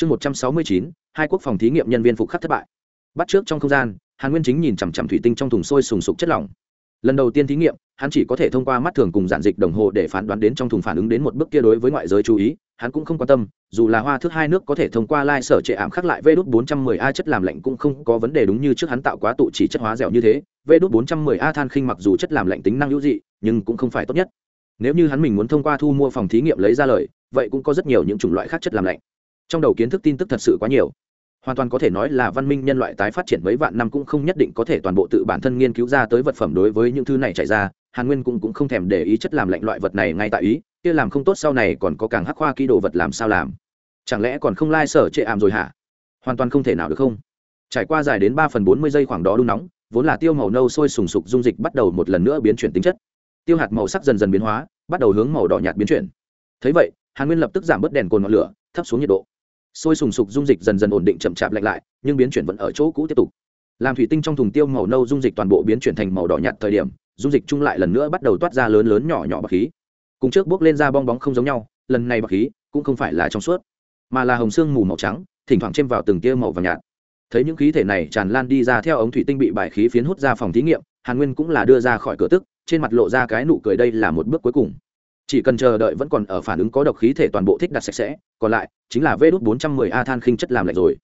chương một trăm sáu mươi chín, hai quốc phòng thí nghiệm nhân viên phục khắc thất bại. Bắt trước trong không gian, hàn nguyên chính nhìn chằm chằm thủy tinh trong thùng sôi sùng sục chất lỏng. Lần đầu tiên thí nghiệm, hắn chỉ có thể thông qua mắt thường cùng giản dịch đồng hồ để phán đoán đến trong thùng phản ứng đến một bước kia đối với ngoại giới chú ý, hắn cũng không quan tâm, dù là hoa thước hai nước có thể thông qua lai sở trệ ảm khắc lại vê đốt bốn trăm mười a chất làm lạnh cũng không có vấn đề đúng như trước hắn tạo quá tụ chỉ chất hóa dẻo như thế vê đốt bốn trăm mười a than khinh mặc dù chất làm lạnh tính năng hữu dị, nhưng cũng không phải tốt nhất. Nếu như hắn mình muốn thông qua thu mua phòng thí nghiệm lấy ra lời, vậy cũng có rất nhiều những chủng loại khác chất làm lạnh trong đầu kiến thức tin tức thật sự quá nhiều. Hoàn toàn có thể nói là văn minh nhân loại tái phát triển mấy vạn năm cũng không nhất định có thể toàn bộ tự bản thân nghiên cứu ra tới vật phẩm đối với những thứ này chạy ra hàn nguyên cũng, cũng không thèm để ý chất làm lạnh loại vật này ngay tại ý kia làm không tốt sau này còn có càng hắc khoa ký đồ vật làm sao làm. Chẳng lẽ còn không lai、like、sở trệ ảm rồi hả? Hoàn toàn không thể nào được không? Trải qua dài đến ba phần bốn mươi giây khoảng đó đun nóng vốn là tiêu màu nâu sôi sùng sục dung dịch bắt đầu một lần nữa biến chuyển tính chất. Tiêu hạt màu sắc dần dần biến hóa bắt đầu hướng màu đỏ nhạt biến chuyển. Thấy vậy hàn nguyên lập tức giảm bớt đèn cồn ngọn lửa thấp xuống nhiệt độ sôi sùng sục dung dịch dần dần ổn định chậm chạp lạnh lại, nhưng biến chuyển vẫn ở chỗ cũ tiếp tục. Làm thủy tinh trong thùng tiêu màu nâu dung dịch toàn bộ biến chuyển thành màu đỏ nhạt thời điểm, dung dịch chung lại lần nữa bắt đầu toát ra lớn lớn nhỏ nhỏ bọc khí. Cùng trước bước lên ra bong bóng không giống nhau, lần này bọc khí cũng không phải là trong suốt, mà là hồng xương mù màu trắng, thỉnh thoảng chêm vào từng tia màu vàng nhạt. Thấy những khí thể này tràn lan đi ra theo ống thủy tinh bị bài khí phiến hút ra phòng thí nghiệm, hàn nguyên cũng là đưa ra khỏi cửa tức, trên mặt lộ ra cái nụ cười đây là một bước cuối cùng chỉ cần chờ đợi vẫn còn ở phản ứng có độc khí thể toàn bộ thích đặt sạch sẽ, còn lại chính là vê đốt bốn trăm mười a than khinh chất làm lạnh rồi.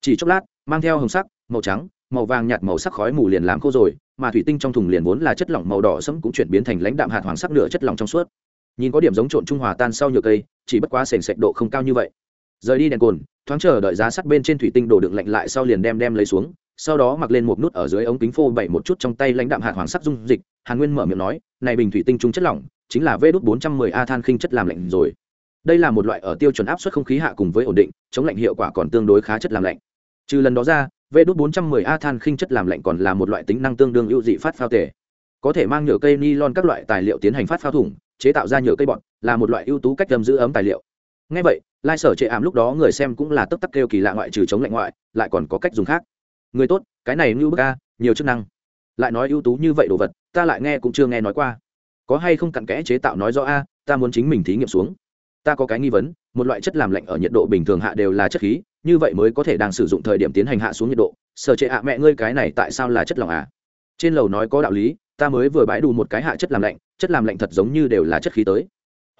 Chỉ chốc lát, mang theo hồng sắc, màu trắng, màu vàng nhạt màu sắc khói mù liền làm khô rồi, mà thủy tinh trong thùng liền vốn là chất lỏng màu đỏ sẫm cũng chuyển biến thành lãnh đạm hạt hoàng sắc nửa chất lỏng trong suốt. Nhìn có điểm giống trộn trung hòa tan sau nhựa cây, chỉ bất quá sền sạch độ không cao như vậy. Rời đi đèn cồn, thoáng chờ đợi giá sắt bên trên thủy tinh đổ đựng lạnh lại sau liền đem đem lấy xuống sau đó mặc lên một nút ở dưới ống kính phô bảy một chút trong tay lãnh đạm hạt hoàng sắc dung dịch, hàn nguyên mở miệng nói, này bình thủy tinh trung chất lỏng, chính là vê đốt bốn trăm mười a than khinh chất làm lạnh rồi. Đây là một loại ở tiêu chuẩn áp suất không khí hạ cùng với ổn định, chống lạnh hiệu quả còn tương đối khá chất làm lạnh. Trừ lần đó ra vê đốt bốn trăm mười a than khinh chất làm lạnh còn là một loại tính năng tương đương ưu dị phát phao tể có thể mang nhựa cây nylon các loại tài liệu tiến hành phát phao thủng, chế tạo ra nhựa cây bọt, là một loại ưu tú cách gầm giữ ấm tài liệu. Ngay vậy, lai sở chệ ảm lúc đó người xem cũng là tức tắc kêu kỳ lạ ngoại trừ chống lạnh ngoại, lại còn có cách dùng khác người tốt, cái này ngưu bức a, nhiều chức năng. Lại nói ưu tú như vậy đồ vật, ta lại nghe cũng chưa nghe nói qua. Có hay không cặn kẽ chế tạo nói rõ a, ta muốn chính mình thí nghiệm xuống. Ta có cái nghi vấn, một loại chất làm lạnh ở nhiệt độ bình thường hạ đều là chất khí, như vậy mới có thể đang sử dụng thời điểm tiến hành hạ xuống nhiệt độ. Sở chế ạ, mẹ ngươi cái này tại sao là chất lỏng à trên lầu nói có đạo lý, ta mới vừa bãi đủ một cái hạ chất làm lạnh, chất làm lạnh thật giống như đều là chất khí tới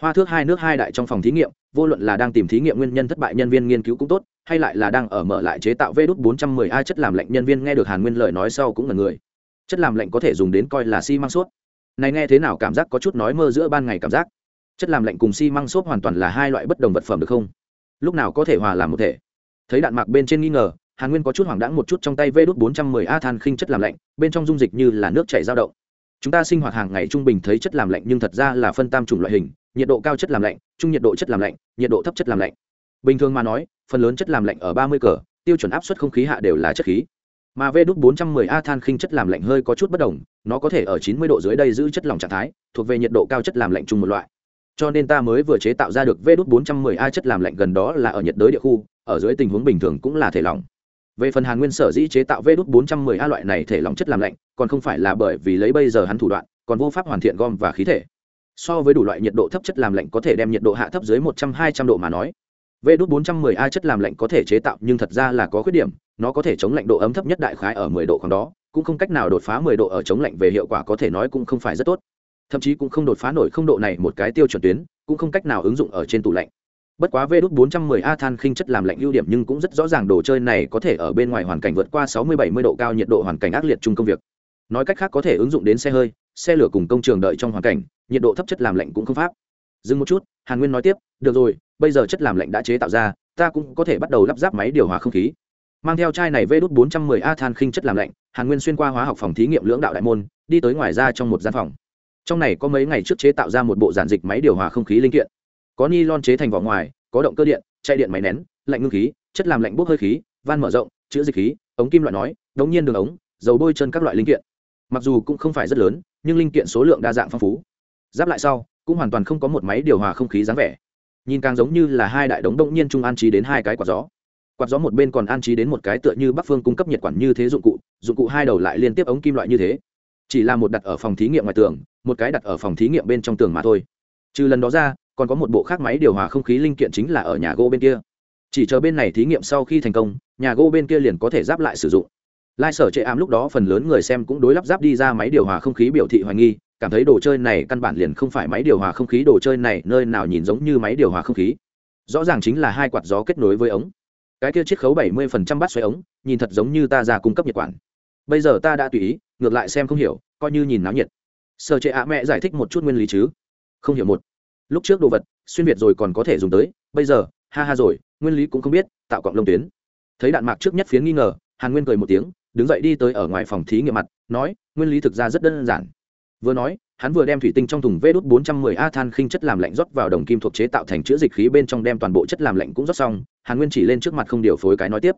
hoa thước hai nước hai đại trong phòng thí nghiệm, vô luận là đang tìm thí nghiệm nguyên nhân thất bại nhân viên nghiên cứu cũng tốt, hay lại là đang ở mở lại chế tạo vê đốt bốn trăm mười a chất làm lạnh nhân viên nghe được hàn nguyên lời nói sau cũng là người. Chất làm lạnh có thể dùng đến coi là xi măng suốt này nghe thế nào cảm giác có chút nói mơ giữa ban ngày cảm giác. Chất làm lạnh cùng xi măng xốp hoàn toàn là hai loại bất đồng vật phẩm được không? Lúc nào có thể hòa làm một thể? Thấy đạn mạc bên trên nghi ngờ, hàn nguyên có chút hoảng đãng một chút trong tay vê đốt bốn trăm mười a than khinh chất làm lạnh, bên trong dung dịch như là nước chảy dao động. Chúng ta sinh hoạt hàng ngày trung bình thấy chất làm lạnh nhưng thật ra là phân tam chủng loại hình nhiệt độ cao chất làm lạnh, trung nhiệt độ chất làm lạnh, nhiệt độ thấp chất làm lạnh. Bình thường mà nói, phần lớn chất làm lạnh ở ba mươi cờ, tiêu chuẩn áp suất không khí hạ đều là chất khí. Mà vê đốt 410 a than khinh chất làm lạnh hơi có chút bất đồng, nó có thể ở 90 độ dưới đây giữ chất lỏng trạng thái, thuộc về nhiệt độ cao chất làm lạnh chung một loại. Cho nên ta mới vừa chế tạo ra được vê đốt 410 a chất làm lạnh gần đó là ở nhiệt đới địa khu, ở dưới tình huống bình thường cũng là thể lỏng. Về phần hàn nguyên sở dĩ chế tạo vê đốt 410 a loại này thể lỏng chất làm lạnh, còn không phải là bởi vì lấy bây giờ hắn thủ đoạn, còn vô pháp hoàn thiện gom và khí thể so với đủ loại nhiệt độ thấp chất làm lạnh có thể đem nhiệt độ hạ thấp dưới 100-200 độ mà nói. Vê đốt 410 a chất làm lạnh có thể chế tạo, nhưng thật ra là có khuyết điểm, nó có thể chống lạnh độ ấm thấp nhất đại khái ở 10 độ khoảng đó, cũng không cách nào đột phá 10 độ ở chống lạnh về hiệu quả có thể nói cũng không phải rất tốt. Thậm chí cũng không đột phá nổi không độ này một cái tiêu chuẩn tuyến, cũng không cách nào ứng dụng ở trên tủ lạnh. Bất quá vê đốt 410 a than khinh chất làm lạnh ưu điểm nhưng cũng rất rõ ràng đồ chơi này có thể ở bên ngoài hoàn cảnh vượt qua 60-70 độ cao nhiệt độ hoàn cảnh ác liệt chung công việc nói cách khác có thể ứng dụng đến xe hơi, xe lửa cùng công trường đợi trong hoàn cảnh, nhiệt độ thấp chất làm lạnh cũng không pháp. Dừng một chút, hàn nguyên nói tiếp, được rồi, bây giờ chất làm lạnh đã chế tạo ra, ta cũng có thể bắt đầu lắp ráp máy điều hòa không khí. Mang theo chai này vê đốt bốn trăm mười a than khinh chất làm lạnh, hàn nguyên xuyên qua hóa học phòng thí nghiệm lưỡng đạo đại môn, đi tới ngoài ra trong một gian phòng. Trong này có mấy ngày trước chế tạo ra một bộ giản dịch máy điều hòa không khí linh kiện. Có ni lon chế thành vỏ ngoài, có động cơ điện chạy điện máy nén, lạnh ngưng khí, chất làm lạnh bốc hơi khí, van mở rộng, chữa dịch khí, ống kim loại nói, đống nhiên đường ống, dầu bôi chân các loại linh kiện mặc dù cũng không phải rất lớn, nhưng linh kiện số lượng đa dạng phong phú. Giáp lại sau, cũng hoàn toàn không có một máy điều hòa không khí dáng vẻ. Nhìn càng giống như là hai đại đống đông nhiên trung an trí đến hai cái quạt gió. Quạt gió một bên còn an trí đến một cái tựa như bắc phương cung cấp nhiệt quản như thế dụng cụ dụng cụ hai đầu lại liên tiếp ống kim loại như thế. Chỉ là một đặt ở phòng thí nghiệm ngoài tường, một cái đặt ở phòng thí nghiệm bên trong tường mà thôi. Trừ lần đó ra, còn có một bộ khác máy điều hòa không khí linh kiện chính là ở nhà gỗ bên kia. Chỉ chờ bên này thí nghiệm sau khi thành công, nhà gỗ bên kia liền có thể giáp lại sử dụng lai sở chệ ám lúc đó phần lớn người xem cũng đối lắp ráp đi ra máy điều hòa không khí biểu thị hoài nghi, cảm thấy đồ chơi này căn bản liền không phải máy điều hòa không khí, đồ chơi này nơi nào nhìn giống như máy điều hòa không khí. Rõ ràng chính là hai quạt gió kết nối với ống. Cái kia chiết khấu bảy mươi phần trăm bát xoay ống, nhìn thật giống như ta ra cung cấp nhiệt quản. Bây giờ ta đã tùy ý, ngược lại xem không hiểu, coi như nhìn náo nhiệt. Sở chệ ạ mẹ giải thích một chút nguyên lý chứ? Không hiểu một. Lúc trước đồ vật, xuyên việt rồi còn có thể dùng tới, bây giờ, ha ha rồi, nguyên lý cũng không biết, tạo cọng lông tuyến. Thấy đạn mạc trước nhất phiến nghi ngờ, hàn nguyên cười một tiếng đứng dậy đi tới ở ngoài phòng thí nghiệm mặt, nói, nguyên lý thực ra rất đơn giản. Vừa nói, hắn vừa đem thủy tinh trong thùng vê đốt bốn trăm mười a than khinh chất làm lạnh rót vào đồng kim thuộc chế tạo thành chữa dịch khí bên trong đem toàn bộ chất làm lạnh cũng rót xong, hàn nguyên chỉ lên trước mặt không điều phối cái nói tiếp.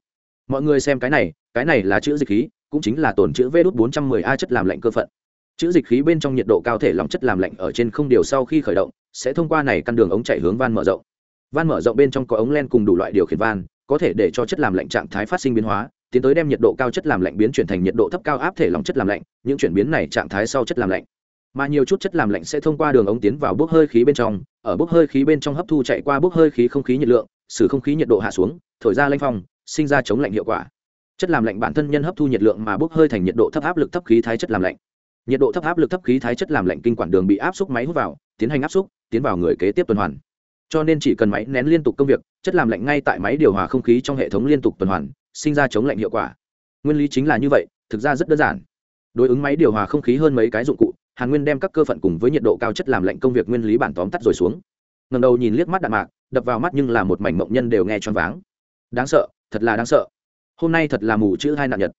Mọi người xem cái này cái này là chữa dịch khí, cũng chính là tồn chữ vê đốt bốn trăm mười a chất làm lạnh cơ phận. Chữ dịch khí bên trong nhiệt độ cao thể lòng chất làm lạnh ở trên không điều sau khi khởi động, sẽ thông qua này căn đường ống chạy hướng van mở rộng. Van mở rộng bên trong có ống len cùng đủ loại điều khiển van, có thể để cho chất làm lạnh trạng thái phát sinh biến hóa tiến tới đem nhiệt độ cao chất làm lạnh biến chuyển thành nhiệt độ thấp cao áp thể lòng chất làm lạnh, những chuyển biến này trạng thái sau chất làm lạnh. Mà nhiều chút chất làm lạnh sẽ thông qua đường ống tiến vào bốc hơi khí bên trong, ở bốc hơi khí bên trong hấp thu chạy qua bốc hơi khí không khí nhiệt lượng xử không khí nhiệt độ hạ xuống, thổi ra lanh phong, sinh ra chống lạnh hiệu quả. Chất làm lạnh bản thân nhân hấp thu nhiệt lượng mà bốc hơi thành nhiệt độ thấp áp lực thấp khí thái chất làm lạnh. Nhiệt độ thấp áp lực thấp khí thái chất làm lạnh kinh quản đường bị áp xúc máy hút vào, tiến hành áp xúc, tiến vào người kế tiếp tuần hoàn. Cho nên chỉ cần máy nén liên tục công việc, chất làm lạnh ngay tại máy điều hòa không khí trong hệ thống liên tục tuần hoàn sinh ra chống lạnh hiệu quả. Nguyên lý chính là như vậy, thực ra rất đơn giản. Đối ứng máy điều hòa không khí hơn mấy cái dụng cụ, hàn nguyên đem các cơ phận cùng với nhiệt độ cao chất làm lạnh công việc nguyên lý bản tóm tắt rồi xuống. Ngẩng đầu nhìn liếc mắt đạn mạc, đập vào mắt nhưng là một mảnh mộng nhân đều nghe choáng váng. Đáng sợ, thật là đáng sợ. Hôm nay thật là mù chữ hai nạn nhật.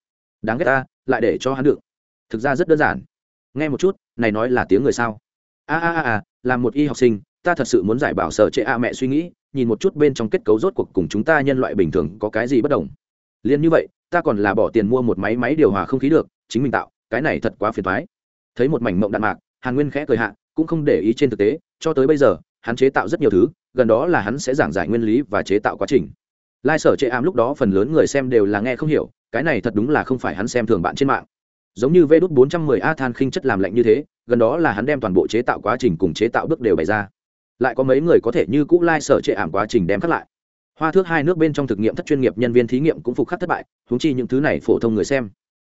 Đáng ghét ta, lại để cho hắn được. Thực ra rất đơn giản. Nghe một chút, này nói là tiếng người sao? A a a a, làm một y học sinh, ta thật sự muốn giải bảo sở trệ a mẹ suy nghĩ, nhìn một chút bên trong kết cấu rốt cuộc cùng chúng ta nhân loại bình thường có cái gì bất đồng liền như vậy, ta còn là bỏ tiền mua một máy máy điều hòa không khí được, chính mình tạo, cái này thật quá phiền thoái thấy một mảnh mộng đạn mạc, hàn nguyên khẽ cười hạ, cũng không để ý trên thực tế, cho tới bây giờ, hắn chế tạo rất nhiều thứ, gần đó là hắn sẽ giảng giải nguyên lý và chế tạo quá trình. Lai sở chệ ám lúc đó phần lớn người xem đều là nghe không hiểu, cái này thật đúng là không phải hắn xem thường bạn trên mạng. Giống như vê đốt bốn trăm mười a than khinh chất làm lạnh như thế, gần đó là hắn đem toàn bộ chế tạo quá trình cùng chế tạo bước đều bày ra. Lại có mấy người có thể như cũ lai sở chệ ảm quá trình đem khắc lại hoa thước hai nước bên trong thực nghiệm thất chuyên nghiệp nhân viên thí nghiệm cũng phục khắc thất bại húng chi những thứ này phổ thông người xem.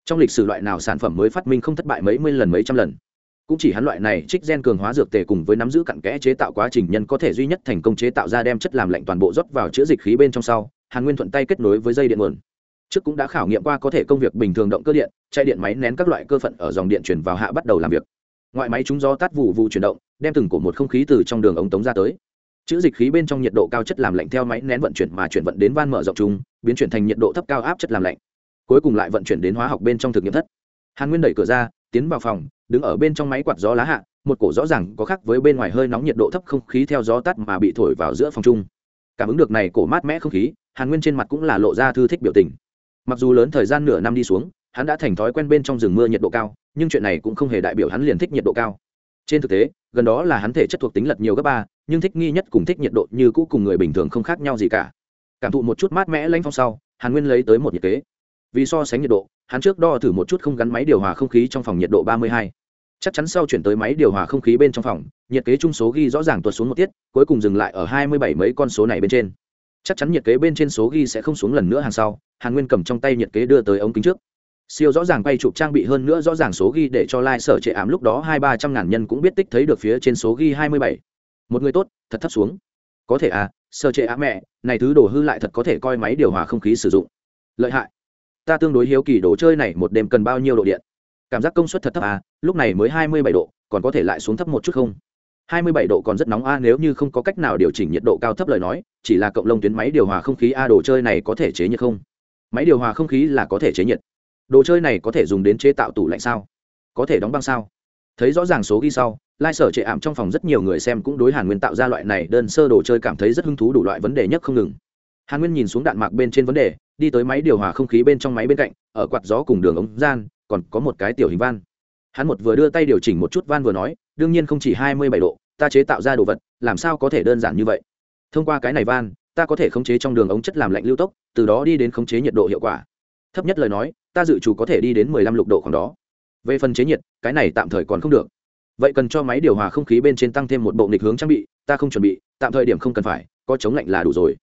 Trong lịch sử loại nào sản phẩm mới phát minh không thất bại mấy mươi lần mấy trăm lần? Cũng chỉ hắn loại này trích gen cường hóa dược tề cùng với nắm giữ cặn kẽ chế tạo quá trình nhân có thể duy nhất thành công chế tạo ra đem chất làm lạnh toàn bộ rót vào chữa dịch khí bên trong sau, hàn nguyên thuận tay kết nối với dây điện nguồn. Trước cũng đã khảo nghiệm qua có thể công việc bình thường động cơ điện, chạy điện máy nén các loại cơ phận ở dòng điện chuyển vào hạ bắt đầu làm việc. Ngoại máy chúng do tắt vụ vụ chuyển động, đem từng cổ một không khí từ trong đường ống tống ra tới chữ dịch khí bên trong nhiệt độ cao chất làm lạnh theo máy nén vận chuyển mà chuyển vận đến van mở rộng chung biến chuyển thành nhiệt độ thấp cao áp chất làm lạnh. Cuối cùng lại vận chuyển đến hóa học bên trong thực nghiệm thất. Hàn nguyên đẩy cửa ra, tiến vào phòng, đứng ở bên trong máy quạt gió lá hạ, một cổ rõ ràng có khác với bên ngoài hơi nóng nhiệt độ thấp không khí theo gió tắt mà bị thổi vào giữa phòng chung. Cảm ứng được này cổ mát mẽ không khí, hàn nguyên trên mặt cũng là lộ ra thư thích biểu tình. Mặc dù lớn thời gian nửa năm đi xuống, hắn đã thành thói quen bên trong rừng mưa nhiệt độ cao, nhưng chuyện này cũng không hề đại biểu hắn liền thích nhiệt độ cao trên thực tế, gần đó là hắn thể chất thuộc tính lật nhiều gấp ba, nhưng thích nghi nhất cùng thích nhiệt độ như cũ cùng người bình thường không khác nhau gì cả. Cảm thụ một chút mát mẽ lanh phong sau, hàn nguyên lấy tới một nhiệt kế. Vì so sánh nhiệt độ, hắn trước đo thử một chút không gắn máy điều hòa không khí trong phòng nhiệt độ ba mươi hai. Chắc chắn sau chuyển tới máy điều hòa không khí bên trong phòng, nhiệt kế trung số ghi rõ ràng tuột xuống một tiết, cuối cùng dừng lại ở hai mươi bảy mấy con số này bên trên. Chắc chắn nhiệt kế bên trên số ghi sẽ không xuống lần nữa hàng sau, hàn nguyên cầm trong tay nhiệt kế đưa tới ống kính trước siêu rõ ràng quay chụp trang bị hơn nữa rõ ràng số ghi để cho lai、like、sở trệ ám lúc đó hai ba trăm ngàn nhân cũng biết tích thấy được phía trên số ghi hai mươi bảy. Một người tốt, thật thấp xuống. Có thể à sở trệ ám mẹ, này thứ đồ hư lại thật có thể coi máy điều hòa không khí sử dụng. Lợi hại. Ta tương đối hiếu kỳ đồ chơi này một đêm cần bao nhiêu độ điện? Cảm giác công suất thật thấp à lúc này mới hai mươi bảy độ, còn có thể lại xuống thấp một chút không? Hai mươi bảy độ còn rất nóng a, nếu như không có cách nào điều chỉnh nhiệt độ cao thấp lời nói, chỉ là cộng lông tuyến máy điều hòa không khí a, đồ chơi này có thể chế nhiệt không? Máy điều hòa không khí là có thể chế nhiệt đồ chơi này có thể dùng đến chế tạo tủ lạnh sao? Có thể đóng băng sao? Thấy rõ ràng số ghi sau, lai sở trệ ảm trong phòng rất nhiều người xem cũng đối hàn nguyên tạo ra loại này đơn sơ đồ chơi cảm thấy rất hứng thú đủ loại vấn đề nhất không ngừng. Hàn nguyên nhìn xuống đạn mạc bên trên vấn đề, đi tới máy điều hòa không khí bên trong máy bên cạnh, ở quạt gió cùng đường ống gian, còn có một cái tiểu hình van. Hắn một vừa đưa tay điều chỉnh một chút van vừa nói, đương nhiên không chỉ hai mươi bảy độ, ta chế tạo ra đồ vật, làm sao có thể đơn giản như vậy? Thông qua cái này van, ta có thể khống chế trong đường ống chất làm lạnh lưu tốc, từ đó đi đến khống chế nhiệt độ hiệu quả thấp nhất lời nói, ta dự trù có thể đi đến mười lăm lục độ khoảng đó. Về phần chế nhiệt, cái này tạm thời còn không được. Vậy cần cho máy điều hòa không khí bên trên tăng thêm một bộ nghịch hướng trang bị, ta không chuẩn bị, tạm thời điểm không cần phải, có chống lạnh là đủ rồi.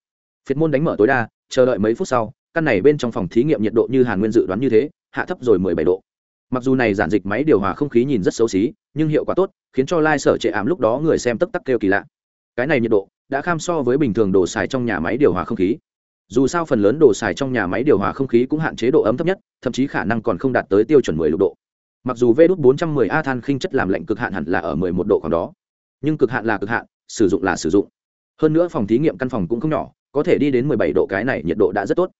Phiệt môn đánh mở tối đa, chờ đợi mấy phút sau, căn này bên trong phòng thí nghiệm nhiệt độ như hàn nguyên dự đoán như thế, hạ thấp rồi mười bảy độ. Mặc dù này giản dịch máy điều hòa không khí nhìn rất xấu xí, nhưng hiệu quả tốt, khiến cho lai、like、sở trệ ảm lúc đó người xem tấp tắc kêu kỳ lạ. Cái này nhiệt độ, đã kham so với bình thường đồ xài trong nhà máy điều hòa không khí dù sao phần lớn đồ xài trong nhà máy điều hòa không khí cũng hạn chế độ ấm thấp nhất, thậm chí khả năng còn không đạt tới tiêu chuẩn 10 lục độ. Mặc dù vê đốt 410 a than khinh chất làm lạnh cực hạn hẳn là ở 11 độ còn đó, nhưng cực hạn là cực hạn, sử dụng là sử dụng. Hơn nữa phòng thí nghiệm căn phòng cũng không nhỏ, có thể đi đến 17 độ cái này nhiệt độ đã rất tốt.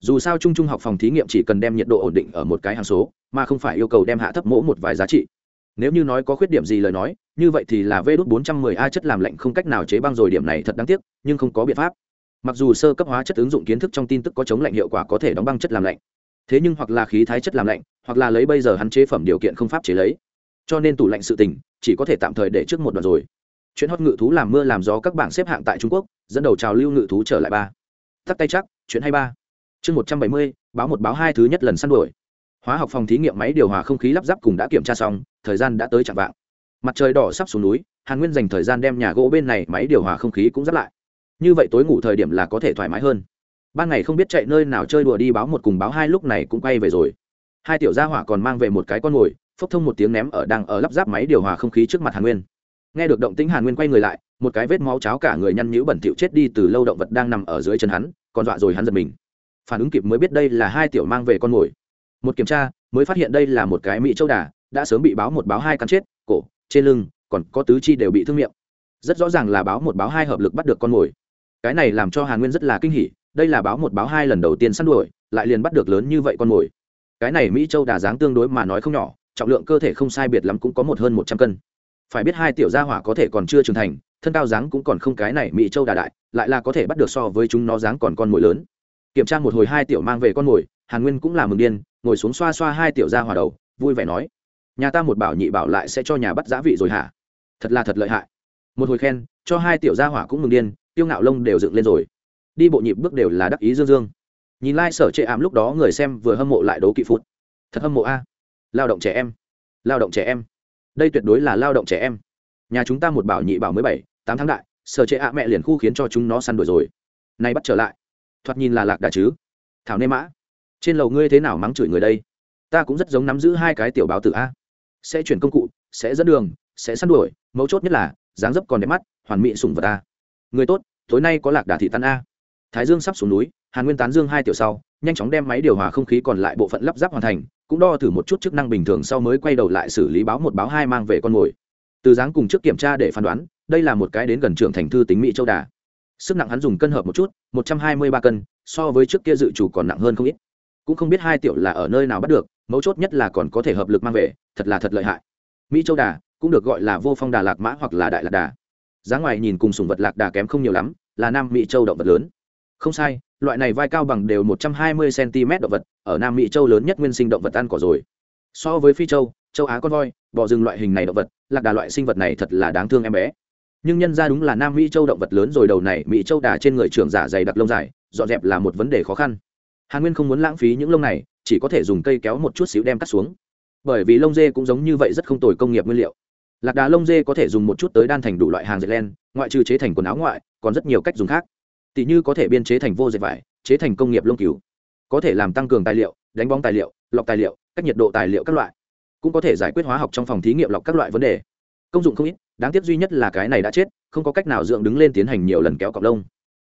Dù sao trung trung học phòng thí nghiệm chỉ cần đem nhiệt độ ổn định ở một cái hàng số, mà không phải yêu cầu đem hạ thấp mỗ một vài giá trị. Nếu như nói có khuyết điểm gì lời nói, như vậy thì là vê đốt 410 a chất làm lạnh không cách nào chế băng rồi, điểm này thật đáng tiếc, nhưng không có biện pháp mặc dù sơ cấp hóa chất ứng dụng kiến thức trong tin tức có chống lạnh hiệu quả có thể đóng băng chất làm lạnh, thế nhưng hoặc là khí thái chất làm lạnh, hoặc là lấy bây giờ hắn chế phẩm điều kiện không pháp chế lấy. Cho nên tủ lạnh sự tình, chỉ có thể tạm thời để trước một đoạn rồi. Chuyện hót ngự thú làm mưa làm gió các bảng xếp hạng tại trung quốc, dẫn đầu trào lưu ngự thú trở lại ba. Tắt tay chắc, chuyện hay ba. Chương một trăm bảy mươi, báo một báo hai thứ nhất lần săn đuổi. Hóa học phòng thí nghiệm máy điều hòa không khí lắp ráp cùng đã kiểm tra xong, thời gian đã tới chạm vạng. Mặt trời đỏ sắp xuống núi, hàn nguyên dành thời gian đem nhà gỗ bên này máy điều hòa không khí cũng dắt lại như vậy tối ngủ thời điểm là có thể thoải mái hơn. Ban ngày không biết chạy nơi nào chơi đùa đi báo một cùng báo hai lúc này cũng quay về rồi. Hai tiểu gia hỏa còn mang về một cái con mồi phốc thông một tiếng ném ở đang ở lắp ráp máy điều hòa không khí trước mặt hàn nguyên. Nghe được động tĩnh hàn nguyên quay người lại, một cái vết máu cháo cả người nhăn nhữ bẩn thịu chết đi từ lâu động vật đang nằm ở dưới chân hắn, còn dọa rồi hắn giật mình. Phản ứng kịp mới biết đây là hai tiểu mang về con mồi một kiểm tra, mới phát hiện đây là một cái mỹ châu đà, đã sớm bị báo một báo hai cắn chết, cổ, trên lưng, còn có tứ chi đều bị thương miệng. Rất rõ ràng là báo một báo hai hợp lực bắt được con mồi cái này làm cho hàn nguyên rất là kinh hỉ, đây là báo một báo hai lần đầu tiên săn đuổi, lại liền bắt được lớn như vậy con mồi. Cái này mỹ châu đà dáng tương đối mà nói không nhỏ, trọng lượng cơ thể không sai biệt lắm cũng có một hơn một trăm cân. Phải biết hai tiểu gia hỏa có thể còn chưa trưởng thành, thân cao dáng cũng còn không cái này mỹ châu đà đại, lại là có thể bắt được so với chúng nó dáng còn con mồi lớn. Kiểm tra một hồi hai tiểu mang về con mồi, hàn nguyên cũng là mừng điên, ngồi xuống xoa xoa hai tiểu gia hỏa đầu, vui vẻ nói, nhà ta một bảo nhị bảo lại sẽ cho nhà bắt giá vị rồi hả? Thật là thật lợi hại. Một hồi khen, cho hai tiểu gia hỏa cũng mừng điên tiêu ngạo lông đều dựng lên rồi. Đi bộ nhịp bước đều là đắc ý dương dương. Nhìn lai、like、sở chệ ảm lúc đó người xem vừa hâm mộ lại đấu kỵ phút thật hâm mộ a. Lao động trẻ em. Lao động trẻ em. Đây tuyệt đối là lao động trẻ em. Nhà chúng ta một bảo nhị bảo mới bảy, tám tháng đại, sở chệ ạ mẹ liền khu khiến cho chúng nó săn đuổi rồi. Nay bắt trở lại. Thoạt nhìn là lạc đà chứ. Thảo nê mã, trên lầu ngươi thế nào mắng chửi người đây? Ta cũng rất giống nắm giữ hai cái tiểu báo tử a. Sẽ chuyển công cụ, sẽ dẫn đường, sẽ săn đuổi, mấu chốt nhất là, dáng dấp còn đẹp mắt, hoàn mỹ sùng vật ta người tốt, tối nay có lạc đà thị tan a. Thái dương sắp xuống núi, hàn nguyên tán dương hai tiểu sau, nhanh chóng đem máy điều hòa không khí còn lại bộ phận lắp ráp hoàn thành, cũng đo thử một chút chức năng bình thường sau mới quay đầu lại xử lý báo một báo hai mang về con mồi. Từ dáng cùng trước kiểm tra để phán đoán, đây là một cái đến gần trưởng thành thư tính mỹ châu đà. Sức nặng hắn dùng cân hợp một chút, một trăm hai mươi ba cân, so với trước kia dự chủ còn nặng hơn không ít. Cũng không biết hai tiểu là ở nơi nào bắt được, mấu chốt nhất là còn có thể hợp lực mang về, thật là thật lợi hại. Mỹ châu đà cũng được gọi là vô phong đà lạc mã hoặc là đại lạc đà giá ngoài nhìn cùng sùng vật lạc đà kém không nhiều lắm, là nam mỹ châu động vật lớn. Không sai, loại này vai cao bằng đều một trăm hai mươi cm động vật, ở nam mỹ châu lớn nhất nguyên sinh động vật ăn cỏ rồi. So với phi châu châu á con voi, bò rừng loại hình này động vật, lạc đà loại sinh vật này thật là đáng thương em bé. Nhưng nhân ra đúng là nam mỹ châu động vật lớn rồi, đầu này mỹ châu đà trên người trưởng giả dày đặc lông dài, dọn dẹp là một vấn đề khó khăn. Hàn nguyên không muốn lãng phí những lông này, chỉ có thể dùng cây kéo một chút xíu đem cắt xuống. Bởi vì lông dê cũng giống như vậy rất không tồi công nghiệp nguyên liệu lạc đà lông dê có thể dùng một chút tới đan thành đủ loại hàng dệt len, ngoại trừ chế thành quần áo ngoại, còn rất nhiều cách dùng khác. Tỷ như có thể biên chế thành vô dệt vải, chế thành công nghiệp lông cứu có thể làm tăng cường tài liệu, đánh bóng tài liệu, lọc tài liệu, cách nhiệt độ tài liệu các loại. Cũng có thể giải quyết hóa học trong phòng thí nghiệm lọc các loại vấn đề. Công dụng không ít, đáng tiếc duy nhất là cái này đã chết, không có cách nào dựng đứng lên tiến hành nhiều lần kéo cọc lông.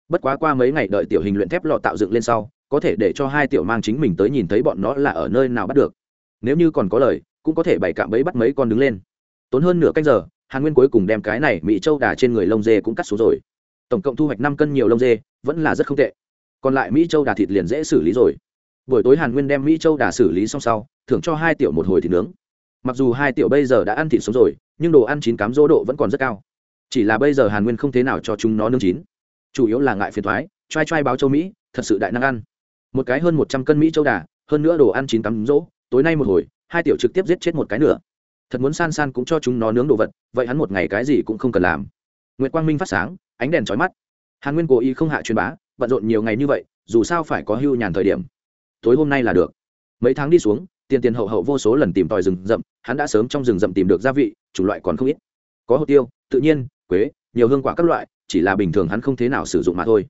Bất quá qua mấy ngày đợi tiểu hình luyện thép lọ tạo dựng lên sau, có thể để cho hai tiểu mang chính mình tới nhìn thấy bọn nó là ở nơi nào bắt được. Nếu như còn có lời, cũng có thể bày cạm bẫy bắt mấy con đứng lên tốn hơn nửa canh giờ, hàn nguyên cuối cùng đem cái này mỹ châu đà trên người lông dê cũng cắt xuống rồi. Tổng cộng thu hoạch năm cân nhiều lông dê, vẫn là rất không tệ. Còn lại mỹ châu đà thịt liền dễ xử lý rồi. Buổi tối hàn nguyên đem mỹ châu đà xử lý xong sau, thưởng cho hai tiểu một hồi thịt nướng. Mặc dù hai tiểu bây giờ đã ăn thịt sống rồi, nhưng đồ ăn chín cám dỗ độ vẫn còn rất cao. Chỉ là bây giờ hàn nguyên không thế nào cho chúng nó nướng chín. Chủ yếu là ngại phiền thoái t r a i t r a i báo châu mỹ, thật sự đại năng ăn. Một cái hơn một trăm cân mỹ châu đà, hơn nữa đồ ăn chín cắm dỗ tối nay một hồi, hai tiểu trực tiếp giết chết một cái nữa thật muốn san san cũng cho chúng nó nướng đồ vật, vậy hắn một ngày cái gì cũng không cần làm. Nguyệt quang minh phát sáng, ánh đèn trói mắt. Hàn nguyên cố ý không hạ truyền bá, bận rộn nhiều ngày như vậy, dù sao phải có hưu nhàn thời điểm. Tối hôm nay là được. Mấy tháng đi xuống, tiền tiền hậu hậu vô số lần tìm tòi rừng rậm, hắn đã sớm trong rừng rậm tìm được gia vị, chủng loại còn không ít. Có hồ tiêu, tự nhiên, quế, nhiều hương quả các loại, chỉ là bình thường hắn không thế nào sử dụng mà thôi.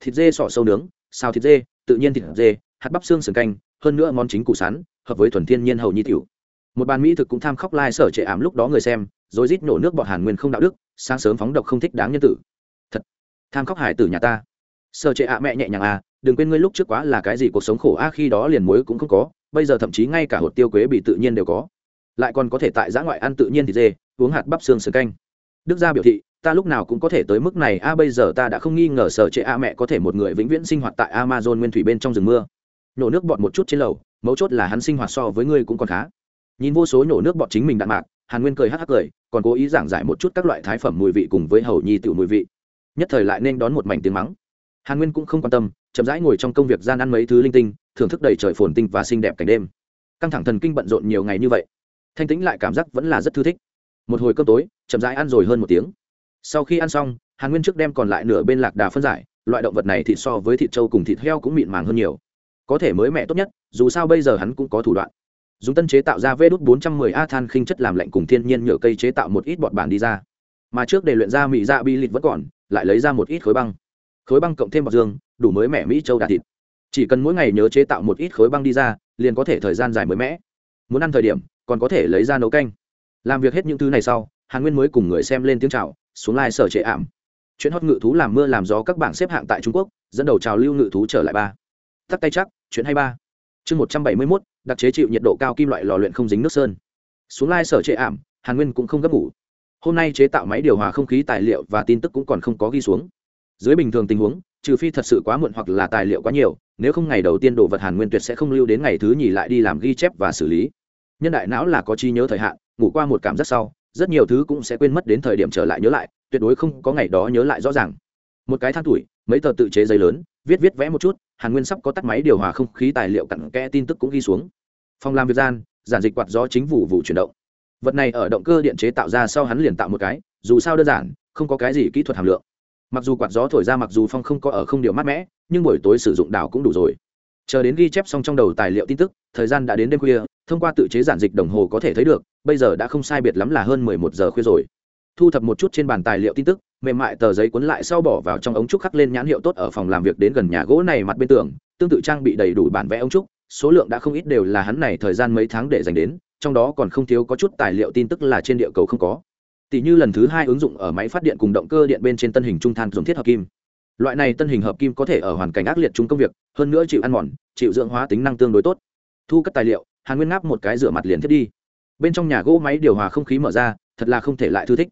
Thịt dê sọ sâu nướng, xào thịt dê, tự nhiên thịt dê, hạt bắp xương sườn canh, hơn nữa món chính củ sắn, hợp với thuần thiên nhiên hầu nhi tiểu một bàn mỹ thực cũng tham khóc lai sở trệ ảm lúc đó người xem, rồi rít nổ nước bọt hàn nguyên không đạo đức, sáng sớm phóng độc không thích đáng nhân tử. Thật, tham khóc hải tử nhà ta. Sở trệ ạ mẹ nhẹ nhàng à đừng quên ngươi lúc trước quá là cái gì cuộc sống khổ a, khi đó liền muối cũng không có, bây giờ thậm chí ngay cả hột tiêu quế bị tự nhiên đều có. Lại còn có thể tại giã ngoại ăn tự nhiên thì dê, uống hạt bắp xương sườn canh. Đức gia biểu thị, ta lúc nào cũng có thể tới mức này a, bây giờ ta đã không nghi ngờ sở trệ a mẹ có thể một người vĩnh viễn sinh hoạt tại amazon nguyên thủy bên trong rừng mưa. Nhổ nước bọt một chút trên lầu, mấu chốt là hắn sinh hoạt so với ngươi cũng còn khá nhìn vô số nhổ nước bọt chính mình đạn mạc, hàn nguyên cười hắc hắc cười, còn cố ý giảng giải một chút các loại thái phẩm mùi vị cùng với hầu nhi tiểu mùi vị. Nhất thời lại nên đón một mảnh tiếng mắng. Hàn nguyên cũng không quan tâm, chậm rãi ngồi trong công việc gian ăn mấy thứ linh tinh, thưởng thức đầy trời phồn tinh và xinh đẹp cảnh đêm. Căng thẳng thần kinh bận rộn nhiều ngày như vậy, thanh tĩnh lại cảm giác vẫn là rất thư thích. Một hồi cơm tối, chậm rãi ăn rồi hơn một tiếng. Sau khi ăn xong, hàn nguyên trước đem còn lại nửa bên lạc đà phân giải, loại động vật này thịt so với thịt trâu cùng thịt heo cũng mịn màng hơn nhiều. Có thể mới mẹ tốt nhất, dù sao bây giờ hắn cũng có thủ đoạn dùng tân chế tạo ra vê đốt bốn trăm mười a than khinh chất làm lạnh cùng thiên nhiên nhựa cây chế tạo một ít bọt bản đi ra. Mà trước để luyện ra mỹ dạ bi lịt vẫn còn, lại lấy ra một ít khối băng. Khối băng cộng thêm bọc dương, đủ mới mẻ mỹ châu đạt thịt. Chỉ cần mỗi ngày nhớ chế tạo một ít khối băng đi ra, liền có thể thời gian dài mới mẻ. Muốn ăn thời điểm, còn có thể lấy ra nấu canh. Làm việc hết những thứ này sau, hàn nguyên mới cùng người xem lên tiếng chào, xuống lai sở trệ ảm. Chuyện hót ngự thú làm mưa làm gió các bảng xếp hạng tại trung quốc, dẫn đầu trào lưu ngự thú trở lại ba. Tắt tay chắc, chuyện hay ba chương một trăm bảy mươi mốt, đặc chế chịu nhiệt độ cao kim loại lò luyện không dính nước sơn. Xuống lai sở trệ ảm, hàn nguyên cũng không gấp ngủ. Hôm nay chế tạo máy điều hòa không khí tài liệu và tin tức cũng còn không có ghi xuống. Dưới bình thường tình huống, trừ phi thật sự quá muộn hoặc là tài liệu quá nhiều, nếu không ngày đầu tiên đồ vật hàn nguyên tuyệt sẽ không lưu đến ngày thứ nhì lại đi làm ghi chép và xử lý. Nhân đại não là có trí nhớ thời hạn, ngủ qua một cảm giác sau, rất nhiều thứ cũng sẽ quên mất đến thời điểm trở lại nhớ lại, tuyệt đối không có ngày đó nhớ lại rõ ràng. Một cái than tuổi, mấy tờ tự chế giấy lớn viết viết vẽ một chút, hàn nguyên sắp có tắt máy điều hòa không khí tài liệu cặn kẽ tin tức cũng ghi xuống. Phòng làm việc gian, giản dịch quạt gió chính vụ vụ chuyển động. Vật này ở động cơ điện chế tạo ra sau hắn liền tạo một cái, dù sao đơn giản, không có cái gì kỹ thuật hàm lượng. Mặc dù quạt gió thổi ra mặc dù phong không có ở không điều mát mẻ, nhưng buổi tối sử dụng đảo cũng đủ rồi. Chờ đến ghi chép xong trong đầu tài liệu tin tức, thời gian đã đến đêm khuya, thông qua tự chế giản dịch đồng hồ có thể thấy được, bây giờ đã không sai biệt lắm là hơn mười một giờ khuya rồi thu thập một chút trên bàn tài liệu tin tức, mềm mại tờ giấy cuốn lại sau bỏ vào trong ống trúc khắc lên nhãn hiệu tốt ở phòng làm việc đến gần nhà gỗ này mặt bên tường, tương tự trang bị đầy đủ bản vẽ ống trúc, số lượng đã không ít đều là hắn này thời gian mấy tháng để dành đến, trong đó còn không thiếu có chút tài liệu tin tức là trên địa cầu không có. Tỷ như lần thứ hai ứng dụng ở máy phát điện cùng động cơ điện bên trên tân hình trung than dùng thiết hợp kim. Loại này tân hình hợp kim có thể ở hoàn cảnh ác liệt chung công việc, hơn nữa chịu ăn mòn, chịu dưỡng hóa tính năng tương đối tốt. Thu cất tài liệu, hàn nguyên ngáp một cái rửa mặt liền thiết đi. Bên trong nhà gỗ máy điều hòa không khí mở ra, thật là không thể lại thư thích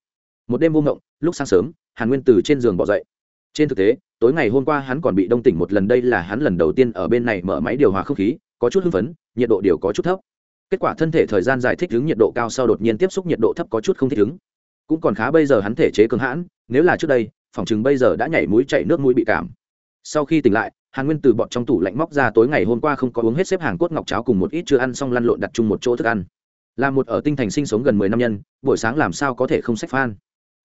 một đêm vô ngộng, lúc sáng sớm, hàn nguyên từ trên giường bỏ dậy. Trên thực tế, tối ngày hôm qua hắn còn bị đông tỉnh một lần, đây là hắn lần đầu tiên ở bên này mở máy điều hòa không khí, có chút hưng phấn, nhiệt độ điều có chút thấp. Kết quả thân thể thời gian dài thích ứng nhiệt độ cao sau đột nhiên tiếp xúc nhiệt độ thấp có chút không thích ứng. Cũng còn khá bây giờ hắn thể chế cường hãn, nếu là trước đây, phòng chừng bây giờ đã nhảy mũi chạy nước mũi bị cảm. Sau khi tỉnh lại, hàn nguyên từ bọn trong tủ lạnh móc ra tối ngày hôm qua không có uống hết xếp hàng cốt ngọc cháo cùng một ít chưa ăn xong lăn lộn đặt chung một chỗ thức ăn. Là một ở tinh thành sinh sống gần mười năm nhân, buổi sáng làm sao có thể không sách phan?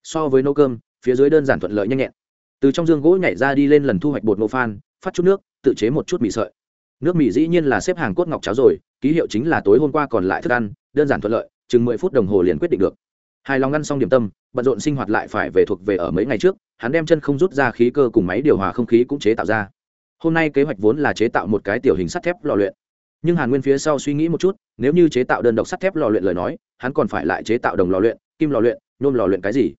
So với nấu cơm, phía dưới đơn giản thuận lợi nhanh nhẹn. Từ trong dương gỗ nhảy ra đi lên lần thu hoạch bột nô phan, phát chút nước, tự chế một chút mì sợi. Nước mì dĩ nhiên là xếp hàng cốt ngọc cháo rồi, ký hiệu chính là tối hôm qua còn lại thức ăn, đơn giản thuận lợi, chừng mười phút đồng hồ liền quyết định được. Hài lòng ngăn xong điểm tâm, bận rộn sinh hoạt lại phải về thuộc về ở mấy ngày trước, hắn đem chân không rút ra khí cơ cùng máy điều hòa không khí cũng chế tạo ra. Hôm nay kế hoạch vốn là chế tạo một cái tiểu hình sắt thép lò luyện. Nhưng hàn nguyên phía sau suy nghĩ một chút, nếu như chế tạo đơn độc sắt thép lò luyện lời nói, hắn còn phải lại chế tạo đồng lò luyện, kim lò luyện, nôm lò luyện cái gì?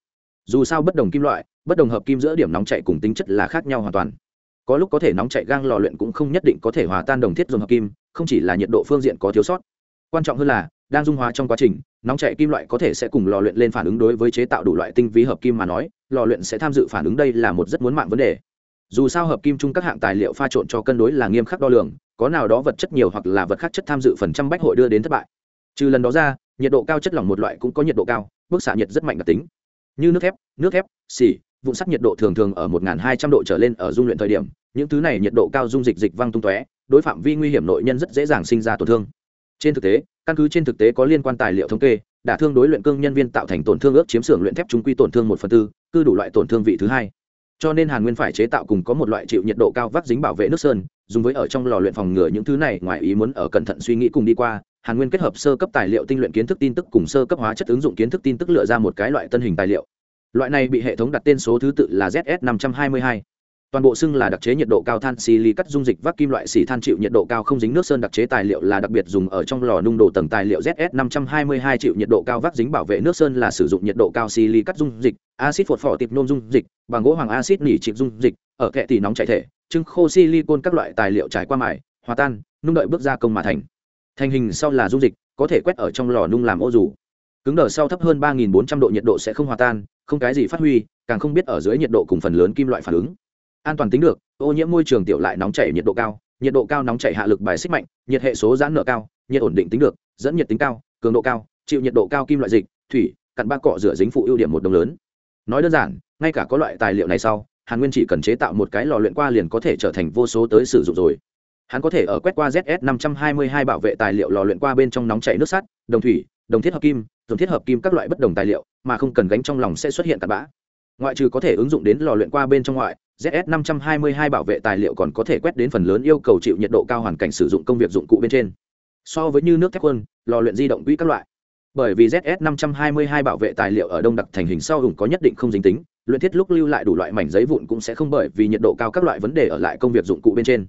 Dù sao bất đồng kim loại, bất đồng hợp kim giữa điểm nóng chạy cùng tính chất là khác nhau hoàn toàn. Có lúc có thể nóng chạy gang lò luyện cũng không nhất định có thể hòa tan đồng thiết dùng hợp kim, không chỉ là nhiệt độ phương diện có thiếu sót. Quan trọng hơn là, đang dung hóa trong quá trình, nóng chạy kim loại có thể sẽ cùng lò luyện lên phản ứng đối với chế tạo đủ loại tinh vi hợp kim mà nói, lò luyện sẽ tham dự phản ứng đây là một rất muốn mạng vấn đề. Dù sao hợp kim chung các hạng tài liệu pha trộn cho cân đối là nghiêm khắc đo lường, có nào đó vật chất nhiều hoặc là vật khác chất tham dự phần trăm bách hội đưa đến thất bại. Trừ lần đó ra, nhiệt độ cao chất lỏng một loại cũng có nhiệt độ cao, bức xạ nhiệt rất mạnh đặc tính như nước thép nước thép, xỉ, vụn sắt nhiệt độ thường thường ở 1.200 độ trở lên ở dung luyện thời điểm, những thứ này nhiệt độ cao dung dịch dịch văng tung tóe, đối phạm vi nguy hiểm nội nhân rất dễ dàng sinh ra tổn thương. Trên thực tế, căn cứ trên thực tế có liên quan tài liệu thống kê, đả thương đối luyện cương nhân viên tạo thành tổn thương ước chiếm xưởng luyện thép chúng quy tổn thương một phần tư cư đủ loại tổn thương vị thứ hai. Cho nên hàn nguyên phải chế tạo cùng có một loại chịu nhiệt độ cao vắc dính bảo vệ nước sơn, dùng với ở trong lò luyện phòng ngừa những thứ này, ngoài ý muốn ở cẩn thận suy nghĩ cùng đi qua hàn nguyên kết hợp sơ cấp tài liệu tinh luyện kiến thức tin tức cùng sơ cấp hóa chất ứng dụng kiến thức tin tức lựa ra một cái loại tân hình tài liệu. Loại này bị hệ thống đặt tên số thứ tự là zs 522 toàn bộ xưng là đặc chế nhiệt độ cao than xì cắt dung dịch vác kim loại xỉ than chịu nhiệt độ cao không dính nước sơn đặc chế tài liệu là đặc biệt dùng ở trong lò nung đồ tầng tài liệu zs 522 chịu nhiệt độ cao vác dính bảo vệ nước sơn là sử dụng nhiệt độ cao xì cắt dung dịch, axit phột phỏ tiệp nôm dung dịch, bằng gỗ hoàng axit nỉ chịp dung dịch, ở kệ tỷ nóng chảy thể, trưng khô silicon các loại tài liệu trải qua mài, hòa tan, nung đợi bước ra công mà thành thành hình sau là dung dịch, có thể quét ở trong lò nung làm ô dù. Cứng đờ sau thấp hơn 3.400 độ nhiệt độ sẽ không hòa tan, không cái gì phát huy, càng không biết ở dưới nhiệt độ cùng phần lớn kim loại phản ứng. An toàn tính được, ô nhiễm môi trường tiểu lại nóng chảy nhiệt độ cao, nhiệt độ cao nóng chảy hạ lực bài xích mạnh, nhiệt hệ số giãn nợ cao, nhiệt ổn định tính được, dẫn nhiệt tính cao, cường độ cao, chịu nhiệt độ cao kim loại dịch, thủy, cặn ba cọ rửa dính phụ ưu điểm một đồng lớn. Nói đơn giản, ngay cả có loại tài liệu này sau, hàn nguyên chỉ cần chế tạo một cái lò luyện qua liền có thể trở thành vô số tới sử dụng rồi hắn có thể ở quét qua zs 522 bảo vệ tài liệu lò luyện qua bên trong nóng chảy nước sắt, đồng thủy, đồng thiết hợp kim đồng thiết hợp kim các loại bất đồng tài liệu, mà không cần gánh trong lòng sẽ xuất hiện tạt bã. Ngoại trừ có thể ứng dụng đến lò luyện qua bên trong ngoại zs 522 bảo vệ tài liệu còn có thể quét đến phần lớn yêu cầu chịu nhiệt độ cao hoàn cảnh sử dụng công việc dụng cụ bên trên. So với như nước thép quân lò luyện di động quỹ các loại. Bởi vì zs 522 bảo vệ tài liệu ở đông đặc thành hình sau hùng có nhất định không dính tính, luyện thiết lúc lưu lại đủ loại mảnh giấy vụn cũng sẽ không bởi vì nhiệt độ cao các loại vấn đề ở lại công việc dụng cụ bên trên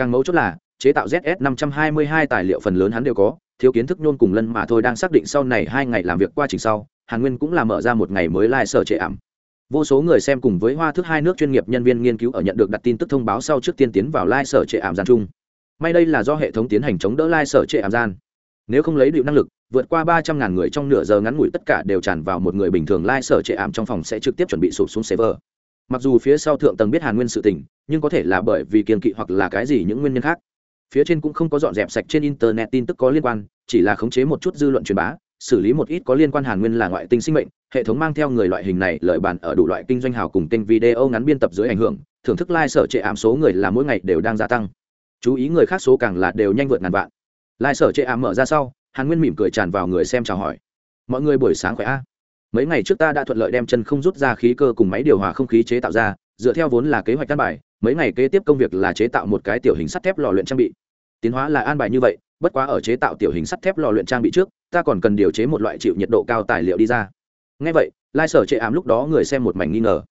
càng mấu chốt là, chế tạo zs 522 tài liệu phần lớn hắn đều có, thiếu kiến thức nôn cùng lân mà thôi đang xác định sau này hai ngày làm việc qua trình sau, hàn nguyên cũng là mở ra một ngày mới lai、like、sở trệ ảm. Vô số người xem cùng với hoa thức hai nước chuyên nghiệp nhân viên nghiên cứu ở nhận được đặt tin tức thông báo sau trước tiên tiến vào lai、like、sở trệ ảm gian chung. May đây là do hệ thống tiến hành chống đỡ lai、like、sở trệ ảm gian. Nếu không lấy điệu năng lực, vượt qua ba trăm ngàn người trong nửa giờ ngắn ngủi tất cả đều tràn vào một người bình thường lai、like、sở trệ ảm trong phòng sẽ trực tiếp chuẩn bị sụp xuống server mặc dù phía sau thượng tầng biết hàn nguyên sự tình, nhưng có thể là bởi vì kiên kỵ hoặc là cái gì những nguyên nhân khác. Phía trên cũng không có dọn dẹp sạch trên internet tin tức có liên quan, chỉ là khống chế một chút dư luận truyền bá, xử lý một ít có liên quan hàn nguyên là ngoại tinh sinh mệnh, hệ thống mang theo người loại hình này lợi bàn ở đủ loại kinh doanh hào cùng kênh video ngắn biên tập dưới ảnh hưởng, thưởng thức lai、like、sở trệ ảm số người là mỗi ngày đều đang gia tăng. Chú ý người khác số càng là đều nhanh vượt ngàn vạn. Lai、like、sở trệ ảm mở ra sau, hàn nguyên mỉm cười tràn vào người xem chào hỏi. Mọi người buổi sáng khỏe a mấy ngày trước ta đã thuận lợi đem chân không rút ra khí cơ cùng máy điều hòa không khí chế tạo ra, dựa theo vốn là kế hoạch căn bài, mấy ngày kế tiếp công việc là chế tạo một cái tiểu hình sắt thép lò luyện trang bị. Tiến hóa là an bài như vậy, bất quá ở chế tạo tiểu hình sắt thép lò luyện trang bị trước, ta còn cần điều chế một loại chịu nhiệt độ cao tài liệu đi ra. Ngay vậy, lai sở chệ ám lúc đó người xem một mảnh nghi ngờ.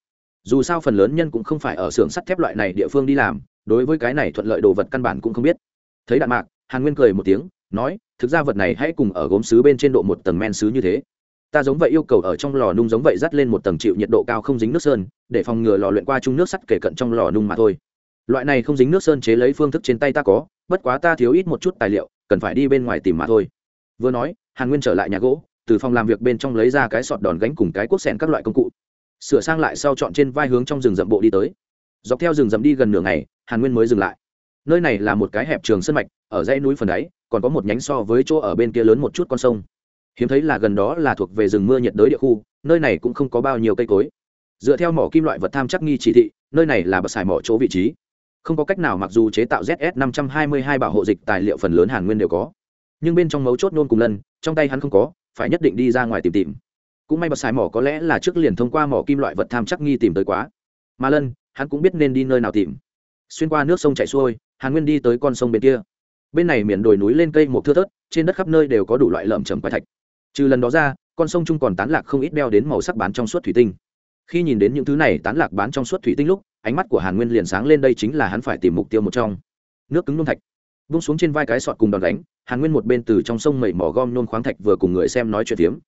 Dù sao phần lớn nhân cũng không phải ở xưởng sắt thép loại này địa phương đi làm, đối với cái này thuận lợi đồ vật căn bản cũng không biết. Thấy đạn mạc, hàn nguyên cười một tiếng, nói, thực ra vật này hãy cùng ở gốm sứ bên trên độ một tầng men sứ như thế ta giống vậy yêu cầu ở trong lò nung giống vậy dắt lên một tầng chịu nhiệt độ cao không dính nước sơn, để phòng ngừa lò luyện qua chung nước sắt kể cận trong lò nung mà thôi. Loại này không dính nước sơn chế lấy phương thức trên tay ta có, bất quá ta thiếu ít một chút tài liệu, cần phải đi bên ngoài tìm mà thôi. Vừa nói, hàn nguyên trở lại nhà gỗ, từ phòng làm việc bên trong lấy ra cái sọt đòn gánh cùng cái cuốc sẹn các loại công cụ. Sửa sang lại sau chọn trên vai hướng trong rừng rậm bộ đi tới. Dọc theo rừng rậm đi gần nửa ngày, hàn nguyên mới dừng lại. Nơi này là một cái hẹp trường sân mạch, ở dãy núi phần đáy, còn có một nhánh so với chỗ ở bên kia lớn một chút con sông hiếm thấy là gần đó là thuộc về rừng mưa nhiệt đới địa khu, nơi này cũng không có bao nhiêu cây cối. Dựa theo mỏ kim loại vật tham chắc nghi chỉ thị, nơi này là bậc xài mỏ chỗ vị trí. Không có cách nào mặc dù chế tạo zs 522 bảo hộ dịch tài liệu phần lớn hàn nguyên đều có. Nhưng bên trong mấu chốt nôn cùng lân, trong tay hắn không có, phải nhất định đi ra ngoài tìm tìm. Cũng may bậc xài mỏ có lẽ là trước liền thông qua mỏ kim loại vật tham chắc nghi tìm tới quá. Mà lân, hắn cũng biết nên đi nơi nào tìm. Xuyên qua nước sông chảy xuôi, hàn nguyên đi tới con sông bên kia. Bên này miền đồi núi lên cây một thưa thớt, trên đất khắp nơi đều có đủ loại lợm chầm quái thạch trừ lần đó ra, con sông chung còn tán lạc không ít đeo đến màu sắc bán trong suốt thủy tinh. Khi nhìn đến những thứ này tán lạc bán trong suốt thủy tinh lúc, ánh mắt của hàn nguyên liền sáng lên đây chính là hắn phải tìm mục tiêu một trong. Nước cứng nôn thạch. Vung xuống trên vai cái sọt cùng đòn đánh, hàn nguyên một bên từ trong sông mẩy mỏ gom nôn khoáng thạch vừa cùng người xem nói chuyện tiếm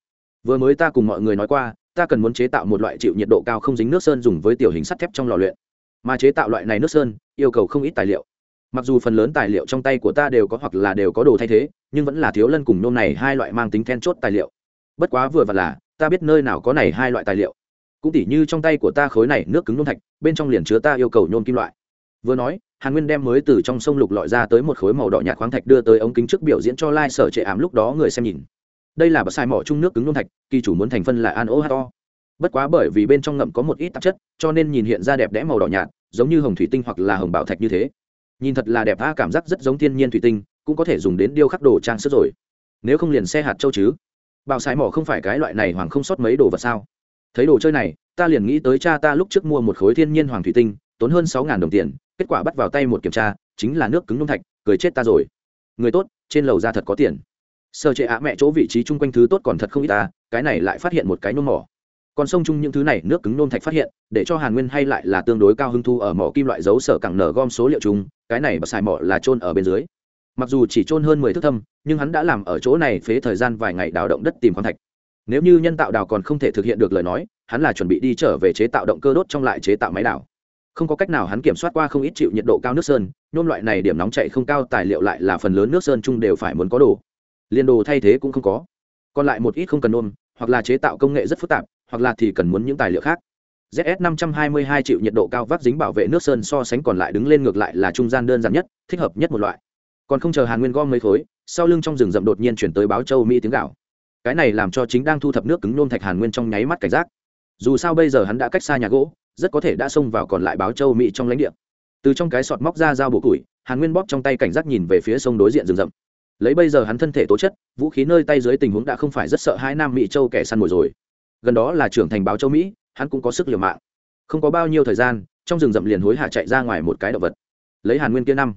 vừa mới ta cùng mọi người nói qua, ta cần muốn chế tạo một loại chịu nhiệt độ cao không dính nước sơn dùng với tiểu hình sắt thép trong lò luyện. Mà chế tạo loại này nước sơn, yêu cầu không ít tài liệu mặc dù phần lớn tài liệu trong tay của ta đều có hoặc là đều có đồ thay thế, nhưng vẫn là thiếu lân cùng nôm này hai loại mang tính then chốt tài liệu. Bất quá vừa vặn là, ta biết nơi nào có này hai loại tài liệu. Cũng tỉ như trong tay của ta khối này nước cứng nôm thạch, bên trong liền chứa ta yêu cầu nhôm kim loại. Vừa nói, hàn nguyên đem mới từ trong sông lục lọi ra tới một khối màu đỏ nhạt khoáng thạch đưa tới ống kính trước biểu diễn cho lai、like、sở trệ ám lúc đó người xem nhìn. Đây là bậc sai mỏ chung nước cứng nôm thạch, kỳ chủ muốn thành phân là an ô hát bất quá bởi vì bên trong ngậm có một ít tạp chất, cho nên nhìn hiện ra đẹp đẽ màu đỏ nhạt, giống như hồng thủy tinh hoặc là hồng bảo thạch như thế nhìn thật là đẹp a cảm giác rất giống thiên nhiên thủy tinh, cũng có thể dùng đến điêu khắc đồ trang sức rồi. Nếu không liền xe hạt châu chứ. Bảo sái mỏ không phải cái loại này hoàng không sót mấy đồ vật sao? Thấy đồ chơi này, ta liền nghĩ tới cha ta lúc trước mua một khối thiên nhiên hoàng thủy tinh, tốn hơn sáu đồng tiền, kết quả bắt vào tay một kiểm tra, chính là nước cứng nung thạch, cười chết ta rồi. Người tốt, trên lầu ra thật có tiền. Sơ chế ạ mẹ chỗ vị trí chung quanh thứ tốt còn thật không ít ta, cái này lại phát hiện một cái nôm mỏ còn sông chung những thứ này nước cứng nôm thạch phát hiện, để cho hàn nguyên hay lại là tương đối cao hưng thu ở mỏ kim loại dấu sở cẳng nở gom số liệu chung, cái này và xài mỏ là trôn ở bên dưới. Mặc dù chỉ trôn hơn mười thước thâm, nhưng hắn đã làm ở chỗ này phế thời gian vài ngày đào động đất tìm khoáng thạch. Nếu như nhân tạo đào còn không thể thực hiện được lời nói, hắn là chuẩn bị đi trở về chế tạo động cơ đốt trong lại chế tạo máy đào. Không có cách nào hắn kiểm soát qua không ít chịu nhiệt độ cao nước sơn nhôm loại này điểm nóng chạy không cao, tài liệu lại là phần lớn nước sơn chung đều phải muốn có đồ. Liên đồ thay thế cũng không có. Còn lại một ít không cần nôm, hoặc là chế tạo công nghệ rất phức tạp hoặc là thì cần muốn những tài liệu khác. Zs 522 triệu nhiệt độ cao vác dính bảo vệ nước sơn so sánh còn lại đứng lên ngược lại là trung gian đơn giản nhất, thích hợp nhất một loại. Còn không chờ hàn nguyên gom mấy khối, sau lưng trong rừng rậm đột nhiên chuyển tới báo châu mỹ tiếng gạo cái này làm cho chính đang thu thập nước cứng nôm thạch hàn nguyên trong nháy mắt cảnh giác. Dù sao bây giờ hắn đã cách xa nhà gỗ, rất có thể đã xông vào còn lại báo châu mỹ trong lãnh địa. Từ trong cái sọt móc ra dao bổ củi, hàn nguyên bóp trong tay cảnh giác nhìn về phía sông đối diện rừng rậm. Lấy bây giờ hắn thân thể tố chất, vũ khí nơi tay dưới tình huống đã không phải rất sợ hai nam mỹ châu kẻ săn mồi rồi gần đó là trưởng thành báo châu mỹ, hắn cũng có sức liều mạng. Không có bao nhiêu thời gian, trong rừng rậm liền hối hả chạy ra ngoài một cái động vật. Lấy hàn nguyên kia năm.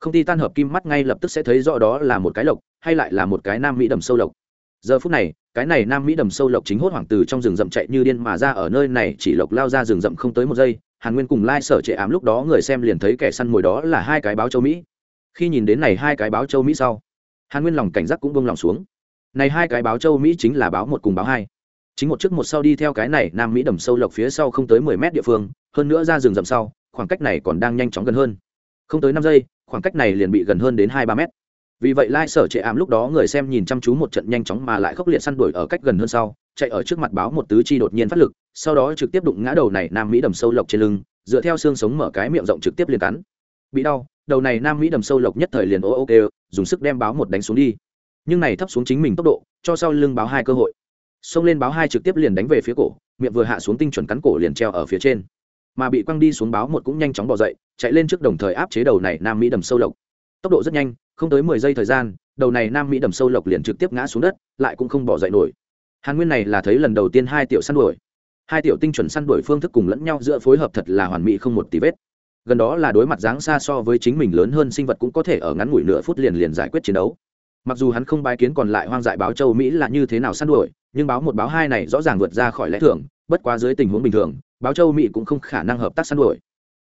Không ti tan hợp kim mắt ngay lập tức sẽ thấy rõ đó là một cái lộc, hay lại là một cái nam mỹ đầm sâu lộc. Giờ phút này, cái này nam mỹ đầm sâu lộc chính hốt hoảng từ trong rừng rậm chạy như điên mà ra ở nơi này, chỉ lộc lao ra rừng rậm không tới một giây, hàn nguyên cùng lai sở trệ ám lúc đó người xem liền thấy kẻ săn mồi đó là hai cái báo châu mỹ. Khi nhìn đến này hai cái báo châu mỹ sau, hàn nguyên lòng cảnh giác cũng bông lòng xuống. Này hai cái báo châu mỹ chính là báo một cùng báo hai chính một trước một sau đi theo cái này nam mỹ đầm sâu lộc phía sau không tới mười mét địa phương, hơn nữa ra rừng rậm sau, khoảng cách này còn đang nhanh chóng gần hơn. Không tới năm giây, khoảng cách này liền bị gần hơn đến hai ba mét. Vì vậy lai sở trệ ảm lúc đó người xem nhìn chăm chú một trận nhanh chóng mà lại khốc liệt săn đuổi ở cách gần hơn sau, chạy ở trước mặt báo một tứ chi đột nhiên phát lực, sau đó trực tiếp đụng ngã đầu này nam mỹ đầm sâu lộc trên lưng, dựa theo xương sống mở cái miệng rộng trực tiếp liền cắn. Bị đau, đầu này nam mỹ đầm sâu lộc nhất thời liền ô ô kê dùng sức đem báo một đánh xuống đi. Nhưng này thấp xuống chính mình tốc độ, cho sau lưng báo hai cơ hội xông lên báo hai trực tiếp liền đánh về phía cổ, miệng vừa hạ xuống tinh chuẩn cắn cổ liền treo ở phía trên. Mà bị quăng đi xuống báo một cũng nhanh chóng bỏ dậy, chạy lên trước đồng thời áp chế đầu này nam mỹ đầm sâu lộc. Tốc độ rất nhanh, không tới mười giây thời gian, đầu này nam mỹ đầm sâu lộc liền trực tiếp ngã xuống đất, lại cũng không bỏ dậy nổi. Hàn nguyên này là thấy lần đầu tiên hai tiểu săn đuổi. Hai tiểu tinh chuẩn săn đuổi phương thức cùng lẫn nhau giữa phối hợp thật là hoàn mỹ không một tí vết. Gần đó là đối mặt dáng xa so với chính mình lớn hơn sinh vật cũng có thể ở ngắn ngủi nửa phút liền liền giải quyết chiến đấu. Mặc dù hắn không bái kiến còn lại hoang dại báo châu mỹ là như thế nào săn đuổi nhưng báo một báo hai này rõ ràng vượt ra khỏi lẽ thường, bất quá dưới tình huống bình thường, báo châu mỹ cũng không khả năng hợp tác săn đuổi.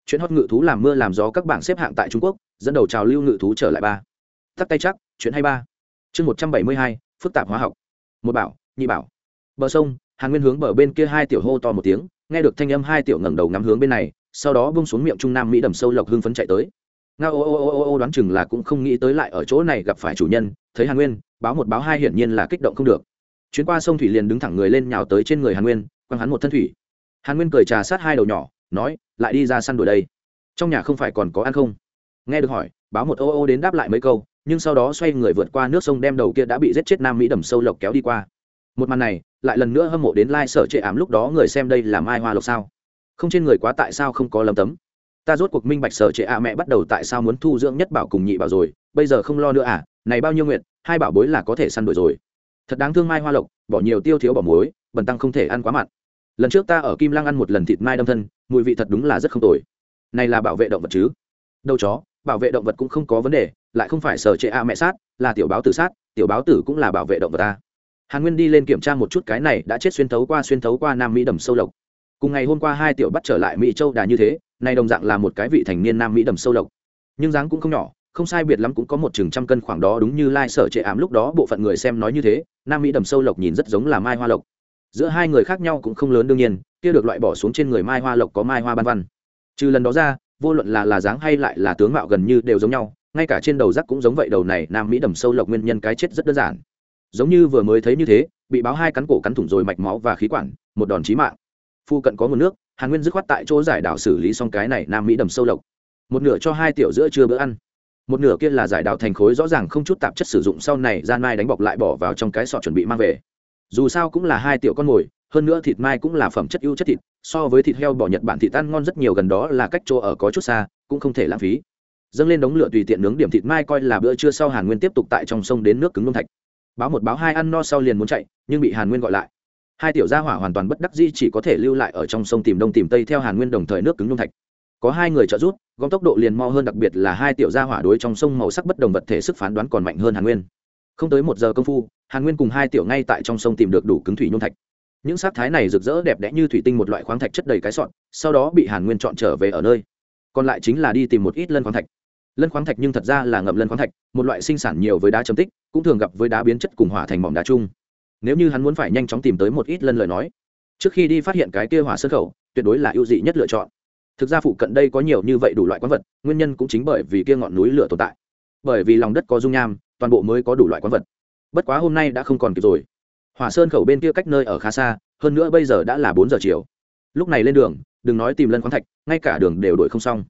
Chuyện hót ngự thú làm mưa làm gió các bảng xếp hạng tại trung quốc, dẫn đầu trào lưu ngự thú trở lại ba. Tắt tay chắc, chuyện hay ba. Chương một trăm bảy mươi hai, phức tạp hóa học. Một bảo, nhị bảo. Bờ sông, hàn nguyên hướng bờ bên kia hai tiểu hô to một tiếng, nghe được thanh âm hai tiểu ngẩng đầu ngắm hướng bên này, sau đó bông xuống miệng trung nam mỹ đầm sâu lộc hưng phấn chạy tới. Nga ô ô ô ô ô đoán chừng là cũng không nghĩ tới lại ở chỗ này gặp phải chủ nhân, thấy hàn nguyên, báo một báo hai hiển nhiên là kích động không được chuyến qua sông thủy liền đứng thẳng người lên nhào tới trên người hàn nguyên, quăng hắn một thân thủy. Hàn nguyên cười trà sát hai đầu nhỏ, nói, lại đi ra săn đuổi đây. Trong nhà không phải còn có ăn không? Nghe được hỏi, báo một ô ô đến đáp lại mấy câu, nhưng sau đó xoay người vượt qua nước sông đem đầu kia đã bị giết chết nam mỹ đầm sâu lộc kéo đi qua. Một màn này, lại lần nữa hâm mộ đến lai、like、sở chệ ảm lúc đó người xem đây là mai hoa lộc sao? Không trên người quá tại sao không có lấm tấm? Ta rốt cuộc minh bạch sở trệ ạ mẹ bắt đầu tại sao muốn thu dưỡng nhất bảo cùng nhị bảo rồi, bây giờ không lo nữa à? Này bao nhiêu nguyện, hai bảo bối là có thể săn đuổi rồi thật đáng thương mai hoa lộc, bỏ nhiều tiêu thiếu bỏ muối, bần tăng không thể ăn quá mặn. Lần trước ta ở kim lăng ăn một lần thịt mai đâm thân, mùi vị thật đúng là rất không tồi. Này là bảo vệ động vật chứ? Đâu chó, bảo vệ động vật cũng không có vấn đề, lại không phải sở trệ a mẹ sát, là tiểu báo tử sát, tiểu báo tử cũng là bảo vệ động vật ta hàn nguyên đi lên kiểm tra một chút cái này đã chết xuyên thấu qua xuyên thấu qua nam mỹ đầm sâu lộc. Cùng ngày hôm qua hai tiểu bắt trở lại mỹ châu đà như thế, này đồng dạng là một cái vị thành niên nam mỹ đầm sâu lộc. Nhưng dáng cũng không nhỏ không sai biệt lắm cũng có một chừng trăm cân khoảng đó đúng như lai sở trệ ảm lúc đó, bộ phận người xem nói như thế, nam mỹ đầm sâu lộc nhìn rất giống là mai hoa lộc. Giữa hai người khác nhau cũng không lớn đương nhiên, kia được loại bỏ xuống trên người mai hoa lộc có mai hoa ban văn. Trừ lần đó ra, vô luận là là dáng hay lại là tướng mạo gần như đều giống nhau, ngay cả trên đầu rắc cũng giống vậy, đầu này nam mỹ đầm sâu lộc nguyên nhân cái chết rất đơn giản. Giống như vừa mới thấy như thế, bị báo hai cắn cổ cắn thủng rồi mạch máu và khí quản, một đòn chí mạng. Phu cận có nguồn nước, hàn nguyên dứt khoát tại chỗ giải đảo xử lý xong cái này nam mỹ đầm sâu lộc. Một nửa cho hai tiểu giữa trưa bữa ăn một nửa kia là giải đào thành khối rõ ràng không chút tạp chất sử dụng sau này gian mai đánh bọc lại bỏ vào trong cái sọ chuẩn bị mang về. Dù sao cũng là hai tiểu con mồi, hơn nữa thịt mai cũng là phẩm chất ưu chất thịt, so với thịt heo bỏ nhật bản thịt ăn ngon rất nhiều gần đó là cách chỗ ở có chút xa, cũng không thể lãng phí. Dâng lên đống lửa tùy tiện nướng điểm thịt mai coi là bữa trưa sau hàn nguyên tiếp tục tại trong sông đến nước cứng nông thạch. Báo một báo hai ăn no sau liền muốn chạy, nhưng bị hàn nguyên gọi lại. Hai tiểu gia hỏa hoàn toàn bất đắc di chỉ có thể lưu lại ở trong sông tìm đông tìm tây theo hàn nguyên đồng thời nước cứng nông thạch có hai người trợ giúp, gom tốc độ liền mo hơn, đặc biệt là hai tiểu gia hỏa đối trong sông màu sắc bất đồng vật thể sức phán đoán còn mạnh hơn hàn nguyên. Không tới một giờ công phu, hàn nguyên cùng hai tiểu ngay tại trong sông tìm được đủ cứng thủy nhôm thạch. Những sắc thái này rực rỡ đẹp đẽ như thủy tinh một loại khoáng thạch chất đầy cái sọn sau đó bị hàn nguyên chọn trở về ở nơi. Còn lại chính là đi tìm một ít lân khoáng thạch. Lân khoáng thạch nhưng thật ra là ngậm lân khoáng thạch, một loại sinh sản nhiều với đá chấm tích, cũng thường gặp với đá biến chất cùng hỏa thành mỏm đá chung. Nếu như hắn muốn phải nhanh chóng tìm tới một ít lân lời nói, trước khi đi phát hiện cái kia hỏa sơn khẩu, tuyệt đối là ưu dị nhất lựa chọn thực ra phụ cận đây có nhiều như vậy đủ loại quán vật, nguyên nhân cũng chính bởi vì kia ngọn núi lửa tồn tại. Bởi vì lòng đất có dung nham, toàn bộ mới có đủ loại quán vật. Bất quá hôm nay đã không còn kịp rồi. Hỏa sơn khẩu bên kia cách nơi ở khá xa, hơn nữa bây giờ đã là bốn giờ chiều. Lúc này lên đường, đừng nói tìm lân khoáng thạch, ngay cả đường đều đổi không xong.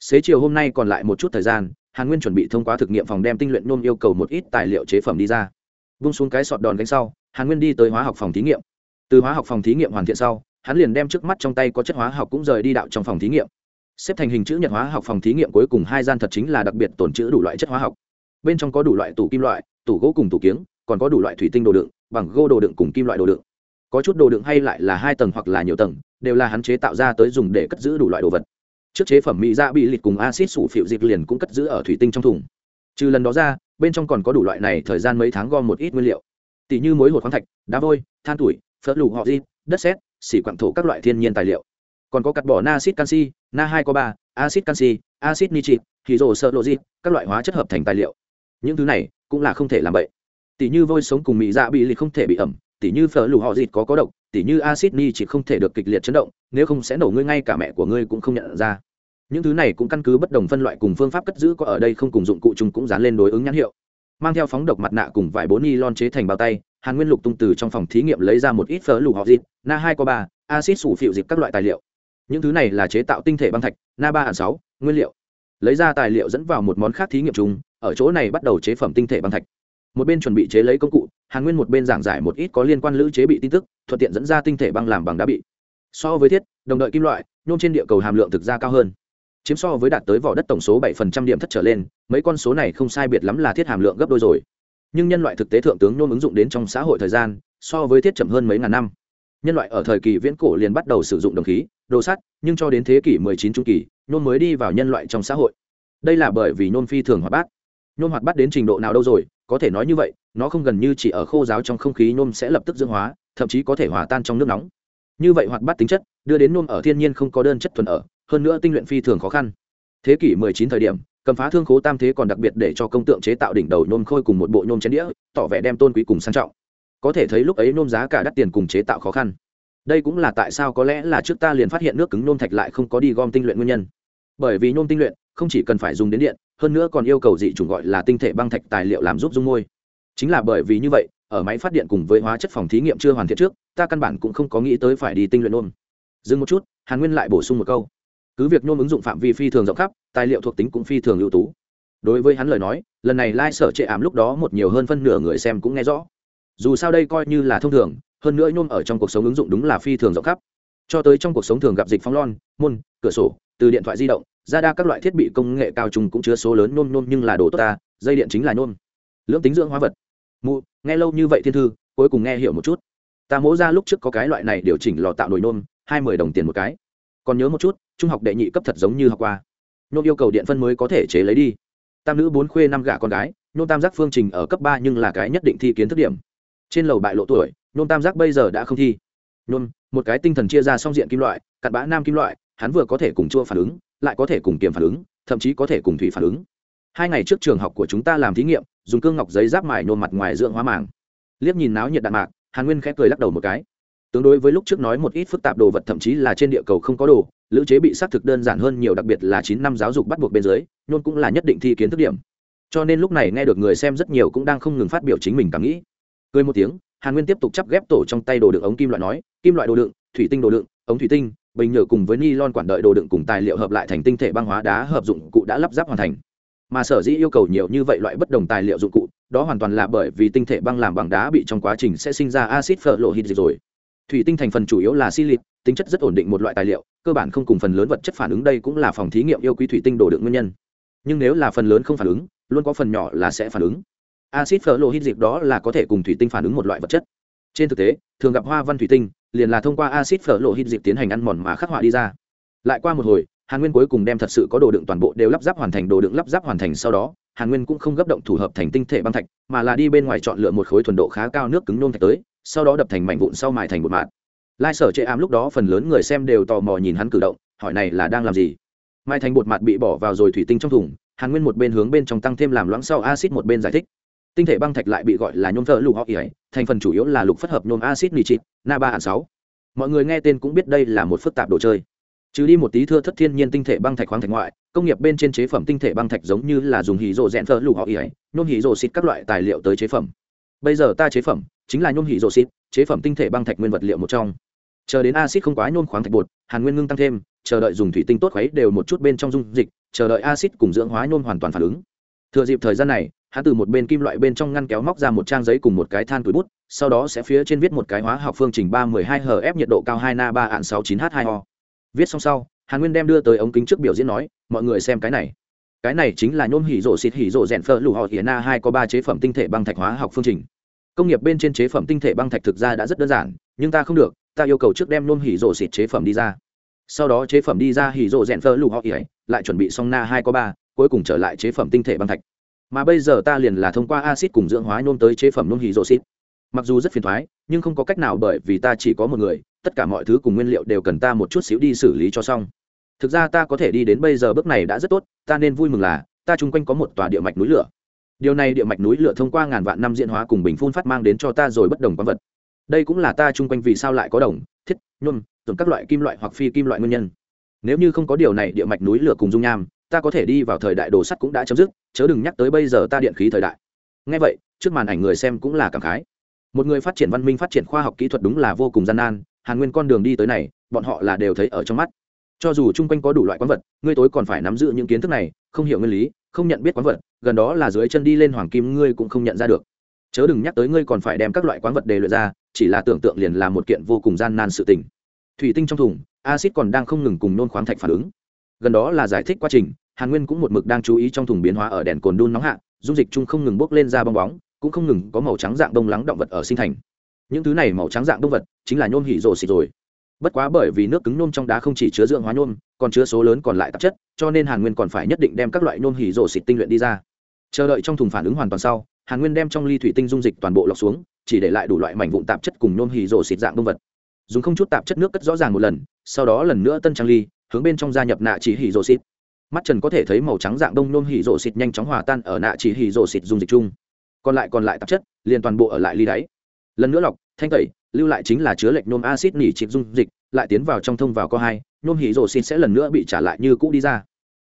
Xế chiều hôm nay còn lại một chút thời gian, hàn nguyên chuẩn bị thông qua thực nghiệm phòng đem tinh luyện nôm yêu cầu một ít tài liệu chế phẩm đi ra. Vung xuống cái sọt đòn cánh sau, hàn nguyên đi tới hóa học phòng thí nghiệm. Từ hóa học phòng thí nghiệm hoàn thiện sau hắn liền đem trước mắt trong tay có chất hóa học cũng rời đi đạo trong phòng thí nghiệm. Xếp thành hình chữ nhật hóa học phòng thí nghiệm cuối cùng hai gian thật chính là đặc biệt tồn chữ đủ loại chất hóa học. Bên trong có đủ loại tủ kim loại, tủ gỗ cùng tủ kiếng, còn có đủ loại thủy tinh đồ đựng, bằng gô đồ đựng cùng kim loại đồ đựng. Có chút đồ đựng hay lại là hai tầng hoặc là nhiều tầng, đều là hắn chế tạo ra tới dùng để cất giữ đủ loại đồ vật. Trước chế phẩm mỹ ra bị lịt cùng acid sủ phịu dịp liền cũng cất giữ ở thủy tinh trong thùng. Trừ lần đó ra, bên trong còn có đủ loại này thời gian mấy tháng gom một ít nguyên liệu. Tỷ như mối hột khoáng thạch, đá vôi, than tuổi, phớt lù họ di đất sét xỉ quặng thổ các loại thiên nhiên tài liệu. Còn có cắt bỏ na acid canxi, na hai có ba acid canxi acid nitric hydro sợ lộ các loại hóa chất hợp thành tài liệu. Những thứ này cũng là không thể làm vậy tỷ như vôi sống cùng mỹ dạ bị lịch không thể bị ẩm tỷ như phở lù họ dịt có có độc tỷ như acid ni chỉ không thể được kịch liệt chấn động, nếu không sẽ nổ ngươi ngay cả mẹ của ngươi cũng không nhận ra. Những thứ này cũng căn cứ bất đồng phân loại cùng phương pháp cất giữ có ở đây không cùng dụng cụ chung cũng dán lên đối ứng nhãn hiệu. Mang theo phóng độc mặt nạ cùng vải bốn ni lon chế thành bao tay hàn nguyên lục tung từ trong phòng thí nghiệm lấy ra một ít phở lù họ dịt na hai có ba acid sủ phịu dịp các loại tài liệu. Những thứ này là chế tạo tinh thể băng thạch, na ba hàn sáu, nguyên liệu. Lấy ra tài liệu dẫn vào một món khác thí nghiệm chung, ở chỗ này bắt đầu chế phẩm tinh thể băng thạch. Một bên chuẩn bị chế lấy công cụ, hàn nguyên một bên giảng giải một ít có liên quan lữ chế bị tin tức, thuận tiện dẫn ra tinh thể băng làm bằng đá bị. So với thiết, đồng đợi kim loại, nhôm trên địa cầu hàm lượng thực ra cao hơn. Chiếm so với đạt tới vỏ đất tổng số bảy phần trăm điểm thất trở lên, mấy con số này không sai biệt lắm là thiết hàm lượng gấp đôi rồi nhưng nhân loại thực tế thượng tướng nôm ứng dụng đến trong xã hội thời gian so với thiết chậm hơn mấy ngàn năm. Nhân loại ở thời kỳ viễn cổ liền bắt đầu sử dụng đồng khí, đồ sắt, nhưng cho đến thế kỷ 19 trung kỳ, nôm mới đi vào nhân loại trong xã hội. Đây là bởi vì nôm phi thường hoạt bát. Nôm hoạt bát đến trình độ nào đâu rồi, có thể nói như vậy, nó không gần như chỉ ở khô giáo trong không khí nôm sẽ lập tức dưỡng hóa, thậm chí có thể hòa tan trong nước nóng. Như vậy hoạt bát tính chất, đưa đến nôm ở thiên nhiên không có đơn chất thuần ở, hơn nữa tinh luyện phi thường khó khăn thế kỷ 19 thời điểm, cầm phá thương khố tam thế còn đặc biệt để cho công tượng chế tạo đỉnh đầu nhôm khôi cùng một bộ nhôm chén đĩa, tỏ vẻ đem tôn quý cùng sang trọng. Có thể thấy lúc ấy nhôm giá cả đắt tiền cùng chế tạo khó khăn. Đây cũng là tại sao có lẽ là trước ta liền phát hiện nước cứng nhôm thạch lại không có đi gom tinh luyện nguyên nhân. Bởi vì nhôm tinh luyện không chỉ cần phải dùng đến điện, hơn nữa còn yêu cầu dị chủng gọi là tinh thể băng thạch tài liệu làm giúp dung môi. Chính là bởi vì như vậy, ở máy phát điện cùng với hóa chất phòng thí nghiệm chưa hoàn thiện trước, ta căn bản cũng không có nghĩ tới phải đi tinh luyện nôm dừng một chút, hàn nguyên lại bổ sung một câu cứ việc nhôm ứng dụng phạm vi phi thường rộng khắp, tài liệu thuộc tính cũng phi thường ưu tú. Đối với hắn lời nói, lần này lai、like、sở trệ ảm lúc đó một nhiều hơn phân nửa người xem cũng nghe rõ. Dù sao đây coi như là thông thường, hơn nữa nhôm ở trong cuộc sống ứng dụng đúng là phi thường rộng khắp. Cho tới trong cuộc sống thường gặp dịch phóng lon, môn, cửa sổ, từ điện thoại di động, ra đa các loại thiết bị công nghệ cao trùng cũng chứa số lớn nôm nôm nhưng là đồ tốt ta, dây điện chính là nôm lưỡng tính dưỡng hóa vật. Mụ, nghe lâu như vậy thiên thư, cuối cùng nghe hiểu một chút. Ta mỗ ra lúc trước có cái loại này điều chỉnh lò tạo nồi nôm hai mươi đồng tiền một cái còn nhớ một chút, trung học đệ nhị cấp thật giống như học qua. Nôm yêu cầu điện phân mới có thể chế lấy đi. Tam nữ bốn khuê năm gả con gái nôm tam giác phương trình ở cấp ba nhưng là cái nhất định thi kiến thức điểm. Trên lầu bại lộ tuổi nôm tam giác bây giờ đã không thi. Nhôm một cái tinh thần chia ra song diện kim loại, cặn bã nam kim loại, hắn vừa có thể cùng chua phản ứng, lại có thể cùng kiềm phản ứng, thậm chí có thể cùng thủy phản ứng. Hai ngày trước trường học của chúng ta làm thí nghiệm, dùng cương ngọc giấy giáp mài nhôm mặt ngoài dưỡng hóa màng. Liếc nhìn náo nhiệt đạn mạc, hàn nguyên khẽ cười lắc đầu một cái tương đối với lúc trước nói một ít phức tạp đồ vật thậm chí là trên địa cầu không có đồ, lữ chế bị xác thực đơn giản hơn nhiều, đặc biệt là chín năm giáo dục bắt buộc bên dưới nôn cũng là nhất định thi kiến thức điểm. Cho nên lúc này nghe được người xem rất nhiều cũng đang không ngừng phát biểu chính mình cảm nghĩ. Cười một tiếng, hàn nguyên tiếp tục chắp ghép tổ trong tay đồ đựng ống kim loại nói, kim loại đồ đựng, thủy tinh đồ đựng, ống thủy tinh, bình nhựa cùng với ni lon quản đợi đồ đựng cùng tài liệu hợp lại thành tinh thể băng hóa đá hợp dụng cụ đã lắp ráp hoàn thành. Mà sở dĩ yêu cầu nhiều như vậy loại bất đồng tài liệu dụng cụ, đó hoàn toàn là bởi vì tinh thể băng làm bằng đá bị trong quá trình sẽ sinh ra acid phở lộ hít rồi thủy tinh thành phần chủ yếu là silic, tính chất rất ổn định một loại tài liệu cơ bản không cùng phần lớn vật chất phản ứng đây cũng là phòng thí nghiệm yêu quý thủy tinh đổ đựng nguyên nhân. Nhưng nếu là phần lớn không phản ứng luôn có phần nhỏ là sẽ phản ứng. Acid phở dịp đó là có thể cùng thủy tinh phản ứng một loại vật chất. Trên thực tế thường gặp hoa văn thủy tinh liền là thông qua acid phở dịp tiến hành ăn mòn mà khắc họa đi ra. Lại qua một hồi hàn nguyên cuối cùng đem thật sự có đồ đựng toàn bộ đều lắp ráp hoàn thành đồ đựng lắp ráp hoàn thành sau đó hàn nguyên cũng không gấp động thủ hợp thành tinh thể băng thạch mà là đi bên ngoài chọn lựa một khối thuần độ khá cao nước cứng nôn thạch tới sau đó đập thành mảnh vụn sau mài thành bột mạt. Lai sở chệ ám lúc đó phần lớn người xem đều tò mò nhìn hắn cử động, hỏi này là đang làm gì? Mai thành bột mạt bị bỏ vào rồi thủy tinh trong thùng, hàn nguyên một bên hướng bên trong tăng thêm làm loãng sau acid một bên giải thích. Tinh thể băng thạch lại bị gọi là nhôm thợ lục họ ỉa thành phần chủ yếu là lục phất hợp nhôm acid nitric na ba hạn sáu. Mọi người nghe tên cũng biết đây là một phức tạp đồ chơi. Trừ đi một tí thưa thất thiên nhiên tinh thể băng thạch khoáng thạch ngoại, công nghiệp bên trên chế phẩm tinh thể băng thạch giống như là dùng hì rộ rẽn thợ lục họ ỉa nhôm hì rộ xịt các loại tài liệu tới chế phẩm bây giờ ta chế phẩm chính là nhôm hỉ rổ xịt, chế phẩm tinh thể băng thạch nguyên vật liệu một trong. Chờ đến acid không quá nhôm khoáng thạch bột, hàn nguyên ngưng tăng thêm, chờ đợi dùng thủy tinh tốt khuấy đều một chút bên trong dung dịch, chờ đợi acid cùng dưỡng hóa nhôm hoàn toàn phản ứng. Thừa dịp thời gian này, hắn từ một bên kim loại bên trong ngăn kéo móc ra một trang giấy cùng một cái than túi bút, sau đó sẽ phía trên viết một cái hóa học phương trình ba mười hai hf nhiệt độ cao hai na ba ạn sáu chín h hai o. Viết xong sau, hàn nguyên đem đưa tới ống kính trước biểu diễn nói, mọi người xem cái này. Cái này chính là nhôm hỉ rổ xịt hỉ rổ rèn phơ lụ họ hiền na hai có ba chế phẩm tinh thể băng thạch hóa học phương trình công nghiệp bên trên chế phẩm tinh thể băng thạch thực ra đã rất đơn giản nhưng ta không được ta yêu cầu trước đem nhôm hỉ rộ xịt chế phẩm đi ra. Sau đó chế phẩm đi ra hỉ rộ rèn phơ lụ họ ỉa, lại chuẩn bị xong na hai có ba cuối cùng trở lại chế phẩm tinh thể băng thạch. Mà bây giờ ta liền là thông qua acid cùng dưỡng hóa nôn tới chế phẩm nôn hỉ rộ xịt. Mặc dù rất phiền thoái nhưng không có cách nào bởi vì ta chỉ có một người tất cả mọi thứ cùng nguyên liệu đều cần ta một chút xíu đi xử lý cho xong. Thực ra ta có thể đi đến bây giờ bước này đã rất tốt ta nên vui mừng là ta chung quanh có một tòa địa mạch núi lửa điều này địa mạch núi lửa thông qua ngàn vạn năm diễn hóa cùng bình phun phát mang đến cho ta rồi bất đồng quán vật. Đây cũng là ta chung quanh vì sao lại có đồng, thiết, nhôm dùng các loại kim loại hoặc phi kim loại nguyên nhân. Nếu như không có điều này địa mạch núi lửa cùng dung nham, ta có thể đi vào thời đại đồ sắt cũng đã chấm dứt, chớ đừng nhắc tới bây giờ ta điện khí thời đại. Ngay vậy, trước màn ảnh người xem cũng là cảm khái. Một người phát triển văn minh phát triển khoa học kỹ thuật đúng là vô cùng gian nan, hàn nguyên con đường đi tới này, bọn họ là đều thấy ở trong mắt. Cho dù chung quanh có đủ loại quán vật, ngươi tối còn phải nắm giữ những kiến thức này, không hiểu nguyên lý không nhận biết quán vật, gần đó là dưới chân đi lên hoàng kim, ngươi cũng không nhận ra được. Chớ đừng nhắc tới ngươi còn phải đem các loại quán vật đề luyện ra, chỉ là tưởng tượng liền là một kiện vô cùng gian nan sự tình. Thủy tinh trong thùng acid còn đang không ngừng cùng nôn khoáng thạch phản ứng. Gần đó là giải thích quá trình, hàn nguyên cũng một mực đang chú ý trong thùng biến hóa ở đèn cồn đun nóng hạ, dung dịch chung không ngừng bốc lên ra bong bóng, cũng không ngừng có màu trắng dạng đông lắng động vật ở sinh thành. Những thứ này màu trắng dạng động vật chính là nhôm hỉ rồ xịt rồi bất quá bởi vì nước cứng nôm trong đá không chỉ chứa dưỡng hóa nhôm còn chứa số lớn còn lại tạp chất, cho nên hàn nguyên còn phải nhất định đem các loại nhôm hỉ rổ xịt tinh luyện đi ra. Chờ đợi trong thùng phản ứng hoàn toàn sau, hàn nguyên đem trong ly thủy tinh dung dịch toàn bộ lọc xuống, chỉ để lại đủ loại mảnh vụn tạp chất cùng nhôm hỉ rổ xịt dạng động vật. Dùng không chút tạp chất nước cất rõ ràng một lần, sau đó lần nữa tân trang ly, hướng bên trong gia nhập nạ chỉ hỉ rổ xịt. Mắt trần có thể thấy màu trắng dạng đông nhôm hỉ rổ xịt nhanh chóng hòa tan ở nạ chỉ hỉ rổ xịt dung dịch chung. Còn lại còn lại tạp chất, liền toàn bộ ở lại ly đáy. Lần nữa lọc, thanh tẩy lưu lại chính là chứa lệch nôm acid nỉ trịch dung dịch, lại tiến vào trong thông vào co hai nôm hỉ rồ xịt sẽ lần nữa bị trả lại như cũ đi ra.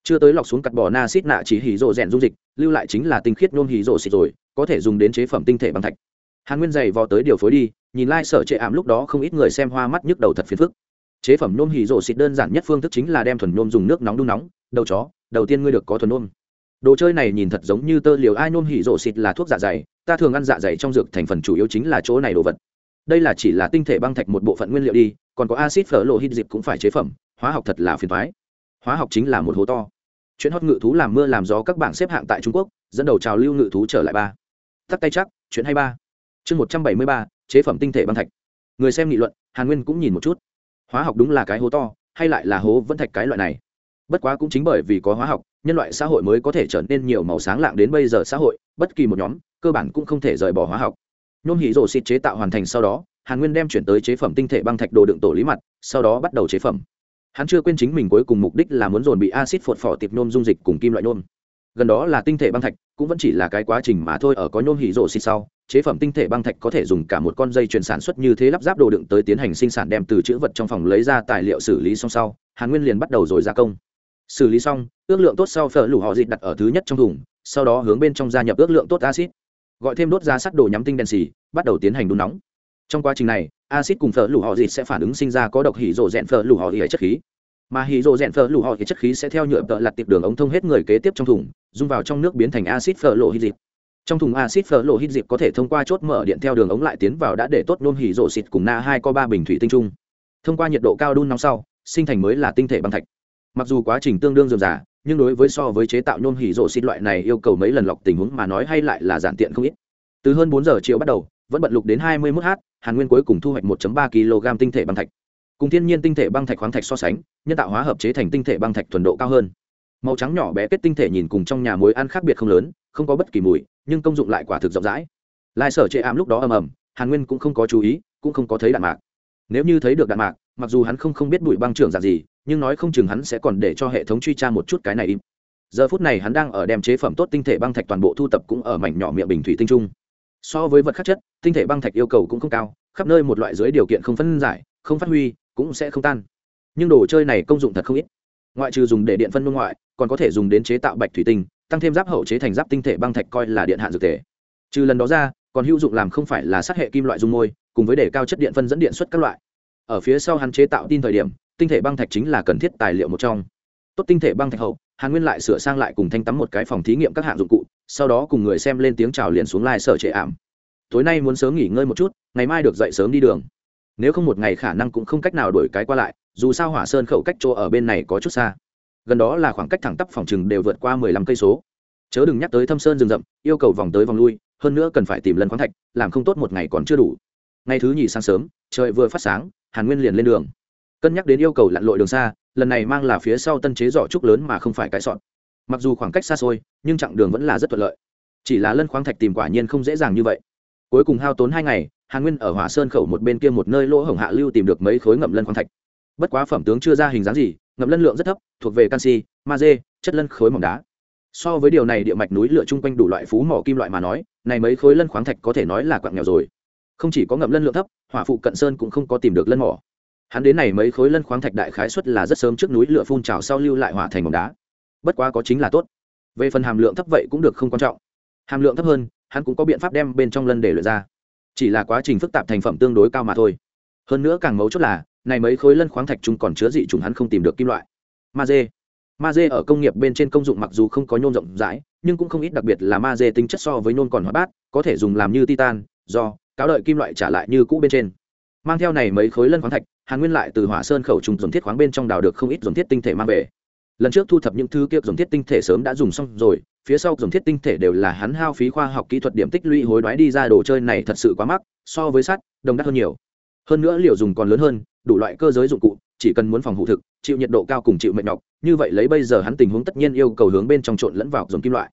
Chưa tới lọc xuống cắt bỏ na xít nạ chỉ hỉ rộ rèn dung dịch, lưu lại chính là tinh khiết nôm hỉ rộ xịt rồi, có thể dùng đến chế phẩm tinh thể bằng thạch. Hàn nguyên dày vò tới điều phối đi, nhìn lai、like、sở trệ ảm lúc đó không ít người xem hoa mắt nhức đầu thật phiền phức. Chế phẩm nôm hỉ rộ xịt đơn giản nhất phương thức chính là đem thuần nôm dùng nước nóng đun nóng, đầu chó, đầu tiên ngươi được có thuần nôm đồ chơi này nhìn thật giống như tơ liều, ai nôm hỉ rộ xịt là thuốc dạ dày, ta thường ăn dạ dày trong dược thành phần chủ yếu chính là chỗ này đồ vật đây là chỉ là tinh thể băng thạch một bộ phận nguyên liệu đi, còn có acid phở lộ hít dịp cũng phải chế phẩm, hóa học thật là phiền thoái hóa học chính là một hố to. Chuyện hót ngự thú làm mưa làm gió các bảng xếp hạng tại trung quốc, dẫn đầu trào lưu ngự thú trở lại ba. Tắt tay chắc, chuyện hay ba. Chương một trăm bảy mươi ba, chế phẩm tinh thể băng thạch. Người xem nghị luận, hàn nguyên cũng nhìn một chút. Hóa học đúng là cái hố to, hay lại là hố vẫn thạch cái loại này? Bất quá cũng chính bởi vì có hóa học, nhân loại xã hội mới có thể trở nên nhiều màu sáng lạng đến bây giờ xã hội, bất kỳ một nhóm, cơ bản cũng không thể rời bỏ hóa học nhôm hỉ rổ xịt chế tạo hoàn thành sau đó, hàn nguyên đem chuyển tới chế phẩm tinh thể băng thạch đồ đựng tổ lý mặt, sau đó bắt đầu chế phẩm. Hắn chưa quên chính mình cuối cùng mục đích là muốn dồn bị acid phột phỏ tiệp nhôm dung dịch cùng kim loại nhôm. Gần đó là tinh thể băng thạch, cũng vẫn chỉ là cái quá trình mà thôi, ở có nhôm hỉ rổ xịt sau, chế phẩm tinh thể băng thạch có thể dùng cả một con dây chuyển sản xuất như thế lắp ráp đồ đựng tới tiến hành sinh sản đem từ chữ vật trong phòng lấy ra tài liệu xử lý xong sau, hàn nguyên liền bắt đầu rồi gia công. Xử lý xong, ước lượng tốt sau phở lủ họ dịt đặt ở thứ nhất trong thùng, sau đó hướng bên trong gia nhập ước lượng tốt acid gọi thêm đốt ra sắt đồ nhắm tinh đèn xì, bắt đầu tiến hành đun nóng. Trong quá trình này acid cùng phở lủ họ dịt sẽ phản ứng sinh ra có độc hỉ rộ rẽn phở lủ họ dịt chất khí. Mà hỉ rộ rẽn phở lủ họ dịt chất khí sẽ theo nhựa tợ lặt tiệp đường ống thông hết người kế tiếp trong thùng, dung vào trong nước biến thành acid phở lộ hít dịp trong thùng acid phở lộ hít dịp có thể thông qua chốt mở điện theo đường ống lại tiến vào đã để tốt nôm hỉ rộ xịt cùng na hai co ba bình thủy tinh trung thông qua nhiệt độ cao đun nóng sau, sinh thành mới là tinh thể băng thạch. Mặc dù quá trình tương đương dườm giả nhưng đối với so với chế tạo nhôm hỉ rộ xịt loại này yêu cầu mấy lần lọc tình huống mà nói hay lại là giản tiện không ít. Từ hơn bốn giờ chiều bắt đầu, vẫn bận lục đến hai mươi mốt h, hàn nguyên cuối cùng thu hoạch 1 ba kg tinh thể băng thạch. Cùng thiên nhiên tinh thể băng thạch khoáng thạch so sánh, nhân tạo hóa hợp chế thành tinh thể băng thạch thuần độ cao hơn. Màu trắng nhỏ bé kết tinh thể nhìn cùng trong nhà muối ăn khác biệt không lớn, không có bất kỳ mùi, nhưng công dụng lại quả thực rộng rãi. Lai sở chệ ám lúc đó ầm ầm, hàn nguyên cũng không có chú ý, cũng không có thấy đạn mạc. Nếu như thấy được đạn mạc, mặc dù hắn không không biết bụi băng trưởng dạng gì nhưng nói không chừng hắn sẽ còn để cho hệ thống truy tra một chút cái này im. Giờ phút này hắn đang ở đem chế phẩm tốt tinh thể băng thạch toàn bộ thu tập cũng ở mảnh nhỏ miệng bình thủy tinh trung. So với vật khắc chất, tinh thể băng thạch yêu cầu cũng không cao, khắp nơi một loại dưới điều kiện không phân giải, không phát huy, cũng sẽ không tan. Nhưng đồ chơi này công dụng thật không ít. Ngoại trừ dùng để điện phân nông ngoại, còn có thể dùng đến chế tạo bạch thủy tinh, tăng thêm giáp hậu chế thành giáp tinh thể băng thạch coi là điện hạn dược thể trừ lần đó ra, còn hữu dụng làm không phải là sát hệ kim loại dung môi, cùng với để cao chất điện phân dẫn điện xuất các loại. Ở phía sau hắn chế tạo tin thời điểm tinh thể băng thạch chính là cần thiết tài liệu một trong. Tốt tinh thể băng thạch hậu, hàn nguyên lại sửa sang lại cùng thanh tắm một cái phòng thí nghiệm các hạng dụng cụ, sau đó cùng người xem lên tiếng chào liền xuống lai sở trệ ảm. Tối nay muốn sớm nghỉ ngơi một chút, ngày mai được dậy sớm đi đường. Nếu không một ngày khả năng cũng không cách nào đổi cái qua lại, dù sao hỏa sơn khẩu cách chỗ ở bên này có chút xa. Gần đó là khoảng cách thẳng tắp phòng chừng đều vượt qua mười lăm cây số. Chớ đừng nhắc tới thâm sơn rừng rậm, yêu cầu vòng tới vòng lui, hơn nữa cần phải tìm lần khoáng thạch, làm không tốt một ngày còn chưa đủ. Ngày thứ nhì sáng sớm, trời vừa phát sáng, hàn nguyên liền lên đường cân nhắc đến yêu cầu lặn lội đường xa, lần này mang là phía sau tân chế giỏ trúc lớn mà không phải cái sọn. Mặc dù khoảng cách xa xôi, nhưng chặng đường vẫn là rất thuận lợi. Chỉ là lân khoáng thạch tìm quả nhiên không dễ dàng như vậy. Cuối cùng hao tốn hai ngày hàn nguyên ở hỏa sơn khẩu một bên kia một nơi lỗ hổng hạ lưu tìm được mấy khối ngậm lân khoáng thạch. Bất quá phẩm tướng chưa ra hình dáng gì, ngậm lân lượng rất thấp, thuộc về canxi, magie, chất lân khối mỏng đá. So với điều này địa mạch núi lửa chung quanh đủ loại phú mỏ kim loại mà nói, này mấy khối lân khoáng thạch có thể nói là quạng nghèo rồi. Không chỉ có ngậm lân lượng thấp, hỏa phụ cận sơn cũng không có tìm được lân mỏ hắn đến này mấy khối lân khoáng thạch đại khái xuất là rất sớm trước núi lửa phun trào sau lưu lại hỏa thành bóng đá. Bất quá có chính là tốt. Về phần hàm lượng thấp vậy cũng được không quan trọng. Hàm lượng thấp hơn hắn cũng có biện pháp đem bên trong lân để luyện ra. Chỉ là quá trình phức tạp thành phẩm tương đối cao mà thôi. Hơn nữa càng mấu chốt là này mấy khối lân khoáng thạch chúng còn chứa dị chúng hắn không tìm được kim loại. Ma dê, ma dê ở công nghiệp bên trên công dụng mặc dù không có nhôm rộng rãi nhưng cũng không ít đặc biệt là ma dê tính chất so với nhôm còn hóa bát có thể dùng làm như titan do cáo đợi kim loại trả lại như cũ bên trên. Mang theo này mấy khối lân khoáng thạch hàn nguyên lại từ hỏa sơn khẩu trùng dồn thiết khoáng bên trong đào được không ít dồn thiết tinh thể mang về. Lần trước thu thập những thứ kia dồn thiết tinh thể sớm đã dùng xong rồi, phía sau dồn thiết tinh thể đều là hắn hao phí khoa học kỹ thuật điểm tích lũy hối đoái đi ra đồ chơi này thật sự quá mắc, so với sắt, đồng đắt hơn nhiều. Hơn nữa liều dùng còn lớn hơn, đủ loại cơ giới dụng cụ, chỉ cần muốn phòng hụ thực, chịu nhiệt độ cao cùng chịu mệt nhọc, như vậy lấy bây giờ hắn tình huống tất nhiên yêu cầu hướng bên trong trộn lẫn vào dòng kim loại.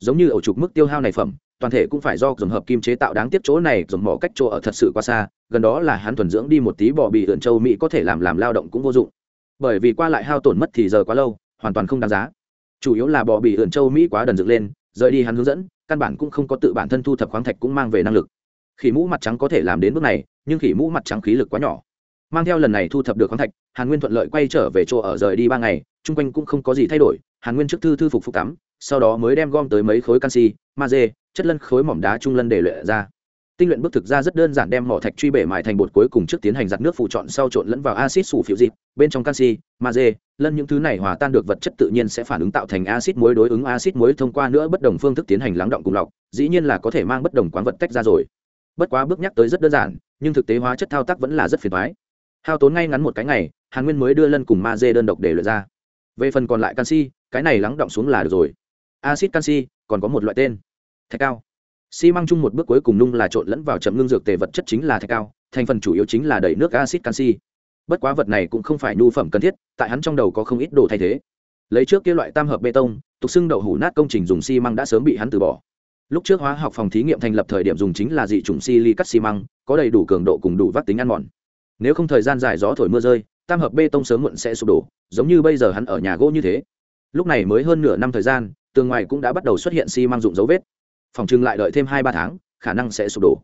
Giống như ẩu trục mức tiêu hao này phẩm, toàn thể cũng phải do dòng hợp kim chế tạo đáng tiếc chỗ này dòng mỏ cách chỗ ở thật sự quá xa gần đó là hắn thuần dưỡng đi một tí bò bị ượn châu mỹ có thể làm làm lao động cũng vô dụng. Bởi vì qua lại hao tổn mất thì giờ quá lâu hoàn toàn không đáng giá. Chủ yếu là bò bị ượn châu mỹ quá đần dựng lên rời đi hắn hướng dẫn căn bản cũng không có tự bản thân thu thập khoáng thạch cũng mang về năng lực. Khỉ mũ mặt trắng có thể làm đến bước này nhưng khỉ mũ mặt trắng khí lực quá nhỏ. Mang theo lần này thu thập được khoáng thạch hàn nguyên thuận lợi quay trở về chỗ ở rời đi ba ngày chung quanh cũng không có gì thay đổi hàn nguyên trước thư thư phục phục tắm sau đó mới đem gom tới mấy khối canxi ma dê, chất lân khối mỏm đá trung lân để luyện ra tinh luyện bước thực ra rất đơn giản đem mỏ thạch truy bể mài thành bột cuối cùng trước tiến hành giặt nước phụ chọn sau trộn lẫn vào acid sủ phiệu dịp, bên trong canxi, magie, lân những thứ này hòa tan được vật chất tự nhiên sẽ phản ứng tạo thành acid muối đối ứng acid muối thông qua nữa bất đồng phương thức tiến hành lắng động cùng lọc, dĩ nhiên là có thể mang bất đồng quán vật tách ra rồi. Bất quá bước nhắc tới rất đơn giản, nhưng thực tế hóa chất thao tác vẫn là rất phiền toái. Hao tốn ngay ngắn một cái ngày, hàn nguyên mới đưa lân cùng magie đơn độc để luyện ra. Về phần còn lại canxi, cái này lắng động xuống là được rồi. Acid canxi, còn có một loại tên. Thạch cao xi măng chung một bước cuối cùng nung là trộn lẫn vào chậm ngưng dược tề vật chất chính là thạch cao, thành phần chủ yếu chính là đầy nước acid canxi. Bất quá vật này cũng không phải nhu phẩm cần thiết, tại hắn trong đầu có không ít đồ thay thế. Lấy trước kia loại tam hợp bê tông, tục xưng đậu hủ nát công trình dùng xi măng đã sớm bị hắn từ bỏ. Lúc trước hóa học phòng thí nghiệm thành lập thời điểm dùng chính là dị chủng si cắt xi măng, có đầy đủ cường độ cùng đủ vắt tính ăn mòn. Nếu không thời gian dài gió thổi mưa rơi, tam hợp bê tông sớm muộn sẽ sụp đổ, giống như bây giờ hắn ở nhà gỗ như thế. Lúc này mới hơn nửa năm thời gian, tường ngoài cũng đã bắt đầu xuất hiện xi măng dụng dấu vết phòng trưng lại đợi thêm hai ba tháng, khả năng sẽ sụp đổ.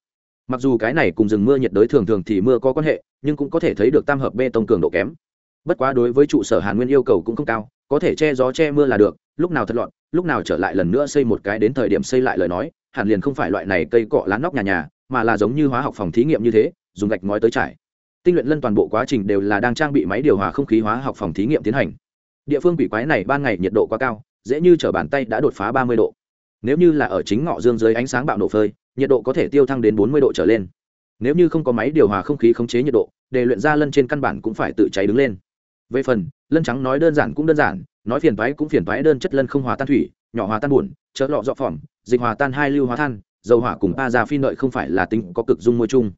Mặc dù cái này cùng rừng mưa nhiệt đới thường thường thì mưa có quan hệ, nhưng cũng có thể thấy được tam hợp bê tông cường độ kém. Bất quá đối với trụ sở hàn nguyên yêu cầu cũng không cao, có thể che gió che mưa là được, lúc nào thật loạn, lúc nào trở lại lần nữa xây một cái đến thời điểm xây lại lời nói, hẳn liền không phải loại này cây cọ lá nóc nhà nhà, mà là giống như hóa học phòng thí nghiệm như thế, dùng gạch ngói tới trải. Tinh luyện lân toàn bộ quá trình đều là đang trang bị máy điều hòa không khí hóa học phòng thí nghiệm tiến hành. Địa phương quỷ quái này ban ngày nhiệt độ quá cao, dễ như t bàn tay đã đột phá ba mươi độ nếu như là ở chính ngọ dương dưới ánh sáng bạo nổ phơi, nhiệt độ có thể tiêu thăng đến bốn mươi độ trở lên. Nếu như không có máy điều hòa không khí khống chế nhiệt độ, để luyện ra lân trên căn bản cũng phải tự cháy đứng lên. Về phần, lân trắng nói đơn giản cũng đơn giản, nói phiền thoái cũng phiền thoái đơn chất lân không hòa tan thủy, nhỏ hòa tan buồn chớ lọ dọ phỏng, dịch hòa tan hai lưu hóa than, dầu hỏa cùng ba già phi nợi không phải là tính có cực dung môi chung.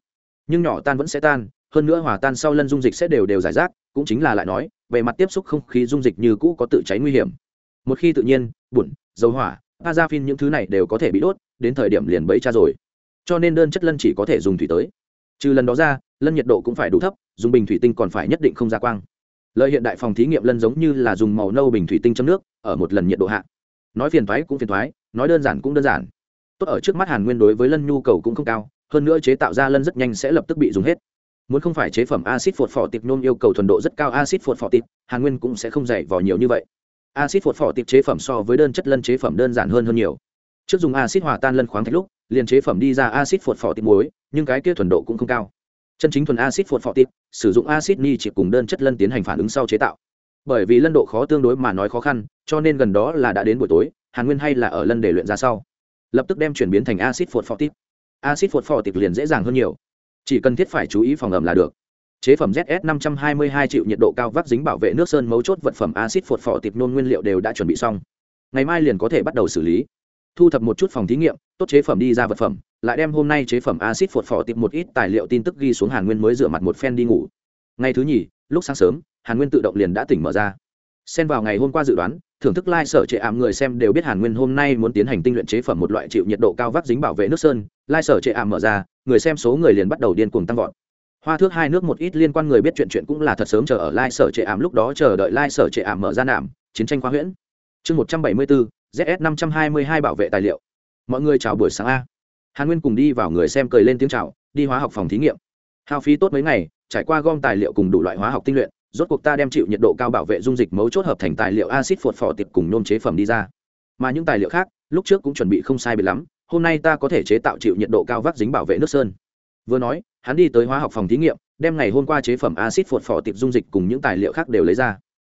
Nhưng nhỏ tan vẫn sẽ tan, hơn nữa hòa tan sau lân dung dịch sẽ đều đều giải rác, cũng chính là lại nói về mặt tiếp xúc không khí dung dịch như cũ có tự cháy nguy hiểm. Một khi tự nhiên bụn dầu hỏa pa ra phin những thứ này đều có thể bị đốt, đến thời điểm liền bẫy cha rồi. Cho nên đơn chất lân chỉ có thể dùng thủy tới. Trừ lần đó ra, lân nhiệt độ cũng phải đủ thấp, dùng bình thủy tinh còn phải nhất định không ra quang. Lợi hiện đại phòng thí nghiệm lân giống như là dùng màu nâu bình thủy tinh trong nước, ở một lần nhiệt độ hạ. Nói phiền thoái cũng phiền thoái nói đơn giản cũng đơn giản. Tốt ở trước mắt hàn nguyên đối với lân nhu cầu cũng không cao, hơn nữa chế tạo ra lân rất nhanh sẽ lập tức bị dùng hết. Muốn không phải chế phẩm acid phột phỏ tiệp nôm yêu cầu thuần độ rất cao acid phột phỏ tiệp hàn nguyên cũng sẽ không dày vò nhiều như vậy acid phột phỏ tiệp chế phẩm so với đơn chất lân chế phẩm đơn giản hơn hơn nhiều. Trước dùng acid hòa tan lân khoáng thạch lúc, liền chế phẩm đi ra acid phột phỏ tiệp muối, nhưng cái kia thuần độ cũng không cao. Chân chính thuần acid phột phỏ tiệp, sử dụng acid ni chỉ cùng đơn chất lân tiến hành phản ứng sau chế tạo. Bởi vì lân độ khó tương đối mà nói khó khăn, cho nên gần đó là đã đến buổi tối, hàn nguyên hay là ở lân để luyện ra sau. Lập tức đem chuyển biến thành acid phột phỏ tiệp. Acid phột phỏ tiệp liền dễ dàng hơn nhiều. Chỉ cần thiết phải chú ý phòng ẩm là được chế phẩm zs 522 triệu nhiệt độ cao vắc dính bảo vệ nước sơn mấu chốt vật phẩm axit phột phò tiệp nôn nguyên liệu đều đã chuẩn bị xong. Ngày mai liền có thể bắt đầu xử lý. Thu thập một chút phòng thí nghiệm, tốt chế phẩm đi ra vật phẩm, lại đem hôm nay chế phẩm axit phột phò tiệp một ít tài liệu tin tức ghi xuống hàn nguyên mới rửa mặt một phen đi ngủ. Ngày thứ nhì, lúc sáng sớm, hàn nguyên tự động liền đã tỉnh mở ra. Xen vào ngày hôm qua dự đoán, thưởng thức lai sở trệ ảm người xem đều biết hàn nguyên hôm nay muốn tiến hành tinh luyện chế phẩm một loại chịu nhiệt độ cao vắc dính bảo vệ nước sơn. Lai sở trệ ảm mở ra, người xem số người liền bắt đầu điên cuồng tăng vọt hoa thước hai nước một ít liên quan người biết chuyện chuyện cũng là thật sớm chờ ở Lai sở trệ ảm, lúc đó chờ đợi Lai sở trệ ảm mở ra nạm, chiến tranh khoa huyễn. Chương một trăm bảy mươi bốn zs năm trăm hai mươi hai bảo vệ tài liệu. Mọi người chào buổi sáng a. Hàn nguyên cùng đi vào người xem cười lên tiếng chào, đi hóa học phòng thí nghiệm. Hao phí tốt mấy ngày, trải qua gom tài liệu cùng đủ loại hóa học tinh luyện, rốt cuộc ta đem chịu nhiệt độ cao bảo vệ dung dịch mấu chốt hợp thành tài liệu acid phột phò tiệp cùng nôm chế phẩm đi ra. Mà những tài liệu khác, lúc trước cũng chuẩn bị không sai biệt lắm, hôm nay ta có thể chế tạo chịu nhiệt độ cao vác dính bảo vệ nước sơn vừa nói, hắn đi tới hóa học phòng thí nghiệm, đem ngày hôm qua chế phẩm acid phột phỏ tiệp dung dịch cùng những tài liệu khác đều lấy ra.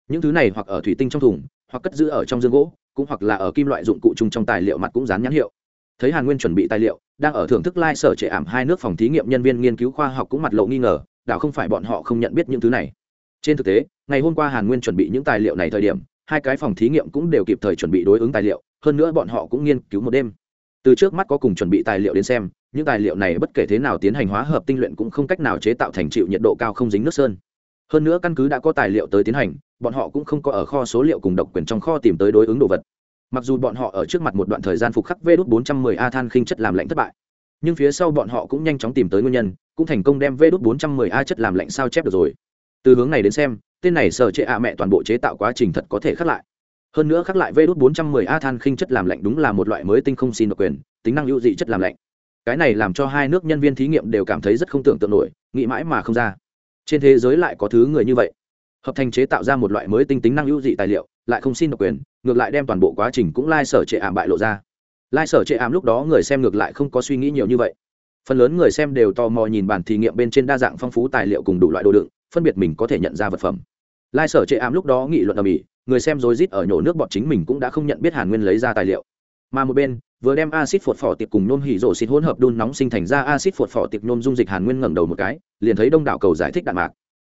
Những thứ này hoặc ở thủy tinh trong thùng, hoặc cất giữ ở trong dương gỗ, cũng hoặc là ở kim loại dụng cụ chung trong tài liệu mặt cũng dán nhãn hiệu. Thấy hàn nguyên chuẩn bị tài liệu, đang ở thưởng thức lai、like、sở trệ ảm hai nước phòng thí nghiệm nhân viên nghiên cứu khoa học cũng mặt lộ nghi ngờ, đảo không phải bọn họ không nhận biết những thứ này. Trên thực tế, ngày hôm qua hàn nguyên chuẩn bị những tài liệu này thời điểm, hai cái phòng thí nghiệm cũng đều kịp thời chuẩn bị đối ứng tài liệu, hơn nữa bọn họ cũng nghiên cứu một đêm. Từ trước mắt có cùng chuẩn bị tài liệu đến xem những tài liệu này bất kể thế nào tiến hành hóa hợp tinh luyện cũng không cách nào chế tạo thành chịu nhiệt độ cao không dính nước sơn. Hơn nữa căn cứ đã có tài liệu tới tiến hành, bọn họ cũng không có ở kho số liệu cùng độc quyền trong kho tìm tới đối ứng đồ vật. Mặc dù bọn họ ở trước mặt một đoạn thời gian phục khắc vê đốt bốn trăm mười a than khinh chất làm lạnh thất bại, nhưng phía sau bọn họ cũng nhanh chóng tìm tới nguyên nhân, cũng thành công đem vê đốt bốn trăm mười a chất làm lạnh sao chép được rồi. Từ hướng này đến xem, tên này sở chế a mẹ toàn bộ chế tạo quá trình thật có thể khắc lại. Hơn nữa khắc lại vê đốt bốn trăm mười a than khinh chất làm lạnh đúng là một loại mới tinh không xin độc quyền, tính năng hữu dị chất làm lạnh cái này làm cho hai nước nhân viên thí nghiệm đều cảm thấy rất không tưởng tượng nổi, nghĩ mãi mà không ra. Trên thế giới lại có thứ người như vậy. Hợp thành chế tạo ra một loại mới tinh tính năng hữu dị tài liệu, lại không xin độc quyền, ngược lại đem toàn bộ quá trình cũng lai、like、sở trệ ảm bại lộ ra. Lai、like、sở trệ ảm lúc đó người xem ngược lại không có suy nghĩ nhiều như vậy. Phần lớn người xem đều tò mò nhìn bản thí nghiệm bên trên đa dạng phong phú tài liệu cùng đủ loại đồ đựng, phân biệt mình có thể nhận ra vật phẩm. Lai、like、sở trệ ảm lúc đó nghị luận ở mỹ người xem rối rít ở nhổ nước bọn chính mình cũng đã không nhận biết hàn nguyên lấy ra tài liệu mà một bên, vừa đem acid phột phỏ tiệp cùng nôm hỉ rổ xịt hỗn hợp đun nóng sinh thành ra acid phột phỏ tiệp nôm dung dịch hàn nguyên ngẩng đầu một cái, liền thấy đông đảo cầu giải thích đạn mạc.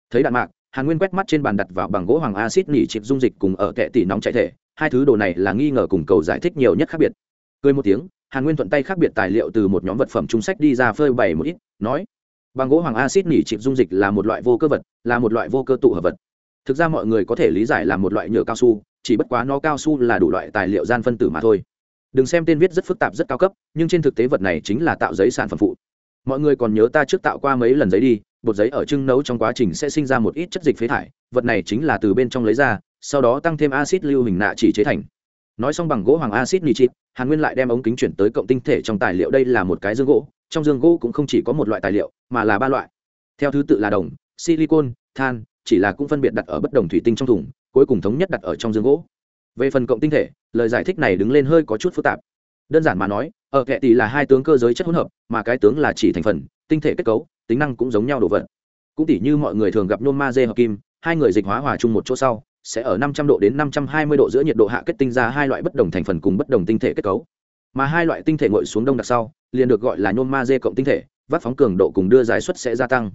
Thấy đạn mạc, hàn nguyên quét mắt trên bàn đặt vào bằng gỗ hoàng acid nỉ chịp dung dịch cùng ở kệ tỷ nóng chạy thể. Hai thứ đồ này là nghi ngờ cùng cầu giải thích nhiều nhất khác biệt. Cười một tiếng, hàn nguyên thuận tay khác biệt tài liệu từ một nhóm vật phẩm trung sách đi ra phơi bày một ít, nói, bằng gỗ hoàng acid nỉ chịp dung dịch là một loại vô cơ vật, là một loại vô cơ tụ hợp vật. Thực ra mọi người có thể lý giải là một loại nhựa cao su, chỉ bất quá nó cao su là đủ loại tài liệu gian phân tử mà thôi đừng xem tên viết rất phức tạp rất cao cấp, nhưng trên thực tế vật này chính là tạo giấy sản phẩm phụ. Mọi người còn nhớ ta trước tạo qua mấy lần giấy đi, bột giấy ở trưng nấu trong quá trình sẽ sinh ra một ít chất dịch phế thải, vật này chính là từ bên trong lấy ra, sau đó tăng thêm acid lưu hình nạ chỉ chế thành. Nói xong bằng gỗ hoàng acid nitrit, hàn nguyên lại đem ống kính chuyển tới cộng tinh thể trong tài liệu đây là một cái dương gỗ, trong dương gỗ cũng không chỉ có một loại tài liệu, mà là ba loại. Theo thứ tự là đồng, silicon, than, chỉ là cũng phân biệt đặt ở bất đồng thủy tinh trong thùng, cuối cùng thống nhất đặt ở trong dương gỗ về phần cộng tinh thể, lời giải thích này đứng lên hơi có chút phức tạp. Đơn giản mà nói, ở kệ tỷ là hai tướng cơ giới chất hỗn hợp, mà cái tướng là chỉ thành phần, tinh thể kết cấu, tính năng cũng giống nhau đồ vật. Cũng tỉ như mọi người thường gặp nôm ma dê hợp kim, hai người dịch hóa hòa chung một chỗ sau, sẽ ở 500 độ đến 520 độ giữa nhiệt độ hạ kết tinh ra hai loại bất đồng thành phần cùng bất đồng tinh thể kết cấu. Mà hai loại tinh thể ngội xuống đông đặc sau, liền được gọi là nôm ma dê cộng tinh thể, vắt phóng cường độ cùng đưa giải suất sẽ gia tăng.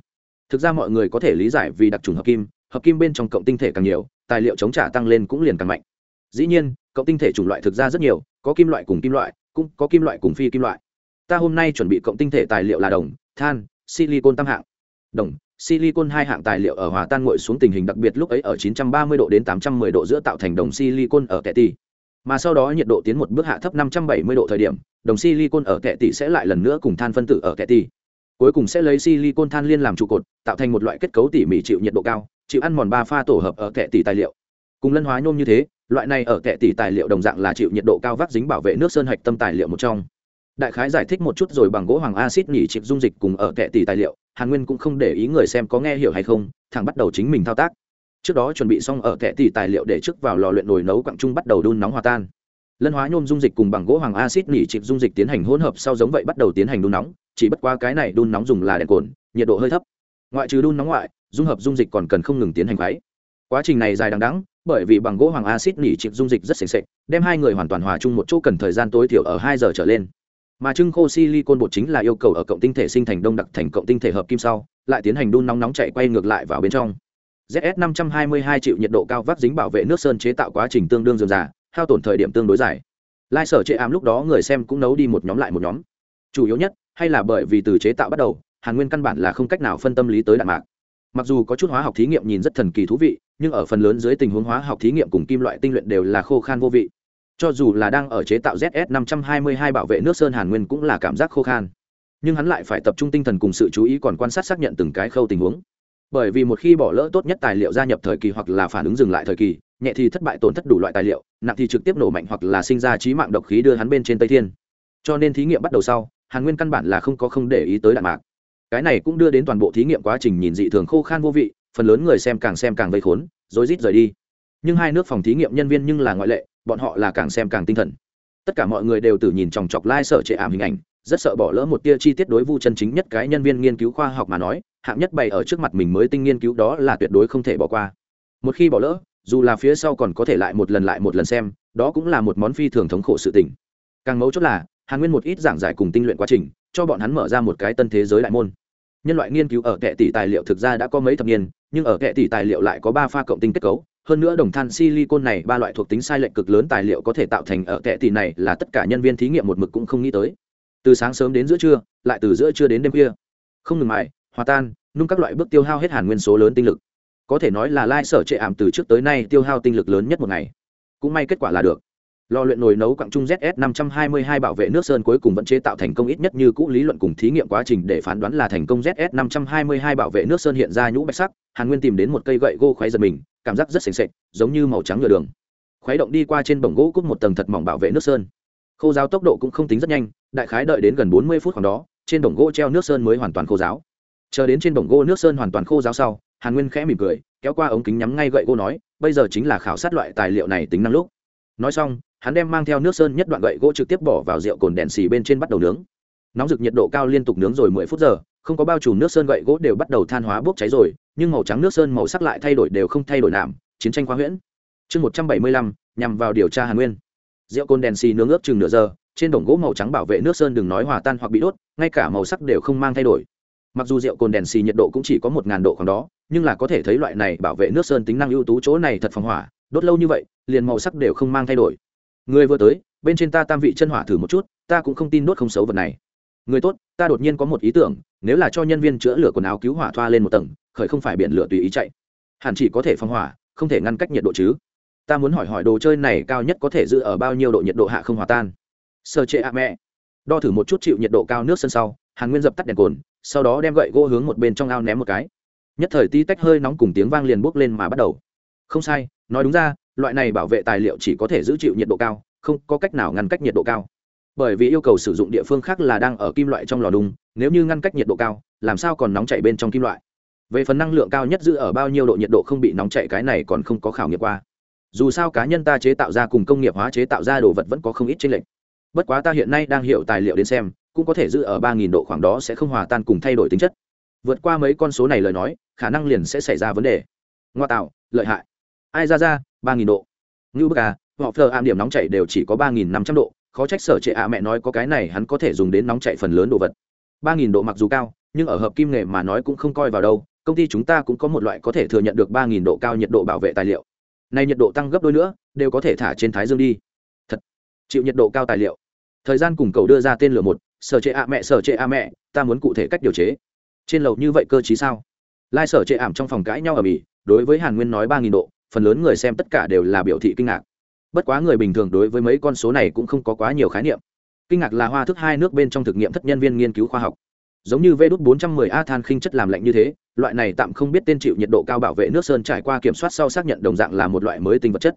Thực ra mọi người có thể lý giải vì đặc trùng hợp kim hợp kim bên trong cộng tinh thể càng nhiều, tài liệu chống trả tăng lên cũng liền càng mạnh dĩ nhiên cộng tinh thể chủng loại thực ra rất nhiều có kim loại cùng kim loại cũng có kim loại cùng phi kim loại. Ta hôm nay chuẩn bị cộng tinh thể tài liệu là đồng than silicon tam hạng. Đồng silicon hai hạng tài liệu ở hòa tan nguội xuống tình hình đặc biệt lúc ấy ở 930 độ đến 810 độ giữa tạo thành đồng silicon ở kẻ tỷ, mà sau đó nhiệt độ tiến một bước hạ thấp 570 độ thời điểm đồng silicon ở kẻ tỷ sẽ lại lần nữa cùng than phân tử ở kẻ tỷ. Cuối cùng sẽ lấy silicon than liên làm trụ cột tạo thành một loại kết cấu tỉ mỉ chịu nhiệt độ cao chịu ăn mòn ba pha tổ hợp ở kẻ tỷ tài liệu. Cùng lân hóa nhôm như thế loại này ở kệ tỷ tài liệu đồng dạng là chịu nhiệt độ cao vác dính bảo vệ nước sơn hạch tâm tài liệu một trong. Đại khái giải thích một chút rồi bằng gỗ hoàng acid nhỉ chịp dung dịch cùng ở kệ tỷ tài liệu, hàn nguyên cũng không để ý người xem có nghe hiểu hay không thằng bắt đầu chính mình thao tác. Trước đó chuẩn bị xong ở kệ tỷ tài liệu để trước vào lò luyện nồi nấu quặng trung bắt đầu đun nóng hòa tan. Lân hóa nhôm dung dịch cùng bằng gỗ hoàng acid nhỉ chịp dung dịch tiến hành hỗn hợp sau giống vậy bắt đầu tiến hành đun nóng, chỉ bất qua cái này đun nóng dùng là đèn cồn, nhiệt độ hơi thấp. Ngoại trừ đun nóng ngoại, dung hợp dung dịch còn cần không ngừng tiến hành quấy quá trình này dài đằng đẵng bởi vì bằng gỗ hoàng acid nỉ trịch dung dịch rất sạch sệt, đem hai người hoàn toàn hòa chung một chỗ cần thời gian tối thiểu ở hai giờ trở lên. Mà trưng khô silicon bột chính là yêu cầu ở cộng tinh thể sinh thành đông đặc thành cộng tinh thể hợp kim sau, lại tiến hành đun nóng nóng chạy quay ngược lại vào bên trong. Zs 522 triệu nhiệt độ cao vác dính bảo vệ nước sơn chế tạo quá trình tương đương dườm già, hao tổn thời điểm tương đối dài. Lai sở chế ám lúc đó người xem cũng nấu đi một nhóm lại một nhóm. Chủ yếu nhất, hay là bởi vì từ chế tạo bắt đầu, hàn nguyên căn bản là không cách nào phân tâm lý tới đạn mạc mặc dù có chút hóa học thí nghiệm nhìn rất thần kỳ thú vị, nhưng ở phần lớn dưới tình huống hóa học thí nghiệm cùng kim loại tinh luyện đều là khô khan vô vị. Cho dù là đang ở chế tạo zs 522 bảo vệ nước sơn hàn nguyên cũng là cảm giác khô khan. Nhưng hắn lại phải tập trung tinh thần cùng sự chú ý còn quan sát xác nhận từng cái khâu tình huống. Bởi vì một khi bỏ lỡ tốt nhất tài liệu gia nhập thời kỳ hoặc là phản ứng dừng lại thời kỳ, nhẹ thì thất bại tổn thất đủ loại tài liệu, nặng thì trực tiếp nổ mạnh hoặc là sinh ra trí mạng độc khí đưa hắn bên trên tây thiên. Cho nên thí nghiệm bắt đầu sau, hàn nguyên căn bản là không có không để ý tới đạn mạc cái này cũng đưa đến toàn bộ thí nghiệm quá trình nhìn dị thường khô khan vô vị, phần lớn người xem càng xem càng vây khốn rối rít rời đi. Nhưng hai nước phòng thí nghiệm nhân viên nhưng là ngoại lệ, bọn họ là càng xem càng tinh thần. Tất cả mọi người đều tự nhìn chòng chọc lai、like、sở trệ ảm hình ảnh, rất sợ bỏ lỡ một tia chi tiết đối vu chân chính nhất cái nhân viên nghiên cứu khoa học mà nói, hạng nhất bày ở trước mặt mình mới tinh nghiên cứu đó là tuyệt đối không thể bỏ qua. Một khi bỏ lỡ, dù là phía sau còn có thể lại một lần lại một lần xem, đó cũng là một món phi thường thống khổ sự tình. Càng mấu chốt là, hàn nguyên một ít giảng giải cùng tinh luyện quá trình cho bọn hắn mở ra một cái tân thế giới đại môn. Nhân loại nghiên cứu ở kệ tỷ tài liệu thực ra đã có mấy thập niên, nhưng ở kệ tỷ tài liệu lại có ba pha cộng tinh kết cấu. Hơn nữa đồng than silicon này ba loại thuộc tính sai lệch cực lớn tài liệu có thể tạo thành ở kệ tỷ này là tất cả nhân viên thí nghiệm một mực cũng không nghĩ tới. Từ sáng sớm đến giữa trưa, lại từ giữa trưa đến đêm khuya. Không ngừng mãi, hòa tan, nung các loại bước tiêu hao hết hàn nguyên số lớn tinh lực. Có thể nói là lai sở trệ ảm từ trước tới nay tiêu hao tinh lực lớn nhất một ngày. Cũng may kết quả là được lò luyện nồi nấu quặng trung zs 522 bảo vệ nước sơn cuối cùng vẫn chế tạo thành công ít nhất như cũ lý luận cùng thí nghiệm quá trình để phán đoán là thành công zs 522 bảo vệ nước sơn hiện ra nhũ bạch sắc. Hàn nguyên tìm đến một cây gậy gỗ khoáy giật mình, cảm giác rất sềnh sệch giống như màu trắng nhựa đường. Khuấy động đi qua trên bồng gỗ cút một tầng thật mỏng bảo vệ nước sơn. Khô giáo tốc độ cũng không tính rất nhanh, đại khái đợi đến gần 40 phút khoảng đó, trên bổng gỗ treo nước sơn mới hoàn toàn khô giáo. Chờ đến trên bổng gỗ nước sơn hoàn toàn khô giáo sau, hàn nguyên khẽ mỉm cười, kéo qua ống kính nhắm ngay gậy gỗ nói, bây giờ chính là khảo sát loại tài liệu này tính năng lúc nói xong, hắn đem mang theo nước sơn nhất đoạn gậy gỗ trực tiếp bỏ vào rượu cồn đèn xì bên trên bắt đầu nướng. Nóng rực nhiệt độ cao liên tục nướng rồi mười phút giờ, không có bao trùm nước sơn gậy gỗ đều bắt đầu than hóa bốc cháy rồi, nhưng màu trắng nước sơn màu sắc lại thay đổi đều không thay đổi nạm, chiến tranh khoa huyễn. Chương một trăm bảy mươi lăm, nhằm vào điều tra hàn nguyên. Rượu cồn đèn xì nướng ướp chừng nửa giờ, trên đồng gỗ màu trắng bảo vệ nước sơn đừng nói hòa tan hoặc bị đốt, ngay cả màu sắc đều không mang thay đổi. Mặc dù rượu cồn đèn xì nhiệt độ cũng chỉ có một ngàn độ khoảng đó, nhưng là có thể thấy loại này bảo vệ nước sơn tính năng ưu tú chỗ này thật phòng hỏa đốt lâu như vậy, liền màu sắc đều không mang thay đổi. Người vừa tới, bên trên ta tam vị chân hỏa thử một chút, ta cũng không tin đốt không xấu vật này. Người tốt, ta đột nhiên có một ý tưởng, nếu là cho nhân viên chữa lửa quần áo cứu hỏa thoa lên một tầng, khởi không phải biển lửa tùy ý chạy. Hẳn chỉ có thể phong hỏa, không thể ngăn cách nhiệt độ chứ. Ta muốn hỏi hỏi đồ chơi này cao nhất có thể giữ ở bao nhiêu độ nhiệt độ hạ không hòa tan? Sơ chế ạ mẹ. Đo thử một chút chịu nhiệt độ cao nước sân sau, hàn nguyên dập tắt đèn cồn, sau đó đem gậy gỗ hướng một bên trong ao ném một cái. Nhất thời tí tách hơi nóng cùng tiếng vang liền bốc lên mà bắt đầu. Không sai nói đúng ra, loại này bảo vệ tài liệu chỉ có thể giữ chịu nhiệt độ cao, không có cách nào ngăn cách nhiệt độ cao. Bởi vì yêu cầu sử dụng địa phương khác là đang ở kim loại trong lò đung nếu như ngăn cách nhiệt độ cao, làm sao còn nóng chảy bên trong kim loại? Về phần năng lượng cao nhất giữ ở bao nhiêu độ nhiệt độ không bị nóng chảy cái này còn không có khảo nghiệm qua. Dù sao cá nhân ta chế tạo ra cùng công nghiệp hóa chế tạo ra đồ vật vẫn có không ít chênh lệch. Bất quá ta hiện nay đang hiểu tài liệu đến xem, cũng có thể giữ ở ba nghìn độ khoảng đó sẽ không hòa tan cùng thay đổi tính chất. Vượt qua mấy con số này lời nói, khả năng liền sẽ xảy ra vấn đề. Ngoa tạo, lợi hại ai ra ra, ba nghìn độ. Ngưu bức à họ phờ am điểm nóng chảy đều chỉ có ba nghìn năm trăm độ, khó trách sở trệ ạ mẹ nói có cái này hắn có thể dùng đến nóng chảy phần lớn đồ vật. ba nghìn độ mặc dù cao, nhưng ở hợp kim nghề mà nói cũng không coi vào đâu, công ty chúng ta cũng có một loại có thể thừa nhận được ba nghìn độ cao nhiệt độ bảo vệ tài liệu. Này nhiệt độ tăng gấp đôi nữa, đều có thể thả trên thái dương đi. Thật, chịu nhiệt độ cao tài liệu. Thời gian cùng cầu đưa ra tên lửa một, sở trệ ạ mẹ, sở trệ ạ mẹ, ta muốn cụ thể cách điều chế. Trên lầu như vậy cơ chí sao? Lai sở trệ ảm trong phòng cãi nhau ở bỉ đối với hàn nguyên nói ba nghìn độ phần lớn người xem tất cả đều là biểu thị kinh ngạc. Bất quá người bình thường đối với mấy con số này cũng không có quá nhiều khái niệm. Kinh ngạc là hoa thức hai nước bên trong thực nghiệm thất nhân viên nghiên cứu khoa học. Giống như vê đốt 410 a than khinh chất làm lạnh như thế, loại này tạm không biết tên chịu nhiệt độ cao bảo vệ nước sơn trải qua kiểm soát sau xác nhận đồng dạng là một loại mới tinh vật chất.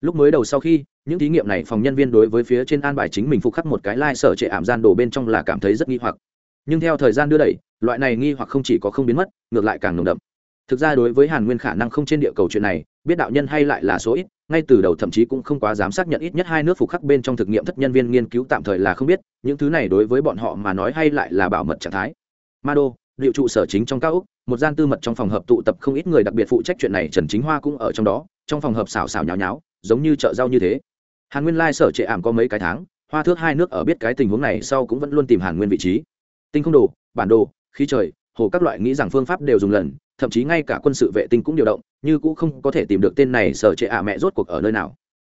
Lúc mới đầu sau khi, những thí nghiệm này phòng nhân viên đối với phía trên an bài chính mình phục khắc một cái lai、like、sở trệ ảm gian đồ bên trong là cảm thấy rất nghi hoặc. Nhưng theo thời gian đưa đẩy, loại này nghi hoặc không chỉ có không biến mất, ngược lại càng nồng đậm thực ra đối với hàn nguyên khả năng không trên địa cầu chuyện này, biết đạo nhân hay lại là số ít, ngay từ đầu thậm chí cũng không quá dám xác nhận ít nhất hai nước phục khắc bên trong thực nghiệm thất nhân viên nghiên cứu tạm thời là không biết, những thứ này đối với bọn họ mà nói hay lại là bảo mật trạng thái. Ma đô, liệu trụ sở chính trong cao úc một gian tư mật trong phòng hợp tụ tập không ít người đặc biệt phụ trách chuyện này, trần chính hoa cũng ở trong đó, trong phòng hợp xào xào nháo nháo, giống như chợ rau như thế. Hàn nguyên lai sở trệ ảm có mấy cái tháng, hoa thước hai nước ở biết cái tình huống này sau cũng vẫn luôn tìm hàn nguyên vị trí. Tinh không đồ, bản đồ, khí trời hồ các loại nghĩ rằng phương pháp đều dùng lần, thậm chí ngay cả quân sự vệ tinh cũng điều động, như cũng không có thể tìm được tên này sở trệ ả mẹ rốt cuộc ở nơi nào.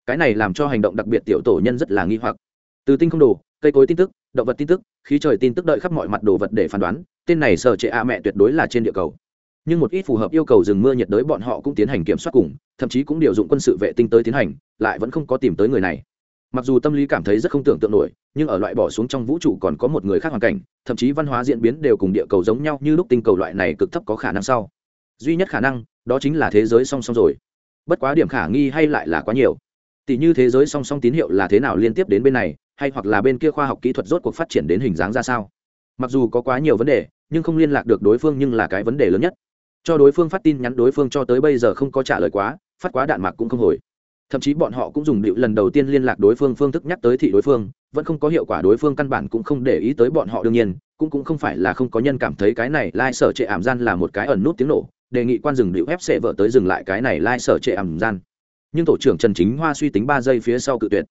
Cái này làm cho hành động đặc biệt tiểu tổ nhân rất là nghi hoặc. Từ tinh không đồ, cây cối tin tức, động vật tin tức, khí trời tin tức đợi khắp mọi mặt đồ vật để phán đoán, tên này sở trệ ả mẹ tuyệt đối là trên địa cầu. Nhưng một ít phù hợp yêu cầu rừng mưa nhiệt đới bọn họ cũng tiến hành kiểm soát cùng, thậm chí cũng điều dụng quân sự vệ tinh tới tiến hành, lại vẫn không có tìm tới người này mặc dù tâm lý cảm thấy rất không tưởng tượng nổi, nhưng ở loại bỏ xuống trong vũ trụ còn có một người khác hoàn cảnh, thậm chí văn hóa diễn biến đều cùng địa cầu giống nhau như lúc tinh cầu loại này cực thấp có khả năng sau. Duy nhất khả năng, đó chính là thế giới song song rồi. Bất quá điểm khả nghi hay lại là quá nhiều. Tỷ như thế giới song song tín hiệu là thế nào liên tiếp đến bên này, hay hoặc là bên kia khoa học kỹ thuật rốt cuộc phát triển đến hình dáng ra sao? Mặc dù có quá nhiều vấn đề, nhưng không liên lạc được đối phương nhưng là cái vấn đề lớn nhất. Cho đối phương phát tin nhắn đối phương cho tới bây giờ không có trả lời quá, phát quá đạn mạc cũng không hồi thậm chí bọn họ cũng dùng điệu lần đầu tiên liên lạc đối phương phương thức nhắc tới thị đối phương, vẫn không có hiệu quả đối phương căn bản cũng không để ý tới bọn họ đương nhiên, cũng cũng không phải là không có nhân cảm thấy cái này lai、like、sở trệ ảm gian là một cái ẩn nút tiếng nổ, đề nghị quan dừng điệu ép sẽ vợ tới dừng lại cái này lai、like、sở trệ ảm gian. Nhưng tổ trưởng trần chính hoa suy tính ba giây phía sau cự tuyệt.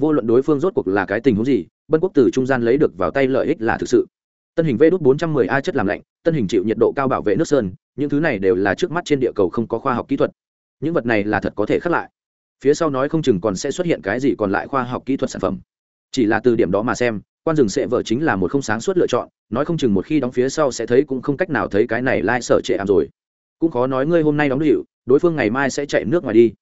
Vô luận đối phương rốt cuộc là cái tình huống gì, bân quốc từ trung gian lấy được vào tay lợi ích là thực sự. Tân hình vê đốt bốn trăm mười a chất làm lạnh, tân hình chịu nhiệt độ cao bảo vệ nước sơn, những thứ này đều là trước mắt trên địa cầu không có khoa học kỹ thuật. Những vật này là thật có thể khắc lại phía sau nói không chừng còn sẽ xuất hiện cái gì còn lại khoa học kỹ thuật sản phẩm. Chỉ là từ điểm đó mà xem, quan rừng sẽ vợ chính là một không sáng suốt lựa chọn, nói không chừng một khi đóng phía sau sẽ thấy cũng không cách nào thấy cái này lai、like、sở trệ ảm rồi. Cũng khó nói ngươi hôm nay đóng điệu, đối phương ngày mai sẽ chạy nước ngoài đi.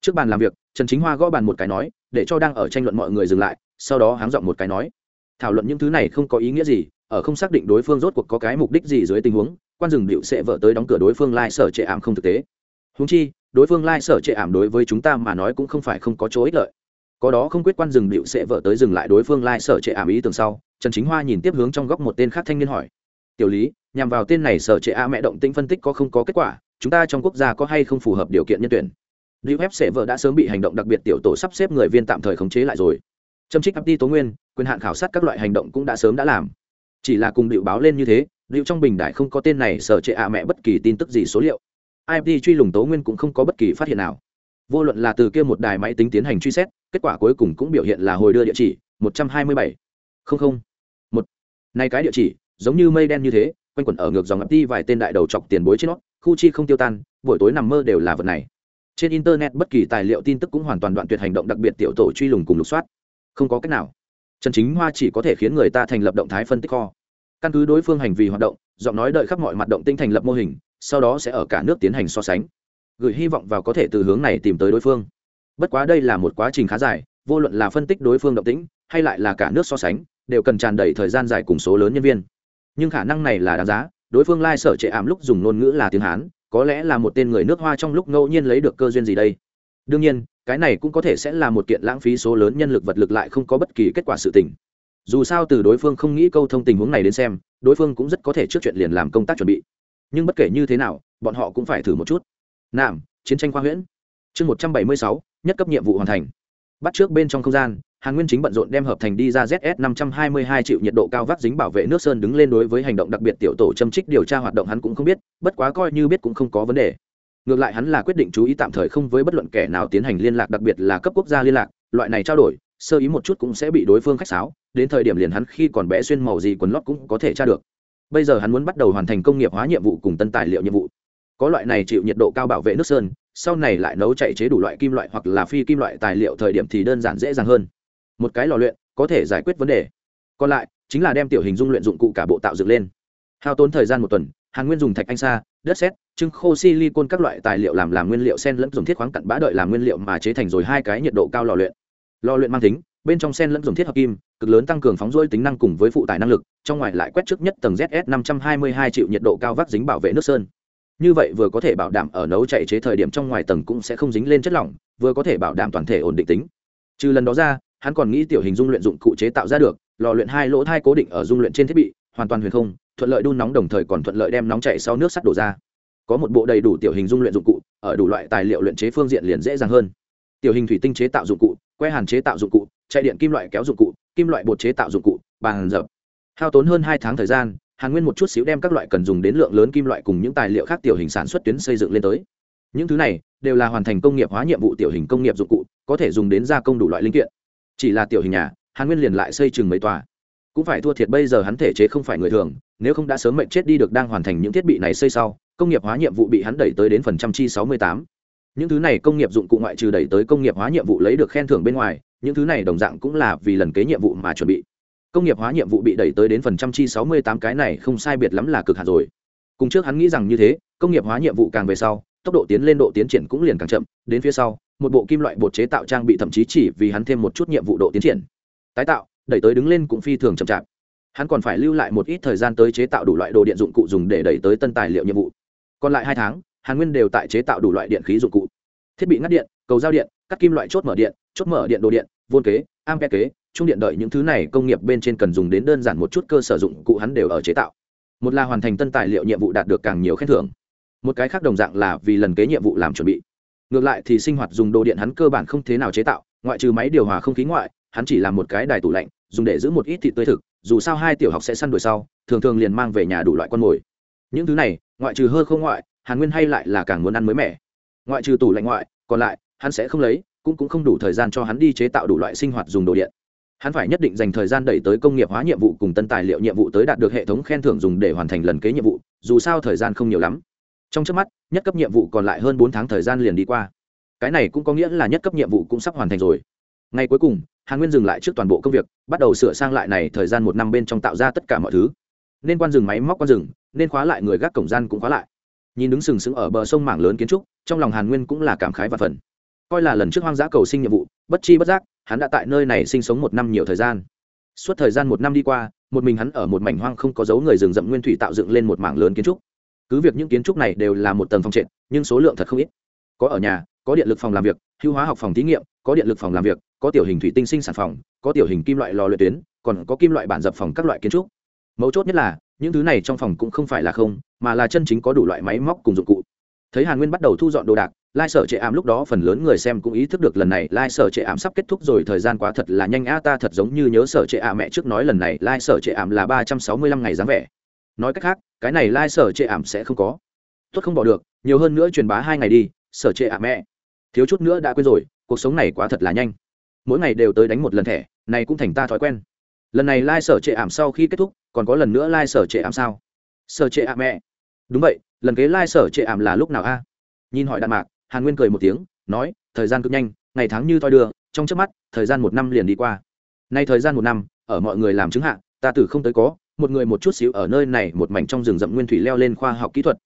Trước bàn làm việc, trần chính hoa gõ bàn một cái nói, để cho đang ở tranh luận mọi người dừng lại, sau đó háng dọn một cái nói. Thảo luận những thứ này không có ý nghĩa gì, ở không xác định đối phương rốt cuộc có cái mục đích gì dưới tình huống, quan rừng điệu sẽ vợ tới đóng cửa đối phương lai、like、sở trệ ảm không thực tế. Húng chi đối phương lai sở trệ ảm đối với chúng ta mà nói cũng không phải không có chỗ ích lợi có đó không quyết quan dừng điệu sẽ vợ tới dừng lại đối phương lai sở trệ ảm ý tưởng sau trần chính hoa nhìn tiếp hướng trong góc một tên khác thanh niên hỏi tiểu lý nhằm vào tên này sở trệ a mẹ động tĩnh phân tích có không có kết quả chúng ta trong quốc gia có hay không phù hợp điều kiện nhân tuyển Liu ép sẽ vợ đã sớm bị hành động đặc biệt tiểu tổ sắp xếp người viên tạm thời khống chế lại rồi. Châm trích Abdi Tố Nguyên, quyền hạn khảo sát các loại hành động cũng đã sớm đã làm. Chỉ là cùng điệu báo lên như thế, điệu trong bình đại không có tên này sở trệ a mẹ bất kỳ tin tức gì số liệu ip truy lùng Tố Nguyên cũng không có bất kỳ phát hiện nào. Vô luận là từ kia một đài máy tính tiến hành truy xét, kết quả cuối cùng cũng biểu hiện là hồi đưa địa chỉ 127 00 một. Này cái địa chỉ giống như mây đen như thế quanh quẩn ở ngược dòng ập đi vài tên đại đầu chọc tiền bối trên nó khu chi không tiêu tan buổi tối nằm mơ đều là vật này. Trên internet bất kỳ tài liệu tin tức cũng hoàn toàn đoạn tuyệt hành động đặc biệt tiểu tổ truy lùng cùng lục soát. Không có cách nào. Trần chính hoa chỉ có thể khiến người ta thành lập động thái phân tích kho. Căn cứ đối phương hành vi hoạt động giọng nói đợi khắp mọi mặt động tinh thành lập mô hình sau đó sẽ ở cả nước tiến hành so sánh. Gửi hy vọng vào có thể từ hướng này tìm tới đối phương. Bất quá đây là một quá trình khá dài, vô luận là phân tích đối phương động tĩnh, hay lại là cả nước so sánh, đều cần tràn đầy thời gian dài cùng số lớn nhân viên. Nhưng khả năng này là đáng giá, đối phương lai sở trệ ảm lúc dùng ngôn ngữ là tiếng hán, có lẽ là một tên người nước hoa trong lúc ngẫu nhiên lấy được cơ duyên gì đây. Đương nhiên, cái này cũng có thể sẽ là một kiện lãng phí số lớn nhân lực vật lực lại không có bất kỳ kết quả sự tình. Dù sao từ đối phương không nghĩ câu thông tình huống này đến xem, đối phương cũng rất có thể trước chuyện liền làm công tác chuẩn bị nhưng bất kể như thế nào, bọn họ cũng phải thử một chút. Nam, chiến tranh khoa huyễn. Chương một trăm bảy mươi sáu, nhất cấp nhiệm vụ hoàn thành. Bắt trước bên trong không gian, hàn nguyên chính bận rộn đem hợp thành đi ra zs 522 triệu nhiệt độ cao vác dính bảo vệ nước sơn đứng lên đối với hành động đặc biệt tiểu tổ châm trích điều tra hoạt động hắn cũng không biết, bất quá coi như biết cũng không có vấn đề. Ngược lại hắn là quyết định chú ý tạm thời không với bất luận kẻ nào tiến hành liên lạc, đặc biệt là cấp quốc gia liên lạc, loại này trao đổi, sơ ý một chút cũng sẽ bị đối phương khách sáo, đến thời điểm liền hắn khi còn bé xuyên màu gì quần lót cũng có thể tra được bây giờ hắn muốn bắt đầu hoàn thành công nghiệp hóa nhiệm vụ cùng tân tài liệu nhiệm vụ. Có loại này chịu nhiệt độ cao bảo vệ nước sơn, sau này lại nấu chạy chế đủ loại kim loại hoặc là phi kim loại tài liệu thời điểm thì đơn giản dễ dàng hơn. Một cái lò luyện, có thể giải quyết vấn đề. Còn lại, chính là đem tiểu hình dung luyện dụng cụ cả bộ tạo dựng lên. Hao tốn thời gian một tuần, hàn nguyên dùng thạch anh sa, đất sét trưng khô silicon các loại tài liệu làm làm nguyên liệu sen lẫn dùng thiết khoáng cặn bã đợi làm nguyên liệu mà chế thành rồi hai cái nhiệt độ cao lò luyện. Lò luyện mang tính bên trong sen lẫn dùng thiết hợp kim, cực lớn tăng cường phóng rỗi tính năng cùng với phụ tải năng lực, trong ngoài lại quét trước nhất tầng zs 522 triệu nhiệt độ cao vác dính bảo vệ nước sơn. Như vậy vừa có thể bảo đảm ở nấu chạy chế thời điểm trong ngoài tầng cũng sẽ không dính lên chất lỏng, vừa có thể bảo đảm toàn thể ổn định tính. Trừ lần đó ra, hắn còn nghĩ tiểu hình dung luyện dụng cụ chế tạo ra được, lò luyện hai lỗ thai cố định ở dung luyện trên thiết bị, hoàn toàn huyền không, thuận lợi đun nóng đồng thời còn thuận lợi đem nóng chạy sau nước sắt đổ ra. Có một bộ đầy đủ tiểu hình dung luyện dụng cụ, ở đủ loại tài liệu luyện chế phương diện liền dễ dàng hơn. Tiểu hình thủy tinh chế tạo dụng cụ, que hàn chế tạo dụng cụ chạy điện kim loại kéo dụng cụ, kim loại bột chế tạo dụng cụ, bàn dập. Hao tốn hơn hai tháng thời gian, hàn nguyên một chút xíu đem các loại cần dùng đến lượng lớn kim loại cùng những tài liệu khác tiểu hình sản xuất tuyến xây dựng lên tới. Những thứ này đều là hoàn thành công nghiệp hóa nhiệm vụ tiểu hình công nghiệp dụng cụ, có thể dùng đến gia công đủ loại linh kiện. Chỉ là tiểu hình nhà, hàn nguyên liền lại xây chừng mấy tòa. Cũng phải thua thiệt bây giờ hắn thể chế không phải người thường, nếu không đã sớm mệnh chết đi được đang hoàn thành những thiết bị này xây sau, công nghiệp hóa nhiệm vụ bị hắn đẩy tới đến phần trăm chi sáu mươi tám. Những thứ này công nghiệp dụng cụ ngoại trừ đẩy tới công nghiệp hóa nhiệm vụ lấy được khen thưởng bên ngoài những thứ này đồng dạng cũng là vì lần kế nhiệm vụ mà chuẩn bị. Công nghiệp hóa nhiệm vụ bị đẩy tới đến phần trăm chi sáu mươi tám, cái này không sai biệt lắm là cực hạt rồi. Cùng trước hắn nghĩ rằng như thế, công nghiệp hóa nhiệm vụ càng về sau, tốc độ tiến lên độ tiến triển cũng liền càng chậm, đến phía sau, một bộ kim loại bột chế tạo trang bị thậm chí chỉ vì hắn thêm một chút nhiệm vụ độ tiến triển. Tái tạo, đẩy tới đứng lên cũng phi thường chậm chạp. Hắn còn phải lưu lại một ít thời gian tới chế tạo đủ loại đồ điện dụng cụ dùng để đẩy tới tân tài liệu nhiệm vụ. Còn lại hai tháng, hàn nguyên đều tại chế tạo đủ loại điện khí dụng cụ. Thiết bị ngắt điện, cầu giao điện, cắt kim loại chốt mở điện chốt mở điện đồ điện, vôn kế ampe kế trung điện đợi những thứ này công nghiệp bên trên cần dùng đến đơn giản một chút cơ sở dụng cụ hắn đều ở chế tạo. Một là hoàn thành tân tài liệu nhiệm vụ đạt được càng nhiều khen thưởng. Một cái khác đồng dạng là vì lần kế nhiệm vụ làm chuẩn bị. Ngược lại thì sinh hoạt dùng đồ điện hắn cơ bản không thế nào chế tạo, ngoại trừ máy điều hòa không khí ngoại, hắn chỉ làm một cái đài tủ lạnh, dùng để giữ một ít thịt tươi thực, dù sao hai tiểu học sẽ săn đuổi sau, thường thường liền mang về nhà đủ loại con mồi. Những thứ này, ngoại trừ hơi không ngoại, hàn nguyên hay lại là càng muốn ăn mới mẻ. Ngoại trừ tủ lạnh ngoại, còn lại, hắn sẽ không lấy cũng cũng không đủ thời gian cho hắn đi chế tạo đủ loại sinh hoạt dùng đồ điện. Hắn phải nhất định dành thời gian đẩy tới công nghiệp hóa nhiệm vụ cùng tân tài liệu nhiệm vụ tới đạt được hệ thống khen thưởng dùng để hoàn thành lần kế nhiệm vụ, dù sao thời gian không nhiều lắm. Trong trước mắt, nhất cấp nhiệm vụ còn lại hơn bốn tháng thời gian liền đi qua. Cái này cũng có nghĩa là nhất cấp nhiệm vụ cũng sắp hoàn thành rồi. Ngày cuối cùng, hàn nguyên dừng lại trước toàn bộ công việc, bắt đầu sửa sang lại này thời gian một năm bên trong tạo ra tất cả mọi thứ. Nên quan rừng máy móc quan rừng, nên khóa lại người gác cổng gian cũng khóa lại. Nhìn đứng sừng sững ở bờ sông mảng lớn kiến trúc, trong lòng hàn nguyên cũng là cảm khái và phần coi là lần trước hoang dã cầu sinh nhiệm vụ, bất chi bất giác, hắn đã tại nơi này sinh sống một năm nhiều thời gian. Suốt thời gian một năm đi qua, một mình hắn ở một mảnh hoang không có dấu người rừng rậm nguyên thủy tạo dựng lên một mảng lớn kiến trúc. Cứ việc những kiến trúc này đều là một tầng phòng trệt, nhưng số lượng thật không ít. Có ở nhà, có điện lực phòng làm việc, hưu hóa học phòng thí nghiệm, có điện lực phòng làm việc, có tiểu hình thủy tinh sinh sản phòng, có tiểu hình kim loại lò luyện tuyến, còn có kim loại bản dập phòng các loại kiến trúc. Mấu chốt nhất là, những thứ này trong phòng cũng không phải là không, mà là chân chính có đủ loại máy móc cùng dụng cụ. Thấy hàn nguyên bắt đầu thu dọn đồ đạc lai sở trệ ảm lúc đó phần lớn người xem cũng ý thức được lần này lai sở trệ ảm sắp kết thúc rồi thời gian quá thật là nhanh a ta thật giống như nhớ sở trệ ảm mẹ trước nói lần này lai sở trệ ảm là ba trăm sáu mươi lăm ngày dáng vẻ nói cách khác cái này lai sở trệ ảm sẽ không có tốt không bỏ được nhiều hơn nữa truyền bá hai ngày đi sở trệ ảm mẹ thiếu chút nữa đã quên rồi cuộc sống này quá thật là nhanh mỗi ngày đều tới đánh một lần thẻ này cũng thành ta thói quen lần này lai sở trệ ảm sau khi kết thúc còn có lần nữa lai sở trệ ảm sao sở trệ ảm mẹ đúng vậy lần kế lai sở trệ ảm là lúc nào a nhìn hỏi đạn mạc hàn nguyên cười một tiếng, nói, thời gian cực nhanh, ngày tháng như thoi đưa, trong trước mắt, thời gian một năm liền đi qua. Nay thời gian một năm, ở mọi người làm chứng hạ, ta tử không tới có, một người một chút xíu ở nơi này một mảnh trong rừng rậm nguyên thủy leo lên khoa học kỹ thuật.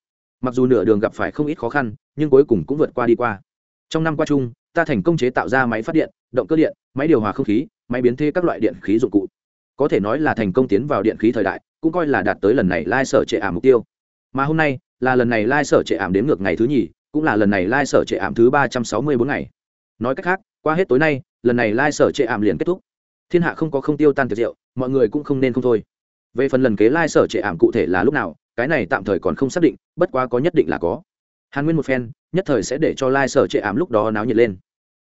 Mặc dù nửa đường gặp phải không ít khó khăn, nhưng cuối cùng cũng vượt qua đi qua. Trong năm qua chung, ta thành công chế tạo ra máy phát điện, động cơ điện, máy điều hòa không khí, máy biến thế các loại điện khí dụng cụ. Có thể nói là thành công tiến vào điện khí thời đại, cũng coi là đạt tới lần này lai sở trệ ảm mục tiêu. Mà hôm nay, là lần này lai sở trệ ảm đến ngược ngày thứ nhì cũng là lần này lai sở trệ ảm thứ ba trăm sáu mươi bốn ngày. Nói cách khác, qua hết tối nay, lần này lai sở trệ ảm liền kết thúc. Thiên hạ không có không tiêu tan tiệc rượu, mọi người cũng không nên không thôi. Về phần lần kế lai sở trệ ảm cụ thể là lúc nào, cái này tạm thời còn không xác định, bất quá có nhất định là có. Hàn nguyên một phen, nhất thời sẽ để cho lai sở trệ ảm lúc đó náo nhiệt lên.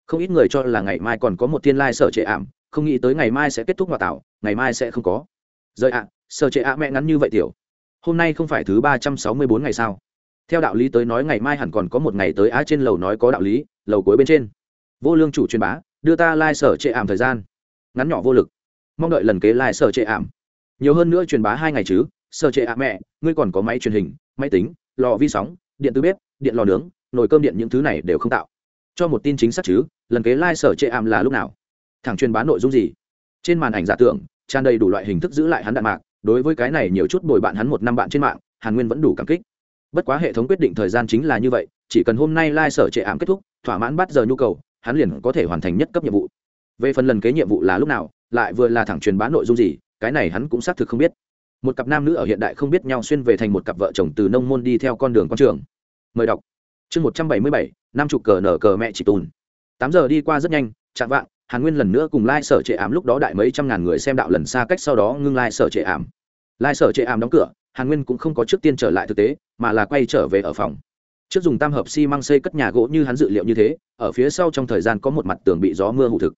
Không ít người cho là ngày mai còn có một thiên lai sở trệ ảm, không nghĩ tới ngày mai sẽ kết thúc hòa tạo, ngày mai sẽ không có. Rời ạ, sở trệ ạ mẹ ngắn như vậy tiểu. Hôm nay không phải thứ ba trăm sáu mươi bốn ngày sao? Theo đạo lý tới nói ngày mai hẳn còn có một ngày tới á trên lầu nói có đạo lý, lầu cuối bên trên. Vô lương chủ truyền bá, đưa ta lai、like、sở trệ ảm thời gian. Ngắn nhỏ vô lực. Mong đợi lần kế lai、like、sở trệ ảm. Nhiều hơn nữa truyền bá hai ngày chứ, sở trệ ảm mẹ, ngươi còn có máy truyền hình, máy tính, lò vi sóng, điện tư bếp, điện lò nướng, nồi cơm điện những thứ này đều không tạo. Cho một tin chính xác chứ, lần kế lai、like、sở trệ ảm là lúc nào? Thẳng truyền bá nội dung gì? Trên màn ảnh giả tưởng, tràn đầy đủ loại hình thức giữ lại hắn đạn mạc, đối với cái này nhiều chút bồi bạn hắn một năm bạn trên mạng, hàn nguyên vẫn đủ cảm kích bất quá hệ thống quyết định thời gian chính là như vậy, chỉ cần hôm nay lai、like、sở trệ ảm kết thúc, thỏa mãn bắt giờ nhu cầu, hắn liền có thể hoàn thành nhất cấp nhiệm vụ. Về phần lần kế nhiệm vụ là lúc nào, lại vừa là thẳng truyền bá nội dung gì, cái này hắn cũng xác thực không biết. Một cặp nam nữ ở hiện đại không biết nhau xuyên về thành một cặp vợ chồng từ nông môn đi theo con đường quan trường. Mời đọc. Chương một trăm bảy mươi bảy, năm chục cờ nở cờ mẹ chị tùn. Tám giờ đi qua rất nhanh, chạm vạng, hàn nguyên lần nữa cùng lai、like、sở trệ ảm lúc đó đại mấy trăm ngàn người xem đạo lần xa cách sau đó ngưng lai、like、sở trệ ảm. Lai、like、sở trệ ảm đóng cửa hàn nguyên cũng không có trước tiên trở lại thực tế, mà là quay trở về ở phòng. Trước dùng tam hợp xi、si、măng xây cất nhà gỗ như hắn dự liệu như thế, ở phía sau trong thời gian có một mặt tường bị gió mưa hụ thực.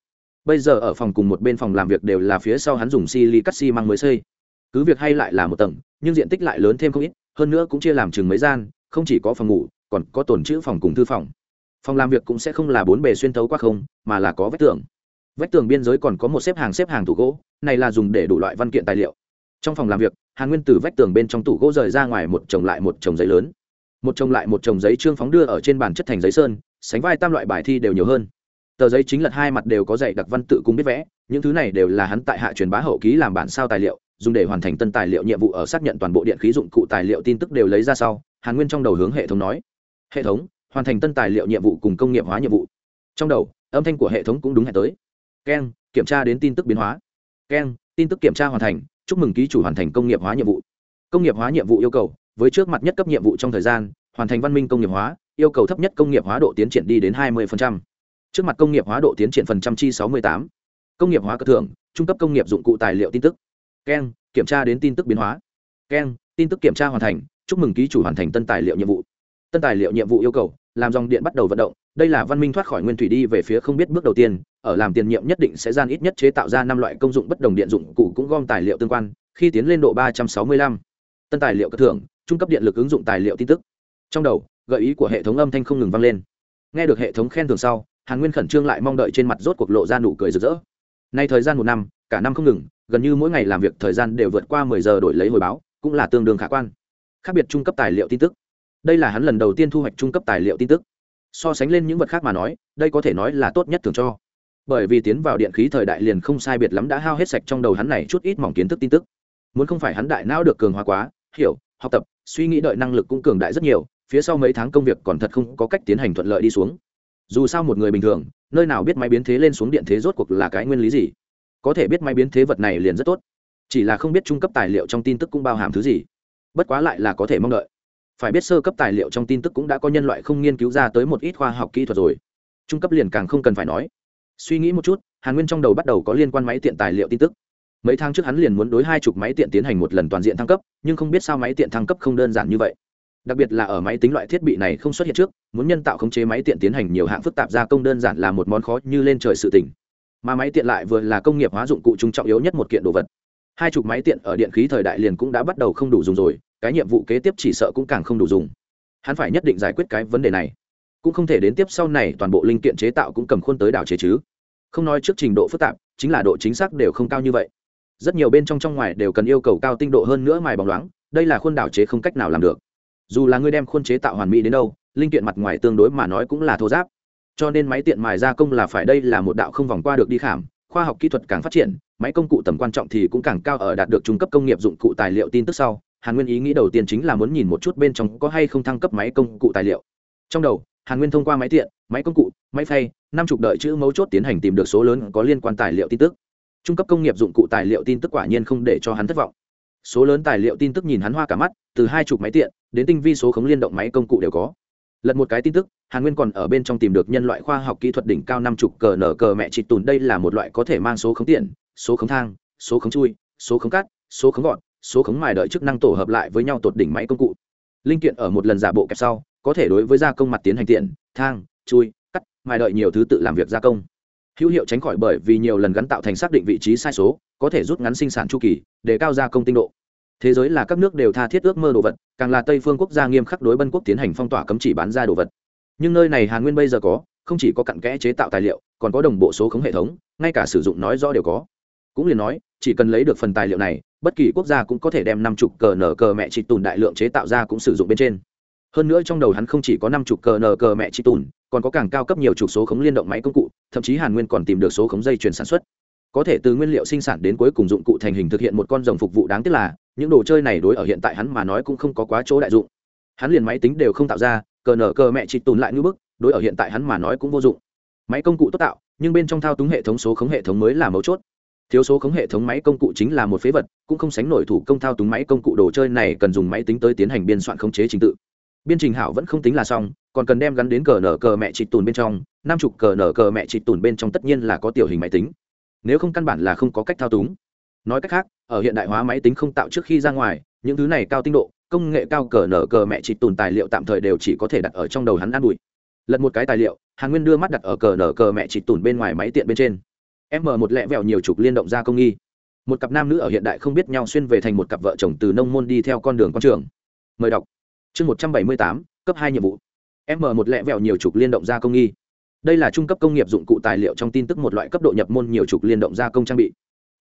Bây giờ ở phòng cùng một bên phòng làm việc đều là phía sau hắn dùng xi、si、li cắt xi、si、măng mới xây. Cứ việc hay lại là một tầng, nhưng diện tích lại lớn thêm không ít, hơn nữa cũng chia làm chừng mấy gian, không chỉ có phòng ngủ, còn có tồn chữ phòng cùng thư phòng. Phòng làm việc cũng sẽ không là bốn bề xuyên tấu qua không, mà là có vách tường. Vách tường biên giới còn có một xếp hàng xếp hàng tủ gỗ, này là dùng để đủ loại văn kiện tài liệu trong phòng làm việc, hàn nguyên từ vách tường bên trong tủ gỗ rời ra ngoài một chồng lại một chồng giấy lớn. Một chồng lại một chồng giấy trương phóng đưa ở trên bàn chất thành giấy sơn, sánh vai tam loại bài thi đều nhiều hơn. Tờ giấy chính lật hai mặt đều có dạy đặc văn tự cùng biết vẽ, những thứ này đều là hắn tại hạ truyền bá hậu ký làm bản sao tài liệu, dùng để hoàn thành tân tài liệu nhiệm vụ ở xác nhận toàn bộ điện khí dụng cụ tài liệu tin tức đều lấy ra sau, hàn nguyên trong đầu hướng hệ thống nói. Hệ thống, hoàn thành tân tài liệu nhiệm vụ cùng công nghiệp hóa nhiệm vụ. Trong đầu, âm thanh của hệ thống cũng đúng hẹn tới. Keng, kiểm tra đến tin tức biến hóa. Keng tin tức kiểm tra hoàn thành, chúc mừng ký chủ hoàn thành công nghiệp hóa nhiệm vụ công nghiệp hóa nhiệm vụ yêu cầu, với trước mặt nhất cấp nhiệm vụ trong thời gian, hoàn thành văn minh công nghiệp hóa, yêu cầu thấp nhất công nghiệp hóa độ tiến triển đi đến 20%. trước mặt công nghiệp hóa độ tiến triển phần trăm chi 68. công nghiệp hóa cơ thưởng, trung cấp công nghiệp dụng cụ tài liệu tin tức keng, kiểm tra đến tin tức biến hóa keng, tin tức kiểm tra hoàn thành, chúc mừng ký chủ hoàn thành tân tài liệu nhiệm vụ tân tài liệu nhiệm vụ yêu cầu, làm dòng điện bắt đầu vận động đây là văn minh thoát khỏi nguyên thủy đi về phía không biết bước đầu tiên, ở làm tiền nhiệm nhất định sẽ gian ít nhất chế tạo ra năm loại công dụng bất đồng điện dụng, cụ cũng gom tài liệu tương quan, khi tiến lên độ ba trăm sáu mươi lăm. Tân tài liệu cơ thưởng, trung cấp điện lực ứng dụng tài liệu tin tức. Trong đầu, gợi ý của hệ thống âm thanh không ngừng vang lên. Nghe được hệ thống khen thưởng sau, hàn nguyên khẩn trương lại mong đợi trên mặt rốt cuộc lộ ra nụ cười rực rỡ. Nay thời gian một năm, cả năm không ngừng, gần như mỗi ngày làm việc thời gian đều vượt qua mười giờ đổi lấy hồi báo, cũng là tương đương khả quan. Khác biệt trung cấp tài liệu tin tức. Đây là hắn lần đầu tiên thu hoạch trung cấp tài liệu tin tức so sánh lên những vật khác mà nói, đây có thể nói là tốt nhất thường cho. Bởi vì tiến vào điện khí thời đại liền không sai biệt lắm đã hao hết sạch trong đầu hắn này chút ít mỏng kiến thức tin tức. Muốn không phải hắn đại não được cường hóa quá, hiểu, học tập, suy nghĩ đợi năng lực cũng cường đại rất nhiều, phía sau mấy tháng công việc còn thật không có cách tiến hành thuận lợi đi xuống. Dù sao một người bình thường, nơi nào biết máy biến thế lên xuống điện thế rốt cuộc là cái nguyên lý gì? Có thể biết máy biến thế vật này liền rất tốt. Chỉ là không biết trung cấp tài liệu trong tin tức cũng bao hàm thứ gì. Bất quá lại là có thể mong đợi phải biết sơ cấp tài liệu trong tin tức cũng đã có nhân loại không nghiên cứu ra tới một ít khoa học kỹ thuật rồi. Trung cấp liền càng không cần phải nói. Suy nghĩ một chút, hàn nguyên trong đầu bắt đầu có liên quan máy tiện tài liệu tin tức. Mấy tháng trước hắn liền muốn đối hai chục máy tiện tiến hành một lần toàn diện thăng cấp, nhưng không biết sao máy tiện thăng cấp không đơn giản như vậy. Đặc biệt là ở máy tính loại thiết bị này không xuất hiện trước, muốn nhân tạo khống chế máy tiện tiến hành nhiều hạng phức tạp gia công đơn giản là một món khó như lên trời sự tỉnh mà máy tiện lại vừa là công nghiệp hóa dụng cụ trung trọng yếu nhất một kiện đồ vật. Hai chục máy tiện ở điện khí thời đại liền cũng đã bắt đầu không đủ dùng rồi cái nhiệm vụ kế tiếp chỉ sợ cũng càng không đủ dùng. Hắn phải nhất định giải quyết cái vấn đề này. Cũng không thể đến tiếp sau này toàn bộ linh kiện chế tạo cũng cầm khuôn tới đảo chế chứ. Không nói trước trình độ phức tạp, chính là độ chính xác đều không cao như vậy. Rất nhiều bên trong trong ngoài đều cần yêu cầu cao tinh độ hơn nữa mài bóng loáng, đây là khuôn đảo chế không cách nào làm được. Dù là ngươi đem khuôn chế tạo hoàn mỹ đến đâu, linh kiện mặt ngoài tương đối mà nói cũng là thô giáp. Cho nên máy tiện mài gia công là phải đây là một đạo không vòng qua được đi khảm, khoa học kỹ thuật càng phát triển, máy công cụ tầm quan trọng thì cũng càng cao ở đạt được trung cấp công nghiệp dụng cụ tài liệu tin tức sau hàn nguyên ý nghĩ đầu tiên chính là muốn nhìn một chút bên trong có hay không thăng cấp máy công cụ tài liệu. Trong đầu, hàn nguyên thông qua máy tiện, máy công cụ, máy phay, năm chục đợi chữ mấu chốt tiến hành tìm được số lớn có liên quan tài liệu tin tức. Trung cấp công nghiệp dụng cụ tài liệu tin tức quả nhiên không để cho hắn thất vọng. Số lớn tài liệu tin tức nhìn hắn hoa cả mắt, từ hai chục máy tiện, đến tinh vi số khống liên động máy công cụ đều có. Lật một cái tin tức, hàn nguyên còn ở bên trong tìm được nhân loại khoa học kỹ thuật đỉnh cao năm chục cờ nở cờ mẹ chị tùn, đây là một loại có thể mang số khống tiền số khống thang, số khống chui, số khống cắt, số khống gọn số khống mài đợi chức năng tổ hợp lại với nhau tột đỉnh máy công cụ. Linh kiện ở một lần giả bộ kẹp sau, có thể đối với gia công mặt tiến hành tiện, thang, chui, cắt, mài đợi nhiều thứ tự làm việc gia công. Hữu hiệu tránh khỏi bởi vì nhiều lần gắn tạo thành xác định vị trí sai số, có thể rút ngắn sinh sản chu kỳ, để cao gia công tinh độ. Thế giới là các nước đều tha thiết ước mơ đồ vật, càng là tây phương quốc gia nghiêm khắc đối bân quốc tiến hành phong tỏa cấm chỉ bán ra đồ vật. Nhưng nơi này hàn nguyên bây giờ có, không chỉ có cặn kẽ chế tạo tài liệu, còn có đồng bộ số khống hệ thống, ngay cả sử dụng nói rõ đều có cũng liền nói, chỉ cần lấy được phần tài liệu này, bất kỳ quốc gia cũng có thể đem năm chục cờ nở cờ mẹ chị tùn đại lượng chế tạo ra cũng sử dụng bên trên. Hơn nữa trong đầu hắn không chỉ có năm chục cờ nở cờ mẹ chị tùn, còn có càng cao cấp nhiều chục số khống liên động máy công cụ, thậm chí hàn nguyên còn tìm được số khống dây chuyển sản xuất. Có thể từ nguyên liệu sinh sản đến cuối cùng dụng cụ thành hình thực hiện một con rồng phục vụ đáng tiếc là, những đồ chơi này đối ở hiện tại hắn mà nói cũng không có quá chỗ đại dụng. Hắn liền máy tính đều không tạo ra, cờ nở cờ mẹ chị tùn lại ngưỡng bức, đối ở hiện tại hắn mà nói cũng vô dụng. Máy công cụ tốt tạo, nhưng bên trong thao túng hệ thống số khống hệ thống mới là mấu chốt thiếu số khống hệ thống máy công cụ chính là một phế vật, cũng không sánh nổi thủ công thao túng máy công cụ đồ chơi này cần dùng máy tính tới tiến hành biên soạn khống chế trình tự. Biên trình hảo vẫn không tính là xong, còn cần đem gắn đến cờ nở cờ mẹ chị tùn bên trong, năm chục cờ nở cờ mẹ chị tùn bên trong tất nhiên là có tiểu hình máy tính. Nếu không căn bản là không có cách thao túng. Nói cách khác, ở hiện đại hóa máy tính không tạo trước khi ra ngoài, những thứ này cao tinh độ, công nghệ cao cờ nở cờ mẹ chị tùn tài liệu tạm thời đều chỉ có thể đặt ở trong đầu hắn ăn bụi. Lật một cái tài liệu, hàn nguyên đưa mắt đặt ở cờ nở cờ mẹ chị tùn bên ngoài máy tiện bên trên m một lẹ vẹo nhiều chục liên động ra công nghi. Một cặp nam nữ ở hiện đại không biết nhau xuyên về thành một cặp vợ chồng từ nông môn đi theo con đường con trường. Mời đọc. Chương một trăm bảy mươi tám, cấp hai nhiệm vụ. M một lẹ vẹo nhiều chục liên động gia công nghi. Đây là trung cấp công nghiệp dụng cụ tài liệu trong tin tức một loại cấp độ nhập môn nhiều trục liên động gia công trang bị.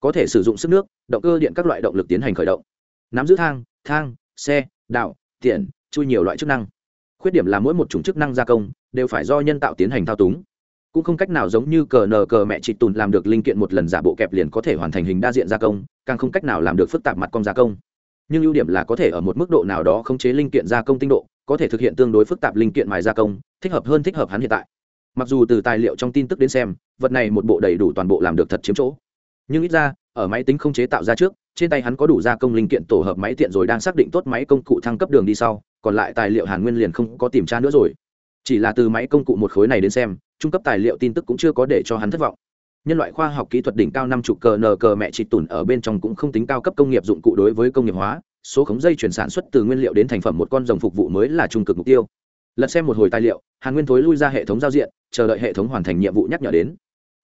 Có thể sử dụng sức nước, động cơ điện các loại động lực tiến hành khởi động. Nắm giữ thang thang, xe đạo tiện, chui nhiều loại chức năng. Khuyết điểm là mỗi một chủng chức năng gia công đều phải do nhân tạo tiến hành thao túng cũng không cách nào giống như cờ nờ cờ mẹ chị tùn làm được linh kiện một lần giả bộ kẹp liền có thể hoàn thành hình đa diện gia công, càng không cách nào làm được phức tạp mặt cong gia công. Nhưng ưu điểm là có thể ở một mức độ nào đó khống chế linh kiện gia công tinh độ, có thể thực hiện tương đối phức tạp linh kiện mài gia công, thích hợp hơn thích hợp hắn hiện tại. Mặc dù từ tài liệu trong tin tức đến xem, vật này một bộ đầy đủ toàn bộ làm được thật chiếm chỗ. Nhưng ít ra, ở máy tính không chế tạo ra trước, trên tay hắn có đủ gia công linh kiện tổ hợp máy tiện rồi đang xác định tốt máy công cụ thăng cấp đường đi sau, còn lại tài liệu hàn nguyên liền không có tìm tra nữa rồi. Chỉ là từ máy công cụ một khối này đến xem trung cấp tài liệu tin tức cũng chưa có để cho hắn thất vọng. Nhân loại khoa học kỹ thuật đỉnh cao năm chục cờ nờ cờ mẹ chị tùn ở bên trong cũng không tính cao cấp công nghiệp dụng cụ đối với công nghiệp hóa, số khống dây chuyển sản xuất từ nguyên liệu đến thành phẩm một con rồng phục vụ mới là trung cực mục tiêu. Lật xem một hồi tài liệu, hàn nguyên thối lui ra hệ thống giao diện, chờ đợi hệ thống hoàn thành nhiệm vụ nhắc nhở đến.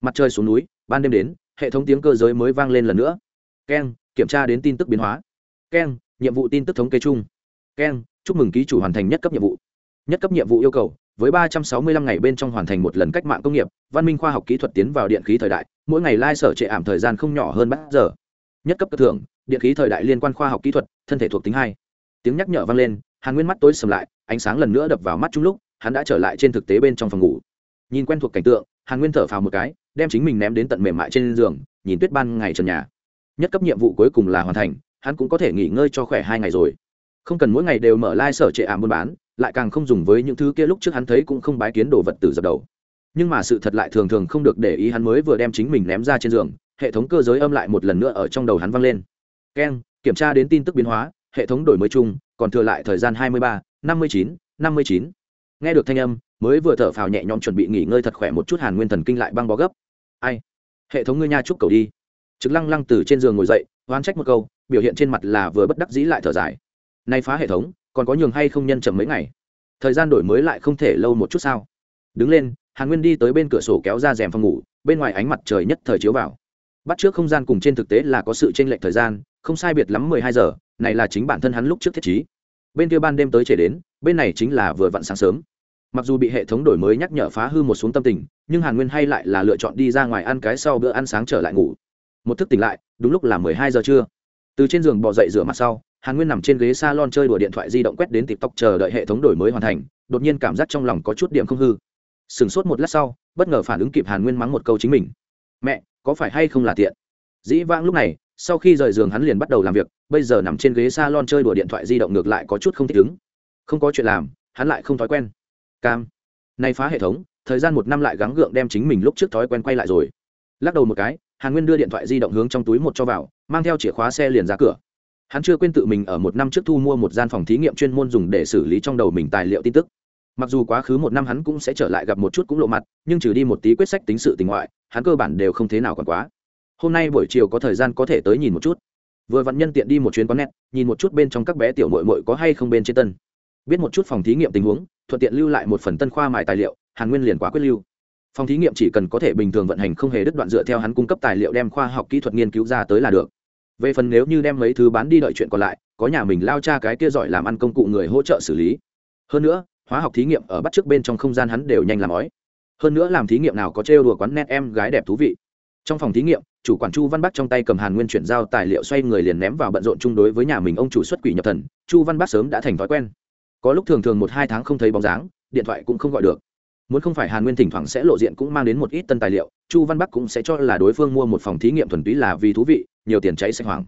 Mặt trời xuống núi, ban đêm đến, hệ thống tiếng cơ giới mới vang lên lần nữa. Keng, kiểm tra đến tin tức biến hóa. Keng, nhiệm vụ tin tức thống kê chung. Keng, chúc mừng ký chủ hoàn thành nhất cấp nhiệm vụ. Nhất cấp nhiệm vụ yêu cầu với ba trăm sáu mươi lăm ngày bên trong hoàn thành một lần cách mạng công nghiệp, văn minh khoa học kỹ thuật tiến vào điện khí thời đại, mỗi ngày lai sở trệ ảm thời gian không nhỏ hơn bát giờ. Nhất cấp cơ thưởng điện khí thời đại liên quan khoa học kỹ thuật, thân thể thuộc tính hai. Tiếng nhắc nhở vang lên, hàn nguyên mắt tối sầm lại, ánh sáng lần nữa đập vào mắt chung lúc, hắn đã trở lại trên thực tế bên trong phòng ngủ. Nhìn quen thuộc cảnh tượng, hàn nguyên thở phào một cái, đem chính mình ném đến tận mềm mại trên giường, nhìn tuyết ban ngày trần nhà. Nhất cấp nhiệm vụ cuối cùng là hoàn thành, hắn cũng có thể nghỉ ngơi cho khỏe hai ngày rồi. Không cần mỗi ngày đều mở lai、like、sở trệ ảm buôn bán lại càng không dùng với những thứ kia lúc trước hắn thấy cũng không bái kiến đồ vật tử dập đầu. Nhưng mà sự thật lại thường thường không được để ý hắn mới vừa đem chính mình ném ra trên giường, hệ thống cơ giới âm lại một lần nữa ở trong đầu hắn vang lên. Keng, kiểm tra đến tin tức biến hóa, hệ thống đổi mới chung, còn thừa lại thời gian hai mươi ba, năm mươi chín, năm mươi chín. Nghe được thanh âm, mới vừa thở phào nhẹ nhõm chuẩn bị nghỉ ngơi thật khỏe một chút hàn nguyên thần kinh lại băng bó gấp. Ai? Hệ thống ngươi nha chúc cầu đi. Trực lăng lăng từ trên giường ngồi dậy, oán trách một câu, biểu hiện trên mặt là vừa bất đắc dĩ lại thở dài. Nay phá hệ thống còn có nhường hay không nhân chậm mấy ngày? Thời gian đổi mới lại không thể lâu một chút sao? Đứng lên, hàn nguyên đi tới bên cửa sổ kéo ra rèm phòng ngủ, bên ngoài ánh mặt trời nhất thời chiếu vào. Bắt trước không gian cùng trên thực tế là có sự tranh lệch thời gian, không sai biệt lắm mười hai giờ, này là chính bản thân hắn lúc trước thiết trí. Bên kia ban đêm tới trễ đến, bên này chính là vừa vặn sáng sớm. Mặc dù bị hệ thống đổi mới nhắc nhở phá hư một xuống tâm tình, nhưng hàn nguyên hay lại là lựa chọn đi ra ngoài ăn cái sau bữa ăn sáng trở lại ngủ. Một thức tỉnh lại, đúng lúc là mười hai giờ trưa. Từ trên giường bò dậy rửa mặt sau hàn nguyên nằm trên ghế s a lon chơi đùa điện thoại di động quét đến tiktok chờ đợi hệ thống đổi mới hoàn thành, đột nhiên cảm giác trong lòng có chút điểm không hư. Sửng sốt một lát sau, bất ngờ phản ứng kịp hàn nguyên mắng một câu chính mình. Mẹ, có phải hay không là tiện? Dĩ vãng lúc này, sau khi rời giường hắn liền bắt đầu làm việc, bây giờ nằm trên ghế s a lon chơi đùa điện thoại di động ngược lại có chút không thích ứng. Không có chuyện làm, hắn lại không thói quen. Cam nay phá hệ thống, thời gian một năm lại gắng gượng đem chính mình lúc trước thói quen quay lại rồi. Lắc đầu một cái, hàn nguyên đưa điện thoại di động hướng trong túi một cho vào, mang theo chìa khóa xe liền ra cửa hắn chưa quên tự mình ở một năm trước thu mua một gian phòng thí nghiệm chuyên môn dùng để xử lý trong đầu mình tài liệu tin tức. Mặc dù quá khứ một năm hắn cũng sẽ trở lại gặp một chút cũng lộ mặt, nhưng trừ đi một tí quyết sách tính sự tình ngoại, hắn cơ bản đều không thế nào còn quá. Hôm nay buổi chiều có thời gian có thể tới nhìn một chút. Vừa vặn nhân tiện đi một chuyến quán net, nhìn một chút bên trong các bé tiểu mội mội có hay không bên trên tân. Biết một chút phòng thí nghiệm tình huống, thuận tiện lưu lại một phần tân khoa mài tài liệu, hàn nguyên liền quá quyết lưu. Phòng thí nghiệm chỉ cần có thể bình thường vận hành không hề đứt đoạn dựa theo hắn cung cấp tài liệu đem khoa học kỹ thuật nghiên cứu ra tới là được về phần nếu như đem mấy thứ bán đi đợi chuyện còn lại, có nhà mình lao cha cái kia giỏi làm ăn công cụ người hỗ trợ xử lý. Hơn nữa, hóa học thí nghiệm ở bắt trước bên trong không gian hắn đều nhanh làm ói. Hơn nữa làm thí nghiệm nào có trêu đùa quán net em gái đẹp thú vị. Trong phòng thí nghiệm, chủ quản chu văn bắc trong tay cầm hàn nguyên chuyển giao tài liệu xoay người liền ném vào bận rộn chung đối với nhà mình ông chủ xuất quỷ nhập thần, chu văn bắc sớm đã thành thói quen. Có lúc thường thường một hai tháng không thấy bóng dáng, điện thoại cũng không gọi được. Muốn không phải hàn nguyên thỉnh thoảng sẽ lộ diện cũng mang đến một ít tân tài liệu, chu văn bắc cũng sẽ cho là đối phương mua một phòng thí nghiệm thuần túy là vì thú vị nhiều tiền cháy sạch hoàng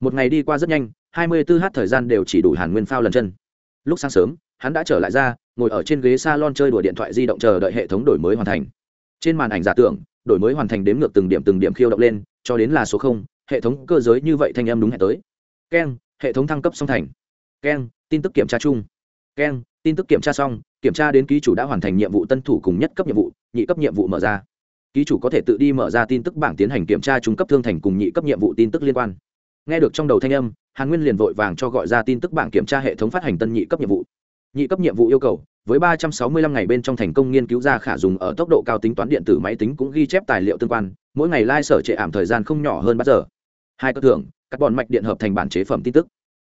một ngày đi qua rất nhanh, hai mươi 24 h thời gian đều chỉ đủ hàn nguyên phao lần chân. Lúc sáng sớm, hắn đã trở lại ra, ngồi ở trên ghế s a lon chơi đùa điện thoại di động chờ đợi hệ thống đổi mới hoàn thành. Trên màn ảnh giả tưởng, đổi mới hoàn thành đếm ngược từng điểm từng điểm khiêu động lên, cho đến là số không, hệ thống cơ giới như vậy thanh em đúng hẹn tới. Keng, hệ thống thăng cấp song thành. Keng, tin tức kiểm tra chung. Keng, tin tức kiểm tra xong, kiểm tra đến ký chủ đã hoàn thành nhiệm vụ tân thủ cùng nhất cấp nhiệm vụ, nhị cấp nhiệm vụ mở ra ký chủ có thể tự đi mở ra tin tức bảng tiến hành kiểm tra trung cấp thương thành cùng nhị cấp nhiệm vụ tin tức liên quan. Nghe được trong đầu thanh âm, hàn nguyên liền vội vàng cho gọi ra tin tức bảng kiểm tra hệ thống phát hành tân nhị cấp nhiệm vụ. Nhị cấp nhiệm vụ yêu cầu, với ba trăm sáu mươi lăm ngày bên trong thành công nghiên cứu ra khả dùng ở tốc độ cao tính toán điện tử máy tính cũng ghi chép tài liệu tương quan, mỗi ngày lai、like、sở trệ ảm thời gian không nhỏ hơn bao giờ. Hai cơ thưởng các bọn mạch điện hợp thành bản chế phẩm tin tức.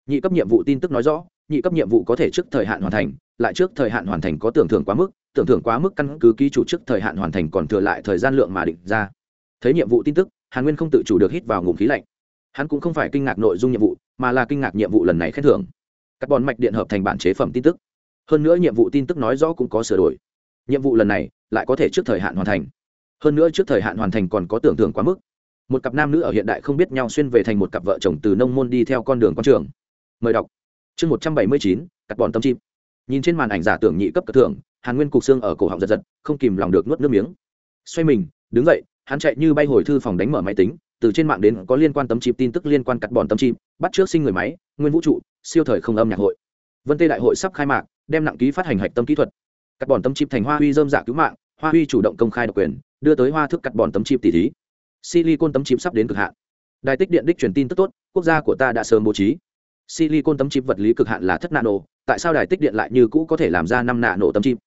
Nhị cấp nhiệm vụ tin tức nói rõ, nhị cấp nhiệm vụ có thể trước thời hạn hoàn thành, lại trước thời hạn hoàn thành có tưởng thưởng quá mức tưởng thưởng quá mức căn cứ ký chủ trước thời hạn hoàn thành còn thừa lại thời gian lượng mà định ra. Thấy nhiệm vụ tin tức, hàn nguyên không tự chủ được hít vào ngụm khí lạnh. Hắn cũng không phải kinh ngạc nội dung nhiệm vụ, mà là kinh ngạc nhiệm vụ lần này khen thưởng. Các bọn mạch điện hợp thành bản chế phẩm tin tức. Hơn nữa nhiệm vụ tin tức nói rõ cũng có sửa đổi. Nhiệm vụ lần này lại có thể trước thời hạn hoàn thành. Hơn nữa trước thời hạn hoàn thành còn có tưởng thưởng quá mức. Một cặp nam nữ ở hiện đại không biết nhau xuyên về thành một cặp vợ chồng từ nông môn đi theo con đường con trường. Mời đọc. Chương một trăm bảy mươi chín, cắt bọn tâm chim. Nhìn trên màn ảnh giả tưởng nhị cấp cất thưởng hàn nguyên cục xương ở cổ họng giật giật không kìm lòng được nuốt nước miếng. Xoay mình đứng dậy hắn chạy như bay hồi thư phòng đánh mở máy tính từ trên mạng đến có liên quan tấm chip tin tức liên quan cắt bọn tấm chip, bắt trước sinh người máy nguyên vũ trụ siêu thời không âm nhạc hội. Vân tê đại hội sắp khai mạc đem nặng ký phát hành hạch tâm kỹ thuật. Cắt bọn tấm chip thành hoa huy dơm giả cứu mạng hoa huy chủ động công khai độc quyền đưa tới hoa thức cắt bọn tấm chip tỷ thí. Silicon tấm chip sắp đến cực hạn. Đài tích điện đích truyền tin tức tốt quốc gia của ta đã sớm bố trí. Silicon tấm chip vật lý cực hạn là thất nano tại sao đài tích điện lại như cũ có thể làm ra năm nano tấm chip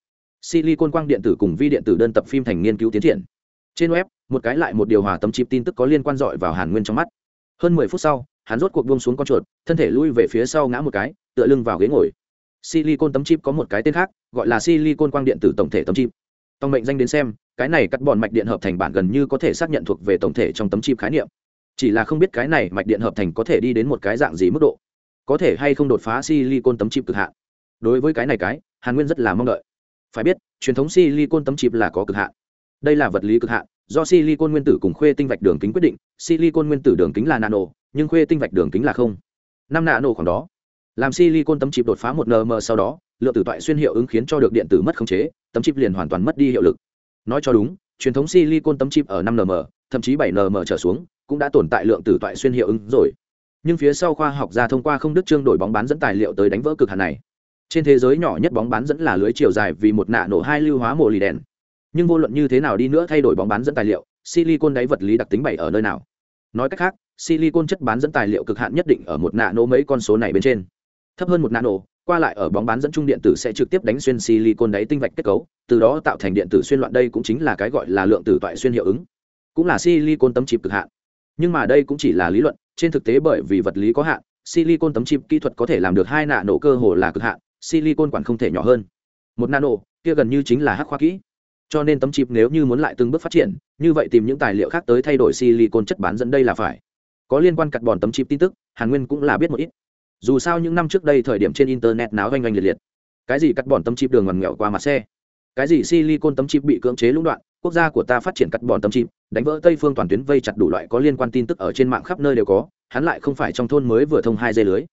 silicon quang điện tử cùng vi điện tử đơn tập phim thành nghiên cứu tiến triển. Trên web, một cái lại một điều hòa tấm chip tin tức có liên quan dọi vào hàn nguyên trong mắt. Hơn mười phút sau, hắn rốt cuộc buông xuống con chuột, thân thể lui về phía sau ngã một cái, tựa lưng vào ghế ngồi. Silicon tấm chip có một cái tên khác, gọi là silicon quang điện tử tổng thể tấm chip. Tòng mệnh danh đến xem, cái này cắt bọn mạch điện hợp thành bản gần như có thể xác nhận thuộc về tổng thể trong tấm chip khái niệm. Chỉ là không biết cái này mạch điện hợp thành có thể đi đến một cái dạng gì mức độ. Có thể hay không đột phá silicon tấm chip cực hạn. Đối với cái này cái, hàn nguyên rất là mong đợi phải biết, truyền thống silicon tấm chip là có cực hạn. Đây là vật lý cực hạn, do silicon nguyên tử cùng khuê tinh vạch đường kính quyết định, silicon nguyên tử đường kính là nano, nhưng khuê tinh vạch đường kính là không. Năm nano khoảng đó. Làm silicon tấm chip đột phá một nm sau đó, lượng tử toại xuyên hiệu ứng khiến cho được điện tử mất khống chế, tấm chip liền hoàn toàn mất đi hiệu lực. Nói cho đúng, truyền thống silicon tấm chip ở năm nm, thậm chí bảy nm trở xuống, cũng đã tồn tại lượng tử toại xuyên hiệu ứng rồi. Nhưng phía sau khoa học gia thông qua không đức chương đổi bóng bán dẫn tài liệu tới đánh vỡ cực hạn này trên thế giới nhỏ nhất bóng bán dẫn là lưới chiều dài vì một nạ nổ hai lưu hóa mồ lì đèn. Nhưng vô luận như thế nào đi nữa thay đổi bóng bán dẫn tài liệu, silicon đáy vật lý đặc tính bảy ở nơi nào? Nói cách khác, silicon chất bán dẫn tài liệu cực hạn nhất định ở một nạ nổ mấy con số này bên trên. Thấp hơn một nạ nổ, qua lại ở bóng bán dẫn trung điện tử sẽ trực tiếp đánh xuyên silicon đáy tinh vạch kết cấu, từ đó tạo thành điện tử xuyên loạn đây cũng chính là cái gọi là lượng tử toại xuyên hiệu ứng. Cũng là silicon tấm chip cực hạn. Nhưng mà đây cũng chỉ là lý luận, trên thực tế bởi vì vật lý có hạn, silicon tấm chip kỹ thuật có thể làm được hai nạ nổ cơ hồ là cực hạn silicon quản không thể nhỏ hơn. Một nano, kia gần như chính là hắc khoa kỹ. Cho nên tấm chip nếu như muốn lại từng bước phát triển, như vậy tìm những tài liệu khác tới thay đổi silicon chất bán dẫn đây là phải. Có liên quan cắt bòn tấm chip tin tức, hàn nguyên cũng là biết một ít. Dù sao những năm trước đây thời điểm trên internet náo oanh oanh liệt liệt. Cái gì cắt bòn tấm chip đường ngoằn nghèo qua mặt xe? Cái gì silicon tấm chip bị cưỡng chế lũng đoạn, quốc gia của ta phát triển cắt bòn tấm chip, đánh vỡ tây phương toàn tuyến vây chặt đủ loại có liên quan tin tức ở trên mạng khắp nơi đều có, hắn lại không phải trong thôn mới vừa thông hai dây lưới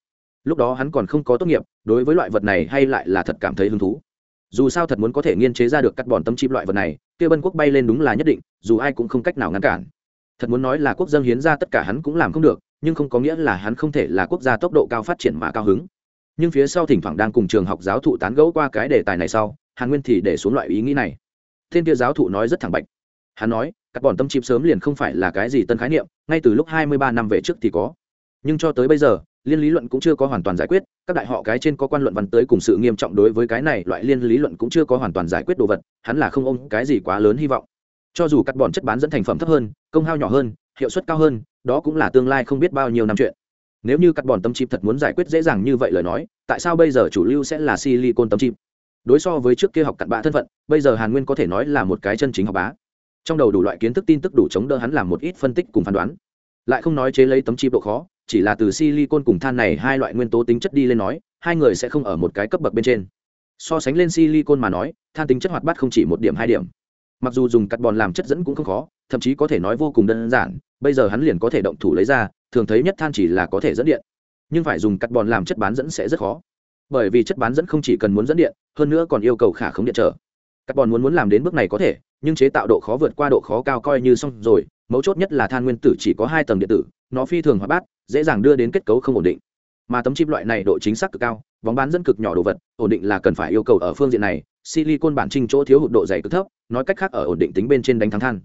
lúc đó hắn còn không có tốt nghiệp, đối với loại vật này hay lại là thật cảm thấy hứng thú. Dù sao thật muốn có thể nghiên chế ra được cắt bòn tấm chip loại vật này, kia bân quốc bay lên đúng là nhất định, dù ai cũng không cách nào ngăn cản. Thật muốn nói là quốc dân hiến ra tất cả hắn cũng làm không được, nhưng không có nghĩa là hắn không thể là quốc gia tốc độ cao phát triển mà cao hứng. Nhưng phía sau thỉnh thoảng đang cùng trường học giáo thụ tán gẫu qua cái đề tài này sau, hàn nguyên thì để xuống loại ý nghĩ này. Thiên kia giáo thụ nói rất thẳng bạch. Hắn nói, cắt bòn tâm chip sớm liền không phải là cái gì tân khái niệm, ngay từ lúc hai mươi ba năm về trước thì có. Nhưng cho tới bây giờ liên lý luận cũng chưa có hoàn toàn giải quyết, các đại họ cái trên có quan luận văn tới cùng sự nghiêm trọng đối với cái này, loại liên lý luận cũng chưa có hoàn toàn giải quyết đồ vật, hắn là không ôm cái gì quá lớn hy vọng. Cho dù cắt bọn chất bán dẫn thành phẩm thấp hơn, công hao nhỏ hơn, hiệu suất cao hơn, đó cũng là tương lai không biết bao nhiêu năm chuyện. Nếu như cắt bọn tâm chip thật muốn giải quyết dễ dàng như vậy lời nói, tại sao bây giờ chủ lưu sẽ là silicon tấm chip? Đối so với trước kia học cặn bã thân phận, bây giờ hàn nguyên có thể nói là một cái chân chính học bá. Trong đầu đủ loại kiến thức tin tức đủ chống đỡ hắn làm một ít phân tích cùng phán đoán. Lại không nói chế lấy tấm chip độ khó chỉ là từ silicon cùng than này hai loại nguyên tố tính chất đi lên nói, hai người sẽ không ở một cái cấp bậc bên trên. So sánh lên silicon mà nói, than tính chất hoạt bát không chỉ một điểm hai điểm. Mặc dù dùng carbon làm chất dẫn cũng không khó, thậm chí có thể nói vô cùng đơn giản, bây giờ hắn liền có thể động thủ lấy ra, thường thấy nhất than chỉ là có thể dẫn điện. Nhưng phải dùng carbon làm chất bán dẫn sẽ rất khó. Bởi vì chất bán dẫn không chỉ cần muốn dẫn điện, hơn nữa còn yêu cầu khả không điện trở. Carbon muốn muốn làm đến bước này có thể, nhưng chế tạo độ khó vượt qua độ khó cao coi như xong rồi mấu chốt nhất là than nguyên tử chỉ có hai tầng điện tử, nó phi thường hóa bát, dễ dàng đưa đến kết cấu không ổn định. Mà tấm chip loại này độ chính xác cực cao, bóng bán dẫn cực nhỏ đồ vật, ổn định là cần phải yêu cầu ở phương diện này, silicon bản trinh chỗ thiếu hụt độ dày cực thấp, nói cách khác ở ổn định tính bên trên đánh thắng than.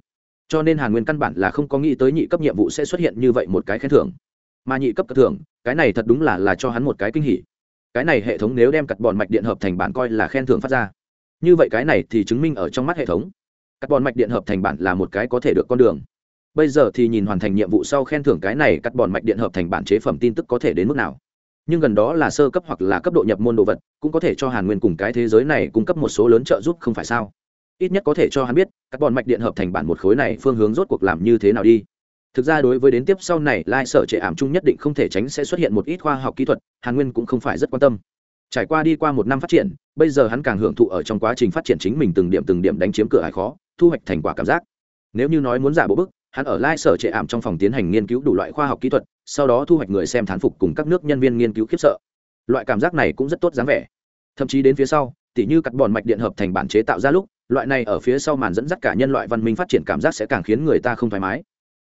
Cho nên hàn nguyên căn bản là không có nghĩ tới nhị cấp nhiệm vụ sẽ xuất hiện như vậy một cái khen thưởng. Mà nhị cấp cất thưởng, cái này thật đúng là là cho hắn một cái kinh hỉ. Cái này hệ thống nếu đem cặt bòn mạch điện hợp thành bản coi là khen thưởng phát ra. Như vậy cái này thì chứng minh ở trong mắt hệ thống. Cắt bòn mạch điện hợp thành bản là một cái có thể được con đường bây giờ thì nhìn hoàn thành nhiệm vụ sau khen thưởng cái này cắt bòn mạch điện hợp thành bản chế phẩm tin tức có thể đến mức nào. Nhưng gần đó là sơ cấp hoặc là cấp độ nhập môn đồ vật, cũng có thể cho hàn nguyên cùng cái thế giới này cung cấp một số lớn trợ giúp không phải sao? Ít nhất có thể cho hắn biết các bọn mạch điện hợp thành bản một khối này phương hướng rốt cuộc làm như thế nào đi. Thực ra đối với đến tiếp sau này, lai sở trệ ảm chung nhất định không thể tránh sẽ xuất hiện một ít khoa học kỹ thuật, hàn nguyên cũng không phải rất quan tâm. Trải qua đi qua một năm phát triển, bây giờ hắn càng hưởng thụ ở trong quá trình phát triển chính mình từng điểm từng điểm đánh chiếm cửa hải khó, thu hoạch thành quả cảm giác. Nếu như nói muốn giả bộ bức hắn ở lai sở trệ ảm trong phòng tiến hành nghiên cứu đủ loại khoa học kỹ thuật, sau đó thu hoạch người xem thán phục cùng các nước nhân viên nghiên cứu khiếp sợ. Loại cảm giác này cũng rất tốt dáng vẻ. Thậm chí đến phía sau, tỉ như cắt bòn mạch điện hợp thành bản chế tạo ra lúc, loại này ở phía sau màn dẫn dắt cả nhân loại văn minh phát triển cảm giác sẽ càng khiến người ta không thoải mái.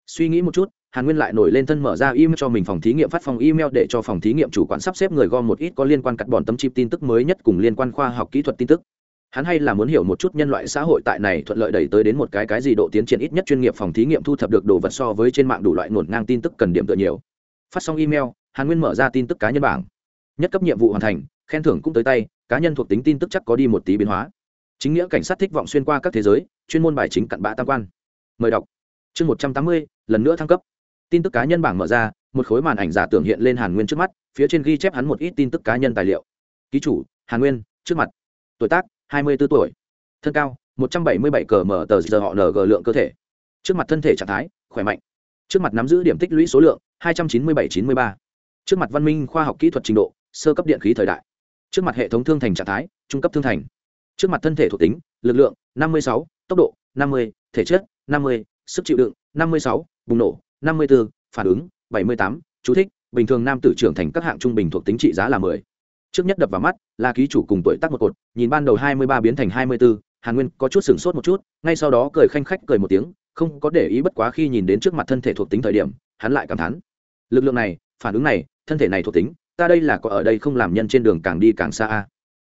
Suy nghĩ một chút, hàn nguyên lại nổi lên thân mở ra email cho mình phòng thí nghiệm phát phòng email để cho phòng thí nghiệm chủ quản sắp xếp người gom một ít có liên quan cắt bòn tấm chip tin tức mới nhất cùng liên quan khoa học kỹ thuật tin tức hắn hay là muốn hiểu một chút nhân loại xã hội tại này thuận lợi đẩy tới đến một cái cái gì độ tiến triển ít nhất chuyên nghiệp phòng thí nghiệm thu thập được đồ vật so với trên mạng đủ loại ngổn ngang tin tức cần điểm tựa nhiều. Phát xong email, hàn nguyên mở ra tin tức cá nhân bảng. Nhất cấp nhiệm vụ hoàn thành, khen thưởng cũng tới tay, cá nhân thuộc tính tin tức chắc có đi một tí biến hóa. Chính nghĩa cảnh sát thích vọng xuyên qua các thế giới, chuyên môn bài chính cặn bã tam quan. Mời đọc. Chương một trăm tám mươi, lần nữa thăng cấp. Tin tức cá nhân bảng mở ra, một khối màn ảnh giả tưởng hiện lên hàn nguyên trước mắt, phía trên ghi chép hắn một ít tin tức cá nhân tài liệu. Ký chủ, hàn nguyên, trước mặt. Tuổi tác hai mươi 24 tuổi. Thân cao một trăm bảy mươi bảy cờ mở tờ giờ họ ng lượng cơ thể. Trước mặt thân thể trạng thái khỏe mạnh. Trước mặt nắm giữ điểm tích lũy số lượng hai trăm chín mươi bảy chín mươi ba. Trước mặt văn minh khoa học kỹ thuật trình độ sơ cấp điện khí thời đại. Trước mặt hệ thống thương thành trạng thái trung cấp thương thành. Trước mặt thân thể thuộc tính lực lượng năm mươi sáu tốc độ năm mươi thể chất năm mươi sức chịu đựng năm mươi sáu bùng nổ năm mươi 54, phản ứng bảy mươi tám chú thích bình thường nam tử trưởng thành các hạng trung bình thuộc tính trị giá là mười trước nhất đập vào mắt là ký chủ cùng tuổi tác một cột nhìn ban đầu hai mươi ba biến thành hai mươi 24, hàn nguyên có chút sửng sốt một chút ngay sau đó cười khanh khách cười một tiếng không có để ý bất quá khi nhìn đến trước mặt thân thể thuộc tính thời điểm hắn lại cảm thán. Lực lượng này phản ứng này thân thể này thuộc tính ta đây là có ở đây không làm nhân trên đường càng đi càng xa a.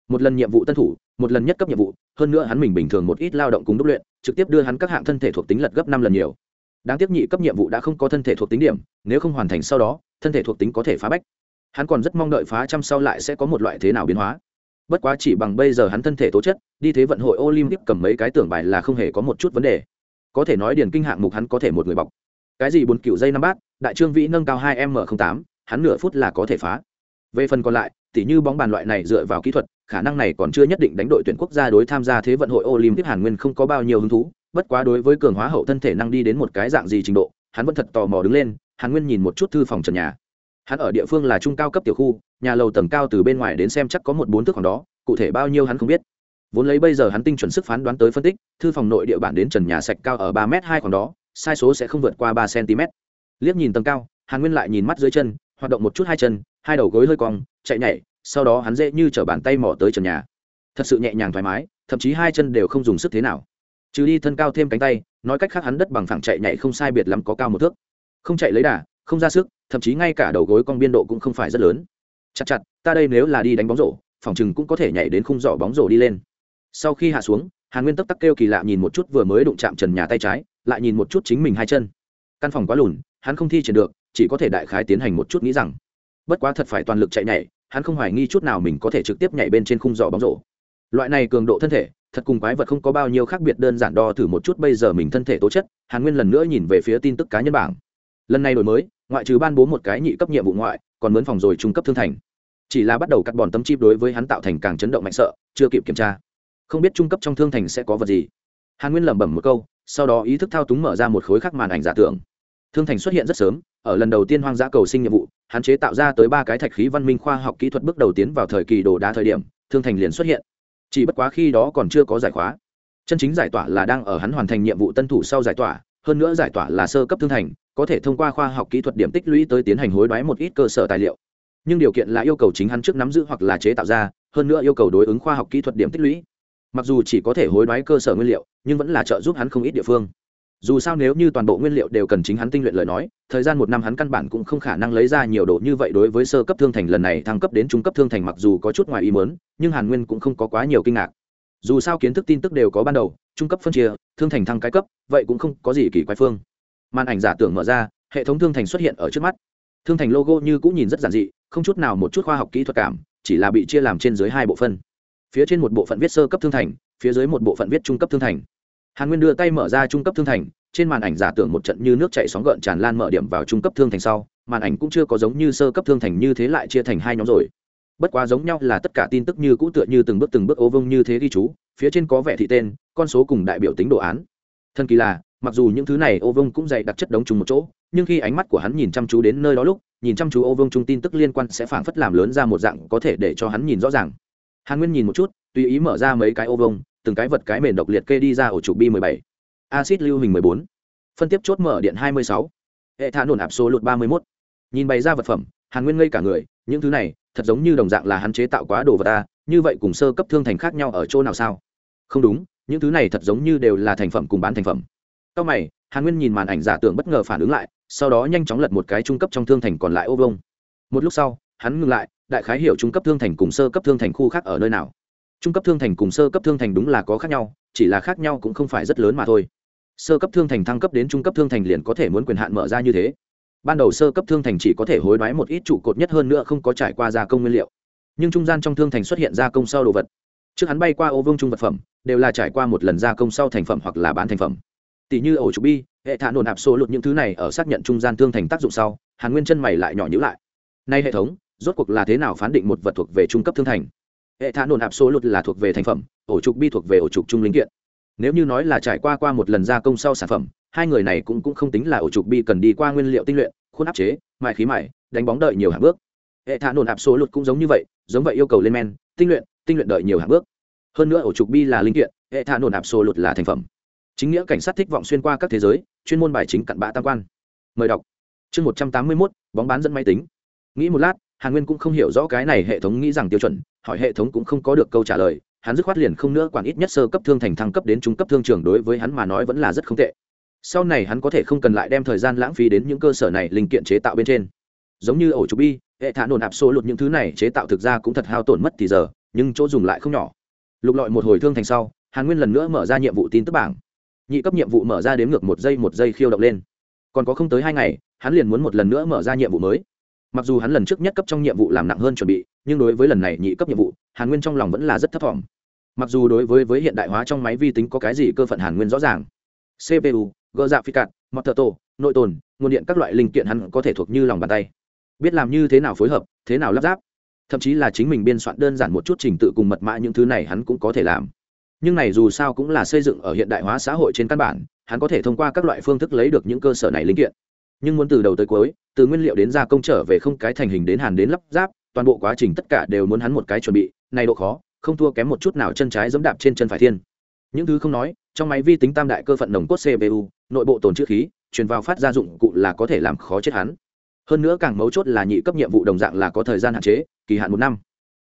Một lần nhiệm vụ tân thủ một lần nhất cấp nhiệm vụ hơn nữa hắn mình bình thường một ít lao động cùng đúc luyện trực tiếp đưa hắn các hạng thân thể thuộc tính lật gấp năm lần nhiều. Đáng tiếc nhị cấp nhiệm vụ đã không có thân thể thuộc tính điểm nếu không hoàn thành sau đó thân thể thuộc tính có thể phá bách hắn còn rất mong đợi phá trăm sau lại sẽ có một loại thế nào biến hóa. Bất quá chỉ bằng bây giờ hắn thân thể tố chất, đi thế vận hội olympic cầm mấy cái tưởng bài là không hề có một chút vấn đề. Có thể nói điền kinh hạng mục hắn có thể một người bọc. Cái gì bốn cựu dây năm bát, đại trương vĩ nâng cao hai m tám, hắn nửa phút là có thể phá. Về phần còn lại, tỉ như bóng bàn loại này dựa vào kỹ thuật, khả năng này còn chưa nhất định đánh đội tuyển quốc gia đối tham gia thế vận hội olympic hàn nguyên không có bao nhiêu hứng thú, bất quá đối với cường hóa hậu thân thể năng đi đến một cái dạng gì trình độ, hắn vẫn thật tò mò đứng lên, hàn nguyên nhìn một chút thư phòng trần nhà hắn ở địa phương là trung cao cấp tiểu khu, nhà lầu tầng cao từ bên ngoài đến xem chắc có một bốn thước khoảng đó, cụ thể bao nhiêu hắn không biết. Vốn lấy bây giờ hắn tinh chuẩn sức phán đoán tới phân tích, thư phòng nội địa bản đến trần nhà sạch cao ở ba m hai khoảng đó, sai số sẽ không vượt qua ba cm. Liếc nhìn tầng cao, hàn nguyên lại nhìn mắt dưới chân, hoạt động một chút hai chân, hai đầu gối hơi cong, chạy nhảy, sau đó hắn dễ như t r ở bàn tay mỏ tới trần nhà. Thật sự nhẹ nhàng thoải mái, thậm chí hai chân đều không dùng sức thế nào. Trừ đi thân cao thêm cánh tay, nói cách khác hắn đất bằng phẳng chạy nhảy không sai biệt lắm có cao một thước. Không chạy lấy đà không ra sức, thậm chí ngay cả đầu gối con biên độ cũng không phải rất lớn. Chặt chặt, ta đây nếu là đi đánh bóng rổ, phòng chừng cũng có thể nhảy đến khung giỏ bóng rổ đi lên. Sau khi hạ xuống, hàn nguyên tắc tắc kêu kỳ lạ nhìn một chút vừa mới đụng chạm trần nhà tay trái, lại nhìn một chút chính mình hai chân. Căn phòng quá lùn, hắn không thi triển được, chỉ có thể đại khái tiến hành một chút nghĩ rằng. Bất quá thật phải toàn lực chạy nhảy, hắn không hoài nghi chút nào mình có thể trực tiếp nhảy bên trên khung giỏ bóng rổ. Loại này cường độ thân thể, thật cùng quái vật không có bao nhiêu khác biệt, đơn giản đo thử một chút bây giờ mình thân thể tố chất, hàn nguyên lần nữa nhìn về phía tin tức cá nhân bảng. Lần này đổi mới ngoại trừ ban bố một cái nhị cấp nhiệm vụ ngoại, còn mướn phòng rồi trung cấp thương thành. Chỉ là bắt đầu cắt bòn tấm chip đối với hắn tạo thành càng chấn động mạnh sợ, chưa kịp kiểm tra. Không biết trung cấp trong thương thành sẽ có vật gì. Hàn nguyên lẩm bẩm một câu, sau đó ý thức thao túng mở ra một khối khắc màn ảnh giả tưởng. Thương thành xuất hiện rất sớm, ở lần đầu tiên hoang dã cầu sinh nhiệm vụ hạn chế tạo ra tới ba cái thạch khí văn minh khoa học kỹ thuật bước đầu tiến vào thời kỳ đồ đá thời điểm, thương thành liền xuất hiện. Chỉ bất quá khi đó còn chưa có giải khóa. Chân chính giải tỏa là đang ở hắn hoàn thành nhiệm vụ tân thủ sau giải tỏa, hơn nữa giải tỏa là sơ cấp thương thành có thể thông qua khoa học kỹ thuật điểm tích lũy tới tiến hành hối đoái một ít cơ sở tài liệu. Nhưng điều kiện là yêu cầu chính hắn trước nắm giữ hoặc là chế tạo ra, hơn nữa yêu cầu đối ứng khoa học kỹ thuật điểm tích lũy. Mặc dù chỉ có thể hối đoái cơ sở nguyên liệu, nhưng vẫn là trợ giúp hắn không ít địa phương. Dù sao nếu như toàn bộ nguyên liệu đều cần chính hắn tinh luyện lời nói, thời gian một năm hắn căn bản cũng không khả năng lấy ra nhiều đồ như vậy đối với sơ cấp thương thành lần này thăng cấp đến trung cấp thương thành mặc dù có chút ngoài ý mớn nhưng hàn nguyên cũng không có quá nhiều kinh ngạc. Dù sao kiến thức tin tức đều có ban đầu, trung cấp phân chia, thương thành thăng cái cấp, vậy cũng không có gì kỳ quái phương màn ảnh giả tưởng mở ra, hệ thống thương thành xuất hiện ở trước mắt. Thương thành logo như cũng nhìn rất giản dị, không chút nào một chút khoa học kỹ thuật cảm, chỉ là bị chia làm trên dưới hai bộ phân. Phía trên một bộ phận viết sơ cấp thương thành, phía dưới một bộ phận viết trung cấp thương thành. Hàn nguyên đưa tay mở ra trung cấp thương thành, trên màn ảnh giả tưởng một trận như nước chạy sóng gợn tràn lan mở điểm vào trung cấp thương thành sau, màn ảnh cũng chưa có giống như sơ cấp thương thành như thế lại chia thành hai nhóm rồi. Bất quá giống nhau là tất cả tin tức như cũ tựa như từng bước từng bước ô vông như thế ghi chú, phía trên có vẻ thị tên, con số cùng đại biểu tính đồ án. Thân kỳ là mặc dù những thứ này ô vông cũng dày đặc chất đống chung một chỗ, nhưng khi ánh mắt của hắn nhìn chăm chú đến nơi đó lúc, nhìn chăm chú ô vông chung tin tức liên quan sẽ phảng phất làm lớn ra một dạng có thể để cho hắn nhìn rõ ràng. Hàn nguyên nhìn một chút, tùy ý mở ra mấy cái ô vông từng cái vật cái mền độc liệt kê đi ra ổ bi mười 17 acid lưu hình 14 phân tiếp chốt mở điện 26 hệ thả nổn ạp số lụt 31 nhìn bày ra vật phẩm, hàn nguyên ngây cả người, những thứ này, thật giống như đồng dạng là hắn chế tạo quá đồ vật ta, như vậy cùng sơ cấp thương thành khác nhau ở chỗ nào sao? Không đúng, những thứ này thật giống như đều là thành phẩm cùng bán thành phẩm sau mày, hàn nguyên nhìn màn ảnh giả tưởng bất ngờ phản ứng lại, sau đó nhanh chóng lật một cái trung cấp trong thương thành còn lại ô vông một lúc sau, hắn ngừng lại, đại khái hiểu trung cấp thương thành cùng sơ cấp thương thành khu khác ở nơi nào. Trung cấp thương thành cùng sơ cấp thương thành đúng là có khác nhau, chỉ là khác nhau cũng không phải rất lớn mà thôi. Sơ cấp thương thành thăng cấp đến trung cấp thương thành liền có thể muốn quyền hạn mở ra như thế. Ban đầu sơ cấp thương thành chỉ có thể hối đoái một ít trụ cột nhất hơn nữa không có trải qua gia công nguyên liệu. Nhưng trung gian trong thương thành xuất hiện gia công sau đồ vật. Trước hắn bay qua ô vương trung vật phẩm, đều là trải qua một lần gia công sau thành phẩm hoặc là bán thành phẩm tỷ như ổ trục bi hệ thả nổ nạp số lụt những thứ này ở xác nhận trung gian thương thành tác dụng sau hàn nguyên chân mày lại nhỏ nhữ lại. Nay hệ thống rốt cuộc là thế nào phán định một vật thuộc về trung cấp thương thành? Hệ thả nổ nạp số lụt là thuộc về thành phẩm ổ trục bi thuộc về ổ trục trung linh kiện. Nếu như nói là trải qua qua một lần gia công sau sản phẩm hai người này cũng, cũng không tính là ổ trục bi cần đi qua nguyên liệu tinh luyện khuôn áp chế mại khí mại đánh bóng đợi nhiều hạng bước. Hệ thả nổ nạp số lụt cũng giống như vậy giống vậy yêu cầu lên men tinh luyện tinh luyện đợi nhiều hạng bước. Hơn nữa ổ trục bi là linh kiện hệ thả nổ nạp số lụt là thành phẩm chính nghĩa cảnh sát thích vọng xuyên qua các thế giới, chuyên môn bài chính cặn bã tam quan. Mời đọc. Chương một trăm tám mươi mốt, bóng bán dẫn máy tính. Nghĩ một lát, hàn nguyên cũng không hiểu rõ cái này hệ thống nghĩ rằng tiêu chuẩn, hỏi hệ thống cũng không có được câu trả lời, hắn dứt khoát liền không nữa quản ít nhất sơ cấp thương thành thăng cấp đến trung cấp thương trường đối với hắn mà nói vẫn là rất không tệ. Sau này hắn có thể không cần lại đem thời gian lãng phí đến những cơ sở này linh kiện chế tạo bên trên. Giống như ổ trục bi, hệ thả nổn ạp số lụt những thứ này chế tạo thực ra cũng thật hao tổn mất thì giờ, nhưng chỗ dùng lại không nhỏ. Lục lọi một hồi thương thành sau, hàn nguyên lần nữa mở ra nhiệm vụ tin tức bảng nhị cấp nhiệm vụ mở ra đến ngược một giây một giây khiêu động lên. Còn có không tới hai ngày, hắn liền muốn một lần nữa mở ra nhiệm vụ mới. Mặc dù hắn lần trước nhất cấp trong nhiệm vụ làm nặng hơn chuẩn bị, nhưng đối với lần này nhị cấp nhiệm vụ, hàn nguyên trong lòng vẫn là rất thấp t mặc dù đối với với hiện đại hóa trong máy vi tính có cái gì cơ phận hàn nguyên rõ ràng. Cpu gỡ dạ phi cạn motor tổ, nội tồn, nguồn điện các loại linh kiện hắn có thể thuộc như lòng bàn tay. Biết làm như thế nào phối hợp, thế nào lắp ráp. Thậm chí là chính mình biên soạn đơn giản một chút trình tự cùng mật mã những thứ này hắn cũng có thể làm nhưng này dù sao cũng là xây dựng ở hiện đại hóa xã hội trên căn bản, hắn có thể thông qua các loại phương thức lấy được những cơ sở này linh kiện. Nhưng muốn từ đầu tới cuối, từ nguyên liệu đến gia công trở về không cái thành hình đến hàn đến lắp ráp, toàn bộ quá trình tất cả đều muốn hắn một cái chuẩn bị, này độ khó, không thua kém một chút nào chân trái giẫm đạp trên chân phải thiên. Những thứ không nói, trong máy vi tính tam đại cơ phận nồng cốt cpu nội bộ tồn chữ khí, truyền vào phát gia dụng cụ là có thể làm khó chết hắn. Hơn nữa càng mấu chốt là nhị cấp nhiệm vụ đồng dạng là có thời gian hạn chế, kỳ hạn một năm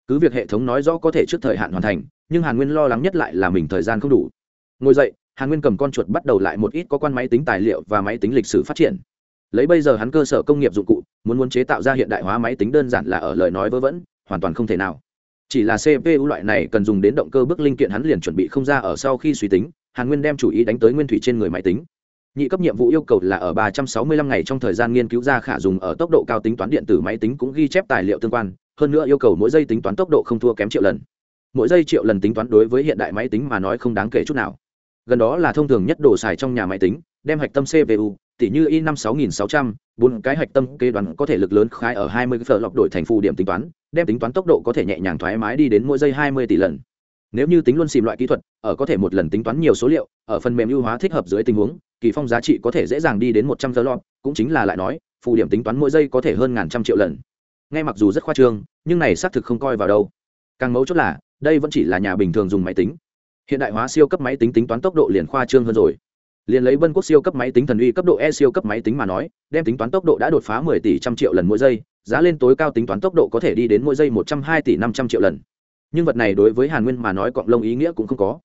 cứ việc hệ thống nói rõ có thể trước thời hạn hoàn thành, nhưng hàn nguyên lo lắng nhất lại là mình thời gian không đủ. Ngồi dậy, hàn nguyên cầm con chuột bắt đầu lại một ít có quan máy tính tài liệu và máy tính lịch sử phát triển. Lấy bây giờ hắn cơ sở công nghiệp dụng cụ, muốn muốn chế tạo ra hiện đại hóa máy tính đơn giản là ở lời nói vớ vẩn, hoàn toàn không thể nào. Chỉ là cpu loại này cần dùng đến động cơ bước linh kiện hắn liền chuẩn bị không ra ở sau khi suy tính, hàn nguyên đem chủ ý đánh tới nguyên thủy trên người máy tính. Nhị cấp nhiệm vụ yêu cầu là ở 365 ngày trong thời gian nghiên cứu ra khả dùng ở tốc độ cao tính toán điện tử máy tính cũng ghi chép tài liệu tương quan hơn nữa yêu cầu mỗi giây tính toán tốc độ không thua kém triệu lần. Mỗi giây triệu lần tính toán đối với hiện đại máy tính mà nói không đáng kể chút nào. Gần đó là thông thường nhất đồ xài trong nhà máy tính, đem hạch tâm cpu tỷ như i năm sáu nghìn sáu trăm, bốn cái hạch tâm kế đoán có thể lực lớn khai ở hai mươi phở lọc đổi thành phù điểm tính toán, đem tính toán tốc độ có thể nhẹ nhàng thoải mái đi đến mỗi giây hai mươi tỷ lần. Nếu như tính luôn xìm loại kỹ thuật, ở có thể một lần tính toán nhiều số liệu, ở phần mềm ưu hóa thích hợp dưới tình huống, kỳ phong giá trị có thể dễ dàng đi đến một trăm giờ lọt, cũng chính là lại nói, phù điểm tính toán mỗi giây có thể hơn ngàn trăm triệu lần nghe mặc dù rất khoa trương, nhưng này xác thực không coi vào đâu. Càng mấu chốt là, đây vẫn chỉ là nhà bình thường dùng máy tính. Hiện đại hóa siêu cấp máy tính tính toán tốc độ liền khoa trương hơn rồi. Liền lấy vân quốc siêu cấp máy tính thần uy cấp độ e siêu cấp máy tính mà nói, đem tính toán tốc độ đã đột phá 10 tỷ trăm triệu lần mỗi giây, giá lên tối cao tính toán tốc độ có thể đi đến mỗi giây một trăm hai tỷ năm trăm triệu lần. Nhưng vật này đối với hàn nguyên mà nói cộng lông ý nghĩa cũng không có.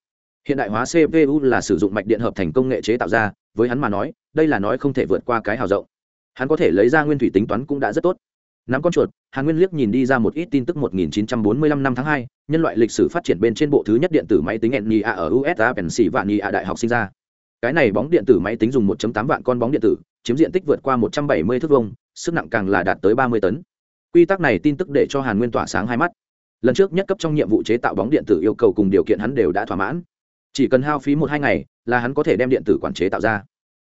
Hiện đại hóa cpu là sử dụng mạch điện hợp thành công nghệ chế tạo ra, với hắn mà nói, đây là nói không thể vượt qua cái hào rộng. Hắn có thể lấy ra nguyên thủy tính toán cũng đã rất tốt nắm con chuột hàn nguyên liếc nhìn đi ra một ít tin tức 1945 năm tháng 2, nhân loại lịch sử phát triển bên trên bộ thứ nhất điện tử máy tính nia ở usa pennsylvania đại học sinh ra. Cái này bóng điện tử máy tính dùng 1.8 vạn con bóng điện tử chiếm diện tích vượt qua 170 thước vuông sức nặng càng là đạt tới 30 tấn. Quy tắc này tin tức để cho hàn nguyên tỏa sáng hai mắt. Lần trước nhất cấp trong nhiệm vụ chế tạo bóng điện tử yêu cầu cùng điều kiện hắn đều đã thỏa mãn. Chỉ cần hao phí một hai ngày là hắn có thể đem điện tử quản chế tạo ra.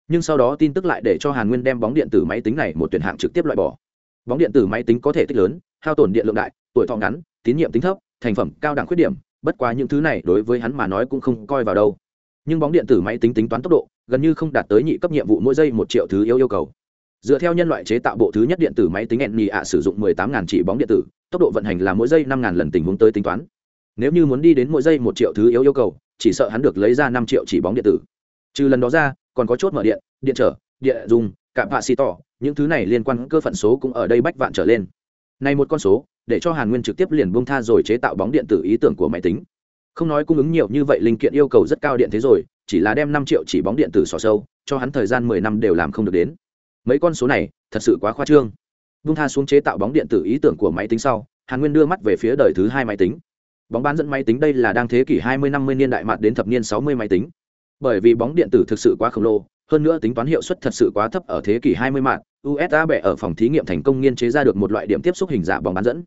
Nhưng sau đó tin tức lại để cho hàn nguyên đem bóng điện tử máy tính này một tuyển hạng trực tiếp loại bỏ bóng điện tử máy tính có thể tích lớn, hao tổn điện lượng đại, tuổi thọ ngắn, tín nhiệm tính thấp, thành phẩm, cao đẳng khuyết điểm, bất quá những thứ này đối với hắn mà nói cũng không coi vào đâu. Nhưng bóng điện tử máy tính tính toán tốc độ, gần như không đạt tới nhị cấp nhiệm vụ mỗi giây một triệu thứ yêu yêu cầu. Dựa theo nhân loại chế tạo bộ thứ nhất điện tử máy tính enni ạ sử dụng 18.000 chỉ bóng điện tử, tốc độ vận hành là mỗi giây 5.000 lần tình huống tới tính toán. Nếu như muốn đi đến mỗi giây một triệu thứ yếu yêu cầu, chỉ sợ hắn được lấy ra năm triệu chỉ bóng điện tử. Trừ lần đó ra, còn có chốt mở điện điện trở, điện dùng cả vạ xì tỏ, những thứ này liên quan cơ phận số cũng ở đây bách vạn trở lên. Này một con số, để cho hàn nguyên trực tiếp liền Bung tha rồi chế tạo bóng điện tử ý tưởng của máy tính. Không nói cung ứng nhiều như vậy, linh kiện yêu cầu rất cao điện thế rồi, chỉ là đem năm triệu chỉ bóng điện tử xỏ sâu, cho hắn thời gian mười năm đều làm không được đến. Mấy con số này, thật sự quá khoa trương. Bung tha xuống chế tạo bóng điện tử ý tưởng của máy tính sau, hàn nguyên đưa mắt về phía đời thứ hai máy tính. Bóng bán dẫn máy tính đây là đang thế kỷ hai mươi, năm mươi niên đại mặt đến thập niên sáu mươi máy tính bởi vì bóng điện tử thực sự quá khổng lồ, hơn nữa tính toán hiệu suất thật sự quá thấp ở thế kỷ 20 mạng usa bẻ ở phòng thí nghiệm thành công nghiên chế ra được một loại điểm tiếp xúc hình dạng bóng bán dẫn.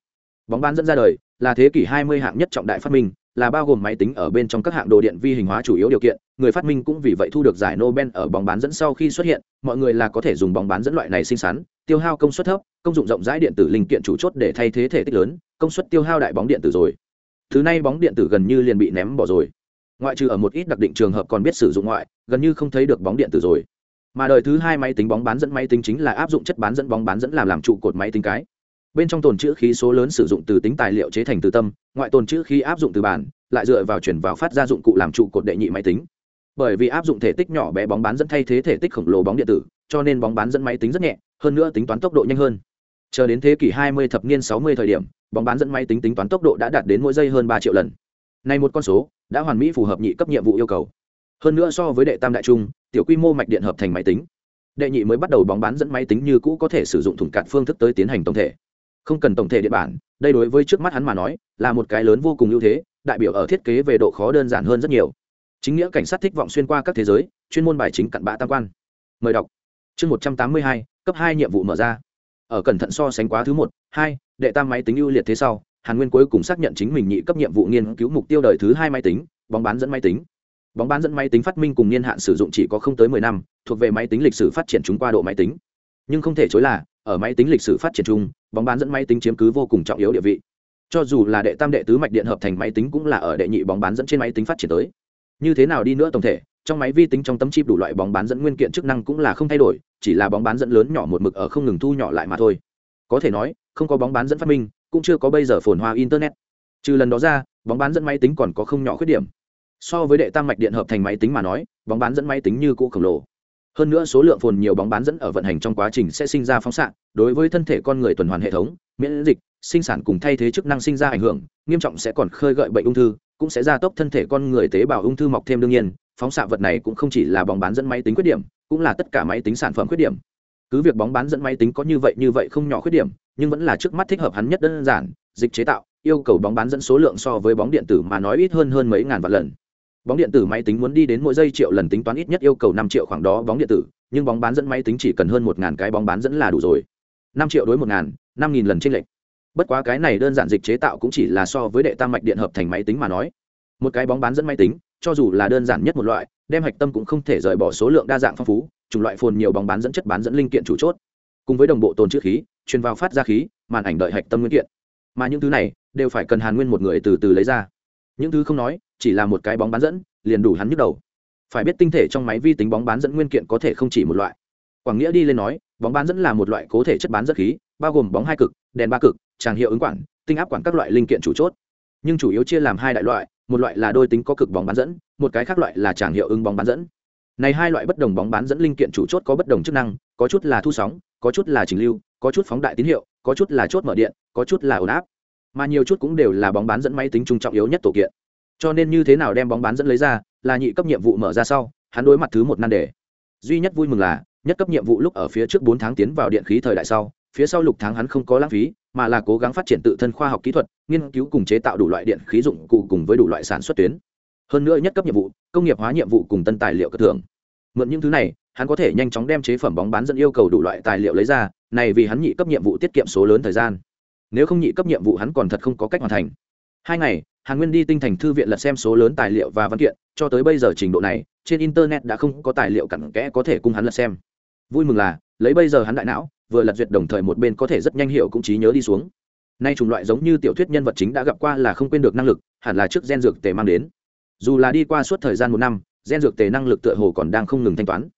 Bóng bán dẫn ra đời là thế kỷ 20 hạng nhất trọng đại phát minh, là bao gồm máy tính ở bên trong các hạng đồ điện vi hình hóa chủ yếu điều kiện, người phát minh cũng vì vậy thu được giải nobel ở bóng bán dẫn sau khi xuất hiện, mọi người là có thể dùng bóng bán dẫn loại này sinh sản, tiêu hao công suất thấp, công dụng rộng rãi điện tử linh kiện chủ chốt để thay thế thể tích lớn, công suất tiêu hao đại bóng điện tử rồi. Thứ nay bóng điện tử gần như liền bị ném bỏ rồi ngoại trừ ở một ít đặc định trường hợp còn biết sử dụng ngoại, gần như không thấy được bóng điện tử rồi. Mà đời thứ hai máy tính bóng bán dẫn máy tính chính là áp dụng chất bán dẫn bóng bán dẫn làm làm trụ cột máy tính cái. Bên trong tồn chữ khí số lớn sử dụng từ tính tài liệu chế thành từ tâm, ngoại tồn chữ khí áp dụng từ bản, lại dựa vào chuyển vào phát ra dụng cụ làm trụ cột đệ nhị máy tính. Bởi vì áp dụng thể tích nhỏ bé bóng bán dẫn thay thế thể tích khổng lồ bóng điện tử, cho nên bóng bán dẫn máy tính rất nhẹ, hơn nữa tính toán tốc độ nhanh hơn. Chờ đến thế kỷ 20 thập niên 60 thời điểm, bóng bán dẫn máy tính tính toán tốc độ đã đạt đến mỗi giây hơn ba triệu lần này một con số đã hoàn mỹ phù hợp nhị cấp nhiệm vụ yêu cầu. Hơn nữa so với đệ tam đại trung, tiểu quy mô mạch điện hợp thành máy tính. Đệ nhị mới bắt đầu bóng bán dẫn máy tính như cũ có thể sử dụng thủng cạn phương thức tới tiến hành tổng thể. Không cần tổng thể địa bản, đây đối với trước mắt hắn mà nói là một cái lớn vô cùng ưu thế, đại biểu ở thiết kế về độ khó đơn giản hơn rất nhiều. Chính nghĩa cảnh sát thích vọng xuyên qua các thế giới, chuyên môn bài chính cặn bã tam quan. Mời đọc. Chương một trăm tám mươi hai, cấp hai nhiệm vụ mở ra. Ở cẩn thận so sánh quá thứ một, hai, đệ tam máy tính ưu liệt thế sau hàn nguyên cuối cùng xác nhận chính mình nhị cấp nhiệm vụ nghiên cứu mục tiêu đời thứ hai máy tính, bóng bán dẫn máy tính. Bóng bán dẫn máy tính phát minh cùng niên hạn sử dụng chỉ có không tới mười năm, thuộc về máy tính lịch sử phát triển chúng qua độ máy tính. Nhưng không thể chối là, ở máy tính lịch sử phát triển chung, bóng bán dẫn máy tính chiếm cứ vô cùng trọng yếu địa vị. Cho dù là đệ tam đệ tứ mạch điện hợp thành máy tính cũng là ở đệ nhị bóng bán dẫn trên máy tính phát triển tới. Như thế nào đi nữa tổng thể, trong máy vi tính trong tấm chip đủ loại bóng bán dẫn nguyên kiện chức năng cũng là không thay đổi, chỉ là bóng bán dẫn lớn nhỏ một mực ở không ngừng thu nhỏ lại mà thôi. Có thể nói, không có bóng bán dẫn phát minh cũng chưa có bây giờ phồn hoa internet. Trừ lần đó ra, bóng bán dẫn máy tính còn có không nhỏ khuyết điểm. So với đệ tam mạch điện hợp thành máy tính mà nói, bóng bán dẫn máy tính như cũ khổng lồ. Hơn nữa số lượng phồn nhiều bóng bán dẫn ở vận hành trong quá trình sẽ sinh ra phóng xạ, đối với thân thể con người tuần hoàn hệ thống, miễn dịch, sinh sản cùng thay thế chức năng sinh ra ảnh hưởng, nghiêm trọng sẽ còn khơi gợi bệnh ung thư, cũng sẽ gia tốc thân thể con người tế bào ung thư mọc thêm đương nhiên, phóng xạ vật này cũng không chỉ là bóng bán dẫn máy tính khuyết điểm, cũng là tất cả máy tính sản phẩm khuyết điểm. Cứ việc bóng bán dẫn máy tính có như vậy như vậy không nhỏ khuyết điểm nhưng vẫn là trước mắt thích hợp hắn nhất đơn giản, dịch chế tạo, yêu cầu bóng bán dẫn số lượng so với bóng điện tử mà nói ít hơn hơn mấy ngàn vạn lần. Bóng điện tử máy tính muốn đi đến mỗi giây triệu lần tính toán ít nhất yêu cầu năm triệu khoảng đó bóng điện tử, nhưng bóng bán dẫn máy tính chỉ cần hơn một ngàn cái bóng bán dẫn là đủ rồi. Năm triệu đối một ngàn, năm nghìn lần trên lệnh bất quá cái này đơn giản dịch chế tạo cũng chỉ là so với đệ tam mạch điện hợp thành máy tính mà nói. Một cái bóng bán dẫn máy tính, cho dù là đơn giản nhất một loại, đem hạch tâm cũng không thể rời bỏ số lượng đa dạng phong phú, chủng loại phồn nhiều bóng bán dẫn chất bán dẫn linh kiện chủ chốt. Cùng với đồng bộ tồn chữ khí truyền vào phát ra khí, màn ảnh đợi hạch tâm nguyên kiện. Mà những thứ này đều phải cần hàn nguyên một người từ từ lấy ra. Những thứ không nói, chỉ là một cái bóng bán dẫn, liền đủ hắn nhức đầu. Phải biết tinh thể trong máy vi tính bóng bán dẫn nguyên kiện có thể không chỉ một loại. Quảng nghĩa đi lên nói, bóng bán dẫn là một loại cố thể chất bán dẫn khí, bao gồm bóng hai cực, đèn ba cực, tràng hiệu ứng quản, tinh áp quản các loại linh kiện chủ chốt. Nhưng chủ yếu chia làm hai đại loại, một loại là đôi tính có cực bóng bán dẫn, một cái khác loại là tràng hiệu ứng bóng bán dẫn. Này hai loại bất đồng bóng bán dẫn linh kiện chủ chốt có bất đồng chức năng, có chút là thu sóng, có chút là chỉnh lưu có chút phóng đại tín hiệu, có chút là chốt mở điện, có chút là ổn áp. Mà nhiều chút cũng đều là bóng bán dẫn máy tính trung trọng yếu nhất tổ kiện. Cho nên như thế nào đem bóng bán dẫn lấy ra, là nhị cấp nhiệm vụ mở ra sau, hắn đối mặt thứ một nan đề. Duy nhất vui mừng là, nhất cấp nhiệm vụ lúc ở phía trước bốn tháng tiến vào điện khí thời đại sau, phía sau lục tháng hắn không có lãng phí, mà là cố gắng phát triển tự thân khoa học kỹ thuật, nghiên cứu cùng chế tạo đủ loại điện khí dụng cụ cùng với đủ loại sản xuất tuyến. Hơn nữa nhất cấp nhiệm vụ, công nghiệp hóa nhiệm vụ cùng tân tài liệu cất thưởng. Mượn những thứ này hắn có thể nhanh chóng đem chế phẩm bóng bán dẫn yêu cầu đủ loại tài liệu lấy ra, này vì hắn nhị cấp nhiệm vụ tiết kiệm số lớn thời gian. Nếu không nhị cấp nhiệm vụ hắn còn thật không có cách hoàn thành. Hai ngày, hàn nguyên đi tinh thành thư viện lật xem số lớn tài liệu và văn kiện, cho tới bây giờ trình độ này, trên internet đã không có tài liệu cặn kẽ có thể cung hắn lật xem. Vui mừng là, lấy bây giờ hắn đại não, vừa lật duyệt đồng thời một bên có thể rất nhanh hiểu cũng trí nhớ đi xuống. Nay chủng loại giống như tiểu thuyết nhân vật chính đã gặp qua là không quên được năng lực, hẳn là trước gen dược tề mang đến. Dù là đi qua suốt thời gian một năm, gen dược tề năng lực tựa hồ còn đang không ngừng thanh toán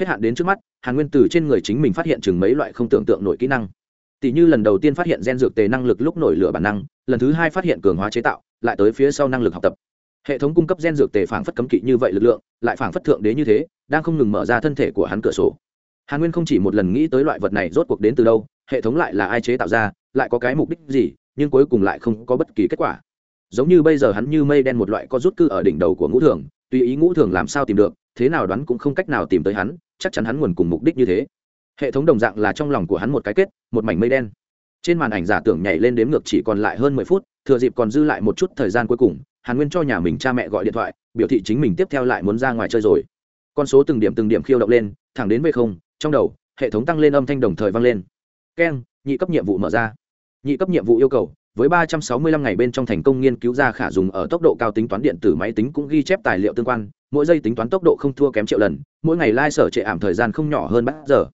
hết hạn đến trước mắt, hàn nguyên từ trên người chính mình phát hiện chừng mấy loại không tưởng tượng nổi kỹ năng. Tỷ như lần đầu tiên phát hiện gen dược tề năng lực lúc nổi lửa bản năng, lần thứ hai phát hiện cường hóa chế tạo, lại tới phía sau năng lực học tập. Hệ thống cung cấp gen dược tề phảng phất cấm kỵ như vậy lực lượng, lại phảng phất thượng đế như thế, đang không ngừng mở ra thân thể của hắn cửa sổ. Hàn nguyên không chỉ một lần nghĩ tới loại vật này rốt cuộc đến từ đâu, hệ thống lại là ai chế tạo ra, lại có cái mục đích gì, nhưng cuối cùng lại không có bất kỳ kết quả. Giống như bây giờ hắn như mây đen một loại có rút cư ở đỉnh đầu của ngũ thường, tùy ý ngũ thường làm sao tìm được thế nào đoán cũng không cách nào tìm tới hắn, chắc chắn hắn nguồn cùng mục đích như thế. Hệ thống đồng dạng là trong lòng của hắn một cái kết, một mảnh mây đen. Trên màn ảnh giả tưởng nhảy lên đếm ngược chỉ còn lại hơn mười phút, thừa dịp còn dư lại một chút thời gian cuối cùng, hàn nguyên cho nhà mình cha mẹ gọi điện thoại, biểu thị chính mình tiếp theo lại muốn ra ngoài chơi rồi. Con số từng điểm từng điểm khiêu động lên, thẳng đến về không, trong đầu, hệ thống tăng lên âm thanh đồng thời vang lên. Keng, nhị cấp nhiệm vụ mở ra. Nhị cấp nhiệm vụ yêu cầu với 365 ngày bên trong thành công nghiên cứu ra khả dùng ở tốc độ cao tính toán điện tử máy tính cũng ghi chép tài liệu tương quan, mỗi giây tính toán tốc độ không thua kém triệu lần, mỗi ngày lai sở trệ ảm thời gian không nhỏ hơn bát giờ.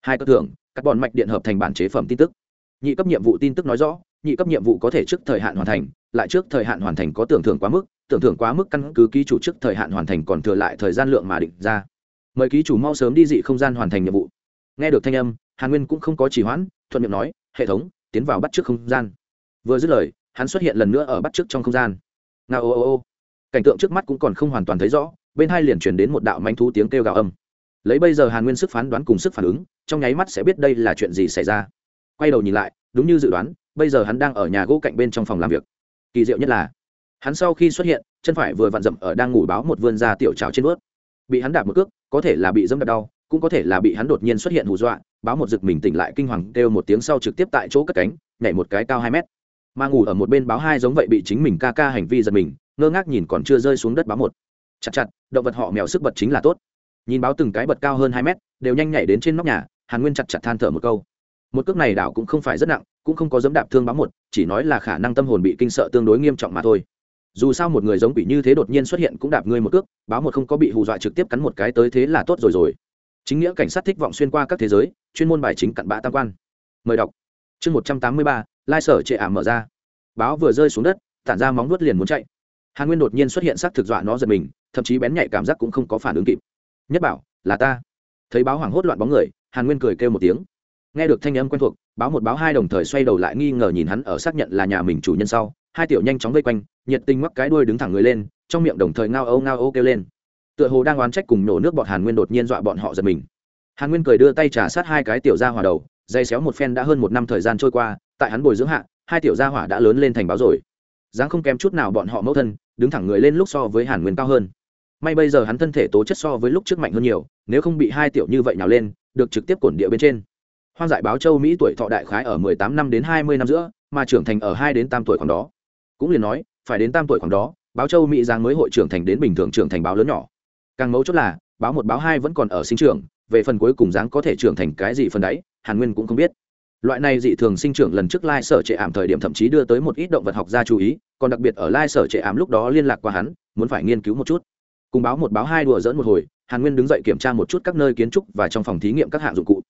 Hai cơ thưởng các bọn mạch điện hợp thành bản chế phẩm tin tức. Nhị cấp nhiệm vụ tin tức nói rõ, nhị cấp nhiệm vụ có thể trước thời hạn hoàn thành, lại trước thời hạn hoàn thành có tưởng thưởng quá mức, tưởng thưởng quá mức căn cứ ký chủ trước thời hạn hoàn thành còn thừa lại thời gian lượng mà định ra. Mời ký chủ mau sớm đi dị không gian hoàn thành nhiệm vụ. Nghe được thanh âm, hàn nguyên cũng không có trì hoãn, thuận miệng nói, hệ thống, tiến vào bắt trước không gian vừa dứt lời, hắn xuất hiện lần nữa ở bắt trước trong không gian. Nga ô ô ô. Cảnh tượng trước mắt cũng còn không hoàn toàn thấy rõ, bên hai liền chuyển đến một đạo manh thú tiếng kêu gào âm. Lấy bây giờ hàn nguyên sức phán đoán cùng sức phản ứng, trong nháy mắt sẽ biết đây là chuyện gì xảy ra. Quay đầu nhìn lại, đúng như dự đoán, bây giờ hắn đang ở nhà gỗ cạnh bên trong phòng làm việc. Kỳ diệu nhất là, hắn sau khi xuất hiện, chân phải vừa vặn dậm ở đang ngủ báo một vươn da tiểu trào trên vớt bị hắn đạp một cước, có thể là bị dẫm đạp đau, cũng có thể là bị hắn đột nhiên xuất hiện hù dọa, báo một giật mình tỉnh lại kinh hoàng, kêu một tiếng sau trực tiếp tại chỗ cất cánh, nhảy một cái cao hai mét mà ngủ ở một bên báo hai giống vậy bị chính mình ca ca hành vi giật mình, ngơ ngác nhìn còn chưa rơi xuống đất báo một. Chặt chặt, động vật họ mèo sức bật chính là tốt. Nhìn báo từng cái bật cao hơn hai mét, đều nhanh nhảy đến trên nóc nhà, hàn nguyên chặt chặt than thở một câu. Một cước này đảo cũng không phải rất nặng, cũng không có dẫm đạp thương báo một, chỉ nói là khả năng tâm hồn bị kinh sợ tương đối nghiêm trọng mà thôi. Dù sao một người giống quỷ như thế đột nhiên xuất hiện cũng đạp ngươi một cước, báo một không có bị hù dọa trực tiếp cắn một cái tới thế là tốt rồi rồi. Chính nghĩa cảnh sát thích vọng xuyên qua các thế giới, chuyên môn bài chính cặn bã tam quan. Mời đọc. Chương một trăm tám mươi ba lai sở trệ ảm mở ra. Báo vừa rơi xuống đất, tản ra móng nuốt liền muốn chạy. Hàn nguyên đột nhiên xuất hiện sắc thực dọa nó giật mình, thậm chí bén nhạy cảm giác cũng không có phản ứng kịp. Nhất bảo, là ta. Thấy báo hoảng hốt loạn bóng người, hàn nguyên cười kêu một tiếng. Nghe được thanh âm quen thuộc, báo một báo hai đồng thời xoay đầu lại nghi ngờ nhìn hắn ở xác nhận là nhà mình chủ nhân sau. Hai tiểu nhanh chóng vây quanh, nhiệt tình mắc cái đuôi đứng thẳng người lên, trong miệng đồng thời ngao âu ngao âu kêu lên. Tựa hồ đang oán trách cùng nổ nước bọn hàn nguyên đột nhiên dọa bọn họ giật mình. Hàn nguyên cười đưa tay trả sát hai cái tiểu ra hòa đầu dây xéo một phen đã hơn một năm thời gian trôi qua, tại hắn bồi dưỡng hạ, hai tiểu gia hỏa đã lớn lên thành báo rồi. Dáng không kém chút nào bọn họ mẫu thân, đứng thẳng người lên lúc so với hàn nguyên cao hơn. May bây giờ hắn thân thể tố chất so với lúc trước mạnh hơn nhiều, nếu không bị hai tiểu như vậy nào lên, được trực tiếp cổn địa bên trên. Hoang dại báo châu mỹ tuổi thọ đại khái ở mười tám năm đến hai mươi năm giữa, mà trưởng thành ở hai đến tam tuổi khoảng đó. Cũng liền nói, phải đến tam tuổi khoảng đó, báo châu mỹ giang mới hội trưởng thành đến bình thường trưởng thành báo lớn nhỏ. Càng mấu chốt là, báo một báo hai vẫn còn ở sinh trưởng, về phần cuối cùng dáng có thể trưởng thành cái gì phần đấy hàn nguyên cũng không biết. Loại này dị thường sinh trưởng lần trước lai sở trệ ảm thời điểm thậm chí đưa tới một ít động vật học gia chú ý, còn đặc biệt ở lai sở trệ ảm lúc đó liên lạc qua hắn, muốn phải nghiên cứu một chút. Cùng báo một báo hai đùa dỡn một hồi, hàn nguyên đứng dậy kiểm tra một chút các nơi kiến trúc và trong phòng thí nghiệm các hạng dụng cụ.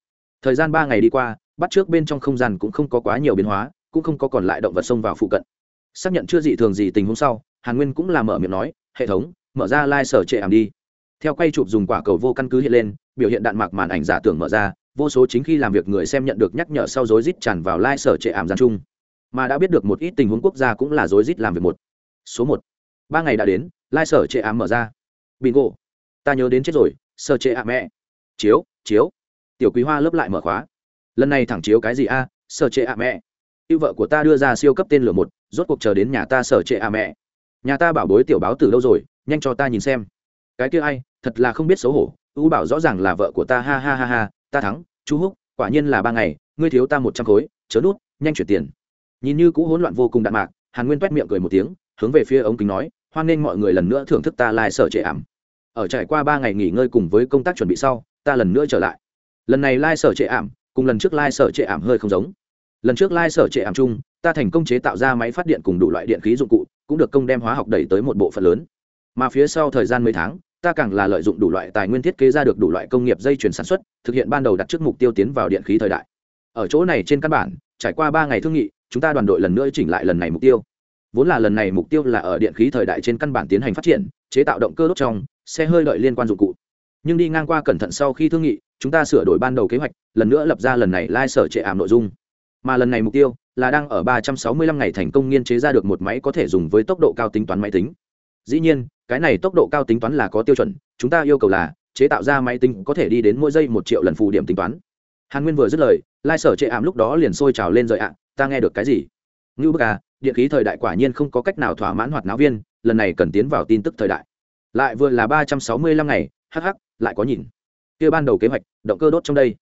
Thời gian ba ngày đi qua, bắt trước bên trong không gian cũng không có quá nhiều biến hóa, cũng không có còn lại động vật xông vào phụ cận. Xác nhận chưa dị thường gì tình huống sau, hàn nguyên cũng làm mở miệng nói, hệ thống, mở ra lai sở trệ ảm đi. Theo quay chụp dùng quả cầu vô căn cứ hiện lên, biểu hiện đạn mạc màn ảnh giả tưởng mở ra vô số chính khi làm việc người xem nhận được nhắc nhở sau rối rít tràn vào lai、like、sở trệ ảm gian chung. Mà đã biết được một ít tình huống quốc gia cũng là rối rít làm việc một. Số một. Ba ngày đã đến lai、like、sở trệ ảm mở ra. Bingo. Ta nhớ đến chết rồi, sở trệ ảm mẹ. Chiếu chiếu. Tiểu quý hoa lớp lại mở khóa. Lần này thẳng chiếu cái gì a, sở trệ ảm mẹ. Yêu vợ của ta đưa ra siêu cấp tên lửa một, rốt cuộc chờ đến nhà ta sở trệ ảm mẹ. Nhà ta bảo bối tiểu báo từ lâu rồi, nhanh cho ta nhìn xem. Cái kia ai, thật là không biết xấu hổ u bảo rõ ràng là vợ của ta, ha ha ha ha ta thắng chú húc, quả nhiên là ba ngày, ngươi thiếu ta một trăm khối, chớ nút, nhanh chuyển tiền. Nhìn như cũ hỗn loạn vô cùng đạn mạc, hàn nguyên t miệng cười một tiếng, hướng về phía ống kính nói, hoan nghênh mọi người lần nữa thưởng thức ta lai sở trệ ảm. Ở trải qua ba ngày nghỉ ngơi cùng với công tác chuẩn bị sau, ta lần nữa trở lại. Lần này lai sở trệ ảm, cùng lần trước lai sở trệ ảm hơi không giống. Lần trước lai sở trệ ảm chung, ta thành công chế tạo ra máy phát điện cùng đủ loại điện khí dụng cụ, cũng được công đem hóa học đẩy tới một bộ phận lớn. Mà phía sau thời gian mấy tháng ta càng là lợi dụng đủ loại tài nguyên thiết kế ra được đủ loại công nghiệp dây chuyển sản xuất, thực hiện ban đầu đặt trước mục tiêu tiến vào điện khí thời đại. Ở chỗ này trên căn bản, trải qua ba ngày thương nghị, chúng ta đoàn đội lần nữa chỉnh lại lần này mục tiêu. Vốn là lần này mục tiêu là ở điện khí thời đại trên căn bản tiến hành phát triển, chế tạo động cơ đốt trong, xe hơi đợi liên quan dụng cụ. Nhưng đi ngang qua cẩn thận sau khi thương nghị, chúng ta sửa đổi ban đầu kế hoạch, lần nữa lập ra lần này lai、like、sở trệ ảm nội dung. Mà lần này mục tiêu là đang ở 365 ngày thành công nghiên chế ra được một máy có thể dùng với tốc độ cao tính toán máy tính dĩ nhiên, cái này tốc độ cao tính toán là có tiêu chuẩn, chúng ta yêu cầu là chế tạo ra máy tính có thể đi đến mỗi giây một triệu lần phù điểm tính toán. Hàn nguyên vừa dứt lời, lai sở trệ ảm lúc đó liền sôi trào lên rời ạ, ta nghe được cái gì? Ngưu bức à điện khí thời đại quả nhiên không có cách nào thỏa mãn hoạt náo viên, lần này cần tiến vào tin tức thời đại. Lại vừa là ba trăm sáu mươi lăm ngày hh lại có nhìn. Kia ban đầu kế hoạch, động cơ đốt trong đây.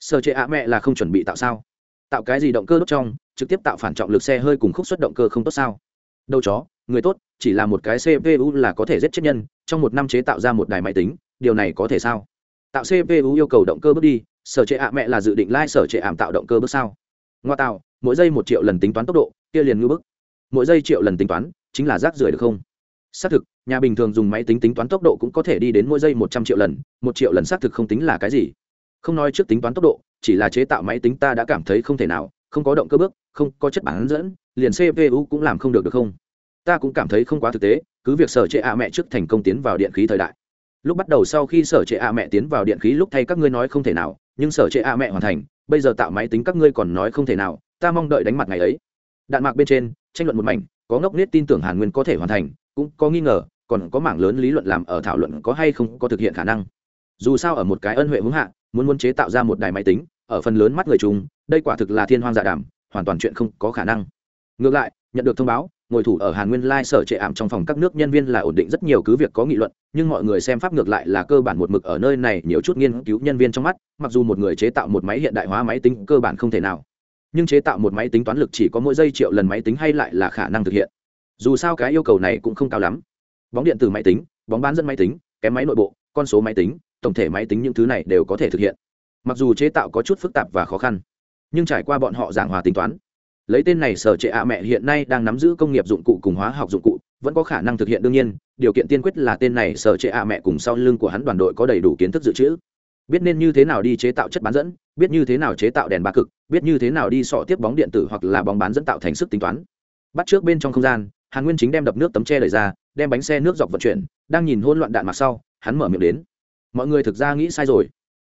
Sở trệ ạ mẹ là không chuẩn bị tạo sao? Tạo cái gì động cơ đốt trong, trực tiếp tạo phản trọng lực xe hơi cùng khúc xuất động cơ không tốt sao? Đâu chó, người tốt, chỉ là một cái cpu là có thể giết chết nhân, trong một năm chế tạo ra một đài máy tính, điều này có thể sao? Tạo cpu yêu cầu động cơ bước đi, sở trệ ạ mẹ là dự định lai、like、sở trệ ảm tạo động cơ bước sao? Ngoa tạo, mỗi giây một triệu lần tính toán tốc độ, kia liền ngư bức. Mỗi giây triệu lần tính toán, chính là rác rưởi được không? Xác thực, nhà bình thường dùng máy tính tính toán tốc độ cũng có thể đi đến mỗi giây một trăm triệu lần, một triệu lần xác thực không tính là cái gì. Không nói trước tính toán tốc độ, chỉ là chế tạo máy tính ta đã cảm thấy không thể nào, không có động cơ bước không có chất bản dẫn, liền cpu cũng làm không được được không? Ta cũng cảm thấy không quá thực tế, cứ việc sở trệ ạ mẹ trước thành công tiến vào điện khí thời đại. Lúc bắt đầu sau khi sở trệ ạ mẹ tiến vào điện khí lúc thay các ngươi nói không thể nào, nhưng sở trệ ạ mẹ hoàn thành, bây giờ tạo máy tính các ngươi còn nói không thể nào, ta mong đợi đánh mặt ngày ấy. Đạn mạc bên trên, tranh luận một mảnh, có ngốc nết tin tưởng hàn nguyên có thể hoàn thành, cũng có nghi ngờ, còn có mảng lớn lý luận làm ở thảo luận có hay không có thực hiện khả năng. Dù sao ở một cái ân huệ hướng hạ, muốn muốn chế tạo ra một đài máy tính, ở phần lớn mắt người chúng đây quả thực là thiên hoang dạ đàm hoàn toàn chuyện không có khả năng. Ngược lại, nhận được thông báo, ngồi thủ ở hàn nguyên lai sở trệ ảm trong phòng các nước nhân viên là ổn định rất nhiều cứ việc có nghị luận, nhưng mọi người xem pháp ngược lại là cơ bản một mực ở nơi này nhiều chút nghiên cứu nhân viên trong mắt, mặc dù một người chế tạo một máy hiện đại hóa máy tính cơ bản không thể nào. Nhưng chế tạo một máy tính toán lực chỉ có mỗi giây triệu lần máy tính hay lại là khả năng thực hiện. Dù sao cái yêu cầu này cũng không cao lắm. Bóng điện từ máy tính, bóng bán dẫn máy tính, kém máy nội bộ, con số máy tính, tổng thể máy tính những thứ này đều có thể thực hiện. Mặc dù chế tạo có chút phức tạp và khó khăn nhưng trải qua bọn họ giảng hòa tính toán. Lấy tên này sở trệ ạ mẹ hiện nay đang nắm giữ công nghiệp dụng cụ cùng hóa học dụng cụ, vẫn có khả năng thực hiện đương nhiên, điều kiện tiên quyết là tên này sở trệ ạ mẹ cùng sau lưng của hắn đoàn đội có đầy đủ kiến thức dự trữ. Biết nên như thế nào đi chế tạo chất bán dẫn, biết như thế nào chế tạo đèn ba cực, biết như thế nào đi sọ tiếp bóng điện tử hoặc là bóng bán dẫn tạo thành sức tính toán. Bắt trước bên trong không gian, hàn nguyên chính đem đập nước tấm tre lời ra, đem bánh xe nước dọc vận chuyển, đang nhìn hôn loạn đạn mặt sau, hắn mở miệng đến. Mọi người thực ra nghĩ sai rồi.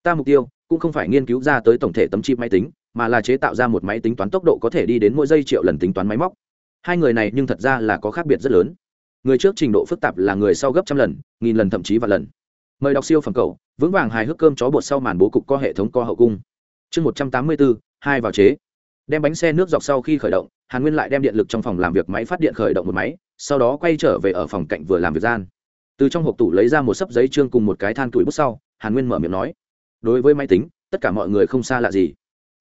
Ta mục tiêu cũng không phải nghiên cứu ra tới tổng thể tấm chip máy tính mà là chế tạo ra một máy tính toán tốc độ có thể đi đến mỗi giây triệu lần tính toán máy móc. Hai người này nhưng thật ra là có khác biệt rất lớn. Người trước trình độ phức tạp là người sau gấp trăm lần, nghìn lần thậm chí vài lần. Mời đọc siêu phẩm cầu vững vàng hài hước cơm chó bột sau màn bố cục có hệ thống co hậu cung. Chương một trăm tám mươi bốn hai vào chế. Đem bánh xe nước dọc sau khi khởi động, hàn nguyên lại đem điện lực trong phòng làm việc máy phát điện khởi động một máy, sau đó quay trở về ở phòng cạnh vừa làm việc gian. Từ trong hộp tủ lấy ra một sấp giấy trương cùng một cái than tuổi bút sau, hàn nguyên mở miệng nói, đối với máy tính, tất cả mọi người không xa lạ gì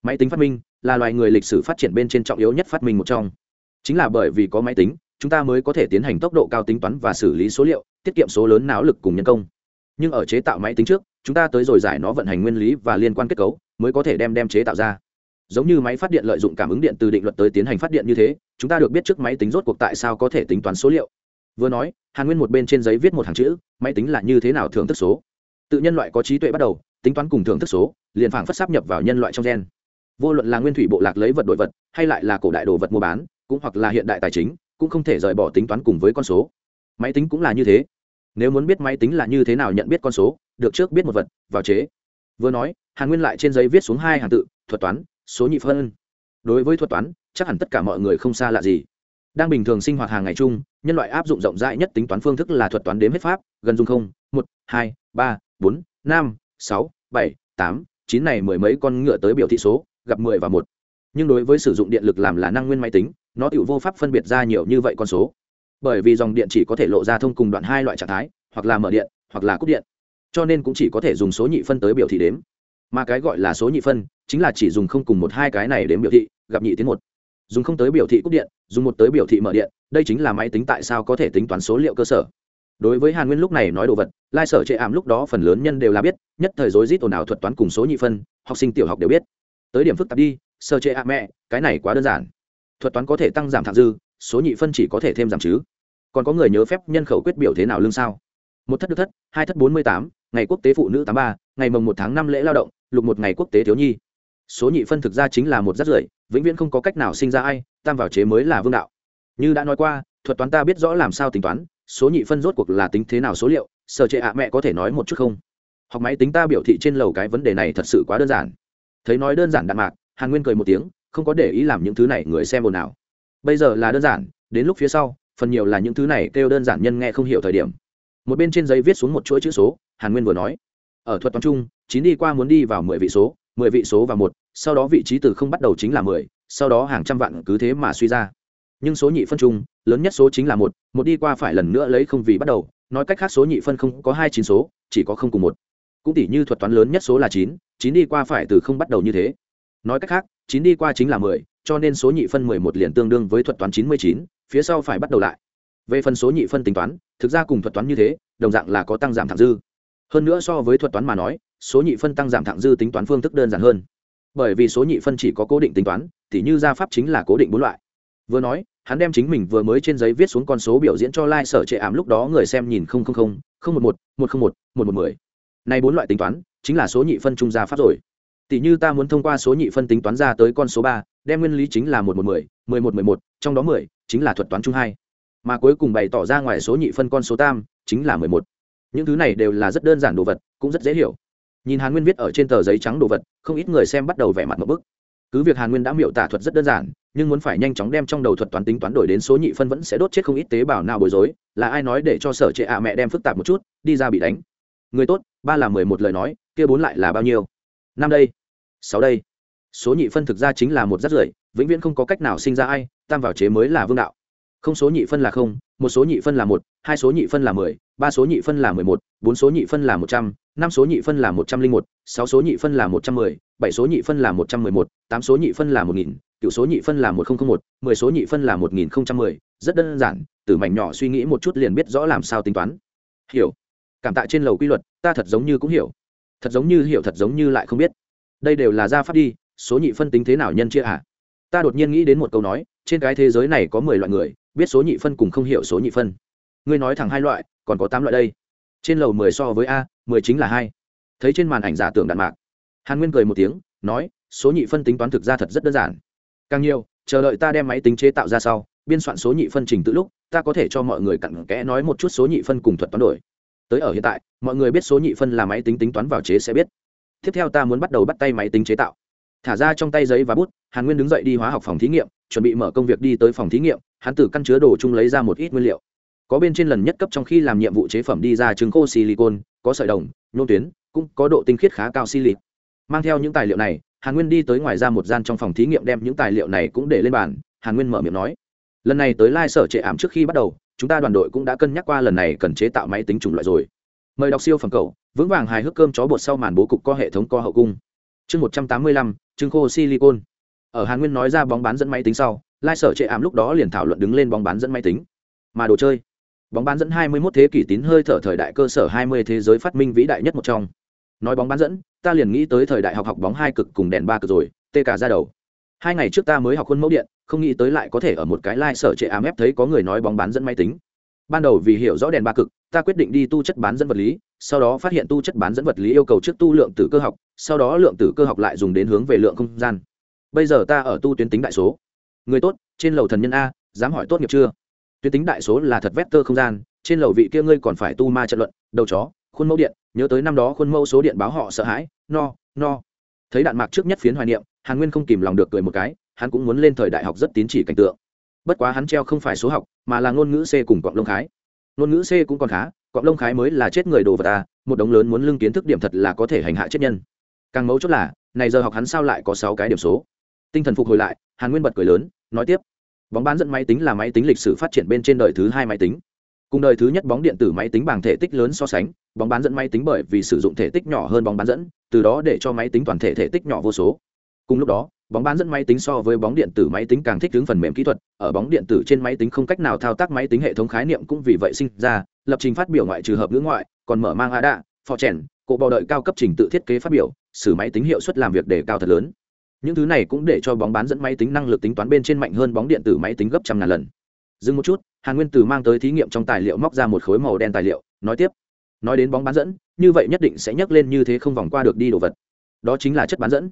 máy tính phát minh là loài người lịch sử phát triển bên trên trọng yếu nhất phát minh một trong. Chính là bởi vì có máy tính, chúng ta mới có thể tiến hành tốc độ cao tính toán và xử lý số liệu, tiết kiệm số lớn não lực cùng nhân công. Nhưng ở chế tạo máy tính trước, chúng ta tới rồi giải nó vận hành nguyên lý và liên quan kết cấu, mới có thể đem đem chế tạo ra. Giống như máy phát điện lợi dụng cảm ứng điện từ định luật tới tiến hành phát điện như thế, chúng ta được biết trước máy tính rốt cuộc tại sao có thể tính toán số liệu. Vừa nói, hàn nguyên một bên trên giấy viết một hàng chữ, máy tính là như thế nào thưởng thức số? Tự nhân loại có trí tuệ bắt đầu, tính toán cùng thưởng thức số, liền phảng phất sắp nhập vào nhân loại trong gen vô luận là nguyên thủy bộ lạc lấy vật đổi vật, hay lại là cổ đại đồ vật mua bán, cũng hoặc là hiện đại tài chính, cũng không thể rời bỏ tính toán cùng với con số. Máy tính cũng là như thế. Nếu muốn biết máy tính là như thế nào nhận biết con số, được trước biết một vật, vào chế. Vừa nói, hàn nguyên lại trên giấy viết xuống hai hàng tự, thuật toán, số nhị phân. Đối với thuật toán, chắc hẳn tất cả mọi người không xa lạ gì. Đang bình thường sinh hoạt hàng ngày chung, nhân loại áp dụng rộng rãi nhất tính toán phương thức là thuật toán đếm hết pháp, gần dung không, một, hai, ba, bốn, năm, sáu, bảy, tám, chín này mười mấy con ngựa tới biểu thị số gặp mười và một. Nhưng đối với sử dụng điện lực làm là năng nguyên máy tính, nó tự vô pháp phân biệt ra nhiều như vậy con số. Bởi vì dòng điện chỉ có thể lộ ra thông cùng đoạn hai loại trạng thái, hoặc là mở điện, hoặc là cúp điện. Cho nên cũng chỉ có thể dùng số nhị phân tới biểu thị đếm. Mà cái gọi là số nhị phân, chính là chỉ dùng không cùng một hai cái này đến biểu thị, gặp nhị tiến một. Dùng không tới biểu thị cúp điện, dùng một tới biểu thị mở điện, đây chính là máy tính tại sao có thể tính toán số liệu cơ sở. Đối với hàn nguyên lúc này nói đồ vật, lai sở chệ ảm lúc đó phần lớn nhân đều là biết, nhất thời rối rít ồn ào thuật toán cùng số nhị phân, học sinh tiểu học đều biết tới điểm phức tạp đi, sơ chế ảm mẹ, cái này quá đơn giản. Thuật toán có thể tăng giảm thẳng dư, số nhị phân chỉ có thể thêm giảm chứ. Còn có người nhớ phép nhân khẩu quyết biểu thế nào lương sao? Một thất được thất, hai thất bốn mươi tám, ngày quốc tế phụ nữ tám ba, ngày mồng một tháng năm lễ lao động, lục một ngày quốc tế thiếu nhi. Số nhị phân thực ra chính là một rắt rưởi, vĩnh viễn không có cách nào sinh ra ai, tam vào chế mới là vương đạo. Như đã nói qua, thuật toán ta biết rõ làm sao tính toán, số nhị phân rốt cuộc là tính thế nào số liệu sở trệ ạ mẹ có thể nói một chút không? Học máy tính ta biểu thị trên lầu cái vấn đề này thật sự quá đơn giản thấy nói đơn giản đạn mạc, hàn nguyên cười một tiếng, không có để ý làm những thứ này người xem ồn ào. Bây giờ là đơn giản, đến lúc phía sau, phần nhiều là những thứ này kêu đơn giản nhân nghe không hiểu thời điểm. Một bên trên giấy viết xuống một chuỗi chữ số, hàn nguyên vừa nói. Ở thuật toán chung, chín đi qua muốn đi vào mười vị số, mười vị số và một, sau đó vị trí từ không bắt đầu chính là mười, sau đó hàng trăm vạn cứ thế mà suy ra. Nhưng số nhị phân chung, lớn nhất số chính là một một đi qua phải lần nữa lấy không vì bắt đầu, nói cách khác số nhị phân không có hai chín số, chỉ có không cùng một. Cũng tỷ như thuật toán lớn nhất số là chín chín đi qua phải từ không bắt đầu như thế. Nói cách khác, chín đi qua chính là mười, cho nên số nhị phân mười một liền tương đương với thuật toán chín mươi chín, phía sau phải bắt đầu lại. Về phần số nhị phân tính toán, thực ra cùng thuật toán như thế, đồng dạng là có tăng giảm thẳng dư. Hơn nữa so với thuật toán mà nói, số nhị phân tăng giảm thẳng dư tính toán phương thức đơn giản hơn. Bởi vì số nhị phân chỉ có cố định tính toán thì như gia pháp chính là cố định bốn loại. Vừa nói, hắn đem chính mình vừa mới trên giấy viết xuống con số biểu diễn cho lai、like、sở trệ ảm lúc đó người xem nhìn không không không không một một một không một một một mười. Này bốn loại tính toán chính là số nhị phân trung gia pháp rồi. Tỷ như ta muốn thông qua số nhị phân tính toán ra tới con số ba, đem nguyên lý chính là một một mười mười một mười một, trong đó mười chính là thuật toán chung hai. Mà cuối cùng bày tỏ ra ngoài số nhị phân con số tam chính là mười một. Những thứ này đều là rất đơn giản đồ vật, cũng rất dễ hiểu. Nhìn hàn nguyên viết ở trên tờ giấy trắng đồ vật, không ít người xem bắt đầu vẻ mặt một bức. Cứ việc hàn nguyên đã miệu tả thuật rất đơn giản, nhưng muốn phải nhanh chóng đem trong đầu thuật toán tính toán đổi đến số nhị phân vẫn sẽ đốt chết không ít tế bào nào bối rối, là ai nói để cho sở trệ ạ mẹ đem phức tạp một chút, đi ra bị đánh. Người tốt ba là mười một lời nói kia bốn lại là bao nhiêu năm đây sáu đây số nhị phân thực ra chính là một rắt rưởi vĩnh viễn không có cách nào sinh ra ai tam vào chế mới là vương đạo không số nhị phân là không một số nhị phân là một hai số nhị phân là mười ba số nhị phân là mười một bốn số nhị phân là một trăm năm số nhị phân là một trăm linh một sáu số nhị phân là một trăm mười bảy số nhị phân là một trăm mười một tám số nhị phân là một nghìn cựu số nhị phân là một nghìn một mười số nhị phân là một nghìn không trăm mười rất đơn giản từ mảnh nhỏ suy nghĩ một chút liền biết rõ làm sao tính toán hiểu cảm tạ trên lầu quy luật, ta thật giống như cũng hiểu. Thật giống như hiểu, thật giống như lại không biết. Đây đều là gia pháp đi, số nhị phân tính thế nào nhân chia à? ta đột nhiên nghĩ đến một câu nói, trên cái thế giới này có mười loại người, biết số nhị phân cùng không hiểu số nhị phân. Ngươi nói thẳng hai loại, còn có tám loại đây. Trên lầu mười so với a, mười chính là hai. Thấy trên màn ảnh giả tưởng đạn mạc, hàn nguyên cười một tiếng, nói, số nhị phân tính toán thực ra thật rất đơn giản. Càng nhiều, chờ đợi ta đem máy tính chế tạo ra sau, biên soạn số nhị phân trình tự lúc, ta có thể cho mọi người cặn kẽ nói một chút số nhị phân cùng thuật toán đổi tới ở hiện tại, mọi người biết số nhị phân là máy tính tính toán vào chế sẽ biết. Tiếp theo ta muốn bắt đầu bắt tay máy tính chế tạo. Thả ra trong tay giấy và bút, hàn nguyên đứng dậy đi hóa học phòng thí nghiệm, chuẩn bị mở công việc đi tới phòng thí nghiệm, hắn từ căn chứa đồ chung lấy ra một ít nguyên liệu. Có bên trên lần nhất cấp trong khi làm nhiệm vụ chế phẩm đi ra trứng khô silicon, có sợi đồng, nhôm tuyến, cũng có độ tinh khiết khá cao silic mang theo những tài liệu này, hàn nguyên đi tới ngoài ra một gian trong phòng thí nghiệm đem những tài liệu này cũng để lên bàn, hàn nguyên mở miệng nói. Lần này tới lai、like、sở trệ ảm trước khi bắt đầu chúng ta đoàn đội cũng đã cân nhắc qua lần này cần chế tạo máy tính chủng loại rồi. Mời đọc siêu phẩm cầu vững vàng hài hước cơm chó bột sau màn bố cục có hệ thống co hậu cung. Chương một trăm tám mươi lăm chứng khô silicon. Ở hàn nguyên nói ra bóng bán dẫn máy tính sau, lai sở chệ ảm lúc đó liền thảo luận đứng lên bóng bán dẫn máy tính. Mà đồ chơi. Bóng bán dẫn 21 thế kỷ tín hơi thở thời đại cơ sở 20 thế giới phát minh vĩ đại nhất một trong. Nói bóng bán dẫn, ta liền nghĩ tới thời đại học học bóng hai cực cùng đèn ba cực rồi, tê cả ra đầu. Hai ngày trước ta mới học khuôn mẫu điện không nghĩ tới lại có thể ở một cái lai、like、sở trệ ám ép thấy có người nói bóng bán dẫn máy tính. Ban đầu vì hiểu rõ đèn ba cực, ta quyết định đi tu chất bán dẫn vật lý, sau đó phát hiện tu chất bán dẫn vật lý yêu cầu trước tu lượng tử cơ học, sau đó lượng tử cơ học lại dùng đến hướng về lượng không gian. Bây giờ ta ở tu tuyến tính đại số. Người tốt, trên lầu thần nhân a, dám hỏi tốt nghiệp chưa? Tuyến tính đại số là thật vector không gian, trên lầu vị kia ngươi còn phải tu ma trận luận, đầu chó, khuôn mẫu điện, nhớ tới năm đó khuôn mẫu số điện báo họ sợ hãi, no no. Thấy đạn mạc trước nhất phiến hoài niệm, hàn nguyên không kìm lòng được cười một cái hắn cũng muốn lên thời đại học rất tín chỉ cảnh tượng. Bất quá hắn treo không phải số học, mà là ngôn ngữ c cùng quạng lông khái. Ngôn ngữ c cũng còn khá quạng lông khái mới là chết người đồ vật ta một đống lớn muốn lưng kiến thức điểm thật là có thể hành hạ chết nhân. Càng mấu chốt là, này giờ học hắn sao lại có sáu cái điểm số? Tinh thần phục hồi lại, hàn nguyên bật cười lớn, nói tiếp. Bóng bán dẫn máy tính là máy tính lịch sử phát triển bên trên đời thứ hai máy tính. Cùng đời thứ nhất bóng điện tử máy tính bằng thể tích lớn so sánh, bóng bán dẫn máy tính bởi vì sử dụng thể tích nhỏ hơn bóng bán dẫn, từ đó để cho máy tính toàn thể thể tích nhỏ vô số. Cùng lúc đó bóng bán dẫn máy tính so với bóng điện tử máy tính càng thích ứng phần mềm kỹ thuật, ở bóng điện tử trên máy tính không cách nào thao tác máy tính hệ thống khái niệm cũng vì vậy sinh ra, lập trình phát biểu ngoại trừ hợp ngữ ngoại, còn mở mang ada phò chèn cộ bò đợi cao cấp trình tự thiết kế phát biểu xử máy tính hiệu suất làm việc để cao thật lớn. Những thứ này cũng để cho bóng bán dẫn máy tính năng lực tính toán bên trên mạnh hơn bóng điện tử máy tính gấp trăm ngàn lần. Dừng một chút, hàn nguyên từ mang tới thí nghiệm trong tài liệu móc ra một khối màu đen tài liệu, nói tiếp. Nói đến bóng bán dẫn, như vậy nhất định sẽ nhắc lên như thế không vòng qua được đi đồ vật. Đó chính là chất bán dẫn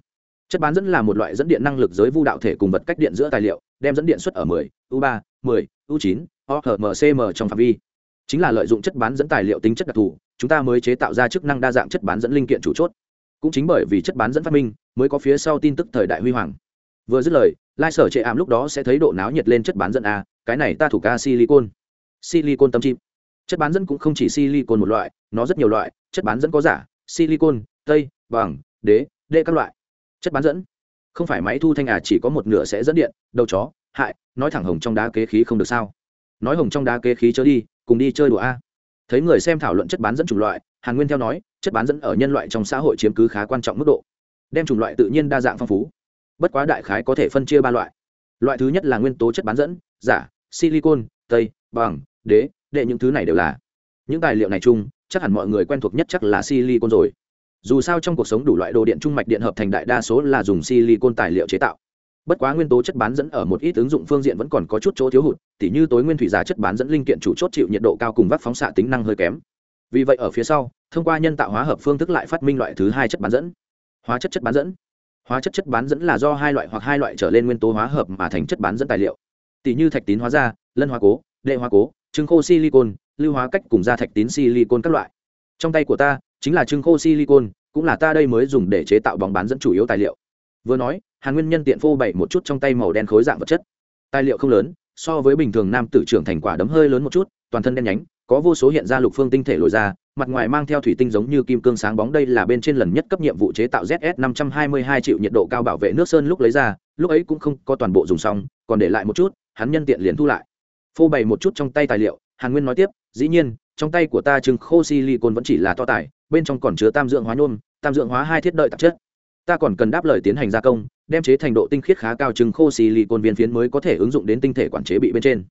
chất bán dẫn là một loại dẫn điện năng lực giới vu đạo thể cùng vật cách điện giữa tài liệu đem dẫn điện xuất ở 10, u 3 10, u 9 ohmcm trong phạm vi. Chính là lợi dụng chất bán dẫn tài liệu tính chất đặc thù chúng ta mới chế tạo ra chức năng đa dạng chất bán dẫn linh kiện chủ chốt. Cũng chính bởi vì chất bán dẫn phát minh mới có phía sau tin tức thời đại huy hoàng. Vừa dứt lời lai sở chệ ảm lúc đó sẽ thấy độ náo nhiệt lên chất bán dẫn a cái này ta thủ ca silicon. Silicon tâm chim. Chất bán dẫn cũng không chỉ silicon một loại nó rất nhiều loại chất bán dẫn có giả silicon tây vàng, đế đê các loại chất bán dẫn. Không phải máy thu thanh à chỉ có một nửa sẽ dẫn điện, đầu chó. Hại, nói thẳng hồng trong đá kế khí không được sao? Nói hồng trong đá kế khí chớ đi, cùng đi chơi đùa a. Thấy người xem thảo luận chất bán dẫn chủng loại, hàn nguyên theo nói, chất bán dẫn ở nhân loại trong xã hội chiếm cứ khá quan trọng mức độ. Đem chủng loại tự nhiên đa dạng phong phú. Bất quá đại khái có thể phân chia ba loại. Loại thứ nhất là nguyên tố chất bán dẫn, giả, silicon, tây, bằng, đế, đệ những thứ này đều là. Những tài liệu này chung, chắc hẳn mọi người quen thuộc nhất chắc là silicon rồi dù sao trong cuộc sống đủ loại đồ điện trung mạch điện hợp thành đại đa số là dùng silicon tài liệu chế tạo. Bất quá nguyên tố chất bán dẫn ở một ít ứng dụng phương diện vẫn còn có chút chỗ thiếu hụt, tỉ như tối nguyên thủy giá chất bán dẫn linh kiện chủ chốt chịu nhiệt độ cao cùng vắt phóng xạ tính năng hơi kém. Vì vậy ở phía sau, thông qua nhân tạo hóa hợp phương thức lại phát minh loại thứ hai chất bán dẫn. Hóa chất chất bán dẫn. Hóa chất chất bán dẫn là do hai loại hoặc hai loại trở lên nguyên tố hóa hợp mà thành chất bán dẫn tài liệu. Tỷ như thạch tín hóa ra lân hóa cố, đệ hóa cố, trứng khô silicon, lưu hóa cách cùng ra thạch tín silicon các loại. Trong tay của ta chính là trưng khô silicon, cũng là ta đây mới dùng để chế tạo bóng bán dẫn chủ yếu tài liệu. Vừa nói, hàn nguyên nhân tiện phô bày một chút trong tay màu đen khối dạng vật chất. Tài liệu không lớn, so với bình thường nam tử trưởng thành quả đấm hơi lớn một chút, toàn thân đen nhánh, có vô số hiện ra lục phương tinh thể lồi ra, mặt ngoài mang theo thủy tinh giống như kim cương sáng bóng đây là bên trên lần nhất cấp nhiệm vụ chế tạo zs 522 triệu nhiệt độ cao bảo vệ nước sơn lúc lấy ra, lúc ấy cũng không có toàn bộ dùng xong, còn để lại một chút, hắn nhân tiện liền thu lại. Phô bày một chút trong tay tài liệu, hàn nguyên nói tiếp dĩ nhiên trong tay của ta chừng khô silicon vẫn chỉ là to tải, bên trong còn chứa tam dưỡng hóa nhôm tam dưỡng hóa hai thiết đợi tạp chất. Ta còn cần đáp lời tiến hành gia công đem chế thành độ tinh khiết khá cao chừng khô silicon viên phiến mới có thể ứng dụng đến tinh thể quản chế bị bên trên.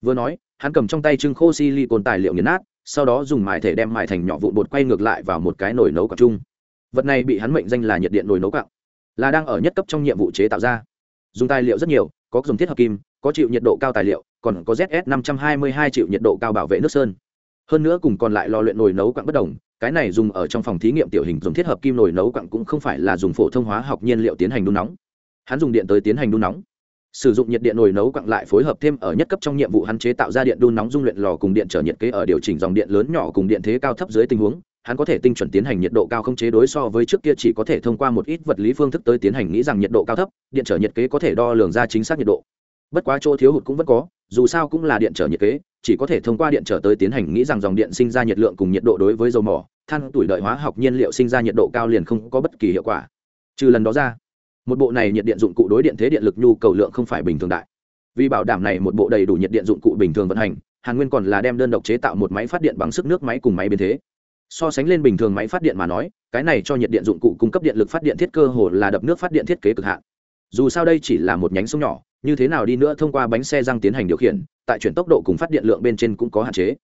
Vừa nói hắn cầm trong tay trưng khô silicon tài liệu nghiền nát sau đó dùng mài thể đem mài thành nhỏ vụn bột quay ngược lại vào một cái nồi nấu cặp chung. Vật này bị hắn mệnh danh là nhiệt điện nồi nấu cặp là đang ở nhất cấp trong nhiệm vụ chế tạo ra. Dùng tài liệu rất nhiều có dùng thiết hợp kim có chịu nhiệt độ cao tài liệu còn có zs 522 triệu nhiệt độ cao bảo vệ nước sơn. Hơn nữa cùng còn lại lò luyện nồi nấu quặng bất đồng, cái này dùng ở trong phòng thí nghiệm tiểu hình dùng thiết hợp kim nồi nấu quặng cũng không phải là dùng phổ thông hóa học nhiên liệu tiến hành đun nóng. Hắn dùng điện tới tiến hành đun nóng. Sử dụng nhiệt điện nồi nấu quặng lại phối hợp thêm ở nhất cấp trong nhiệm vụ hắn chế tạo ra điện đun nóng dung luyện lò cùng điện trở nhiệt kế ở điều chỉnh dòng điện lớn nhỏ cùng điện thế cao thấp dưới tình huống, hắn có thể tinh chuẩn tiến hành nhiệt độ cao không chế đối so với trước kia chỉ có thể thông qua một ít vật lý phương thức tới tiến hành nghĩ rằng nhiệt độ cao thấp, điện trở nhiệt kế có thể đo lường ra chính xác nhiệt độ bất quá chỗ thiếu hụt cũng vẫn có, dù sao cũng là điện trở nhiệt kế, chỉ có thể thông qua điện trở tới tiến hành nghĩ rằng dòng điện sinh ra nhiệt lượng cùng nhiệt độ đối với dầu mỏ, than tuổi đợi hóa học nhiên liệu sinh ra nhiệt độ cao liền không có bất kỳ hiệu quả. Trừ lần đó ra, một bộ này nhiệt điện dụng cụ đối điện thế điện lực nhu cầu lượng không phải bình thường đại. Vì bảo đảm này một bộ đầy đủ nhiệt điện dụng cụ bình thường vận hành, hàn nguyên còn là đem đơn độc chế tạo một máy phát điện bằng sức nước máy cùng máy biến thế. So sánh lên bình thường máy phát điện mà nói, cái này cho nhiệt điện dụng cụ cung cấp điện lực phát điện thiết cơ hồ là đập nước phát điện thiết kế cực hạn. Dù sao đây chỉ là một nhánh sông nhỏ như thế nào đi nữa thông qua bánh xe răng tiến hành điều khiển, tại chuyển tốc độ cùng phát điện lượng bên trên cũng có hạn chế.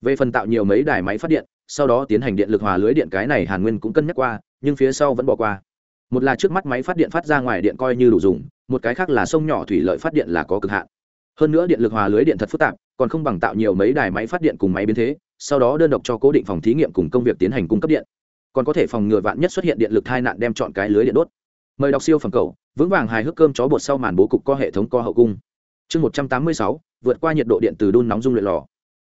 Về phần tạo nhiều mấy đài máy phát điện, sau đó tiến hành điện lực hòa lưới điện cái này hàn nguyên cũng cân nhắc qua, nhưng phía sau vẫn bỏ qua. Một là trước mắt máy phát điện phát ra ngoài điện coi như đủ dùng, một cái khác là sông nhỏ thủy lợi phát điện là có cực hạn. Hơn nữa điện lực hòa lưới điện thật phức tạp, còn không bằng tạo nhiều mấy đài máy phát điện cùng máy biến thế, sau đó đơn độc cho cố định phòng thí nghiệm cùng công việc tiến hành cung cấp điện. Còn có thể phòng ngừa vạn nhất xuất hiện điện lực tai nạn đem chọn cái lưới điện đốt. Mời đọc siêu phẩm cầu vững vàng hài hước cơm chó bột sau màn bố cục co hệ thống co hậu cung. Chương một trăm tám mươi sáu, vượt qua nhiệt độ điện từ đun nóng dung luyện lò.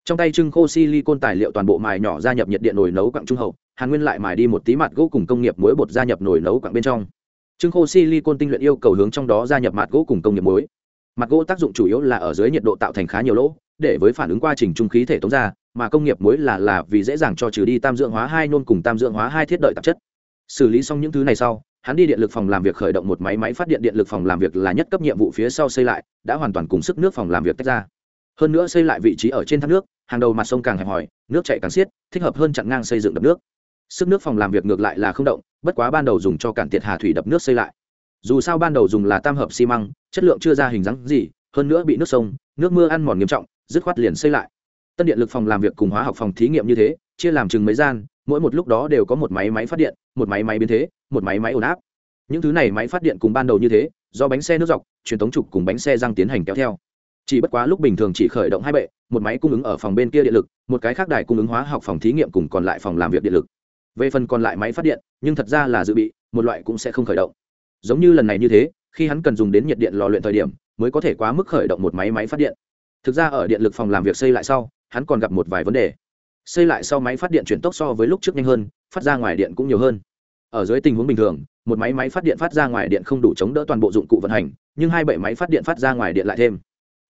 Trong tay trưng khô silicon tài liệu toàn bộ mài nhỏ gia nhập nhiệt điện nồi nấu quặng trung hậu, hàn nguyên lại mài đi một tí mặt gỗ cùng công nghiệp muối bột gia nhập nồi nấu quặng bên trong. Trưng khô silicon tinh luyện yêu cầu hướng trong đó gia nhập mặt gỗ cùng công nghiệp muối. Mặt gỗ tác dụng chủ yếu là ở dưới nhiệt độ tạo thành khá nhiều lỗ, để với phản ứng quá trình trung khí thể tống ra, mà công nghiệp muối là là vì dễ dàng cho trừ đi tam dưỡng hóa hai nôn cùng tam dưỡng hóa hai thiết đợi tạp chất. Xử lý xong những thứ này sau hắn đi điện lực phòng làm việc khởi động một máy máy phát điện điện lực phòng làm việc là nhất cấp nhiệm vụ phía sau xây lại, đã hoàn toàn cùng sức nước phòng làm việc tách ra. Hơn nữa xây lại vị trí ở trên thác nước, hàng đầu mặt sông càng hẹp hòi, nước chạy càng xiết, thích hợp hơn chặn ngang xây dựng đập nước. Sức nước phòng làm việc ngược lại là không động, bất quá ban đầu dùng cho cản tiệt hà thủy đập nước xây lại. Dù sao ban đầu dùng là tam hợp xi măng, chất lượng chưa ra hình dáng gì, hơn nữa bị nước sông, nước mưa ăn mòn nghiêm trọng, dứt khoát liền xây lại. Tân điện lực phòng làm việc cùng hóa học phòng thí nghiệm như thế, chia làm chừng mấy gian mỗi một lúc đó đều có một máy máy phát điện, một máy máy biến thế, một máy máy ổn áp. Những thứ này máy phát điện cùng ban đầu như thế, do bánh xe nước dọc, truyền thống trục cùng bánh xe răng tiến hành kéo theo. Chỉ bất quá lúc bình thường chỉ khởi động hai bệ, một máy cung ứng ở phòng bên kia điện lực, một cái khác đài cung ứng hóa học phòng thí nghiệm cùng còn lại phòng làm việc điện lực. Về phần còn lại máy phát điện, nhưng thật ra là dự bị, một loại cũng sẽ không khởi động. Giống như lần này như thế, khi hắn cần dùng đến nhiệt điện lò luyện thời điểm, mới có thể quá mức khởi động một máy máy phát điện. Thực ra ở điện lực phòng làm việc xây lại sau, hắn còn gặp một vài vấn đề xây lại sau máy phát điện chuyển tốc so với lúc trước nhanh hơn, phát ra ngoài điện cũng nhiều hơn. Ở dưới tình huống bình thường, một máy máy phát điện phát ra ngoài điện không đủ chống đỡ toàn bộ dụng cụ vận hành, nhưng hai bệ máy phát điện phát ra ngoài điện lại thêm.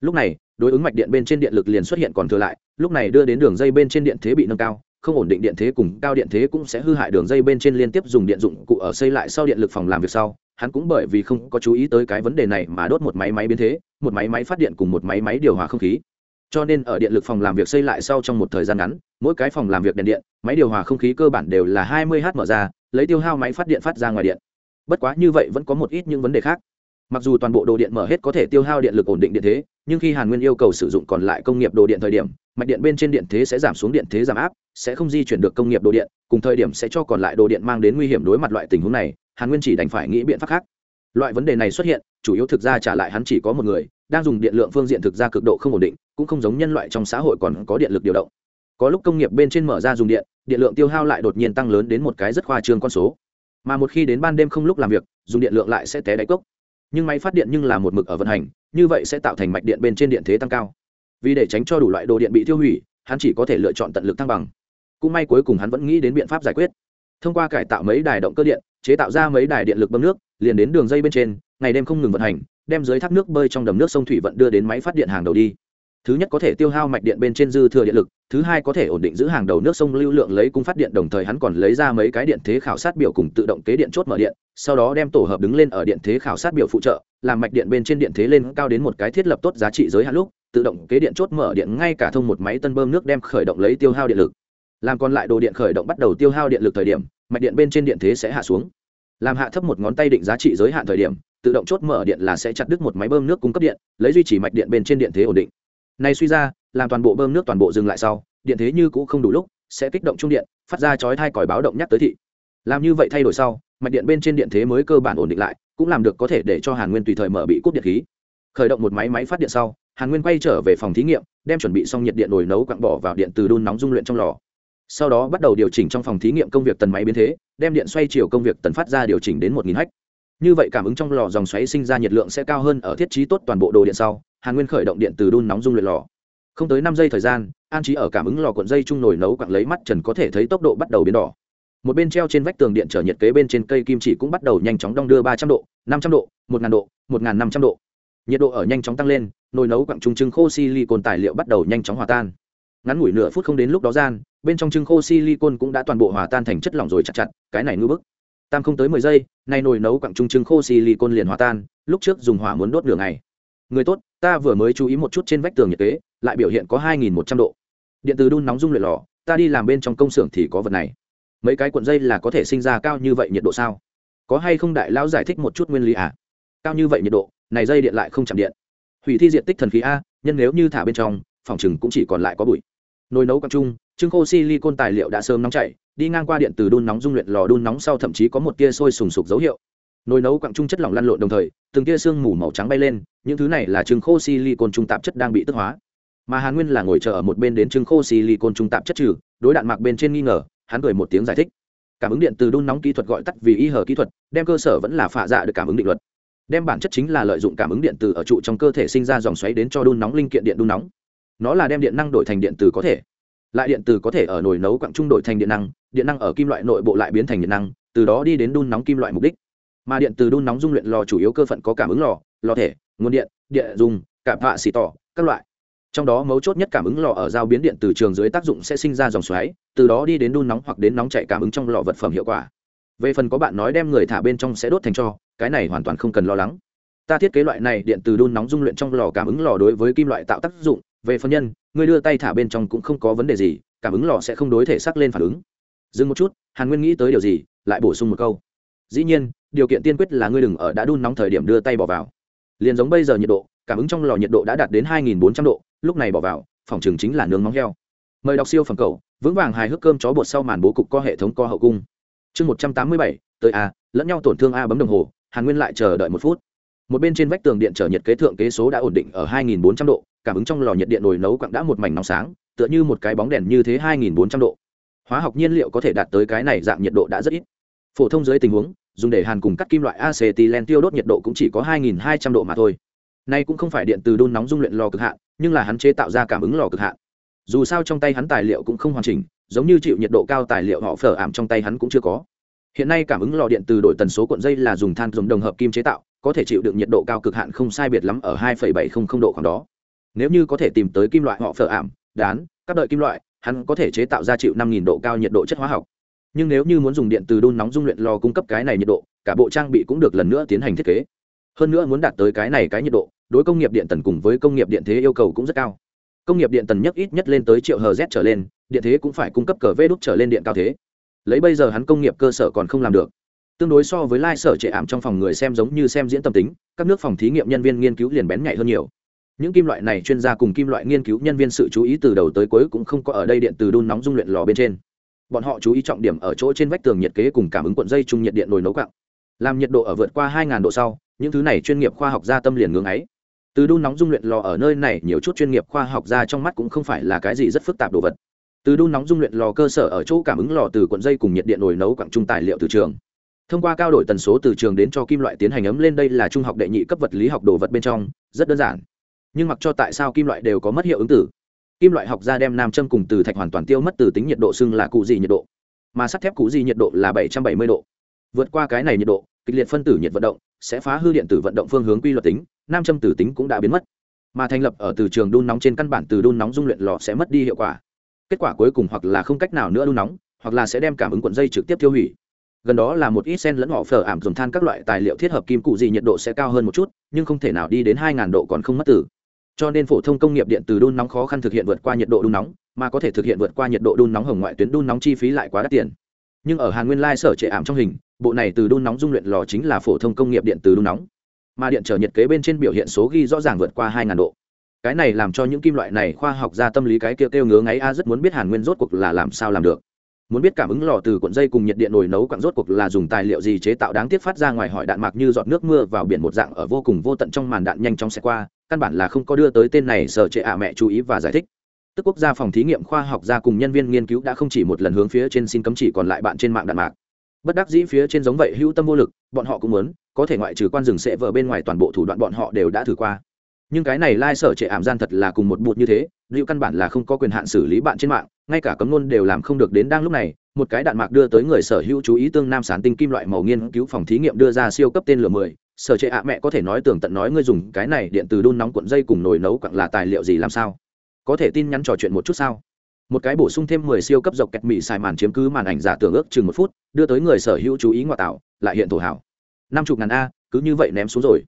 Lúc này, đối ứng mạch điện bên trên điện lực liền xuất hiện còn thừa lại, lúc này đưa đến đường dây bên trên điện thế bị nâng cao, không ổn định điện thế cùng cao điện thế cũng sẽ hư hại đường dây bên trên liên tiếp dùng điện dụng cụ ở xây lại sau điện lực phòng làm việc sau, hắn cũng bởi vì không có chú ý tới cái vấn đề này mà đốt một máy máy biến thế, một máy máy phát điện cùng một máy máy điều hòa không khí cho nên ở điện lực phòng làm việc xây lại sau trong một thời gian ngắn, mỗi cái phòng làm việc đèn điện, máy điều hòa không khí cơ bản đều là 20 h mở ra, lấy tiêu hao máy phát điện phát ra ngoài điện. Bất quá như vậy vẫn có một ít những vấn đề khác. Mặc dù toàn bộ đồ điện mở hết có thể tiêu hao điện lực ổn định điện thế, nhưng khi hàn nguyên yêu cầu sử dụng còn lại công nghiệp đồ điện thời điểm, mạch điện bên trên điện thế sẽ giảm xuống điện thế giảm áp, sẽ không di chuyển được công nghiệp đồ điện, cùng thời điểm sẽ cho còn lại đồ điện mang đến nguy hiểm đối mặt loại tình huống này, hàn nguyên chỉ đành phải nghĩ biện pháp khác. Loại vấn đề này xuất hiện, chủ yếu thực ra trả lại hắn chỉ có một người đang dùng điện lượng phương diện thực ra cực độ không ổn định, cũng không giống nhân loại trong xã hội còn có điện lực điều động. Có lúc công nghiệp bên trên mở ra dùng điện điện lượng tiêu hao lại đột nhiên tăng lớn đến một cái rất khoa trương con số. Mà một khi đến ban đêm không lúc làm việc, dùng điện lượng lại sẽ té đáy cốc. Nhưng máy phát điện nhưng là một mực ở vận hành, như vậy sẽ tạo thành mạch điện bên trên điện thế tăng cao. Vì để tránh cho đủ loại đồ điện bị tiêu hủy, hắn chỉ có thể lựa chọn tận lực thăng bằng. Cũng may cuối cùng hắn vẫn nghĩ đến biện pháp giải quyết. Thông qua cải tạo mấy đài động cơ điện, chế tạo ra mấy đài điện lực bơm nước, liền đến đường dây bên trên, ngày đêm không ngừng vận hành đem dưới thác nước bơi trong đầm nước sông thủy vận đưa đến máy phát điện hàng đầu đi. Thứ nhất có thể tiêu hao mạch điện bên trên dư thừa điện lực, thứ hai có thể ổn định giữ hàng đầu nước sông lưu lượng lấy cung phát điện, đồng thời hắn còn lấy ra mấy cái điện thế khảo sát biểu cùng tự động kế điện chốt mở điện, sau đó đem tổ hợp đứng lên ở điện thế khảo sát biểu phụ trợ, làm mạch điện bên trên điện thế lên cao đến một cái thiết lập tốt giá trị giới hạn lúc, tự động kế điện chốt mở điện ngay cả thông một máy tân bơm nước đem khởi động lấy tiêu hao điện lực. Làm còn lại đồ điện khởi động bắt đầu tiêu hao điện lực thời điểm, mạch điện bên trên điện thế sẽ hạ xuống làm hạ thấp một ngón tay định giá trị giới hạn thời điểm, tự động chốt mở điện là sẽ chặt đứt một máy bơm nước cung cấp điện, lấy duy trì mạch điện bên trên điện thế ổn định. Này suy ra, làm toàn bộ bơm nước toàn bộ dừng lại sau, điện thế như cũ không đủ lúc, sẽ kích động trung điện, phát ra chói thai còi báo động nhắc tới thị. Làm như vậy thay đổi sau, mạch điện bên trên điện thế mới cơ bản ổn định lại, cũng làm được có thể để cho hàn nguyên tùy thời mở bị cúp điện khí. Khởi động một máy máy phát điện sau, hàn nguyên quay trở về phòng thí nghiệm, đem chuẩn bị xong nhiệt điện nồi nấu quặng bỏ vào điện từ đun nóng dung luyện trong lò sau đó bắt đầu điều chỉnh trong phòng thí nghiệm công việc tần máy biến thế, đem điện xoay chiều công việc tần phát ra điều chỉnh đến một nghìn hách như vậy cảm ứng trong lò dòng xoáy sinh ra nhiệt lượng sẽ cao hơn ở thiết trí tốt toàn bộ đồ điện sau, hàn nguyên khởi động điện từ đun nóng dung luyện lò. Không tới năm giây thời gian, an trí ở cảm ứng lò cuộn dây chung nồi nấu quặng lấy mắt trần có thể thấy tốc độ bắt đầu biến đỏ. Một bên treo trên vách tường điện trở nhiệt kế bên trên cây kim chỉ cũng bắt đầu nhanh chóng đong đưa ba trăm độ, năm trăm độ, một ngàn độ, một ngàn năm trăm độ. Nhiệt độ ở nhanh chóng tăng lên, nồi nấu quặng trung trưng khô silicon tài liệu bắt đầu nhanh chóng hòa tan. Ngắn ngủi nửa phút không đến lúc đó gian bên trong trưng khô silicon cũng đã toàn bộ hòa tan thành chất lỏng rồi chặt chặt, cái này ngư bức. Tam không tới mười giây, nay nồi nấu quặng trung trưng khô silicon liền hòa tan, lúc trước dùng hỏa muốn đốt đường này người tốt, ta vừa mới chú ý một chút trên vách tường nhiệt kế, lại biểu hiện có hai nghìn một trăm độ. Điện từ đun nóng dung luyện lò, ta đi làm bên trong công xưởng thì có vật này. Mấy cái cuộn dây là có thể sinh ra cao như vậy nhiệt độ sao? Có hay không đại lão giải thích một chút nguyên lý à? Cao như vậy nhiệt độ, này dây điện lại không chạm điện. Hủy thi diện tích thần khí a, nhân nếu như thả bên trong, phòng chừng cũng chỉ còn lại có bụi nồi nấu quang trung trưng khô silicon tài liệu đã sớm nóng chảy, đi ngang qua điện từ đun nóng dung luyện lò đun nóng sau thậm chí có một tia sôi sùng sục dấu hiệu. Nồi nấu quặng trung chất lỏng lăn lộn đồng thời, từng tia sương mù màu trắng bay lên, những thứ này là trưng khô silicon trung tạp chất đang bị tức hóa. Mà hàn nguyên là ngồi chờ ở một bên đến trưng khô silicon trung tạp chất trừ, đối đạn mạc bên trên nghi ngờ, hắn cười một tiếng giải thích. Cảm ứng điện từ đun nóng kỹ thuật gọi tắt vì y hờ kỹ thuật, đem cơ sở vẫn là phạ dạ được cảm ứng định luật. Đem bản chất chính là lợi dụng cảm ứng điện từ ở trụ trong cơ thể sinh ra dòng xoáy đến cho đun nóng linh kiện điện đun nóng nó là đem điện năng đổi thành điện từ có thể. Lại điện từ có thể ở nồi nấu quặng trung đổi thành điện năng điện năng ở kim loại nội bộ lại biến thành điện năng, từ đó đi đến đun nóng kim loại mục đích. Mà điện từ đun nóng dung luyện lò chủ yếu cơ phận có cảm ứng lò lò thể, nguồn điện điện dùng cảm vạ xì tỏ, các loại. Trong đó mấu chốt nhất cảm ứng lò ở giao biến điện từ trường dưới tác dụng sẽ sinh ra dòng xoáy, từ đó đi đến đun nóng hoặc đến nóng chạy cảm ứng trong lò vật phẩm hiệu quả. Về phần có bạn nói đem người thả bên trong sẽ đốt thành cho, cái này hoàn toàn không cần lo lắng. Ta thiết kế loại này điện từ đun nóng dung luyện trong lò cảm ứng lò đối với kim loại tạo tác dụng về phân nhân, ngươi đưa tay thả bên trong cũng không có vấn đề gì, cảm ứng lò sẽ không đối thể sắc lên phản ứng. Dừng một chút, hàn nguyên nghĩ tới điều gì, lại bổ sung một câu. Dĩ nhiên, điều kiện tiên quyết là ngươi đừng ở đã đun nóng thời điểm đưa tay bỏ vào. Liền giống bây giờ nhiệt độ, cảm ứng trong lò nhiệt độ đã đạt đến 2.400 độ, lúc này bỏ vào, phòng trường chính là nướng móng heo. Mời đọc siêu phẩm cầu vững vàng hài hước cơm chó bột sau màn bố cục co hệ thống co hậu cung. Chương một trăm tám mươi bảy, tới a, lẫn nhau tổn thương a bấm đồng hồ, hàn nguyên lại chờ đợi một phút. Một bên trên vách tường điện trở nhiệt kế thượng kế số đã ổn định ở 2.400 độ cảm ứng trong lò nhiệt điện nồi nấu quặng đã một mảnh nóng sáng tựa như một cái bóng đèn như thế 2.400 độ. Hóa học nhiên liệu có thể đạt tới cái này dạng nhiệt độ đã rất ít. Phổ thông dưới tình huống dùng để hàn cùng cắt kim loại acetylen tiêu đốt nhiệt độ cũng chỉ có 2.200 độ mà thôi. Nay cũng không phải điện từ đun nóng dung luyện lò cực hạn nhưng là hắn chế tạo ra cảm ứng lò cực hạn. Dù sao trong tay hắn tài liệu cũng không hoàn chỉnh giống như chịu nhiệt độ cao tài liệu họ phở ảm trong tay hắn cũng chưa có. Hiện nay cảm ứng lò điện từ đổi tần số cuộn dây là dùng than dùng đồng hợp kim chế tạo có thể chịu được nhiệt độ cao cực hạn không sai biệt lắm ở 2,700 độ khoảng đó nếu như có thể tìm tới kim loại họ phở ảm, đán, các đợi kim loại, hắn có thể chế tạo ra chịu 5.000 độ cao nhiệt độ chất hóa học. Nhưng nếu như muốn dùng điện từ đun nóng dung luyện lò cung cấp cái này nhiệt độ, cả bộ trang bị cũng được lần nữa tiến hành thiết kế. Hơn nữa muốn đạt tới cái này cái nhiệt độ, đối công nghiệp điện tần cùng với công nghiệp điện thế yêu cầu cũng rất cao. Công nghiệp điện tần nhất ít nhất lên tới triệu hz trở lên, điện thế cũng phải cung cấp cờ vê đúc trở lên điện cao thế. Lấy bây giờ hắn công nghiệp cơ sở còn không làm được. Tương đối so với lai sở trệ ảm trong phòng người xem giống như xem diễn tâm tính, các nước phòng thí nghiệm nhân viên nghiên cứu liền bén nhạy hơn nhiều những kim loại này chuyên gia cùng kim loại nghiên cứu nhân viên sự chú ý từ đầu tới cuối cũng không có ở đây điện từ đun nóng dung luyện lò bên trên. Bọn họ chú ý trọng điểm ở chỗ trên vách tường nhiệt kế cùng cảm ứng cuộn dây chung nhiệt điện nồi nấu cặng làm nhiệt độ ở vượt qua 2.000 độ sau, những thứ này chuyên nghiệp khoa học gia tâm liền ngưỡng ấy. Từ đun nóng dung luyện lò ở nơi này, nhiều chút chuyên nghiệp khoa học gia trong mắt cũng không phải là cái gì rất phức tạp đồ vật. Từ đun nóng dung luyện lò cơ sở ở chỗ cảm ứng lò từ cuộn dây cùng nhiệt điện nồi nấu quặng trung tài liệu từ trường. Thông qua cao đổi tần số từ trường đến cho kim loại tiến hành ấm lên, đây là trung học đệ nhị cấp vật lý học đồ vật bên trong, rất đơn giản nhưng mặc cho tại sao kim loại đều có mất hiệu ứng tử kim loại học ra đem nam châm cùng từ thạch hoàn toàn tiêu mất từ tính nhiệt độ xưng là cụ gì nhiệt độ. Mà sắt thép cụ gì nhiệt độ là bảy trăm bảy mươi độ. Vượt qua cái này nhiệt độ, kịch liệt phân tử nhiệt vận động sẽ phá hư điện tử vận động phương hướng quy luật tính, nam châm tử tính cũng đã biến mất. Mà thành lập ở từ trường đun nóng trên căn bản từ đun nóng dung luyện lò sẽ mất đi hiệu quả. Kết quả cuối cùng hoặc là không cách nào nữa đun nóng, hoặc là sẽ đem cảm ứng cuộn dây trực tiếp tiêu hủy. Gần đó là một ít sen lẫn họ phở ảm dùng than các loại tài liệu thiết hợp kim cụ gì nhiệt độ sẽ cao hơn một chút, nhưng không thể nào đi đến hai độ còn không mất tử cho nên phổ thông công nghiệp điện từ đun nóng khó khăn thực hiện vượt qua nhiệt độ đun nóng, mà có thể thực hiện vượt qua nhiệt độ đun nóng hồng ngoại tuyến đun nóng chi phí lại quá đắt tiền. Nhưng ở hàn nguyên lai sở trệ ảm trong hình, bộ này từ đun nóng dung luyện lò chính là phổ thông công nghiệp điện từ đun nóng. Mà điện trở nhiệt kế bên trên biểu hiện số ghi rõ ràng vượt qua hai độ. Cái này làm cho những kim loại này khoa học ra tâm lý cái kia kêu ngứa ngáy, a, rất muốn biết hàn nguyên rốt cuộc là làm sao làm được. Muốn biết cảm ứng lò từ cuộn dây cùng nhiệt điện nồi nấu quặng rốt cuộc là dùng tài liệu gì chế tạo đáng tiếc phát ra ngoài hỏi đạn mạc như giọt nước mưa vào biển một dạng ở vô cùng vô tận trong màn đạn nhanh chóng xe qua căn bản là không có đưa tới tên này sở trệ ạ mẹ chú ý và giải thích. Tức quốc gia phòng thí nghiệm khoa học gia cùng nhân viên nghiên cứu đã không chỉ một lần hướng phía trên xin cấm chỉ còn lại bạn trên mạng đạn mạc. Bất đắc dĩ phía trên giống vậy hữu tâm vô lực, bọn họ cũng muốn, có thể ngoại trừ quan rừng sẽ vờ bên ngoài toàn bộ thủ đoạn bọn họ đều đã thử qua. Nhưng cái này lai sở trệ ảm gian thật là cùng một bụt như thế, liệu căn bản là không có quyền hạn xử lý bạn trên mạng, ngay cả cấm ngôn đều làm không được đến đang lúc này, một cái đạn mạc đưa tới người sở hữu chú ý tương nam sản tinh kim loại màu nghiên cứu phòng thí nghiệm đưa ra siêu cấp tên lửa mười sở trệ ạ, mẹ có thể nói tường tận nói ngươi dùng cái này điện từ đun nóng cuộn dây cùng nồi nấu quặng là tài liệu gì làm sao? Có thể tin nhắn trò chuyện một chút sao? Một cái bổ sung thêm mười siêu cấp dọc kẹt mị xài màn chiếm cứ màn ảnh giả tưởng ước chừng một phút, đưa tới người sở hữu chú ý ngoại tạo, lại hiện thổ hảo. Năm chục ngàn a, cứ như vậy ném xuống rồi.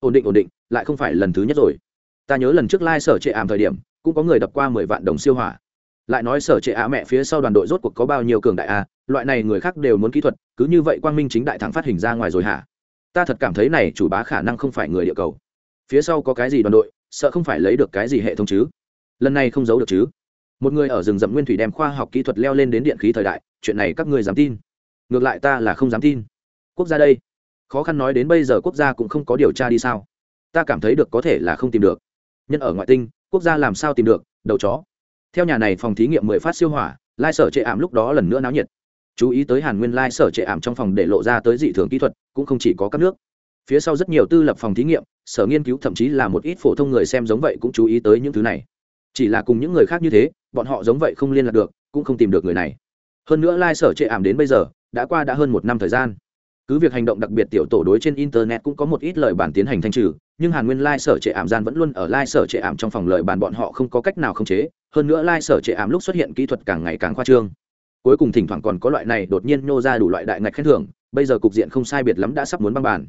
Ổn định ổn định, lại không phải lần thứ nhất rồi. Ta nhớ lần trước lai、like、sở trệ ảm thời điểm, cũng có người đập qua mười vạn đồng siêu hỏa. Lại nói sở trệ ạ mẹ phía sau đoàn đội rốt cuộc có bao nhiêu cường đại a, loại này người khác đều muốn kỹ thuật, cứ như vậy quang minh chính đại thắng phát hình ra ngoài rồi hả? Ta thật cảm thấy này chủ bá khả năng không phải người địa cầu. Phía sau có cái gì đoàn đội, sợ không phải lấy được cái gì hệ thống chứ? Lần này không giấu được chứ? Một người ở rừng rậm nguyên thủy đem khoa học kỹ thuật leo lên đến điện khí thời đại, chuyện này các ngươi dám tin. Ngược lại ta là không dám tin. Quốc gia đây, khó khăn nói đến bây giờ quốc gia cũng không có điều tra đi sao? Ta cảm thấy được có thể là không tìm được. Nhân ở ngoại tinh, quốc gia làm sao tìm được, đầu chó. Theo nhà này phòng thí nghiệm mười phát siêu hỏa, lai sở chệ ảm lúc đó lần nữa náo nhiệt chú ý tới hàn nguyên lai sở trệ ảm trong phòng để lộ ra tới dị thường kỹ thuật, cũng không chỉ có các nước. Phía sau rất nhiều tư lập phòng thí nghiệm, sở nghiên cứu thậm chí là một ít phổ thông người xem giống vậy cũng chú ý tới những thứ này. Chỉ là cùng những người khác như thế, bọn họ giống vậy không liên lạc được, cũng không tìm được người này. Hơn nữa lai sở trệ ảm đến bây giờ, đã qua đã hơn một năm thời gian. Cứ việc hành động đặc biệt tiểu tổ đối trên internet cũng có một ít lời bàn tiến hành thanh trừ, nhưng hàn nguyên lai sở trệ ảm gian vẫn luôn ở lai sở trệ ảm trong phòng lời bàn bọn họ không có cách nào khống chế. Hơn nữa lai sở trệ ảm lúc xuất hiện kỹ thuật càng ngày càng khoa trương cuối cùng thỉnh thoảng còn có loại này đột nhiên nhô ra đủ loại đại ngạch khen thưởng, bây giờ cục diện không sai biệt lắm đã sắp muốn băng bàn.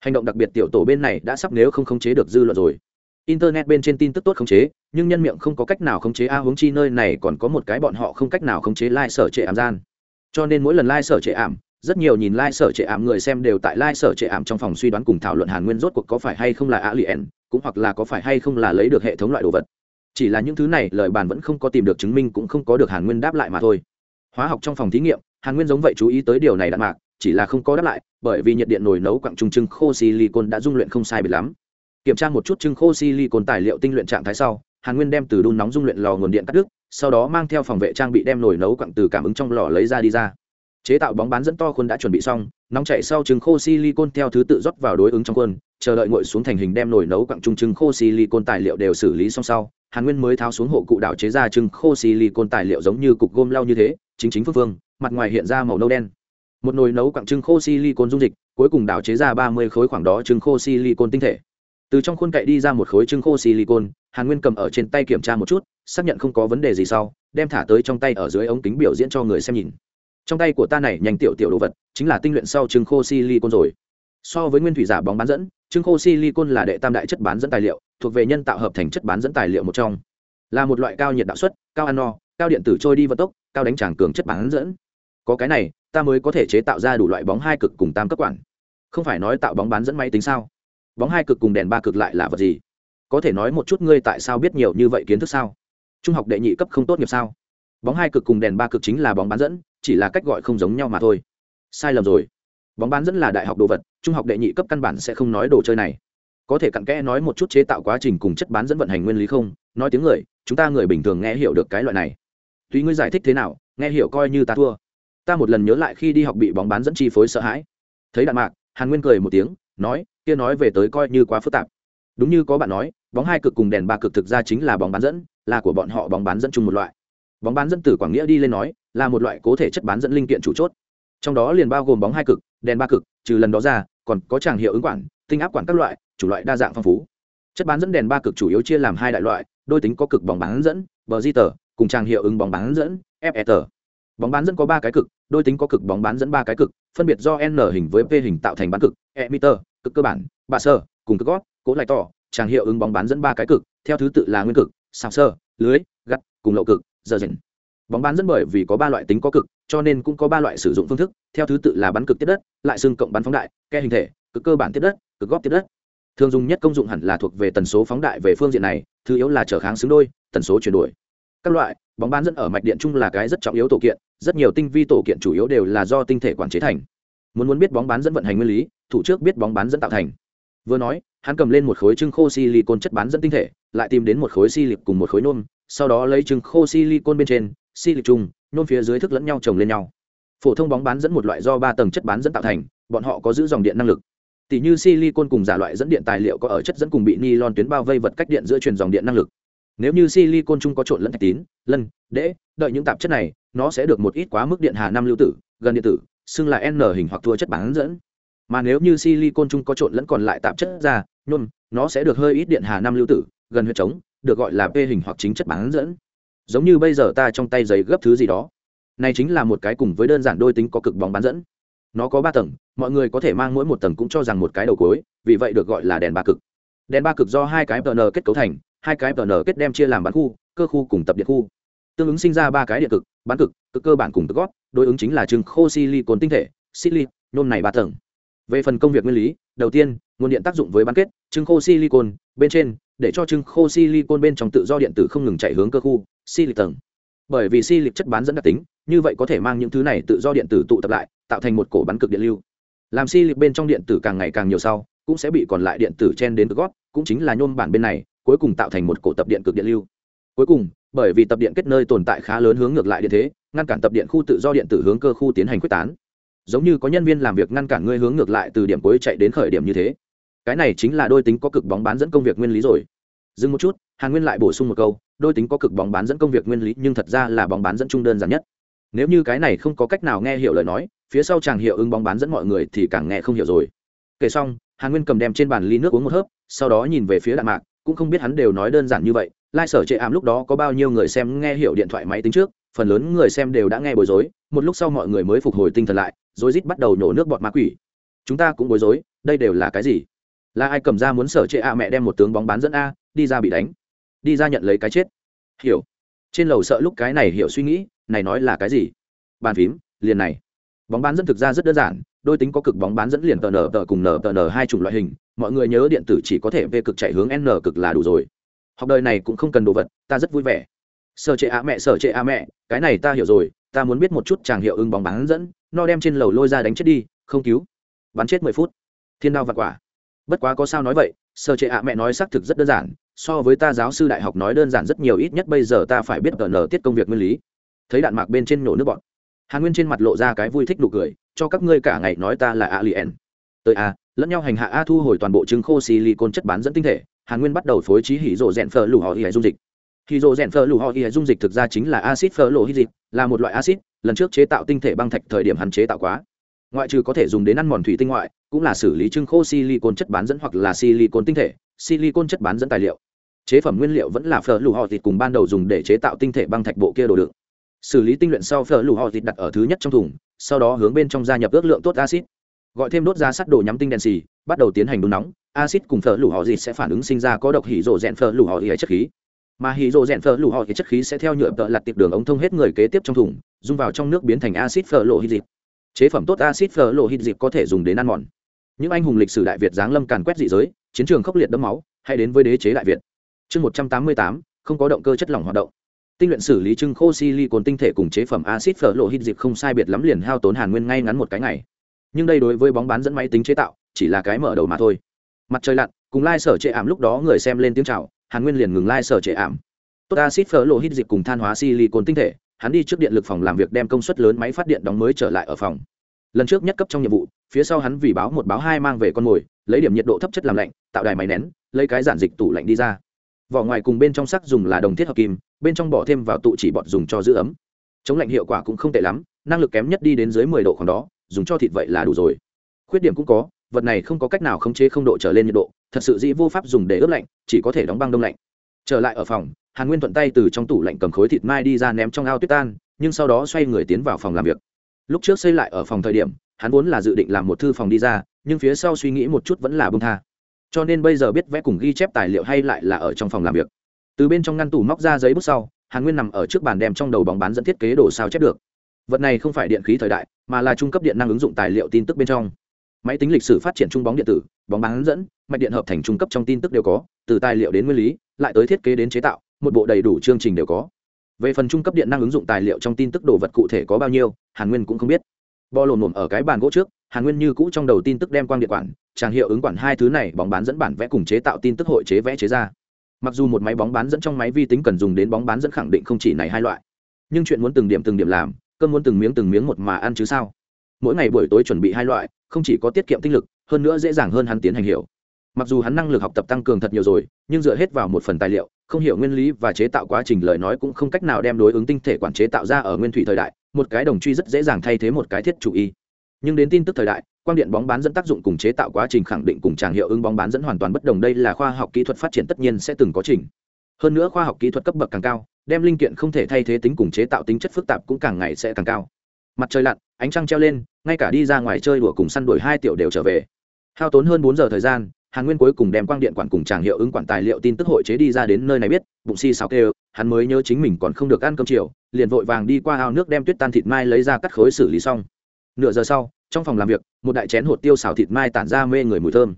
Hành động đặc biệt tiểu tổ bên này đã sắp nếu không khống chế được dư luận rồi. Internet bên trên tin tức tốt khống chế, nhưng nhân miệng không có cách nào khống chế a huống chi nơi này còn có một cái bọn họ không cách nào khống chế lai、like、sở trệ ảm gian. Cho nên mỗi lần lai、like、sở trệ ảm, rất nhiều nhìn lai、like、sở trệ ảm người xem đều tại lai、like、sở trệ ảm trong phòng suy đoán cùng thảo luận hàn nguyên rốt cuộc có phải hay không là alien, cũng hoặc là có phải hay không là lấy được hệ thống loại đồ vật. Chỉ là những thứ này lời bàn vẫn không có tìm được chứng minh cũng không có được hàn nguyên đáp lại mà thôi hóa học trong phòng thí nghiệm, hàn nguyên giống vậy chú ý tới điều này đạn mạc, chỉ là không có đáp lại, bởi vì nhiệt điện nồi nấu quặng trùng trưng khô silicon đã dung luyện không sai biệt lắm. Kiểm tra một chút trưng khô silicon tài liệu tinh luyện trạng thái sau, hàn nguyên đem từ đun nóng dung luyện lò nguồn điện cắt đứt, sau đó mang theo phòng vệ trang bị đem nồi nấu quặng từ cảm ứng trong lò lấy ra đi ra. Chế tạo bóng bán dẫn to khuôn đã chuẩn bị xong, nóng chạy sau trứng khô silicon theo thứ tự rót vào đối ứng trong khuôn chờ đợi ngồi xuống thành hình đem nồi nấu quặng trung trưng khô silicon tài liệu đều xử lý xong sau, hàn nguyên mới tháo xuống hộ cụ đảo chế ra trưng khô silicon tài liệu giống như cục gôm lau như thế, chính chính phương phương, mặt ngoài hiện ra màu nâu đen. Một nồi nấu quặng trưng khô silicon dung dịch, cuối cùng đảo chế ra ba mươi khối khoảng đó trưng khô silicon tinh thể. Từ trong khuôn cậy đi ra một khối trưng khô silicon, hàn nguyên cầm ở trên tay kiểm tra một chút, xác nhận không có vấn đề gì sau, đem thả tới trong tay ở dưới ống kính biểu diễn cho người xem nhìn. Trong tay của ta này nhanh tiểu tiểu đồ vật, chính là tinh luyện sau trưng khô silicon rồi. So với nguyên thủy giả bóng bán dẫn trứng khô silicon là đệ tam đại chất bán dẫn tài liệu, thuộc về nhân tạo hợp thành chất bán dẫn tài liệu một trong. Là một loại cao nhiệt đạo suất, cao ăn no cao điện tử trôi đi vận tốc, cao đánh tràng cường chất bán dẫn. Có cái này, ta mới có thể chế tạo ra đủ loại bóng hai cực cùng tam cấp quản. Không phải nói tạo bóng bán dẫn máy tính sao? Bóng hai cực cùng đèn ba cực lại là vật gì? Có thể nói một chút ngươi tại sao biết nhiều như vậy kiến thức sao? Trung học đệ nhị cấp không tốt nghiệp sao? Bóng hai cực cùng đèn ba cực chính là bóng bán dẫn, chỉ là cách gọi không giống nhau mà thôi. Sai lầm rồi bóng bán dẫn là đại học đồ vật, trung học đệ nhị cấp căn bản sẽ không nói đồ chơi này. Có thể cặn kẽ nói một chút chế tạo quá trình cùng chất bán dẫn vận hành nguyên lý không? Nói tiếng người, chúng ta người bình thường nghe hiểu được cái loại này. Tùy ngươi giải thích thế nào, nghe hiểu coi như ta thua. Ta một lần nhớ lại khi đi học bị bóng bán dẫn chi phối sợ hãi. Thấy đạn mạc, hàn nguyên cười một tiếng, nói, kia nói về tới coi như quá phức tạp. Đúng như có bạn nói, bóng hai cực cùng đèn ba cực thực ra chính là bóng bán dẫn, là của bọn họ bóng bán dẫn chung một loại. Bóng bán dẫn từ quảng nghĩa đi lên nói, là một loại cố thể chất bán dẫn linh kiện chủ chốt. Trong đó liền bao gồm bóng hai cực đèn ba cực, trừ lần đó ra, còn có tràng hiệu ứng quản, tinh áp quản các loại, chủ loại đa dạng phong phú. Chất bán dẫn đèn ba cực chủ yếu chia làm hai đại loại, đôi tính có cực bóng bán dẫn, bờ di tờ, cùng tràng hiệu ứng bóng bán dẫn fe bóng bán dẫn có ba cái cực, đôi tính có cực bóng bán dẫn ba cái cực, phân biệt do n hình với p hình tạo thành bán cực, emitter, cực cơ bản, bạ sơ, cùng cực gót, cố lại tỏ, tràng hiệu ứng bóng bán dẫn ba cái cực, theo thứ tự là nguyên cực xào sơ, lưới, gắt, cùng lậu cực, giờ dần bóng bán dẫn bởi vì có ba loại tính có cực, cho nên cũng có ba loại sử dụng phương thức. Theo thứ tự là bắn cực tiếp đất, lại xương cộng bắn phóng đại, ke hình thể, cực cơ bản tiếp đất, cực góp tiếp đất. Thường dùng nhất công dụng hẳn là thuộc về tần số phóng đại về phương diện này, thứ yếu là trở kháng xứng đôi, tần số chuyển đổi. Các loại, bóng bán dẫn ở mạch điện chung là cái rất trọng yếu tổ kiện, rất nhiều tinh vi tổ kiện chủ yếu đều là do tinh thể quản chế thành. Muốn muốn biết bóng bán dẫn vận hành nguyên lý, thủ trước biết bóng bán dẫn tạo thành. Vừa nói, hắn cầm lên một khối trưng khô silicon chất bán dẫn tinh thể, lại tìm đến một khối si lịp cùng một khối nôm, sau đó lấy trưng khô silicon bên trên si lịch chung nôn phía dưới thức lẫn nhau chồng lên nhau. Phổ thông bóng bán dẫn một loại do ba tầng chất bán dẫn tạo thành, bọn họ có giữ dòng điện năng lực. Tỷ như silicon cùng giả loại dẫn điện tài liệu có ở chất dẫn cùng bị nylon tuyến bao vây vật cách điện giữa truyền dòng điện năng lực. Nếu như silicon chung có trộn lẫn thạch tín, lân đễ đợi những tạp chất này, nó sẽ được một ít quá mức điện hà năm lưu tử, gần điện tử, xưng là n hình hoặc thua chất bán dẫn. Mà nếu như silicon chung có trộn lẫn còn lại tạp chất ra nhôm nó sẽ được hơi ít điện hà năm lưu tử, gần huyết trống, được gọi là p hình hoặc chính chất bán dẫn giống như bây giờ ta trong tay giấy gấp thứ gì đó. Này chính là một cái cùng với đơn giản đôi tính có cực bóng bán dẫn. Nó có ba tầng, mọi người có thể mang mỗi một tầng cũng cho rằng một cái đầu cối, vì vậy được gọi là đèn ba cực. Đèn ba cực do hai cái tn kết cấu thành, hai cái tn kết đem chia làm bán khu, cơ khu cùng tập điện khu. Tương ứng sinh ra ba cái điện cực, bán cực cực cơ bản cùng cực gót, đối ứng chính là chừng khô silicon tinh thể sili nôm này ba tầng. Về phần công việc nguyên lý, đầu tiên, nguồn điện tác dụng với bán kết chừng khô silicon, bên trên để cho trưng khô silicon bên trong tự do điện tử không ngừng chạy hướng cơ khu silic tầng bởi vì silic chất bán dẫn đặc tính, như vậy có thể mang những thứ này tự do điện tử tụ tập lại, tạo thành một cổ bắn cực điện lưu. Làm silic bên trong điện tử càng ngày càng nhiều sau, cũng sẽ bị còn lại điện tử chen đến gót cũng chính là nhôm bản bên này, cuối cùng tạo thành một cổ tập điện cực điện lưu. Cuối cùng, bởi vì tập điện kết nơi tồn tại khá lớn hướng ngược lại điện thế, ngăn cản tập điện khu tự do điện tử hướng cơ khu tiến hành quyết tán. Giống như có nhân viên làm việc ngăn cản ngươi hướng ngược lại từ điểm cuối chạy đến khởi điểm như thế cái này chính là đôi tính có cực bóng bán dẫn công việc nguyên lý rồi. Dừng một chút, hàn nguyên lại bổ sung một câu, đôi tính có cực bóng bán dẫn công việc nguyên lý, nhưng thật ra là bóng bán dẫn trung đơn giản nhất. Nếu như cái này không có cách nào nghe hiểu lời nói, phía sau chàng hiệu ứng bóng bán dẫn mọi người thì càng nghe không hiểu rồi. Kể xong, hàn nguyên cầm đem trên bàn ly nước uống một hớp, sau đó nhìn về phía đạn mạc, cũng không biết hắn đều nói đơn giản như vậy, lai sở chệ ảm lúc đó có bao nhiêu người xem nghe hiểu điện thoại máy tính trước, phần lớn người xem đều đã nghe bối rối, một lúc sau mọi người mới phục hồi tinh thần lại, rối rít bắt đầu nhổ nước bọt ma quỷ. Chúng ta cũng bối rối, đây đều là cái gì? Là ai cầm ra muốn sở trệ a mẹ đem một tướng bóng bán dẫn a, đi ra bị đánh. Đi ra nhận lấy cái chết. Hiểu. Trên lầu sợ lúc cái này hiểu suy nghĩ, này nói là cái gì? Bàn phím, liền này. Bóng bán dẫn thực ra rất đơn giản, đôi tính có cực bóng bán dẫn liền tờ nở tờ cùng nở tờ nở hai chủng loại hình, mọi người nhớ điện tử chỉ có thể về cực chạy hướng n cực là đủ rồi. Học đời này cũng không cần đồ vật, ta rất vui vẻ. Sở trệ a mẹ, sở trệ a mẹ, cái này ta hiểu rồi, ta muốn biết một chút chàng hiệu ứng bóng bán dẫn no đem trên lầu lôi ra đánh chết đi, không cứu. Bắn chết mười phút. Thiên đao và quả bất quá có sao nói vậy sơ chế a mẹ nói xác thực rất đơn giản, so với ta giáo sư đại học nói đơn giản rất nhiều ít nhất bây giờ ta phải biết tờ nở tiết công việc nguyên lý. Thấy đạn mạc bên trên nổ nước bọn hàn nguyên trên mặt lộ ra cái vui thích nụ cười, cho các ngươi cả ngày nói ta là alien tới a, lẫn nhau hành hạ a thu hồi toàn bộ trứng khô silicon chất bán dẫn tinh thể, hàn nguyên bắt đầu phối trí hỉ rộ rèn phở lù họ hỉ dung dịch. Hỉ rộ rèn phở lù họ hỉ dung dịch thực ra chính là acid phở lộ hít dịch là một loại acid lần trước chế tạo tinh thể băng thạch thời điểm hắn chế tạo quá ngoại trừ có thể dùng đến ăn mòn thủy tinh ngoại, cũng là xử lý trưng khô silicon chất bán dẫn hoặc là silicon tinh thể, silicon chất bán dẫn tài liệu. Chế phẩm nguyên liệu vẫn là phở lù họ thịt cùng ban đầu dùng để chế tạo tinh thể băng thạch bộ kia đồ đựng. Xử lý tinh luyện sau phở lù họ thịt đặt ở thứ nhất trong thùng, sau đó hướng bên trong gia nhập ước lượng tốt acid gọi thêm đốt ra sắt đồ nhắm tinh đèn xì, bắt đầu tiến hành đun nóng acid cùng phở lù họ thịt sẽ phản ứng sinh ra có độc hỉ rộ rèn phở lù họ thịt chất khí. Mà hỉ rộ rèn phở lù họ thịt chất khí sẽ theo nhựa tợ lặt tiệp đường ống thông hết người kế tiếp trong thùng, dung vào trong nước biến thành acid phở lộ hít dịp chế phẩm tốt acid phở lộ hít dịp có thể dùng đến ăn mòn. Những anh hùng lịch sử đại việt giáng lâm càn quét dị giới, chiến trường khốc liệt đẫm máu, hay đến với đế chế đại việt. Chương một trăm tám mươi tám, không có động cơ chất lỏng hoạt động. Tinh luyện xử lý trưng khô silicon tinh thể cùng chế phẩm acid phở lộ hít dịp không sai biệt lắm liền hao tốn hàn nguyên ngay ngắn một cái ngày. Nhưng đây đối với bóng bán dẫn máy tính chế tạo, chỉ là cái mở đầu mà thôi. Mặt trời lặn, cùng lai、like、sở trệ ảm lúc đó người xem lên tiếng c h à o hàn nguyên liền ngừng lai、like、sở trệ ảm. Tốt acid phở lộ hít dịp cùng than hóa silicon tinh thể hắn đi trước điện lực phòng làm việc đem công suất lớn máy phát điện đóng mới trở lại ở phòng. Lần trước nhất cấp trong nhiệm vụ, phía sau hắn vì báo một báo hai mang về con mồi, lấy điểm nhiệt độ thấp chất làm lạnh, tạo đài máy nén, lấy cái giản dịch tủ lạnh đi ra. Vỏ ngoài cùng bên trong sắc dùng là đồng thiết hợp kim, bên trong bỏ thêm vào tụ chỉ bọt dùng cho giữ ấm. Chống lạnh hiệu quả cũng không tệ lắm, năng lực kém nhất đi đến dưới mười độ khoảng đó, dùng cho thịt vậy là đủ rồi. Khuyết điểm cũng có, vật này không có cách nào khống chế không độ trở lên nhiệt độ, thật sự dĩ vô pháp dùng để ướp lạnh, chỉ có thể đóng băng đông lạnh. Trở lại ở phòng hàn nguyên thuận tay từ trong tủ lạnh cầm khối thịt mai đi ra ném trong ao tuyết tan, nhưng sau đó xoay người tiến vào phòng làm việc. Lúc trước xây lại ở phòng thời điểm, hắn vốn là dự định làm một thư phòng đi ra, nhưng phía sau suy nghĩ một chút vẫn là bông tha. Cho nên bây giờ biết vẽ cùng ghi chép tài liệu hay lại là ở trong phòng làm việc. Từ bên trong ngăn tủ móc ra giấy bút sau, hàn nguyên nằm ở trước bàn đem trong đầu bóng bán dẫn thiết kế đồ sao chép được. Vật này không phải điện khí thời đại, mà là trung cấp điện năng ứng dụng tài liệu tin tức bên trong. Máy tính lịch sử phát triển trung bóng điện tử, bóng bán dẫn, mạch điện hợp thành trung cấp trong tin tức đều có, từ tài liệu đến nguyên lý, lại tới thiết kế đến chế tạo một bộ đầy đủ chương trình đều có. Về phần trung cấp điện năng ứng dụng tài liệu trong tin tức đồ vật cụ thể có bao nhiêu, hàn nguyên cũng không biết. Bo lồn lồm ở cái bàn gỗ trước, hàn nguyên như cũ trong đầu tin tức đem quang điện quản, tràng hiệu ứng quản hai thứ này bóng bán dẫn bản vẽ cùng chế tạo tin tức hội chế vẽ chế ra. Mặc dù một máy bóng bán dẫn trong máy vi tính cần dùng đến bóng bán dẫn khẳng định không chỉ này hai loại, nhưng chuyện muốn từng điểm từng điểm làm, cơm muốn từng miếng từng miếng một mà ăn chứ sao? Mỗi ngày buổi tối chuẩn bị hai loại, không chỉ có tiết kiệm tinh lực, hơn nữa dễ dàng hơn hắn tiến hành hiểu mặc dù hắn năng lực học tập tăng cường thật nhiều rồi, nhưng dựa hết vào một phần tài liệu, không hiểu nguyên lý và chế tạo quá trình lời nói cũng không cách nào đem đối ứng tinh thể quản chế tạo ra ở nguyên thủy thời đại, một cái đồng truy rất dễ dàng thay thế một cái thiết chủ y. Nhưng đến tin tức thời đại, quang điện bóng bán dẫn tác dụng cùng chế tạo quá trình khẳng định cùng tràng hiệu ứng bóng bán dẫn hoàn toàn bất đồng, đây là khoa học kỹ thuật phát triển tất nhiên sẽ từng có trình. Hơn nữa khoa học kỹ thuật cấp bậc càng cao, đem linh kiện không thể thay thế tính cùng chế tạo tính chất phức tạp cũng càng ngày sẽ càng cao. Mặt trời lặn, ánh trăng treo lên, ngay cả đi ra ngoài chơi đùa cùng săn đuổi hai tiểu đều trở về. Hao tốn hơn bốn giờ thời gian hàn nguyên cuối cùng đem quang điện quản cùng tràng hiệu ứng quản tài liệu tin tức hội chế đi ra đến nơi này biết, bụng si sáo kêu, hắn mới nhớ chính mình còn không được ăn cơm chiều, liền vội vàng đi qua ao nước đem tuyết tan thịt mai lấy ra cắt khối xử lý xong. Nửa giờ sau, trong phòng làm việc, một đại chén hột tiêu xào thịt mai tản ra mê người mùi thơm.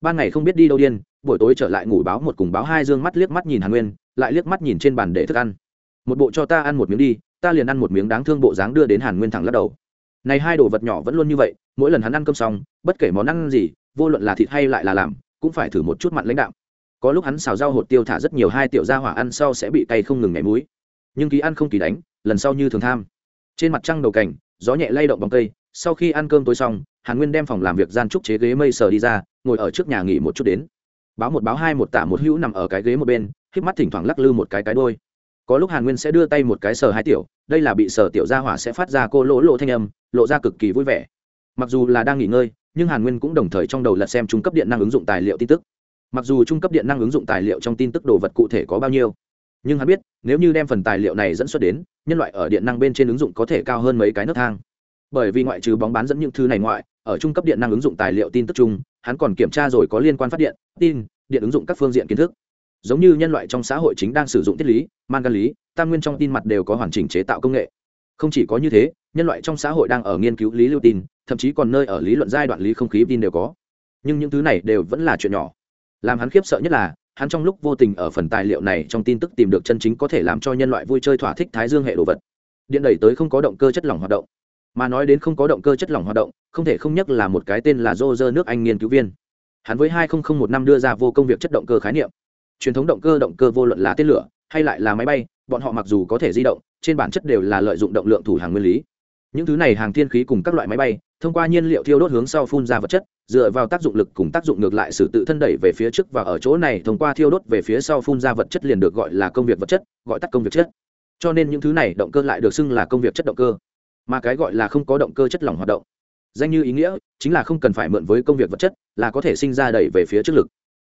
Ban ngày không biết đi đâu điên, buổi tối trở lại ngủ báo một cùng báo hai dương mắt liếc mắt nhìn hàn nguyên, lại liếc mắt nhìn trên bàn để thức ăn. Một bộ cho ta ăn một miếng đi, ta liền ăn một miếng đáng thương bộ dáng đưa đến hàn nguyên thẳng lắc đầu. Này hai đồ vật nhỏ vẫn luôn như vậy, mỗi lần hắn ăn cơm xong, bất kể món ăn gì vô luận là thịt hay lại là làm, cũng phải thử một chút mặn lãnh đạo. có lúc hắn xào rau hột tiêu thả rất nhiều hai tiểu gia hỏa ăn sau sẽ bị cay không ngừng nhảy múi nhưng ký ăn không kỳ đánh, lần sau như thường tham. Trên mặt trăng đầu cảnh, gió nhẹ lay động bóng cây, sau khi ăn cơm tối xong, hàn nguyên đem phòng làm việc gian trúc chế ghế mây sờ đi ra, ngồi ở trước nhà nghỉ một chút đến. Báo một báo hai một tả một hữu nằm ở cái ghế một bên híp mắt thỉnh thoảng lắc lư một cái cái đôi. Có lúc hàn nguyên sẽ đưa tay một cái sờ hai tiểu, đây là bị sờ tiểu gia hỏa sẽ phát ra cô lỗ lộ thanh âm, lộ ra cực kỳ vui vẻ. Mặc dù là đang nghỉ ngơi nhưng hàn nguyên cũng đồng thời trong đầu lật xem trung cấp điện năng ứng dụng tài liệu tin tức mặc dù trung cấp điện năng ứng dụng tài liệu trong tin tức đồ vật cụ thể có bao nhiêu nhưng hắn biết nếu như đem phần tài liệu này dẫn xuất đến nhân loại ở điện năng bên trên ứng dụng có thể cao hơn mấy cái nấc thang bởi vì ngoại trừ bóng bán dẫn những thứ này ngoại ở trung cấp điện năng ứng dụng tài liệu tin tức chung hắn còn kiểm tra rồi có liên quan phát điện tin điện ứng dụng các phương diện kiến thức giống như nhân loại trong xã hội chính đang sử dụng thiết lý man gan lý tam nguyên trong tin mặt đều có hoàn chỉnh chế tạo công nghệ không chỉ có như thế nhân loại trong xã hội đang ở nghiên cứu lý lưu tin, thậm chí còn nơi ở lý luận giai đoạn lý không khí tin đều có. Nhưng những thứ này đều vẫn là chuyện nhỏ. Làm hắn khiếp sợ nhất là, hắn trong lúc vô tình ở phần tài liệu này trong tin tức tìm được chân chính có thể làm cho nhân loại vui chơi thỏa thích thái dương hệ đồ vật. Điện đẩy tới không có động cơ chất lỏng hoạt động. Mà nói đến không có động cơ chất lỏng hoạt động, không thể không nhắc là một cái tên là dô dơ nước anh nghiên cứu viên. Hắn với hai nghìn một năm đưa ra vô công việc chất động cơ khái niệm. Truyền thống động cơ động cơ vô luận là tên lửa, hay lại là máy bay, bọn họ mặc dù có thể di động, trên bản chất đều là lợi dụng động lượng thủ hàng nguyên lý những thứ này hàng thiên khí cùng các loại máy bay, thông qua nhiên liệu thiêu đốt hướng sau phun ra vật chất, dựa vào tác dụng lực cùng tác dụng ngược lại sự tự thân đẩy về phía trước và ở chỗ này thông qua thiêu đốt về phía sau phun ra vật chất liền được gọi là công việc vật chất, gọi tắt công việc chất. Cho nên những thứ này động cơ lại được xưng là công việc chất động cơ. Mà cái gọi là không có động cơ chất lỏng hoạt động, danh như ý nghĩa, chính là không cần phải mượn với công việc vật chất, là có thể sinh ra đẩy về phía trước lực.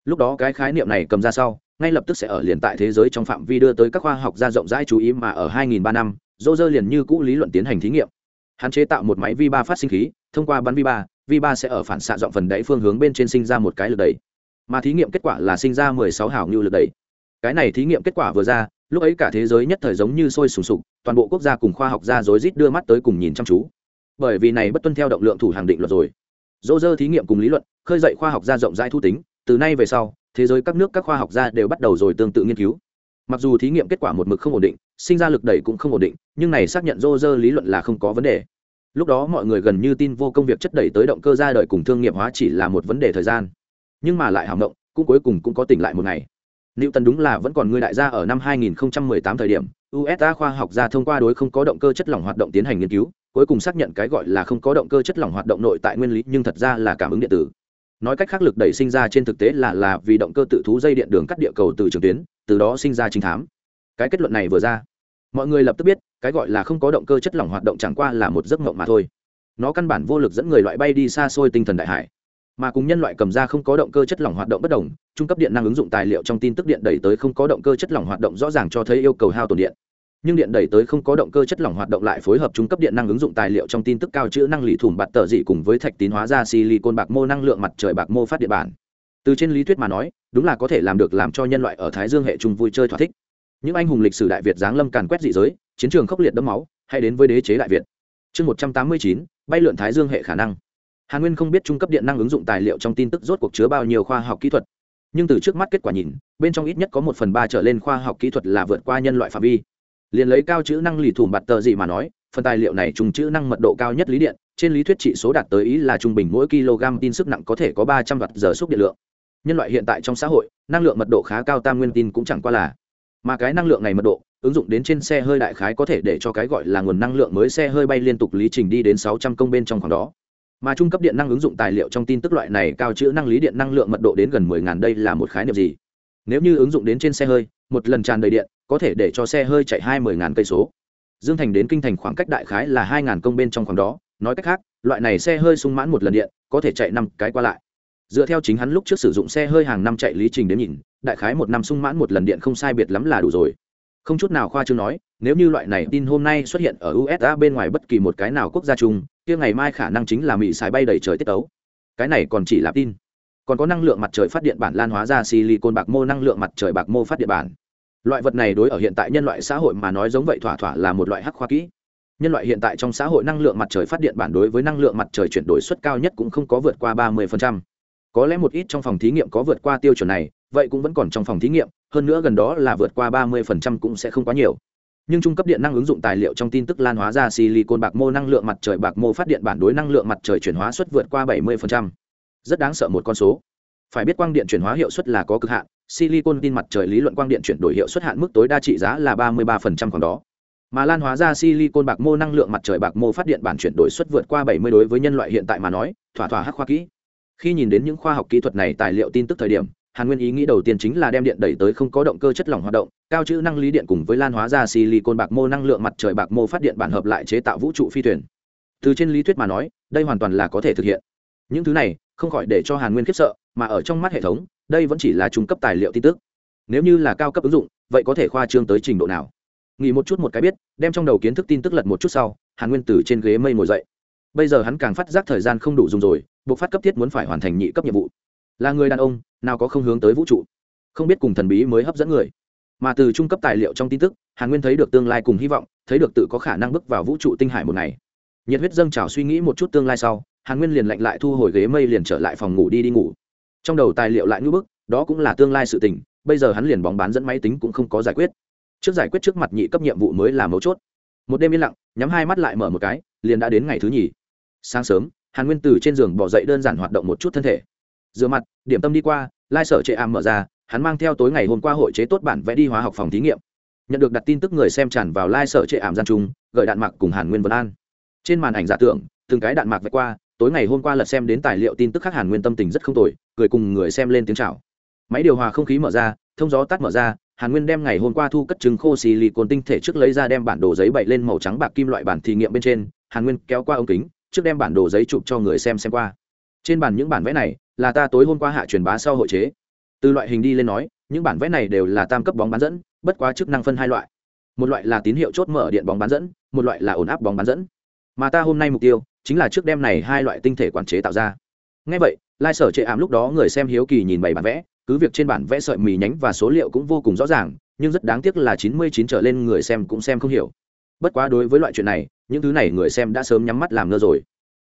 Lúc đó cái khái niệm này cầm ra sau, ngay lập tức sẽ ở liền tại thế giới trong phạm vi đưa tới các khoa học gia rộng rãi chú ý mà ở 2003 năm dô dơ liền như cũ lý luận tiến hành thí nghiệm hắn chế tạo một máy vi ba phát sinh khí, thông qua bắn vi ba vi ba sẽ ở phản xạ dọn phần đáy phương hướng bên trên sinh ra một cái lực đẩy. Mà thí nghiệm kết quả là sinh ra mười sáu hảo ngưu lực đẩy. Cái này thí nghiệm kết quả vừa ra, lúc ấy cả thế giới nhất thời giống như sôi sùng sục, toàn bộ quốc gia cùng khoa học gia rối rít đưa mắt tới cùng nhìn chăm chú. Bởi vì này bất tuân theo động lượng thủ hàng định luật rồi. Dỗ dơ thí nghiệm cùng lý luận, khơi dậy khoa học gia rộng rãi thu tính, từ nay về sau, thế giới các nước các khoa học gia đều bắt đầu rồi tương tự nghiên cứu mặc dù thí nghiệm kết quả một mực không ổn định sinh ra lực đẩy cũng không ổn định nhưng này xác nhận rô rơ lý luận là không có vấn đề. Lúc đó mọi người gần như tin vô công việc chất đẩy tới động cơ ra đời cùng thương nghiệp hóa chỉ là một vấn đề thời gian. Nhưng mà lại hàm động cũng cuối cùng cũng có tỉnh lại một ngày. Newton đúng là vẫn còn người đại gia ở năm 2018 thời điểm, USA khoa học gia thông qua đối không có động cơ chất lỏng hoạt động tiến hành nghiên cứu, cuối cùng xác nhận cái gọi là không có động cơ chất lỏng hoạt động nội tại nguyên lý nhưng thật ra là cảm ứng điện tử. Nói cách khác lực đẩy sinh ra trên thực tế là là vì động cơ tự thú dây điện đường cắt địa cầu từ trường tuyến, từ đó sinh ra chính thám. Cái kết luận này vừa ra, mọi người lập tức biết, cái gọi là không có động cơ chất lỏng hoạt động chẳng qua là một giấc mộng mà thôi. Nó căn bản vô lực dẫn người loại bay đi xa xôi tinh thần đại hải mà cùng nhân loại cầm ra không có động cơ chất lỏng hoạt động bất đồng trung cấp điện năng ứng dụng tài liệu trong tin tức điện đẩy tới không có động cơ chất lỏng hoạt động rõ ràng cho thấy yêu cầu hao tổn điện nhưng điện đẩy tới không có động cơ chất lỏng hoạt động lại phối hợp trung cấp điện năng ứng dụng tài liệu trong tin tức cao chữ năng lì thủng bạt tờ dị cùng với thạch tín hóa ra silicon bạc mô năng lượng mặt trời bạc mô phát điện bản. Từ trên lý thuyết mà nói, đúng là có thể làm được làm cho nhân loại ở thái dương hệ trung vui chơi thỏa thích. Những anh hùng lịch sử đại việt giáng lâm càn quét dị giới, chiến trường khốc liệt đẫm máu, hay đến với đế chế đại việt. Chương một trăm tám mươi chín, bay lượn thái dương hệ khả năng. Hàn nguyên không biết trung cấp điện năng ứng dụng tài liệu trong tin tức rốt cuộc chứa bao nhiêu khoa học kỹ thuật. Nhưng từ trước mắt kết quả nhìn, bên trong ít nhất có một phần ba trở lên khoa học kỹ thuật là vượt qua nhân loại phạm vi liền lấy cao chữ năng lì thủm bạt tờ gì mà nói, phần tài liệu này trùng chữ năng mật độ cao nhất lý điện, trên lý thuyết trị số đạt tới ý là trung bình mỗi kg tin sức nặng có thể có ba trăm vạt giờ xúc điện lượng. Nhân loại hiện tại trong xã hội, năng lượng mật độ khá cao tam nguyên tin cũng chẳng qua là. Mà cái năng lượng này mật độ, ứng dụng đến trên xe hơi đại khái có thể để cho cái gọi là nguồn năng lượng mới xe hơi bay liên tục lý trình đi đến sáu trăm công bên trong khoảng đó. Mà trung cấp điện năng ứng dụng tài liệu trong tin tức loại này cao chữ năng lý điện năng lượng mật độ đến gần 10.000 đây là một khái niệm gì? Nếu như ứng dụng đến trên xe hơi, một lần tràn đầy điện có thể để cho xe hơi chạy hai mươi ngàn cây số. Dương thành đến kinh thành khoảng cách đại khái là hai ngàn công bên trong khoảng đó. Nói cách khác, loại này xe hơi sung mãn một lần điện, có thể chạy năm cái qua lại. Dựa theo chính hắn lúc trước sử dụng xe hơi hàng năm chạy lý trình đến nhìn, đại khái một năm sung mãn một lần điện không sai biệt lắm là đủ rồi. Không chút nào khoa trương nói, nếu như loại này tin hôm nay xuất hiện ở usa bên ngoài bất kỳ một cái nào quốc gia chung, kia ngày mai khả năng chính là mỹ xài bay đầy trời tiết tấu. Cái này còn chỉ là tin. Còn có năng lượng mặt trời phát điện bản lan hóa ra silicon bạc mô, năng lượng mặt trời bạc mô phát điện bản loại vật này đối ở hiện tại nhân loại xã hội mà nói giống vậy thỏa thỏa là một loại hắc khoa kỹ. Nhân loại hiện tại trong xã hội năng lượng mặt trời phát điện bản đối với năng lượng mặt trời chuyển đổi suất cao nhất cũng không có vượt qua ba mươi có lẽ một ít trong phòng thí nghiệm có vượt qua tiêu chuẩn này, vậy cũng vẫn còn trong phòng thí nghiệm, hơn nữa gần đó là vượt qua ba mươi cũng sẽ không quá nhiều. Nhưng trung cấp điện năng ứng dụng tài liệu trong tin tức lan hóa ra silicon bạc mô năng lượng mặt trời bạc mô phát điện bản đối năng lượng mặt trời chuyển hóa suất vượt qua 70%. rất đáng sợ một con số phải biết quang điện chuyển hóa hiệu suất là có cực hạn, silicon tin mặt trời lý luận quang điện chuyển đổi hiệu suất hạn mức tối đa trị giá là ba mươi 33% còn đó. Mà lan hóa ra silicon bạc mô năng lượng mặt trời bạc mô phát điện bản chuyển đổi suất vượt qua 70 đối với nhân loại hiện tại mà nói, thỏa thỏa hắc khoa kỹ. Khi nhìn đến những khoa học kỹ thuật này tài liệu tin tức thời điểm, hàn nguyên ý nghĩ đầu tiên chính là đem điện đẩy tới không có động cơ chất lỏng hoạt động, cao chữ năng lý điện cùng với lan hóa ra silicon bạc mô năng lượng mặt trời bạc mô phát điện bản hợp lại chế tạo vũ trụ phi thuyền. Từ trên lý thuyết mà nói, đây hoàn toàn là có thể thực hiện. Những thứ này, không khỏi để cho hàn nguyên khiếp sợ mà ở trong mắt hệ thống, đây vẫn chỉ là trung cấp tài liệu tin tức. Nếu như là cao cấp ứng dụng, vậy có thể khoa trương tới trình độ nào? Nghỉ một chút một cái biết, đem trong đầu kiến thức tin tức lật một chút sau, hàn nguyên từ trên ghế mây ngồi dậy. Bây giờ hắn càng phát giác thời gian không đủ dùng rồi, buộc phát cấp thiết muốn phải hoàn thành nhị cấp nhiệm vụ. Là người đàn ông, nào có không hướng tới vũ trụ. Không biết cùng thần bí mới hấp dẫn người. Mà từ trung cấp tài liệu trong tin tức, hàn nguyên thấy được tương lai cùng hy vọng, thấy được tự có khả năng bước vào vũ trụ tinh hải một ngày. Nhiệt huyết dâng trào suy nghĩ một chút tương lai sau, hàn nguyên liền lạnh lại thu hồi ghế mây liền trở lại phòng ngủ đi đi ngủ trong đầu tài liệu lại ngưỡng bức, đó cũng là tương lai sự tình, bây giờ hắn liền bóng bán dẫn máy tính cũng không có giải quyết. Trước giải quyết trước mặt nhị cấp nhiệm vụ mới là mấu chốt. Một đêm yên lặng, nhắm hai mắt lại mở một cái, liền đã đến ngày thứ nhì. Sáng sớm, hàn nguyên từ trên giường bỏ dậy đơn giản hoạt động một chút thân thể. Rửa mặt, điểm tâm đi qua, lai sở trệ ảm mở ra, hắn mang theo tối ngày hôm qua hội chế tốt bản vẽ đi hóa học phòng thí nghiệm. Nhận được đặt tin tức người xem tràn vào lai sở trệ ảm gian trung gợi đạn mạc cùng hàn nguyên vân an. Trên màn ảnh giả tưởng, từng cái đạn mạc vạch qua tối ngày hôm qua lật xem đến tài liệu tin tức khác hàn nguyên tâm tình rất không tồi, cười cùng người xem lên tiếng chào. Máy điều hòa không khí mở ra, thông gió tắt mở ra, hàn nguyên đem ngày hôm qua thu cất trứng khô xì lì cồn tinh thể trước lấy ra đem bản đồ giấy bậy lên màu trắng bạc kim loại bản thí nghiệm bên trên, hàn nguyên kéo qua ống kính, trước đem bản đồ giấy chụp cho người xem xem qua. Trên bản những bản vẽ này là ta tối hôm qua hạ truyền bá sau hội chế. Từ loại hình đi lên nói, những bản vẽ này đều là tam cấp bóng bán dẫn, bất quá chức năng phân hai loại. Một loại là tín hiệu chốt mở điện bóng bán dẫn, một loại là ổn áp bóng bán dẫn. Mà ta hôm nay mục tiêu chính là trước đem này hai loại tinh thể quản chế tạo ra. Ngay vậy, lai sở chệ ảm lúc đó người xem hiếu kỳ nhìn bảy bản vẽ, cứ việc trên bản vẽ sợi mì nhánh và số liệu cũng vô cùng rõ ràng, nhưng rất đáng tiếc là chín mươi chín trở lên người xem cũng xem không hiểu. Bất quá đối với loại chuyện này, những thứ này người xem đã sớm nhắm mắt làm ngơ rồi.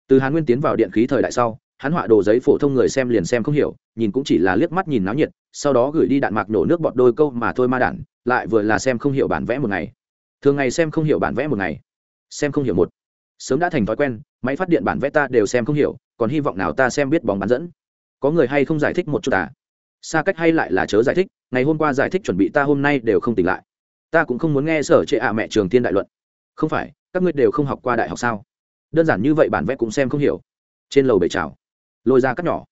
Từ hàn nguyên tiến vào điện khí thời đại sau, hắn họa đồ giấy phổ thông người xem liền xem không hiểu, nhìn cũng chỉ là liếc mắt nhìn náo nhiệt, sau đó gửi đi đạn mạc nổ nước bọt đôi câu mà thôi ma đản lại vừa là xem không hiểu bản vẽ một ngày. Thường ngày xem không hiểu bản vẽ một ngày. Xem không hiểu một sớm đã thành thói quen, máy phát điện bản vẽ ta đều xem không hiểu, còn hy vọng nào ta xem biết bóng bán dẫn. Có người hay không giải thích một chút à? Xa cách hay lại là chớ giải thích, ngày hôm qua giải thích chuẩn bị ta hôm nay đều không tỉnh lại. Ta cũng không muốn nghe sở trệ ạ mẹ trường tiên đại luận. Không phải, các ngươi đều không học qua đại học sao? Đơn giản như vậy bản vẽ cũng xem không hiểu. Trên lầu bể trào lôi ra cắt nhỏ.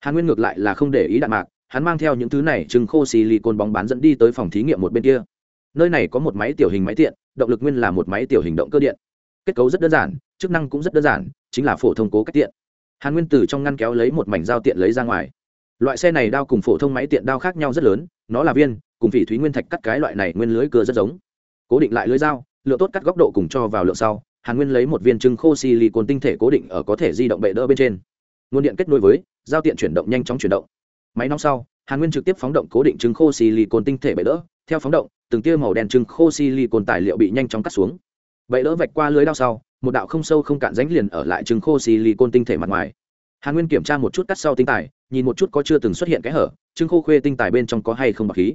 Hàn nguyên ngược lại là không để ý đạn mạc, hắn mang theo những thứ này chừng khô xì lì côn bóng bán dẫn đi tới phòng thí nghiệm một bên kia. Nơi này có một máy tiểu hình máy tiện, động lực nguyên là một máy tiểu hình động cơ điện kết cấu rất đơn giản, chức năng cũng rất đơn giản, chính là phổ thông cố cách tiện. Hàn nguyên từ trong ngăn kéo lấy một mảnh dao tiện lấy ra ngoài. Loại xe này đao cùng phổ thông máy tiện đao khác nhau rất lớn, nó là viên, cùng vị thúy nguyên thạch cắt cái loại này nguyên lưới cưa rất giống. Cố định lại lưới dao lựa tốt cắt góc độ cùng cho vào lượng sau, hàn nguyên lấy một viên trưng khô xì lì cồn tinh thể cố định ở có thể di động bệ đỡ bên trên. Nguồn điện kết nối với, giao tiện chuyển động nhanh chóng chuyển động. Máy nóng sau, hàn nguyên trực tiếp phóng động cố định trưng khô xì lì cồn tinh thể bệ đỡ. Theo phóng động, từng tia màu đen trưng khô xì lì cồn tài liệu bị nhanh chóng cắt xuống bệ đỡ vạch qua lưới đao sau, một đạo không sâu không cạn ránh liền ở lại trứng khô xì lì tinh thể mặt ngoài. Hàn nguyên kiểm tra một chút cắt sau tinh tài, nhìn một chút có chưa từng xuất hiện cái hở trứng khô khuê tinh tài bên trong có hay không bạc khí.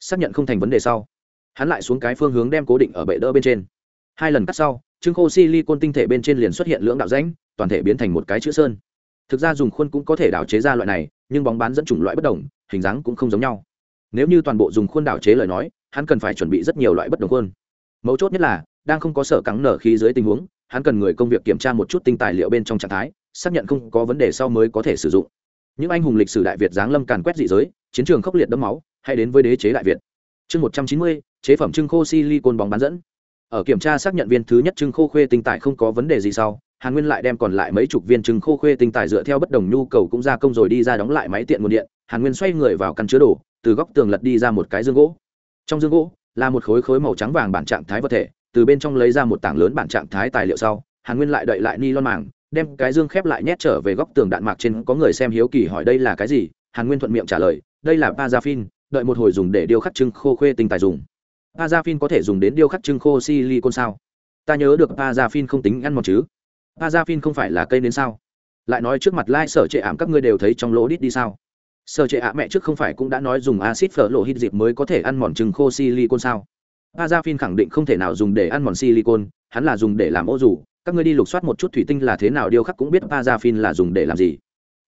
Xác nhận không thành vấn đề sau, hắn lại xuống cái phương hướng đem cố định ở bệ đỡ bên trên. Hai lần cắt sau trứng khô silicon tinh thể bên trên liền xuất hiện lưỡng đạo rãnh, toàn thể biến thành một cái chữ sơn. Thực ra dùng khuôn cũng có thể đảo chế ra loại này, nhưng bóng bán dẫn chủng loại bất đồng, hình dáng cũng không giống nhau. Nếu như toàn bộ dùng khuôn đảo chế lời nói, hắn cần phải chuẩn bị rất nhiều loại bất đồng khuôn. Mấu chốt nhất là đang không có sở cắn nở khí dưới tình huống, hắn cần người công việc kiểm tra một chút tinh tài liệu bên trong trạng thái, xác nhận không có vấn đề sau mới có thể sử dụng. Những anh hùng lịch sử đại việt giáng lâm càn quét dị giới, chiến trường khốc liệt đẫm máu, hay đến với đế chế đại việt. Chương một trăm chín mươi, chế phẩm trưng khô silicon bóng bán dẫn. Ở kiểm tra xác nhận viên thứ nhất trưng khô khuê tinh tài không có vấn đề gì sau, hàn nguyên lại đem còn lại mấy chục viên trưng khô khuê tinh tài dựa theo bất đồng nhu cầu cũng ra công rồi đi ra đóng lại máy tiện nguồn điện. Hàn nguyên xoay người vào căn chứa đồ, từ góc tường lật đi ra một cái dương gỗ. Trong dương gỗ là một khối khối màu trắng vàng bản trạng thái vật thể từ bên trong lấy ra một tảng lớn bản trạng thái tài liệu sau, hàn nguyên lại đậy lại ni lon màng, đem cái dương khép lại nhét trở về góc tường đạn mạc trên, có người xem hiếu kỳ hỏi đây là cái gì, hàn nguyên thuận miệng trả lời, đây là pazafin, đợi một hồi dùng để điêu khắc trưng khô khuê tinh tài dùng Pazafin có thể dùng đến điêu khắc trưng khô silicon sao? Ta nhớ được Pazafin không tính ăn mòn chứ? Pazafin không phải là cây đến sao? Lại nói trước mặt lai sở trệ ảm các ngươi đều thấy trong lỗ đít đi sao? Sở trệ ảm mẹ trước không phải cũng đã nói dùng axit phở lộ hít dịp mới có thể ăn mòn trưng khô silicon sao? Pazafin khẳng định không thể nào dùng để ăn mòn silicon, hắn là dùng để làm ô dù. Các ngươi đi lục soát một chút thủy tinh là thế nào điêu khắc cũng biết Pazafin là dùng để làm gì.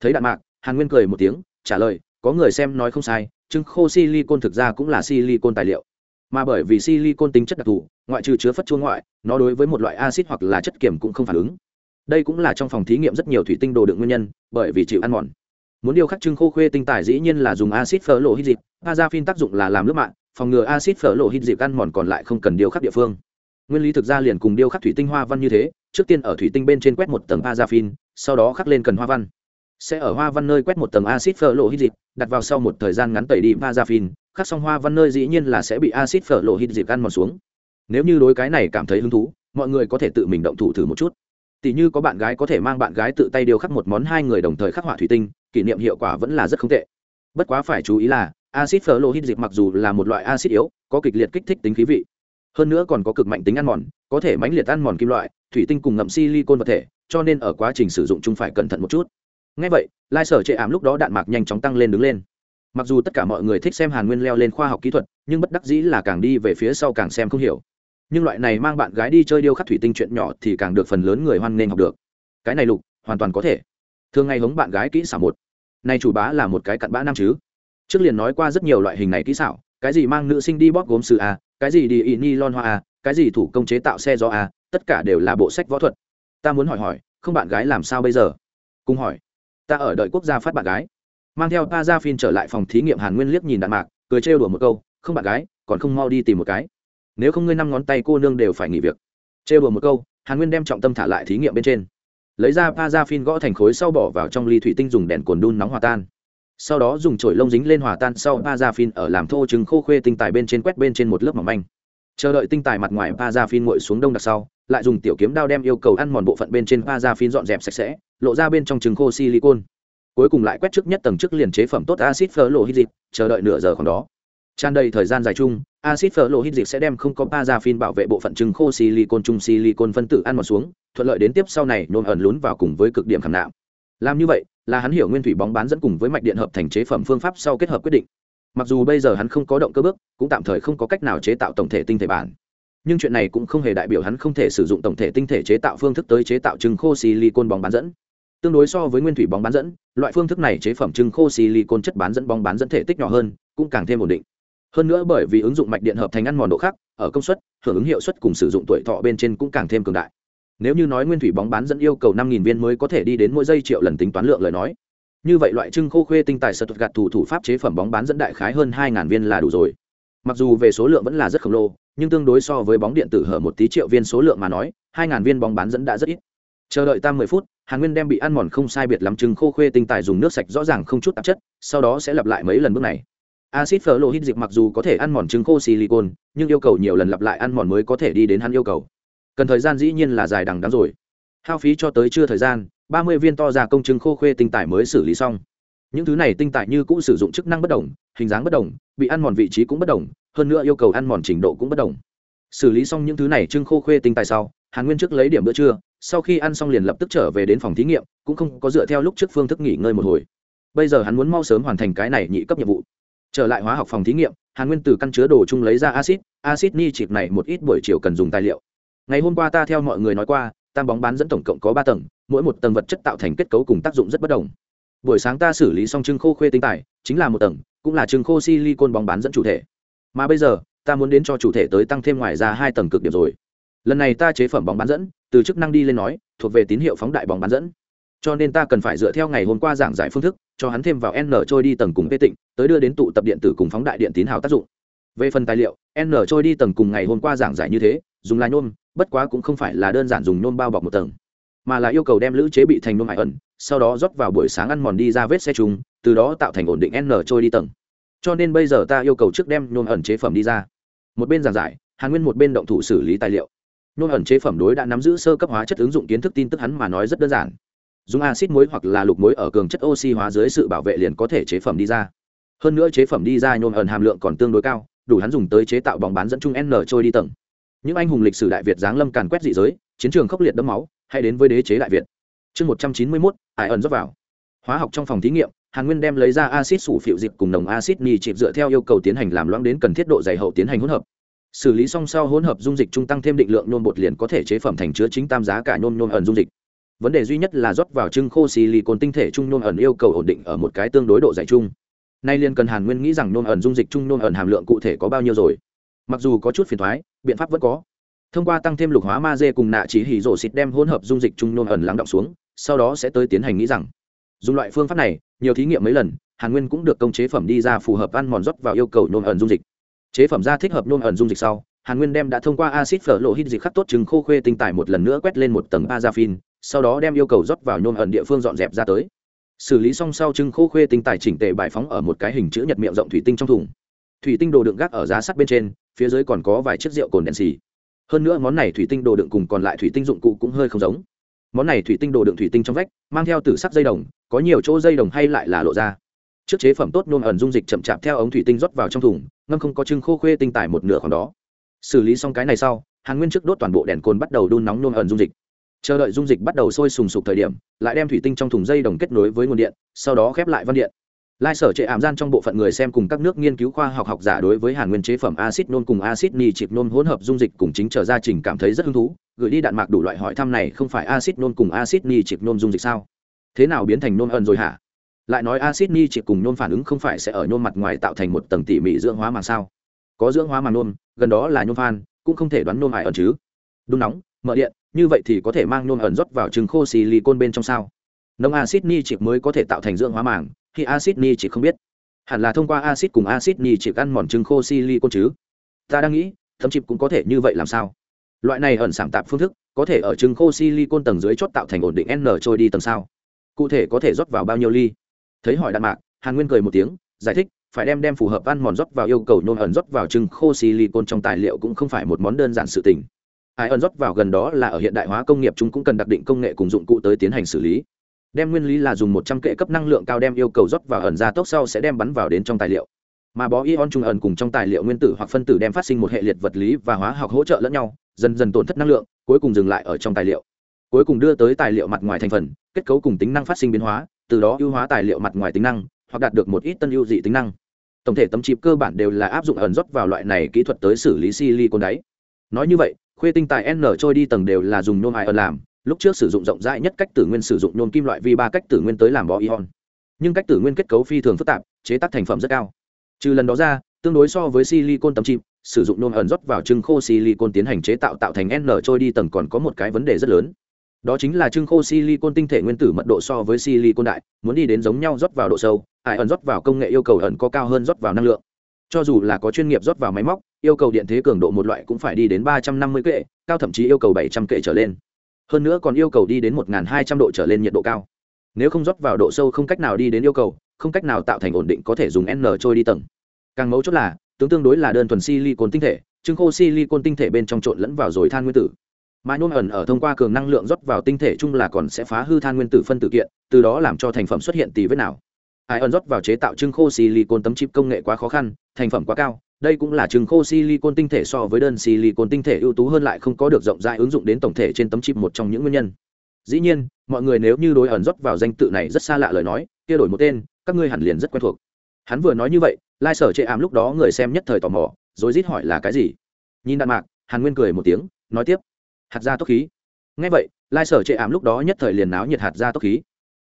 Thấy đạn mạc, Hàn Nguyên cười một tiếng, trả lời, có người xem nói không sai, trứng khô silicon thực ra cũng là silicon tài liệu mà bởi vì silicon tính chất đặc thù ngoại trừ chứa phất chuông ngoại nó đối với một loại acid hoặc là chất kiểm cũng không phản ứng đây cũng là trong phòng thí nghiệm rất nhiều thủy tinh đồ đựng nguyên nhân bởi vì chịu ăn mòn muốn điều khắc trưng khô khuê tinh tài dĩ nhiên là dùng acid phở lộ hít dịp tác dụng là làm nước mạng phòng ngừa acid phở lộ hít dịp ăn mòn còn lại không cần điêu khắc địa phương. Nguyên lý thực ra liền cùng điêu khắc thủy tinh hoa văn như thế, trước tiên ở thủy tinh bên trên quét một tầng pazafin sau đó khắc lên cần hoa văn. Sẽ ở hoa văn nơi quét một tầng acid phở lộ hít dịp, đặt vào sau một thời gian ngắn tẩy đi pazafin khắc xong hoa văn nơi dĩ nhiên là sẽ bị acid phở lộ hít dịp ăn mòn xuống. Nếu như đối cái này cảm thấy hứng thú, mọi người có thể tự mình động thủ thử một chút. Tỷ như có bạn gái có thể mang bạn gái tự tay điêu khắc một món hai người đồng thời khắc họa thủy tinh, kỷ niệm hiệu quả vẫn là rất không tệ. Bất quá phải chú ý là acid phở dịch mặc dù là một loại acid yếu, có kịch liệt kích thích tính khí vị. Hơn nữa còn có cực mạnh tính ăn mòn, có thể mãnh liệt ăn mòn kim loại, thủy tinh cùng ngậm silicon vật thể, cho nên ở quá trình sử dụng chúng phải cẩn thận một chút. Ngay vậy, lai sở chệ ảm lúc đó đạn mạc nhanh chóng tăng lên đứng lên. Mặc dù tất cả mọi người thích xem hàn nguyên leo lên khoa học kỹ thuật, nhưng bất đắc dĩ là càng đi về phía sau càng xem không hiểu. Nhưng loại này mang bạn gái đi chơi điêu khắc thủy tinh chuyện nhỏ thì càng được phần lớn người hoan nghênh học được. Cái này lục, hoàn toàn có thể. Thường ngày hống bạn gái kỹ xả một. Này chủ bá là một cái cặn bã nam chứ trước liền nói qua rất nhiều loại hình này kỹ xảo, cái gì mang nữ sinh đi bóp gốm sư a, cái gì đi y ni lon hoa a, cái gì thủ công chế tạo xe do a, tất cả đều là bộ sách võ thuật. Ta muốn hỏi hỏi, không bạn gái làm sao bây giờ? Cùng hỏi. Ta ở đợi quốc gia phát bạn gái. Mang theo pa ra phin trở lại phòng thí nghiệm hàn nguyên liếc nhìn đạn mạc, cười trêu đùa một câu, không bạn gái, còn không mau đi tìm một cái. Nếu không ngươi năm ngón tay cô nương đều phải nghỉ việc. Trêu đùa một câu, hàn nguyên đem trọng tâm thả lại thí nghiệm bên trên. Lấy ra pa ra phin gõ thành khối sau bỏ vào trong ly thủy tinh dùng đèn cồn đun nóng hòa tan sau đó dùng chổi lông dính lên hòa tan sau pa ra phin ở làm thô trứng khô khuê tinh tài bên trên quét bên trên một lớp mỏng manh. Chờ đợi tinh tài mặt ngoài pa ra phin nguội xuống đông đặc sau, lại dùng tiểu kiếm đao đem yêu cầu ăn mòn bộ phận bên trên pa ra phin dọn dẹp sạch sẽ, lộ ra bên trong trứng khô silicon cuối cùng lại quét trước nhất tầng trước liền chế phẩm tốt acid fluorhydric, chờ đợi nửa giờ khoảng đó. Tràn đầy thời gian dài chung acid fluorhydric sẽ đem không có parafin bảo vệ bộ phận trứng khô silicon chung silicon phân tử ăn mòn xuống, thuận lợi đến tiếp sau này nôn ẩn lún vào cùng với cực điểm khảm nạm làm như vậy, là hắn hiểu nguyên thủy bóng bán dẫn cùng với mạch điện hợp thành chế phẩm phương pháp sau kết hợp quyết định. Mặc dù bây giờ hắn không có động cơ bước, cũng tạm thời không có cách nào chế tạo tổng thể tinh thể bản. Nhưng chuyện này cũng không hề đại biểu hắn không thể sử dụng tổng thể tinh thể chế tạo phương thức tới chế tạo trứng khô silicon bóng bán dẫn. Tương đối so với nguyên thủy bóng bán dẫn, loại phương thức này chế phẩm trứng khô silicon chất bán dẫn bóng bán dẫn thể tích nhỏ hơn, cũng càng thêm ổn định. Hơn nữa bởi vì ứng dụng mạch điện hợp thành ăn mòn độ khác, ở công suất, hưởng ứng hiệu suất cùng sử dụng tuổi thọ bên trên cũng càng thêm cường đại nếu như nói nguyên thủy bóng bán dẫn yêu cầu năm viên mới có thể đi đến mỗi giây triệu lần tính toán lượng lời nói, như vậy loại trưng khô khuê tinh tài sật gạt thủ thủ pháp chế phẩm bóng bán dẫn đại khái hơn hai viên là đủ rồi. Mặc dù về số lượng vẫn là rất khổng lồ, nhưng tương đối so với bóng điện tử hở một tí triệu viên số lượng mà nói, hai viên bóng bán dẫn đã rất ít. Chờ đợi tam mười phút, hàn nguyên đem bị ăn mòn không sai biệt lắm trứng khô khuê tinh tài dùng nước sạch rõ ràng không chút tạp chất, sau đó sẽ lặp lại mấy lần bước này. Acid phở lộ hít dịch mặc dù có thể ăn mòn trứng khô silicon, nhưng yêu cầu nhiều lần lặp lại ăn mòn mới có thể đi đến hắn yêu cầu cần thời gian dĩ nhiên là dài đằng đắng rồi. Hao phí cho tới chưa thời gian, ba mươi viên to ra công chứng khô khuê tinh tải mới xử lý xong. Những thứ này tinh tải như cũng sử dụng chức năng bất đồng, hình dáng bất đồng, bị ăn mòn vị trí cũng bất đồng, hơn nữa yêu cầu ăn mòn trình độ cũng bất đồng. Xử lý xong những thứ này trưng khô khuê tinh tài sau, hàn nguyên trước lấy điểm bữa trưa, sau khi ăn xong liền lập tức trở về đến phòng thí nghiệm, cũng không có dựa theo lúc trước phương thức nghỉ ngơi một hồi. Bây giờ hắn muốn mau sớm hoàn thành cái này nhị cấp nhiệm vụ. Trở lại hóa học phòng thí nghiệm, hàn nguyên từ căn chứa đồ chung lấy ra acid acid ni chịp này một ít buổi chiều cần dùng tài liệu ngày hôm qua ta theo mọi người nói qua, tam bóng bán dẫn tổng cộng có ba tầng, mỗi một tầng vật chất tạo thành kết cấu cùng tác dụng rất bất đồng. Buổi sáng ta xử lý xong trưng khô khuê tinh tài, chính là một tầng, cũng là trưng khô silicon bóng bán dẫn chủ thể. Mà bây giờ, ta muốn đến cho chủ thể tới tăng thêm ngoài ra hai tầng cực điểm rồi. Lần này ta chế phẩm bóng bán dẫn, từ chức năng đi lên nói, thuộc về tín hiệu phóng đại bóng bán dẫn. Cho nên ta cần phải dựa theo ngày hôm qua giảng giải phương thức, cho hắn thêm vào n trôi đi tầng cùng vê tịnh, tới đưa đến tụ tập điện tử cùng phóng đại điện tín hào tác dụng. Về phần tài liệu, n trôi đi tầng cùng ngày hôm qua giảng giải như thế, dùng là nhôm bất quá cũng không phải là đơn giản dùng nhôm bao bọc một tầng, mà là yêu cầu đem lữ chế bị thành nhôm hải ẩn, sau đó rót vào buổi sáng ăn mòn đi ra vết xe trùng từ đó tạo thành ổn định n trôi đi tầng. Cho nên bây giờ ta yêu cầu trước đem nhôm ẩn chế phẩm đi ra. Một bên giảng giải, hàn nguyên một bên động thủ xử lý tài liệu. Nhôm ẩn chế phẩm đối đã nắm giữ sơ cấp hóa chất ứng dụng kiến thức tin tức hắn mà nói rất đơn giản. Dùng acid muối hoặc là lục muối ở cường chất oxy hóa dưới sự bảo vệ liền có thể chế phẩm đi ra. Hơn nữa chế phẩm đi ra nhôm ẩn hàm lượng còn tương đối cao, đủ hắn dùng tới chế tạo bóng bán dẫn chung n trôi đi tầng những anh hùng lịch sử đại việt giáng lâm càn quét dị giới, chiến trường khốc liệt đẫm máu, hay đến với đế chế đại việt. Chương một trăm chín mươi mốt ải ẩn dốc vào. Hóa học trong phòng thí nghiệm, hàn nguyên đem lấy ra acid sủ phịu dịp cùng nồng acid ni chịp dựa theo yêu cầu tiến hành làm loãng đến cần thiết độ dày hậu tiến hành hỗn hợp. Xử lý xong sau hỗn hợp dung dịch trung tăng thêm định lượng nôn bột liền có thể chế phẩm thành chứa chính tam giá cả nôn nôn ẩn dung dịch. Vấn đề duy nhất là rót vào trưng khô xì lì cồn tinh thể trung nôn ẩn yêu cầu ổn định ở một cái tương đối độ dày chung. Nay liền cần hàn nguyên nghĩ rằng nôn ẩn dung dịch trung nôn ẩn hàm lượng cụ thể có bao nhiêu rồi? Mặc dù có chút phiền thoái, biện pháp vẫn có. Thông qua tăng thêm lục hóa ma dê cùng nạ chỉ hỉ rổ xịt đem hỗn hợp dung dịch trung nôn ẩn lắng động xuống, sau đó sẽ tới tiến hành nghĩ rằng, dùng loại phương pháp này, nhiều thí nghiệm mấy lần, hàn nguyên cũng được công chế phẩm đi ra phù hợp ăn mòn rót vào yêu cầu nôn ẩn dung dịch. Chế phẩm ra thích hợp nôn ẩn dung dịch sau, hàn nguyên đem đã thông qua acid phở lộ hít dịch khắc tốt trứng khô khuê tinh tải một lần nữa quét lên một tầng azafin sau đó đem yêu cầu rót vào nôn ẩn địa phương dọn dẹp ra tới. Xử lý xong sau trứng khô khuê tinh tải chỉnh tề bài phóng ở một cái hình chữ nhật miệng rộng thủy tinh trong thùng. Thủy tinh đồ đựng gác ở giá sắt bên trên phía dưới còn có vài chiếc rượu cồn đèn xì. Hơn nữa món này thủy tinh đồ đựng cùng còn lại thủy tinh dụng cụ cũng hơi không giống. Món này thủy tinh đồ đựng thủy tinh trong vách, mang theo từ sắc dây đồng, có nhiều chỗ dây đồng hay lại là lộ ra. Trước chế phẩm tốt nôm ẩn dung dịch chậm chạp theo ống thủy tinh rót vào trong thùng, ngâm không có trưng khô khuê tinh tải một nửa khoảng đó. Xử lý xong cái này sau, hàn nguyên trước đốt toàn bộ đèn cồn bắt đầu đun nóng nôm ẩn dung dịch. Chờ đợi dung dịch bắt đầu sôi sùng sục thời điểm, lại đem thủy tinh trong thùng dây đồng kết nối với nguồn điện, sau đó khép lại văn điện lai sở trệ ảm gian trong bộ phận người xem cùng các nước nghiên cứu khoa học học giả đối với hàn nguyên chế phẩm acid nôn cùng acid ni chịp nôn hỗn hợp dung dịch cùng chính trở ra trình cảm thấy rất hứng thú. Gửi đi đạn mạc đủ loại hỏi thăm này không phải acid nôn cùng acid ni chịp nôn dung dịch sao? Thế nào biến thành nôn ẩn rồi hả? Lại nói acid ni chịp cùng nôn phản ứng không phải sẽ ở nôn mặt ngoài tạo thành một tầng tỉ mỉ dưỡng hóa màng sao? Có dưỡng hóa màng nôn, gần đó là nôn phan, cũng không thể đoán nôn ải ẩn chứ. Đun nóng, mở điện, như vậy thì có thể mang nôn ẩn rót vào trứng khô silicon bên trong sao? Nông acid ni chịp mới có thể tạo thành dưỡng hóa màng khi acid ni chỉ không biết. Hẳn là thông qua acid cùng acid ni chỉ ăn mòn trứng khô silicon chứ. Ta đang nghĩ, thấm chip cũng có thể như vậy làm sao? Loại này ẩn sản tạp phương thức, có thể ở trứng khô silicon tầng dưới chót tạo thành ổn định n trôi đi tầng sao? Cụ thể có thể rót vào bao nhiêu ly? Thấy hỏi đạn mạc, hàn nguyên cười một tiếng, giải thích, phải đem đem phù hợp ăn mòn rót vào yêu cầu nôn ẩn rót vào trứng khô silicon trong tài liệu cũng không phải một món đơn giản sự tình. Ai ẩn rót vào gần đó là ở hiện đại hóa công nghiệp, chúng cũng cần đặc định công nghệ cùng dụng cụ tới tiến hành xử lý đem nguyên lý là dùng một trăm kệ cấp năng lượng cao đem yêu cầu rót vào ẩn ra tốc sau sẽ đem bắn vào đến trong tài liệu. Mà bó ion trung ẩn cùng trong tài liệu nguyên tử hoặc phân tử đem phát sinh một hệ liệt vật lý và hóa học hỗ trợ lẫn nhau, dần dần tổn thất năng lượng, cuối cùng dừng lại ở trong tài liệu. Cuối cùng đưa tới tài liệu mặt ngoài thành phần, kết cấu cùng tính năng phát sinh biến hóa, từ đó ưu hóa tài liệu mặt ngoài tính năng, hoặc đạt được một ít tân ưu dị tính năng. Tổng thể tấm chip cơ bản đều là áp dụng ẩn rót vào loại này kỹ thuật tới xử lý silicon đáy. Nói như vậy, khuê tinh tài n trôi đi tầng đều là dùng nhôm ai ẩn làm lúc trước sử dụng rộng rãi nhất cách tử nguyên sử dụng nhôm kim loại vi ba cách tử nguyên tới làm bó ion. Nhưng cách tử nguyên kết cấu phi thường phức tạp, chế tác thành phẩm rất cao. Trừ lần đó ra, tương đối so với silicon tấm chip, sử dụng nhôm ẩn rót vào trưng khô silicon tiến hành chế tạo tạo thành n trôi đi tầng còn có một cái vấn đề rất lớn. Đó chính là trưng khô silicon tinh thể nguyên tử mật độ so với silicon đại, muốn đi đến giống nhau rót vào độ sâu ải ẩn rót vào công nghệ yêu cầu ẩn có cao hơn rót vào năng lượng. Cho dù là có chuyên nghiệp rót vào máy móc, yêu cầu điện thế cường độ một loại cũng phải đi đến ba trăm năm mươi kệ, cao thậm chí yêu cầu bảy trăm kệ trở lên hơn nữa còn yêu cầu đi đến một hai trăm độ trở lên nhiệt độ cao. Nếu không rót vào độ sâu không cách nào đi đến yêu cầu, không cách nào tạo thành ổn định có thể dùng n trôi đi tầng. Càng mấu chốt là, tướng tương đối là đơn thuần silicon tinh thể chứng khô silicon tinh thể bên trong trộn lẫn vào rồi than nguyên tử. Mà nhôm ẩn ở thông qua cường năng lượng rót vào tinh thể chung là còn sẽ phá hư than nguyên tử phân tử kiện, từ đó làm cho thành phẩm xuất hiện tỷ vết nào. Ai ẩn rót vào chế tạo trưng khô silicon tấm chip công nghệ quá khó khăn, thành phẩm quá cao đây cũng là trưng khô silicon tinh thể so với đơn silicon tinh thể ưu tú hơn lại không có được rộng rãi ứng dụng đến tổng thể trên tấm chip một trong những nguyên nhân. Dĩ nhiên, mọi người nếu như đối ẩn rót vào danh tự này rất xa lạ lời nói, kia đổi một tên, các ngươi hẳn liền rất quen thuộc. Hắn vừa nói như vậy, lai sở Trệ Ám lúc đó người xem nhất thời tò mò, rồi rít hỏi là cái gì? Nhìn đạn mạc, hàn nguyên cười một tiếng, nói tiếp, hạt ra tốc khí. Nghe vậy, lai sở Trệ Ám lúc đó nhất thời liền náo nhiệt hạt ra tốc khí.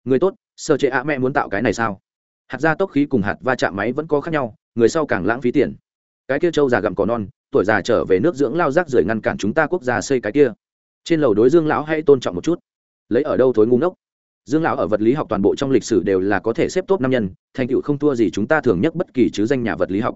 Người tốt, sở Trệ Ám mẹ muốn tạo cái này sao? Hạt ra tốc khí cùng hạt va chạm máy vẫn có khác nhau, người sau càng lãng phí tiền cái kia trâu già gặm cỏ non, tuổi già trở về nước dưỡng lao rác rưởi ngăn cản chúng ta quốc gia xây cái kia. Trên lầu đối dương lão hãy tôn trọng một chút. Lấy ở đâu thối ngu ngốc? Dương lão ở vật lý học toàn bộ trong lịch sử đều là có thể xếp tốt năm nhân, thành tựu không thua gì chúng ta thường nhất bất kỳ chứ danh nhà vật lý học.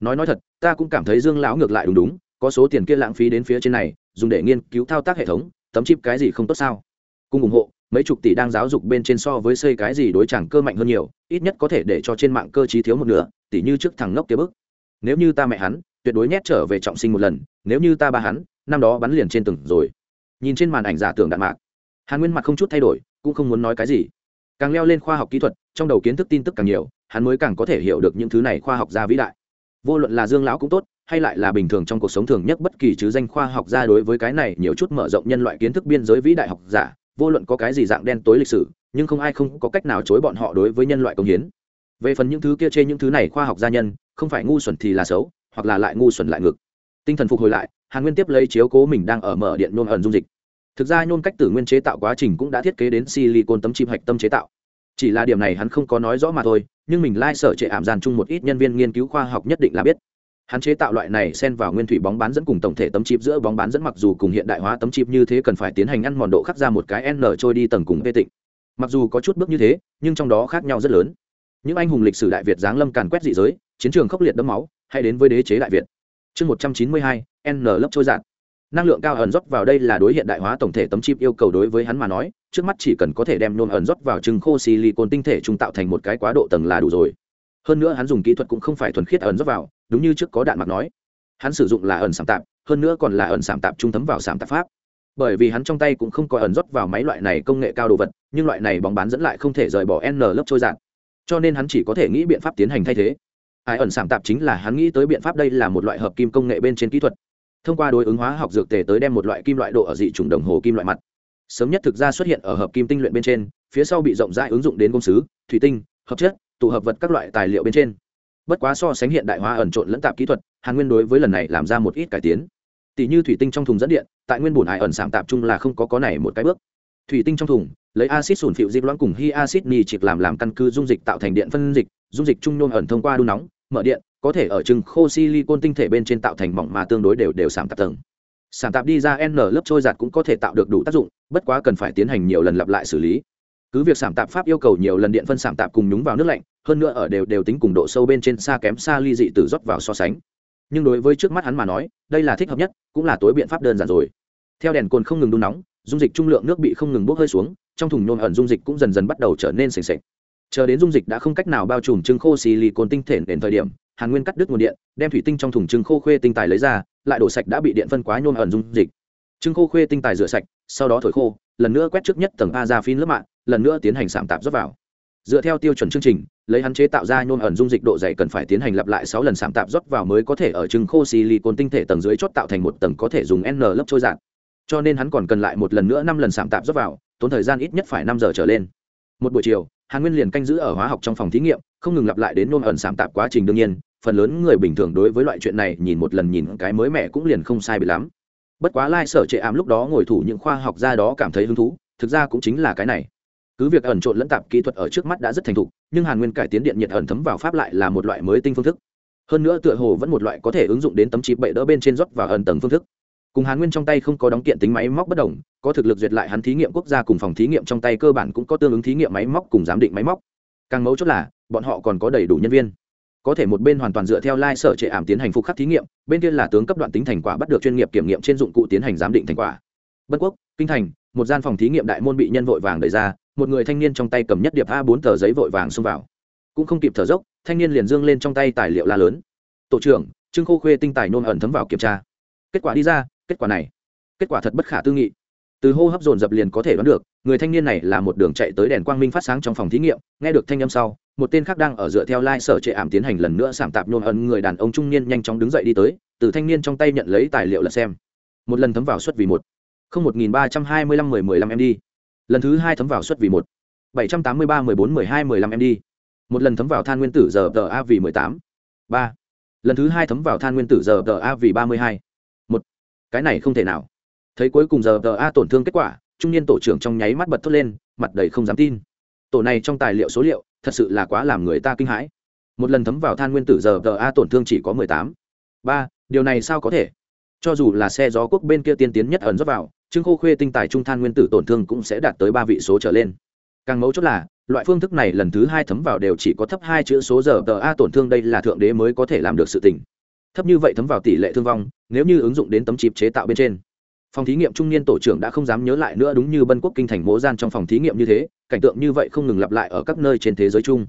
Nói nói thật, ta cũng cảm thấy dương lão ngược lại đúng đúng, có số tiền kia lãng phí đến phía trên này, dùng để nghiên cứu thao tác hệ thống, tấm chip cái gì không tốt sao? Cùng ủng hộ, mấy chục tỷ đang giáo dục bên trên so với xây cái gì đối chẳng cơ mạnh hơn nhiều, ít nhất có thể để cho trên mạng cơ trí thiếu một nửa tỷ như trước thằng ngốc kia bức nếu như ta mẹ hắn, tuyệt đối nhét trở về trọng sinh một lần, nếu như ta ba hắn, năm đó bắn liền trên từng rồi. Nhìn trên màn ảnh giả tưởng đạn mạc, hàn nguyên mặt không chút thay đổi, cũng không muốn nói cái gì. Càng leo lên khoa học kỹ thuật, trong đầu kiến thức tin tức càng nhiều, hắn mới càng có thể hiểu được những thứ này khoa học gia vĩ đại. Vô luận là dương lão cũng tốt, hay lại là bình thường trong cuộc sống thường nhất bất kỳ chứ danh khoa học gia đối với cái này nhiều chút mở rộng nhân loại kiến thức biên giới vĩ đại học giả, vô luận có cái gì dạng đen tối lịch sử, nhưng không ai không có cách nào chối bọn họ đối với nhân loại công hiến về phần những thứ kia trên những thứ này khoa học gia nhân, không phải ngu xuẩn thì là xấu, hoặc là lại ngu xuẩn lại ngực. Tinh thần phục hồi lại, hàn nguyên tiếp lấy chiếu cố mình đang ở mở điện nôn ẩn dung dịch. Thực ra nhôn cách tử nguyên chế tạo quá trình cũng đã thiết kế đến silicon tấm chim hạch tâm chế tạo. Chỉ là điểm này hắn không có nói rõ mà thôi, nhưng mình lai sở trệ ảm gian chung một ít nhân viên nghiên cứu khoa học nhất định là biết. Hắn chế tạo loại này xen vào nguyên thủy bóng bán dẫn cùng tổng thể tấm chip giữa bóng bán dẫn mặc dù cùng hiện đại hóa tấm chip như thế cần phải tiến hành ăn mòn độ khắc ra một cái n trôi đi tầng cùng tê tịnh. Mặc dù có chút bước như thế, nhưng trong đó khác nhau rất lớn những anh hùng lịch sử đại việt giáng lâm càn quét dị giới, chiến trường khốc liệt đẫm máu hay đến với đế chế đại việt. Chương một trăm chín mươi hai, n lớp trôi giạt năng lượng cao ẩn rót vào đây là đối hiện đại hóa tổng thể tấm chip yêu cầu đối với hắn mà nói, trước mắt chỉ cần có thể đem nôm ẩn rót vào trừng khô silicon tinh thể trung tạo thành một cái quá độ tầng là đủ rồi. Hơn nữa hắn dùng kỹ thuật cũng không phải thuần khiết ẩn rót vào, đúng như trước có đạn mặc nói. Hắn sử dụng là ẩn sảm tạp, hơn nữa còn là ẩn sảm tạp trung thấm vào sảm tạp pháp. Bởi vì hắn trong tay cũng không có ẩn rót vào máy loại này công nghệ cao đồ vật, nhưng loại này bóng bán dẫn lại không thể rời bỏ n lớp trôi giạt cho nên hắn chỉ có thể nghĩ biện pháp tiến hành thay thế. Ai ẩn sảm tạp chính là hắn nghĩ tới biện pháp đây là một loại hợp kim công nghệ bên trên kỹ thuật. Thông qua đối ứng hóa học dược tề tới đem một loại kim loại độ ở dị chủng đồng hồ kim loại mặt. Sớm nhất thực ra xuất hiện ở hợp kim tinh luyện bên trên, phía sau bị rộng rãi ứng dụng đến công sứ thủy tinh, hợp chất, tụ hợp vật các loại tài liệu bên trên. Bất quá so sánh hiện đại hóa ẩn trộn lẫn tạp kỹ thuật, hàn nguyên đối với lần này làm ra một ít cải tiến. Tỷ như thủy tinh trong thùng dẫn điện, tại nguyên bùn hải ẩn sảm tạp chung là không có có này một cái bước thủy tinh trong thùng, lấy acid sùn phịu dịp loãng cùng hy acid ni triệt làm làm căn cứ dung dịch tạo thành điện phân dịch, dung dịch trung nhôm ẩn thông qua đun nóng, mở điện, có thể ở chừng khô silicon tinh thể bên trên tạo thành mỏng mà tương đối đều đều sảm tạp tầng. Sảm tạp đi ra n lớp trôi giạt cũng có thể tạo được đủ tác dụng, bất quá cần phải tiến hành nhiều lần lặp lại xử lý. Cứ việc sảm tạp pháp yêu cầu nhiều lần điện phân sảm tạp cùng nhúng vào nước lạnh, hơn nữa ở đều đều tính cùng độ sâu bên trên xa kém xa ly dị từ rót vào so sánh. Nhưng đối với trước mắt hắn mà nói, đây là thích hợp nhất, cũng là tối biện pháp đơn giản rồi. Theo đèn cồn không ngừng đun nóng dung dịch trung lượng nước bị không ngừng bốc hơi xuống, trong thùng nhôm ẩn dung dịch cũng dần dần bắt đầu trở nên sềnh sệch chờ đến dung dịch đã không cách nào bao trùm trứng khô xì lì cồn tinh thể đến thời điểm, hàn nguyên cắt đứt nguồn điện, đem thủy tinh trong thùng trứng khô khuê tinh tài lấy ra, lại đổ sạch đã bị điện phân quá nhôm ẩn dung dịch. Trứng khô khuê tinh tài rửa sạch, sau đó thổi khô, lần nữa quét trước nhất tầng a ra phin lớp mạng, lần nữa tiến hành sảm tạp rót vào. Dựa theo tiêu chuẩn chương trình, lấy hắn chế tạo ra nhôm ẩn dung dịch độ dày cần phải tiến hành lặp lại sáu lần sảm tạp rót vào mới có thể ở trứng khô silicon tinh thể tầng dưới chốt tạo thành một tầng có thể dùng n lớp trôi dạng cho nên hắn còn cần lại một lần nữa năm lần sảm tạp rót vào, tốn thời gian ít nhất phải năm giờ trở lên. Một buổi chiều, hàn nguyên liền canh giữ ở hóa học trong phòng thí nghiệm, không ngừng lặp lại đến nôn ẩn sảm tạp quá trình đương nhiên, phần lớn người bình thường đối với loại chuyện này nhìn một lần nhìn cái mới mẻ cũng liền không sai bị lắm. Bất quá lai sở trệ ám lúc đó ngồi thủ những khoa học gia đó cảm thấy hứng thú, thực ra cũng chính là cái này. Cứ việc ẩn trộn lẫn tạp kỹ thuật ở trước mắt đã rất thành thục, nhưng hàn nguyên cải tiến điện nhiệt ẩn thấm vào pháp lại là một loại mới tinh phương thức. Hơn nữa tựa hồ vẫn một loại có thể ứng dụng đến tấm chip bậy đỡ bên trên rót và ẩn tầng phương thức cùng hàn nguyên trong tay không có đóng kiện tính máy móc bất đồng, có thực lực duyệt lại hắn thí nghiệm quốc gia cùng phòng thí nghiệm trong tay cơ bản cũng có tương ứng thí nghiệm máy móc cùng giám định máy móc. Càng mấu chốt là, bọn họ còn có đầy đủ nhân viên. Có thể một bên hoàn toàn dựa theo lai、like、sở trệ ảm tiến hành phục khắc thí nghiệm, bên kia là tướng cấp đoạn tính thành quả bắt được chuyên nghiệp kiểm nghiệm trên dụng cụ tiến hành giám định thành quả. Bất quốc, kinh thành, một gian phòng thí nghiệm đại môn bị nhân vội vàng đẩy ra, một người thanh niên trong tay cầm nhất điệp a bốn tờ giấy vội vàng xông vào. Cũng không kịp thở dốc, thanh niên liền dương lên trong tay tài liệu la lớn. Tổ trưởng, trương khô khuê tinh tài nôn ẩn thấm vào kiểm tra. Kết quả đi ra kết quả này. Kết quả thật bất khả tư nghị. Từ hô hấp dồn dập liền có thể đoán được, người thanh niên này là một đường chạy tới đèn quang minh phát sáng trong phòng thí nghiệm, nghe được thanh âm sau, một tên khác đang ở dựa theo lai、like、sở trệ ảm tiến hành lần nữa sảm tạp nôn ấn người đàn ông trung niên nhanh chóng đứng dậy đi tới, từ thanh niên trong tay nhận lấy tài liệu là xem. Một lần thấm vào suất vì một. Không một nghìn ba trăm hai mươi lăm mười mười lăm em đi. Lần thứ hai thấm vào suất vì một. Bảy trăm tám mươi ba mười bốn mười hai mười lăm em đi. Một lần thấm vào than nguyên tử giờ tờ a vì mười tám. Ba. Lần thứ hai thấm vào than nguyên tử giờ tờ a vì ba mươi hai cái này không thể nào. Thấy cuối cùng giờ tờ a tổn thương kết quả, trung niên tổ trưởng trong nháy mắt bật thốt lên, mặt đầy không dám tin. Tổ này trong tài liệu số liệu, thật sự là quá làm người ta kinh hãi. Một lần thấm vào than nguyên tử giờ tờ a tổn thương chỉ có mười tám. Ba, điều này sao có thể? Cho dù là xe gió quốc bên kia tiên tiến nhất ẩn rót vào chứng khô khuê tinh tài trung than nguyên tử tổn thương cũng sẽ đạt tới ba vị số trở lên. Càng mấu chốt là, loại phương thức này lần thứ hai thấm vào đều chỉ có thấp hai chữ số giờ tờ a tổn thương đây là thượng đế mới có thể làm được sự tình thấp như vậy thấm vào tỷ lệ thương vong, nếu như ứng dụng đến tấm chip chế tạo bên trên. Phòng thí nghiệm trung niên tổ trưởng đã không dám nhớ lại nữa đúng như bân quốc kinh thành mố gian trong phòng thí nghiệm như thế, cảnh tượng như vậy không ngừng lặp lại ở các nơi trên thế giới chung.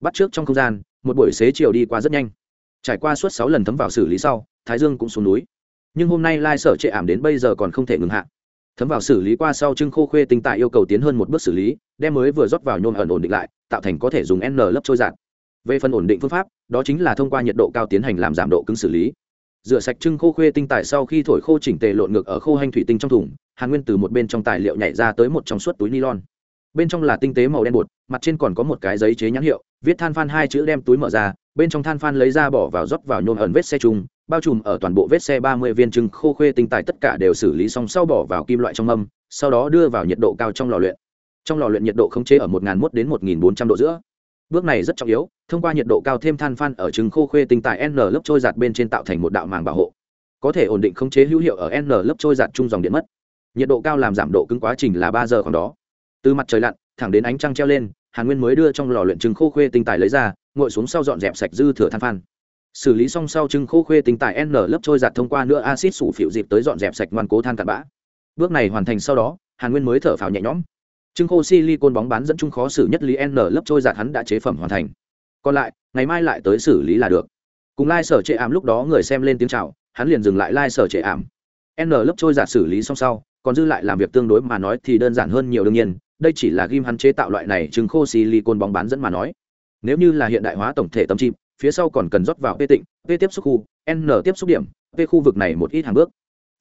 Bắt trước trong không gian, một buổi xế chiều đi qua rất nhanh. Trải qua suốt sáu lần thấm vào xử lý sau, thái dương cũng xuống núi. Nhưng hôm nay lai sở chệ ảm đến bây giờ còn không thể ngừng hạ. Thấm vào xử lý qua sau trưng khô khuê tinh tại yêu cầu tiến hơn một bước xử lý, đem mới vừa rót vào nhôm ẩn ổn định lại, tạo thành có thể dùng n lớp trôi giạt. Về phần ổn định phương pháp đó chính là thông qua nhiệt độ cao tiến hành làm giảm độ cứng xử lý. Rửa sạch trưng khô khuê tinh tài sau khi thổi khô chỉnh tề lộn ngược ở khô hanh thủy tinh trong thùng, hàn nguyên từ một bên trong tài liệu nhảy ra tới một trong suốt túi nylon. Bên trong là tinh tế màu đen bột, mặt trên còn có một cái giấy chế nhãn hiệu, viết than phan hai chữ đem túi mở ra, bên trong than phan lấy ra bỏ vào rót vào nhôm ẩn vết xe chung, bao trùm ở toàn bộ vết xe ba mươi viên trưng khô khuê tinh tài tất cả đều xử lý xong sau bỏ vào kim loại trong mâm, sau đó đưa vào nhiệt độ cao trong lò luyện. Trong lò luyện nhiệt độ khống chế ở một một đến một bốn trăm độ giữa bước này rất trọng yếu, thông qua nhiệt độ cao thêm than phan ở trứng khô khuê tinh tài n lớp trôi giạt bên trên tạo thành một đạo màng bảo hộ. Có thể ổn định khống chế hữu hiệu ở n lớp trôi giạt chung dòng điện mất. Nhiệt độ cao làm giảm độ cứng quá trình là ba giờ còn đó. Từ mặt trời lặn, thẳng đến ánh trăng treo lên, hàn nguyên mới đưa trong lò luyện trứng khô khuê tinh tài lấy ra, ngồi xuống sau dọn dẹp sạch dư thừa than phan. Xử lý xong sau trứng khô khuê tinh tài n lớp trôi giạt thông qua nữa acid sủ phịu dịp tới dọn dẹp sạch ngoan cố than cặn bã. Bước này hoàn thành sau đó, hàn nguyên mới thở phào nhẹ nhõm. Trưng khô silicon bóng bán dẫn chung khó xử nhất lý n lớp trôi giạt hắn đã chế phẩm hoàn thành. Còn lại, ngày mai lại tới xử lý là được. Cùng Lai Sở Trệ ảm lúc đó người xem lên tiếng chào. hắn liền dừng lại lai sở trệ ảm. N lớp trôi giạt xử lý xong sau, còn dư lại làm việc tương đối mà nói thì đơn giản hơn nhiều đương nhiên, đây chỉ là ghim hắn chế tạo loại này trưng khô silicon bóng bán dẫn mà nói. Nếu như là hiện đại hóa tổng thể tấm chim, phía sau còn cần rót vào p tịnh, p tiếp xúc khu, n tiếp xúc điểm, p khu vực này một ít hàng bước.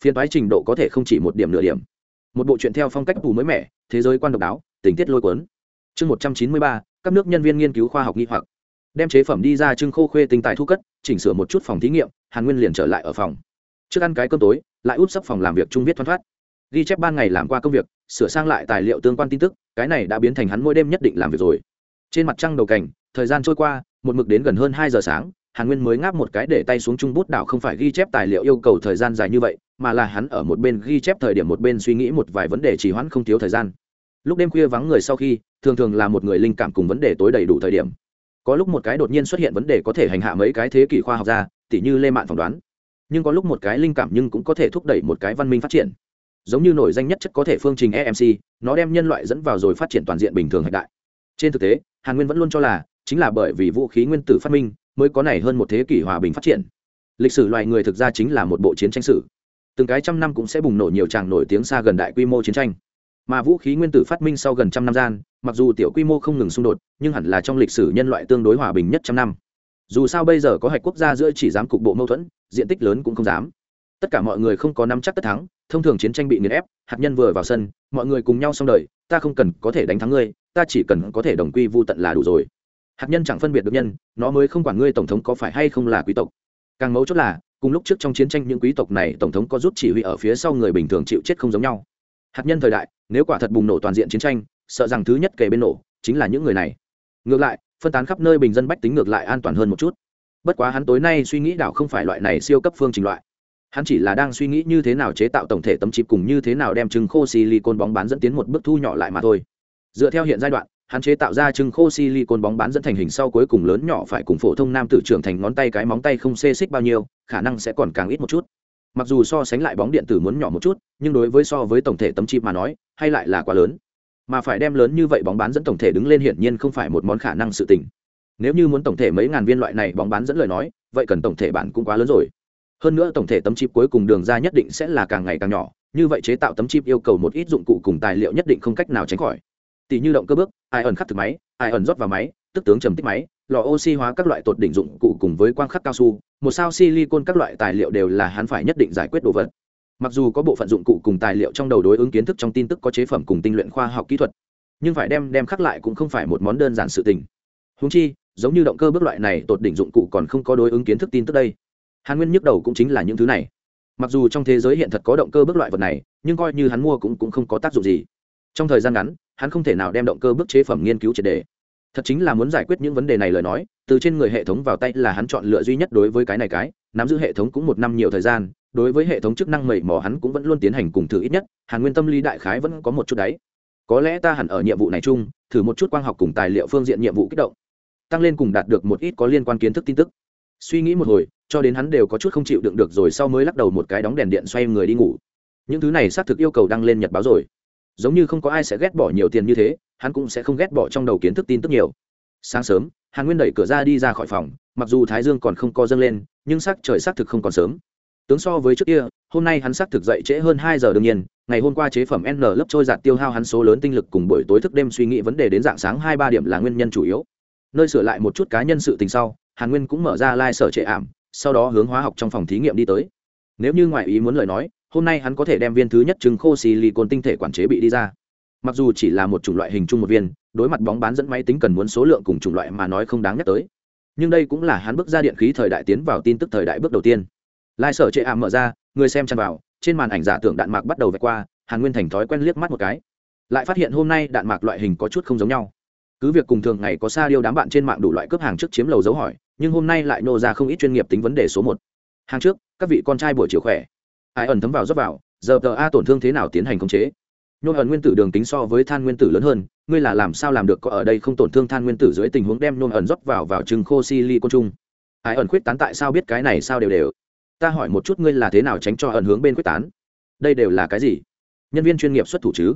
Phiên toái trình độ có thể không chỉ một điểm nửa điểm một bộ chuyện theo phong cách phủ mới mẻ, thế giới quan độc đáo, tình tiết lôi cuốn. Chương một trăm chín mươi ba, các nước nhân viên nghiên cứu khoa học nghi hoặc. Đem chế phẩm đi ra trưng khô khuê tinh tài thu cất, chỉnh sửa một chút phòng thí nghiệm, hàn nguyên liền trở lại ở phòng. Trước ăn cái cơm tối, lại úp sấp phòng làm việc trung viết thoăn thoát. Ghi chép ban ngày làm qua công việc, sửa sang lại tài liệu tương quan tin tức, cái này đã biến thành hắn mỗi đêm nhất định làm việc rồi. Trên mặt trăng đầu cảnh, thời gian trôi qua, một mực đến gần hơn hai giờ sáng hàn nguyên mới ngáp một cái để tay xuống trung bút đảo không phải ghi chép tài liệu yêu cầu thời gian dài như vậy, mà là hắn ở một bên ghi chép thời điểm một bên suy nghĩ một vài vấn đề trì hoãn không thiếu thời gian. Lúc đêm khuya vắng người sau khi, thường thường là một người linh cảm cùng vấn đề tối đầy đủ thời điểm. Có lúc một cái đột nhiên xuất hiện vấn đề có thể hành hạ mấy cái thế kỷ khoa học ra tỉ như lê mạn phỏng đoán. Nhưng có lúc một cái linh cảm nhưng cũng có thể thúc đẩy một cái văn minh phát triển. Giống như nổi danh nhất chất có thể phương trình emc nó đem nhân loại dẫn vào rồi phát triển toàn diện bình thường hiện đại. Trên thực tế, hàn nguyên vẫn luôn cho là, chính là bởi vì vũ khí nguyên tử phát minh mới có này hơn một thế kỷ hòa bình phát triển. Lịch sử loài người thực ra chính là một bộ chiến tranh sử. Từng cái trăm năm cũng sẽ bùng nổ nhiều tràng nổi tiếng xa gần đại quy mô chiến tranh. Mà vũ khí nguyên tử phát minh sau gần trăm năm gian, mặc dù tiểu quy mô không ngừng xung đột, nhưng hẳn là trong lịch sử nhân loại tương đối hòa bình nhất trăm năm. Dù sao bây giờ có hạch quốc gia giữa chỉ dám cục bộ mâu thuẫn, diện tích lớn cũng không dám. Tất cả mọi người không có nắm chắc tất thắng, thông thường chiến tranh bị nghiền ép, hạt nhân vừa vào sân, mọi người cùng nhau xong đời, ta không cần có thể đánh thắng ngươi, ta chỉ cần có thể đồng quy vô tận là đủ rồi hạt nhân chẳng phân biệt được nhân, nó mới không quản ngươi tổng thống có phải hay không là quý tộc. Càng mấu chốt là, cùng lúc trước trong chiến tranh những quý tộc này tổng thống có rút chỉ huy ở phía sau người bình thường chịu chết không giống nhau. Hạt nhân thời đại, nếu quả thật bùng nổ toàn diện chiến tranh, sợ rằng thứ nhất kể bên nổ chính là những người này. Ngược lại, phân tán khắp nơi bình dân bách tính ngược lại an toàn hơn một chút. Bất quá hắn tối nay suy nghĩ đảo không phải loại này siêu cấp phương trình loại. Hắn chỉ là đang suy nghĩ như thế nào chế tạo tổng thể tấm chip cùng như thế nào đem trứng khô silicon bóng bán dẫn tiến một bước thu nhỏ lại mà thôi. Dựa theo hiện giai đoạn hắn chế tạo ra trứng khô silicon bóng bán dẫn thành hình sau cuối cùng lớn nhỏ phải cùng phổ thông nam tử trưởng thành ngón tay cái móng tay không xê xích bao nhiêu, khả năng sẽ còn càng ít một chút. Mặc dù so sánh lại bóng điện tử muốn nhỏ một chút, nhưng đối với so với tổng thể tấm chip mà nói, hay lại là quá lớn. Mà phải đem lớn như vậy bóng bán dẫn tổng thể đứng lên hiển nhiên không phải một món khả năng sự tình. Nếu như muốn tổng thể mấy ngàn viên loại này bóng bán dẫn lời nói, vậy cần tổng thể bản cũng quá lớn rồi. Hơn nữa tổng thể tấm chip cuối cùng đường ra nhất định sẽ là càng ngày càng nhỏ, như vậy chế tạo tấm chip yêu cầu một ít dụng cụ cùng tài liệu nhất định không cách nào tránh khỏi tỷ như động cơ bước ai ẩn khắc thực máy ai ẩn rót vào máy tức tướng trầm tích máy lò oxy hóa các loại tột đỉnh dụng cụ cùng với quang khắc cao su một sao silicon các loại tài liệu đều là hắn phải nhất định giải quyết đồ vật. Mặc dù có bộ phận dụng cụ cùng tài liệu trong đầu đối ứng kiến thức trong tin tức có chế phẩm cùng tinh luyện khoa học kỹ thuật nhưng phải đem đem khắc lại cũng không phải một món đơn giản sự tình. Húng chi giống như động cơ bước loại này tột đỉnh dụng cụ còn không có đối ứng kiến thức tin tức đây. Hàn nguyên nhức đầu cũng chính là những thứ này. Mặc dù trong thế giới hiện thật có động cơ bước loại vật này nhưng coi như hắn mua cũng, cũng không có tác dụng gì. Trong thời gian ngắn hắn không thể nào đem động cơ bước chế phẩm nghiên cứu triệt đề. Thật chính là muốn giải quyết những vấn đề này lời nói, từ trên người hệ thống vào tay là hắn chọn lựa duy nhất đối với cái này cái, nắm giữ hệ thống cũng một năm nhiều thời gian, đối với hệ thống chức năng mẩy mò hắn cũng vẫn luôn tiến hành cùng thử ít nhất, hàn nguyên tâm lý đại khái vẫn có một chút đấy. Có lẽ ta hẳn ở nhiệm vụ này chung, thử một chút quang học cùng tài liệu phương diện nhiệm vụ kích động, tăng lên cùng đạt được một ít có liên quan kiến thức tin tức. Suy nghĩ một hồi, cho đến hắn đều có chút không chịu đựng được rồi sau mới lắc đầu một cái đóng đèn điện xoay người đi ngủ. Những thứ này xác thực yêu cầu đăng lên nhật báo rồi giống như không có ai sẽ ghét bỏ nhiều tiền như thế, hắn cũng sẽ không ghét bỏ trong đầu kiến thức tin tức nhiều. Sáng sớm, hàn nguyên đẩy cửa ra đi ra khỏi phòng, mặc dù thái dương còn không co dâng lên, nhưng sắc trời xác thực không còn sớm. Tướng so với trước kia, hôm nay hắn xác thực dậy trễ hơn hai giờ đương nhiên, ngày hôm qua chế phẩm n lớp trôi giạt tiêu hao hắn số lớn tinh lực cùng buổi tối thức đêm suy nghĩ vấn đề đến dạng sáng hai ba điểm là nguyên nhân chủ yếu. Nơi sửa lại một chút cá nhân sự tình sau, hàn nguyên cũng mở ra lai、like、sở trệ ảm, sau đó hướng hóa học trong phòng thí nghiệm đi tới. Nếu như ngoại ý muốn lời nói hôm nay hắn có thể đem viên thứ nhất trứng khô xì lì cồn tinh thể quản chế bị đi ra. Mặc dù chỉ là một chủng loại hình chung một viên, đối mặt bóng bán dẫn máy tính cần muốn số lượng cùng chủng loại mà nói không đáng nhắc tới. Nhưng đây cũng là hắn bước ra điện khí thời đại tiến vào tin tức thời đại bước đầu tiên. Lai sở chệ ảm mở ra, người xem chăn vào, trên màn ảnh giả tưởng đạn mạc bắt đầu vạch qua, hàn nguyên thành thói quen liếc mắt một cái. Lại phát hiện hôm nay đạn mạc loại hình có chút không giống nhau. Cứ việc cùng thường ngày có xa điêu đám bạn trên mạng đủ loại cướp hàng trước chiếm lầu dấu hỏi, nhưng hôm nay lại nô ra không ít chuyên nghiệp tính vấn đề số một. Hàng trước, các vị con trai buổi chiều khỏe ai ẩn thấm vào rót vào, giờ tờ a tổn thương thế nào tiến hành khống chế? Nhôm ẩn nguyên tử đường tính so với than nguyên tử lớn hơn, ngươi là làm sao làm được có ở đây không tổn thương than nguyên tử dưới tình huống đem nhôm ẩn rót vào vào trứng khô si côn trung ai ẩn khuyết tán tại sao biết cái này sao đều đều? Ta hỏi một chút ngươi là thế nào tránh cho ẩn hướng bên quyết tán? Đây đều là cái gì? Nhân viên chuyên nghiệp xuất thủ chứ?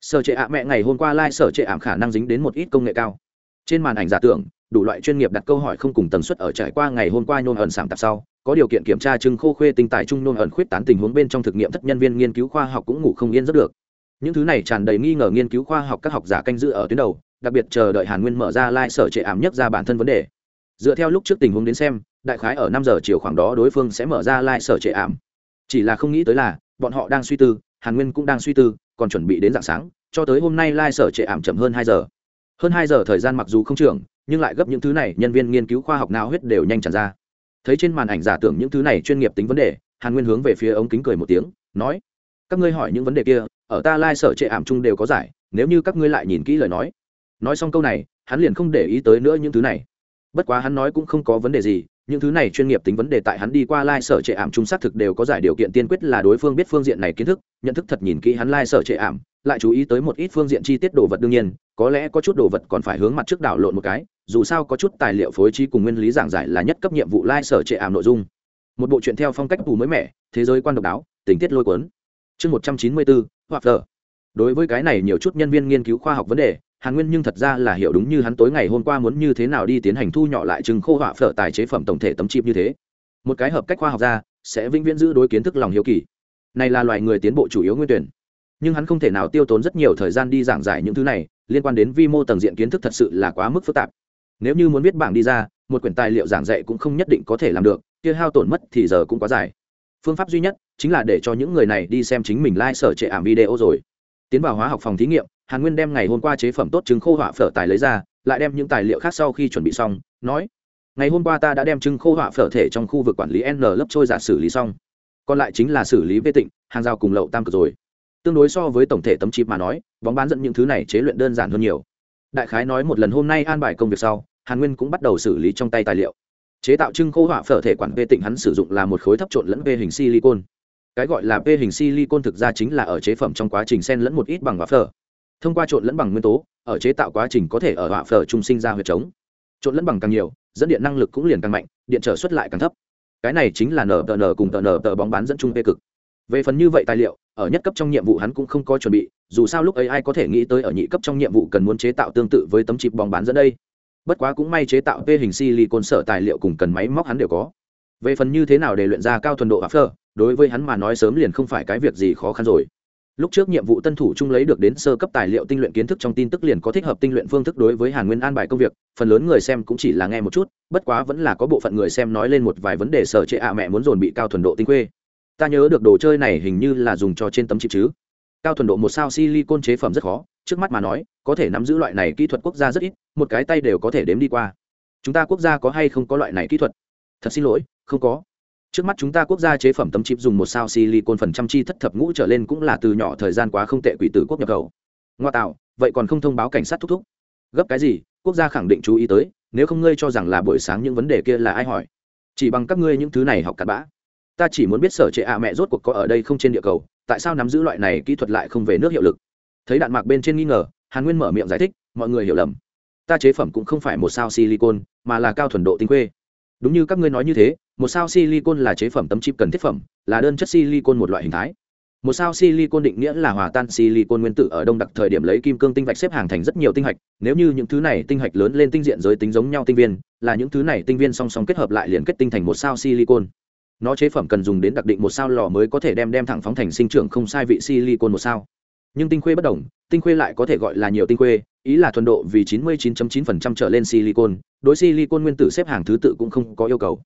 Sở trệ ạ mẹ ngày hôm qua lai、like、sở trệ ảm khả năng dính đến một ít công nghệ cao. Trên màn ảnh giả tưởng đủ loại chuyên nghiệp đặt câu hỏi không cùng tần suất ở trải qua ngày hôm qua nôn ẩn sảng tạp sau, có điều kiện kiểm tra trưng khô khuê tinh tài trung nôn ẩn khuyết tán tình huống bên trong thực nghiệm thất nhân viên nghiên cứu khoa học cũng ngủ không yên rất được. Những thứ này tràn đầy nghi ngờ nghiên cứu khoa học các học giả canh giữ ở tuyến đầu, đặc biệt chờ đợi hàn nguyên mở ra lai、like、sở trệ ảm nhất ra bản thân vấn đề. Dựa theo lúc trước tình huống đến xem, đại khái ở năm giờ chiều khoảng đó đối phương sẽ mở ra lai、like、sở trệ ảm. Chỉ là không nghĩ tới là, bọn họ đang suy tư, hàn nguyên cũng đang suy tư, còn chuẩn bị đến d ạ n g sáng, cho tới hôm nay lai、like、sở trệ ảm chậm hơn hai giờ. Hơn hai giờ thời gian mặc dù không trưởng nhưng lại gấp những thứ này, nhân viên nghiên cứu khoa học nào huyết đều nhanh tràn ra. Thấy trên màn ảnh giả tưởng những thứ này chuyên nghiệp tính vấn đề, hàn nguyên hướng về phía ống kính cười một tiếng, nói, các ngươi hỏi những vấn đề kia, ở ta lai sở trệ ảm chung đều có giải, nếu như các ngươi lại nhìn kỹ lời nói. Nói xong câu này, hắn liền không để ý tới nữa những thứ này. Bất quá hắn nói cũng không có vấn đề gì, những thứ này chuyên nghiệp tính vấn đề tại hắn đi qua lai sở trệ ảm chung xác thực đều có giải điều kiện tiên quyết là đối phương biết phương diện này kiến thức, nhận thức thật nhìn kỹ hắn lai sở trệ ảm lại chú ý tới một ít phương diện chi tiết đồ vật đương nhiên, có lẽ có chút đồ vật còn phải hướng mặt trước đảo lộn một cái, dù sao có chút tài liệu phối trí cùng nguyên lý giảng giải là nhất cấp nhiệm vụ lai、like、sở trệ ảm nội dung. Một bộ chuyện theo phong cách phù mới mẻ, thế giới quan độc đáo, tình tiết lôi cuốn. Chương một trăm chín mươi bốn hoặc tờ đối với cái này nhiều chút nhân viên nghiên cứu khoa học vấn đề, hàn nguyên nhưng thật ra là hiểu đúng như hắn tối ngày hôm qua muốn như thế nào đi tiến hành thu nhỏ lại chừng khô họa phở tài chế phẩm tổng thể tấm chip như thế. Một cái hợp cách khoa học ra sẽ vĩnh viễn giữ đối kiến thức lòng hiếu kỳ. Này là loài người tiến bộ chủ yếu nguyên tuyển nhưng hắn không thể nào tiêu tốn rất nhiều thời gian đi giảng giải những thứ này, liên quan đến vi mô tầng diện kiến thức thật sự là quá mức phức tạp. Nếu như muốn viết bảng đi ra, một quyển tài liệu giảng dạy cũng không nhất định có thể làm được, kia hao tổn mất thì giờ cũng quá dài. Phương pháp duy nhất chính là để cho những người này đi xem chính mình lai、like、sở trệ ảm video rồi. Tiến vào hóa học phòng thí nghiệm, hàn nguyên đem ngày hôm qua chế phẩm tốt trứng khô họa phở tài lấy ra, lại đem những tài liệu khác sau khi chuẩn bị xong, nói, ngày hôm qua ta đã đem trứng khô họa phở thể trong khu vực quản lý n lớp trôi giả xử lý xong. Còn lại chính là xử lý vê tịnh, hàng rào cùng lậu tam cực rồi tương đối so với tổng thể tấm chip mà nói, bóng bán dẫn những thứ này chế luyện đơn giản hơn nhiều. Đại khái nói một lần hôm nay an bài công việc sau, hàn nguyên cũng bắt đầu xử lý trong tay tài liệu. Chế tạo trưng khô họa phở thể quản vê tịnh hắn sử dụng là một khối thấp trộn lẫn vê hình silicon. Cái gọi là vê hình silicon thực ra chính là ở chế phẩm trong quá trình xen lẫn một ít bằng họa phở. Thông qua trộn lẫn bằng nguyên tố, ở chế tạo quá trình có thể ở họa phở trung sinh ra huyệt trống. Trộn lẫn bằng càng nhiều, dẫn điện năng lực cũng liền càng mạnh, điện trở xuất lại càng thấp. Cái này chính là nở tờ nở cùng tờ nở tờ bóng bán dẫn chung vê cực về phần như vậy tài liệu, ở nhất cấp trong nhiệm vụ hắn cũng không có chuẩn bị, dù sao lúc ấy ai có thể nghĩ tới ở nhị cấp trong nhiệm vụ cần muốn chế tạo tương tự với tấm chip bóng bán dẫn đây. Bất quá cũng may chế tạo p hình silicon sở tài liệu cùng cần máy móc hắn đều có. Về phần như thế nào để luyện ra cao thuần độ After phơ, đối với hắn mà nói sớm liền không phải cái việc gì khó khăn rồi. Lúc trước nhiệm vụ tân thủ chung lấy được đến sơ cấp tài liệu tinh luyện kiến thức trong tin tức liền có thích hợp tinh luyện phương thức đối với hàn nguyên an bài công việc, phần lớn người xem cũng chỉ là nghe một chút, bất quá vẫn là có bộ phận người xem nói lên một vài vấn đề sở trệ ạ mẹ muốn dồn bị cao thuần độ tinh quê ta nhớ được đồ chơi này hình như là dùng cho trên tấm chip chứ. Cao thuần độ một sao silicon chế phẩm rất khó, trước mắt mà nói, có thể nắm giữ loại này kỹ thuật quốc gia rất ít, một cái tay đều có thể đếm đi qua. Chúng ta quốc gia có hay không có loại này kỹ thuật? Thật xin lỗi, không có. Trước mắt chúng ta quốc gia chế phẩm tấm chip dùng một sao silicon phần trăm chi thất thập ngũ trở lên cũng là từ nhỏ thời gian quá không tệ quỷ tử quốc nhập khẩu. Ngoa tạo, vậy còn không thông báo cảnh sát thúc thúc. Gấp cái gì? Quốc gia khẳng định chú ý tới, nếu không ngươi cho rằng là buổi sáng những vấn đề kia là ai hỏi? Chỉ bằng các ngươi những thứ này học cặn bã ta chỉ muốn biết sở trệ ạ mẹ rốt cuộc có ở đây không trên địa cầu, tại sao nắm giữ loại này kỹ thuật lại không về nước hiệu lực? Thấy đạn mạc bên trên nghi ngờ, hàn nguyên mở miệng giải thích, mọi người hiểu lầm. Ta chế phẩm cũng không phải một sao silicon, mà là cao thuần độ tinh khuê. Đúng như các ngươi nói như thế, một sao silicon là chế phẩm tấm chip cần thiết phẩm, là đơn chất silicon một loại hình thái. Một sao silicon định nghĩa là hòa tan silicon nguyên tử ở đông đặc thời điểm lấy kim cương tinh vạch xếp hàng thành rất nhiều tinh hạch. Nếu như những thứ này tinh hạch lớn lên tinh diện giới tính giống nhau tinh viên, là những thứ này tinh viên song song kết hợp lại liền kết tinh thành một sao silicon nó chế phẩm cần dùng đến đặc định một sao lò mới có thể đem đem thẳng phóng thành sinh trưởng không sai vị silicon một sao. Nhưng tinh khuê bất đồng, tinh khuê lại có thể gọi là nhiều tinh khuê, ý là thuần độ vì 99.9% trở lên silicon, đối silicon nguyên tử xếp hàng thứ tự cũng không có yêu cầu.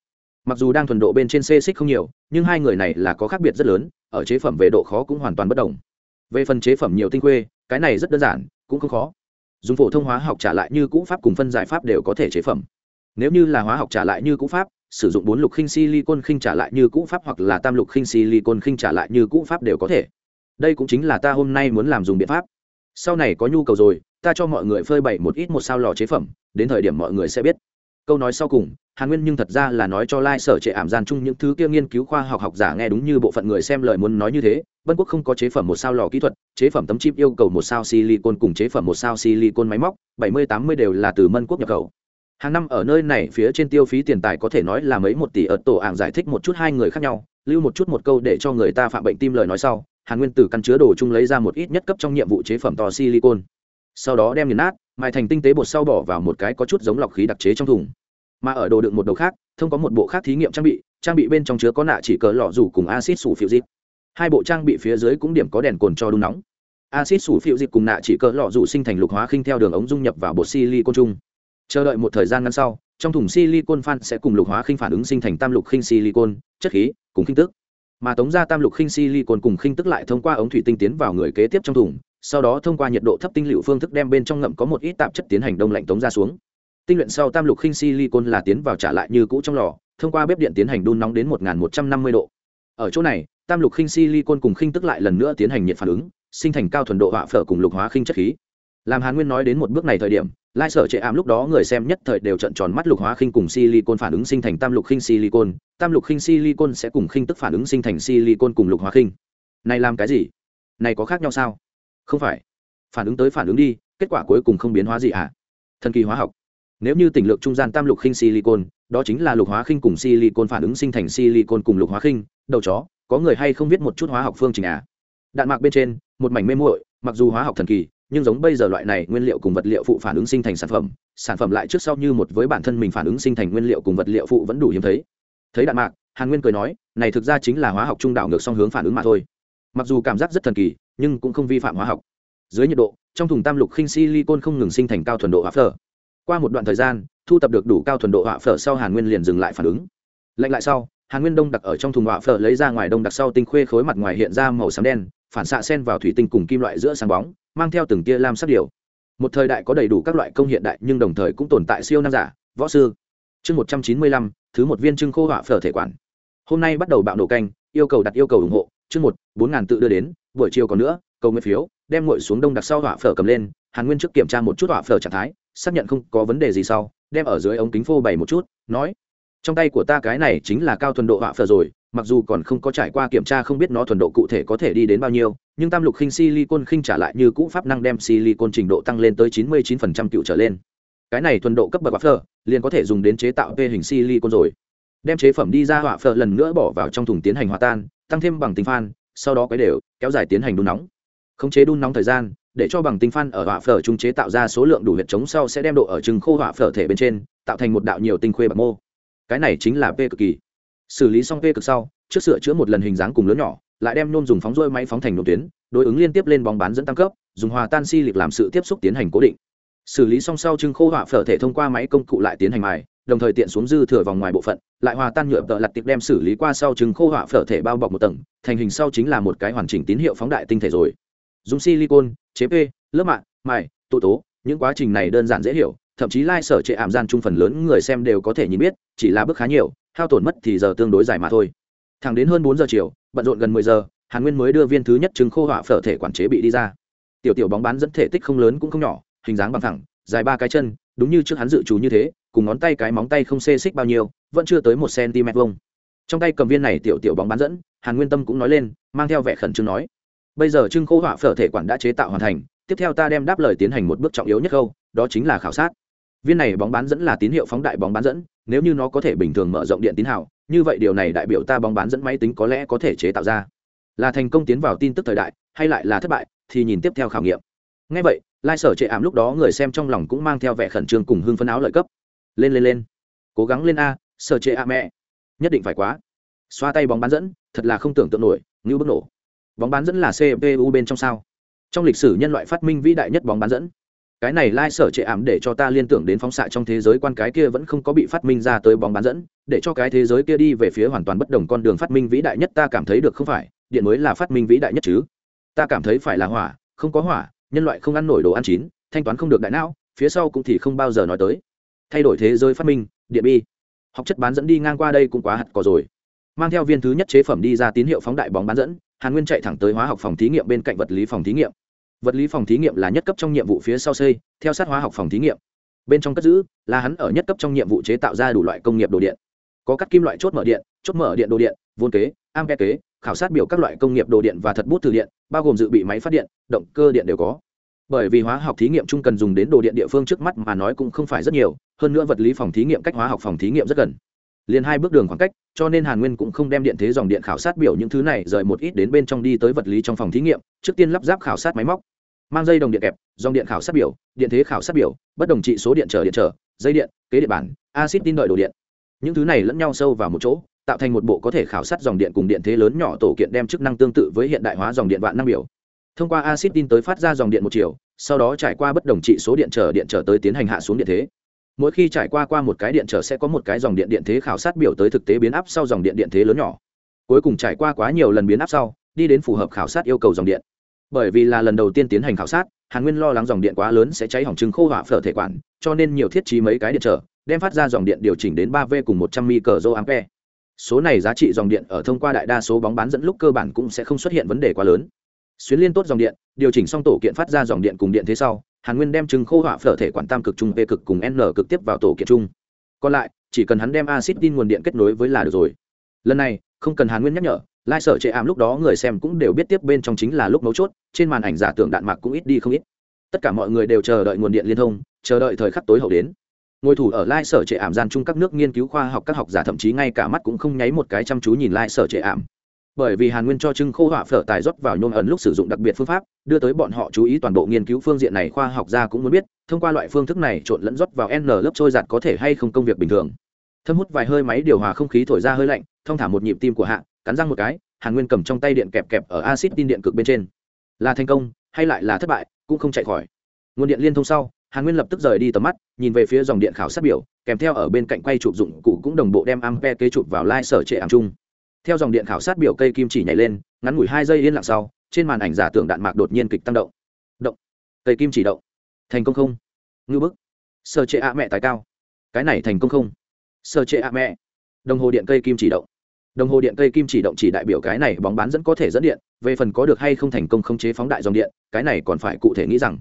Mặc dù đang thuần độ bên trên c xích không nhiều, nhưng hai người này là có khác biệt rất lớn, ở chế phẩm về độ khó cũng hoàn toàn bất đồng. Về phần chế phẩm nhiều tinh khuê, cái này rất đơn giản, cũng không khó. Dùng phổ thông hóa học trả lại như cũ pháp cùng phân giải pháp đều có thể chế phẩm. Nếu như là hóa học trả lại như cũ pháp sử dụng bốn lục khinh silicon khinh trả lại như cũ pháp hoặc là tam lục khinh silicon khinh trả lại như cũ pháp đều có thể. Đây cũng chính là ta hôm nay muốn làm dùng biện pháp. Sau này có nhu cầu rồi, ta cho mọi người phơi bày một ít một sao lò chế phẩm, đến thời điểm mọi người sẽ biết. Câu nói sau cùng, hàn nguyên nhưng thật ra là nói cho lai sở trệ ảm gian chung những thứ kia nghiên cứu khoa học học giả nghe đúng như bộ phận người xem lời muốn nói như thế, vân quốc không có chế phẩm một sao lò kỹ thuật, chế phẩm tấm chip yêu cầu một sao silicon cùng chế phẩm một sao silicon máy móc, bảy mươi tám mươi đều là từ mân quốc nhập khẩu hàng năm ở nơi này phía trên tiêu phí tiền tài có thể nói là mấy một tỷ ở tổ ảng giải thích một chút hai người khác nhau, lưu một chút một câu để cho người ta phạm bệnh tim lời nói sau, hàn nguyên tử căn chứa đồ chung lấy ra một ít nhất cấp trong nhiệm vụ chế phẩm to silicon. Sau đó đem nghiền nát, mài thành tinh tế bột sau bỏ vào một cái có chút giống lọc khí đặc chế trong thùng. Mà ở đồ đựng một đầu khác, thông có một bộ khác thí nghiệm trang bị trang bị bên trong chứa có nạ chỉ cờ lọ rủ cùng acid sủ phiệu dịp. Hai bộ trang bị phía dưới cũng điểm có đèn cồn cho đun nóng. Acid sủ phiệu dịp cùng nạ chỉ cờ lọ rủ sinh thành lục hóa khinh theo đường ống dung nhập vào bột silicon chung chờ đợi một thời gian ngắn sau, trong thùng silicon phan sẽ cùng lục hóa khinh phản ứng sinh thành tam lục khinh silicon, chất khí, cùng khinh tức. Mà tống ra tam lục khinh silicon cùng khinh tức lại thông qua ống thủy tinh tiến vào người kế tiếp trong thùng, sau đó thông qua nhiệt độ thấp tinh liệu phương thức đem bên trong ngậm có một ít tạp chất tiến hành đông lạnh tống ra xuống. Tinh luyện sau tam lục khinh silicon là tiến vào trả lại như cũ trong lò, thông qua bếp điện tiến hành đun nóng đến một một trăm năm mươi độ. Ở chỗ này, tam lục khinh silicon cùng khinh tức lại lần nữa tiến hành nhiệt phản ứng, sinh thành cao thuần độ hỏa phở cùng lục hóa khinh chất khí. Làm hàn nguyên nói đến một bước này thời điểm lai sở trệ ảm lúc đó người xem nhất thời đều trận tròn mắt lục hóa khinh cùng silicon phản ứng sinh thành tam lục khinh silicon. Tam lục khinh silicon sẽ cùng khinh tức phản ứng sinh thành silicon cùng lục hóa khinh. Này làm cái gì? Này có khác nhau sao? Không phải. Phản ứng tới phản ứng đi, kết quả cuối cùng không biến hóa gì ạ à? thần kỳ hóa học. Nếu như tỉnh lược trung gian tam lục khinh silicon, đó chính là lục hóa khinh cùng silicon phản ứng sinh thành silicon cùng lục hóa khinh. Đầu chó, có người hay không biết một chút hóa học phương trình à? Đạn mạc bên trên, một mảnh mê muội, mặc dù hóa học thần kỳ nhưng giống bây giờ loại này nguyên liệu cùng vật liệu phụ phản ứng sinh thành sản phẩm sản phẩm lại trước sau như một với bản thân mình phản ứng sinh thành nguyên liệu cùng vật liệu phụ vẫn đủ hiếm thấy. Thấy đạn mạc, hàn nguyên cười nói, này thực ra chính là hóa học trung đạo ngược song hướng phản ứng mà thôi. Mặc dù cảm giác rất thần kỳ, nhưng cũng không vi phạm hóa học. Dưới nhiệt độ, trong thùng tam lục khinh silicon không ngừng sinh thành cao thuần độ hạ phở. Qua một đoạn thời gian, thu tập được đủ cao thuần độ hạ phở sau hàn nguyên liền dừng lại phản ứng. Lạnh lại sau, hàn nguyên đông đặc ở trong thùng hạ phở lấy ra ngoài đông đặc sau tinh khuê khối mặt ngoài hiện ra màu xám đen, phản xạ sen vào thủy tinh cùng kim loại giữa sáng bóng mang theo từng tia lam sắc điều một thời đại có đầy đủ các loại công hiện đại nhưng đồng thời cũng tồn tại siêu nam giả, võ sư. Chương một trăm chín mươi lăm, thứ một viên trưng khô họa phở thể quản. Hôm nay bắt đầu bạo nổ canh, yêu cầu đặt yêu cầu ủng hộ, chương một, bốn ngàn tự đưa đến, buổi chiều còn nữa, cầu nguyện phiếu, đem ngồi xuống đông đặt sau họa phở cầm lên, hàn nguyên trước kiểm tra một chút họa phở trạng thái, xác nhận không có vấn đề gì sau, đem ở dưới ống kính phô bày một chút, nói, trong tay của ta cái này chính là cao thuần độ họa phở rồi mặc dù còn không có trải qua kiểm tra không biết nó thuần độ cụ thể có thể đi đến bao nhiêu, nhưng tam lục khinh silicon khinh trả lại như cũ pháp năng đem silicon trình độ tăng lên tới 99% cựu trở lên. Cái này thuần độ cấp bậc phở liền có thể dùng đến chế tạo p hình silicon rồi. Đem chế phẩm đi ra hỏa phở lần nữa bỏ vào trong thùng tiến hành hòa tan, tăng thêm bằng tinh phan sau đó quấy đều, kéo dài tiến hành đun nóng. Khống chế đun nóng thời gian, để cho bằng tinh phan ở hỏa phở trung chế tạo ra số lượng đủ huyệt chống sau sẽ đem độ ở trứng khô hỏa phở thể bên trên, tạo thành một đạo nhiều tinh khuê bạc mô. Cái này chính là p cực kỳ xử lý xong p cực sau, trước sửa chữa một lần hình dáng cùng lớn nhỏ, lại đem nôm dùng phóng rôi máy phóng thành nộp tuyến, đối ứng liên tiếp lên bóng bán dẫn tăng cấp, dùng hòa tan si lịch làm sự tiếp xúc tiến hành cố định. Xử lý xong sau trưng khô họa phở thể thông qua máy công cụ lại tiến hành mài, đồng thời tiện xuống dư thừa vòng ngoài bộ phận, lại hòa tan nhựa tợ lặt tiệp đem xử lý qua sau trứng khô họa phở thể bao bọc một tầng, thành hình sau chính là một cái hoàn chỉnh tín hiệu phóng đại tinh thể rồi. Dùng silicon chế p lớp mạng mài, tụ tố, những quá trình này đơn giản dễ hiểu thậm chí lai、like、sở trệ ảm gian chung phần lớn người xem đều có thể nhìn biết, chỉ là bước khá nhiều, hao tổn mất thì giờ tương đối dài mà thôi. Thẳng đến hơn bốn giờ chiều, bận rộn gần mười giờ, hàn nguyên mới đưa viên thứ nhất trứng khô họa phở thể quản chế bị đi ra. Tiểu tiểu bóng bán dẫn thể tích không lớn cũng không nhỏ, hình dáng bằng thẳng, dài ba cái chân, đúng như trước hắn dự trù như thế, cùng ngón tay cái móng tay không xê xích bao nhiêu, vẫn chưa tới một cm vông trong tay cầm viên này tiểu tiểu bóng bán dẫn, hàn nguyên tâm cũng nói lên, mang theo vẻ khẩn trương nói. Bây giờ trưng khô họa phở thể quản đã chế tạo hoàn thành, tiếp theo ta đem đáp lời tiến hành một bước trọng yếu nhất câu, đó chính là khảo sát viên này bóng bán dẫn là tín hiệu phóng đại bóng bán dẫn, nếu như nó có thể bình thường mở rộng điện tín hiệu như vậy điều này đại biểu ta bóng bán dẫn máy tính có lẽ có thể chế tạo ra. Là thành công tiến vào tin tức thời đại, hay lại là thất bại, thì nhìn tiếp theo khảo nghiệm. Ngay vậy, lai sở chệ ảm lúc đó người xem trong lòng cũng mang theo vẻ khẩn trương cùng hưng phân áo lợi cấp. Lên lên lên. Cố gắng lên a, sở chệ a mẹ. Nhất định phải quá. Xoa tay bóng bán dẫn, thật là không tưởng tượng nổi, như bức nổ. Bóng bán dẫn là cpu bên trong sao? Trong lịch sử nhân loại phát minh vĩ đại nhất bóng bán dẫn cái này lai sở trệ ảm để cho ta liên tưởng đến phóng xạ trong thế giới quan cái kia vẫn không có bị phát minh ra tới bóng bán dẫn, để cho cái thế giới kia đi về phía hoàn toàn bất đồng con đường phát minh vĩ đại nhất ta cảm thấy được không phải, điện mới là phát minh vĩ đại nhất chứ. Ta cảm thấy phải là hỏa, không có hỏa, nhân loại không ăn nổi đồ ăn chín, thanh toán không được đại não, phía sau cũng thì không bao giờ nói tới. Thay đổi thế giới phát minh, điện bi. Học chất bán dẫn đi ngang qua đây cũng quá hạt cỏ rồi. Mang theo viên thứ nhất chế phẩm đi ra tín hiệu phóng đại bóng bán dẫn, hàn nguyên chạy thẳng tới hóa học phòng thí nghiệm bên cạnh vật lý phòng thí nghiệm vật lý phòng thí nghiệm là nhất cấp trong nhiệm vụ phía sau xây, theo sát hóa học phòng thí nghiệm. Bên trong cất giữ là hắn ở nhất cấp trong nhiệm vụ chế tạo ra đủ loại công nghiệp đồ điện. Có các kim loại chốt mở điện, chốt mở điện đồ điện, vôn kế ampe kế, khảo sát biểu các loại công nghiệp đồ điện và thật bút từ điện, bao gồm dự bị máy phát điện, động cơ điện đều có. Bởi vì hóa học thí nghiệm chung cần dùng đến đồ điện địa phương trước mắt mà nói cũng không phải rất nhiều, hơn nữa vật lý phòng thí nghiệm cách hóa học phòng thí nghiệm rất gần. Liền hai bước đường khoảng cách, cho nên hàn nguyên cũng không đem điện thế dòng điện khảo sát biểu những thứ này rời một ít đến bên trong đi tới vật lý trong phòng thí nghiệm, trước tiên lắp ráp khảo sát máy móc mang dây đồng điện kẹp, dòng điện khảo sát biểu, điện thế khảo sát biểu, bất đồng trị số điện trở điện trở, dây điện, kế điện bản acid tin đợi đồ điện. Những thứ này lẫn nhau sâu vào một chỗ, tạo thành một bộ có thể khảo sát dòng điện cùng điện thế lớn nhỏ tổ kiện đem chức năng tương tự với hiện đại hóa dòng điện vạn năng biểu. Thông qua acid tin tới phát ra dòng điện một chiều, sau đó trải qua bất đồng trị số điện trở điện trở tới tiến hành hạ xuống điện thế. Mỗi khi trải qua qua một cái điện trở sẽ có một cái dòng điện điện thế khảo sát biểu tới thực tế biến áp sau dòng điện điện thế lớn nhỏ. Cuối cùng trải qua quá nhiều lần biến áp sau, đi đến phù hợp khảo sát yêu cầu dòng điện bởi vì là lần đầu tiên tiến hành khảo sát, hàn nguyên lo lắng dòng điện quá lớn sẽ cháy hỏng trứng khô hỏa phở thể quản, cho nên nhiều thiết trí mấy cái điện trở, đem phát ra dòng điện điều chỉnh đến ba v cùng một trăm microampere. Số này giá trị dòng điện ở thông qua đại đa số bóng bán dẫn lúc cơ bản cũng sẽ không xuất hiện vấn đề quá lớn. Xuyến liên tốt dòng điện, điều chỉnh xong tổ kiện phát ra dòng điện cùng điện thế sau, hàn nguyên đem trứng khô hỏa phở thể quản tam cực trung p cực cùng n cực tiếp vào tổ kiện chung. Còn lại, chỉ cần hắn đem acid tin nguồn điện kết nối với là được rồi. Lần này, không cần hàn nguyên nhắc nhở lai sở chệ ảm lúc đó người xem cũng đều biết tiếp bên trong chính là lúc mấu chốt, trên màn ảnh giả tưởng đạn mạc cũng ít đi không ít. Tất cả mọi người đều chờ đợi nguồn điện liên thông, chờ đợi thời khắc tối hậu đến. Ngồi thủ ở lai sở trệ ảm gian chung các nước nghiên cứu khoa học, các học giả thậm chí ngay cả mắt cũng không nháy một cái chăm chú nhìn lai sở trệ ảm. Bởi vì hàn nguyên cho trưng khô họa phở tài rót vào nhôm ấn lúc sử dụng đặc biệt phương pháp, đưa tới bọn họ chú ý toàn bộ nghiên cứu phương diện này, khoa học gia cũng muốn biết, thông qua loại phương thức này trộn lẫn rót vào n lớp trôi giặt có thể hay không công việc bình thường. Thâm hút vài hơi máy điều hòa không khí thổi ra hơi lạnh thông thả một nhịp tim của hạ cắn răng một cái, hàn nguyên cầm trong tay điện kẹp kẹp ở acid tin điện cực bên trên. Là thành công, hay lại là thất bại, cũng không chạy khỏi. Nguồn điện liên thông sau, hàn nguyên lập tức rời đi tầm mắt, nhìn về phía dòng điện khảo sát biểu, kèm theo ở bên cạnh quay chụp dụng cụ cũng đồng bộ đem ampe kế chụp vào lai sở trệ ảm chung. Theo dòng điện khảo sát biểu cây kim chỉ nhảy lên, ngắn ngủi hai giây yên lặng sau, trên màn ảnh giả tưởng đạn mạc đột nhiên kịch tăng động. Động. Cây kim chỉ động. Thành công không? Ngư bức. Sơ trệ ạ mẹ tài cao. Cái này thành công không? Sơ trệ ạ mẹ. Đồng hồ điện cây kim chỉ động đồng hồ điện cây kim chỉ động chỉ đại biểu cái này bóng bán dẫn có thể dẫn điện, về phần có được hay không thành công khống chế phóng đại dòng điện, cái này còn phải cụ thể nghĩ rằng.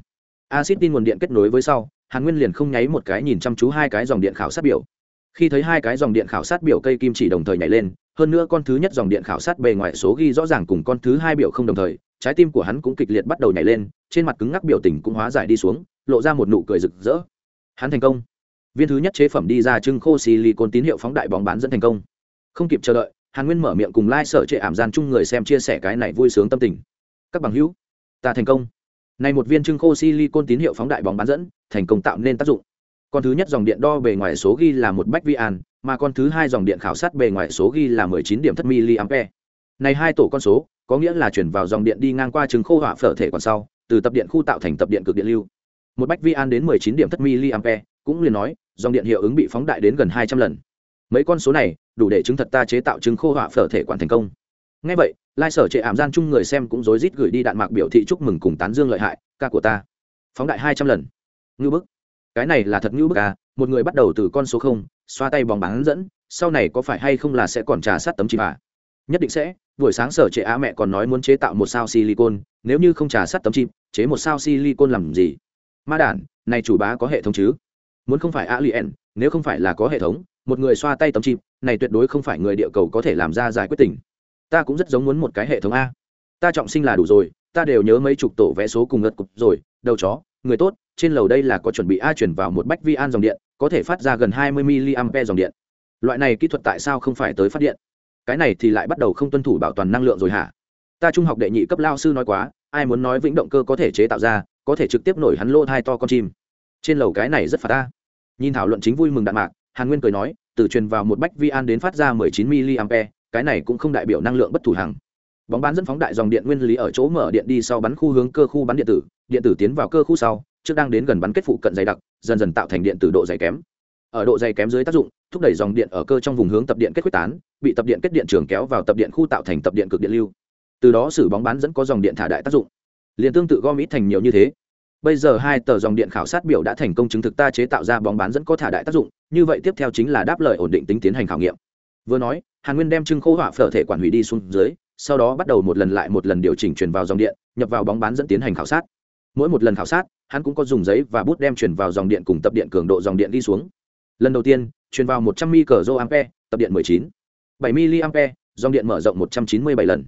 Acid tin nguồn điện kết nối với sau, hàn nguyên liền không nháy một cái nhìn chăm chú hai cái dòng điện khảo sát biểu. Khi thấy hai cái dòng điện khảo sát biểu cây kim chỉ đồng thời nhảy lên, hơn nữa con thứ nhất dòng điện khảo sát bề ngoài số ghi rõ ràng cùng con thứ hai biểu không đồng thời, trái tim của hắn cũng kịch liệt bắt đầu nhảy lên, trên mặt cứng ngắc biểu tình cũng hóa giải đi xuống, lộ ra một nụ cười rực rỡ. Hắn thành công. Viên thứ nhất chế phẩm đi ra trưng khô xì lì côn tín hiệu phóng đại bóng bán dẫn thành công. Không kịp chờ đợi hàn nguyên mở miệng cùng lai、like、sở trệ ảm gian chung người xem chia sẻ cái này vui sướng tâm tình các bằng hữu ta thành công này một viên trưng khô silicon tín hiệu phóng đại bóng bán dẫn thành công tạo nên tác dụng con thứ nhất dòng điện đo bề ngoài số ghi là một bách vi an mà con thứ hai dòng điện khảo sát bề ngoài số ghi là mười chín điểm thất mA. Này hai tổ con số, có nghĩa là chuyển vào dòng điện đi ngang qua trứng khô hỏa phở thể còn sau, từ tập điện khu tạo thành tập điện cực điện lưu. Một bách vi an đến mười chín điểm thất mA, cũng liền nói, dòng điện hiệu ứng bị phóng đại đến gần hai trăm lần. Mấy con số này, đủ để chứng thật ta chế tạo trứng khô họa phở thể quản thành công. Nghe vậy, lai sở trệ ảm gian chung người xem cũng rối rít gửi đi đạn mạc biểu thị chúc mừng cùng tán dương lợi hại, ca của ta. Phóng đại hai trăm lần. Ngưu bức. Cái này là thật ngưu bức à, một người bắt đầu từ con số không xoa tay bóng bán dẫn sau này có phải hay không là sẽ còn trà sát tấm chìm à? nhất định sẽ buổi sáng sở trệ á mẹ còn nói muốn chế tạo một sao silicon nếu như không trà sát tấm chim chế một sao silicon làm gì ma đản này chủ bá có hệ thống chứ muốn không phải alien nếu không phải là có hệ thống một người xoa tay tấm chip này tuyệt đối không phải người địa cầu có thể làm ra giải quyết tình ta cũng rất giống muốn một cái hệ thống a ta trọng sinh là đủ rồi ta đều nhớ mấy chục tổ vẽ số cùng ngất cục rồi đầu chó người tốt trên lầu đây là có chuẩn bị a chuyển vào một bách vi an dòng điện có thể phát ra gần 20 mA dòng điện. Loại này kỹ thuật tại sao không phải tới phát điện? Cái này thì lại bắt đầu không tuân thủ bảo toàn năng lượng rồi hả? Ta trung học đệ nhị cấp lao sư nói quá, ai muốn nói vĩnh động cơ có thể chế tạo ra, có thể trực tiếp nổi hắn lô thai to con chim. Trên lầu cái này rất phạt ta. Nhìn thảo luận chính vui mừng đạn mạc, Hàn Nguyên cười nói, từ truyền vào một bách vi an đến phát ra 19 mA, cái này cũng không đại biểu năng lượng bất thủ hàng. Bóng bán dẫn phóng đại dòng điện nguyên lý ở chỗ mở điện đi sau bắn khu hướng cơ khu bắn điện tử, điện tử tiến vào cơ khu sau, trước đang đến gần bắn kết phụ cận dày đặc dần dần tạo thành điện tử độ dày kém. Ở độ dày kém dưới tác dụng thúc đẩy dòng điện ở cơ trong vùng hướng tập điện kết quyết tán bị tập điện kết điện trường kéo vào tập điện khu tạo thành tập điện cực điện lưu. Từ đó xử bóng bán dẫn có dòng điện thả đại tác dụng. Liên tương tự gom ít thành nhiều như thế bây giờ hai tờ dòng điện khảo sát biểu đã thành công chứng thực ta chế tạo ra bóng bán dẫn có thả đại tác dụng, như vậy tiếp theo chính là đáp lời ổn định tính tiến hành khảo nghiệm. Vừa nói, hàn nguyên đem trưng khô hỏa phở thể quản hủy đi xuống dưới, sau đó bắt đầu một lần lại một lần điều chỉnh truyền vào dòng điện, nhập vào bóng bán dẫn tiến hành khảo sát. Mỗi một lần khảo sát, hắn cũng có dùng giấy và bút đem chuyển vào dòng điện cùng tập điện cường độ dòng điện đi xuống. Lần đầu tiên truyền vào một trăm microampe, tập điện mười chín. Bảy milliampe, dòng điện mở rộng một trăm chín mươi bảy lần.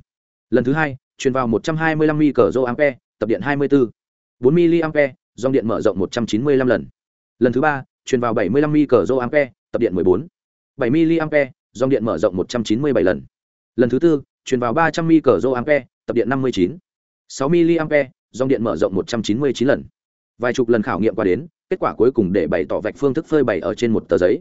Lần thứ hai truyền vào một trăm hai mươi lăm microampe, tập điện hai 4 mA, dòng điện mở rộng một trăm chín mươi lăm lần. Lần thứ ba truyền vào bảy mươi lăm microampe tập điện 14. 7 mA, dòng điện mở rộng một trăm chín mươi bảy lần. Lần thứ tư truyền vào ba trăm microampe tập điện 59. 6 mA, dòng điện mở rộng 199 lần. Vài chục lần khảo nghiệm qua đến kết quả cuối cùng để bày tỏ vạch phương thức phơi bày ở trên một tờ giấy.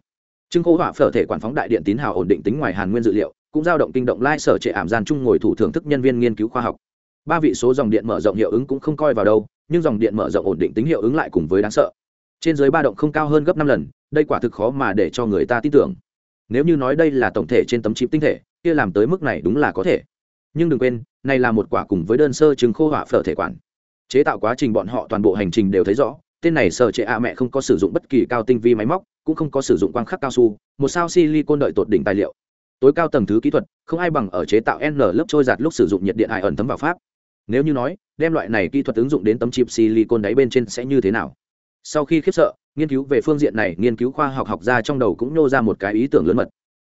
Trưng cố hỏa phở thể quản phóng đại điện tín hào ổn định tính ngoài hàn nguyên dự liệu cũng giao động kinh động lai sở trẻ ảm gian chung ngồi thủ thưởng thức nhân viên nghiên cứu khoa học. Ba vị số dòng điện mở rộng hiệu ứng cũng không coi vào đâu nhưng dòng điện mở rộng ổn định tín hiệu ứng lại cùng với đáng sợ. Trên dưới ba động không cao hơn gấp năm lần, đây quả thực khó mà để cho người ta tin tưởng. Nếu như nói đây là tổng thể trên tấm chip tinh thể, kia làm tới mức này đúng là có thể. Nhưng đừng quên, này là một quả cùng với đơn sơ chứng khô hỏa phở thể quản. Chế tạo quá trình bọn họ toàn bộ hành trình đều thấy rõ, tên này sở trệ a mẹ không có sử dụng bất kỳ cao tinh vi máy móc, cũng không có sử dụng quang khắc cao su, một sao silicon đợi tột đỉnh tài liệu. Tối cao tầng thứ kỹ thuật, không ai bằng ở chế tạo n lớp trôi giạt lúc sử dụng nhiệt điện hải ẩn tấm vào pháp. Nếu như nói đem loại này kỹ thuật ứng dụng đến tấm chip silicon đáy bên trên sẽ như thế nào. Sau khi khiếp sợ, nghiên cứu về phương diện này, nghiên cứu khoa học học ra trong đầu cũng nô ra một cái ý tưởng lớn mật.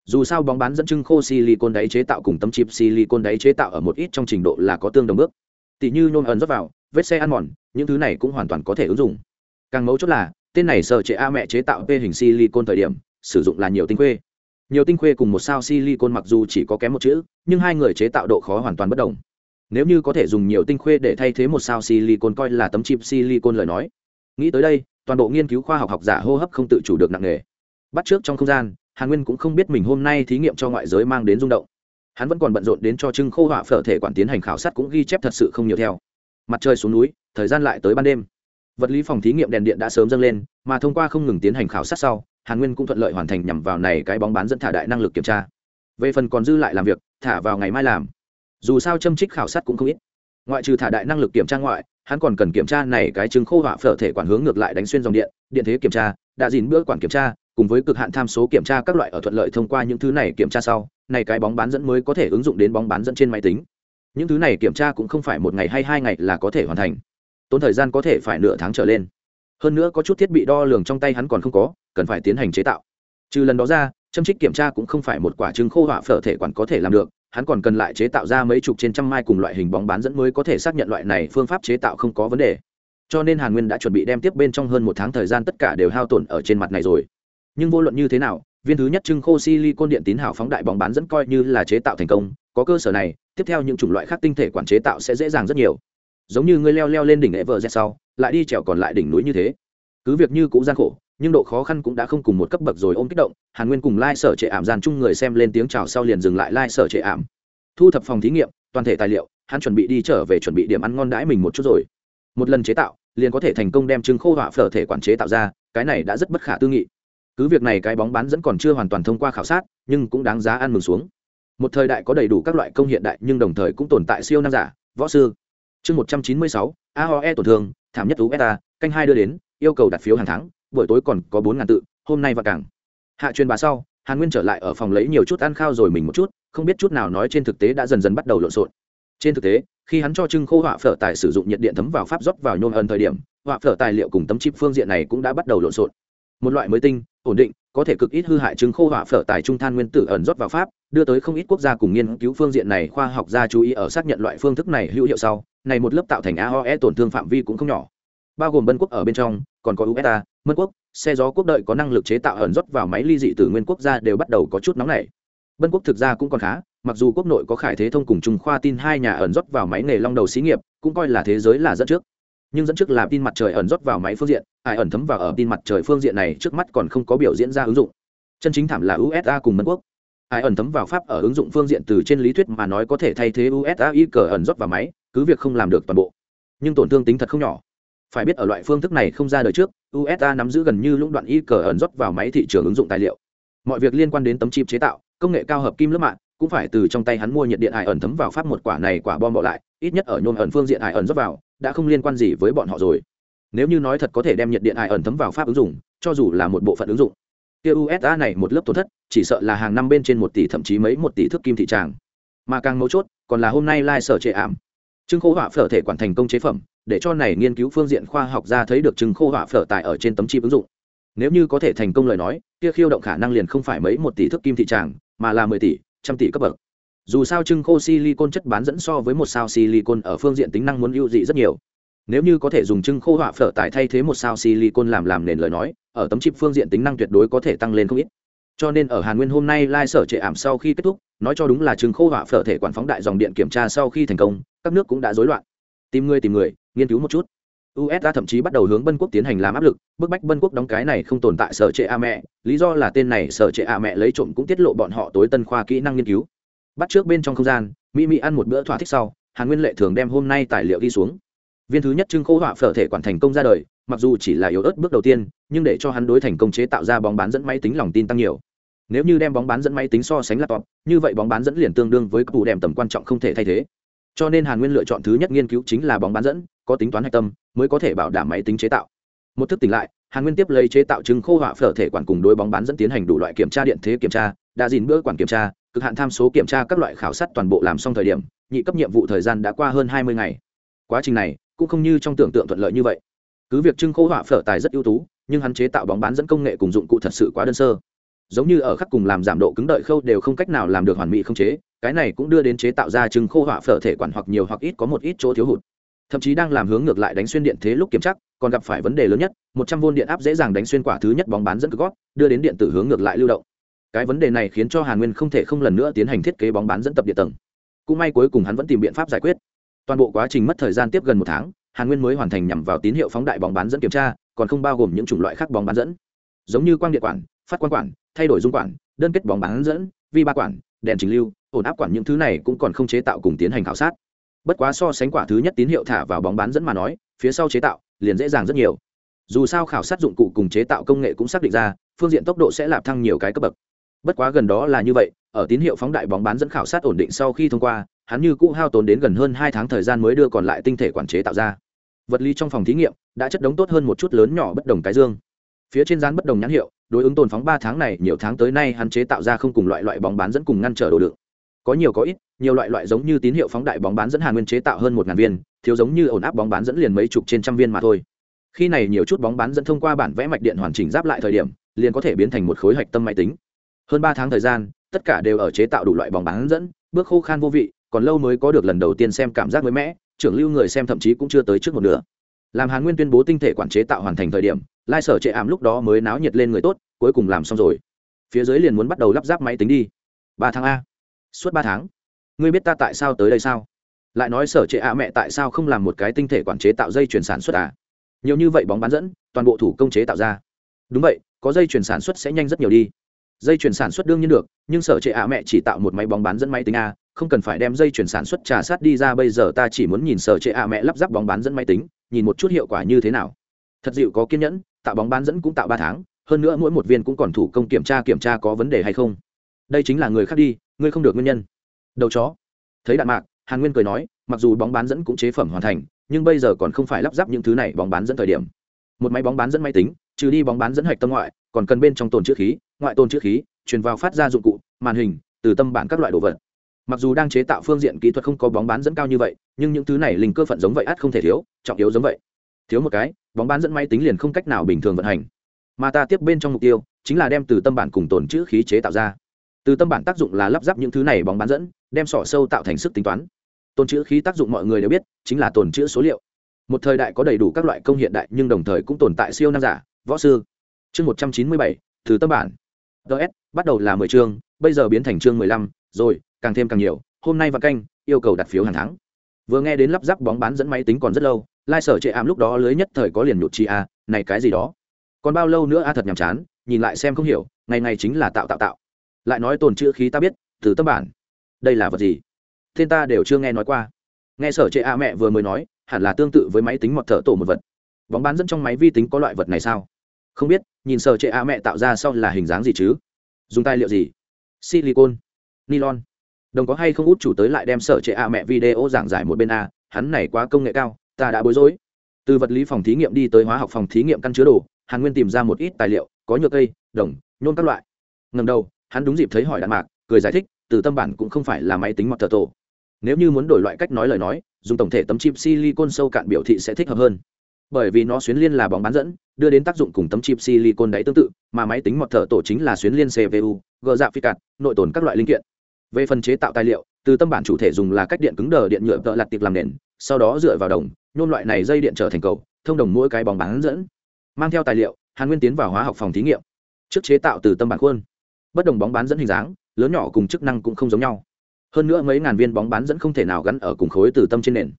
Dù sao bóng bán dẫn chứng khô silicon đáy chế tạo cùng tấm chip silicon đáy chế tạo ở một ít trong trình độ là có tương đồng bước. Tỷ như nhôm ẩn rót vào, vết xe ăn mòn, những thứ này cũng hoàn toàn có thể ứng dụng. Càng mấu chốt là, tên này sợ chế a mẹ chế tạo p hình silicon thời điểm, sử dụng là nhiều tinh khuê. Nhiều tinh khuê cùng một sao silicon mặc dù chỉ có kém một chữ, nhưng hai người chế tạo độ khó hoàn toàn bất đồng nếu như có thể dùng nhiều tinh khuê để thay thế một sao silicon coi là tấm chip silicon lời nói. Nghĩ tới đây, toàn bộ nghiên cứu khoa học học giả hô hấp không tự chủ được nặng nề. Bắt trước trong không gian, hàn nguyên cũng không biết mình hôm nay thí nghiệm cho ngoại giới mang đến rung động. Hắn vẫn còn bận rộn đến cho trưng khô họa phở thể quản tiến hành khảo sát cũng ghi chép thật sự không nhiều theo. Mặt trời xuống núi, thời gian lại tới ban đêm. Vật lý phòng thí nghiệm đèn điện đã sớm dâng lên, mà thông qua không ngừng tiến hành khảo sát sau, hàn nguyên cũng thuận lợi hoàn thành nhằm vào này cái bóng bán dẫn thả đại năng lực kiểm tra. Về phần còn dư lại làm việc, thả vào ngày mai làm dù sao châm trích khảo sát cũng không ít. Ngoại trừ thả đại năng lực kiểm tra ngoại, hắn còn cần kiểm tra này cái chứng khô họa phở thể quản hướng ngược lại đánh xuyên dòng điện điện thế kiểm tra đã dìn bữa quản kiểm tra, cùng với cực hạn tham số kiểm tra các loại ở thuận lợi thông qua những thứ này kiểm tra sau, này cái bóng bán dẫn mới có thể ứng dụng đến bóng bán dẫn trên máy tính. Những thứ này kiểm tra cũng không phải một ngày hay hai ngày là có thể hoàn thành. Tốn thời gian có thể phải nửa tháng trở lên. Hơn nữa có chút thiết bị đo lường trong tay hắn còn không có, cần phải tiến hành chế tạo. Trừ lần đó ra, châm trích kiểm tra cũng không phải một quả trứng khô họa phở thể quản có thể làm được hắn còn cần lại chế tạo ra mấy chục trên trăm mai cùng loại hình bóng bán dẫn mới có thể xác nhận loại này phương pháp chế tạo không có vấn đề. Cho nên hàn nguyên đã chuẩn bị đem tiếp bên trong hơn một tháng thời gian tất cả đều hao tổn ở trên mặt này rồi. Nhưng vô luận như thế nào, viên thứ nhất trưng khô silicon điện tín hảo phóng đại bóng bán dẫn coi như là chế tạo thành công, có cơ sở này, tiếp theo những chủng loại khác tinh thể quản chế tạo sẽ dễ dàng rất nhiều. Giống như ngươi leo leo lên đỉnh everest sau, lại đi trèo còn lại đỉnh núi như thế. Cứ việc như cũ gian khổ nhưng độ khó khăn cũng đã không cùng một cấp bậc rồi ôm kích động, hàn nguyên cùng lai sở trệ ảm gian chung người xem lên tiếng chào sau liền dừng lại lai sở trệ ảm. Thu thập phòng thí nghiệm, toàn thể tài liệu, hắn chuẩn bị đi trở về chuẩn bị điểm ăn ngon đãi mình một chút rồi. Một lần chế tạo, liền có thể thành công đem trứng khô họa phở thể quản chế tạo ra, cái này đã rất bất khả tư nghị. Cứ việc này cái bóng bán dẫn còn chưa hoàn toàn thông qua khảo sát, nhưng cũng đáng giá ăn mừng xuống. Một thời đại có đầy đủ các loại công hiện đại nhưng đồng thời cũng tồn tại siêu năng giả, võ sư. Chương một trăm chín mươi sáu aoe tổn thương, thảm nhất ueta canh hai đưa đến, yêu cầu đặt phiếu hàng tháng buổi tối còn có bốn ngàn tự, hôm nay và càng. Hạ truyền bà sau, hàn nguyên trở lại ở phòng lấy nhiều chút ăn khao rồi mình một chút, không biết chút nào nói trên thực tế đã dần dần bắt đầu lộn xộn. Trên thực tế, khi hắn cho trưng khô họa phở tài sử dụng nhiệt điện thấm vào pháp rót vào nhôm ẩn thời điểm, họa phở tài liệu cùng tấm chip phương diện này cũng đã bắt đầu lộn xộn. Một loại mới tinh, ổn định, có thể cực ít hư hại trứng khô họa phở tài trung than nguyên tử ẩn rót vào pháp, đưa tới không ít quốc gia cùng nghiên cứu phương diện này khoa học gia chú ý ở xác nhận loại phương thức này hữu hiệu sau. Này một lớp tạo thành aoe tổn thương phạm vi cũng không nhỏ. Bao gồm bân quốc ở bên trong, còn có usa mân quốc, xe gió quốc đợi có năng lực chế tạo ẩn rót vào máy ly dị từ nguyên quốc gia đều bắt đầu có chút nóng nảy. Bân quốc thực ra cũng còn khá, mặc dù quốc nội có khải thế thông cùng trung khoa tin hai nhà ẩn rót vào máy nghề long đầu xí nghiệp, cũng coi là thế giới là dẫn trước. Nhưng dẫn trước là tin mặt trời ẩn rót vào máy phương diện, ai ẩn thấm vào ở tin mặt trời phương diện này trước mắt còn không có biểu diễn ra ứng dụng. Chân chính thảm là usa cùng mân quốc. Ai ẩn thấm vào pháp ở ứng dụng phương diện từ trên lý thuyết mà nói có thể thay thế usa y cờ ẩn rót vào máy, cứ việc không làm được toàn bộ. Nhưng tổn thương tính thật không nhỏ phải biết ở loại phương thức này không ra đời trước usa nắm giữ gần như lũng đoạn y cờ ẩn rót vào máy thị trường ứng dụng tài liệu. Mọi việc liên quan đến tấm chip chế tạo, công nghệ cao hợp kim lớp mạng, cũng phải từ trong tay hắn mua nhiệt điện hải ẩn thấm vào pháp một quả này quả bom bỏ lại, ít nhất ở nhôm ẩn phương diện hải ẩn rót vào, đã không liên quan gì với bọn họ rồi. Nếu như nói thật có thể đem nhiệt điện hải ẩn thấm vào pháp ứng dụng, cho dù là một bộ phận ứng dụng, kia usa này một lớp tổn thất, chỉ sợ là hàng năm bên trên một tỷ thậm chí mấy một tỷ thước kim thị tràng. Mà càng mấu chốt, còn là hôm nay lai sở trệ ảm. Chứng khố họa phở thể quản thành công chế phẩm để cho này nghiên cứu phương diện khoa học ra thấy được trưng khô họa phở tại ở trên tấm chip ứng dụng. Nếu như có thể thành công lời nói, kia khiêu động khả năng liền không phải mấy một tỷ thước kim thị tràng, mà là mười tỷ, trăm tỷ cấp bậc. Dù sao trưng khô silicon chất bán dẫn so với một sao silicon ở phương diện tính năng muốn ưu dị rất nhiều. Nếu như có thể dùng trưng khô họa phở tải thay thế một sao silicon làm làm nền lời nói, ở tấm chip phương diện tính năng tuyệt đối có thể tăng lên không ít. Cho nên ở hàn nguyên hôm nay lai sở trệ ảm sau khi kết thúc, nói cho đúng là trưng khô họa phở thể quản phóng đại dòng điện kiểm tra sau khi thành công, các nước cũng đã rối loạn. Tìm người tìm người nghiên cứu một chút. Usa thậm chí bắt đầu hướng bân quốc tiến hành làm áp lực, bức bách bân quốc đóng cái này không tồn tại sở trệ a mẹ. Lý do là tên này sở trệ a mẹ lấy trộm cũng tiết lộ bọn họ tối tân khoa kỹ năng nghiên cứu. Bắt trước bên trong không gian, mỹ mỹ ăn một bữa thỏa thích sau, hàn nguyên lệ thường đem hôm nay tài liệu đi xuống. Viên thứ nhất trưng khô họa phở thể quản thành công ra đời, mặc dù chỉ là yếu ớt bước đầu tiên, nhưng để cho hắn đối thành công chế tạo ra bóng bán dẫn máy tính lòng tin tăng nhiều. Nếu như đem bóng bán dẫn máy tính so sánh laptop, như vậy bóng bán dẫn liền tương đương với cụ đèm tầm quan trọng không thể thay thế. Cho nên hàn nguyên lựa chọn thứ nhất nghiên cứu chính là bóng bán dẫn có tính toán hạch tâm, mới có thể bảo đảm máy tính chế tạo. Một thức tỉnh lại, hàn nguyên tiếp lấy chế tạo chứng khô họa phở thể quản cùng đối bóng bán dẫn tiến hành đủ loại kiểm tra điện thế kiểm tra, đã dìn bữa quản kiểm tra, cực hạn tham số kiểm tra các loại khảo sát toàn bộ làm xong thời điểm, nhị cấp nhiệm vụ thời gian đã qua hơn hai mươi ngày. Quá trình này cũng không như trong tưởng tượng thuận lợi như vậy. Cứ việc trưng khô họa phở tài rất ưu tú, nhưng hắn chế tạo bóng bán dẫn công nghệ cùng dụng cụ thật sự quá đơn sơ. Giống như ở khắc cùng làm giảm độ cứng đợi khâu đều không cách nào làm được hoàn mỹ không chế, cái này cũng đưa đến chế tạo ra trưng khô họa phở thể quản hoặc nhiều hoặc ít có một ít chỗ thiếu hụt thậm chí đang làm hướng ngược lại đánh xuyên điện thế lúc kiểm chắc còn gặp phải vấn đề lớn nhất, một trăm v điện áp dễ dàng đánh xuyên quả thứ nhất bóng bán dẫn cực gót đưa đến điện tử hướng ngược lại lưu động. Cái vấn đề này khiến cho hàn nguyên không thể không lần nữa tiến hành thiết kế bóng bán dẫn tập điện tầng. Cũng may cuối cùng hắn vẫn tìm biện pháp giải quyết. Toàn bộ quá trình mất thời gian tiếp gần một tháng, hàn nguyên mới hoàn thành nhằm vào tín hiệu phóng đại bóng bán dẫn kiểm tra, còn không bao gồm những chủng loại khác bóng bán dẫn. Giống như quang điện quản, phát quang quản, thay đổi dung quản, đơn kết bóng bán dẫn, vi ba quản, đèn trình lưu, ổn áp quản những thứ này cũng còn không chế tạo cùng tiến hành khảo sát bất quá so sánh quả thứ nhất tín hiệu thả vào bóng bán dẫn mà nói, phía sau chế tạo liền dễ dàng rất nhiều. Dù sao khảo sát dụng cụ cùng chế tạo công nghệ cũng xác định ra, phương diện tốc độ sẽ lạp thăng nhiều cái cấp bậc. Bất quá gần đó là như vậy, ở tín hiệu phóng đại bóng bán dẫn khảo sát ổn định sau khi thông qua, hắn như cũ hao tốn đến gần hơn hai tháng thời gian mới đưa còn lại tinh thể quản chế tạo ra. Vật lý trong phòng thí nghiệm đã chất đống tốt hơn một chút lớn nhỏ bất đồng cái dương. Phía trên rán bất đồng nhãn hiệu, đối ứng tồn phóng ba tháng này, nhiều tháng tới nay hắn chế tạo ra không cùng loại loại bóng bán dẫn cùng ngăn trở đồ đựng. Có nhiều có ít nhiều loại loại giống như tín hiệu phóng đại bóng bán dẫn hàn nguyên chế tạo hơn một ngàn viên, thiếu giống như ổn áp bóng bán dẫn liền mấy chục trên trăm viên mà thôi. Khi này nhiều chút bóng bán dẫn thông qua bản vẽ mạch điện hoàn chỉnh giáp lại thời điểm, liền có thể biến thành một khối hạch tâm máy tính. Hơn ba tháng thời gian, tất cả đều ở chế tạo đủ loại bóng bán dẫn, bước khô khan vô vị, còn lâu mới có được lần đầu tiên xem cảm giác mới mẻ, trưởng lưu người xem thậm chí cũng chưa tới trước một nửa. Làm hàn nguyên tuyên bố tinh thể quản chế tạo hoàn thành thời điểm, lai sở chệ ảm lúc đó mới náo nhiệt lên người tốt, cuối cùng làm xong rồi. Phía dưới liền muốn bắt đầu lắp ráp máy tính đi. Ba tháng a. Suốt ba tháng ngươi biết ta tại sao tới đây sao? Lại nói sở trệ ạ mẹ tại sao không làm một cái tinh thể quản chế tạo dây chuyển sản xuất à? Nhiều như vậy bóng bán dẫn, toàn bộ thủ công chế tạo ra. Đúng vậy, có dây chuyển sản xuất sẽ nhanh rất nhiều đi. Dây chuyển sản xuất đương nhiên được, nhưng sở trệ ạ mẹ chỉ tạo một máy bóng bán dẫn máy tính a không cần phải đem dây chuyển sản xuất trà sát đi ra, bây giờ ta chỉ muốn nhìn sở trệ ạ mẹ lắp ráp bóng bán dẫn máy tính, nhìn một chút hiệu quả như thế nào. Thật dịu có kiên nhẫn, tạo bóng bán dẫn cũng tạo ba tháng, hơn nữa mỗi một viên cũng còn thủ công kiểm tra kiểm tra có vấn đề hay không. Đây chính là người khác đi, ngươi không được nguyên nhân đầu chó. Thấy đạn mạc, hàn nguyên cười nói, mặc dù bóng bán dẫn cũng chế phẩm hoàn thành, nhưng bây giờ còn không phải lắp ráp những thứ này bóng bán dẫn thời điểm. Một máy bóng bán dẫn máy tính, trừ đi bóng bán dẫn hạch tâm ngoại, còn cần bên trong tồn chữ khí, ngoại tồn chữ khí, truyền vào phát ra dụng cụ, màn hình, từ tâm bản các loại đồ vật. Mặc dù đang chế tạo phương diện kỹ thuật không có bóng bán dẫn cao như vậy, nhưng những thứ này linh cơ phận giống vậy ắt không thể thiếu, trọng yếu giống vậy. Thiếu một cái, bóng bán dẫn máy tính liền không cách nào bình thường vận hành. Mà ta tiếp bên trong mục tiêu, chính là đem từ tâm bản cùng tồn chữ khí chế tạo ra từ tâm bản tác dụng là lắp ráp những thứ này bóng bán dẫn, đem sỏ sâu tạo thành sức tính toán. Tồn chữ khí tác dụng mọi người đều biết, chính là tồn chữ số liệu. Một thời đại có đầy đủ các loại công hiện đại nhưng đồng thời cũng tồn tại siêu năng giả, võ sư. Chương một trăm chín mươi bảy, từ tâm bản. Ts bắt đầu là mười chương, bây giờ biến thành chương mười lăm, rồi, càng thêm càng nhiều, hôm nay và canh, yêu cầu đặt phiếu hàng tháng. Vừa nghe đến lắp ráp bóng bán dẫn máy tính còn rất lâu, lai sở chệ ảm lúc đó lưới nhất thời có liền nhụt chi a này cái gì đó? Còn bao lâu nữa a thật nhàm chán, nhìn lại xem không hiểu, ngày ngày chính là tạo tạo tạo lại nói tồn chữ khí ta biết, từ tâm bản. Đây là vật gì? Thiên ta đều chưa nghe nói qua. Nghe sở trệ a mẹ vừa mới nói, hẳn là tương tự với máy tính mọt thở tổ một vật. Bóng bán dẫn trong máy vi tính có loại vật này sao? Không biết, nhìn sở trệ a mẹ tạo ra sau là hình dáng gì chứ? Dùng tài liệu gì? Silicon, nylon. Đồng có hay không út chủ tới lại đem sở trệ a mẹ video giảng giải một bên a, hắn này quá công nghệ cao, ta đã bối rối. Từ vật lý phòng thí nghiệm đi tới hóa học phòng thí nghiệm căn chứa đồ, hàn nguyên tìm ra một ít tài liệu, có nhựa cây, đồng, nhôm các loại. Ngầm đầu hắn đúng dịp thấy hỏi đạn mạc, cười giải thích, từ tâm bản cũng không phải là máy tính mọt thờ tổ. Nếu như muốn đổi loại cách nói lời nói, dùng tổng thể tấm chip silicon sâu cạn biểu thị sẽ thích hợp hơn. Bởi vì nó xuyến liên là bóng bán dẫn, đưa đến tác dụng cùng tấm chip silicon đáy tương tự, mà máy tính mọt thở tổ chính là xuyến liên cpu gờ dạ phi cạt nội tồn các loại linh kiện. Về phần chế tạo tài liệu, từ tâm bản chủ thể dùng là cách điện cứng đờ điện nhựa vợ lặt tiệc làm nền, sau đó dựa vào đồng nhôn loại này dây điện trở thành cầu, thông đồng mỗi cái bóng bán dẫn. Mang theo tài liệu, hàn nguyên tiến vào hóa học phòng thí nghiệm. Trước chế tạo từ tâm bản khuôn bất đồng bóng bán dẫn hình dáng, lớn nhỏ cùng chức năng cũng không giống nhau. Hơn nữa mấy ngàn viên bóng bán dẫn không thể nào gắn ở cùng khối từ tâm trên nền.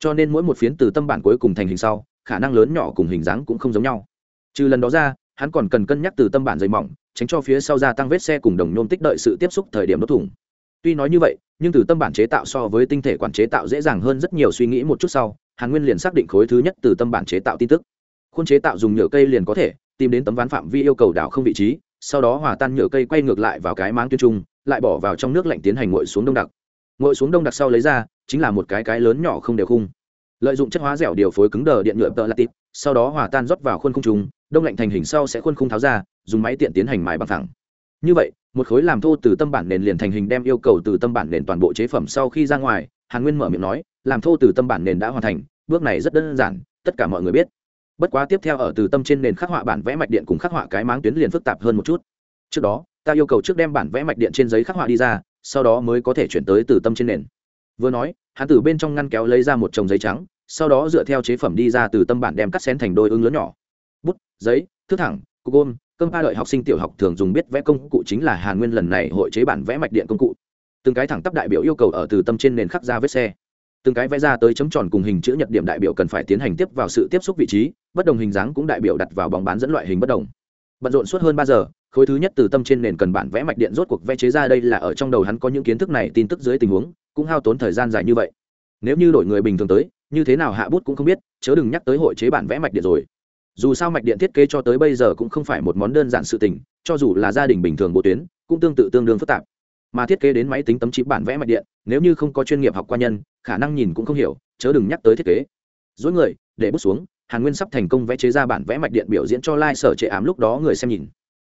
Cho nên mỗi một phiến từ tâm bản cuối cùng thành hình sau, khả năng lớn nhỏ cùng hình dáng cũng không giống nhau. Trừ lần đó ra, hắn còn cần cân nhắc từ tâm bản dày mỏng, tránh cho phía sau gia tăng vết xe cùng đồng nhôm tích đợi sự tiếp xúc thời điểm đốt thủng. Tuy nói như vậy, nhưng từ tâm bản chế tạo so với tinh thể quản chế tạo dễ dàng hơn rất nhiều suy nghĩ một chút sau, hàn nguyên liền xác định khối thứ nhất từ tâm bản chế tạo tin tức. Khuôn chế tạo dùng nhựa cây liền có thể tìm đến tấm ván phạm vi yêu cầu đảo không vị trí sau đó hòa tan nhựa cây quay ngược lại vào cái máng tuyên trung, lại bỏ vào trong nước lạnh tiến hành ngội xuống đông đặc. Ngội xuống đông đặc sau lấy ra, chính là một cái cái lớn nhỏ không đều khung. Lợi dụng chất hóa dẻo điều phối cứng đờ điện nhựa tợ latit sau đó hòa tan rót vào khuôn khung trùng đông lạnh thành hình sau sẽ khuôn khung tháo ra, dùng máy tiện tiến hành mài bằng thẳng như vậy, một khối làm thô từ tâm bản nền liền thành hình đem yêu cầu từ tâm bản nền toàn bộ chế phẩm sau khi ra ngoài, hàn nguyên mở miệng nói, làm thô từ tâm bản nền đã hoàn thành, bước này rất đơn giản, tất cả mọi người biết bất quá tiếp theo ở từ tâm trên nền khắc họa bản vẽ mạch điện cùng khắc họa cái máng tuyến liền phức tạp hơn một chút. Trước đó, ta yêu cầu trước đem bản vẽ mạch điện trên giấy khắc họa đi ra, sau đó mới có thể chuyển tới từ tâm trên nền. Vừa nói, hắn từ bên trong ngăn kéo lấy ra một chồng giấy trắng, sau đó dựa theo chế phẩm đi ra từ tâm bản đem cắt xén thành đôi ứng lớn nhỏ. Bút, giấy, thước thẳng, cục gôm, cơm ba lợi học sinh tiểu học thường dùng biết vẽ công cụ chính là hàn nguyên lần này hội chế bản vẽ mạch điện công cụ. Từng cái thẳng tắp đại biểu yêu cầu ở từ tâm trên nền khắc ra vết xe. Từng cái vẽ ra tới chấm tròn cùng hình chữ nhật điểm đại biểu cần phải tiến hành tiếp vào sự tiếp xúc vị trí bất đồng hình dáng cũng đại biểu đặt vào bóng bán dẫn loại hình bất đồng. Bận rộn suốt hơn ba giờ, khối thứ nhất từ tâm trên nền cần bản vẽ mạch điện rốt cuộc vẽ chế ra đây là ở trong đầu hắn có những kiến thức này, tin tức dưới tình huống, cũng hao tốn thời gian dài như vậy. Nếu như đổi người bình thường tới, như thế nào hạ bút cũng không biết, chớ đừng nhắc tới hội chế bản vẽ mạch điện rồi. Dù sao mạch điện thiết kế cho tới bây giờ cũng không phải một món đơn giản sự tình, cho dù là gia đình bình thường bộ tuyến, cũng tương tự tương đương phức tạp. Mà thiết kế đến máy tính tấm chip bản vẽ mạch điện, nếu như không có chuyên nghiệp học qua nhân, khả năng nhìn cũng không hiểu, chớ đừng nhắc tới thiết kế. Dối người, để bút xuống hàn nguyên sắp thành công vẽ chế ra bản vẽ mạch điện biểu diễn cho lai、like、sở trệ ám lúc đó người xem nhìn.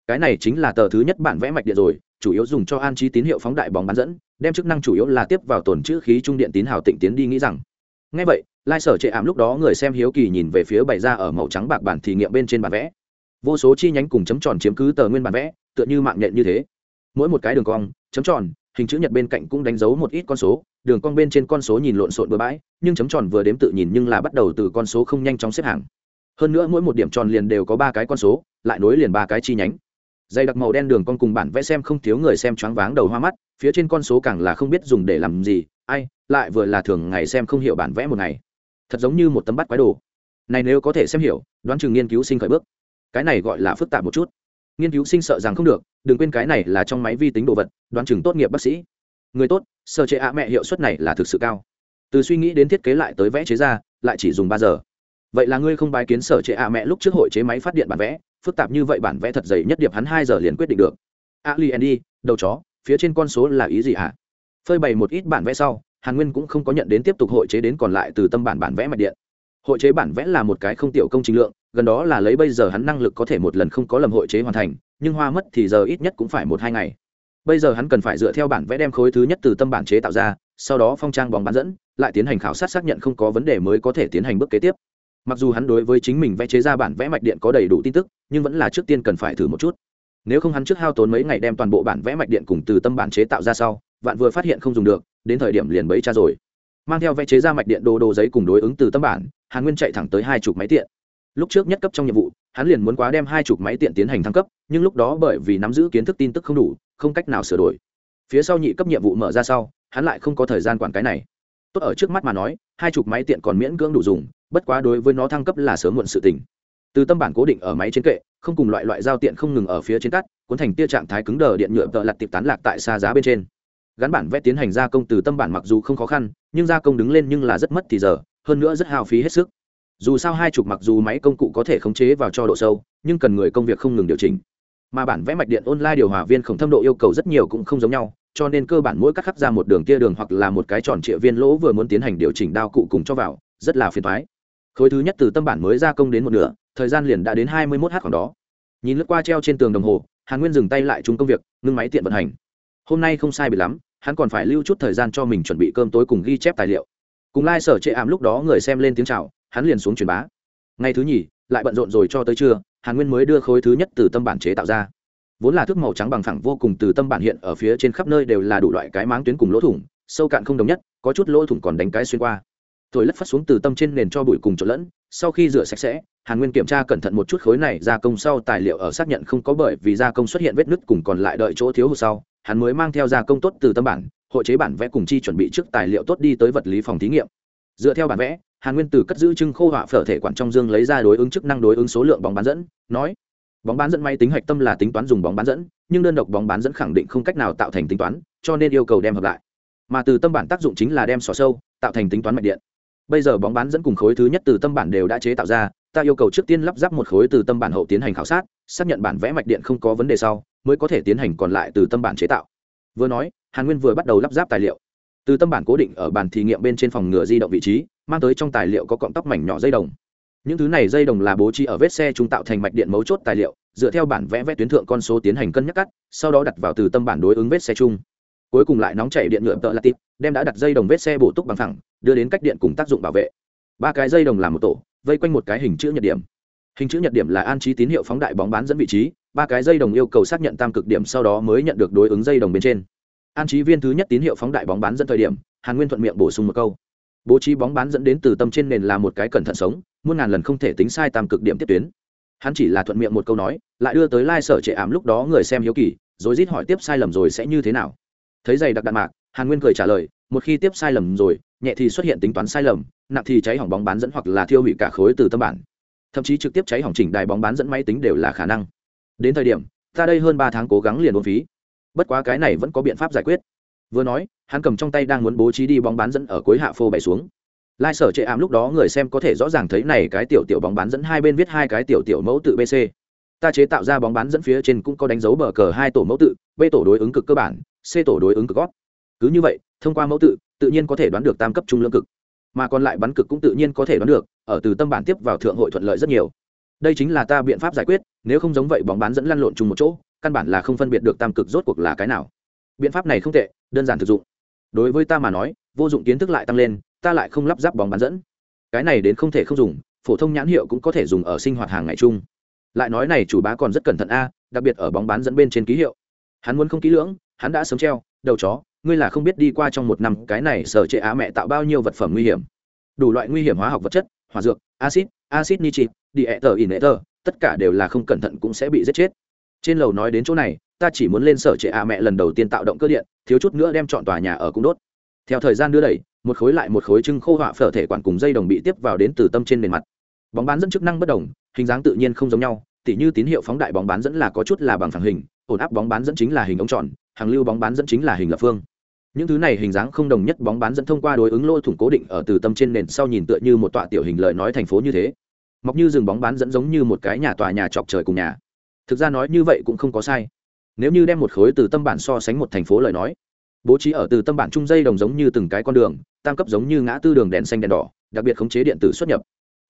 Cái này chính là tờ thứ nhất bản vẽ mạch điện rồi, chủ yếu dùng cho an trí tín hiệu phóng đại bóng bán dẫn, đem chức năng chủ yếu là tiếp vào tồn chữ khí trung điện tín hào tịnh tiến đi nghĩ rằng. Ngay vậy, lai sở trệ Ám lúc đó người xem hiếu kỳ nhìn về phía bày ra ở màu trắng bạc bản thí nghiệm bên trên bản vẽ. Vô số chi nhánh cùng chấm tròn chiếm cứ tờ nguyên bản vẽ, tựa như mạng nhện như thế. Mỗi một cái đường cong, chấm tròn, hình chữ nhật bên cạnh cũng đánh dấu một ít con số đường cong bên trên con số nhìn lộn xộn bừa bãi, nhưng chấm tròn vừa đếm tự nhìn nhưng là bắt đầu từ con số không nhanh chóng xếp hàng. Hơn nữa mỗi một điểm tròn liền đều có ba cái con số, lại nối liền ba cái chi nhánh. Dây đặc màu đen đường con cùng bản vẽ xem không thiếu người xem choáng váng đầu hoa mắt, phía trên con số càng là không biết dùng để làm gì, ai, lại vừa là thường ngày xem không hiểu bản vẽ một ngày. Thật giống như một tấm bắt quái đồ. Này nếu có thể xem hiểu, đoán chừng nghiên cứu sinh khởi bước. Cái này gọi là phức tạp một chút. Nghiên cứu sinh sợ rằng không được, đừng quên cái này là trong máy vi tính đồ vật, đoán chừng tốt nghiệp bác sĩ người tốt sơ chế ạ mẹ hiệu suất này là thực sự cao. Từ suy nghĩ đến thiết kế lại tới vẽ chế ra, lại chỉ dùng ba giờ. Vậy là ngươi không bái kiến sở chế ạ mẹ lúc trước hội chế máy phát điện bản vẽ, phức tạp như vậy bản vẽ thật dày nhất điệp hắn hai giờ liền quyết định được. A li andy, đầu chó, phía trên con số là ý gì hả? Phơi bày một ít bản vẽ sau, hàn nguyên cũng không có nhận đến tiếp tục hội chế đến còn lại từ tâm bản bản vẽ mạch điện. Hội chế bản vẽ là một cái không tiểu công trình lượng, gần đó là lấy bây giờ hắn năng lực có thể một lần không có lầm hội chế hoàn thành, nhưng hoa mất thì giờ ít nhất cũng phải một hai ngày bây giờ hắn cần phải dựa theo bản vẽ đem khối thứ nhất từ tâm bản chế tạo ra, sau đó phong trang bóng bán dẫn, lại tiến hành khảo sát xác nhận không có vấn đề mới có thể tiến hành bước kế tiếp. Mặc dù hắn đối với chính mình vẽ chế ra bản vẽ mạch điện có đầy đủ tin tức, nhưng vẫn là trước tiên cần phải thử một chút. Nếu không hắn trước hao tốn mấy ngày đem toàn bộ bản vẽ mạch điện cùng từ tâm bản chế tạo ra sau, vạn vừa phát hiện không dùng được, đến thời điểm liền bấy cha rồi. Mang theo vẽ chế ra mạch điện đồ đồ giấy cùng đối ứng từ tâm bản, hàn nguyên chạy thẳng tới hai chục máy tiện. Lúc trước nhất cấp trong nhiệm vụ, hắn liền muốn quá đem hai chục máy tiện tiến hành thăng cấp, nhưng lúc đó bởi vì nắm giữ kiến thức tin tức không đủ không cách nào sửa đổi. Phía sau nhị cấp nhiệm vụ mở ra sau, hắn lại không có thời gian quản cái này. Tốt ở trước mắt mà nói, hai chục máy tiện còn miễn cưỡng đủ dùng, bất quá đối với nó thăng cấp là sớm muộn sự tình. Từ tâm bản cố định ở máy trên kệ, không cùng loại loại giao tiện không ngừng ở phía trên cắt, cuốn thành tia trạng thái cứng đờ điện nhựa tợ lặt tiệp tán lạc tại xa giá bên trên. Gắn bản vẽ tiến hành gia công từ tâm bản mặc dù không khó khăn, nhưng gia công đứng lên nhưng là rất mất thì giờ, hơn nữa rất hao phí hết sức. Dù sao hai chục mặc dù máy công cụ có thể khống chế vào cho độ sâu, nhưng cần người công việc không ngừng điều chỉnh mà bản vẽ mạch điện online điều hòa viên khổng thâm độ yêu cầu rất nhiều cũng không giống nhau, cho nên cơ bản mỗi cắt khắc ra một đường tia đường hoặc là một cái tròn trịa viên lỗ vừa muốn tiến hành điều chỉnh đao cụ cùng cho vào, rất là phiền thoái khối thứ nhất từ tâm bản mới gia công đến một nửa, thời gian liền đã đến hai mươi mốt h khoảng đó. Nhìn lướt qua treo trên tường đồng hồ, hàn nguyên dừng tay lại chung công việc, ngưng máy tiện vận hành. Hôm nay không sai bị lắm, hắn còn phải lưu chút thời gian cho mình chuẩn bị cơm tối cùng ghi chép tài liệu. Cùng lai、like、sở trệ ảm lúc đó người xem lên tiếng c h à o hắn liền xuống truyền bá. Ngày thứ nhì, lại bận rộn rồi cho tới trưa hàn nguyên mới đưa khối thứ nhất từ tâm bản chế tạo ra. Vốn là thước màu trắng bằng phẳng vô cùng từ tâm bản hiện ở phía trên khắp nơi đều là đủ loại cái máng tuyến cùng lỗ thủng, sâu cạn không đồng nhất, có chút lỗ thủng còn đánh cái xuyên qua. Thổi lất phát xuống từ tâm trên nền cho bụi cùng trộn lẫn, sau khi rửa sạch sẽ, hàn nguyên kiểm tra cẩn thận một chút khối này gia công sau tài liệu ở xác nhận không có bởi vì gia công xuất hiện vết nứt cùng còn lại đợi chỗ thiếu hụt sau, hắn mới mang theo gia công tốt từ tâm bản, hội chế bản vẽ cùng chi chuẩn bị trước tài liệu tốt đi tới vật lý phòng thí nghiệm. Dựa theo bản vẽ hàn nguyên từ cất giữ trưng khô họa phở thể quản trong dương lấy ra đối ứng chức năng đối ứng số lượng bóng bán dẫn, nói, bóng bán dẫn máy tính hạch tâm là tính toán dùng bóng bán dẫn, nhưng đơn độc bóng bán dẫn khẳng định không cách nào tạo thành tính toán, cho nên yêu cầu đem hợp lại. Mà từ tâm bản tác dụng chính là đem xỏ sâu tạo thành tính toán mạch điện. Bây giờ bóng bán dẫn cùng khối thứ nhất từ tâm bản đều đã chế tạo ra, ta yêu cầu trước tiên lắp ráp một khối từ tâm bản hậu tiến hành khảo sát, xác nhận bản vẽ mạch điện không có vấn đề sau, mới có thể tiến hành còn lại từ tâm bản chế tạo. Vừa nói, hàn nguyên vừa bắt đầu lắp ráp tài liệu. Từ tâm bản cố định ở bàn thí nghiệm bên trên phòng ngừa di động vị trí mang tới trong tài liệu có cọng tóc mảnh nhỏ dây đồng. Những thứ này dây đồng là bố trí ở vết xe chúng tạo thành mạch điện mấu chốt tài liệu, dựa theo bản vẽ vẽ tuyến thượng con số tiến hành cân nhắc cắt, sau đó đặt vào từ tâm bản đối ứng vết xe chung. Cuối cùng lại nóng chảy điện nhựa tợ là tịp, đem đã đặt dây đồng vết xe bổ túc bằng thẳng đưa đến cách điện cùng tác dụng bảo vệ. Ba cái dây đồng làm một tổ, vây quanh một cái hình chữ nhật điểm. Hình chữ nhật điểm là an trí tín hiệu phóng đại bóng bán dẫn vị trí, ba cái dây đồng yêu cầu xác nhận tam cực điểm sau đó mới nhận được đối ứng dây đồng bên trên. An trí viên thứ nhất tín hiệu phóng đại bóng bán dẫn thời điểm, hàn nguyên thuận miệng bổ sung một câu bố trí bóng bán dẫn đến từ tâm trên nền là một cái cẩn thận sống, muôn ngàn lần không thể tính sai tam cực điểm tiếp tuyến. Hắn chỉ là thuận miệng một câu nói, lại đưa tới lai、like、sở trệ ảm lúc đó người xem hiếu kỳ, rồi rít hỏi tiếp sai lầm rồi sẽ như thế nào. Thấy giày đặc đạn mạc, hàn nguyên cười trả lời, một khi tiếp sai lầm rồi, nhẹ thì xuất hiện tính toán sai lầm, nặng thì cháy hỏng bóng bán dẫn hoặc là thiêu hủy cả khối từ tâm bản. Thậm chí trực tiếp cháy hỏng chỉnh đài bóng bán dẫn máy tính đều là khả năng. Đến thời điểm, ta đây hơn ba tháng cố gắng liền ôn phí. Bất quá cái này vẫn có biện pháp giải quyết. Vừa nói hắn cầm trong tay đang muốn bố trí đi bóng bán dẫn ở cuối hạ phô bày xuống. Lai sở chệ ảm lúc đó người xem có thể rõ ràng thấy này cái tiểu tiểu bóng bán dẫn hai bên viết hai cái tiểu tiểu mẫu tự bc ta chế tạo ra bóng bán dẫn phía trên cũng có đánh dấu bờ cờ hai tổ mẫu tự, b tổ đối ứng cực cơ bản, c tổ đối ứng cực gót. Cứ như vậy, thông qua mẫu tự tự nhiên có thể đoán được tam cấp trung lương cực. Mà còn lại bắn cực cũng tự nhiên có thể đoán được, ở từ tâm bản tiếp vào thượng hội thuận lợi rất nhiều. Đây chính là ta biện pháp giải quyết, nếu không giống vậy bóng bán dẫn lăn lộn chung một chỗ, căn bản là không phân biệt được tam cực rốt cuộc là cái nào. Biện pháp này không tệ, đơn giản thực dụng đối với ta mà nói, vô dụng kiến thức lại tăng lên, ta lại không lắp ráp bóng bán dẫn. Cái này đến không thể không dùng, phổ thông nhãn hiệu cũng có thể dùng ở sinh hoạt hàng ngày chung. Lại nói này chủ bá còn rất cẩn thận a, đặc biệt ở bóng bán dẫn bên trên ký hiệu. Hắn muốn không kỹ lưỡng, hắn đã sớm treo, đầu chó, ngươi là không biết đi qua trong một năm cái này sở chế á mẹ tạo bao nhiêu vật phẩm nguy hiểm. Đủ loại nguy hiểm hóa học vật chất hòa dược acid acid nitric diether inether tất cả đều là không cẩn thận cũng sẽ bị giết chết. Trên lầu nói đến chỗ này ta chỉ muốn lên sở trệ á mẹ lần đầu tiên tạo động cơ điện, thiếu chút nữa đem chọn tòa nhà ở cũng đốt. Theo thời gian đưa đẩy, một khối lại một khối trưng khô họa phở thể quản cùng dây đồng bị tiếp vào đến từ tâm trên nền mặt. Bóng bán dẫn chức năng bất đồng, hình dáng tự nhiên không giống nhau, tỉ như tín hiệu phóng đại bóng bán dẫn là có chút là bằng phẳng hình, ổn áp bóng bán dẫn chính là hình ống tròn, hàng lưu bóng bán dẫn chính là hình lập phương. Những thứ này hình dáng không đồng nhất bóng bán dẫn thông qua đối ứng lỗ thủng cố định ở từ tâm trên nền sau nhìn tựa như một tọa tiểu hình lợi nói thành phố như thế. Mọc như rừng bóng bán dẫn giống như một cái nhà tòa nhà chọc trời cùng nhà. Thực ra nói như vậy cũng không có sai nếu như đem một khối từ tâm bản so sánh một thành phố lời nói, bố trí ở từ tâm bản trung dây đồng giống như từng cái con đường, tam cấp giống như ngã tư đường đèn xanh đèn đỏ, đặc biệt khống chế điện tử xuất nhập.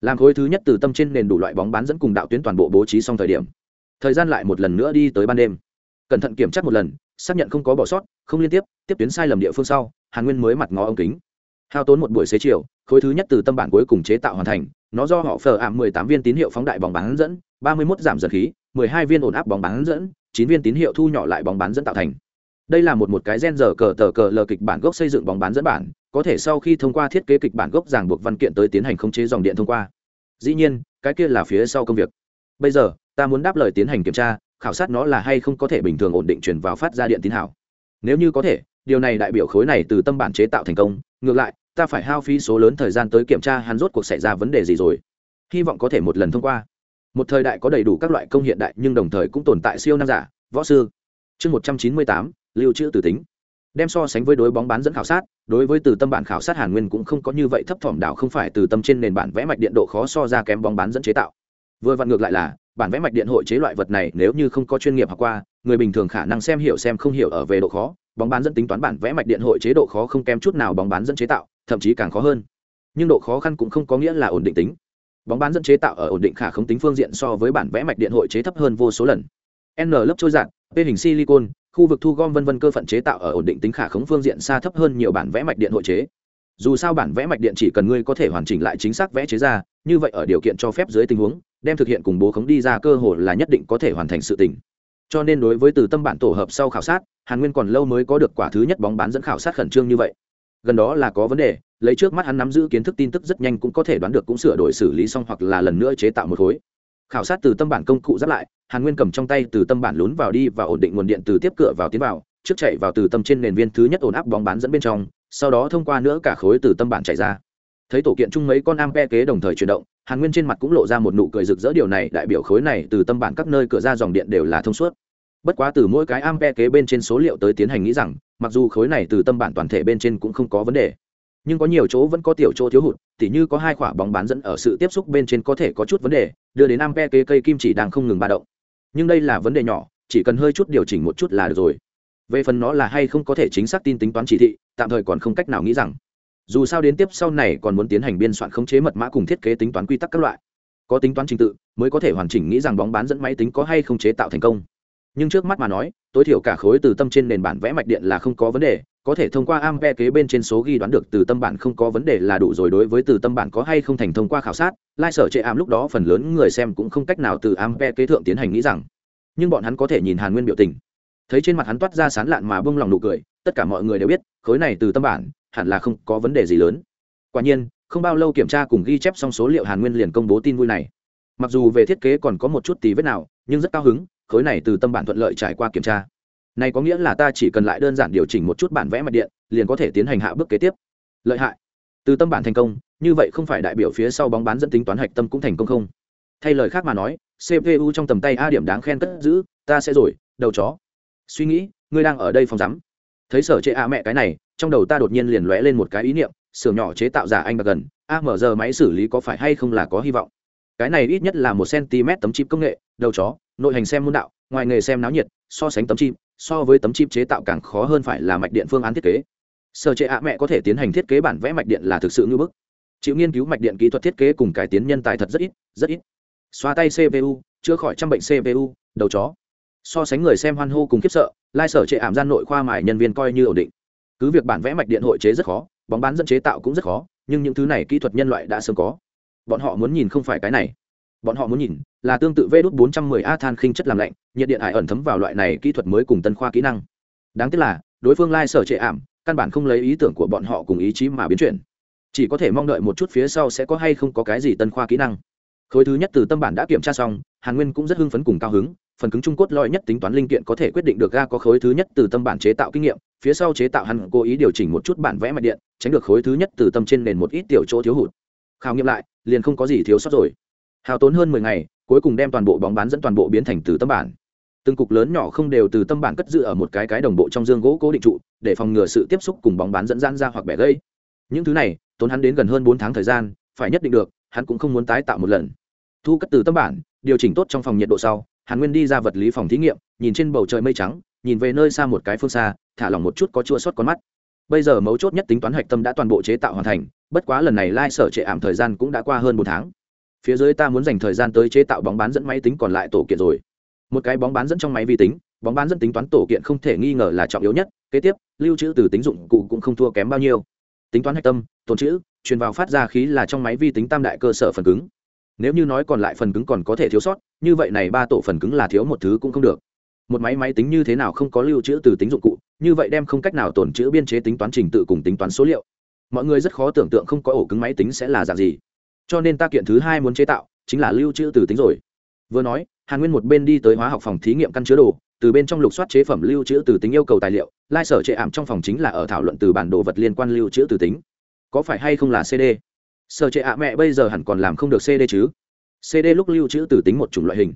Làm khối thứ nhất từ tâm trên nền đủ loại bóng bán dẫn cùng đạo tuyến toàn bộ bố trí xong thời điểm. Thời gian lại một lần nữa đi tới ban đêm. Cẩn thận kiểm tra một lần, xác nhận không có bỏ sót, không liên tiếp tiếp tuyến sai lầm địa phương sau, hàn nguyên mới mặt ngó ống kính. Hao tốn một buổi xế chiều, khối thứ nhất từ tâm bản cuối cùng chế tạo hoàn thành, nó do họ phờ ảm mười tám viên tín hiệu phóng đại bóng bán dẫn, ba mươi mốt giảm dần khí mười hai viên ổn áp bóng bán dẫn, chín viên tín hiệu thu nhỏ lại bóng bán dẫn tạo thành. Đây là một một cái gen giờ cờ tờ cờ lờ kịch bản gốc xây dựng bóng bán dẫn bản, có thể sau khi thông qua thiết kế kịch bản gốc ràng buộc văn kiện tới tiến hành khống chế dòng điện thông qua. Dĩ nhiên, cái kia là phía sau công việc. Bây giờ, ta muốn đáp lời tiến hành kiểm tra, khảo sát nó là hay không có thể bình thường ổn định truyền vào phát ra điện tín hảo. Nếu như có thể, điều này đại biểu khối này từ tâm bản chế tạo thành công. Ngược lại, ta phải hao phí số lớn thời gian tới kiểm tra hắn rốt cuộc xảy ra vấn đề gì rồi. Hy vọng có thể một lần thông qua một thời đại có đầy đủ các loại công hiện đại nhưng đồng thời cũng tồn tại siêu năng giả, võ sư. Chương một trăm chín mươi tám, lưu trữ tử tính. Đem so sánh với đối bóng bán dẫn khảo sát, đối với từ tâm bản khảo sát hàn nguyên cũng không có như vậy thấp thỏm đảo không phải từ tâm trên nền bản vẽ mạch điện độ khó so ra kém bóng bán dẫn chế tạo. Vừa vặn ngược lại là, bản vẽ mạch điện hội chế loại vật này nếu như không có chuyên nghiệp học qua, người bình thường khả năng xem hiểu xem không hiểu ở về độ khó, bóng bán dẫn tính toán bản vẽ mạch điện hội chế độ khó không kém chút nào bóng bán dẫn chế tạo, thậm chí càng khó hơn. Nhưng độ khó khăn cũng không có nghĩa là ổn định tính bóng bán dẫn chế tạo ở ổn định khả khống tính phương diện so với bản vẽ mạch điện hội chế thấp hơn vô số lần. N lớp trôi giạt, p hình silicon, khu vực thu gom vân vân cơ phận chế tạo ở ổn định tính khả khống phương diện xa thấp hơn nhiều bản vẽ mạch điện hội chế. Dù sao bản vẽ mạch điện chỉ cần ngươi có thể hoàn chỉnh lại chính xác vẽ chế ra, như vậy ở điều kiện cho phép dưới tình huống, đem thực hiện cùng bố khống đi ra cơ hội là nhất định có thể hoàn thành sự tình. Cho nên đối với từ tâm bản tổ hợp sau khảo sát, hàn nguyên còn lâu mới có được quả thứ nhất bóng bán dẫn khảo sát khẩn trương như vậy gần đó là có vấn đề, lấy trước mắt hắn nắm giữ kiến thức tin tức rất nhanh cũng có thể đoán được cũng sửa đổi xử lý xong hoặc là lần nữa chế tạo một khối. Khảo sát từ tâm bản công cụ giáp lại, hàn nguyên cầm trong tay từ tâm bản lún vào đi và ổn định nguồn điện từ tiếp cửa vào tiến vào, trước chạy vào từ tâm trên nền viên thứ nhất ổn áp bóng bán dẫn bên trong, sau đó thông qua nữa cả khối từ tâm bản chạy ra. Thấy tổ kiện chung mấy con ampe kế đồng thời chuyển động, hàn nguyên trên mặt cũng lộ ra một nụ cười rực rỡ, điều này đại biểu khối này từ tâm bản các nơi cửa ra dòng điện đều là thông suốt bất quá từ mỗi cái ampe kế bên trên số liệu tới tiến hành nghĩ rằng, mặc dù khối này từ tâm bản toàn thể bên trên cũng không có vấn đề, nhưng có nhiều chỗ vẫn có tiểu chỗ thiếu hụt, tỉ như có hai quả bóng bán dẫn ở sự tiếp xúc bên trên có thể có chút vấn đề, đưa đến ampe kế cây kim chỉ đang không ngừng ba động. Nhưng đây là vấn đề nhỏ, chỉ cần hơi chút điều chỉnh một chút là được rồi. Về phần nó là hay không có thể chính xác tin tính toán chỉ thị, tạm thời còn không cách nào nghĩ rằng. Dù sao đến tiếp sau này còn muốn tiến hành biên soạn khống chế mật mã cùng thiết kế tính toán quy tắc các loại. Có tính toán trình tự, mới có thể hoàn chỉnh nghĩ rằng bóng bán dẫn máy tính có hay không chế tạo thành công nhưng trước mắt mà nói, tối thiểu cả khối từ tâm trên nền bản vẽ mạch điện là không có vấn đề, có thể thông qua ampe kế bên trên số ghi đoán được từ tâm bản không có vấn đề là đủ rồi, đối với từ tâm bản có hay không thành thông qua khảo sát, lai sở chệ ám lúc đó phần lớn người xem cũng không cách nào từ ampe kế thượng tiến hành nghĩ rằng. Nhưng bọn hắn có thể nhìn hàn nguyên biểu tình. Thấy trên mặt hắn toát ra sán lạn mà bông lòng nụ cười, tất cả mọi người đều biết, khối này từ tâm bản, hẳn là không có vấn đề gì lớn. Quả nhiên, không bao lâu kiểm tra cùng ghi chép xong số liệu hàn nguyên liền công bố tin vui này. Mặc dù về thiết kế còn có một chút tí vết nào, nhưng rất cao hứng khối này từ tâm bản thuận lợi trải qua kiểm tra. Này có nghĩa là ta chỉ cần lại đơn giản điều chỉnh một chút bản vẽ mặt điện, liền có thể tiến hành hạ bước kế tiếp. Lợi hại. Từ tâm bản thành công, như vậy không phải đại biểu phía sau bóng bán dẫn tính toán hạch tâm cũng thành công không? Thay lời khác mà nói cpu trong tầm tay a điểm đáng khen cất giữ, ta sẽ rồi, đầu chó. Suy nghĩ, ngươi đang ở đây phòng rắm thấy sở chế a mẹ cái này, trong đầu ta đột nhiên liền lóe lên một cái ý niệm, xưởng nhỏ chế tạo giả anh bạc gần, a mở giờ máy xử lý có phải hay không là có hy vọng? Cái này ít nhất là một cm tấm chip công nghệ, đầu chó nội hành xem môn đạo, ngoài nghề xem náo nhiệt, so sánh tấm chip so với tấm chip chế tạo càng khó hơn phải là mạch điện phương án thiết kế. Sở trệ ạ mẹ có thể tiến hành thiết kế bản vẽ mạch điện là thực sự ngưỡng bức. Chịu nghiên cứu mạch điện kỹ thuật thiết kế cùng cải tiến nhân tài thật rất ít rất ít. Xóa tay cpu chữa khỏi trăm bệnh cpu đầu chó. So sánh người xem hoan hô cùng khiếp sợ, lai sở trệ ảm gian nội khoa mài nhân viên coi như ổn định. Cứ việc bản vẽ mạch điện hội chế rất khó, bóng bán dẫn chế tạo cũng rất khó, nhưng những thứ này kỹ thuật nhân loại đã sớm có. Bọn họ muốn nhìn không phải cái này bọn họ muốn nhìn, là tương tự vê đốt 410 a than khinh chất làm lạnh, nhiệt điện ải ẩn thấm vào loại này kỹ thuật mới cùng tân khoa kỹ năng. Đáng tiếc là, đối phương lai sở trệ ảm, căn bản không lấy ý tưởng của bọn họ cùng ý chí mà biến chuyển. Chỉ có thể mong đợi một chút phía sau sẽ có hay không có cái gì tân khoa kỹ năng. Khối thứ nhất từ tâm bản đã kiểm tra xong, hàn nguyên cũng rất hưng phấn cùng cao hứng, phần cứng trung cốt lõi nhất tính toán linh kiện có thể quyết định được ga có khối thứ nhất từ tâm bản chế tạo kinh nghiệm, phía sau chế tạo hắn cố ý điều chỉnh một chút bản vẽ mạch điện, tránh được khối thứ nhất từ tâm trên nền một ít tiểu chỗ thiếu hụt. Khảo nghiệm lại, liền không có gì thiếu sót rồi hào tốn hơn mười ngày, cuối cùng đem toàn bộ bóng bán dẫn toàn bộ biến thành từ tâm bản. Từng cục lớn nhỏ không đều từ tâm bản cất giữ ở một cái cái đồng bộ trong dương gỗ cố định trụ, để phòng ngừa sự tiếp xúc cùng bóng bán dẫn gian ra hoặc bẻ gây những thứ này, tốn hắn đến gần hơn bốn tháng thời gian, phải nhất định được, hắn cũng không muốn tái tạo một lần. Thu cất từ tâm bản, điều chỉnh tốt trong phòng nhiệt độ sau hàn nguyên đi ra vật lý phòng thí nghiệm, nhìn trên bầu trời mây trắng, nhìn về nơi xa một cái phương xa, thả lỏng một chút có chua sót con mắt. Bây giờ mấu chốt nhất tính toán hạch tâm đã toàn bộ chế tạo hoàn thành, bất quá lần này lai sở trệ ảm thời gian cũng đã qua hơn một tháng phía dưới ta muốn dành thời gian tới chế tạo bóng bán dẫn máy tính còn lại tổ kiện rồi. Một cái bóng bán dẫn trong máy vi tính, bóng bán dẫn tính toán tổ kiện không thể nghi ngờ là trọng yếu nhất, kế tiếp, lưu trữ từ tính dụng cụ cũng không thua kém bao nhiêu. Tính toán hạch tâm, tồn chữ truyền vào phát ra khí là trong máy vi tính tam đại cơ sở phần cứng. Nếu như nói còn lại phần cứng còn có thể thiếu sót, như vậy này ba tổ phần cứng là thiếu một thứ cũng không được. Một máy máy tính như thế nào không có lưu trữ từ tính dụng cụ, như vậy đem không cách nào tồn trữ biên chế tính toán trình tự cùng tính toán số liệu. Mọi người rất khó tưởng tượng không có ổ cứng máy tính sẽ là dạng gì cho nên ta kiện thứ hai muốn chế tạo, chính là lưu trữ từ tính rồi. Vừa nói, hàn nguyên một bên đi tới hóa học phòng thí nghiệm căn chứa đồ, từ bên trong lục soát chế phẩm lưu trữ từ tính yêu cầu tài liệu, lai sở trệ ảm trong phòng chính là ở thảo luận từ bản đồ vật liên quan lưu trữ từ tính. Có phải hay không là cd sở trệ ạ mẹ bây giờ hẳn còn làm không được cd chứ? Cd lúc lưu trữ từ tính một chủng loại hình.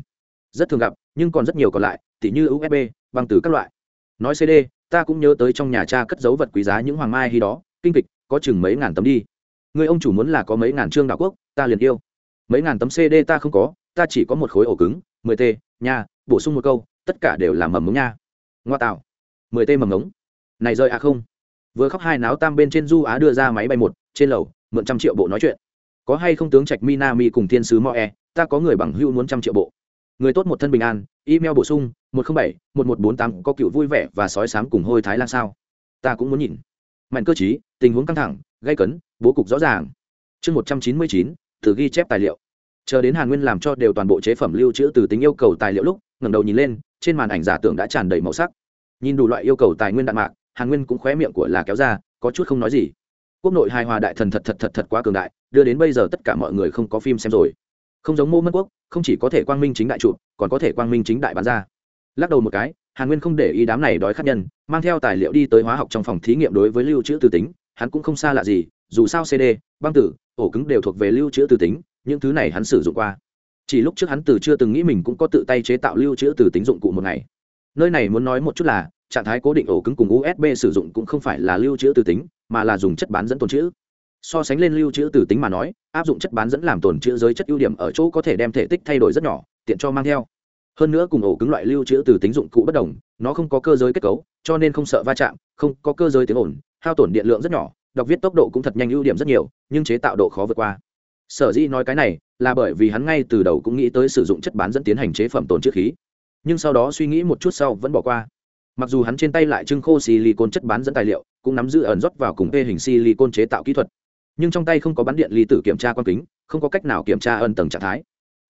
Rất thường gặp, nhưng còn rất nhiều còn lại, tỉ như usb băng từ các loại. Nói cd ta cũng nhớ tới trong nhà cha cất dấu vật quý giá những hoàng mai hy đó, kinh kịch, có chừng mấy ngàn tấm đi người ông chủ muốn là có mấy ngàn trương đạo quốc, ta liền yêu. Mấy ngàn tấm cd ta không có, ta chỉ có một khối ổ cứng 10 t, nha, bổ sung một câu, tất cả đều là mầm mống nha. Ngoa tạo. 10 t mầm mống. Này rơi à không? Vừa khóc hai náo tam bên trên du á đưa ra máy bay một, trên lầu, mượn trăm triệu bộ nói chuyện. Có hay không tướng trạch minami cùng thiên sứ moe, ta có người bằng hưu muốn trăm triệu bộ. Người tốt một thân bình an, email bổ sung, một trăm bảy, một một bốn tám, có cựu vui vẻ và sói sám cùng hôi thái lan sao? Ta cũng muốn nhìn mạnh cơ chí tình huống căng thẳng gây cấn, bố cục rõ ràng. Chương một trăm chín mươi chín từ ghi chép tài liệu. Chờ đến hàn nguyên làm cho đều toàn bộ chế phẩm lưu trữ từ tính yêu cầu tài liệu lúc, ngẩng đầu nhìn lên, trên màn ảnh giả tưởng đã tràn đầy màu sắc. Nhìn đủ loại yêu cầu tài nguyên đạn mạc, hàn nguyên cũng khóe miệng của là kéo ra, có chút không nói gì. Quốc nội hài hòa đại thần thật thật thật thật quá cường đại, đưa đến bây giờ tất cả mọi người không có phim xem rồi. Không giống mô mân quốc, không chỉ có thể quang minh chính đại chụp còn có thể quang minh chính đại bán ra. Lắc đầu một cái hàn nguyên không để ý đám này đói khát nhân, mang theo tài liệu đi tới hóa học trong phòng thí nghiệm đối với lưu trữ từ tính, hắn cũng không xa lạ gì, dù sao cd băng tử, ổ cứng đều thuộc về lưu trữ từ tính, những thứ này hắn sử dụng qua. Chỉ lúc trước hắn từ chưa từng nghĩ mình cũng có tự tay chế tạo lưu trữ từ tính dụng cụ một ngày. Nơi này muốn nói một chút là, trạng thái cố định ổ cứng cùng usb sử dụng cũng không phải là lưu trữ từ tính, mà là dùng chất bán dẫn tồn chữ so sánh lên lưu trữ từ tính mà nói, áp dụng chất bán dẫn làm tồn chữ giới chất ưu điểm ở chỗ có thể đem thể tích thay đổi rất nhỏ, tiện cho mang theo hơn nữa cùng ổ cứng loại lưu trữ từ tính dụng cụ bất đồng, nó không có cơ giới kết cấu, cho nên không sợ va chạm, không có cơ giới tiếng ồn, hao tổn điện lượng rất nhỏ, đọc viết tốc độ cũng thật nhanh ưu điểm rất nhiều, nhưng chế tạo độ khó vượt qua. Sở dĩ nói cái này, là bởi vì hắn ngay từ đầu cũng nghĩ tới sử dụng chất bán dẫn tiến hành chế phẩm tồn chữ khí. Nhưng sau đó suy nghĩ một chút sau vẫn bỏ qua. Mặc dù hắn trên tay lại trưng khô silicon chất bán dẫn tài liệu, cũng nắm giữ ẩn rót vào cùng p hình silicon chế tạo kỹ thuật. Nhưng trong tay không có bắn điện ly tử kiểm tra quan kính, không có cách nào kiểm tra ẩn tầng trạng thái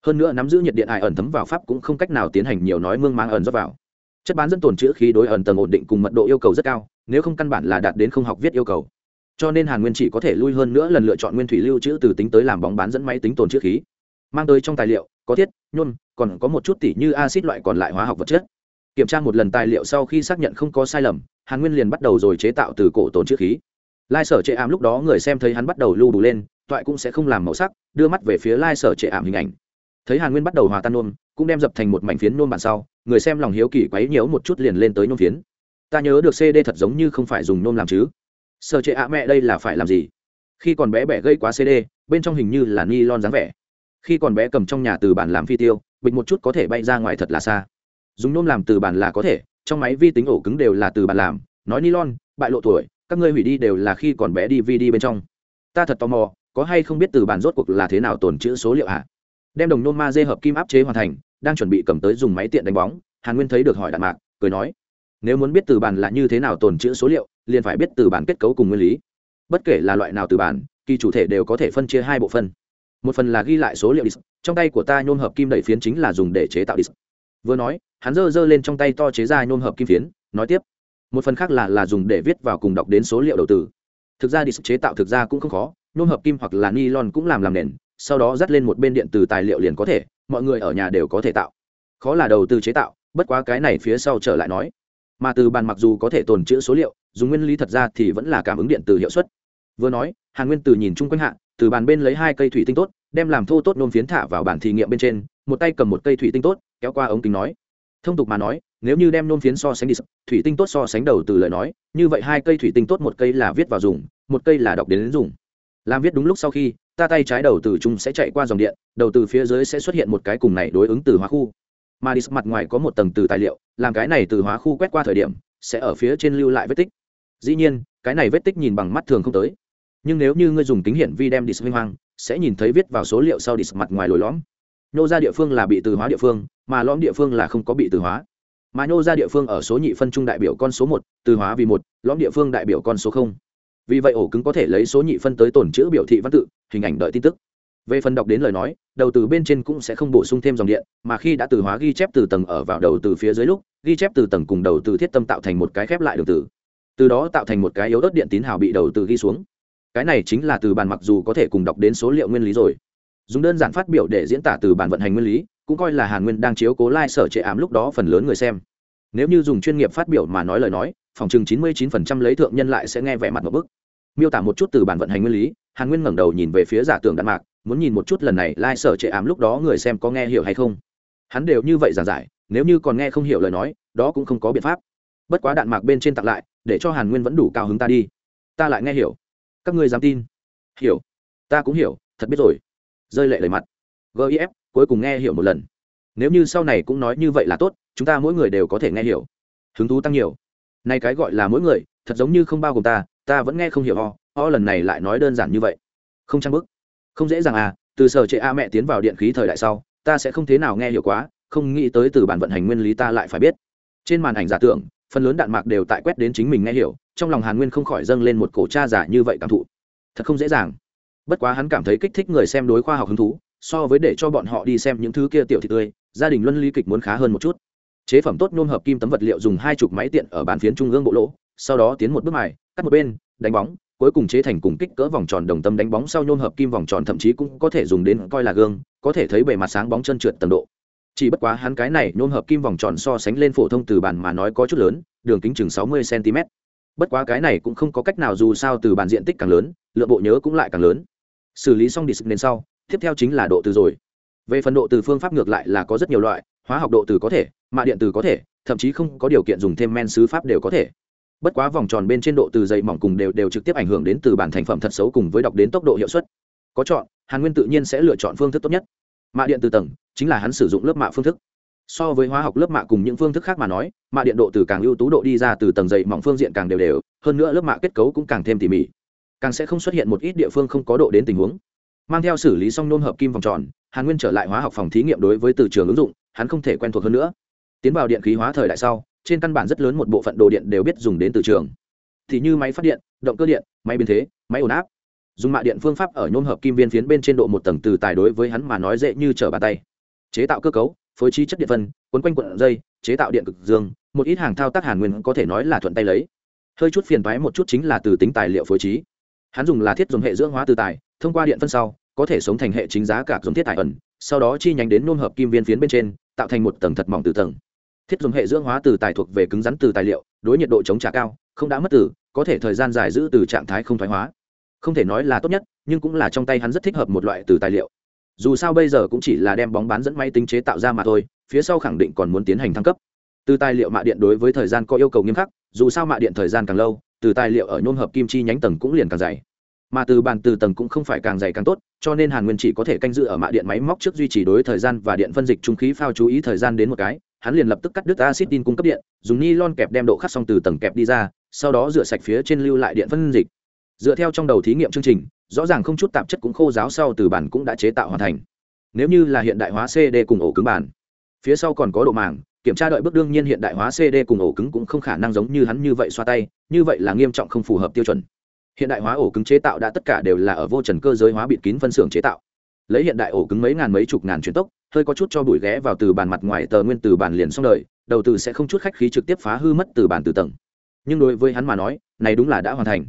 hơn nữa nắm giữ nhiệt điện ải ẩn thấm vào pháp cũng không cách nào tiến hành nhiều nói mương mang ẩn rót vào. Chất bán dẫn tồn chữ khí đối ẩn tầng ổn định cùng mật độ yêu cầu rất cao, nếu không căn bản là đạt đến không học viết yêu cầu. Cho nên hàn nguyên chỉ có thể lui hơn nữa lần lựa chọn nguyên thủy lưu trữ từ tính tới làm bóng bán dẫn máy tính tồn chữ khí. Mang tới trong tài liệu, có thiết, nhôm, còn có một chút tỉ như acid loại còn lại hóa học vật chất. Kiểm tra một lần tài liệu sau khi xác nhận không có sai lầm, hàn nguyên liền bắt đầu rồi chế tạo từ cổ tồn chữ khí. Lai sở chệ ảm lúc đó người xem thấy hắn bắt đầu lưu đủ lên, toại cũng sẽ không làm màu sắc, đưa mắt về phía lai sở chệ ảm hình ảnh thấy hàn nguyên bắt đầu hòa tan nôm, cũng đem dập thành một mảnh phiến nôm bản sau, người xem lòng hiếu kỳ quấy nhiễu một chút liền lên tới nôm phiến. Ta nhớ được cd thật giống như không phải dùng nôm làm chứ. Sở chệ ạ mẹ đây là phải làm gì? Khi còn bé bẻ gây quá cd bên trong hình như là ni lon dáng vẻ. Khi còn bé cầm trong nhà từ bản làm phi tiêu, bịch một chút có thể bay ra ngoài thật là xa. Dùng nôm làm từ bản là có thể, trong máy vi tính ổ cứng đều là từ bản làm, nói nylon, bại lộ tuổi, các ngươi hủy đi đều là khi còn bé đi dvd bên trong. Ta thật tò mò, có hay không biết từ bản rốt cuộc là thế nào tồn chữ số liệu hả? Đem đồng nôn ma dê hợp kim áp chế hoàn thành, đang chuẩn bị cầm tới dùng máy tiện đánh bóng, hàn nguyên thấy được hỏi đạn mạc, cười nói, nếu muốn biết từ bản là như thế nào tồn chữ số liệu, liền phải biết từ bản kết cấu cùng nguyên lý. Bất kể là loại nào từ bản, kỳ chủ thể đều có thể phân chia hai bộ phân. Một phần là ghi lại số liệu disk trong tay của ta nhôm hợp kim đẩy phiến chính là dùng để chế tạo disk vừa nói, hắn giơ giơ lên trong tay to chế ra nhôm hợp kim phiến, nói tiếp, một phần khác là là dùng để viết vào cùng đọc đến số liệu đầu từ thực ra disk chế tạo thực ra cũng không khó nhôm hợp kim hoặc là nylon cũng làm làm nền sau đó dắt lên một bên điện từ tài liệu liền có thể, mọi người ở nhà đều có thể tạo. Khó là đầu tư chế tạo, bất quá cái này phía sau trở lại nói. Mà từ bàn mặc dù có thể tồn chữ số liệu, dùng nguyên lý thật ra thì vẫn là cảm ứng điện từ hiệu suất. Vừa nói, hàn nguyên từ nhìn chung quanh hạ, từ bàn bên lấy hai cây thủy tinh tốt, đem làm thô tốt nôm phiến thả vào bản thí nghiệm bên trên, một tay cầm một cây thủy tinh tốt, kéo qua ống kính nói. Thông tục mà nói, nếu như đem nôm phiến so sánh đi, thủy tinh tốt so sánh đầu từ lời nói, như vậy hai cây thủy tinh tốt một cây là viết vào dùng, một cây là đọc đến dùng. Làm viết đúng lúc sau khi ta tay trái đầu từ trung sẽ chạy qua dòng điện, đầu từ phía dưới sẽ xuất hiện một cái cùng này đối ứng từ hóa khu. Mà đi mặt ngoài có một tầng từ tài liệu, làm cái này từ hóa khu quét qua thời điểm, sẽ ở phía trên lưu lại vết tích. Dĩ nhiên, cái này vết tích nhìn bằng mắt thường không tới. Nhưng nếu như ngươi dùng kính hiển vi đem đi sinh hoang, sẽ nhìn thấy viết vào số liệu sau đi mặt ngoài lồi lõm. Nhô ra địa phương là bị từ hóa địa phương, mà lõm địa phương là không có bị từ hóa. Mà nhô ra địa phương ở số nhị phân trung đại biểu con số một, từ hóa vì một, lõm địa phương đại biểu con số không vì vậy ổ cứng có thể lấy số nhị phân tới tổn chữ biểu thị văn tự, hình ảnh đợi tin tức. Về phần đọc đến lời nói, đầu từ bên trên cũng sẽ không bổ sung thêm dòng điện, mà khi đã từ hóa ghi chép từ tầng ở vào đầu từ phía dưới lúc, ghi chép từ tầng cùng đầu từ thiết tâm tạo thành một cái khép lại đường từ. Từ đó tạo thành một cái yếu ớt điện tín hào bị đầu từ ghi xuống. Cái này chính là từ bàn mặc dù có thể cùng đọc đến số liệu nguyên lý rồi. Dùng đơn giản phát biểu để diễn tả từ bản vận hành nguyên lý, cũng coi là hàn nguyên đang chiếu cố lai、like、sở trệ ám lúc đó phần lớn người xem. Nếu như dùng chuyên nghiệp phát biểu mà nói lời nói, phòng chừng chín mươi chín phần trăm lấy thượng nhân lại sẽ nghe vẻ mặt một bức miêu tả một chút từ bản vận hành nguyên lý, hàn nguyên ngẩng đầu nhìn về phía giả tưởng đạn mạc, muốn nhìn một chút lần này lai、like、sở trệ ám lúc đó người xem có nghe hiểu hay không. Hắn đều như vậy giảng giải, nếu như còn nghe không hiểu lời nói, đó cũng không có biện pháp. Bất quá đạn mạc bên trên tặng lại, để cho hàn nguyên vẫn đủ cao hứng ta đi. Ta lại nghe hiểu. Các ngươi dám tin? Hiểu. Ta cũng hiểu, thật biết rồi. Rơi lệ lời mặt. Gif cuối cùng nghe hiểu một lần. Nếu như sau này cũng nói như vậy là tốt, chúng ta mỗi người đều có thể nghe hiểu. Hứng thú tăng nhiều. Nay cái gọi là mỗi người, thật giống như không bao gồm ta ta vẫn nghe không hiểu ho ho lần này lại nói đơn giản như vậy. Không trang bức. Không dễ dàng à từ sở trệ a mẹ tiến vào điện khí thời đại sau, ta sẽ không thế nào nghe hiểu quá, không nghĩ tới từ bản vận hành nguyên lý ta lại phải biết. Trên màn ảnh giả tưởng, phần lớn đạn mạc đều tại quét đến chính mình nghe hiểu, trong lòng hàn nguyên không khỏi dâng lên một cổ cha giả như vậy cảm thụ. Thật không dễ dàng. Bất quá hắn cảm thấy kích thích người xem đối khoa học hứng thú, so với để cho bọn họ đi xem những thứ kia tiểu thị tươi, gia đình luân ly kịch muốn khá hơn một chút. Chế phẩm tốt nhôm hợp kim tấm vật liệu dùng hai chục máy tiện ở bàn phiến trung ương bộ lỗ, sau đó tiến một bước mài cắt một bên, đánh bóng, cuối cùng chế thành cùng kích cỡ vòng tròn đồng tâm đánh bóng sau nhôm hợp kim vòng tròn thậm chí cũng có thể dùng đến coi là gương, có thể thấy bề mặt sáng bóng chân trượt tầm độ. Chỉ bất quá hắn cái này nhôm hợp kim vòng tròn so sánh lên phổ thông từ bàn mà nói có chút lớn, đường kính chừng sáu mươi cm bất quá cái này cũng không có cách nào dù sao từ bàn diện tích càng lớn, lượng bộ nhớ cũng lại càng lớn. Xử lý xong disk nên sau, tiếp theo chính là độ từ rồi. Về phần độ từ phương pháp ngược lại là có rất nhiều loại, hóa học độ từ có thể, mạ điện từ có thể, thậm chí không có điều kiện dùng thêm men xứ pháp đều có thể bất quá vòng tròn bên trên độ từ dày mỏng cùng đều đều trực tiếp ảnh hưởng đến từ bản thành phẩm thật xấu cùng với đọc đến tốc độ hiệu suất. Có chọn, hàn nguyên tự nhiên sẽ lựa chọn phương thức tốt nhất. Mạ điện từ tầng, chính là hắn sử dụng lớp mạ phương thức. So với hóa học lớp mạ cùng những phương thức khác mà nói, mạ điện độ từ càng ưu tú độ đi ra từ tầng dày mỏng phương diện càng đều đều, hơn nữa lớp mạ kết cấu cũng càng thêm tỉ mỉ. Càng sẽ không xuất hiện một ít địa phương không có độ đến tình huống. Mang theo xử lý xong nôn hợp kim vòng tròn, hàn nguyên trở lại hóa học phòng thí nghiệm đối với từ trường ứng dụng, hắn không thể quen thuộc hơn nữa. Tiến vào điện khí hóa thời đại sau trên căn bản rất lớn một bộ phận đồ điện đều biết dùng đến từ trường. Thì như máy phát điện, động cơ điện, máy biến thế, máy ổn áp. Dùng mạ điện phương pháp ở nhôm hợp kim viên phiến bên trên độ một tầng từ tài đối với hắn mà nói dễ như trở bàn tay. Chế tạo cơ cấu, phối trí chất điện phân, quấn quanh quận dây, chế tạo điện cực dương, một ít hàng thao tác hàn nguyên có thể nói là thuận tay lấy. Hơi chút phiền toái một chút chính là từ tính tài liệu phối trí. Hắn dùng là thiết dùng hệ dưỡng hóa từ tài, thông qua điện phân sau, có thể sống thành hệ chính giá cả dùng thiết tài ẩn, sau đó chi nhánh đến nôn hợp kim viên phiến bên trên, tạo thành một tầng thật mỏng từ tầng thiết dùng hệ dưỡng hóa từ tài thuộc về cứng rắn từ tài liệu, đối nhiệt độ chống trả cao, không đã mất từ, có thể thời gian dài giữ từ trạng thái không thoái hóa. Không thể nói là tốt nhất, nhưng cũng là trong tay hắn rất thích hợp một loại từ tài liệu. Dù sao bây giờ cũng chỉ là đem bóng bán dẫn máy tính chế tạo ra mà thôi, phía sau khẳng định còn muốn tiến hành thăng cấp. Từ tài liệu mạ điện đối với thời gian có yêu cầu nghiêm khắc, dù sao mạ điện thời gian càng lâu, từ tài liệu ở nhôm hợp kim chi nhánh tầng cũng liền càng dày. Mà từ bàn từ tầng cũng không phải càng dày càng tốt, cho nên hàn nguyên chỉ có thể canh giữ ở mạ điện máy móc trước duy trì đối thời gian và điện phân dịch trung khí phao chú ý thời gian đến một cái hắn liền lập tức cắt đứt acid tin cung cấp điện, dùng ni lon kẹp đem độ khắc xong từ tầng kẹp đi ra, sau đó rửa sạch phía trên lưu lại điện phân dịch. Dựa theo trong đầu thí nghiệm chương trình, rõ ràng không chút tạp chất cũng khô giáo sau từ bản cũng đã chế tạo hoàn thành. Nếu như là hiện đại hóa cd cùng ổ cứng bản, phía sau còn có độ màng, kiểm tra đợi bước đương nhiên hiện đại hóa cd cùng ổ cứng cũng không khả năng giống như hắn như vậy xoa tay, như vậy là nghiêm trọng không phù hợp tiêu chuẩn. Hiện đại hóa ổ cứng chế tạo đã tất cả đều là ở vô trần cơ giới hóa bịt kín phân xưởng chế tạo. Lấy hiện đại ổ cứng mấy ngàn mấy chục ngàn chuyển tốc hơi có chút cho bụi ghé vào từ bàn mặt ngoài tờ nguyên từ bàn liền xong đời, đầu từ sẽ không chút khách khí trực tiếp phá hư mất từ bàn từ tầng. Nhưng đối với hắn mà nói, này đúng là đã hoàn thành.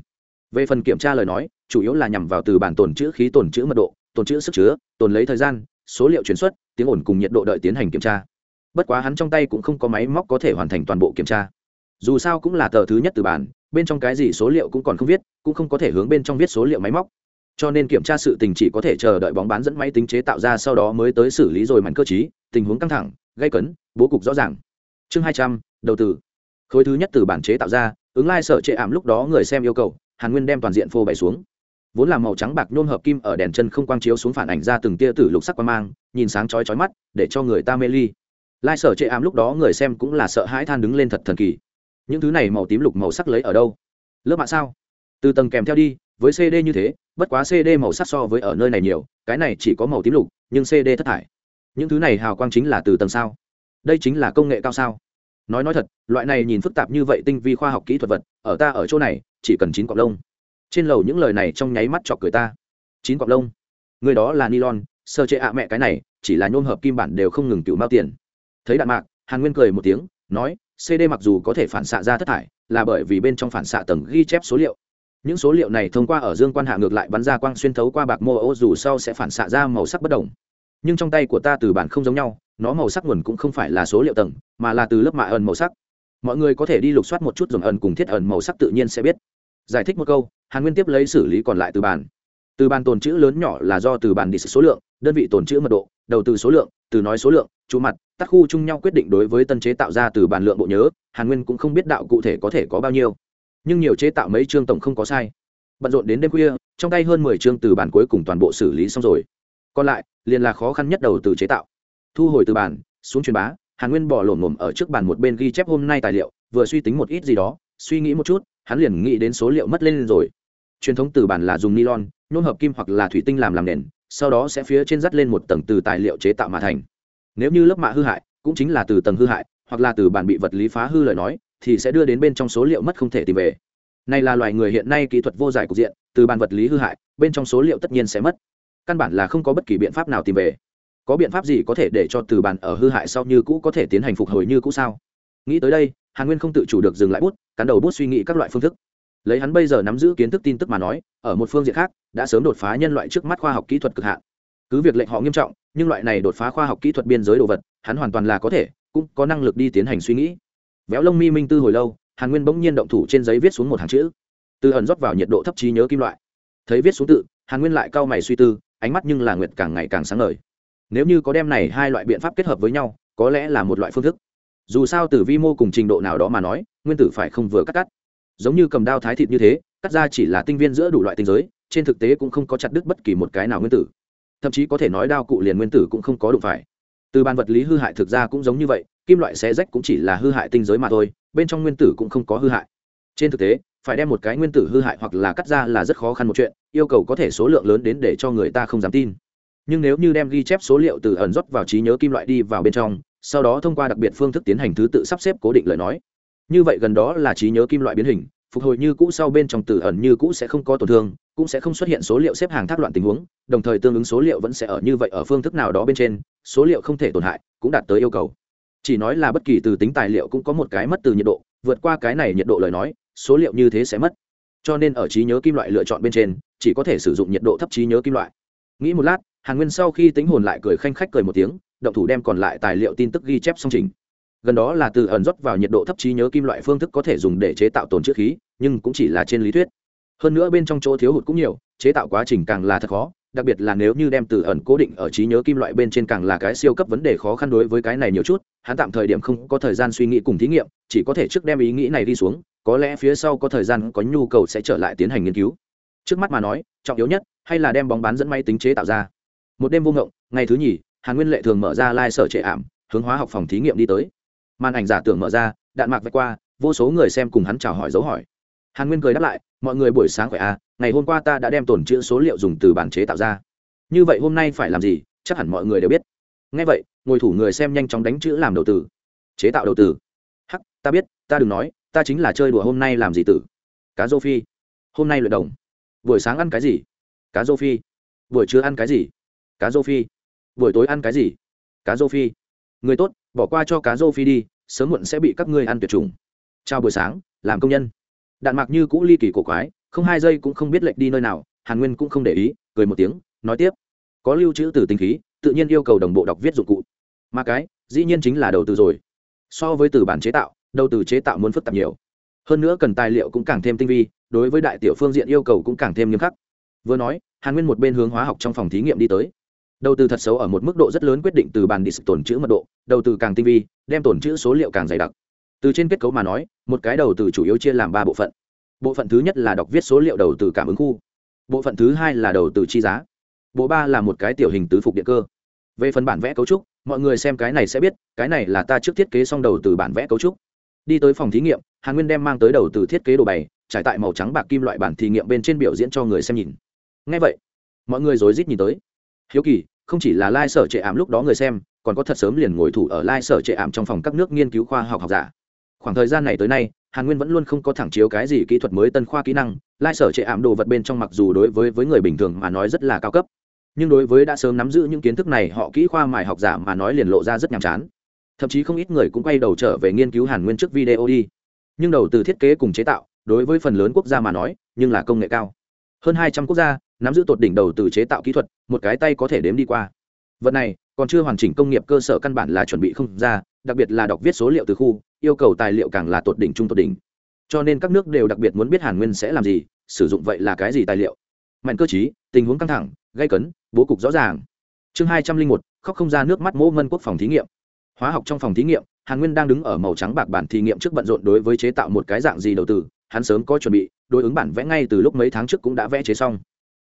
Về phần kiểm tra lời nói, chủ yếu là nhằm vào từ bản tồn chữ khí tồn chữ mật độ, tồn chữ sức chứa, tồn lấy thời gian, số liệu chuyển xuất, tiếng ổn cùng nhiệt độ đợi tiến hành kiểm tra. Bất quá hắn trong tay cũng không có máy móc có thể hoàn thành toàn bộ kiểm tra. Dù sao cũng là tờ thứ nhất từ bản, bên trong cái gì số liệu cũng còn không viết, cũng không có thể hướng bên trong viết số liệu máy móc cho nên kiểm tra sự tình chỉ có thể chờ đợi bóng bán dẫn máy tính chế tạo ra sau đó mới tới xử lý rồi mảnh cơ chí tình huống căng thẳng, gây cấn, bố cục rõ ràng. Chương hai trăm, đầu tư. Khối thứ nhất từ bản chế tạo ra, ứng lai sợ trệ ảm lúc đó người xem yêu cầu, hàn nguyên đem toàn diện phô bày xuống. Vốn là màu trắng bạc nhôm hợp kim ở đèn chân không quang chiếu xuống phản ảnh ra từng tia tử lục sắc quang mang, nhìn sáng chói chói mắt, để cho người ta mê ly. Lai sở chệ ảm lúc đó người xem cũng là sợ hãi than đứng lên thật thần kỳ. Những thứ này màu tím lục màu sắc lấy ở đâu? Lớp mạng sao? Từ tầng kèm theo đi với cd như thế, bất quá cd màu sắc so với ở nơi này nhiều, cái này chỉ có màu tím lục, nhưng cd thất thải. Những thứ này hào quang chính là từ tầng sao. Đây chính là công nghệ cao sao. Nói nói thật, loại này nhìn phức tạp như vậy tinh vi khoa học kỹ thuật vật, ở ta ở chỗ này, chỉ cần chín cọc lông. Trên lầu những lời này trong nháy mắt chọc cười ta. Chín cọc lông. Người đó là nylon, sơ chế ạ mẹ cái này, chỉ là nhôm hợp kim bản đều không ngừng cựu mao tiền. Thấy đạn mạc, hàn nguyên cười một tiếng, nói cd mặc dù có thể phản xạ ra thất thải, là bởi vì bên trong phản xạ tầng ghi chép số liệu những số liệu này thông qua ở dương quan hạ ngược lại bắn ra quang xuyên thấu qua bạc mô ô, dù sau sẽ phản xạ ra màu sắc bất đồng. Nhưng trong tay của ta từ bản không giống nhau, nó màu sắc nguồn cũng không phải là số liệu tầng, mà là từ lớp mạ ẩn màu sắc. Mọi người có thể đi lục soát một chút dòng ẩn cùng thiết ẩn màu sắc tự nhiên sẽ biết. Giải thích một câu, hàn nguyên tiếp lấy xử lý còn lại từ bản. Từ bản tồn chữ lớn nhỏ là do từ bản đi số lượng, đơn vị tồn chữ mật độ, đầu từ số lượng, từ nói số lượng chú mặt, tắt khu chung nhau quyết định đối với tân chế tạo ra từ bản lượng bộ nhớ, hàn nguyên cũng không biết đạo cụ thể có thể có bao nhiêu nhưng nhiều chế tạo mấy chương tổng không có sai. Bận rộn đến đêm khuya, trong tay hơn mười chương từ bản cuối cùng toàn bộ xử lý xong rồi. Còn lại, liền là khó khăn nhất đầu từ chế tạo. Thu hồi từ bản, xuống truyền bá, hàn nguyên bỏ lổm ngổm ở trước bàn một bên ghi chép hôm nay tài liệu, vừa suy tính một ít gì đó, suy nghĩ một chút, hắn liền nghĩ đến số liệu mất lên rồi. Truyền thống từ bản là dùng nylon nhôm hợp kim hoặc là thủy tinh làm làm nền, sau đó sẽ phía trên dắt lên một tầng từ tài liệu chế tạo mà thành. Nếu như lớp mạ hư hại, cũng chính là từ tầng hư hại, hoặc là từ bản bị vật lý phá hư lời nói thì sẽ đưa đến bên trong số liệu mất không thể tìm về. Này là loài người hiện nay kỹ thuật vô giải cục diện, từ bản vật lý hư hại, bên trong số liệu tất nhiên sẽ mất. Căn bản là không có bất kỳ biện pháp nào tìm về. Có biện pháp gì có thể để cho từ bản ở hư hại sau như cũ có thể tiến hành phục hồi như cũ sao? Nghĩ tới đây, hàn nguyên không tự chủ được dừng lại bút, cắn đầu bút suy nghĩ các loại phương thức. Lấy hắn bây giờ nắm giữ kiến thức tin tức mà nói, ở một phương diện khác, đã sớm đột phá nhân loại trước mắt khoa học kỹ thuật cực hạn. Cứ việc lệnh họ nghiêm trọng, nhưng loại này đột phá khoa học kỹ thuật biên giới đồ vật, hắn hoàn toàn là có thể, cũng có năng lực đi tiến hành suy nghĩ véo lông mi minh tư hồi lâu, hàn nguyên bỗng nhiên động thủ trên giấy viết xuống một hàng chữ. Từ ẩn rót vào nhiệt độ thấp trí nhớ kim loại. Thấy viết xuống tự, hàn nguyên lại cau mày suy tư, ánh mắt nhưng là nguyệt càng ngày càng sáng ngời. Nếu như có đem này hai loại biện pháp kết hợp với nhau, có lẽ là một loại phương thức. Dù sao từ vi mô cùng trình độ nào đó mà nói, nguyên tử phải không vừa cắt cắt. Giống như cầm đao thái thịt như thế, cắt ra chỉ là tinh viên giữa đủ loại tinh giới, trên thực tế cũng không có chặt đứt bất kỳ một cái nào nguyên tử. Thậm chí có thể nói đao cụ liền nguyên tử cũng không có đụng phải. Từ ban vật lý hư hại thực ra cũng giống như vậy kim loại xé rách cũng chỉ là hư hại tinh giới mà thôi, bên trong nguyên tử cũng không có hư hại. Trên thực tế, phải đem một cái nguyên tử hư hại hoặc là cắt ra là rất khó khăn một chuyện, yêu cầu có thể số lượng lớn đến để cho người ta không dám tin. Nhưng nếu như đem ghi chép số liệu từ ẩn rót vào trí nhớ kim loại đi vào bên trong, sau đó thông qua đặc biệt phương thức tiến hành thứ tự sắp xếp cố định lời nói. Như vậy gần đó là trí nhớ kim loại biến hình, phục hồi như cũ sau bên trong từ ẩn như cũ sẽ không có tổn thương, cũng sẽ không xuất hiện số liệu xếp hàng thác loạn tình huống, đồng thời tương ứng số liệu vẫn sẽ ở như vậy ở phương thức nào đó bên trên, số liệu không thể tổn hại, cũng đạt tới yêu cầu chỉ nói là bất kỳ từ tính tài liệu cũng có một cái mất từ nhiệt độ, vượt qua cái này nhiệt độ lời nói, số liệu như thế sẽ mất. Cho nên ở trí nhớ kim loại lựa chọn bên trên, chỉ có thể sử dụng nhiệt độ thấp trí nhớ kim loại. Nghĩ một lát, hàn nguyên sau khi tính hồn lại cười khanh khách cười một tiếng, động thủ đem còn lại tài liệu tin tức ghi chép song trình. Gần đó là từ ẩn rót vào nhiệt độ thấp trí nhớ kim loại phương thức có thể dùng để chế tạo tồn chữ khí, nhưng cũng chỉ là trên lý thuyết. Hơn nữa bên trong chỗ thiếu hụt cũng nhiều, chế tạo quá trình càng là thật khó đặc biệt là nếu như đem từ ẩn cố định ở trí nhớ kim loại bên trên càng là cái siêu cấp vấn đề khó khăn đối với cái này nhiều chút, hắn tạm thời điểm không có thời gian suy nghĩ cùng thí nghiệm, chỉ có thể trước đem ý nghĩ này đi xuống, có lẽ phía sau có thời gian có nhu cầu sẽ trở lại tiến hành nghiên cứu. Trước mắt mà nói, trọng yếu nhất hay là đem bóng bán dẫn máy tính chế tạo ra. Một đêm vô ngộng, ngày thứ nhì, hàn nguyên lệ thường mở ra lai、like、sở trệ ảm, hướng hóa học phòng thí nghiệm đi tới. Màn ảnh giả tưởng mở ra, đạn mạc vạch qua, vô số người xem cùng hắn chào hỏi dấu hỏi. Hàn nguyên cười đáp lại, mọi người buổi sáng khỏe à? Ngày hôm qua ta đã đem tổn chữ số liệu dùng từ bản chế tạo ra. Như vậy hôm nay phải làm gì, chắc hẳn mọi người đều biết. Ngay vậy, ngồi thủ người xem nhanh chóng đánh chữ làm đầu tử chế tạo đầu tử hắc, ta biết, ta đừng nói, ta chính là chơi đùa hôm nay làm gì tử. Cá rô phi. Hôm nay luyện đồng. Buổi sáng ăn cái gì? Cá rô phi. Buổi trưa ăn cái gì? Cá rô phi. Buổi tối ăn cái gì? Cá rô phi. Người tốt, bỏ qua cho cá rô phi đi, sớm muộn sẽ bị các ngươi ăn tuyệt chủng. Chào buổi sáng, làm công nhân. Đạn mạc như cũ ly kỳ cổ quái không hai giây cũng không biết lệnh đi nơi nào, hàn nguyên cũng không để ý, cười một tiếng, nói tiếp. Có lưu trữ từ tinh khí, tự nhiên yêu cầu đồng bộ đọc viết dụng cụ. Mà cái, dĩ nhiên chính là đầu tư rồi. So với từ bản chế tạo, đầu tư chế tạo muốn phức tạp nhiều. Hơn nữa cần tài liệu cũng càng thêm tinh vi, đối với đại tiểu phương diện yêu cầu cũng càng thêm nghiêm khắc. Vừa nói, hàn nguyên một bên hướng hóa học trong phòng thí nghiệm đi tới. Đầu tư thật xấu ở một mức độ rất lớn quyết định từ bàn đi sự tồn chữ mật độ, đầu tư càng tinh vi, đem tồn chữ số liệu càng dày đặc. Từ trên kết cấu mà nói, một cái đầu từ chủ yếu chia làm ba bộ phận bộ phận thứ nhất là đọc viết số liệu đầu từ cảm ứng khu, bộ phận thứ hai là đầu từ chi giá, bộ ba là một cái tiểu hình tứ phục điện cơ. Về phần bản vẽ cấu trúc, mọi người xem cái này sẽ biết, cái này là ta trước thiết kế xong đầu từ bản vẽ cấu trúc. Đi tới phòng thí nghiệm, hàn nguyên đem mang tới đầu từ thiết kế đồ bày, trải tại màu trắng bạc kim loại bản thí nghiệm bên trên biểu diễn cho người xem nhìn. Ngay vậy, mọi người rối rít nhìn tới. Hiếu kỳ, không chỉ là lai、like、sở trệ ảm lúc đó người xem, còn có thật sớm liền ngồi thủ ở lai、like、sở trệ ảm trong phòng các nước nghiên cứu khoa học học giả. Khoảng thời gian này tới nay hàn nguyên vẫn luôn không có thẳng chiếu cái gì kỹ thuật mới tân khoa kỹ năng, lai、like、sở trệ ảm đồ vật bên trong mặc dù đối với với người bình thường mà nói rất là cao cấp, nhưng đối với đã sớm nắm giữ những kiến thức này họ kỹ khoa mài học giả mà nói liền lộ ra rất nhàm chán. Thậm chí không ít người cũng quay đầu trở về nghiên cứu hàn nguyên trước video đi. Nhưng đầu từ thiết kế cùng chế tạo, đối với phần lớn quốc gia mà nói, nhưng là công nghệ cao. Hơn hai trăm quốc gia, nắm giữ tột đỉnh đầu từ chế tạo kỹ thuật, một cái tay có thể đếm đi qua. Vật này còn chưa hoàn chỉnh công nghiệp cơ sở căn bản là chuẩn bị không ra, đặc biệt là đọc viết số liệu từ khu yêu cầu tài liệu càng là tột đỉnh trung tột đỉnh. Cho nên các nước đều đặc biệt muốn biết hàn nguyên sẽ làm gì sử dụng vậy là cái gì tài liệu. Mạnh cơ chí tình huống căng thẳng gây cấn bố cục rõ ràng. Chương hai trăm linh một khóc không ra nước mắt mỗ ngân quốc phòng thí nghiệm. Hóa học trong phòng thí nghiệm hàn nguyên đang đứng ở màu trắng bạc bản thí nghiệm trước bận rộn đối với chế tạo một cái dạng gì đầu tư hắn sớm có chuẩn bị đối ứng bản vẽ ngay từ lúc mấy tháng trước cũng đã vẽ chế xong.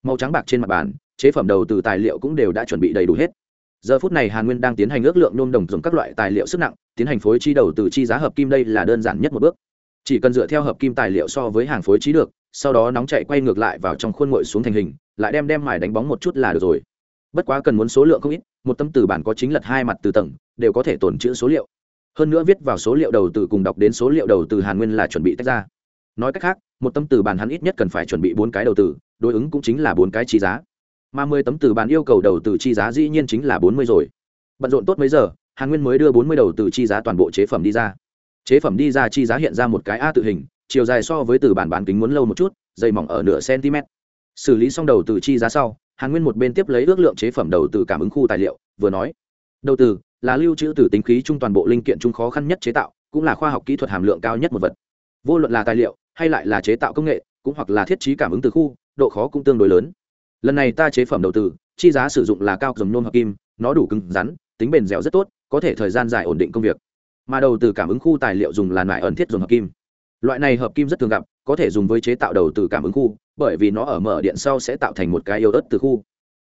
Màu trắng bạc trên mặt bản, chế phẩm đầu từ tài liệu cũng đều đã chuẩn bị đầy đủ hết. Giờ phút này hàn nguyên đang tiến hành ước lượng nôm đồng dùng các loại tài liệu sức nặng tiến hành phối chi đầu từ chi giá hợp kim đây là đơn giản nhất một bước. Chỉ cần dựa theo hợp kim tài liệu so với hàng phối trí được, sau đó nóng chạy quay ngược lại vào trong khuôn ngội xuống thành hình, lại đem đem mài đánh bóng một chút là được rồi. Bất quá cần muốn số lượng không ít, một tấm từ bản có chính lật hai mặt từ tầng, đều có thể tồn chữ số liệu. Hơn nữa viết vào số liệu đầu từ cùng đọc đến số liệu đầu từ hàn nguyên là chuẩn bị tách ra. Nói cách khác, một tấm từ bản hắn ít nhất cần phải chuẩn bị bốn cái đầu từ, đối ứng cũng chính là bốn cái chi giá. Mà mười tấm từ bản yêu cầu đầu từ chi giá dĩ nhiên chính là bốn mươi rồi. Bận rộn tốt mấy giờ hàn nguyên mới đưa bốn mươi đầu từ chi giá toàn bộ chế phẩm đi ra. Chế phẩm đi ra chi giá hiện ra một cái a tự hình, chiều dài so với từ bản bán kính muốn lâu một chút, dày mỏng ở nửa cm. Xử lý xong đầu từ chi giá sau, hàn nguyên một bên tiếp lấy ước lượng chế phẩm đầu từ cảm ứng khu tài liệu, vừa nói, đầu từ là lưu trữ từ tính khí chung toàn bộ linh kiện chung khó khăn nhất chế tạo, cũng là khoa học kỹ thuật hàm lượng cao nhất một vật. Vô luận là tài liệu, hay lại là chế tạo công nghệ, cũng hoặc là thiết trí cảm ứng từ khu, độ khó cũng tương đối lớn. Lần này ta chế phẩm đầu tư chi giá sử dụng là cao dầm nôm hợp kim, nó đủ cứng rắn, tính bền dẻo rất tốt có thể thời gian dài ổn định công việc. Mà đầu từ cảm ứng khu tài liệu dùng là nải ẩn thiết dùng hợp kim. Loại này hợp kim rất thường gặp, có thể dùng với chế tạo đầu từ cảm ứng khu, bởi vì nó ở mở điện sau sẽ tạo thành một cái yếu ớt từ khu.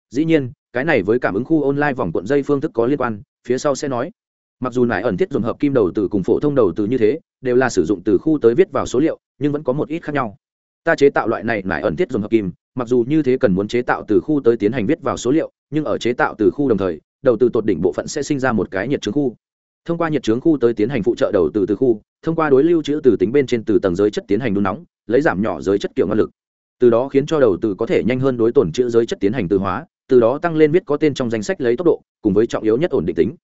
Dĩ nhiên, cái này với cảm ứng khu online vòng cuộn dây phương thức có liên quan, phía sau sẽ nói. Mặc dù nải ẩn thiết dùng hợp kim đầu từ cùng phổ thông đầu từ như thế, đều là sử dụng từ khu tới viết vào số liệu, nhưng vẫn có một ít khác nhau. Ta chế tạo loại này nải ẩn thiết dùng hợp kim, mặc dù như thế cần muốn chế tạo từ khu tới tiến hành viết vào số liệu, nhưng ở chế tạo từ khu đồng thời đầu từ tột đỉnh bộ phận sẽ sinh ra một cái nhiệt trướng khu. Thông qua nhiệt trướng khu tới tiến hành phụ trợ đầu từ từ khu, thông qua đối lưu trữ từ tính bên trên từ tầng giới chất tiến hành đun nóng, lấy giảm nhỏ giới chất kiểu ngân lực. Từ đó khiến cho đầu từ có thể nhanh hơn đối tổn chữ giới chất tiến hành từ hóa, từ đó tăng lên viết có tên trong danh sách lấy tốc độ, cùng với trọng yếu nhất ổn định tính.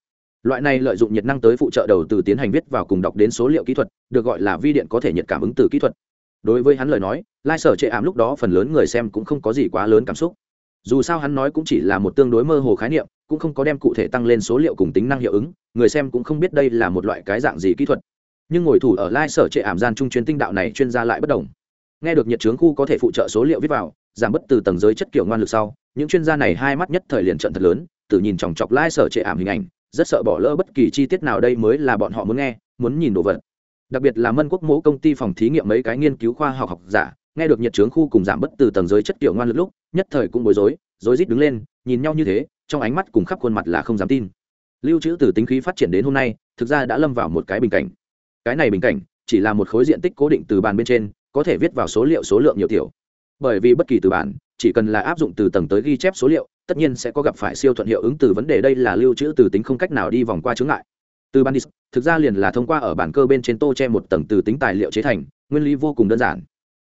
Loại này lợi dụng nhiệt năng tới phụ trợ đầu từ tiến hành viết vào cùng đọc đến số liệu kỹ thuật, được gọi là vi điện có thể nhiệt cảm ứng từ kỹ thuật. Đối với hắn lời nói, lai sở trệ ảm lúc đó phần lớn người xem cũng không có gì quá lớn cảm xúc. Dù sao hắn nói cũng chỉ là một tương đối mơ hồ khái niệm cũng không có đem cụ thể tăng lên số liệu cùng tính năng hiệu ứng, người xem cũng không biết đây là một loại cái dạng gì kỹ thuật. Nhưng ngồi thủ ở lai sở trệ ảm gian trung chuyên tinh đạo này chuyên gia lại bất đồng. Nghe được nhiệt trướng khu có thể phụ trợ số liệu viết vào, giảm bớt từ tầng giới chất kiểu ngoan lực sau, những chuyên gia này hai mắt nhất thời liền trận thật lớn, tự nhìn chòng chọc lai sở trệ ảm hình ảnh, rất sợ bỏ lỡ bất kỳ chi tiết nào đây mới là bọn họ muốn nghe, muốn nhìn đồ vật. Đặc biệt là mân quốc mẫu công ty phòng thí nghiệm mấy cái nghiên cứu khoa học học giả, nghe được nhiệt trướng khu cùng giảm bớt từ tầng giới chất kiểu ngoan lực lúc, nhất thời cũng bối rối rối rít đứng lên, nhìn nhau như thế trong ánh mắt cùng khắp khuôn mặt là không dám tin. Lưu trữ từ tính khí phát triển đến hôm nay, thực ra đã lâm vào một cái bình cảnh. Cái này bình cảnh, chỉ là một khối diện tích cố định từ bàn bên trên, có thể viết vào số liệu số lượng nhiều tiểu. Bởi vì bất kỳ từ bản, chỉ cần là áp dụng từ tầng tới ghi chép số liệu, tất nhiên sẽ có gặp phải siêu thuận hiệu ứng từ vấn đề đây là lưu trữ từ tính không cách nào đi vòng qua chướng ngại. Từ ban thực ra liền là thông qua ở bản cơ bên trên tô che một tầng từ tính tài liệu chế thành, nguyên lý vô cùng đơn giản.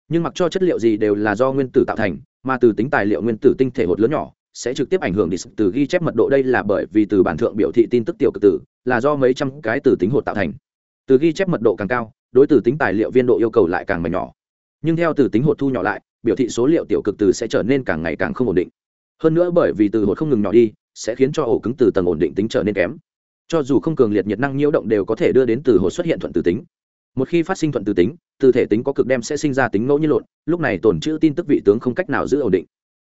Nhưng mặc cho chất liệu gì đều là do nguyên tử tạo thành, mà từ tính tài liệu nguyên tử tinh thể hột lớn nhỏ sẽ trực tiếp ảnh hưởng đi từ ghi chép mật độ. Đây là bởi vì từ bản thượng biểu thị tin tức tiểu cực tử là do mấy trăm cái từ tính hột tạo thành. Từ ghi chép mật độ càng cao, đối từ tính tài liệu viên độ yêu cầu lại càng mảnh nhỏ. Nhưng theo từ tính hột thu nhỏ lại, biểu thị số liệu tiểu cực từ sẽ trở nên càng ngày càng không ổn định. Hơn nữa bởi vì từ hột không ngừng nhỏ đi, sẽ khiến cho ổ cứng từ tầng ổn định tính trở nên kém. Cho dù không cường liệt nhiệt năng nhiễu động đều có thể đưa đến từ hột xuất hiện thuận từ tính. Một khi phát sinh thuận từ tính, từ thể tính có cực đem sẽ sinh ra tính ngẫu nhiên lộn, lúc này tổn chữ tin tức vị tướng không cách nào giữ ổn định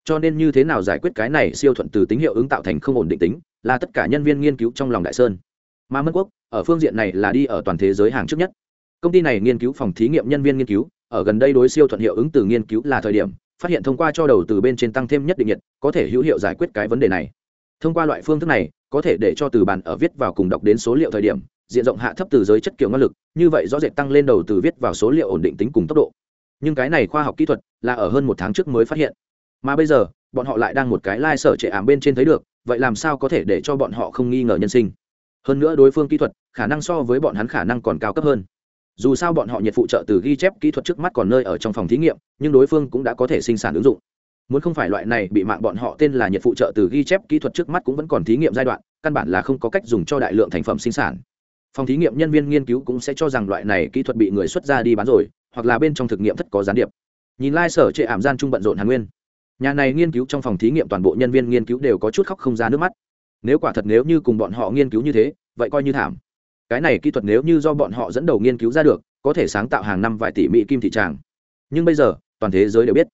cho nên như thế nào giải quyết cái này siêu thuận từ tín hiệu ứng tạo thành không ổn định tính, là tất cả nhân viên nghiên cứu trong lòng đại sơn. Mà mân quốc, ở phương diện này là đi ở toàn thế giới hàng trước nhất. Công ty này nghiên cứu phòng thí nghiệm nhân viên nghiên cứu, ở gần đây đối siêu thuận hiệu ứng từ nghiên cứu là thời điểm, phát hiện thông qua cho đầu từ bên trên tăng thêm nhất định nhiệt, có thể hữu hiệu giải quyết cái vấn đề này. Thông qua loại phương thức này, có thể để cho từ bàn ở viết vào cùng đọc đến số liệu thời điểm, diện rộng hạ thấp từ giới chất kiểu năng lực, như vậy rõ rệt tăng lên đầu từ viết vào số liệu ổn định tính cùng tốc độ. Nhưng cái này khoa học kỹ thuật là ở hơn một tháng trước mới phát hiện mà bây giờ, bọn họ lại đang một cái lai、like、sở trệ ảm bên trên thấy được, vậy làm sao có thể để cho bọn họ không nghi ngờ nhân sinh? Hơn nữa đối phương kỹ thuật, khả năng so với bọn hắn khả năng còn cao cấp hơn. Dù sao bọn họ nhiệt phụ trợ từ ghi chép kỹ thuật trước mắt còn nơi ở trong phòng thí nghiệm, nhưng đối phương cũng đã có thể sinh sản ứng dụng. Muốn không phải loại này bị mạng bọn họ tên là nhiệt phụ trợ từ ghi chép kỹ thuật trước mắt cũng vẫn còn thí nghiệm giai đoạn, căn bản là không có cách dùng cho đại lượng thành phẩm sinh sản. Phòng thí nghiệm nhân viên nghiên cứu cũng sẽ cho rằng loại này kỹ thuật bị người xuất ra đi bán rồi, hoặc là bên trong thực nghiệm thất có gián điệp. Nhìn lai、like、sở trệ ảm gian trung bận rộn hàn nguyên nhà này nghiên cứu trong phòng thí nghiệm toàn bộ nhân viên nghiên cứu đều có chút khóc không ra nước mắt. Nếu quả thật nếu như cùng bọn họ nghiên cứu như thế, vậy coi như thảm. Cái này kỹ thuật nếu như do bọn họ dẫn đầu nghiên cứu ra được, có thể sáng tạo hàng năm vài tỷ mỹ kim thị tràng. Nhưng bây giờ, toàn thế giới đều biết.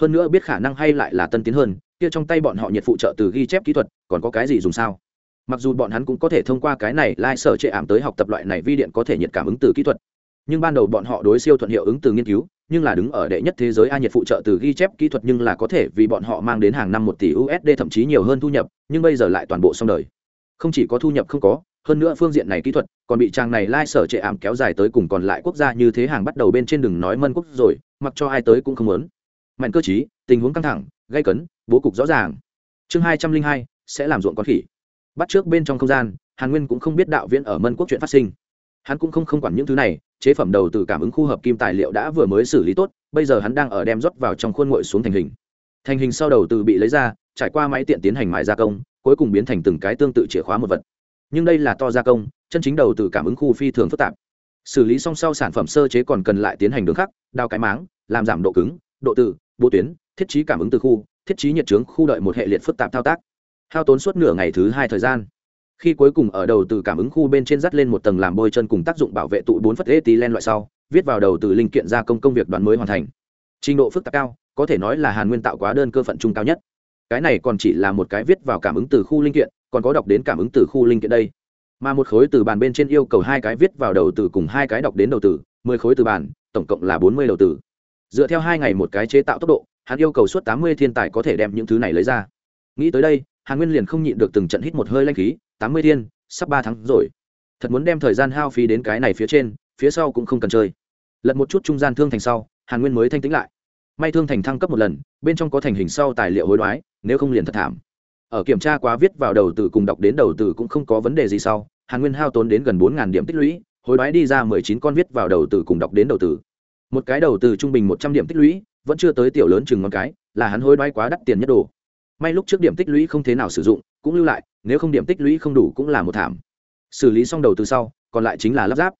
Hơn nữa biết khả năng hay lại là tân tiến hơn, kia trong tay bọn họ nhiệt phụ trợ từ ghi chép kỹ thuật, còn có cái gì dùng sao? Mặc dù bọn hắn cũng có thể thông qua cái này lai、like、sở chệ ảm tới học tập loại này vi điện có thể nhiệt cảm ứng từ kỹ thuật. Nhưng ban đầu bọn họ đối siêu thuận hiệu ứng từ nghiên cứu nhưng là đứng ở đệ nhất thế giới a nhiệt phụ trợ từ ghi chép kỹ thuật nhưng là có thể vì bọn họ mang đến hàng năm một tỷ usd thậm chí nhiều hơn thu nhập, nhưng bây giờ lại toàn bộ xong đời. Không chỉ có thu nhập không có, hơn nữa phương diện này kỹ thuật còn bị trang này lai sở trệ ảm kéo dài tới cùng còn lại quốc gia như thế hàng bắt đầu bên trên đường nói mân quốc rồi, mặc cho ai tới cũng không muốn. Mạnh cơ chí tình huống căng thẳng gây cấn, bố cục rõ ràng. Chương hai trăm linh hai, sẽ làm ruộng con khỉ. Bắt trước bên trong không gian, hàn nguyên cũng không biết đạo viễn ở mân quốc chuyện phát sinh hắn cũng không không quản những thứ này, chế phẩm đầu từ cảm ứng khu hợp kim tài liệu đã vừa mới xử lý tốt, bây giờ hắn đang ở đem rót vào trong khuôn nguội xuống thành hình. Thành hình sau đầu từ bị lấy ra, trải qua máy tiện tiến hành mại gia công, cuối cùng biến thành từng cái tương tự chìa khóa một vật. Nhưng đây là to gia công, chân chính đầu từ cảm ứng khu phi thường phức tạp. Xử lý xong sau sản phẩm sơ chế còn cần lại tiến hành đường khắc đao cái máng, làm giảm độ cứng, độ tự bộ tuyến, thiết trí cảm ứng từ khu, thiết trí nhiệt trướng khu đợi một hệ liệt phức tạp thao tác. Hao tốn suốt nửa ngày thứ hai thời gian khi cuối cùng ở đầu từ cảm ứng khu bên trên dắt lên một tầng làm bôi chân cùng tác dụng bảo vệ tụ bốn phất etilen loại sau, viết vào đầu từ linh kiện gia công công việc đoàn mới hoàn thành. Trình độ phức tạp cao, có thể nói là hàn nguyên tạo quá đơn cơ phận trung cao nhất. Cái này còn chỉ là một cái viết vào cảm ứng từ khu linh kiện, còn có đọc đến cảm ứng từ khu linh kiện đây. Mà một khối từ bàn bên trên yêu cầu hai cái viết vào đầu từ cùng hai cái đọc đến đầu từ, mười khối từ bàn, tổng cộng là bốn mươi đầu từ. Dựa theo hai ngày một cái chế tạo tốc độ, hắn yêu cầu suốt tám mươi thiên tài có thể đem những thứ này lấy ra. Nghĩ tới đây, hàn nguyên liền không nhịn được từng trận hít một hơi lanh khí tám mươi thiên, sắp ba tháng rồi. Thật muốn đem thời gian hao phí đến cái này phía trên, phía sau cũng không cần chơi. Lật một chút trung gian thương thành sau, hàn nguyên mới thanh tĩnh lại. May thương thành thăng cấp một lần, bên trong có thành hình sau tài liệu hối đoái, nếu không liền thật thảm. Ở kiểm tra quá viết vào đầu từ cùng đọc đến đầu từ cũng không có vấn đề gì sau, hàn nguyên hao tốn đến gần bốn điểm tích lũy, hối đoái đi ra mười chín con viết vào đầu từ cùng đọc đến đầu từ. Một cái đầu từ trung bình một trăm điểm tích lũy, vẫn chưa tới tiểu lớn chừng ngón cái, là hắn hối đoái quá đắt tiền nhất đồ. May lúc trước điểm tích lũy không thế nào sử dụng, cũng lưu lại nếu không điểm tích lũy không đủ cũng là một thảm. Xử lý xong đầu từ sau, còn lại chính là lắp ráp.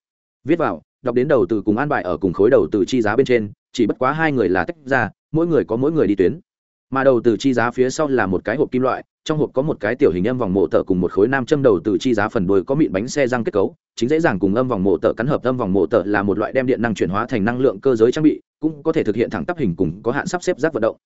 Viết vào, đọc đến đầu từ cùng an bài ở cùng khối đầu từ chi giá bên trên, chỉ bất quá hai người là tách ra, mỗi người có mỗi người đi tuyến. Mà đầu từ chi giá phía sau là một cái hộp kim loại, trong hộp có một cái tiểu hình âm vòng mộ tợ cùng một khối nam châm đầu từ chi giá phần đuôi có mịn bánh xe răng kết cấu, chính dễ dàng cùng âm vòng mộ tợ cắn hợp âm vòng mộ tợ là một loại đem điện năng chuyển hóa thành năng lượng cơ giới trang bị, cũng có thể thực hiện thẳng tắp hình cùng có hạn sắp xếp rác vận động.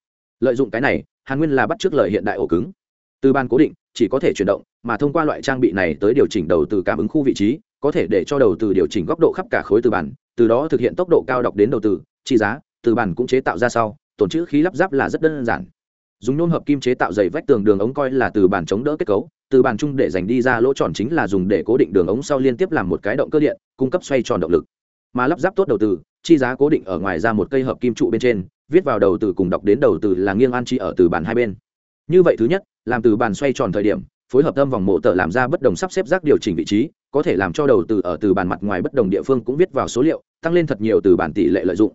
Lợi dụng cái này, hàn nguyên là bắt trước lời hiện đại ổ cứng từ ban cố định, chỉ có thể chuyển động, mà thông qua loại trang bị này tới điều chỉnh đầu từ cảm ứng khu vị trí, có thể để cho đầu từ điều chỉnh góc độ khắp cả khối từ bản, từ đó thực hiện tốc độ cao đọc đến đầu từ, chi giá, từ bản cũng chế tạo ra sau, tổn chữ khí lắp ráp là rất đơn giản. Dùng nôn hợp kim chế tạo dày vách tường đường ống coi là từ bản chống đỡ kết cấu, từ bản chung để dành đi ra lỗ tròn chính là dùng để cố định đường ống sau liên tiếp làm một cái động cơ điện, cung cấp xoay tròn động lực. Mà lắp ráp tốt đầu từ, chi giá cố định ở ngoài ra một cây hợp kim trụ bên trên, viết vào đầu từ cùng đọc đến đầu từ là nghiêng an chi ở từ bản hai bên. Như vậy thứ nhất làm từ bàn xoay tròn thời điểm, phối hợp tâm vòng mộ tờ làm ra bất đồng sắp xếp rác điều chỉnh vị trí, có thể làm cho đầu từ ở từ bàn mặt ngoài bất đồng địa phương cũng viết vào số liệu, tăng lên thật nhiều từ bản tỷ lệ lợi dụng.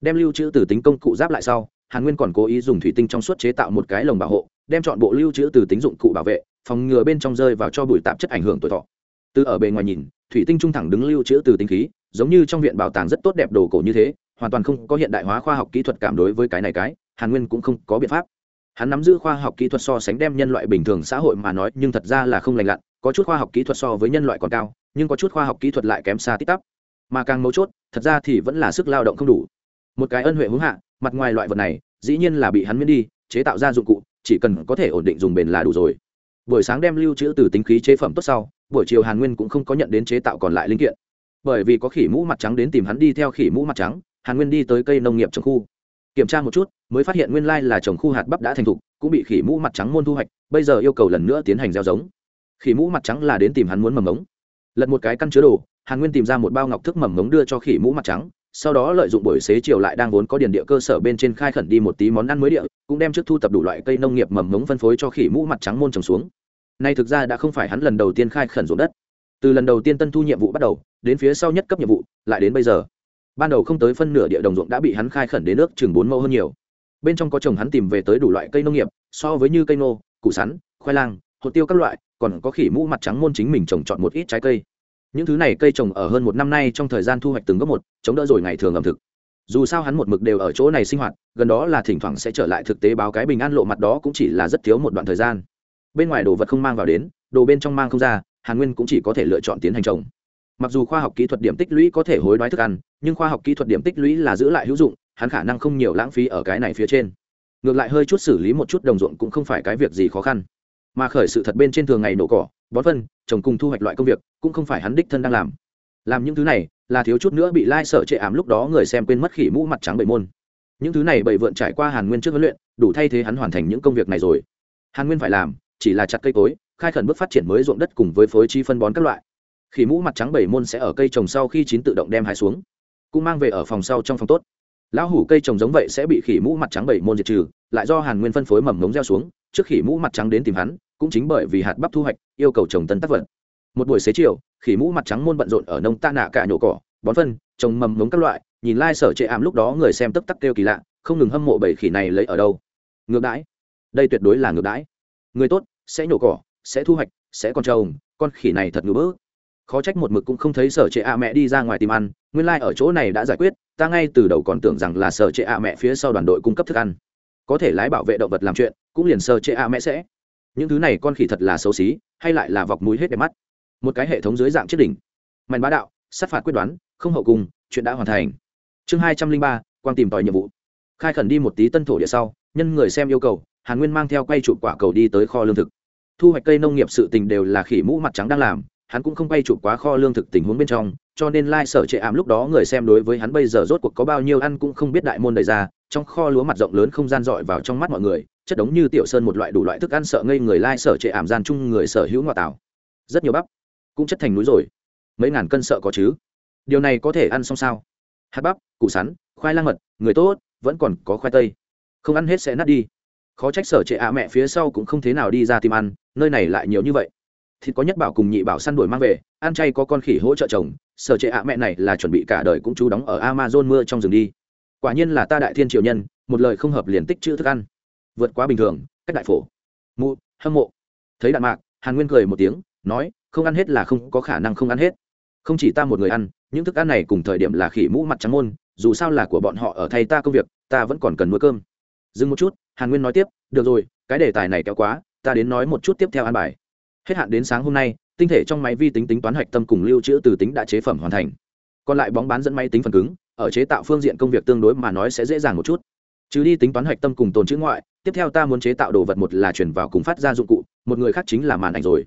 Đem lưu trữ từ tính công cụ giáp lại sau, hàn nguyên còn cố ý dùng thủy tinh trong suốt chế tạo một cái lồng bảo hộ, đem chọn bộ lưu trữ từ tính dụng cụ bảo vệ, phòng ngừa bên trong rơi vào cho bụi tạp chất ảnh hưởng tuổi thọ. Từ ở bề ngoài nhìn, thủy tinh trung thẳng đứng lưu trữ từ tính khí, giống như trong viện bảo tàng rất tốt đẹp đồ cổ như thế, hoàn toàn không có hiện đại hóa khoa học kỹ thuật cảm đối với cái này cái, hàn nguyên cũng không có biện pháp hắn nắm giữ khoa học kỹ thuật so sánh đem nhân loại bình thường xã hội mà nói, nhưng thật ra là không lành lặn, có chút khoa học kỹ thuật so với nhân loại còn cao, nhưng có chút khoa học kỹ thuật lại kém xa tít tắp. Mà càng mấu chốt, thật ra thì vẫn là sức lao động không đủ. Một cái ân huệ hướng hạ, mặt ngoài loại vật này, dĩ nhiên là bị hắn miễn đi, chế tạo ra dụng cụ, chỉ cần có thể ổn định dùng bền là đủ rồi. Buổi sáng đem lưu trữ từ tính khí chế phẩm tốt sau, buổi chiều hàn nguyên cũng không có nhận đến chế tạo còn lại linh kiện. Bởi vì có khỉ mũ mặt trắng đến tìm hắn đi theo khỉ mũ mặt trắng, hàn nguyên đi tới cây nông nghiệp trong khu kiểm tra một chút, mới phát hiện nguyên lai là trồng khu hạt bắp đã thành thục, cũng bị khỉ mũ mặt trắng môn thu hoạch, bây giờ yêu cầu lần nữa tiến hành gieo giống. Khỉ mũ mặt trắng là đến tìm hắn muốn mầm ống lật một cái căn chứa đồ, hàn nguyên tìm ra một bao ngọc thức mầm ống đưa cho khỉ mũ mặt trắng, sau đó lợi dụng buổi xế chiều lại đang vốn có điền địa cơ sở bên trên khai khẩn đi một tí món ăn mới địa, cũng đem trước thu tập đủ loại cây nông nghiệp mầm mống phân phối cho khỉ mũ mặt trắng môn trồng xuống. Nay thực ra đã không phải hắn lần đầu tiên khai khẩn ruộng đất. Từ lần đầu tiên tân thu nhiệm vụ bắt đầu, đến phía sau nhất cấp nhiệm vụ, lại đến bây giờ ban đầu không tới phân nửa địa đồng ruộng đã bị hắn khai khẩn đến nước chừng bốn mẫu hơn nhiều. Bên trong có trồng hắn tìm về tới đủ loại cây nông nghiệp, so với như cây nô củ sắn, khoai lang hồ tiêu các loại, còn có khỉ mũ mặt trắng môn chính mình trồng chọn một ít trái cây. Những thứ này cây trồng ở hơn một năm nay trong thời gian thu hoạch từng gốc một, chống đỡ rồi ngày thường ẩm thực. Dù sao hắn một mực đều ở chỗ này sinh hoạt, gần đó là thỉnh thoảng sẽ trở lại thực tế báo cái bình an lộ mặt đó cũng chỉ là rất thiếu một đoạn thời gian. Bên ngoài đồ vật không mang vào đến, đồ bên trong mang không ra, hàn nguyên cũng chỉ có thể lựa chọn tiến hành trồng. Mặc dù khoa học kỹ thuật điểm tích lũy có thể hối đoái thức ăn nhưng khoa học kỹ thuật điểm tích lũy là giữ lại hữu dụng, hắn khả năng không nhiều lãng phí ở cái này phía trên. Ngược lại hơi chút xử lý một chút đồng ruộng cũng không phải cái việc gì khó khăn. Mà khởi sự thật bên trên thường ngày nổ cỏ, bón phân, trồng cùng thu hoạch loại công việc, cũng không phải hắn đích thân đang làm. Làm những thứ này, là thiếu chút nữa bị lai sợ chệ ảm lúc đó người xem quên mất khỉ mũ mặt trắng bảy môn. Những thứ này bảy vượn trải qua hàn nguyên trước huấn luyện, đủ thay thế hắn hoàn thành những công việc này rồi. Hàn nguyên phải làm, chỉ là chặt cây cối, khai khẩn bước phát triển mới ruộng đất cùng với phối chi phân bón các loại. Khỉ mũ mặt trắng bảy môn sẽ ở cây trồng sau khi chín tự động đem hái xuống cũng mang về ở phòng sau trong phòng tốt. Lão hủ cây trồng giống vậy sẽ bị khỉ mũ mặt trắng bảy môn diệt trừ, lại do hàn nguyên phân phối mầm mống gieo xuống, trước khỉ mũ mặt trắng đến tìm hắn, cũng chính bởi vì hạt bắp thu hoạch, yêu cầu trồng tân tác vật. Một buổi xế chiều, khỉ mũ mặt trắng môn bận rộn ở nông ta nạ cả nhổ cỏ, bón phân, trồng mầm mống các loại, nhìn lai、like、sở trệ ảm lúc đó người xem tấp tắc kêu kỳ lạ, không ngừng hâm mộ bảy khỉ này lấy ở đâu. Ngược đãi. Đây tuyệt đối là ngược đãi. Người tốt, sẽ nhổ cỏ, sẽ thu hoạch, sẽ còn trồng, con khỉ này thật ngứa bỡ khó trách một mực cũng không thấy sở trệ ạ mẹ đi ra ngoài tìm ăn, nguyên lai、like、ở chỗ này đã giải quyết, ta ngay từ đầu còn tưởng rằng là sở trệ ạ mẹ phía sau đoàn đội cung cấp thức ăn. Có thể lái bảo vệ động vật làm chuyện, cũng liền sở trệ ạ mẹ sẽ. Những thứ này con khỉ thật là xấu xí, hay lại là vọc mũi hết đẹp mắt. Một cái hệ thống dưới dạng chiếc đỉnh. Mạnh bá đạo, sát phạt quyết đoán, không hậu cung chuyện đã hoàn thành. Chương hai trăm linh ba, quang tìm tòi nhiệm vụ. Khai khẩn đi một tí tân thổ địa sau, nhân người xem yêu cầu, hàn nguyên mang theo quay chụp quả cầu đi tới kho lương thực. Thu hoạch cây nông nghiệp sự tình đều là khỉ mũ mặt trắng đang làm hắn cũng không bay chụp quá kho lương thực tình huống bên trong, cho nên lai、like、sở trệ ảm lúc đó người xem đối với hắn bây giờ rốt cuộc có bao nhiêu ăn cũng không biết đại môn đầy ra, trong kho lúa mặt rộng lớn không gian dọi vào trong mắt mọi người, chất đống như tiểu sơn một loại đủ loại thức ăn sợ ngây người lai、like、sở trệ ảm gian chung người sở hữu ngoại tảo. Rất nhiều bắp, cũng chất thành núi rồi. Mấy ngàn cân sợ có chứ? Điều này có thể ăn xong sao? Hạt bắp, củ sắn, khoai lang mật, người tốt, vẫn còn có khoai tây. Không ăn hết sẽ nát đi. Khó trách sở trệ ạ mẹ phía sau cũng không thế nào đi ra tìm ăn, nơi này lại nhiều như vậy thịt có nhất bảo cùng nhị bảo săn đuổi mang về, ăn chay có con khỉ hỗ trợ chồng, sở trệ ạ mẹ này là chuẩn bị cả đời cũng chú đóng ở amazon mưa trong rừng đi. Quả nhiên là ta đại thiên triều nhân, một lời không hợp liền tích chữ thức ăn. Vượt quá bình thường, cách đại phổ. Mụ, hâm mộ. Thấy đạn mạc, hàn nguyên cười một tiếng, nói, không ăn hết là không có khả năng không ăn hết. Không chỉ ta một người ăn, những thức ăn này cùng thời điểm là khỉ mũ mặt trắng môn, dù sao là của bọn họ ở thay ta công việc, ta vẫn còn cần nuôi cơm. Dừng một chút, hàn nguyên nói tiếp, được rồi, cái đề tài này kéo quá, ta đến nói một chút tiếp theo an bài hết hạn đến sáng hôm nay, tinh thể trong máy vi tính tính toán hạch tâm cùng lưu trữ từ tính đã chế phẩm hoàn thành. Còn lại bóng bán dẫn máy tính phần cứng, ở chế tạo phương diện công việc tương đối mà nói sẽ dễ dàng một chút. Trừ đi tính toán hạch tâm cùng tồn chữ ngoại, tiếp theo ta muốn chế tạo đồ vật một là chuyển vào cùng phát ra dụng cụ, một người khác chính là màn ảnh rồi.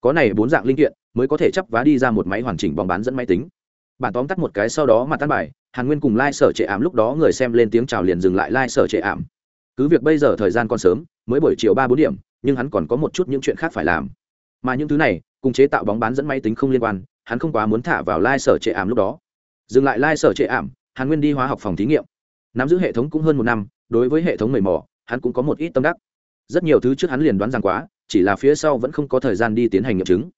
Có này bốn dạng linh kiện, mới có thể chấp vá đi ra một máy hoàn chỉnh bóng bán dẫn máy tính. Bản tóm tắt một cái sau đó mà tắt bài, hàn nguyên cùng lai、like、sở trệ ảm lúc đó người xem lên tiếng chào liền dừng lại lai、like、sở trệ ảm. Cứ việc bây giờ thời gian còn sớm, mới buổi chiều ba bốn điểm, nhưng hắn còn có một chút những chuyện khác phải làm mà những thứ này, cùng chế tạo bóng bán dẫn máy tính không liên quan, hắn không quá muốn thả vào lai sở trệ ảm lúc đó. Dừng lại lai sở trệ ảm hắn nguyên đi hóa học phòng thí nghiệm. Nắm giữ hệ thống cũng hơn một năm, đối với hệ thống mầy mò, hắn cũng có một ít tâm đắc. Rất nhiều thứ trước hắn liền đoán rằng quá, chỉ là phía sau vẫn không có thời gian đi tiến hành nghiệm chứng.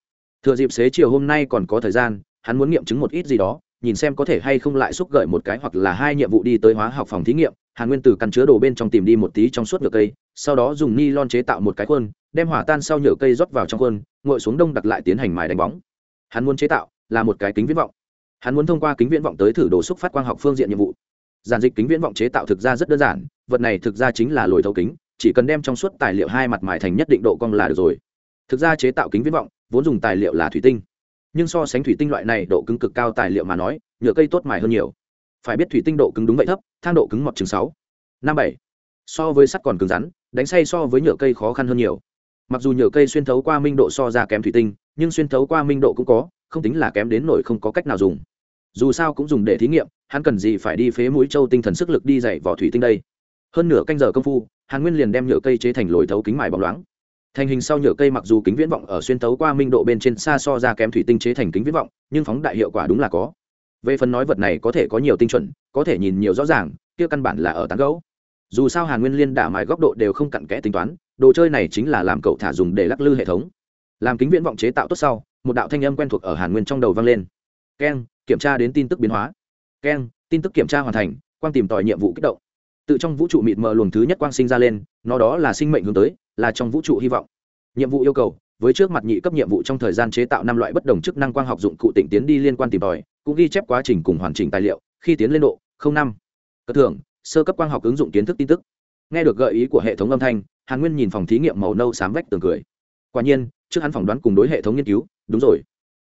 Thừa dịp xế chiều hôm nay còn có thời gian, hắn muốn nghiệm chứng một ít gì đó, nhìn xem có thể hay không lại xúc gợi một cái hoặc là hai nhiệm vụ đi tới hóa học phòng thí nghiệm. Hàn nguyên từ căn chứa đồ bên trong tìm đi một tí trong suốt ngược cây, sau đó dùng ni lon chế tạo một cái khuôn đem hỏa tan sau nhựa cây rót vào trong khuôn, ngồi xuống đông đặt lại tiến hành mài đánh bóng. Hắn muốn chế tạo là một cái kính viễn vọng. Hắn muốn thông qua kính viễn vọng tới thử đồ xúc phát quang học phương diện nhiệm vụ. Giản dịch kính viễn vọng chế tạo thực ra rất đơn giản, vật này thực ra chính là lồi thấu kính, chỉ cần đem trong suốt tài liệu hai mặt mài thành nhất định độ cong là được rồi. Thực ra chế tạo kính viễn vọng, vốn dùng tài liệu là thủy tinh. Nhưng so sánh thủy tinh loại này độ cứng cực cao tài liệu mà nói, nhựa cây tốt mài hơn nhiều. Phải biết thủy tinh độ cứng đúng vậy thấp, thang độ cứng mọt chừng sáu, năm bảy. So với sắt còn cứng rắn, đánh say so với nhựa cây khó khăn hơn nhiều mặc dù nhựa cây xuyên thấu qua minh độ so ra kém thủy tinh, nhưng xuyên thấu qua minh độ cũng có, không tính là kém đến nổi không có cách nào dùng. Dù sao cũng dùng để thí nghiệm, hắn cần gì phải đi phế mũi châu tinh thần sức lực đi dạy vỏ thủy tinh đây? Hơn nửa canh giờ công phu, hàn nguyên liền đem nhựa cây chế thành lồi thấu kính mài bóng loáng. Thành hình sau nhựa cây mặc dù kính viễn vọng ở xuyên thấu qua minh độ bên trên xa so ra kém thủy tinh chế thành kính viễn vọng, nhưng phóng đại hiệu quả đúng là có. Về phần nói vật này có thể có nhiều tinh chuẩn, có thể nhìn nhiều rõ ràng, kia căn bản là ở tán gấu dù sao hàn nguyên liên đả mài góc độ đều không cặn kẽ tính toán đồ chơi này chính là làm cậu thả dùng để lắc lư hệ thống. Làm kính viễn vọng chế tạo tốt sau, một đạo thanh âm quen thuộc ở hàn nguyên trong đầu vang lên. Keng, kiểm tra đến tin tức biến hóa. Keng, tin tức kiểm tra hoàn thành, quang tìm tòi nhiệm vụ kích động. Tự trong vũ trụ mịt mờ luồng thứ nhất quang sinh ra lên, nó đó là sinh mệnh hướng tới, là trong vũ trụ hy vọng. Nhiệm vụ yêu cầu, với trước mặt nhị cấp nhiệm vụ trong thời gian chế tạo năm loại bất đồng chức năng quang học dụng cụ tỉnh tiến đi liên quan tìm tòi, cũng ghi chép quá trình cùng hoàn chỉnh tài liệu, khi tiến lên độ năm. Cất thưởng, sơ cấp quang học ứng dụng kiến thức tin tức. Nghe được gợi ý của hệ thống âm thanh hàn nguyên nhìn phòng thí nghiệm màu nâu xám vách tường cười. Quả nhiên, trước hắn phỏng đoán cùng đối hệ thống nghiên cứu, đúng rồi.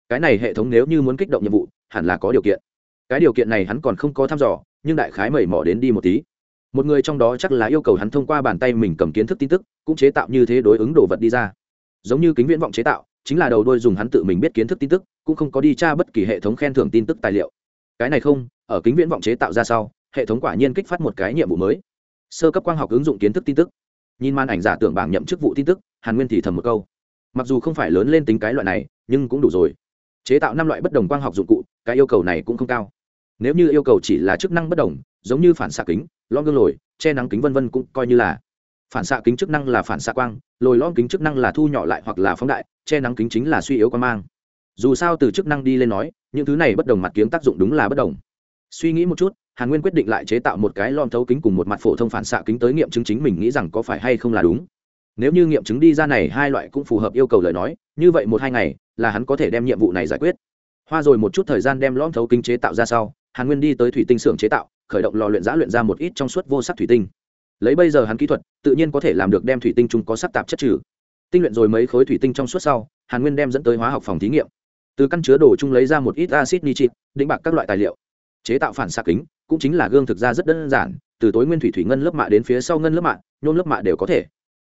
Cái này hệ thống nếu như muốn kích động nhiệm vụ, hẳn là có điều kiện. Cái điều kiện này hắn còn không có thăm dò, nhưng đại khái mẩy mỏ đến đi một tí. Một người trong đó chắc là yêu cầu hắn thông qua bàn tay mình cầm kiến thức tin tức, cũng chế tạo như thế đối ứng đồ vật đi ra. Giống như kính viễn vọng chế tạo, chính là đầu đôi dùng hắn tự mình biết kiến thức tin tức, cũng không có đi tra bất kỳ hệ thống khen thưởng tin tức tài liệu. Cái này không, ở kính viễn vọng chế tạo ra sau, hệ thống quả nhiên kích phát một cái nhiệm vụ mới. Sơ cấp quang học ứng dụng kiến thức tin tức nhìn màn ảnh giả tưởng bảng nhậm chức vụ tin tức, hàn nguyên thì thầm một câu. Mặc dù không phải lớn lên tính cái loại này, nhưng cũng đủ rồi. Chế tạo năm loại bất đồng quang học dụng cụ, cái yêu cầu này cũng không cao. Nếu như yêu cầu chỉ là chức năng bất đồng, giống như phản xạ kính lon gương lồi, che nắng kính vân vân cũng coi như là. Phản xạ kính chức năng là phản xạ quang, lồi lon kính chức năng là thu nhỏ lại hoặc là phóng đại, che nắng kính chính là suy yếu quan mang. Dù sao từ chức năng đi lên nói, những thứ này bất đồng mặt kiếng tác dụng đúng là bất đồng. Suy nghĩ một chút hàn nguyên quyết định lại chế tạo một cái lon thấu kính cùng một mặt phổ thông phản xạ kính tới nghiệm chứng chính mình nghĩ rằng có phải hay không là đúng. Nếu như nghiệm chứng đi ra này hai loại cũng phù hợp yêu cầu lời nói, như vậy một hai ngày là hắn có thể đem nhiệm vụ này giải quyết. Hoa rồi một chút thời gian đem lon thấu kính chế tạo ra sau, hàn nguyên đi tới thủy tinh xưởng chế tạo, khởi động lò luyện giã luyện ra một ít trong suốt vô sắc thủy tinh. Lấy bây giờ hắn kỹ thuật, tự nhiên có thể làm được đem thủy tinh chung có sắc tạp chất trừ. Tinh luyện rồi mấy khối thủy tinh trong suốt sau, hàn nguyên đem dẫn tới hóa học phòng thí nghiệm. Từ căn chứa đồ chung lấy ra một ít acid nitric định bạc các loại tài liệu. Chế tạo phản xạ kính cũng chính là gương thực ra rất đơn giản, từ tối nguyên thủy thủy ngân lớp mạ đến phía sau ngân lớp mạ, nhôm lớp mạ đều có thể.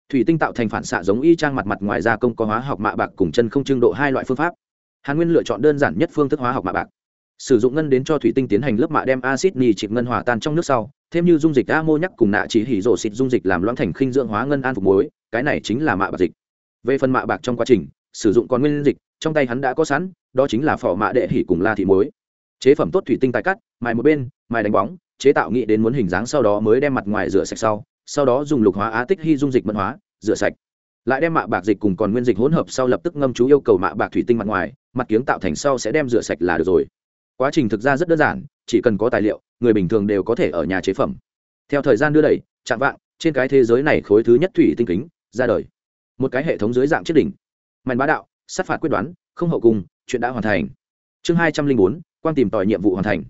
Thủy tinh tạo thành phản xạ giống y trang mặt mặt ngoài ra công có hóa học mạ bạc cùng chân không trưng độ hai loại phương pháp. Hàn nguyên lựa chọn đơn giản nhất phương thức hóa học mạ bạc. Sử dụng ngân đến cho thủy tinh tiến hành lớp mạ đem acid nì chịp ngân hòa tan trong nước sau, thêm như dung dịch amô nhắc cùng nạ chỉ hỉ rổ xịt dung dịch làm loãng thành khinh dưỡng hóa ngân an phục muối, cái này chính là mạ bạc dịch. Về phần mạ bạc trong quá trình, sử dụng còn nguyên dịch, trong tay hắn đã có sẵn, đó chính là phỏ mạ đệ hỉ cùng la thị muối. Chế phẩm tốt thủy tinh tài cắt mài một bên, mài đánh bóng, chế tạo nghĩ đến muốn hình dáng sau đó mới đem mặt ngoài rửa sạch sau sau đó dùng lục hóa á tích hy dung dịch mật hóa, rửa sạch. Lại đem mạ bạc dịch cùng còn nguyên dịch hỗn hợp sau lập tức ngâm chú yêu cầu mạ bạc thủy tinh mặt ngoài, mặt kiếng tạo thành sau sẽ đem rửa sạch là được rồi. Quá trình thực ra rất đơn giản, chỉ cần có tài liệu, người bình thường đều có thể ở nhà chế phẩm. Theo thời gian đưa đẩy, chạm vạng, trên cái thế giới này khối thứ nhất thủy tinh kính, ra đời. Một cái hệ thống dưới dạng chiếc đỉnh. Mạnh bá đạo, sát phạt quyết đoán, không hậu cung chuyện đã hoàn thành. Chương hai trăm linh bốn quan tìm tòi nhiệm vụ hoàn thành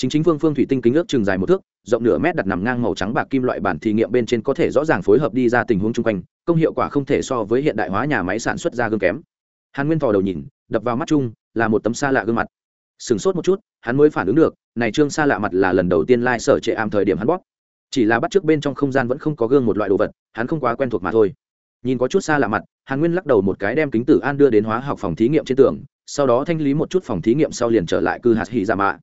chính chính phương phương thủy tinh kính ước chừng dài một thước, rộng nửa mét đặt nằm ngang màu trắng bạc kim loại bản thí nghiệm bên trên có thể rõ ràng phối hợp đi ra tình huống chung quanh, công hiệu quả không thể so với hiện đại hóa nhà máy sản xuất ra gương kém. Hàn nguyên thò đầu nhìn, đập vào mắt chung, là một tấm xa lạ gương mặt. Sửng sốt một chút, hắn mới phản ứng được, này trương xa lạ mặt là lần đầu tiên lai、like、sở trệ am thời điểm hắn bóp. Chỉ là bắt trước bên trong không gian vẫn không có gương một loại đồ vật, hắn không quá quen thuộc mà thôi. Nhìn có chút xa lạ mặt, hàn nguyên lắc đầu một cái đem kính tử an đưa đến hóa học phòng thí nghiệm trên tường, sau đó thanh lý một chút phòng thí nghiệm sau liền trở lại cư hạt hỉ giả mạ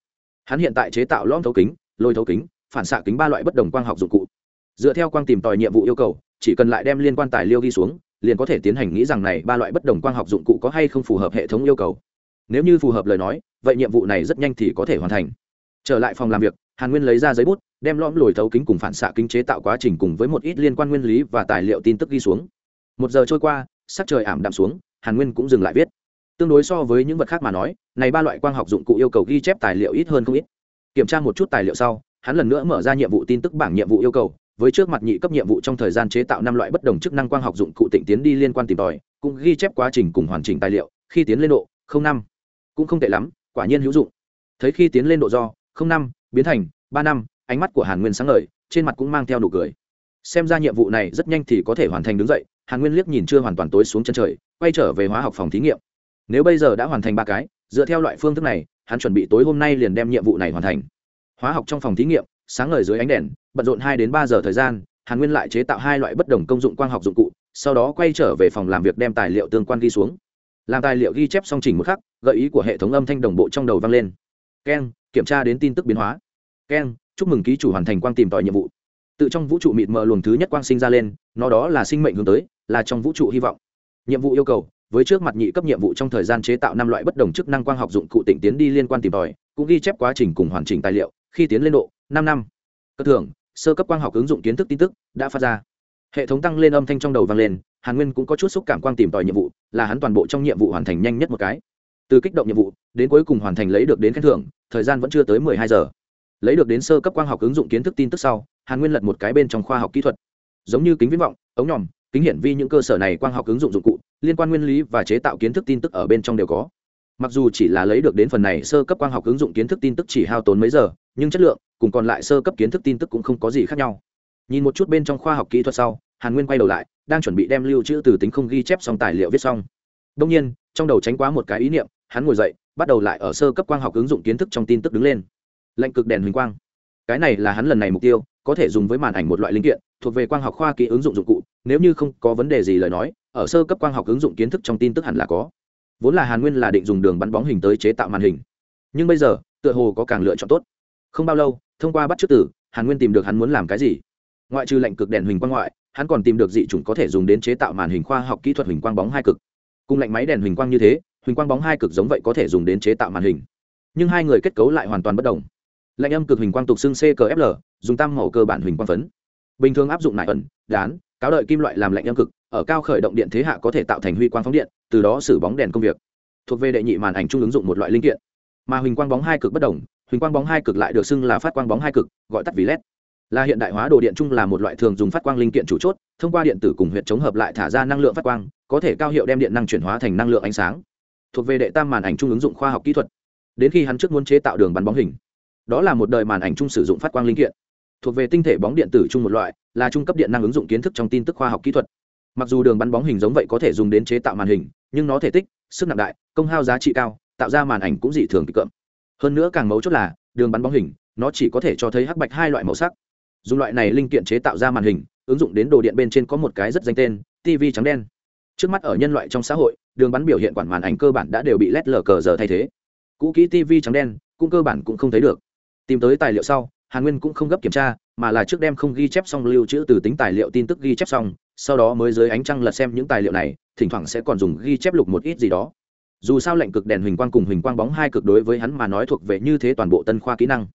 hắn hiện tại chế tạo lõm thấu kính, lôi thấu kính, phản xạ kính ba loại bất đồng quang học dụng cụ. Dựa theo quang tìm tòi nhiệm vụ yêu cầu, chỉ cần lại đem liên quan tài liêu ghi xuống, liền có thể tiến hành nghĩ rằng này ba loại bất đồng quang học dụng cụ có hay không phù hợp hệ thống yêu cầu. Nếu như phù hợp lời nói, vậy nhiệm vụ này rất nhanh thì có thể hoàn thành. Trở lại phòng làm việc, hàn nguyên lấy ra giấy bút, đem lõm lồi thấu kính cùng phản xạ kính chế tạo quá trình cùng với một ít liên quan nguyên lý và tài liệu tin tức ghi xuống. Một giờ trôi qua, sắc trời ảm đạm xuống, hàn nguyên cũng dừng lại viết tương đối so với những vật khác mà nói, này ba loại quang học dụng cụ yêu cầu ghi chép tài liệu ít hơn không ít. Kiểm tra một chút tài liệu sau, hắn lần nữa mở ra nhiệm vụ tin tức bảng nhiệm vụ yêu cầu, với trước mặt nhị cấp nhiệm vụ trong thời gian chế tạo năm loại bất đồng chức năng quang học dụng cụ tịnh tiến đi liên quan tìm tòi, cũng ghi chép quá trình cùng hoàn chỉnh tài liệu, khi tiến lên độ không năm. Cũng không tệ lắm, quả nhiên hữu dụng. Thấy khi tiến lên độ do không năm, biến thành ba năm, ánh mắt của hàn nguyên sáng ngời, trên mặt cũng mang theo nụ cười. Xem ra nhiệm vụ này rất nhanh thì có thể hoàn thành đứng dậy, hàn nguyên liếc nhìn chưa hoàn toàn tối xuống chân trời, quay trở về hóa học phòng thí nghiệm nếu bây giờ đã hoàn thành ba cái, dựa theo loại phương thức này, hắn chuẩn bị tối hôm nay liền đem nhiệm vụ này hoàn thành. Hóa học trong phòng thí nghiệm, sáng ngời dưới ánh đèn, bận rộn hai đến ba giờ thời gian, hàn nguyên lại chế tạo hai loại bất đồng công dụng quang học dụng cụ, sau đó quay trở về phòng làm việc đem tài liệu tương quan ghi xuống. Làm tài liệu ghi chép song trình một khắc, gợi ý của hệ thống âm thanh đồng bộ trong đầu vang lên. Keng, kiểm tra đến tin tức biến hóa. Keng, chúc mừng ký chủ hoàn thành quang tìm tòi nhiệm vụ. Tự trong vũ trụ mịt mờ luồng thứ nhất quang sinh ra lên, nó đó là sinh mệnh hướng tới, là trong vũ trụ hy vọng. Nhiệm vụ yêu cầu với trước mặt nhị cấp nhiệm vụ trong thời gian chế tạo năm loại bất đồng chức năng quang học dụng cụ tỉnh tiến đi liên quan tìm tòi, cũng ghi chép quá trình cùng hoàn chỉnh tài liệu, khi tiến lên độ, năm năm. Cất thưởng, sơ cấp quang học ứng dụng kiến thức tin tức, đã phát ra. Hệ thống tăng lên âm thanh trong đầu vang lên, hàn nguyên cũng có chút xúc cảm quang tìm tòi nhiệm vụ, là hắn toàn bộ trong nhiệm vụ hoàn thành nhanh nhất một cái. Từ kích động nhiệm vụ, đến cuối cùng hoàn thành lấy được đến khen thưởng, thời gian vẫn chưa tới mười hai giờ. Lấy được đến sơ cấp quang học ứng dụng kiến thức tin tức sau, hàn nguyên lật một cái bên trong khoa học kỹ thuật. Giống như kính viễn vọng, ống nhòm, kính hiển vi những cơ sở này quang học ứng dụng dụng cụ liên quan nguyên lý và chế tạo kiến thức tin tức ở bên trong đều có. Mặc dù chỉ là lấy được đến phần này sơ cấp quang học ứng dụng kiến thức tin tức chỉ hao tốn mấy giờ, nhưng chất lượng cùng còn lại sơ cấp kiến thức tin tức cũng không có gì khác nhau. Nhìn một chút bên trong khoa học kỹ thuật sau, hàn nguyên quay đầu lại, đang chuẩn bị đem lưu trữ từ tính không ghi chép xong tài liệu viết xong. Đông nhiên, trong đầu tránh quá một cái ý niệm, hắn ngồi dậy, bắt đầu lại ở sơ cấp quang học ứng dụng kiến thức trong tin tức đứng lên. Lệnh cực đèn huỳnh quang. Cái này là hắn lần này mục tiêu, có thể dùng với màn ảnh một loại linh kiện, thuộc về quang học khoa kỹ ứng dụng dụng cụ, nếu như không có vấn đề gì lời nói ở sơ cấp quang học ứng dụng kiến thức trong tin tức hẳn là có. Vốn là hàn nguyên là định dùng đường bắn bóng hình tới chế tạo màn hình. Nhưng bây giờ, tựa hồ có càng lựa chọn tốt. Không bao lâu, thông qua bắt chước tử hàn nguyên tìm được hắn muốn làm cái gì. Ngoại trừ lệnh cực đèn huỳnh quang ngoại, hắn còn tìm được dị chủng có thể dùng đến chế tạo màn hình khoa học kỹ thuật huỳnh quang bóng hai cực. Cùng lệnh máy đèn huỳnh quang như thế, huỳnh quang bóng hai cực giống vậy có thể dùng đến chế tạo màn hình. Nhưng hai người kết cấu lại hoàn toàn bất đồng. Lệnh âm cực huỳnh quang tục xưng ckfl dùng tam màu cơ bản huỳnh quang phấn. Bình thường áp dụng nại ẩn, đán, cáo đợi kim loại làm lệnh âm cực ở cao khởi động điện thế hạ có thể tạo thành huy quang phóng điện, từ đó xử bóng đèn công việc. Thuộc về đệ nhị màn ảnh chung ứng dụng một loại linh kiện. Mà huỳnh quang bóng hai cực bất đồng, huỳnh quang bóng hai cực lại được xưng là phát quang bóng hai cực, gọi tắt vì led. Là hiện đại hóa đồ điện chung là một loại thường dùng phát quang linh kiện chủ chốt, thông qua điện tử cùng huyện chống hợp lại thả ra năng lượng phát quang, có thể cao hiệu đem điện năng chuyển hóa thành năng lượng ánh sáng. Thuộc về đệ tam màn ảnh chung ứng dụng khoa học kỹ thuật. Đến khi hắn trước muốn chế tạo đường bắn bóng hình. Đó là một đời màn ảnh chung sử dụng phát quang linh kiện. Thuộc về tinh thể bóng điện tử chung một loại, là trung cấp điện năng ứng dụng kiến thức trong tin tức khoa học kỹ thuật mặc dù đường bắn bóng hình giống vậy có thể dùng đến chế tạo màn hình, nhưng nó thể tích, sức nặng đại, công hao giá trị cao, tạo ra màn ảnh cũng dị thường kịch cợm. Hơn nữa càng mấu chốt là, đường bắn bóng hình, nó chỉ có thể cho thấy hắc bạch hai loại màu sắc. Dùng loại này linh kiện chế tạo ra màn hình, ứng dụng đến đồ điện bên trên có một cái rất danh tên tv trắng đen. Trước mắt ở nhân loại trong xã hội, đường bắn biểu hiện quản màn ảnh cơ bản đã đều bị led lờ cờ giờ thay thế. Cũ kỹ tv trắng đen, cũng cơ bản cũng không thấy được. Tìm tới tài liệu sau, hàn nguyên cũng không gấp kiểm tra, mà là trước đem không ghi chép xong lưu trữ từ tính tài liệu tin tức ghi chép xong sau đó mới dưới ánh trăng lật xem những tài liệu này, thỉnh thoảng sẽ còn dùng ghi chép lục một ít gì đó. Dù sao lệnh cực đèn huỳnh quang cùng huỳnh quang bóng hai cực đối với hắn mà nói thuộc về như thế toàn bộ tân khoa kỹ năng.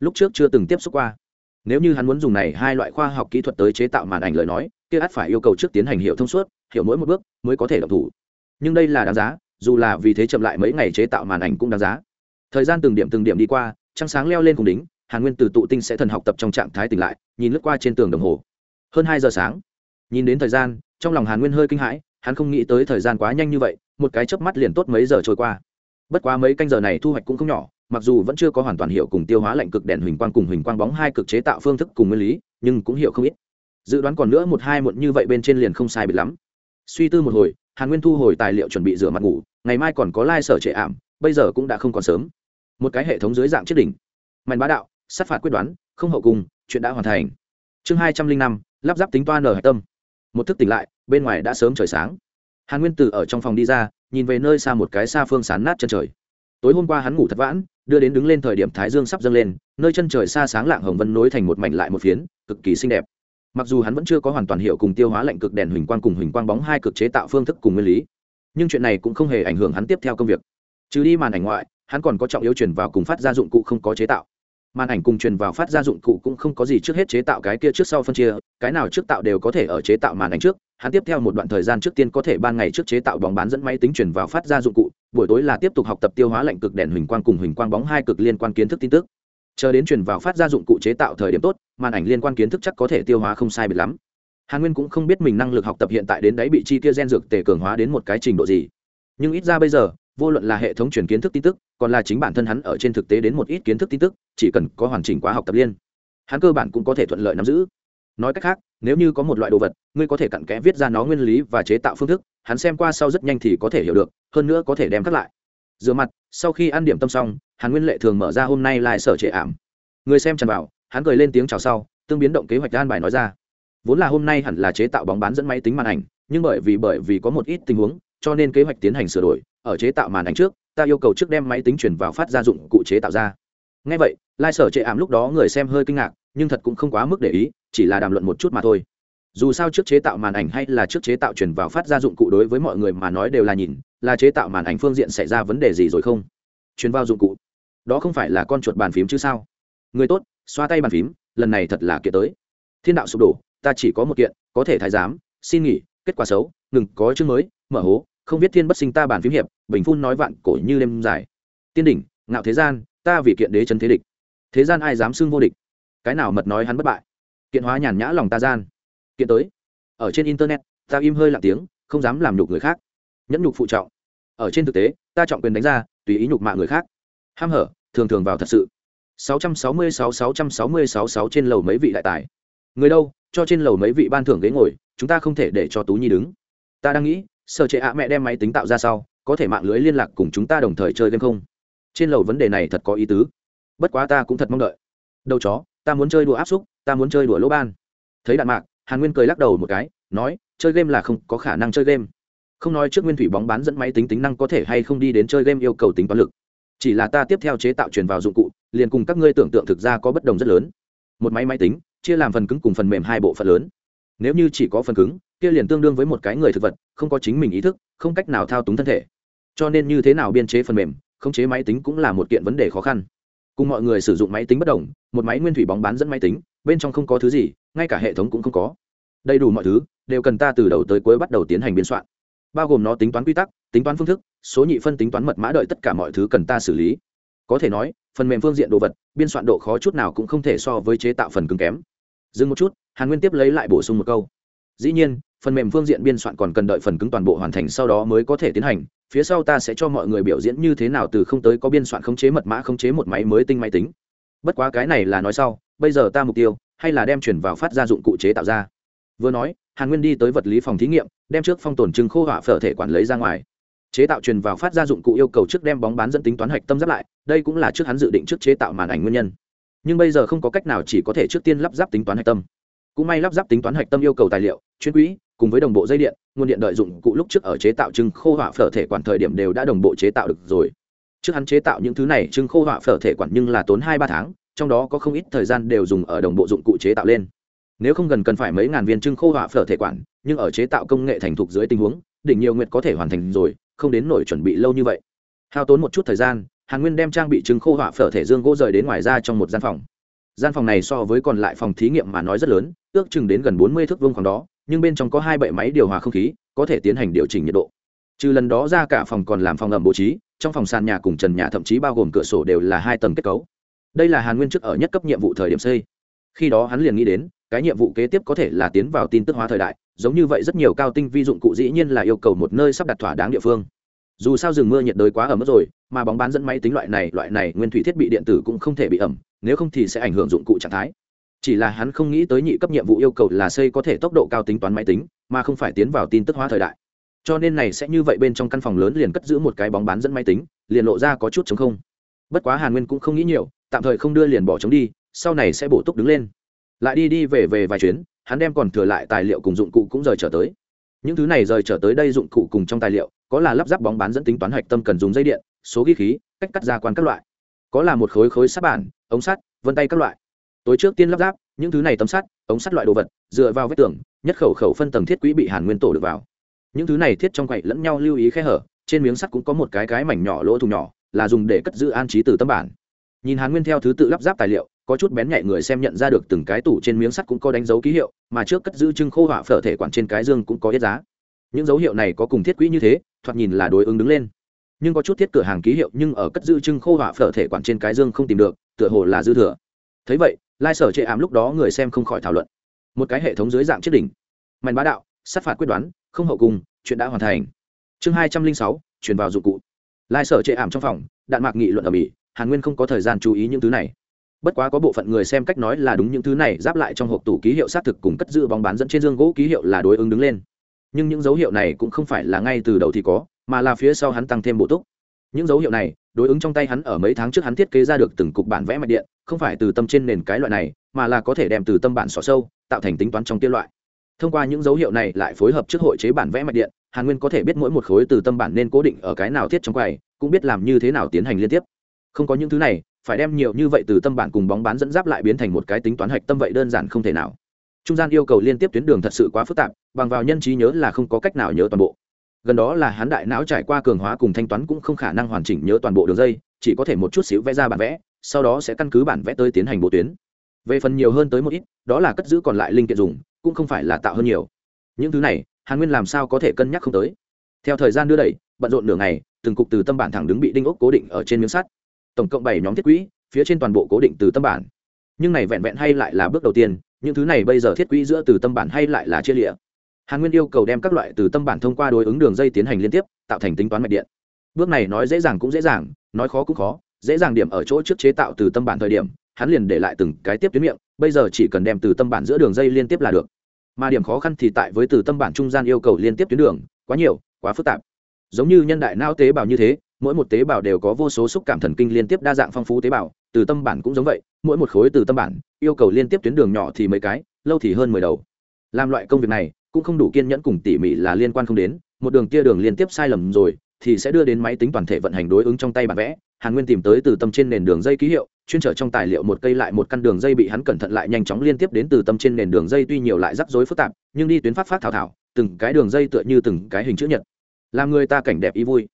Lúc trước chưa từng tiếp xúc qua. Nếu như hắn muốn dùng này hai loại khoa học kỹ thuật tới chế tạo màn ảnh lời nói, kia ắt phải yêu cầu trước tiến hành hiểu thông suốt, hiểu mỗi một bước mới có thể đọc thủ. Nhưng đây là đáng giá, dù là vì thế chậm lại mấy ngày chế tạo màn ảnh cũng đáng giá. Thời gian từng điểm từng điểm đi qua, trăng sáng leo lên cùng đính, hàn nguyên từ tụ tinh sẽ thần học tập trong trạng thái tỉnh lại, nhìn lướt qua trên tường đồng hồ. Hơn hai giờ sáng nhìn đến thời gian, trong lòng hàn nguyên hơi kinh hãi, hắn không nghĩ tới thời gian quá nhanh như vậy, một cái chớp mắt liền tốt mấy giờ trôi qua. Bất quá mấy canh giờ này thu hoạch cũng không nhỏ, mặc dù vẫn chưa có hoàn toàn hiểu cùng tiêu hóa lệnh cực đèn huỳnh quang cùng huỳnh quang bóng hai cực chế tạo phương thức cùng nguyên lý, nhưng cũng hiểu không ít. Dự đoán còn nữa một hai muộn như vậy bên trên liền không sai biệt lắm. Suy tư một hồi, hàn nguyên thu hồi tài liệu chuẩn bị rửa mặt ngủ, ngày mai còn có lai、like、sở trệ ảm, bây giờ cũng đã không còn sớm. Một cái hệ thống dưới dạng chiếc đỉnh. Mạnh bá đạo, sát phạt quyết đoán, không hậu cùng, chuyện đã hoàn thành. Chương hai trăm linh năm, lắp ráp tính toa nở hạch tâm một thức tỉnh lại, bên ngoài đã sớm trời sáng. Hàn nguyên Tử ở trong phòng đi ra, nhìn về nơi xa một cái xa phương sán nát chân trời. Tối hôm qua hắn ngủ thật vãn, đưa đến đứng lên thời điểm thái dương sắp dâng lên, nơi chân trời xa sáng lạng hồng vân nối thành một mảnh lại một phiến, cực kỳ xinh đẹp. Mặc dù hắn vẫn chưa có hoàn toàn hiểu cùng tiêu hóa lệnh cực đèn huỳnh quang cùng huỳnh quang bóng hai cực chế tạo phương thức cùng nguyên lý, nhưng chuyện này cũng không hề ảnh hưởng hắn tiếp theo công việc. Trừ đi màn ảnh ngoại, hắn còn có trọng yếu chuyển vào cùng phát ra dụng cụ không có chế tạo màn ảnh cùng truyền vào phát ra dụng cụ cũng không có gì trước hết chế tạo cái kia trước sau phân chia, cái nào trước tạo đều có thể ở chế tạo màn ảnh trước, hắn tiếp theo một đoạn thời gian trước tiên có thể ban ngày trước chế tạo bóng bán dẫn máy tính truyền vào phát ra dụng cụ, buổi tối là tiếp tục học tập tiêu hóa lệnh cực đèn huỳnh quang cùng huỳnh quang bóng hai cực liên quan kiến thức tin tức. Chờ đến truyền vào phát ra dụng cụ chế tạo thời điểm tốt, màn ảnh liên quan kiến thức chắc có thể tiêu hóa không sai biệt lắm. Hàn nguyên cũng không biết mình năng lực học tập hiện tại đến đấy bị chi kia gen dược tề cường hóa đến một cái trình độ gì. Nhưng ít ra bây giờ vô luận là hệ thống truyền kiến thức tin tức, còn là chính bản thân hắn ở trên thực tế đến một ít kiến thức tin tức, chỉ cần có hoàn chỉnh quá học tập liên, hắn cơ bản cũng có thể thuận lợi nắm giữ. Nói cách khác, nếu như có một loại đồ vật, ngươi có thể cặn kẽ viết ra nó nguyên lý và chế tạo phương thức, hắn xem qua sau rất nhanh thì có thể hiểu được, hơn nữa có thể đem cắt lại. Rửa mặt, sau khi ăn điểm tâm xong hắn nguyên lệ thường mở ra hôm nay lại sở trệ ảm. Người xem tràn vào hắn cười lên tiếng chào sau, tương biến động kế hoạch an bài nói ra. Vốn là hôm nay hẳn là chế tạo bóng bán dẫn máy tính màn ảnh, nhưng bởi vì bởi vì có một ít tình huống, cho nên kế hoạch tiến hành sửa đổi ở chế tạo màn ảnh trước, ta yêu cầu trước đem máy tính chuyển vào phát ra dụng cụ chế tạo ra. Ngay vậy, lai sở chệ ảm lúc đó người xem hơi kinh ngạc, nhưng thật cũng không quá mức để ý, chỉ là đàm luận một chút mà thôi. Dù sao trước chế tạo màn ảnh hay là trước chế tạo chuyển vào phát ra dụng cụ đối với mọi người mà nói đều là nhìn, là chế tạo màn ảnh phương diện xảy ra vấn đề gì rồi không? Chuyển vào dụng cụ, đó không phải là con chuột bàn phím chứ sao? Người tốt, xoa tay bàn phím, lần này thật là kiện tới. Thiên đạo sụp đổ, ta chỉ có một kiện, có thể thái giám, xin nghỉ, kết quả xấu, ngừng, có chương mới, mở hố không biết thiên bất sinh ta bản phím hiệp, bình phun nói vạn cổ như đêm dài. Tiên đỉnh, ngạo thế gian, ta vì kiện đế chân thế địch. Thế gian ai dám xưng vô địch? Cái nào mật nói hắn bất bại? Kiện hóa nhàn nhã lòng ta gian. Kiện tới. Ở trên internet, ta im hơi lặng tiếng, không dám làm nhục người khác. Nhẫn nhục phụ trọng. Ở trên thực tế, ta trọng quyền đánh ra, tùy ý nhục mạ người khác. Ham hở, thường thường vào thật sự. 666-666 trên lầu mấy vị đại tài. Người đâu, cho trên lầu mấy vị ban thưởng ghế ngồi, chúng ta không thể để cho tú nhi đứng. Ta đang nghĩ sở trệ ạ mẹ đem máy tính tạo ra sau, có thể mạng lưới liên lạc cùng chúng ta đồng thời chơi game không? Trên lầu vấn đề này thật có ý tứ. Bất quá ta cũng thật mong đợi. Đâu chó, ta muốn chơi đùa áp xúc, ta muốn chơi đùa lỗ ban. Thấy đạn mạc, hàn nguyên cười lắc đầu một cái, nói, chơi game là không có khả năng chơi game. Không nói trước nguyên thủy bóng bán dẫn máy tính tính năng có thể hay không đi đến chơi game yêu cầu tính toán lực. Chỉ là ta tiếp theo chế tạo truyền vào dụng cụ, liền cùng các ngươi tưởng tượng thực ra có bất đồng rất lớn. Một máy máy tính, chia làm phần cứng cùng phần mềm hai bộ phận lớn. Nếu như chỉ có phần cứng kia liền tương đương với một cái người thực vật, không có chính mình ý thức, không cách nào thao túng thân thể. Cho nên như thế nào biên chế phần mềm, khống chế máy tính cũng là một kiện vấn đề khó khăn. Cùng mọi người sử dụng máy tính bất đồng, một máy nguyên thủy bóng bán dẫn máy tính, bên trong không có thứ gì, ngay cả hệ thống cũng không có. Đầy đủ mọi thứ, đều cần ta từ đầu tới cuối bắt đầu tiến hành biên soạn. Bao gồm nó tính toán quy tắc, tính toán phương thức, số nhị phân tính toán mật mã đợi tất cả mọi thứ cần ta xử lý. Có thể nói, phần mềm phương diện đồ vật, biên soạn độ khó chút nào cũng không thể so với chế tạo phần cứng kém. Dừng một chút, hàn nguyên tiếp lấy lại bổ sung một câu. Dĩ nhiên phần mềm phương diện biên soạn còn cần đợi phần cứng toàn bộ hoàn thành sau đó mới có thể tiến hành. Phía sau ta sẽ cho mọi người biểu diễn như thế nào từ không tới có biên soạn khống chế mật mã, khống chế một máy mới tinh máy tính. Bất quá cái này là nói sau, bây giờ ta mục tiêu, hay là đem chuyển vào phát gia dụng cụ chế tạo ra. Vừa nói, hàn nguyên đi tới vật lý phòng thí nghiệm, đem trước phong tồn trưng khô hỏa phở thể quản lấy ra ngoài. Chế tạo truyền vào phát ra dụng cụ yêu cầu trước đem bóng bán dẫn tính toán hạch tâm giáp lại, đây cũng là trước hắn dự định trước chế tạo màn ảnh nguyên nhân. Nhưng bây giờ không có cách nào chỉ có thể trước tiên lắp ráp tính toán hạch tâm. Cũng may lắp ráp tính toán hạch tâm yêu cầu tài liệu, chuyên quỹ cùng với đồng bộ dây điện, nguồn điện đợi dụng cụ lúc trước ở chế tạo trưng khô hỏa phở thể quản thời điểm đều đã đồng bộ chế tạo được rồi. Trước hắn chế tạo những thứ này, trưng khô hỏa phở thể quản nhưng là tốn hai ba tháng, trong đó có không ít thời gian đều dùng ở đồng bộ dụng cụ chế tạo lên. Nếu không gần cần phải mấy ngàn viên trưng khô hỏa phở thể quản, nhưng ở chế tạo công nghệ thành thục dưới tình huống, đỉnh nhiều nguyệt có thể hoàn thành rồi, không đến nổi chuẩn bị lâu như vậy. Hao tốn một chút thời gian, hàn nguyên đem trang bị trưng khô hỏa phở thể dương gỗ rời đến ngoài ra trong một gian phòng. Gian phòng này so với còn lại phòng thí nghiệm mà nói rất lớn, ước chừng đến gần bốn mươi thước vuông khoảng đó nhưng bên trong có hai bệ máy điều hòa không khí, có thể tiến hành điều chỉnh nhiệt độ. Trừ lần đó ra cả phòng còn làm phòng ẩm bố trí, trong phòng sàn nhà cùng trần nhà thậm chí bao gồm cửa sổ đều là hai tầng kết cấu. Đây là hàn nguyên trước ở nhất cấp nhiệm vụ thời điểm xây. Khi đó hắn liền nghĩ đến, cái nhiệm vụ kế tiếp có thể là tiến vào tin tức hóa thời đại, giống như vậy rất nhiều cao tinh vi dụng cụ dĩ nhiên là yêu cầu một nơi sắp đặt thỏa đáng địa phương. Dù sao rừng mưa nhiệt đới quá ẩm rồi, mà bóng bán dẫn máy tính loại này loại này nguyên thủy thiết bị điện tử cũng không thể bị ẩm, nếu không thì sẽ ảnh hưởng dụng cụ trạng thái chỉ là hắn không nghĩ tới nhị cấp nhiệm vụ yêu cầu là xây có thể tốc độ cao tính toán máy tính, mà không phải tiến vào tin tức hóa thời đại. Cho nên này sẽ như vậy bên trong căn phòng lớn liền cất giữ một cái bóng bán dẫn máy tính, liền lộ ra có chút chống không. Bất quá hàn nguyên cũng không nghĩ nhiều, tạm thời không đưa liền bỏ chống đi, sau này sẽ bổ túc đứng lên. Lại đi đi về về vài chuyến, hắn đem còn thừa lại tài liệu cùng dụng cụ cũng rời trở tới. Những thứ này rời trở tới đây dụng cụ cùng trong tài liệu, có là lắp ráp bóng bán dẫn tính toán hạch tâm cần dùng dây điện, số ghi khí, cách cắt ra quan các loại. Có là một khối khối sắt bản, ống sắt, vân tay các loại tối trước tiên lắp ráp, những thứ này tấm sắt, ống sắt loại đồ vật, dựa vào vết tường, nhất khẩu khẩu phân tầng thiết quỹ bị hàn nguyên tổ được vào. Những thứ này thiết trong quậy lẫn nhau lưu ý khe hở, trên miếng sắt cũng có một cái cái mảnh nhỏ lỗ thùng nhỏ, là dùng để cất giữ an trí từ tấm bản. Nhìn hàn nguyên theo thứ tự lắp ráp tài liệu, có chút bén nhạy người xem nhận ra được từng cái tủ trên miếng sắt cũng có đánh dấu ký hiệu, mà trước cất giữ trưng khô họa phở thể quản trên cái dương cũng có ít giá. Những dấu hiệu này có cùng thiết quỹ như thế, thoạt nhìn là đối ứng đứng lên. Nhưng có chút thiết cửa hàng ký hiệu nhưng ở cất giữ trưng khô họa phở thể quản trên cái dương không tìm được, tựa hồ là dư thừa. Thấy vậy lai sở chệ ám lúc đó người xem không khỏi thảo luận. Một cái hệ thống dưới dạng chiếc đỉnh. Mạnh bá đạo, sát phạt quyết đoán, không hậu cung chuyện đã hoàn thành. Chương hai trăm linh sáu, chuyển vào dụng cụ. Lai sở chệ ảm trong phòng, đạn mạc nghị luận ở mỹ, hàn nguyên không có thời gian chú ý những thứ này. Bất quá có bộ phận người xem cách nói là đúng những thứ này giáp lại trong hộp tủ ký hiệu xác thực cùng cất giữ bóng bán dẫn trên dương gỗ ký hiệu là đối ứng đứng lên. Nhưng những dấu hiệu này cũng không phải là ngay từ đầu thì có, mà là phía sau hắn tăng thêm bộ túc. Những dấu hiệu này, đối ứng trong tay hắn ở mấy tháng trước hắn thiết kế ra được từng cục bản vẽ mạch điện không phải từ tâm trên nền cái loại này, mà là có thể đem từ tâm bản xỏ sâu, tạo thành tính toán trong tiên loại. Thông qua những dấu hiệu này lại phối hợp trước hội chế bản vẽ mạch điện, hàn nguyên có thể biết mỗi một khối từ tâm bản nên cố định ở cái nào thiết trong quầy, cũng biết làm như thế nào tiến hành liên tiếp. Không có những thứ này, phải đem nhiều như vậy từ tâm bản cùng bóng bán dẫn giáp lại biến thành một cái tính toán hạch tâm vậy đơn giản không thể nào. Trung gian yêu cầu liên tiếp tuyến đường thật sự quá phức tạp, bằng vào nhân trí nhớ là không có cách nào nhớ toàn bộ. Gần đó là hắn đại não trải qua cường hóa cùng thanh toán cũng không khả năng hoàn chỉnh nhớ toàn bộ đường dây, chỉ có thể một chút xíu vẽ ra bản vẽ sau đó sẽ căn cứ bản vẽ tới tiến hành bộ tuyến. Về phần nhiều hơn tới một ít, đó là cất giữ còn lại linh kiện dùng, cũng không phải là tạo hơn nhiều. Những thứ này, hàn nguyên làm sao có thể cân nhắc không tới? Theo thời gian đưa đẩy, bận rộn nửa ngày, từng cục từ tâm bản thẳng đứng bị đinh ốc cố định ở trên miếng sắt. Tổng cộng bảy nhóm thiết quỹ, phía trên toàn bộ cố định từ tâm bản. Nhưng này vẹn vẹn hay lại là bước đầu tiên, những thứ này bây giờ thiết quỹ giữa từ tâm bản hay lại là chia lịa hàn nguyên yêu cầu đem các loại từ tâm bản thông qua đối ứng đường dây tiến hành liên tiếp, tạo thành tính toán mạch điện. Bước này nói dễ dàng cũng dễ dàng, nói khó cũng khó dễ dàng điểm ở chỗ trước chế tạo từ tâm bản thời điểm, hắn liền để lại từng cái tiếp tuyến miệng, bây giờ chỉ cần đem từ tâm bản giữa đường dây liên tiếp là được. Mà điểm khó khăn thì tại với từ tâm bản trung gian yêu cầu liên tiếp tuyến đường, quá nhiều, quá phức tạp. Giống như nhân đại não tế bào như thế, mỗi một tế bào đều có vô số xúc cảm thần kinh liên tiếp đa dạng phong phú tế bào, từ tâm bản cũng giống vậy, mỗi một khối từ tâm bản, yêu cầu liên tiếp tuyến đường nhỏ thì mấy cái, lâu thì hơn mười đầu. Làm loại công việc này, cũng không đủ kiên nhẫn cùng tỉ mỉ là liên quan không đến, một đường kia đường liên tiếp sai lầm rồi, thì sẽ đưa đến máy tính toàn thể vận hành đối ứng trong tay bản vẽ hàn nguyên tìm tới từ tâm trên nền đường dây ký hiệu, chuyên trở trong tài liệu một cây lại một căn đường dây bị hắn cẩn thận lại nhanh chóng liên tiếp đến từ tâm trên nền đường dây tuy nhiều lại rắc rối phức tạp, nhưng đi tuyến phát phát thảo thảo, từng cái đường dây tựa như từng cái hình chữ nhật. Làm người ta cảnh đẹp ý vui.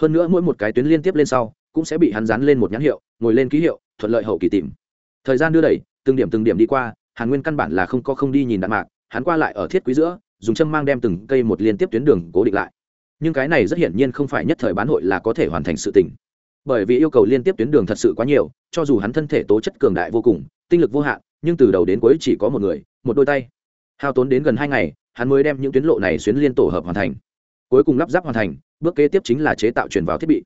Hơn nữa mỗi một cái tuyến liên tiếp lên sau, cũng sẽ bị hắn dán lên một nhãn hiệu, ngồi lên ký hiệu, thuận lợi hậu kỳ tìm. Thời gian đưa đẩy, từng điểm từng điểm đi qua, hàn nguyên căn bản là không có không đi nhìn đạn mạc, hắn qua lại ở thiết quý giữa, dùng châm mang đem từng cây một liên tiếp tuyến đường cố định lại. Nhưng cái này rất hiển nhiên không phải nhất thời bán hội là có thể hoàn thành sự tình bởi vì yêu cầu liên tiếp tuyến đường thật sự quá nhiều, cho dù hắn thân thể tố chất cường đại vô cùng, tinh lực vô hạn, nhưng từ đầu đến cuối chỉ có một người, một đôi tay. Hao tốn đến gần hai ngày, hắn mới đem những tuyến lộ này xuyến liên tổ hợp hoàn thành. Cuối cùng lắp ráp hoàn thành, bước kế tiếp chính là chế tạo chuyển vào thiết bị.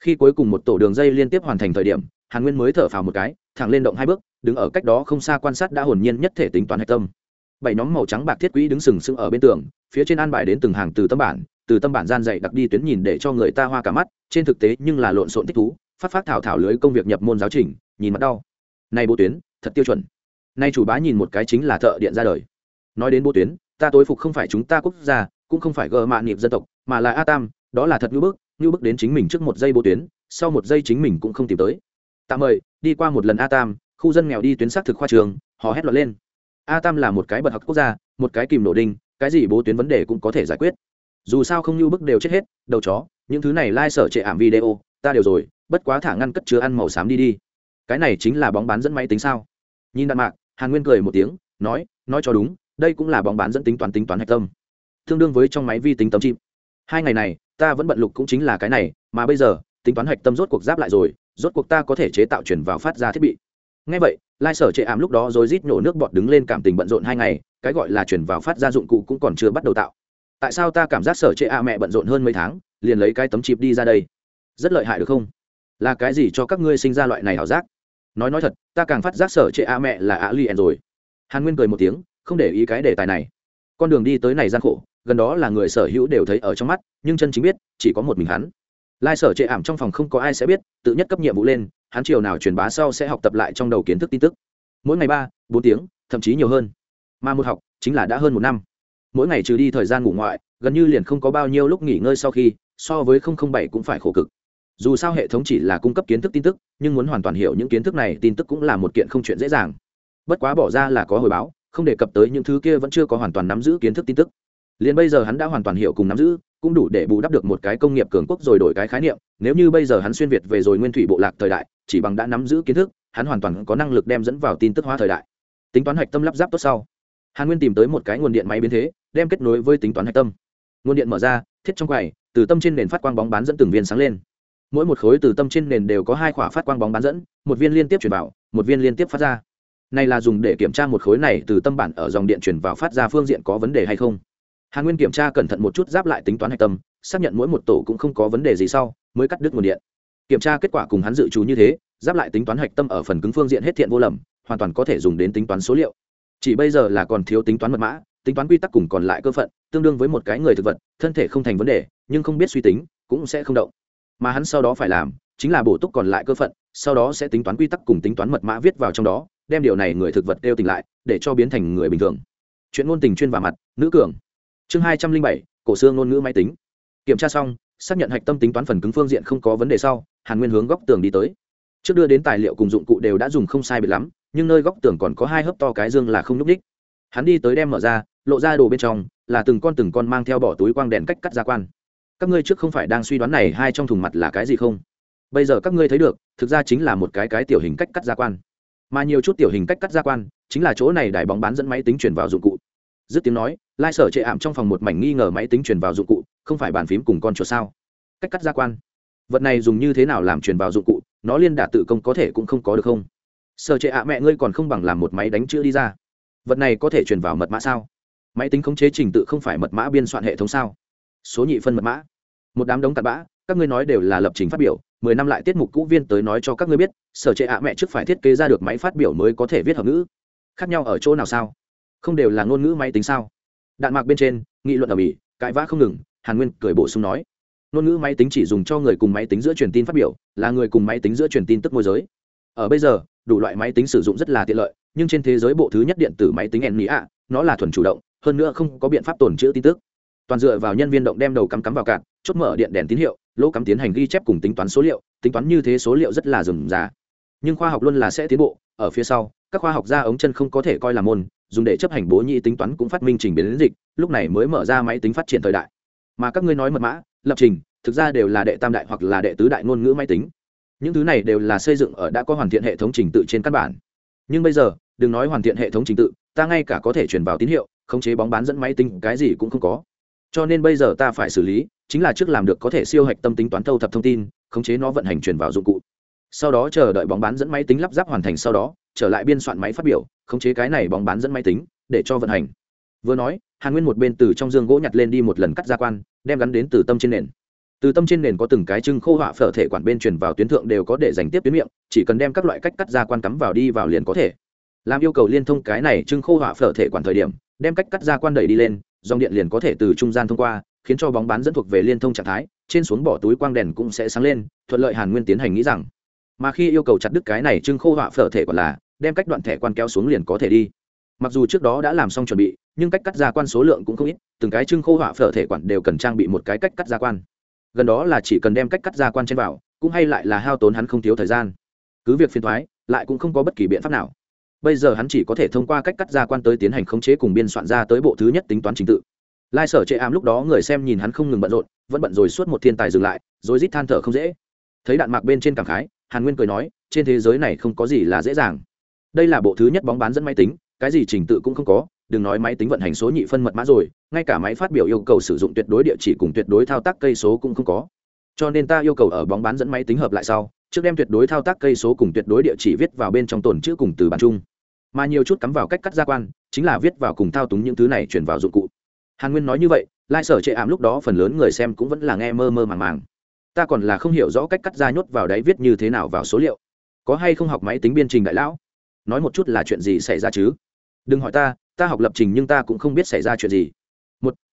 Khi cuối cùng một tổ đường dây liên tiếp hoàn thành thời điểm, hàn nguyên mới thở phào một cái, thẳng lên động hai bước, đứng ở cách đó không xa quan sát đã hồn nhiên nhất thể tính toán hạch tâm. Bảy nhóm màu trắng bạc thiết quỹ đứng sừng sững ở bên tường, phía trên an bài đến từng hàng từ tâm bản từ tâm bản gian dạy đặc đi tuyến nhìn để cho người ta hoa cả mắt, trên thực tế nhưng là lộn xộn thích thú, phát phát thảo thảo lưới công việc nhập môn giáo trình, nhìn mặt đau. Này bố tuyến, thật tiêu chuẩn. Nay chủ bá nhìn một cái chính là thợ điện ra đời. Nói đến bố tuyến, ta tối phục không phải chúng ta quốc gia, cũng không phải gờ mạ niệm dân tộc, mà là a tam, đó là thật ngữ bức ngữ bức đến chính mình trước một giây bố tuyến, sau một giây chính mình cũng không tìm tới. Tạm mời, đi qua một lần a tam, khu dân nghèo đi tuyến xác thực khoa trường họ hét loạt lên. A tam là một cái bật học quốc gia, một cái kìm nổ đinh, cái gì bố tuyến vấn đề cũng có thể giải quyết dù sao không như bức đều chết hết, đầu chó, những thứ này lai、like、sở trệ ảm video, ta đều rồi, bất quá thả ngăn cất chứa ăn màu xám đi đi. Cái này chính là bóng bán dẫn máy tính sao? Nhìn đạn mạc, hàn nguyên cười một tiếng, nói nói cho đúng, đây cũng là bóng bán dẫn tính toán tính toán hạch tâm. Tương đương với trong máy vi tính tấm chip. Hai ngày này, ta vẫn bận lục cũng chính là cái này, mà bây giờ, tính toán hạch tâm rốt cuộc giáp lại rồi, rốt cuộc ta có thể chế tạo chuyển vào phát ra thiết bị. Ngay vậy lai sở trệ ảm lúc đó rồi rít nổ nước bọt đứng lên cảm tình bận rộn hai ngày, cái gọi là chuyển vào phát ra dụng cụ cũng còn chưa bắt đầu tạo tại sao ta cảm giác sở trệ a mẹ bận rộn hơn mấy tháng, liền lấy cái tấm chip đi ra đây? Rất lợi hại được không? Là cái gì cho các ngươi sinh ra loại này ảo giác? Nói nói thật, ta càng phát giác sở trệ a mẹ là a liền rồi. Hàn nguyên cười một tiếng, không để ý cái đề tài này. Con đường đi tới này gian khổ, gần đó là người sở hữu đều thấy ở trong mắt, nhưng chân chính biết, chỉ có một mình hắn. Lai sở trệ ảm trong phòng không có ai sẽ biết, tự nhất cấp nhiệm vụ lên, hắn chiều nào truyền bá sau sẽ học tập lại trong đầu kiến thức tin tức. Mỗi ngày ba, bốn tiếng, thậm chí nhiều hơn. Mà một học, chính là đã hơn một năm mỗi ngày trừ đi thời gian ngủ ngoại, gần như liền không có bao nhiêu lúc nghỉ ngơi sau khi, so với bảy cũng phải khổ cực. Dù sao hệ thống chỉ là cung cấp kiến thức tin tức, nhưng muốn hoàn toàn hiểu những kiến thức này, tin tức cũng là một kiện không chuyện dễ dàng. Bất quá bỏ ra là có hồi báo, không đề cập tới những thứ kia vẫn chưa có hoàn toàn nắm giữ kiến thức tin tức. Liền bây giờ hắn đã hoàn toàn hiểu cùng nắm giữ, cũng đủ để bù đắp được một cái công nghiệp cường quốc rồi đổi cái khái niệm, nếu như bây giờ hắn xuyên việt về rồi nguyên thủy bộ lạc thời đại, chỉ bằng đã nắm giữ kiến thức, hắn hoàn toàn có năng lực đem dẫn vào tin tức hóa thời đại. Tính toán hạch tâm lắp ráp tốt sau hàn nguyên tìm tới một cái nguồn điện máy biến thế, đem kết nối với tính toán hạch tâm. Nguồn điện mở ra, thiết trong quầy, từ tâm trên nền phát quang bóng bán dẫn từng viên sáng lên. Mỗi một khối từ tâm trên nền đều có hai khỏa phát quang bóng bán dẫn, một viên liên tiếp chuyển vào, một viên liên tiếp phát ra. Này là dùng để kiểm tra một khối này từ tâm bản ở dòng điện chuyển vào phát ra phương diện có vấn đề hay không. Hàn nguyên kiểm tra cẩn thận một chút giáp lại tính toán hạch tâm, xác nhận mỗi một tổ cũng không có vấn đề gì sau, mới cắt đứt nguồn điện. Kiểm tra kết quả cùng hắn dự trù như thế, giáp lại tính toán hạch tâm ở phần cứng phương diện hết thiện vô lầm, hoàn toàn có thể dùng đến tính toán số liệu chỉ bây giờ là còn thiếu tính toán mật mã, tính toán quy tắc cùng còn lại cơ phận, tương đương với một cái người thực vật, thân thể không thành vấn đề, nhưng không biết suy tính, cũng sẽ không động. Mà hắn sau đó phải làm, chính là bổ túc còn lại cơ phận, sau đó sẽ tính toán quy tắc cùng tính toán mật mã viết vào trong đó, đem điều này người thực vật đeo tỉnh lại, để cho biến thành người bình thường. Chuyện ngôn tình chuyên và mặt, nữ cường. Chương hai trăm linh bảy, cổ xương ngôn ngữ máy tính. Kiểm tra xong, xác nhận hạch tâm tính toán phần cứng phương diện không có vấn đề sau, hàn nguyên hướng góc tường đi tới. Trước đưa đến tài liệu cùng dụng cụ đều đã dùng không sai biệt lắm nhưng nơi góc tường còn có hai hớp to cái dương là không n ú c đích hắn đi tới đem mở ra, lộ ra đồ bên trong, là từng con từng con mang theo bỏ túi quang đèn cách cắt gia quan. Các ngươi trước không phải đang suy đoán này hai trong thùng mặt là cái gì không? Bây giờ các ngươi thấy được, thực ra chính là một cái cái tiểu hình cách cắt gia quan. Mà nhiều chút tiểu hình cách cắt gia quan, chính là chỗ này đài bóng bán dẫn máy tính chuyển vào dụng cụ. Dứt tiếng nói, lai sở trệ ảm trong phòng một mảnh nghi ngờ máy tính chuyển vào dụng cụ, không phải bàn phím cùng con chuột sao? Cách cắt gia quan. Vật này dùng như thế nào làm truyền vào dụng cụ, nó liên đả tự công có thể cũng không có được không? Sở trệ ạ, mẹ ngươi còn không bằng làm một máy đánh chữ đi ra. Vật này có thể truyền vào mật mã sao? Máy tính khống chế trình tự không phải mật mã biên soạn hệ thống sao? Số nhị phân mật mã. Một đám đống tạt bã, các ngươi nói đều là lập trình phát biểu, mười năm lại tiết mục cũ viên tới nói cho các ngươi biết, sở trệ ạ, mẹ trước phải thiết kế ra được máy phát biểu mới có thể viết hợp ngữ. Khác nhau ở chỗ nào sao? Không đều là ngôn ngữ máy tính sao? Đạn mạc bên trên, nghị luận ở bỉ cãi vã không ngừng, hàn nguyên cười bổ sung nói. Ngôn ngữ máy tính chỉ dùng cho người cùng máy tính giữa truyền tin phát biểu, là người cùng máy tính giữa truyền tin tức môi giới. Ở bây giờ đủ loại máy tính sử dụng rất là tiện lợi, nhưng trên thế giới bộ thứ nhất điện tử máy tính en mỹ ạ nó là thuần chủ động, hơn nữa không có biện pháp tồn chữ tin tức. Toàn dựa vào nhân viên động đem đầu cắm cắm vào cạn, chốt mở điện đèn tín hiệu, lỗ cắm tiến hành ghi chép cùng tính toán số liệu, tính toán như thế số liệu rất là rườm rà. Nhưng khoa học luôn là sẽ tiến bộ, ở phía sau, các khoa học gia ống chân không có thể coi là môn, dùng để chấp hành bố nhị tính toán cũng phát minh trình biến đến dịch, lúc này mới mở ra máy tính phát triển thời đại. Mà các ngươi nói mật mã, lập trình, thực ra đều là đệ tam đại hoặc là đệ tứ đại ngôn ngữ máy tính những thứ này đều là xây dựng ở đã có hoàn thiện hệ thống trình tự trên căn bản. Nhưng bây giờ, đừng nói hoàn thiện hệ thống trình tự, ta ngay cả có thể chuyển vào tín hiệu, khống chế bóng bán dẫn máy tính, cái gì cũng không có. Cho nên bây giờ ta phải xử lý, chính là trước làm được có thể siêu hạch tâm tính toán thâu thập thông tin, khống chế nó vận hành chuyển vào dụng cụ. Sau đó chờ đợi bóng bán dẫn máy tính lắp ráp hoàn thành sau đó, trở lại biên soạn máy phát biểu, khống chế cái này bóng bán dẫn máy tính, để cho vận hành. Vừa nói, hàn nguyên một bên từ trong dương gỗ nhặt lên đi một lần cắt gia quan, đem gắn đến từ tâm trên nền từ tâm trên nền có từng cái trưng khô họa phở thể quản bên truyền vào tuyến thượng đều có để dành tiếp tuyến miệng, chỉ cần đem các loại cách cắt gia quan cắm vào đi vào liền có thể. Làm yêu cầu liên thông cái này trưng khô họa phở thể quản thời điểm, đem cách cắt gia quan đẩy đi lên, dòng điện liền có thể từ trung gian thông qua, khiến cho bóng bán dẫn thuộc về liên thông trạng thái, trên xuống bỏ túi quang đèn cũng sẽ sáng lên, thuận lợi hàn nguyên tiến hành nghĩ rằng. Mà khi yêu cầu chặt đứt cái này trưng khô họa phở thể quản là, đem cách đoạn thẻ quan kéo xuống liền có thể đi. Mặc dù trước đó đã làm xong chuẩn bị, nhưng cách cắt gia quan số lượng cũng không ít, từng cái trưng khô họa phở thể quản đều cần trang bị một cái cách cắt gia quan gần đó là chỉ cần đem cách cắt gia quan trên vào, cũng hay lại là hao tốn hắn không thiếu thời gian. Cứ việc phiền thoái, lại cũng không có bất kỳ biện pháp nào. Bây giờ hắn chỉ có thể thông qua cách cắt gia quan tới tiến hành khống chế cùng biên soạn ra tới bộ thứ nhất tính toán trình tự. Lai sở chệ ám lúc đó người xem nhìn hắn không ngừng bận rộn, vẫn bận rồi suốt một thiên tài dừng lại, rồi rít than thở không dễ. Thấy đạn mạc bên trên cảm khái, hàn nguyên cười nói, trên thế giới này không có gì là dễ dàng. Đây là bộ thứ nhất bóng bán dẫn máy tính, cái gì trình tự cũng không có, đừng nói máy tính vận hành số nhị phân mật mã rồi ngay cả máy phát biểu yêu cầu sử dụng tuyệt đối địa chỉ cùng tuyệt đối thao tác cây số cũng không có. Cho nên ta yêu cầu ở bóng bán dẫn máy tính hợp lại sau, trước đem tuyệt đối thao tác cây số cùng tuyệt đối địa chỉ viết vào bên trong tồn chữ cùng từ bản chung. Mà nhiều chút cắm vào cách cắt gia quan, chính là viết vào cùng thao túng những thứ này chuyển vào dụng cụ. Hàn nguyên nói như vậy, lai sở chệ ảm lúc đó phần lớn người xem cũng vẫn là nghe mơ mơ màng màng. Ta còn là không hiểu rõ cách cắt ra nhốt vào đấy viết như thế nào vào số liệu. Có hay không học máy tính biên trình đại lão? Nói một chút là chuyện gì xảy ra chứ? Đừng hỏi ta ta học lập trình nhưng ta cũng không biết xảy ra chuyện gì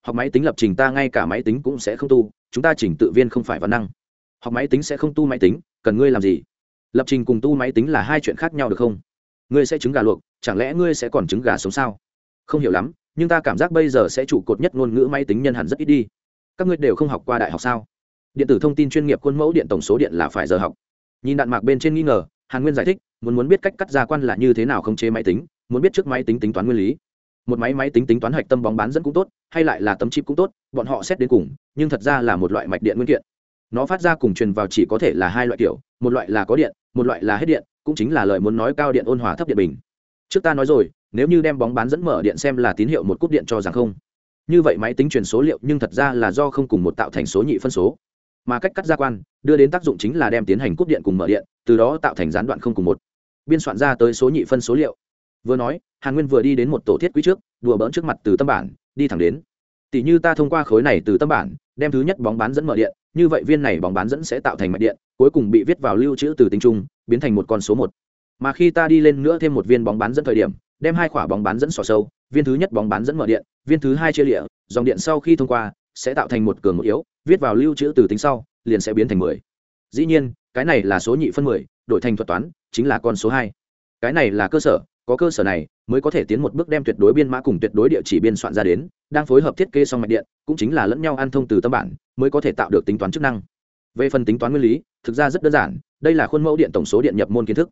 học máy tính lập trình ta ngay cả máy tính cũng sẽ không tu, chúng ta chỉnh tự viên không phải văn năng. Học máy tính sẽ không tu máy tính, cần ngươi làm gì? Lập trình cùng tu máy tính là hai chuyện khác nhau được không? Ngươi sẽ trứng gà luộc, chẳng lẽ ngươi sẽ còn trứng gà sống sao? Không hiểu lắm, nhưng ta cảm giác bây giờ sẽ trụ cột nhất ngôn ngữ máy tính nhân hẳn rất ít đi. Các ngươi đều không học qua đại học sao? Điện tử thông tin chuyên nghiệp khuôn mẫu điện tổng số điện là phải giờ học. Nhìn đạn mạc bên trên nghi ngờ, hàn nguyên giải thích, muốn muốn biết cách cắt gia quan là như thế nào không chế máy tính, muốn biết trước máy tính tính toán nguyên lý một máy máy tính tính toán hạch tâm bóng bán dẫn cũng tốt, hay lại là tấm chip cũng tốt, bọn họ xét đến cùng, nhưng thật ra là một loại mạch điện nguyên kiện. Nó phát ra cùng truyền vào chỉ có thể là hai loại kiểu, một loại là có điện, một loại là hết điện, cũng chính là lời muốn nói cao điện ôn hòa thấp điện bình. Trước ta nói rồi, nếu như đem bóng bán dẫn mở điện xem là tín hiệu một cúp điện cho rằng không. Như vậy máy tính truyền số liệu nhưng thật ra là do không cùng một tạo thành số nhị phân số. Mà cách cắt gia quan, đưa đến tác dụng chính là đem tiến hành cúp điện cùng mở điện, từ đó tạo thành gián đoạn không cùng một. Biên soạn ra tới số nhị phân số liệu vừa nói, hàn nguyên vừa đi đến một tổ thiết quý trước, đùa bỡn trước mặt từ tâm bản, đi thẳng đến. Tỷ như ta thông qua khối này từ tâm bản, đem thứ nhất bóng bán dẫn mở điện, như vậy viên này bóng bán dẫn sẽ tạo thành mạch điện, cuối cùng bị viết vào lưu trữ từ tính trung, biến thành một con số một. Mà khi ta đi lên nữa thêm một viên bóng bán dẫn thời điểm, đem hai quả bóng bán dẫn sò sâu, viên thứ nhất bóng bán dẫn mở điện, viên thứ hai chia lịa, dòng điện sau khi thông qua, sẽ tạo thành một cường một yếu, viết vào lưu trữ từ tính sau, liền sẽ biến thành mười. Dĩ nhiên, cái này là số nhị phân mười, đổi thành thuật toán, chính là con số hai. Cái này là cơ sở có cơ sở này, mới có thể tiến một bước đem tuyệt đối biên mã cùng tuyệt đối địa chỉ biên soạn ra đến, đang phối hợp thiết kế xong mạch điện, cũng chính là lẫn nhau ăn thông từ tâm bản, mới có thể tạo được tính toán chức năng. Về phần tính toán nguyên lý, thực ra rất đơn giản, đây là khuôn mẫu điện tổng số điện nhập môn kiến thức.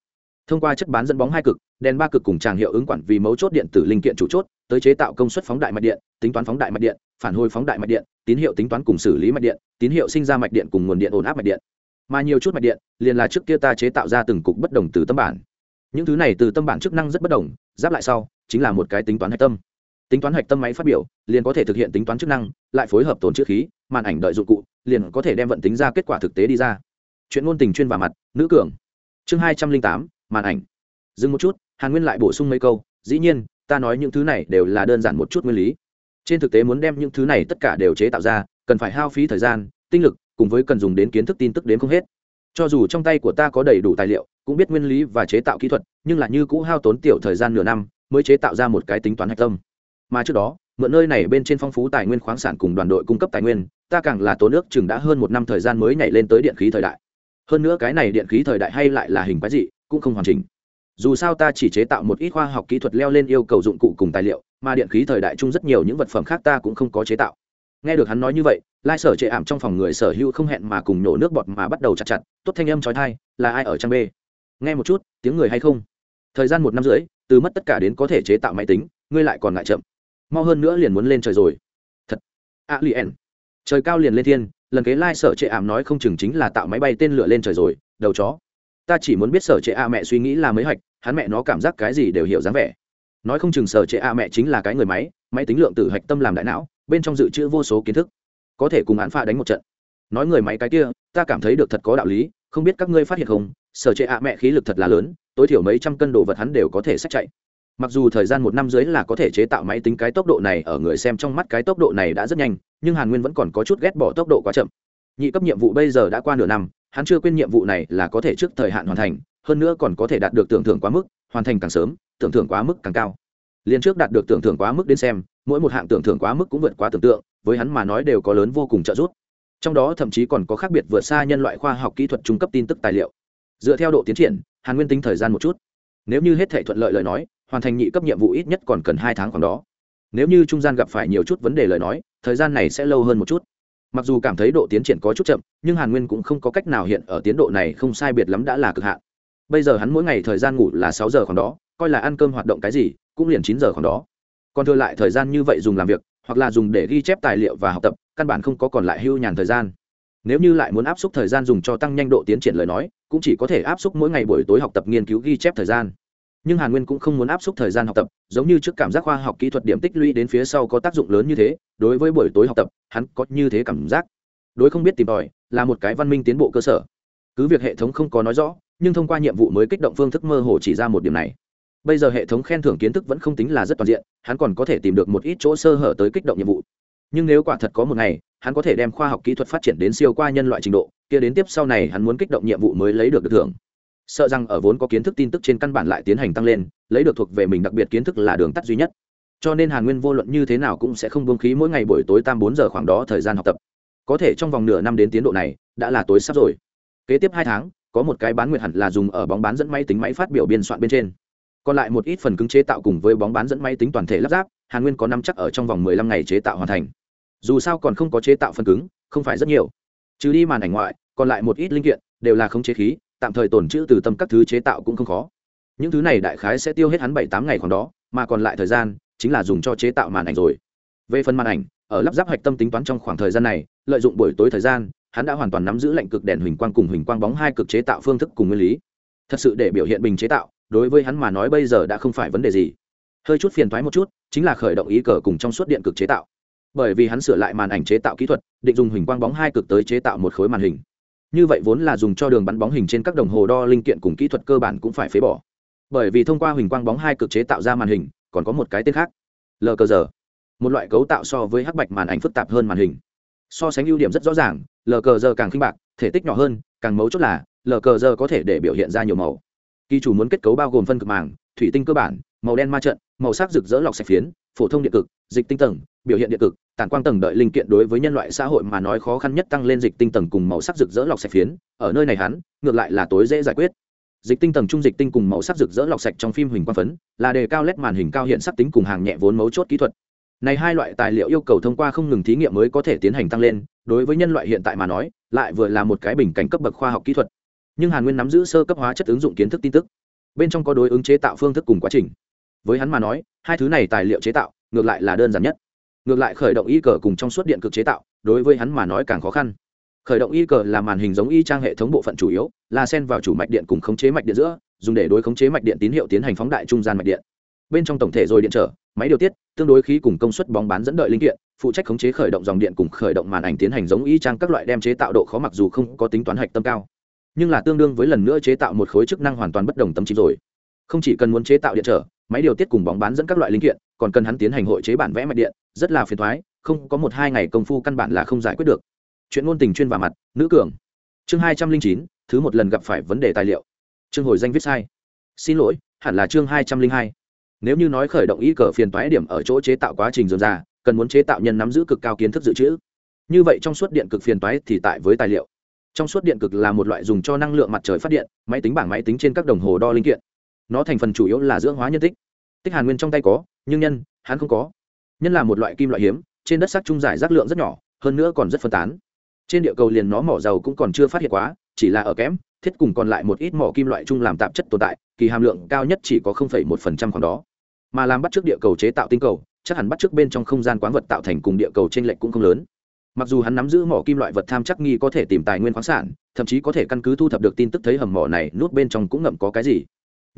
Thông qua chất bán dẫn bóng hai cực, đèn ba cực cùng tràng hiệu ứng quản vì mấu chốt điện tử linh kiện chủ chốt, tới chế tạo công suất phóng đại mạch điện, tính toán phóng đại mạch điện, phản hồi phóng đại mạch điện, tín hiệu tính toán cùng xử lý mạch điện, tín hiệu sinh ra mạch điện cùng nguồn điện ổn áp mạch điện. Mà nhiều chút mạch điện, liền là trước kia ta chế tạo ra từng cục bất đồng từ tâm bản những thứ này từ tâm bản chức năng rất bất đồng, giáp lại sau, chính là một cái tính toán hạch tâm. Tính toán hạch tâm máy phát biểu, liền có thể thực hiện tính toán chức năng, lại phối hợp tồn chữ khí, màn ảnh đợi dụng cụ, liền có thể đem vận tính ra kết quả thực tế đi ra. Chuyện ngôn tình chuyên và mặt, nữ cường. Chương hai trăm linh tám, màn ảnh. Dừng một chút, hàn nguyên lại bổ sung mấy câu, dĩ nhiên, ta nói những thứ này đều là đơn giản một chút nguyên lý. Trên thực tế muốn đem những thứ này tất cả đều chế tạo ra, cần phải hao phí thời gian, tinh lực, cùng với cần dùng đến kiến thức tin tức đến không hết. Cho dù trong tay của ta có đầy đủ tài liệu cũng biết nguyên lý và chế tạo kỹ thuật, nhưng là như cũ hao tốn tiểu thời gian nửa năm mới chế tạo ra một cái tính toán hạch tâm. Mà trước đó, mượn nơi này bên trên phong phú tài nguyên khoáng sản cùng đoàn đội cung cấp tài nguyên, ta càng là tốn nước chừng đã hơn một năm thời gian mới nhảy lên tới điện khí thời đại. Hơn nữa cái này điện khí thời đại hay lại là hình quái dị, cũng không hoàn chỉnh. Dù sao ta chỉ chế tạo một ít khoa học kỹ thuật leo lên yêu cầu dụng cụ cùng tài liệu, mà điện khí thời đại chung rất nhiều những vật phẩm khác ta cũng không có chế tạo. Nghe được hắn nói như vậy, lai sở chệ ảm trong phòng người sở hữu không hẹn mà cùng nhổ nước bọt mà bắt đầu chặt chặt, tốt thanh âm trói thai là ai ở trang b? Nghe một chút, tiếng người hay không? Thời gian một năm rưỡi, từ mất tất cả đến có thể chế tạo máy tính, ngươi lại còn ngại chậm. Mau hơn nữa liền muốn lên trời rồi. Thật. A liền trời cao liền lên thiên, lần kế lai sở trệ ảm nói không chừng chính là tạo máy bay tên lửa lên trời rồi, đầu chó. Ta chỉ muốn biết sở trệ a mẹ suy nghĩ là mấy hạch, hắn mẹ nó cảm giác cái gì đều hiểu dáng vẻ. Nói không chừng sở trệ a mẹ chính là cái người máy máy tính lượng tử hạch tâm làm đại não, bên trong dự trữ vô số kiến thức. Có thể cùng án pha đánh một trận. Nói người máy cái kia, ta cảm thấy được thật có đạo lý, không biết các ngươi phát hiện không sở trệ ạ mẹ khí lực thật là lớn, tối thiểu mấy trăm cân đồ vật hắn đều có thể sách chạy. Mặc dù thời gian một năm dưới là có thể chế tạo máy tính cái tốc độ này ở người xem trong mắt cái tốc độ này đã rất nhanh, nhưng hàn nguyên vẫn còn có chút ghét bỏ tốc độ quá chậm. Nhị cấp nhiệm vụ bây giờ đã qua nửa năm, hắn chưa quên nhiệm vụ này là có thể trước thời hạn hoàn thành, hơn nữa còn có thể đạt được tưởng thưởng quá mức, hoàn thành càng sớm, tưởng thưởng quá mức càng cao. Liên trước đạt được tưởng thưởng quá mức đến xem, mỗi một hạng tưởng thưởng quá mức cũng vượt quá tưởng tượng, với hắn mà nói đều có lớn vô cùng trợ giúp. Trong đó thậm chí còn có khác biệt vượt xa nhân loại khoa học kỹ thuật trung cấp tin tức tài liệu dựa theo độ tiến triển, hàn nguyên tính thời gian một chút. Nếu như hết thể thuận lợi lời nói, hoàn thành nhị cấp nhiệm vụ ít nhất còn cần hai tháng khoảng đó. Nếu như trung gian gặp phải nhiều chút vấn đề lời nói, thời gian này sẽ lâu hơn một chút. Mặc dù cảm thấy độ tiến triển có chút chậm, nhưng hàn nguyên cũng không có cách nào hiện ở tiến độ này không sai biệt lắm đã là cực hạn. Bây giờ hắn mỗi ngày thời gian ngủ là sáu giờ khoảng đó, coi là ăn cơm hoạt động cái gì, cũng liền chín giờ khoảng đó. Còn thừa lại thời gian như vậy dùng làm việc, hoặc là dùng để ghi chép tài liệu và học tập, căn bản không có còn lại hưu nhàn thời gian nếu như lại muốn áp suất thời gian dùng cho tăng nhanh độ tiến triển lời nói, cũng chỉ có thể áp suất mỗi ngày buổi tối học tập nghiên cứu ghi chép thời gian. Nhưng hàn nguyên cũng không muốn áp suất thời gian học tập, giống như trước cảm giác khoa học kỹ thuật điểm tích lũy đến phía sau có tác dụng lớn như thế, đối với buổi tối học tập, hắn có như thế cảm giác. Đối không biết tìm tòi, là một cái văn minh tiến bộ cơ sở. Cứ việc hệ thống không có nói rõ, nhưng thông qua nhiệm vụ mới kích động phương thức mơ hồ chỉ ra một điểm này. Bây giờ hệ thống khen thưởng kiến thức vẫn không tính là rất toàn diện, hắn còn có thể tìm được một ít chỗ sơ hở tới kích động nhiệm vụ. Nhưng nếu quả thật có một ngày hắn có thể đem khoa học kỹ thuật phát triển đến siêu qua nhân loại trình độ, kia đến tiếp sau này hắn muốn kích động nhiệm vụ mới lấy được được thưởng. Sợ rằng ở vốn có kiến thức tin tức trên căn bản lại tiến hành tăng lên, lấy được thuộc về mình đặc biệt kiến thức là đường tắt duy nhất. Cho nên hàn nguyên vô luận như thế nào cũng sẽ không bông khí mỗi ngày buổi tối tam bốn giờ khoảng đó thời gian học tập. Có thể trong vòng nửa năm đến tiến độ này, đã là tối sắp rồi. Kế tiếp hai tháng, có một cái bán nguyệt hẳn là dùng ở bóng bán dẫn máy tính máy phát biểu biên soạn bên trên. Còn lại một ít phần cứng chế tạo cùng với bóng bán dẫn máy tính toàn thể lắp ráp, hàn nguyên có năm chắc ở trong vòng mười lăm ngày chế tạo hoàn thành dù sao còn không có chế tạo phần cứng, không phải rất nhiều. Trừ đi màn ảnh ngoại, còn lại một ít linh kiện, đều là không chế khí, tạm thời tồn trữ từ tâm các thứ chế tạo cũng không khó. Những thứ này đại khái sẽ tiêu hết hắn bảy tám ngày khoảng đó, mà còn lại thời gian, chính là dùng cho chế tạo màn ảnh rồi. Về phần màn ảnh, ở lắp ráp hạch tâm tính toán trong khoảng thời gian này, lợi dụng buổi tối thời gian, hắn đã hoàn toàn nắm giữ lệnh cực đèn huỳnh quang cùng huỳnh quang bóng hai cực chế tạo phương thức cùng nguyên lý. Thật sự để biểu hiện bình chế tạo, đối với hắn mà nói bây giờ đã không phải vấn đề gì. Hơi chút phiền thoái một chút, chính là khởi động ý cờ cùng trong suốt điện cực chế tạo bởi vì hắn sửa lại màn ảnh chế tạo kỹ thuật, định dùng hình quang bóng hai cực tới chế tạo một khối màn hình. Như vậy vốn là dùng cho đường bắn bóng hình trên các đồng hồ đo linh kiện cùng kỹ thuật cơ bản cũng phải phế bỏ. Bởi vì thông qua hình quang bóng hai cực chế tạo ra màn hình, còn có một cái tên khác. Lờ cờ giờ một loại cấu tạo so với hắc bạch màn ảnh phức tạp hơn màn hình. So sánh ưu điểm rất rõ ràng lờ cờ giờ càng khinh bạc, thể tích nhỏ hơn, càng mấu chốt là lờ cờ giờ có thể để biểu hiện ra nhiều màu. Kỳ chủ muốn kết cấu bao gồm phân cực màng, thủy tinh cơ bản, màu đen ma trận, màu sắc rực rỡ lọc sạch phiến, phổ thông điện cực, dịch tinh tầng biểu hiện điện cực, tản quang tầng đợi linh kiện đối với nhân loại xã hội mà nói khó khăn nhất tăng lên dịch tinh tầng cùng màu sắc rực rỡ lọc sạch phiến, ở nơi này hắn, ngược lại là tối dễ giải quyết. Dịch tinh tầng trung dịch tinh cùng màu sắc rực rỡ lọc sạch trong phim huỳnh quang phấn, là đề cao lét màn hình cao hiện sắc tính cùng hàng nhẹ vốn mấu chốt kỹ thuật. Này hai loại tài liệu yêu cầu thông qua không ngừng thí nghiệm mới có thể tiến hành tăng lên, đối với nhân loại hiện tại mà nói, lại vừa là một cái bình cảnh cấp bậc khoa học kỹ thuật. Nhưng hàn nguyên nắm giữ sơ cấp hóa chất ứng dụng kiến thức tin tức. Bên trong có đối ứng chế tạo phương thức cùng quá trình. Với hắn mà nói, hai thứ này tài liệu chế tạo, ngược lại là đơn giản nhất ngược lại khởi động y cờ cùng trong suốt điện cực chế tạo, đối với hắn mà nói càng khó khăn. Khởi động y cờ là màn hình giống y trang hệ thống bộ phận chủ yếu, là sen vào chủ mạch điện cùng khống chế mạch điện giữa, dùng để đối khống chế mạch điện tín hiệu tiến hành phóng đại trung gian mạch điện. Bên trong tổng thể rồi điện trở, máy điều tiết, tương đối khí cùng công suất bóng bán dẫn đợi linh kiện, phụ trách khống chế khởi động dòng điện cùng khởi động màn ảnh tiến hành giống y trang các loại đem chế tạo độ khó mặc dù không có tính toán hạch tâm cao, nhưng là tương đương với lần nữa chế tạo một khối chức năng hoàn toàn bất đồng tâm trí rồi không chỉ cần muốn chế tạo điện trở, máy điều tiết cùng bóng bán dẫn các loại linh kiện, còn cần hắn tiến hành hội chế bản vẽ mạch điện, rất là phiền thoái, không có một hai ngày công phu căn bản là không giải quyết được. Chuyện ngôn tình chuyên và mặt, nữ cường. Chương hai trăm linh chín, thứ một lần gặp phải vấn đề tài liệu. Chương hồi danh viết sai. Xin lỗi, hẳn là chương hai trăm linh hai. Nếu như nói khởi động ý cờ phiền toái điểm ở chỗ chế tạo quá trình dườm ra cần muốn chế tạo nhân nắm giữ cực cao kiến thức dự trữ. Như vậy trong suốt điện cực phiền toái thì tại với tài liệu. Trong suốt điện cực là một loại dùng cho năng lượng mặt trời phát điện, máy tính bảng máy tính trên các đồng hồ đo linh kiện nó thành phần chủ yếu là dưỡng hóa nhân tích. Tích hàn nguyên trong tay có, nhưng nhân, hắn không có. Nhân là một loại kim loại hiếm, trên đất sắc trung giải rác lượng rất nhỏ, hơn nữa còn rất phân tán. Trên địa cầu liền nó mỏ dầu cũng còn chưa phát hiện quá, chỉ là ở kém, thiết cùng còn lại một ít mỏ kim loại chung làm tạp chất tồn tại, kỳ hàm lượng cao nhất chỉ có một phần trăm khoảng đó. Mà làm bắt trước địa cầu chế tạo tinh cầu, chắc hẳn bắt trước bên trong không gian quán vật tạo thành cùng địa cầu trên lệch cũng không lớn. Mặc dù hắn nắm giữ mỏ kim loại vật tham chắc nghi có thể tìm tài nguyên khoáng sản, thậm chí có thể căn cứ thu thập được tin tức thấy hầm mỏ này nút bên trong cũng ngậm có cái gì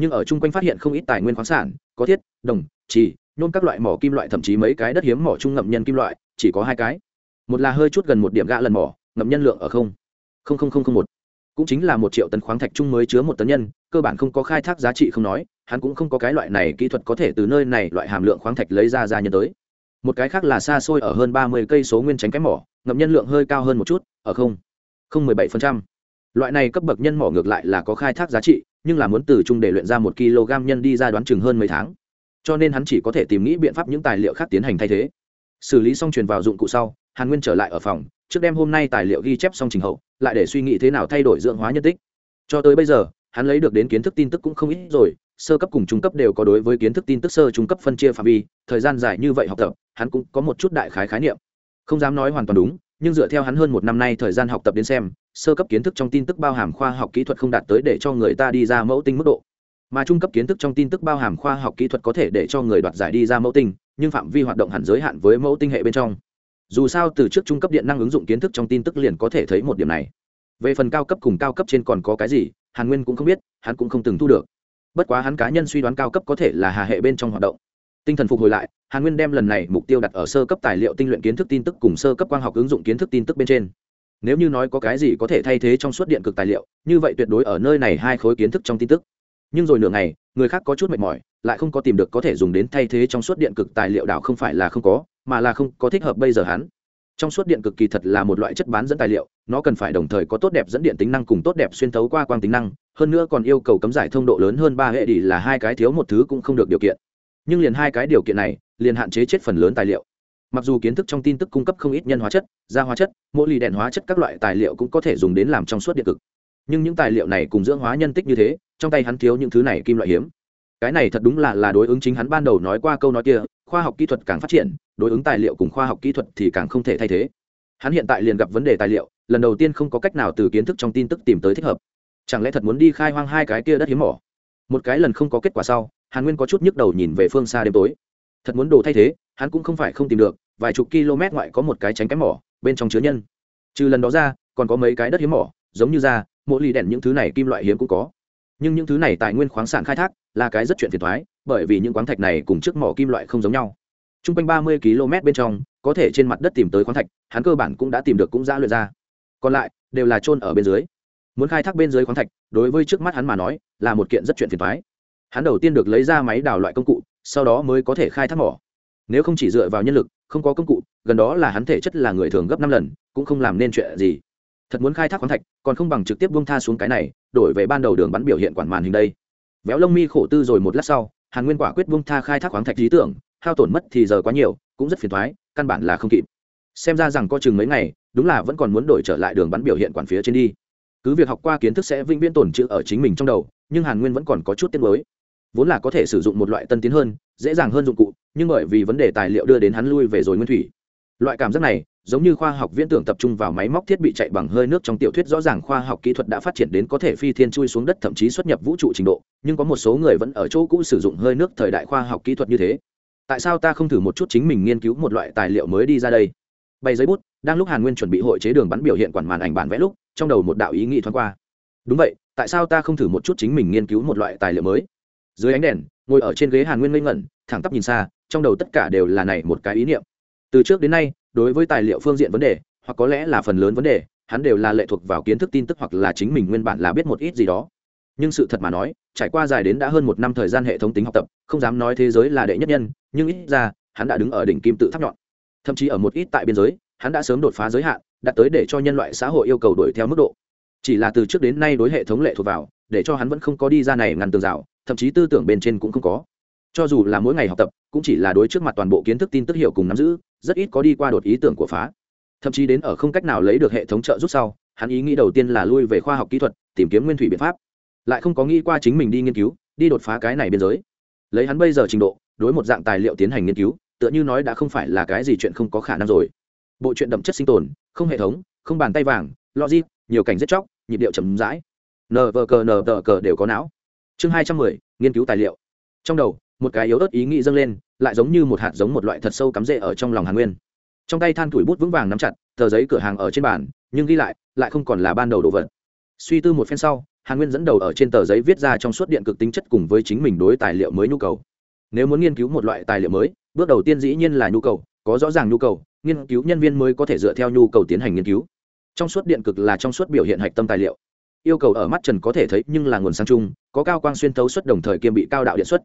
nhưng ở chung quanh phát hiện không ít tài nguyên khoáng sản có thiết đồng trì, nôn các loại mỏ kim loại thậm chí mấy cái đất hiếm mỏ trung ngậm nhân kim loại chỉ có hai cái. Một là hơi chút gần một điểm gạ lần mỏ ngậm nhân lượng ở không không không không một. Cũng chính là một triệu tấn khoáng thạch chung mới chứa một tấn nhân cơ bản không có khai thác giá trị không nói hắn cũng không có cái loại này kỹ thuật có thể từ nơi này loại hàm lượng khoáng thạch lấy ra ra nhân tới. Một cái khác là xa xôi ở hơn ba mươi cây số nguyên tránh cái mỏ ngậm nhân lượng hơi cao hơn một chút ở không. Không mười bảy phần trăm. Loại này cấp bậc nhân mỏ ngược lại là có khai thác giá trị nhưng là muốn từ chung để luyện ra một kg nhân đi ra đoán chừng hơn mấy tháng. Cho nên hắn chỉ có thể tìm nghĩ biện pháp những tài liệu khác tiến hành thay thế. Xử lý xong truyền vào dụng cụ sau, hàn nguyên trở lại ở phòng, trước đêm hôm nay tài liệu ghi chép xong trình hậu, lại để suy nghĩ thế nào thay đổi dưỡng hóa nhân tích. Cho tới bây giờ, hắn lấy được đến kiến thức tin tức cũng không ít rồi, sơ cấp cùng trung cấp đều có đối với kiến thức tin tức sơ trung cấp phân chia phạm vi, thời gian dài như vậy học tập, hắn cũng có một chút đại khái khái niệm. Không dám nói hoàn toàn đúng nhưng dựa theo hắn hơn một năm nay thời gian học tập đến xem, sơ cấp kiến thức trong tin tức bao hàm khoa học kỹ thuật không đạt tới để cho người ta đi ra mẫu tinh mức độ. Mà trung cấp kiến thức trong tin tức bao hàm khoa học kỹ thuật có thể để cho người đoạt giải đi ra mẫu tinh, nhưng phạm vi hoạt động hẳn giới hạn với mẫu tinh hệ bên trong. Dù sao, từ trước trung cấp điện năng ứng dụng kiến thức trong tin tức liền có thể thấy một điểm này. Về phần cao cấp cùng cao cấp trên còn có cái gì, hàn nguyên cũng không biết, hắn cũng không từng thu được. Bất quá hắn cá nhân suy đoán cao cấp có thể là hà hệ bên trong hoạt động tinh thần phục hồi lại, hàn nguyên đem lần này mục tiêu đặt ở sơ cấp tài liệu tinh luyện kiến thức tin tức cùng sơ cấp quang học ứng dụng kiến thức tin tức bên trên. Nếu như nói có cái gì có thể thay thế trong suốt điện cực tài liệu, như vậy tuyệt đối ở nơi này hai khối kiến thức trong tin tức. Nhưng rồi nửa ngày, người khác có chút mệt mỏi, lại không có tìm được có thể dùng đến thay thế trong suốt điện cực tài liệu đảo không phải là không có, mà là không có thích hợp bây giờ hắn. Trong suốt điện cực kỳ thật là một loại chất bán dẫn tài liệu, nó cần phải đồng thời có tốt đẹp dẫn điện tính năng cùng tốt đẹp xuyên thấu qua quang tính năng, hơn nữa còn yêu cầu cấm giải thông độ lớn hơn ba hệ đi là hai cái thiếu một thứ cũng không được điều kiện nhưng liền hai cái điều kiện này liền hạn chế chết phần lớn tài liệu. Mặc dù kiến thức trong tin tức cung cấp không ít nhân hóa chất da hóa chất, mỗi lì đèn hóa chất các loại tài liệu cũng có thể dùng đến làm trong suốt điện cực. Nhưng những tài liệu này cùng dưỡng hóa nhân tích như thế, trong tay hắn thiếu những thứ này kim loại hiếm. Cái này thật đúng là là đối ứng chính hắn ban đầu nói qua câu nói kia, khoa học kỹ thuật càng phát triển, đối ứng tài liệu cùng khoa học kỹ thuật thì càng không thể thay thế. Hắn hiện tại liền gặp vấn đề tài liệu, lần đầu tiên không có cách nào từ kiến thức trong tin tức tìm tới thích hợp. Chẳng lẽ thật muốn đi khai hoang hai cái kia đất hiếm mỏ? Một cái lần không có kết quả sau hàn nguyên có chút nhức đầu nhìn về phương xa đêm tối. Thật muốn đồ thay thế, hắn cũng không phải không tìm được, vài chục km ngoại có một cái tránh cái mỏ, bên trong chứa nhân. Trừ lần đó ra, còn có mấy cái đất hiếm mỏ, giống như da mỗi lì đèn những thứ này kim loại hiếm cũng có. Nhưng những thứ này tài nguyên khoáng sản khai thác, là cái rất chuyện phiền thoái, bởi vì những khoáng thạch này cùng trước mỏ kim loại không giống nhau. T r u n g quanh ba mươi km bên trong, có thể trên mặt đất tìm tới khoáng thạch, hắn cơ bản cũng đã tìm được cũng ra luyện ra. Còn lại, đều là trôn ở bên dưới. Muốn khai thác bên dưới khoáng thạch, đối với trước mắt hắn mà nói, là một kiện rất chuyện phiền thoái hắn đầu tiên được lấy ra máy đào loại công cụ, sau đó mới có thể khai thác mỏ. Nếu không chỉ dựa vào nhân lực, không có công cụ, gần đó là hắn thể chất là người thường gấp năm lần, cũng không làm nên chuyện gì. Thật muốn khai thác khoáng thạch, còn không bằng trực tiếp buông tha xuống cái này, đổi về ban đầu đường bắn biểu hiện quản màn hình đây. Véo lông mi khổ tư rồi một lát sau, hàn nguyên quả quyết buông tha khai thác khoáng thạch lý tưởng, hao tổn mất thì giờ quá nhiều, cũng rất phiền thoái căn bản là không kịp. Xem ra rằng có chừng mấy ngày, đúng là vẫn còn muốn đổi trở lại đường bắn biểu hiện quản phía trên đi. Cứ việc học qua kiến thức sẽ vĩnh viễn tổn chữ ở chính mình trong đầu, nhưng hàn nguyên vẫn còn có chút tiết mới vốn là có thể sử dụng một loại tân tiến hơn, dễ dàng hơn dụng cụ, nhưng bởi vì vấn đề tài liệu đưa đến hắn lui về rồi nguyên thủy. Loại cảm giác này, giống như khoa học viễn tưởng tập trung vào máy móc thiết bị chạy bằng hơi nước trong tiểu thuyết, rõ ràng khoa học kỹ thuật đã phát triển đến có thể phi thiên chui xuống đất thậm chí xuất nhập vũ trụ trình độ, nhưng có một số người vẫn ở chỗ cũ sử dụng hơi nước thời đại khoa học kỹ thuật như thế. Tại sao ta không thử một chút chính mình nghiên cứu một loại tài liệu mới đi ra đây? Bày giấy bút, đang lúc hàn nguyên chuẩn bị hội chế đường bắn biểu hiện quản màn ảnh bản vẽ lúc, trong đầu một đạo ý nghĩ thoáng qua. Đúng vậy, tại sao ta không thử một chút chính mình nghiên cứu một loại tài liệu mới? Dưới ánh đèn, ngồi ở trên ghế hàn nguyên ngây ngẩn, thẳng tắp nhìn xa, trong đầu tất cả đều là này một cái ý niệm. Từ trước đến nay, đối với tài liệu phương diện vấn đề, hoặc có lẽ là phần lớn vấn đề, hắn đều là lệ thuộc vào kiến thức tin tức hoặc là chính mình nguyên bản là biết một ít gì đó. Nhưng sự thật mà nói, trải qua dài đến đã hơn một năm thời gian hệ thống tính học tập, không dám nói thế giới là đệ nhất nhân, nhưng ít ra, hắn đã đứng ở đỉnh kim tự tháp nhọn. Thậm chí ở một ít tại biên giới, hắn đã sớm đột phá giới hạn, đạt tới để cho nhân loại xã hội yêu cầu đuổi theo mức độ. Chỉ là từ trước đến nay đối hệ thống lệ thuộc vào, để cho hắn vẫn không có đi ra này ngăn tường rào thậm chí tư tưởng bên trên cũng không có. Cho dù là mỗi ngày học tập, cũng chỉ là đối trước mặt toàn bộ kiến thức tin tức hiểu cùng nắm giữ, rất ít có đi qua đột ý tưởng của phá. Thậm chí đến ở không cách nào lấy được hệ thống trợ giúp sau, hắn ý nghĩ đầu tiên là lui về khoa học kỹ thuật, tìm kiếm nguyên thủy biện pháp. Lại không có nghĩ qua chính mình đi nghiên cứu, đi đột phá cái này biên giới. Lấy hắn bây giờ trình độ, đối một dạng tài liệu tiến hành nghiên cứu, tựa như nói đã không phải là cái gì chuyện không có khả năng rồi. Bộ chuyện đậm chất sinh tồn, không hệ thống, không bàn tay vàng, logic, nhiều cảnh rất chóc, nhịp điệu chấm rãi. Nờ vờ cờ nờ vờ cờ đều có não chương hai trăm mười, nghiên cứu tài liệu. Trong đầu, một cái yếu ớt ý nghĩ dâng lên, lại giống như một hạt giống một loại thật sâu cắm rễ ở trong lòng hàn nguyên. Trong tay than tuổi bút vững vàng nắm chặt, tờ giấy cửa hàng ở trên bàn, nhưng ghi lại lại không còn là ban đầu đồ vật. Suy tư một phen sau, hàn nguyên dẫn đầu ở trên tờ giấy viết ra trong suốt điện cực tính chất cùng với chính mình đối tài liệu mới nhu cầu. Nếu muốn nghiên cứu một loại tài liệu mới, bước đầu tiên dĩ nhiên là nhu cầu, có rõ ràng nhu cầu, nghiên cứu nhân viên mới có thể dựa theo nhu cầu tiến hành nghiên cứu. Trong suốt điện cực là trong suốt biểu hiện hạch tâm tài liệu yêu cầu ở mắt trần có thể thấy nhưng là nguồn sáng chung, có cao quang xuyên tấu suất đồng thời kiêm bị cao đạo điện suất.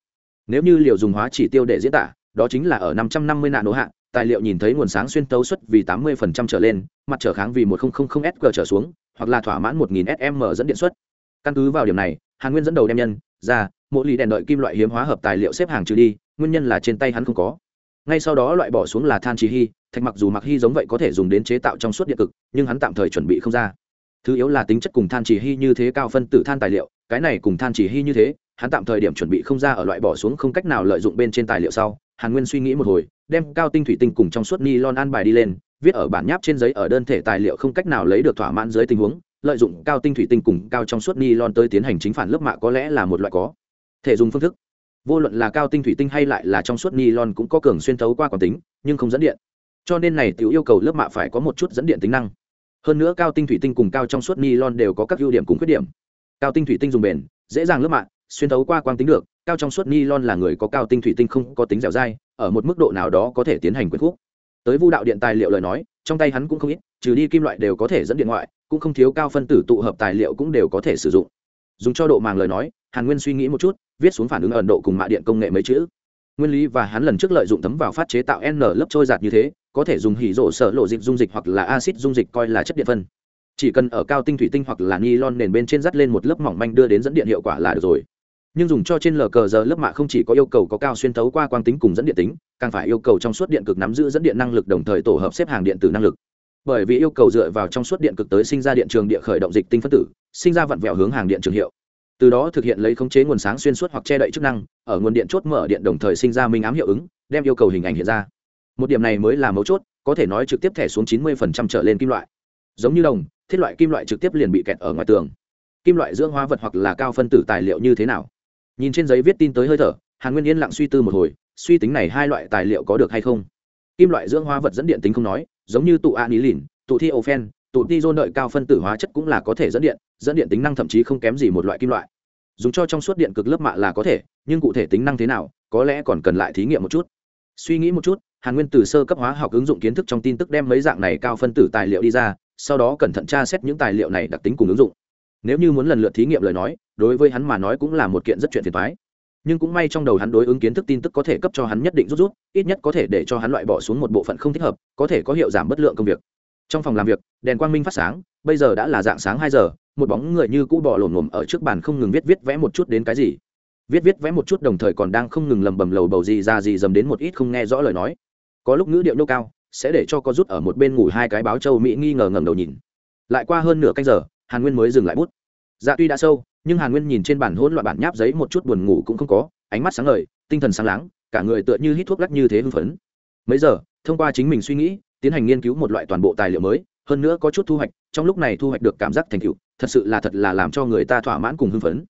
Nếu như liều dùng hóa chỉ tiêu để diễn tả, đó chính là ở năm trăm năm mươi nano hạ, tài liệu nhìn thấy nguồn sáng xuyên tấu suất vì tám mươi trở lên, mặt trở kháng vì một nghìn sq trở xuống, hoặc là thỏa mãn một nghìn sm dẫn điện suất. Căn cứ vào điểm này, hàn nguyên dẫn đầu đem nhân, ra, mỗi lì đèn đợi kim loại hiếm hóa hợp tài liệu xếp hàng trừ đi, nguyên nhân là trên tay hắn không có. Ngay sau đó loại bỏ xuống là than trì hy, thạch mặc dù mặc hy giống vậy có thể dùng đến chế tạo trong suốt điện cực, nhưng hắn tạm thời chuẩn bị không ra thứ yếu là tính chất cùng than chỉ hy như thế cao phân tử than tài liệu, cái này cùng than chỉ hy như thế, hắn tạm thời điểm chuẩn bị không ra ở loại bỏ xuống không cách nào lợi dụng bên trên tài liệu sau, hàn nguyên suy nghĩ một hồi, đem cao tinh thủy tinh cùng trong suốt ni lon an bài đi lên, viết ở bản nháp trên giấy ở đơn thể tài liệu không cách nào lấy được thỏa mãn dưới tình huống, lợi dụng cao tinh thủy tinh cùng cao trong suốt ni lon tới tiến hành chính phản lớp mạ có lẽ là một loại có thể dùng phương thức. Vô luận là cao tinh thủy tinh hay lại là trong suốt ni lon cũng có cường xuyên thấu qua quán tính, nhưng không dẫn điện. Cho nên này tiểu yêu cầu lớp mạ phải có một chút dẫn điện tính năng hơn nữa cao tinh thủy tinh cùng cao trong suốt nylon đều có các ưu điểm cùng khuyết điểm. Cao tinh thủy tinh dùng bền, dễ dàng lớp mạ xuyên thấu qua quang tính được, cao trong suốt nylon là người có cao tinh thủy tinh không có tính dẻo dai, ở một mức độ nào đó có thể tiến hành quyết khúc. Tới vu đạo điện tài liệu lời nói, trong tay hắn cũng không ít, trừ đi kim loại đều có thể dẫn điện ngoại, cũng không thiếu cao phân tử tụ hợp tài liệu cũng đều có thể sử dụng. Dùng cho độ màng lời nói, hàn nguyên suy nghĩ một chút, viết xuống phản ứng ẩn độ cùng mạ điện công nghệ mấy chữ. Nguyên lý và hắn lần trước lợi dụng thấm vào phát chế tạo n lớp trôi giạt như thế có thể dùng hỉ rộ sở lộ dịch dung dịch hoặc là acid dung dịch coi là chất điện phân. Chỉ cần ở cao tinh thủy tinh hoặc là nylon nền bên trên dắt lên một lớp mỏng manh đưa đến dẫn điện hiệu quả là được rồi. Nhưng dùng cho trên lờ cờ giờ lớp mạ không chỉ có yêu cầu có cao xuyên thấu qua quang tính cùng dẫn điện tính, càng phải yêu cầu trong suốt điện cực nắm giữ dẫn điện năng lực đồng thời tổ hợp xếp hàng điện tử năng lực. Bởi vì yêu cầu dựa vào trong suốt điện cực tới sinh ra điện trường địa khởi động dịch tinh phân tử, sinh ra vặn vẹo hướng hàng điện trường hiệu. Từ đó thực hiện lấy khống chế nguồn sáng xuyên suốt hoặc che đậy chức năng, ở nguồn điện chốt mở điện đồng thời sinh ra minh ám hiệu ứng, đem yêu cầu hình ảnh hiện ra một điểm này mới là mấu chốt, có thể nói trực tiếp thẻ xuống chín mươi trở lên kim loại. Giống như đồng, thiết loại kim loại trực tiếp liền bị kẹt ở ngoài tường. Kim loại dưỡng hóa vật hoặc là cao phân tử tài liệu như thế nào? Nhìn trên giấy viết tin tới hơi thở, hàn nguyên yên lặng suy tư một hồi, suy tính này hai loại tài liệu có được hay không? Kim loại dưỡng hóa vật dẫn điện tính không nói, giống như tụ an ý lìn tụ thi ofen tụ ti dô nợi cao phân tử hóa chất cũng là có thể dẫn điện dẫn điện tính năng thậm chí không kém gì một loại kim loại. Dùng cho trong suốt điện cực lớp mạ là có thể, nhưng cụ thể tính năng thế nào, có lẽ còn cần lại thí nghiệm một chút. Suy nghĩ một chút hàn nguyên từ sơ cấp hóa học ứng dụng kiến thức trong tin tức đem mấy dạng này cao phân tử tài liệu đi ra, sau đó cẩn thận tra xét những tài liệu này đặc tính cùng ứng dụng. Nếu như muốn lần lượt thí nghiệm lời nói, đối với hắn mà nói cũng là một kiện rất chuyện phiền toái. Nhưng cũng may trong đầu hắn đối ứng kiến thức tin tức có thể cấp cho hắn nhất định rút rút, ít nhất có thể để cho hắn loại bỏ xuống một bộ phận không thích hợp, có thể có hiệu giảm bất lượng công việc. Trong phòng làm việc, đèn quang minh phát sáng, bây giờ đã là dạng sáng hai giờ, một bóng người như cũ bò lổm lổm ở trước bàn không ngừng viết viết vẽ một chút đến cái gì. Viết viết vẽ một chút đồng thời còn đang không ngừng lầm bầm lầu bầu gì ra gì dầm đến một ít không nghe rõ lời nói có lúc ngữ điệu nô cao, sẽ để cho có rút ở một bên ngủ hai cái báo châu mỹ nghi ngờ ngẩng đầu nhìn. Lại qua hơn nửa canh giờ, hàn nguyên mới dừng lại bút. Dạ tuy đã sâu, nhưng hàn nguyên nhìn trên bản hỗn loạn bản nháp giấy một chút buồn ngủ cũng không có, ánh mắt sáng ngời, tinh thần sáng láng, cả người tựa như hít thuốc lắc như thế hưng phấn. Mấy giờ, thông qua chính mình suy nghĩ, tiến hành nghiên cứu một loại toàn bộ tài liệu mới, hơn nữa có chút thu hoạch, trong lúc này thu hoạch được cảm giác thành tựu, thật sự là thật là làm cho người ta thỏa mãn cùng hưng phấn.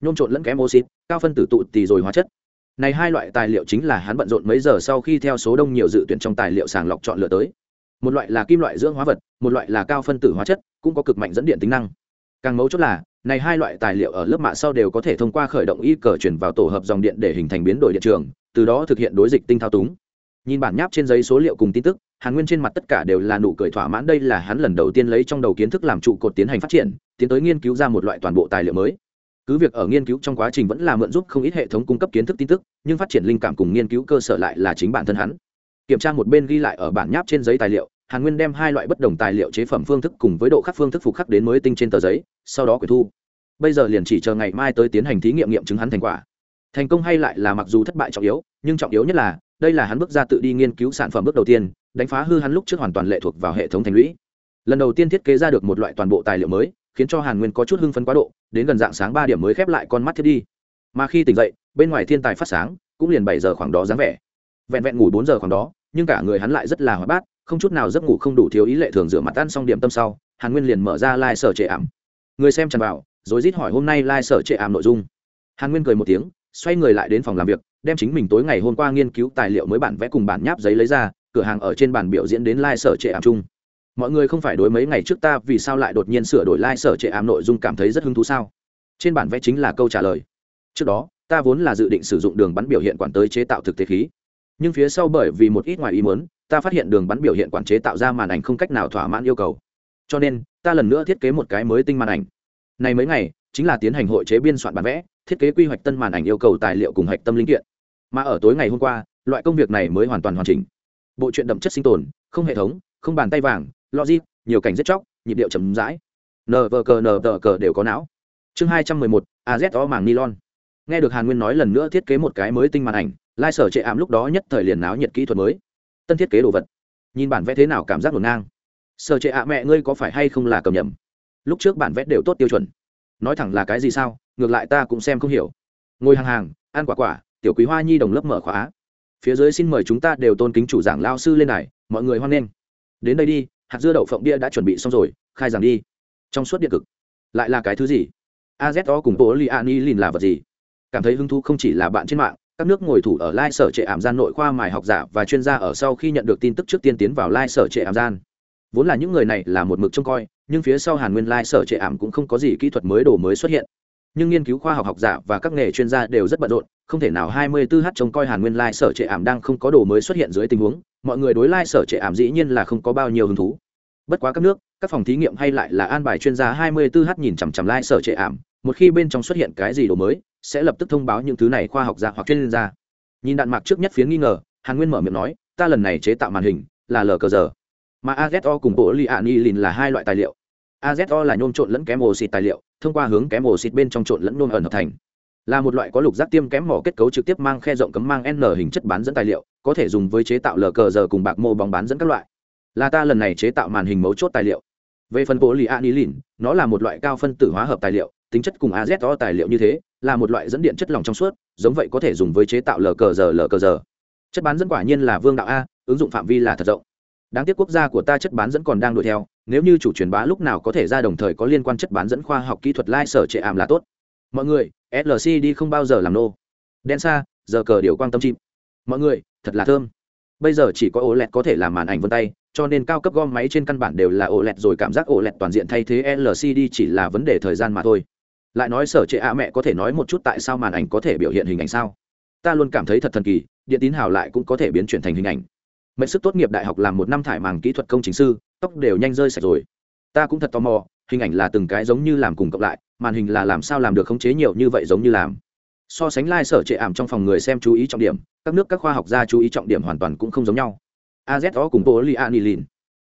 Nhôm trộn lẫn kém oxy cao phân tử tụ tì rồi hóa chất này hai loại tài liệu chính là hắn bận rộn mấy giờ sau khi theo số đông nhiều dự tuyển trong tài liệu sàng lọc chọn lựa tới. Một loại là kim loại dưỡng hóa vật, một loại là cao phân tử hóa chất, cũng có cực mạnh dẫn điện tính năng. Càng mấu chốt là, này hai loại tài liệu ở lớp mạ sau đều có thể thông qua khởi động y cờ chuyển vào tổ hợp dòng điện để hình thành biến đổi điện trường, từ đó thực hiện đối dịch tinh thao túng. Nhìn bản nháp trên giấy số liệu cùng tin tức, hàn nguyên trên mặt tất cả đều là nụ cười thỏa mãn đây là hắn lần đầu tiên lấy trong đầu kiến thức làm trụ cột tiến hành phát triển, tiến tới nghiên cứu ra một loại toàn bộ tài liệu mới cứ việc ở nghiên cứu trong quá trình vẫn là mượn giúp không ít hệ thống cung cấp kiến thức tin tức, nhưng phát triển linh cảm cùng nghiên cứu cơ sở lại là chính bản thân hắn. Kiểm tra một bên ghi lại ở bản nháp trên giấy tài liệu, hàn nguyên đem hai loại bất đồng tài liệu chế phẩm phương thức cùng với độ khắc phương thức phục khắc đến mới tinh trên tờ giấy, sau đó quyển thu. Bây giờ liền chỉ chờ ngày mai tới tiến hành thí nghiệm nghiệm chứng hắn thành quả. Thành công hay lại là mặc dù thất bại trọng yếu, nhưng trọng yếu nhất là, đây là hắn bước ra tự đi nghiên cứu sản phẩm bước đầu tiên, đánh phá hư hắn lúc trước hoàn toàn lệ thuộc vào hệ thống thành lũy. Lần đầu tiên thiết kế ra được một loại toàn bộ tài liệu mới khiến cho hàn nguyên có chút hưng phấn quá độ, đến gần dạng sáng ba điểm mới khép lại con mắt thiết đi. Mà khi tỉnh dậy, bên ngoài thiên tài phát sáng, cũng liền bảy giờ khoảng đó dáng vẻ. Vẹn vẹn ngủ bốn giờ khoảng đó, nhưng cả người hắn lại rất là hoạt bát, không chút nào giấc ngủ không đủ thiếu ý lệ thường rửa mặt ăn xong điểm tâm sau, hàn nguyên liền mở ra lai、like、sở trệ ảm. Người xem tràn vào rồi rít hỏi hôm nay lai、like、sở trệ ảm nội dung. Hàn nguyên cười một tiếng, xoay người lại đến phòng làm việc, đem chính mình tối ngày hôm qua nghiên cứu tài liệu mới bản vẽ cùng bản nháp giấy lấy ra, cửa hàng ở trên bản biểu diễn đến lai、like、sở trệ ảm chung mọi người không phải đối mấy ngày trước ta vì sao lại đột nhiên sửa đổi lai、like、sở trệ ảm nội dung cảm thấy rất hứng thú sao? Trên bản vẽ chính là câu trả lời. Trước đó, ta vốn là dự định sử dụng đường bắn biểu hiện quản tới chế tạo thực tế khí. Nhưng phía sau bởi vì một ít ngoài ý muốn, ta phát hiện đường bắn biểu hiện quản chế tạo ra màn ảnh không cách nào thỏa mãn yêu cầu. Cho nên, ta lần nữa thiết kế một cái mới tinh màn ảnh. Này mấy ngày, chính là tiến hành hội chế biên soạn bản vẽ, thiết kế quy hoạch tân màn ảnh yêu cầu tài liệu cùng hạch tâm linh kiện. Mà ở tối ngày hôm qua, loại công việc này mới hoàn toàn hoàn chỉnh. Bộ truyện đậm chất sinh tồn, không hệ thống, không bàn tay vàng logic, nhiều cảnh rất chóc, nhịp điệu chấm dãi nờ vờ cờ nờ tờ cờ đều có não. Chương hai trăm mười một az o màng nylon. Nghe được hàn nguyên nói lần nữa thiết kế một cái mới tinh màn ảnh, lai sở trệ ảm lúc đó nhất thời liền náo nhiệt kỹ thuật mới. Tân thiết kế đồ vật. Nhìn bản vẽ thế nào cảm giác ngổn ngang. Sở trệ ạ mẹ ngươi có phải hay không là cầm nhầm? Lúc trước bản vẽ đều tốt tiêu chuẩn. Nói thẳng là cái gì sao? Ngược lại ta cũng xem không hiểu. Ngồi hàng hàng, ăn quả quả, tiểu quý hoa nhi đồng lớp mở khóa. Phía dưới xin mời chúng ta đều tôn kính chủ giảng lao sư lên này mọi người hoan nghênh. Đến đây đi hạt dưa đậu phộng bia đã chuẩn bị xong rồi, khai giảng đi. Trong suốt điện cực, lại là cái thứ gì? Azo cùng bố li ani lìn là vật gì? Cảm thấy hứng thú không chỉ là bạn trên mạng, các nước ngồi thủ ở lai sở trệ ảm gian nội khoa mài học giả và chuyên gia ở sau khi nhận được tin tức trước tiên tiến vào lai sở trệ ảm gian. Vốn là những người này là một mực trông coi, nhưng phía sau hàn nguyên lai sở trệ ảm cũng không có gì kỹ thuật mới đồ mới xuất hiện nhưng nghiên cứu khoa học học giả và các nghề chuyên gia đều rất bận rộn, không thể nào 24h trông coi hàn nguyên lai sở trệ ảm đang không có đồ mới xuất hiện dưới tình huống, mọi người đối lai sở trệ ảm dĩ nhiên là không có bao nhiêu hứng thú. Bất quá các nước, các phòng thí nghiệm hay lại là an bài chuyên gia 24h nhìn chằm chằm lai sở trệ ảm, một khi bên trong xuất hiện cái gì đồ mới, sẽ lập tức thông báo những thứ này khoa học giả hoặc chuyên gia. Nhìn đạn mạc trước nhất phiến nghi ngờ, hàn nguyên mở miệng nói, ta lần này chế tạo màn hình là lờ cờ giờ. Mà azo cùng bộ li ani lìn là hai loại tài liệu. Azo là nhôm trộn lẫn kém oxy tài liệu thông qua hướng kém oxy bên trong trộn lẫn nôn ẩn hợp thành. Là một loại có lục giác tiêm kém mỏ kết cấu trực tiếp mang khe rộng cấm mang n hình chất bán dẫn tài liệu, có thể dùng với chế tạo lờ cờ giờ cùng bạc mô bóng bán dẫn các loại. Là ta lần này chế tạo màn hình mấu chốt tài liệu. Về phần bố lì anilin nó là một loại cao phân tử hóa hợp tài liệu, tính chất cùng azo tài liệu như thế, là một loại dẫn điện chất lỏng trong suốt, giống vậy có thể dùng với chế tạo lờ cờ giờ, lờ cờ giờ. Chất bán dẫn quả nhiên là vương đạo a, ứng dụng phạm vi là thật rộng. Đáng tiếc quốc gia của ta chất bán dẫn còn đang đuổi theo nếu như chủ truyền bá lúc nào có thể ra đồng thời có liên quan chất bán dẫn khoa học kỹ thuật lai sở trệ ảm là tốt. Mọi người slc đi không bao giờ làm nô. Đen xa, giờ cờ điều quang tâm chim. Mọi người, thật là thơm. Bây giờ chỉ có ổ lẹt có thể làm màn ảnh vân tay, cho nên cao cấp gom máy trên căn bản đều là ổ lẹt rồi cảm giác ổ lẹt toàn diện thay thế lcd chỉ là vấn đề thời gian mà thôi. Lại nói sở trệ ạ mẹ có thể nói một chút tại sao màn ảnh có thể biểu hiện hình ảnh sao? Ta luôn cảm thấy thật thần kỳ, điện tín hào lại cũng có thể biến chuyển thành hình ảnh mệnh sức tốt nghiệp đại học làm một năm thải màng kỹ thuật công chính sư, tóc đều nhanh rơi sạch rồi. Ta cũng thật tò mò, hình ảnh là từng cái giống như làm cùng cộng lại, màn hình là làm sao làm được khống chế nhiều như vậy giống như làm. So sánh lai、like、sở trệ ảm trong phòng người xem chú ý trọng điểm, các nước các khoa học gia chú ý trọng điểm hoàn toàn cũng không giống nhau. Azo cùng polyaniline,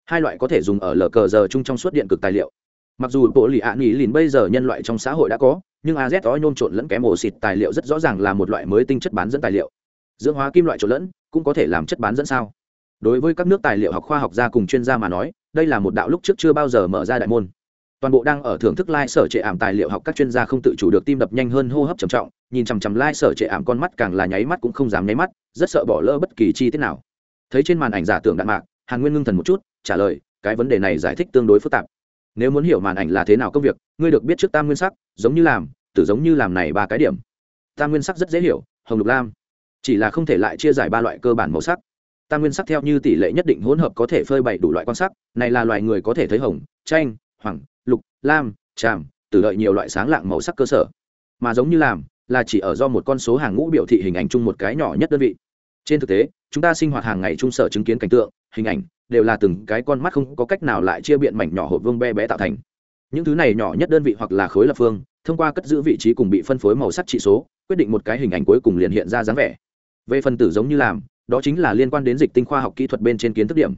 hai loại có thể dùng ở lờ cờ giờ chung trong suốt điện cực tài liệu. Mặc dù bộ lì ạ nghỉ lìn bây giờ nhân loại trong xã hội đã có, nhưng az đó nhôm trộn lẫn kém ổ xịt tài liệu rất rõ ràng là một loại mới tinh chất bán dẫn tài liệu. Dưỡng hóa kim loại trộn lẫn, cũng có thể làm chất bán dẫn sao? Đối với các nước tài liệu học khoa học gia cùng chuyên gia mà nói, đây là một đạo lúc trước chưa bao giờ mở ra đại môn. Toàn bộ đang ở thưởng thức lai、like、sở trệ ảm tài liệu học các chuyên gia không tự chủ được tim đập nhanh hơn hô hấp trầm trọng, nhìn chằm chằm lai、like、sở trệ ảm con mắt càng là nháy mắt cũng không dám nháy mắt, rất sợ bỏ lỡ bất kỳ chi tiết nào. Thấy trên màn ảnh giả tưởng đạn mạc, hàn nguyên ngưng thần một chút, trả lời, cái vấn đề này giải thích tương đối phức tạp. Nếu muốn hiểu màn ảnh là thế nào công việc, ngươi được biết trước tam nguyên sắc, giống như làm, tử giống như làm này ba cái điểm. Tam nguyên sắc rất dễ hiểu, hồng lục lam. Chỉ là không thể lại chia giải ba loại cơ bản màu sắc tam nguyên sắc theo như tỷ lệ nhất định hỗn hợp có thể phơi bày đủ loại quan sắc, này là loài người có thể thấy hồng, chanh hoàng lục, lam, tràm từ lợi nhiều loại sáng lạng màu sắc cơ sở. Mà giống như làm, là chỉ ở do một con số hàng ngũ biểu thị hình ảnh chung một cái nhỏ nhất đơn vị. Trên thực tế, chúng ta sinh hoạt hàng ngày chung sở chứng kiến cảnh tượng, hình ảnh, đều là từng cái con mắt không có cách nào lại chia biện mảnh nhỏ hộp vương be bé tạo thành. Những thứ này nhỏ nhất đơn vị hoặc là khối lập phương, thông qua cất giữ vị trí cùng bị phân phối màu sắc trị số, quyết định một cái hình ảnh cuối cùng liền hiện ra dáng vẻ. Về phần tử giống như làm đó chính là liên quan đến dịch tinh khoa học kỹ thuật bên trên kiến thức điểm.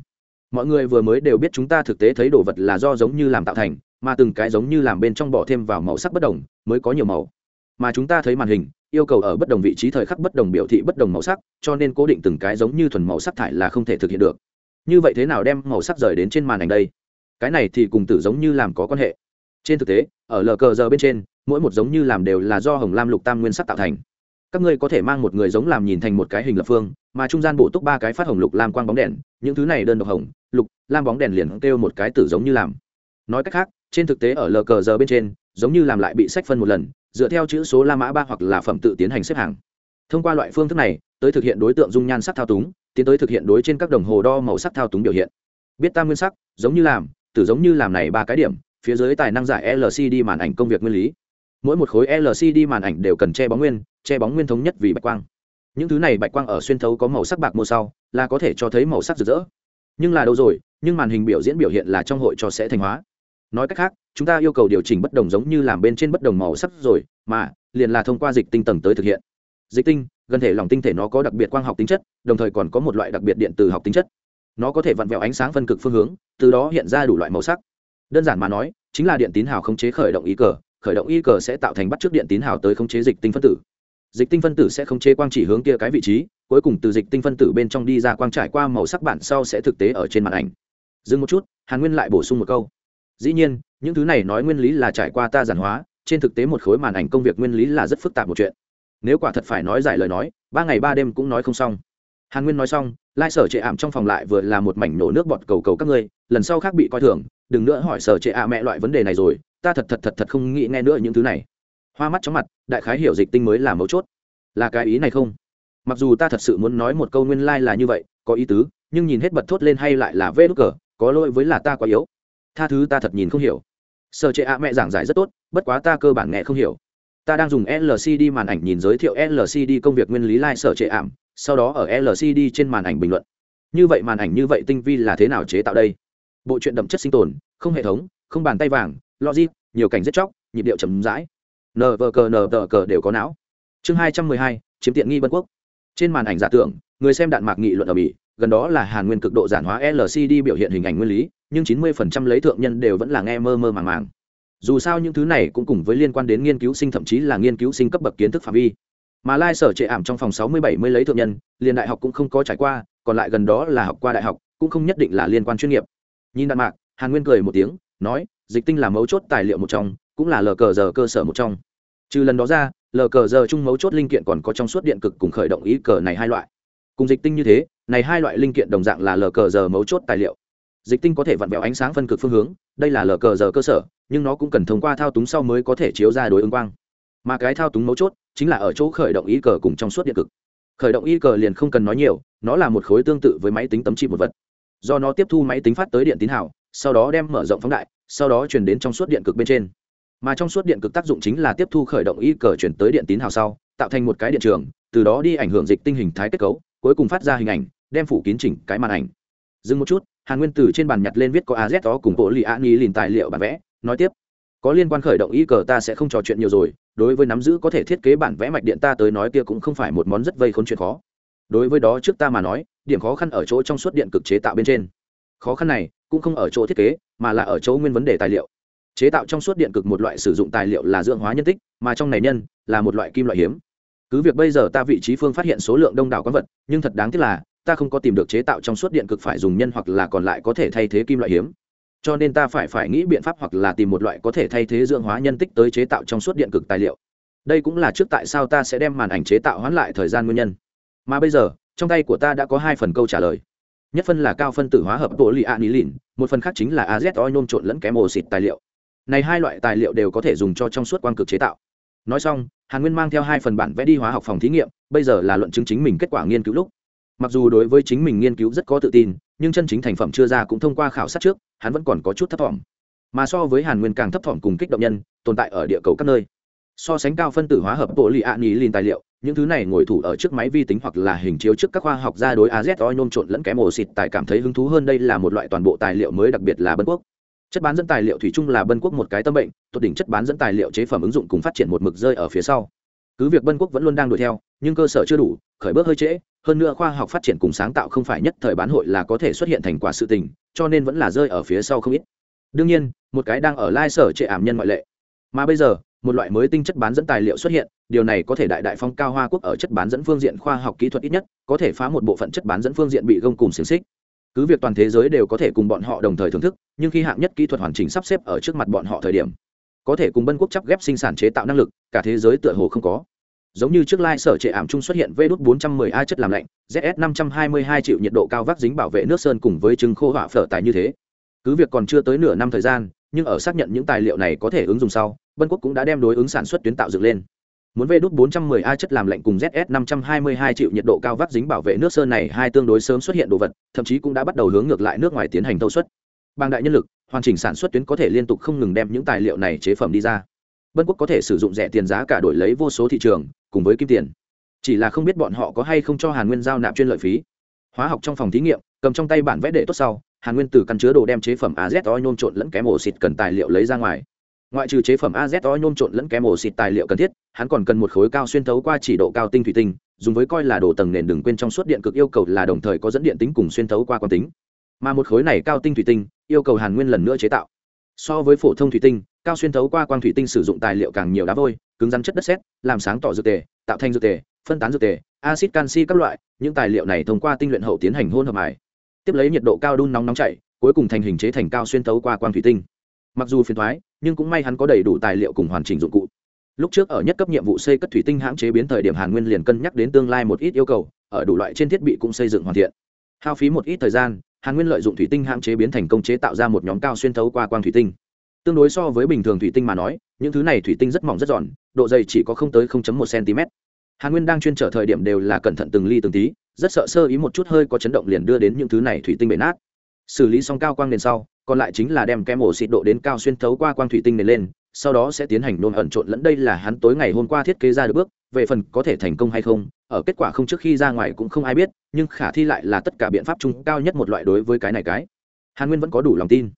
Mọi người vừa mới đều biết chúng ta thực tế thấy đồ vật là do giống như làm tạo thành, mà từng cái giống như làm bên trong bỏ thêm vào màu sắc bất đồng, mới có nhiều màu. Mà chúng ta thấy màn hình, yêu cầu ở bất đồng vị trí thời khắc bất đồng biểu thị bất đồng màu sắc, cho nên cố định từng cái giống như thuần màu sắc thải là không thể thực hiện được. Như vậy thế nào đem màu sắc rời đến trên màn ảnh đây? Cái này thì cùng tử giống như làm có quan hệ. Trên thực tế, ở lờ cờ giờ bên trên, mỗi một giống như làm đều là do hồng lam lục tam nguyên sắc tạo thành các ngươi có thể mang một người giống làm nhìn thành một cái hình lập phương, mà trung gian bổ túc ba cái phát hồng lục lam quang bóng đèn, những thứ này đơn độc hồng, lục, lam bóng đèn liền kêu một cái tử giống như làm. Nói cách khác, trên thực tế ở lờ cờ giờ bên trên, giống như làm lại bị sách phân một lần, dựa theo chữ số la mã ba hoặc là phẩm tự tiến hành xếp hàng. Thông qua loại phương thức này, tới thực hiện đối tượng dung nhan sắc thao túng, tiến tới thực hiện đối trên các đồng hồ đo màu sắc thao túng biểu hiện. Biết tam nguyên sắc, giống như làm, tử giống như làm này ba cái điểm, phía dưới tài năng giải lcd màn ảnh công việc nguyên lý. Mỗi một khối lcd màn ảnh đều cần che bóng nguyên che bóng nguyên thống nhất vì bạch quang. Những thứ này bạch quang ở xuyên thấu có màu sắc bạc mô sau, là có thể cho thấy màu sắc rực rỡ. Nhưng là đâu rồi, nhưng màn hình biểu diễn biểu hiện là trong hội cho sẽ thành hóa. Nói cách khác, chúng ta yêu cầu điều chỉnh bất đồng giống như làm bên trên bất đồng màu sắc rồi, mà, liền là thông qua dịch tinh tầng tới thực hiện. Dịch tinh, gần thể lòng tinh thể nó có đặc biệt quang học tính chất, đồng thời còn có một loại đặc biệt điện từ học tính chất. Nó có thể vặn vẹo ánh sáng phân cực phương hướng, từ đó hiện ra đủ loại màu sắc. Đơn giản mà nói, chính là điện tín hào khống chế khởi động ý cờ, khởi động y cờ sẽ tạo thành bắt trước điện tín hào tới khống chế dịch tinh phân tử dịch tinh phân tử sẽ không chế quang chỉ hướng kia cái vị trí, cuối cùng từ dịch tinh phân tử bên trong đi ra quang trải qua màu sắc bản sau sẽ thực tế ở trên màn ảnh. Dừng một chút, hàn nguyên lại bổ sung một câu. Dĩ nhiên, những thứ này nói nguyên lý là trải qua ta giản hóa, trên thực tế một khối màn ảnh công việc nguyên lý là rất phức tạp một chuyện. Nếu quả thật phải nói giải lời nói, ba ngày ba đêm cũng nói không xong. Hàn nguyên nói xong, lai sở trệ ảm trong phòng lại vừa là một mảnh nổ nước bọt cầu cầu các ngươi, lần sau khác bị coi thường, đừng nữa hỏi sở trệ ạ mẹ loại vấn đề này rồi, ta thật thật thật thật không nghĩ nghe nữa những thứ này hoa mắt chóng mặt, đại khái hiểu dịch tinh mới là mấu chốt. Là cái ý này không? Mặc dù ta thật sự muốn nói một câu nguyên lai、like、là như vậy, có ý tứ, nhưng nhìn hết bật thốt lên hay lại là vê đốt cờ, có lỗi với là ta quá yếu. Tha thứ ta thật nhìn không hiểu. Sở trệ ạ mẹ giảng giải rất tốt, bất quá ta cơ bản nghe không hiểu. Ta đang dùng lcd màn ảnh nhìn giới thiệu lcd công việc nguyên lý lai、like、sở trệ ảm, sau đó ở lcd trên màn ảnh bình luận. Như vậy màn ảnh như vậy tinh vi là thế nào chế tạo đây? Bộ truyện đậm chất sinh tồn, không hệ thống, không bàn tay vàng, logic, nhiều cảnh rất chóc, nhịp điệu chậm rãi nờ vờ cờ nờ vờ cờ đều có não. Chương hai trăm mười hai, chiếm tiện nghi vân quốc. Trên màn ảnh giả tưởng, người xem đạn mạc nghị luận ở mỹ, gần đó là hàn nguyên cực độ giản hóa lcd biểu hiện hình ảnh nguyên lý, nhưng chín mươi phần trăm lấy thượng nhân đều vẫn là nghe mơ mơ màng màng. Dù sao những thứ này cũng cùng với liên quan đến nghiên cứu sinh thậm chí là nghiên cứu sinh cấp bậc kiến thức phạm vi. Mà lai sở trệ ảm trong phòng sáu mươi bảy mươi lấy thượng nhân, liền đại học cũng không có trải qua, còn lại gần đó là học qua đại học, cũng không nhất định là liên quan chuyên nghiệp. Nhìn đạn mạc, hàn nguyên cười một tiếng, nói, dịch tinh là mấu chốt tài liệu một trong cũng là lờ cờ giờ cơ sở một trong. Trừ lần đó ra, lờ cờ giờ chung mấu chốt linh kiện còn có trong suốt điện cực cùng khởi động ý cờ này hai loại. Cùng dịch tinh như thế, này hai loại linh kiện đồng dạng là lờ cờ giờ mấu chốt tài liệu. Dịch tinh có thể vặn vẹo ánh sáng phân cực phương hướng, đây là lờ cờ giờ cơ sở, nhưng nó cũng cần thông qua thao túng sau mới có thể chiếu ra đối ứng quang. Mà cái thao túng mấu chốt chính là ở chỗ khởi động ý cờ cùng trong suốt điện cực. Khởi động ý cờ liền không cần nói nhiều, nó là một khối tương tự với máy tính tấm chip một vật. Do nó tiếp thu máy tính phát tới điện tín hào, sau đó đem mở rộng phóng đại, sau đó chuyển đến trong suốt điện cực bên trên mà trong suốt điện cực tác dụng chính là tiếp thu khởi động y cờ chuyển tới điện tín hào sau, tạo thành một cái điện trường, từ đó đi ảnh hưởng dịch tinh hình thái kết cấu, cuối cùng phát ra hình ảnh, đem phủ kín chỉnh cái màn ảnh. Dừng một chút, hàn nguyên từ trên bàn nhặt lên viết có az đó cùng bộ lì a ni lìn tài liệu bản vẽ, nói tiếp. Có liên quan khởi động y cờ ta sẽ không trò chuyện nhiều rồi, đối với nắm giữ có thể thiết kế bản vẽ mạch điện ta tới nói kia cũng không phải một món rất vây khốn chuyện khó. Đối với đó trước ta mà nói, điểm khó khăn ở chỗ trong suốt điện cực chế tạo bên trên. Khó khăn này cũng không ở chỗ thiết kế, mà là ở chỗ nguyên vấn đề tài liệu chế tạo trong suốt điện cực một loại sử dụng tài liệu là dưỡng hóa nhân tích, mà trong này nhân là một loại kim loại hiếm. Cứ việc bây giờ ta vị trí phương phát hiện số lượng đông đảo quán vật, nhưng thật đáng tiếc là, ta không có tìm được chế tạo trong suốt điện cực phải dùng nhân hoặc là còn lại có thể thay thế kim loại hiếm. Cho nên ta phải phải nghĩ biện pháp hoặc là tìm một loại có thể thay thế dưỡng hóa nhân tích tới chế tạo trong suốt điện cực tài liệu. Đây cũng là trước tại sao ta sẽ đem màn ảnh chế tạo hoãn lại thời gian nguyên nhân. Mà bây giờ, trong tay của ta đã có hai phần câu trả lời. Nhất phân là cao phân tử hóa hợp bộ lì a ní lìn, một phần khác chính là azo nhôm trộn lẫn kém ồ xịt tài liệu này hai loại tài liệu đều có thể dùng cho trong suốt quang cực chế tạo. Nói xong, hàn nguyên mang theo hai phần bản vẽ đi hóa học phòng thí nghiệm, bây giờ là luận chứng chính mình kết quả nghiên cứu lúc. Mặc dù đối với chính mình nghiên cứu rất có tự tin, nhưng chân chính thành phẩm chưa ra cũng thông qua khảo sát trước, hắn vẫn còn có chút thấp thỏm. Mà so với hàn nguyên càng thấp thỏm cùng kích động nhân, tồn tại ở địa cầu các nơi. So sánh cao phân tử hóa hợp bộ lì ạ nhì lìn tài liệu, những thứ này ngồi thủ ở trước máy vi tính hoặc là hình chiếu trước các khoa học gia đối azo nôm trộn lẫn kém ổ xịt tài cảm thấy hứng thú hơn đây là một loại toàn bộ tài liệu mới đặc biệt là bân quốc chất bán dẫn tài liệu thủy chung là bân quốc một cái tâm bệnh tốt đỉnh chất bán dẫn tài liệu chế phẩm ứng dụng cùng phát triển một mực rơi ở phía sau. Cứ việc bân quốc vẫn luôn đang đuổi theo, nhưng cơ sở chưa đủ, khởi bước hơi trễ, hơn nữa khoa học phát triển cùng sáng tạo không phải nhất thời bán hội là có thể xuất hiện thành quả sự tình, cho nên vẫn là rơi ở phía sau không ít. Đương nhiên, một cái đang ở lai sở trệ ảm nhân ngoại lệ. Mà bây giờ, một loại mới tinh chất bán dẫn tài liệu xuất hiện, điều này có thể đại đại phong cao hoa quốc ở chất bán dẫn phương diện khoa học kỹ thuật ít nhất, có thể phá một bộ phận chất bán dẫn phương diện bị gông cùng xiềng xích cứ việc toàn thế giới đều có thể cùng bọn họ đồng thời thưởng thức, nhưng khi hạng nhất kỹ thuật hoàn chỉnh sắp xếp ở trước mặt bọn họ thời điểm, có thể cùng bân quốc chắp ghép sinh sản chế tạo năng lực, cả thế giới tựa hồ không có. Giống như trước lai sở trệ ảm chung xuất hiện vê đốt 410 a chất làm lạnh zs 522 triệu nhiệt độ cao vác dính bảo vệ nước sơn cùng với trứng khô hỏa phở tài như thế. Cứ việc còn chưa tới nửa năm thời gian, nhưng ở xác nhận những tài liệu này có thể ứng dụng sau, bân quốc cũng đã đem đối ứng sản xuất tuyến tạo dựng lên muốn vê đút 410 a chất làm lạnh cùng zs 522 triệu nhiệt độ cao vắt dính bảo vệ nước sơn này, hai tương đối sớm xuất hiện đồ vật, thậm chí cũng đã bắt đầu hướng ngược lại nước ngoài tiến hành thâu suất. Bằng đại nhân lực, hoàn chỉnh sản xuất tuyến có thể liên tục không ngừng đem những tài liệu này chế phẩm đi ra. Bân quốc có thể sử dụng rẻ tiền giá cả đổi lấy vô số thị trường, cùng với kim tiền. Chỉ là không biết bọn họ có hay không cho hàn nguyên giao nạp chuyên lợi phí. Hóa học trong phòng thí nghiệm, cầm trong tay bản vẽ để tốt sau, hàn nguyên từ căn chứa đồ đem chế phẩm azo nhôm trộn lẫn kém ổ xịt cần tài liệu lấy ra ngoài. Ngoại trừ chế phẩm azo nhôm trộn lẫn kém ổ xịt tài liệu cần thiết hắn còn cần một khối cao xuyên thấu qua chỉ độ cao tinh thủy tinh, dùng với coi là đồ tầng nền đừng quên trong suốt điện cực yêu cầu là đồng thời có dẫn điện tính cùng xuyên thấu qua quang tính. Mà một khối này cao tinh thủy tinh, yêu cầu hàn nguyên lần nữa chế tạo. So với phổ thông thủy tinh, cao xuyên thấu qua quang thủy tinh sử dụng tài liệu càng nhiều đá vôi, cứng rắn chất đất sét, làm sáng tỏ dược tề, tạo thành dược tề, phân tán dược tề acid canxi các loại, những tài liệu này thông qua tinh luyện hậu tiến hành hôn hợp mài. Tiếp lấy nhiệt độ cao đun nóng nóng chảy, cuối cùng thành hình chế thành cao xuyên thấu qua quang thủy tinh. Mặc dù phiền thoái, nhưng cũng may hắn có đầy đủ tài liệu cùng hoàn chỉnh dụng cụ lúc trước ở nhất cấp nhiệm vụ xây cất thủy tinh hãng chế biến thời điểm hàn nguyên liền cân nhắc đến tương lai một ít yêu cầu, ở đủ loại trên thiết bị cũng xây dựng hoàn thiện. Hao phí một ít thời gian, hàn nguyên lợi dụng thủy tinh hãng chế biến thành công chế tạo ra một nhóm cao xuyên thấu qua quang thủy tinh. Tương đối so với bình thường thủy tinh mà nói, những thứ này thủy tinh rất mỏng rất giòn, độ dày chỉ có không tới 0.1 cm hàn nguyên đang chuyên trở thời điểm đều là cẩn thận từng ly từng tí, rất sợ sơ ý một chút hơi có chấn động liền đưa đến những thứ này thủy tinh bể nát. Xử lý xong cao quang nền sau, còn lại chính là đem kem ổ xịt độ đến cao xuyên thấu qua quang thủy tinh nền lên sau đó sẽ tiến hành nôn ẩn trộn lẫn đây là hắn tối ngày hôm qua thiết kế ra được bước, về phần có thể thành công hay không, ở kết quả không trước khi ra ngoài cũng không ai biết, nhưng khả thi lại là tất cả biện pháp chung cao nhất một loại đối với cái này cái. Hàn nguyên vẫn có đủ lòng tin.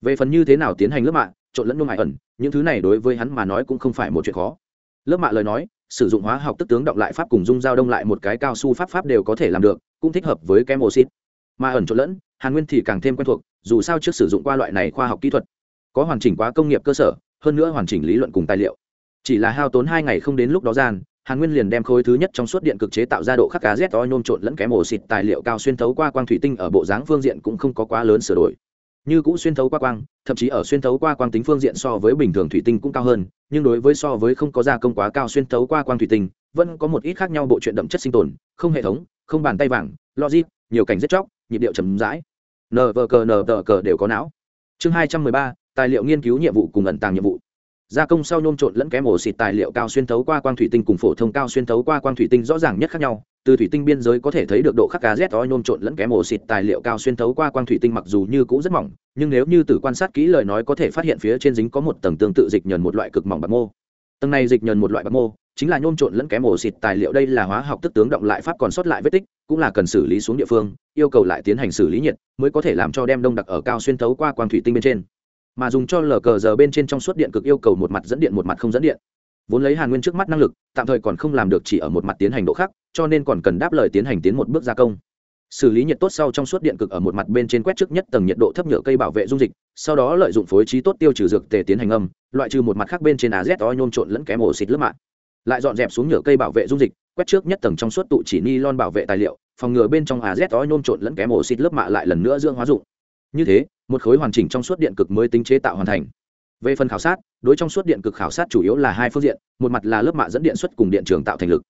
Về phần như thế nào tiến hành lớp mạ, trộn lẫn nôn mại ẩn, những thứ này đối với hắn mà nói cũng không phải một chuyện khó. Lớp mạ lời nói, sử dụng hóa học tức tướng động lại pháp cùng dung giao đông lại một cái cao su pháp pháp đều có thể làm được, cũng thích hợp với kem oxit. Mà ẩn trộn lẫn, hàn nguyên thì càng thêm quen thuộc, dù sao trước sử dụng qua loại này khoa học kỹ thuật, có hoàn chỉnh quá công nghiệp cơ sở hơn nữa hoàn chỉnh lý luận cùng tài liệu. Chỉ là hao tốn hai ngày không đến lúc đó gian, hàn nguyên liền đem khối thứ nhất trong suốt điện cực chế tạo ra độ khắc cá z o nhôm trộn lẫn kém ổ xịt tài liệu cao xuyên thấu qua quang thủy tinh ở bộ dáng phương diện cũng không có quá lớn sửa đổi. Như cũ xuyên thấu qua quang, thậm chí ở xuyên thấu qua quang tính phương diện so với bình thường thủy tinh cũng cao hơn, nhưng đối với so với không có gia công quá cao xuyên thấu qua quang thủy tinh, vẫn có một ít khác nhau bộ chuyện đậm chất sinh tồn, không hệ thống, không bàn tay vàng, logic, nhiều cảnh rất chóc, nhịp điệu chấm rãi. Nờ vờ cờ nờ vờ cờ đều có não. Chương hai trăm mười ba tài liệu nghiên cứu nhiệm vụ cùng ẩn tàng nhiệm vụ. Gia công sau nhôm trộn lẫn kém ổ xịt tài liệu cao xuyên thấu qua quang thủy tinh cùng phổ thông cao xuyên thấu qua quang thủy tinh rõ ràng nhất khác nhau. Từ thủy tinh biên giới có thể thấy được độ khắc cá z o nhôm trộn lẫn kém ổ xịt tài liệu cao xuyên thấu qua quang thủy tinh mặc dù như cũ rất mỏng, nhưng nếu như từ quan sát kỹ lời nói có thể phát hiện phía trên dính có một tầng tương tự dịch nhờn một loại cực mỏng bạc mô. Tầng này dịch nhờn một loại bạc mô chính là nhôm trộn lẫn kém ổ xịt tài liệu đây là hóa học tức tướng động lại pháp còn sót lại vết tích, cũng là cần xử lý xuống địa phương, yêu cầu lại tiến hành xử lý nhiệt mới có thể làm cho đem đông đặc ở cao xuyên thấu qua quang thủy tinh bên trên mà dùng cho lờ cờ giờ bên trên trong suốt điện cực yêu cầu một mặt dẫn điện một mặt không dẫn điện. Vốn lấy hàn nguyên trước mắt năng lực, tạm thời còn không làm được chỉ ở một mặt tiến hành độ khác, cho nên còn cần đáp lời tiến hành tiến một bước gia công. Xử lý nhiệt tốt sau trong suốt điện cực ở một mặt bên trên quét trước nhất tầng nhiệt độ thấp nhựa cây bảo vệ dung dịch, sau đó lợi dụng phối trí tốt tiêu trừ dược tề tiến hành âm, loại trừ một mặt khác bên trên á z o nhôm trộn lẫn kém ổ xịt lớp mạng. Lại dọn dẹp xuống nhựa cây bảo vệ dung dịch, quét trước nhất tầng trong suốt tụ chỉ ni lon bảo vệ tài liệu, phòng ngừa bên trong á z o nhôm trộn lẫn kém ổ xịt lớp mạ lại lần nữa dưỡng hóa dụng như thế, một khối hoàn chỉnh trong suốt điện cực mới tính chế tạo hoàn thành. Về phần khảo sát, đối trong suốt điện cực khảo sát chủ yếu là hai phương diện, một mặt là lớp mạ dẫn điện xuất cùng điện trường tạo thành lực.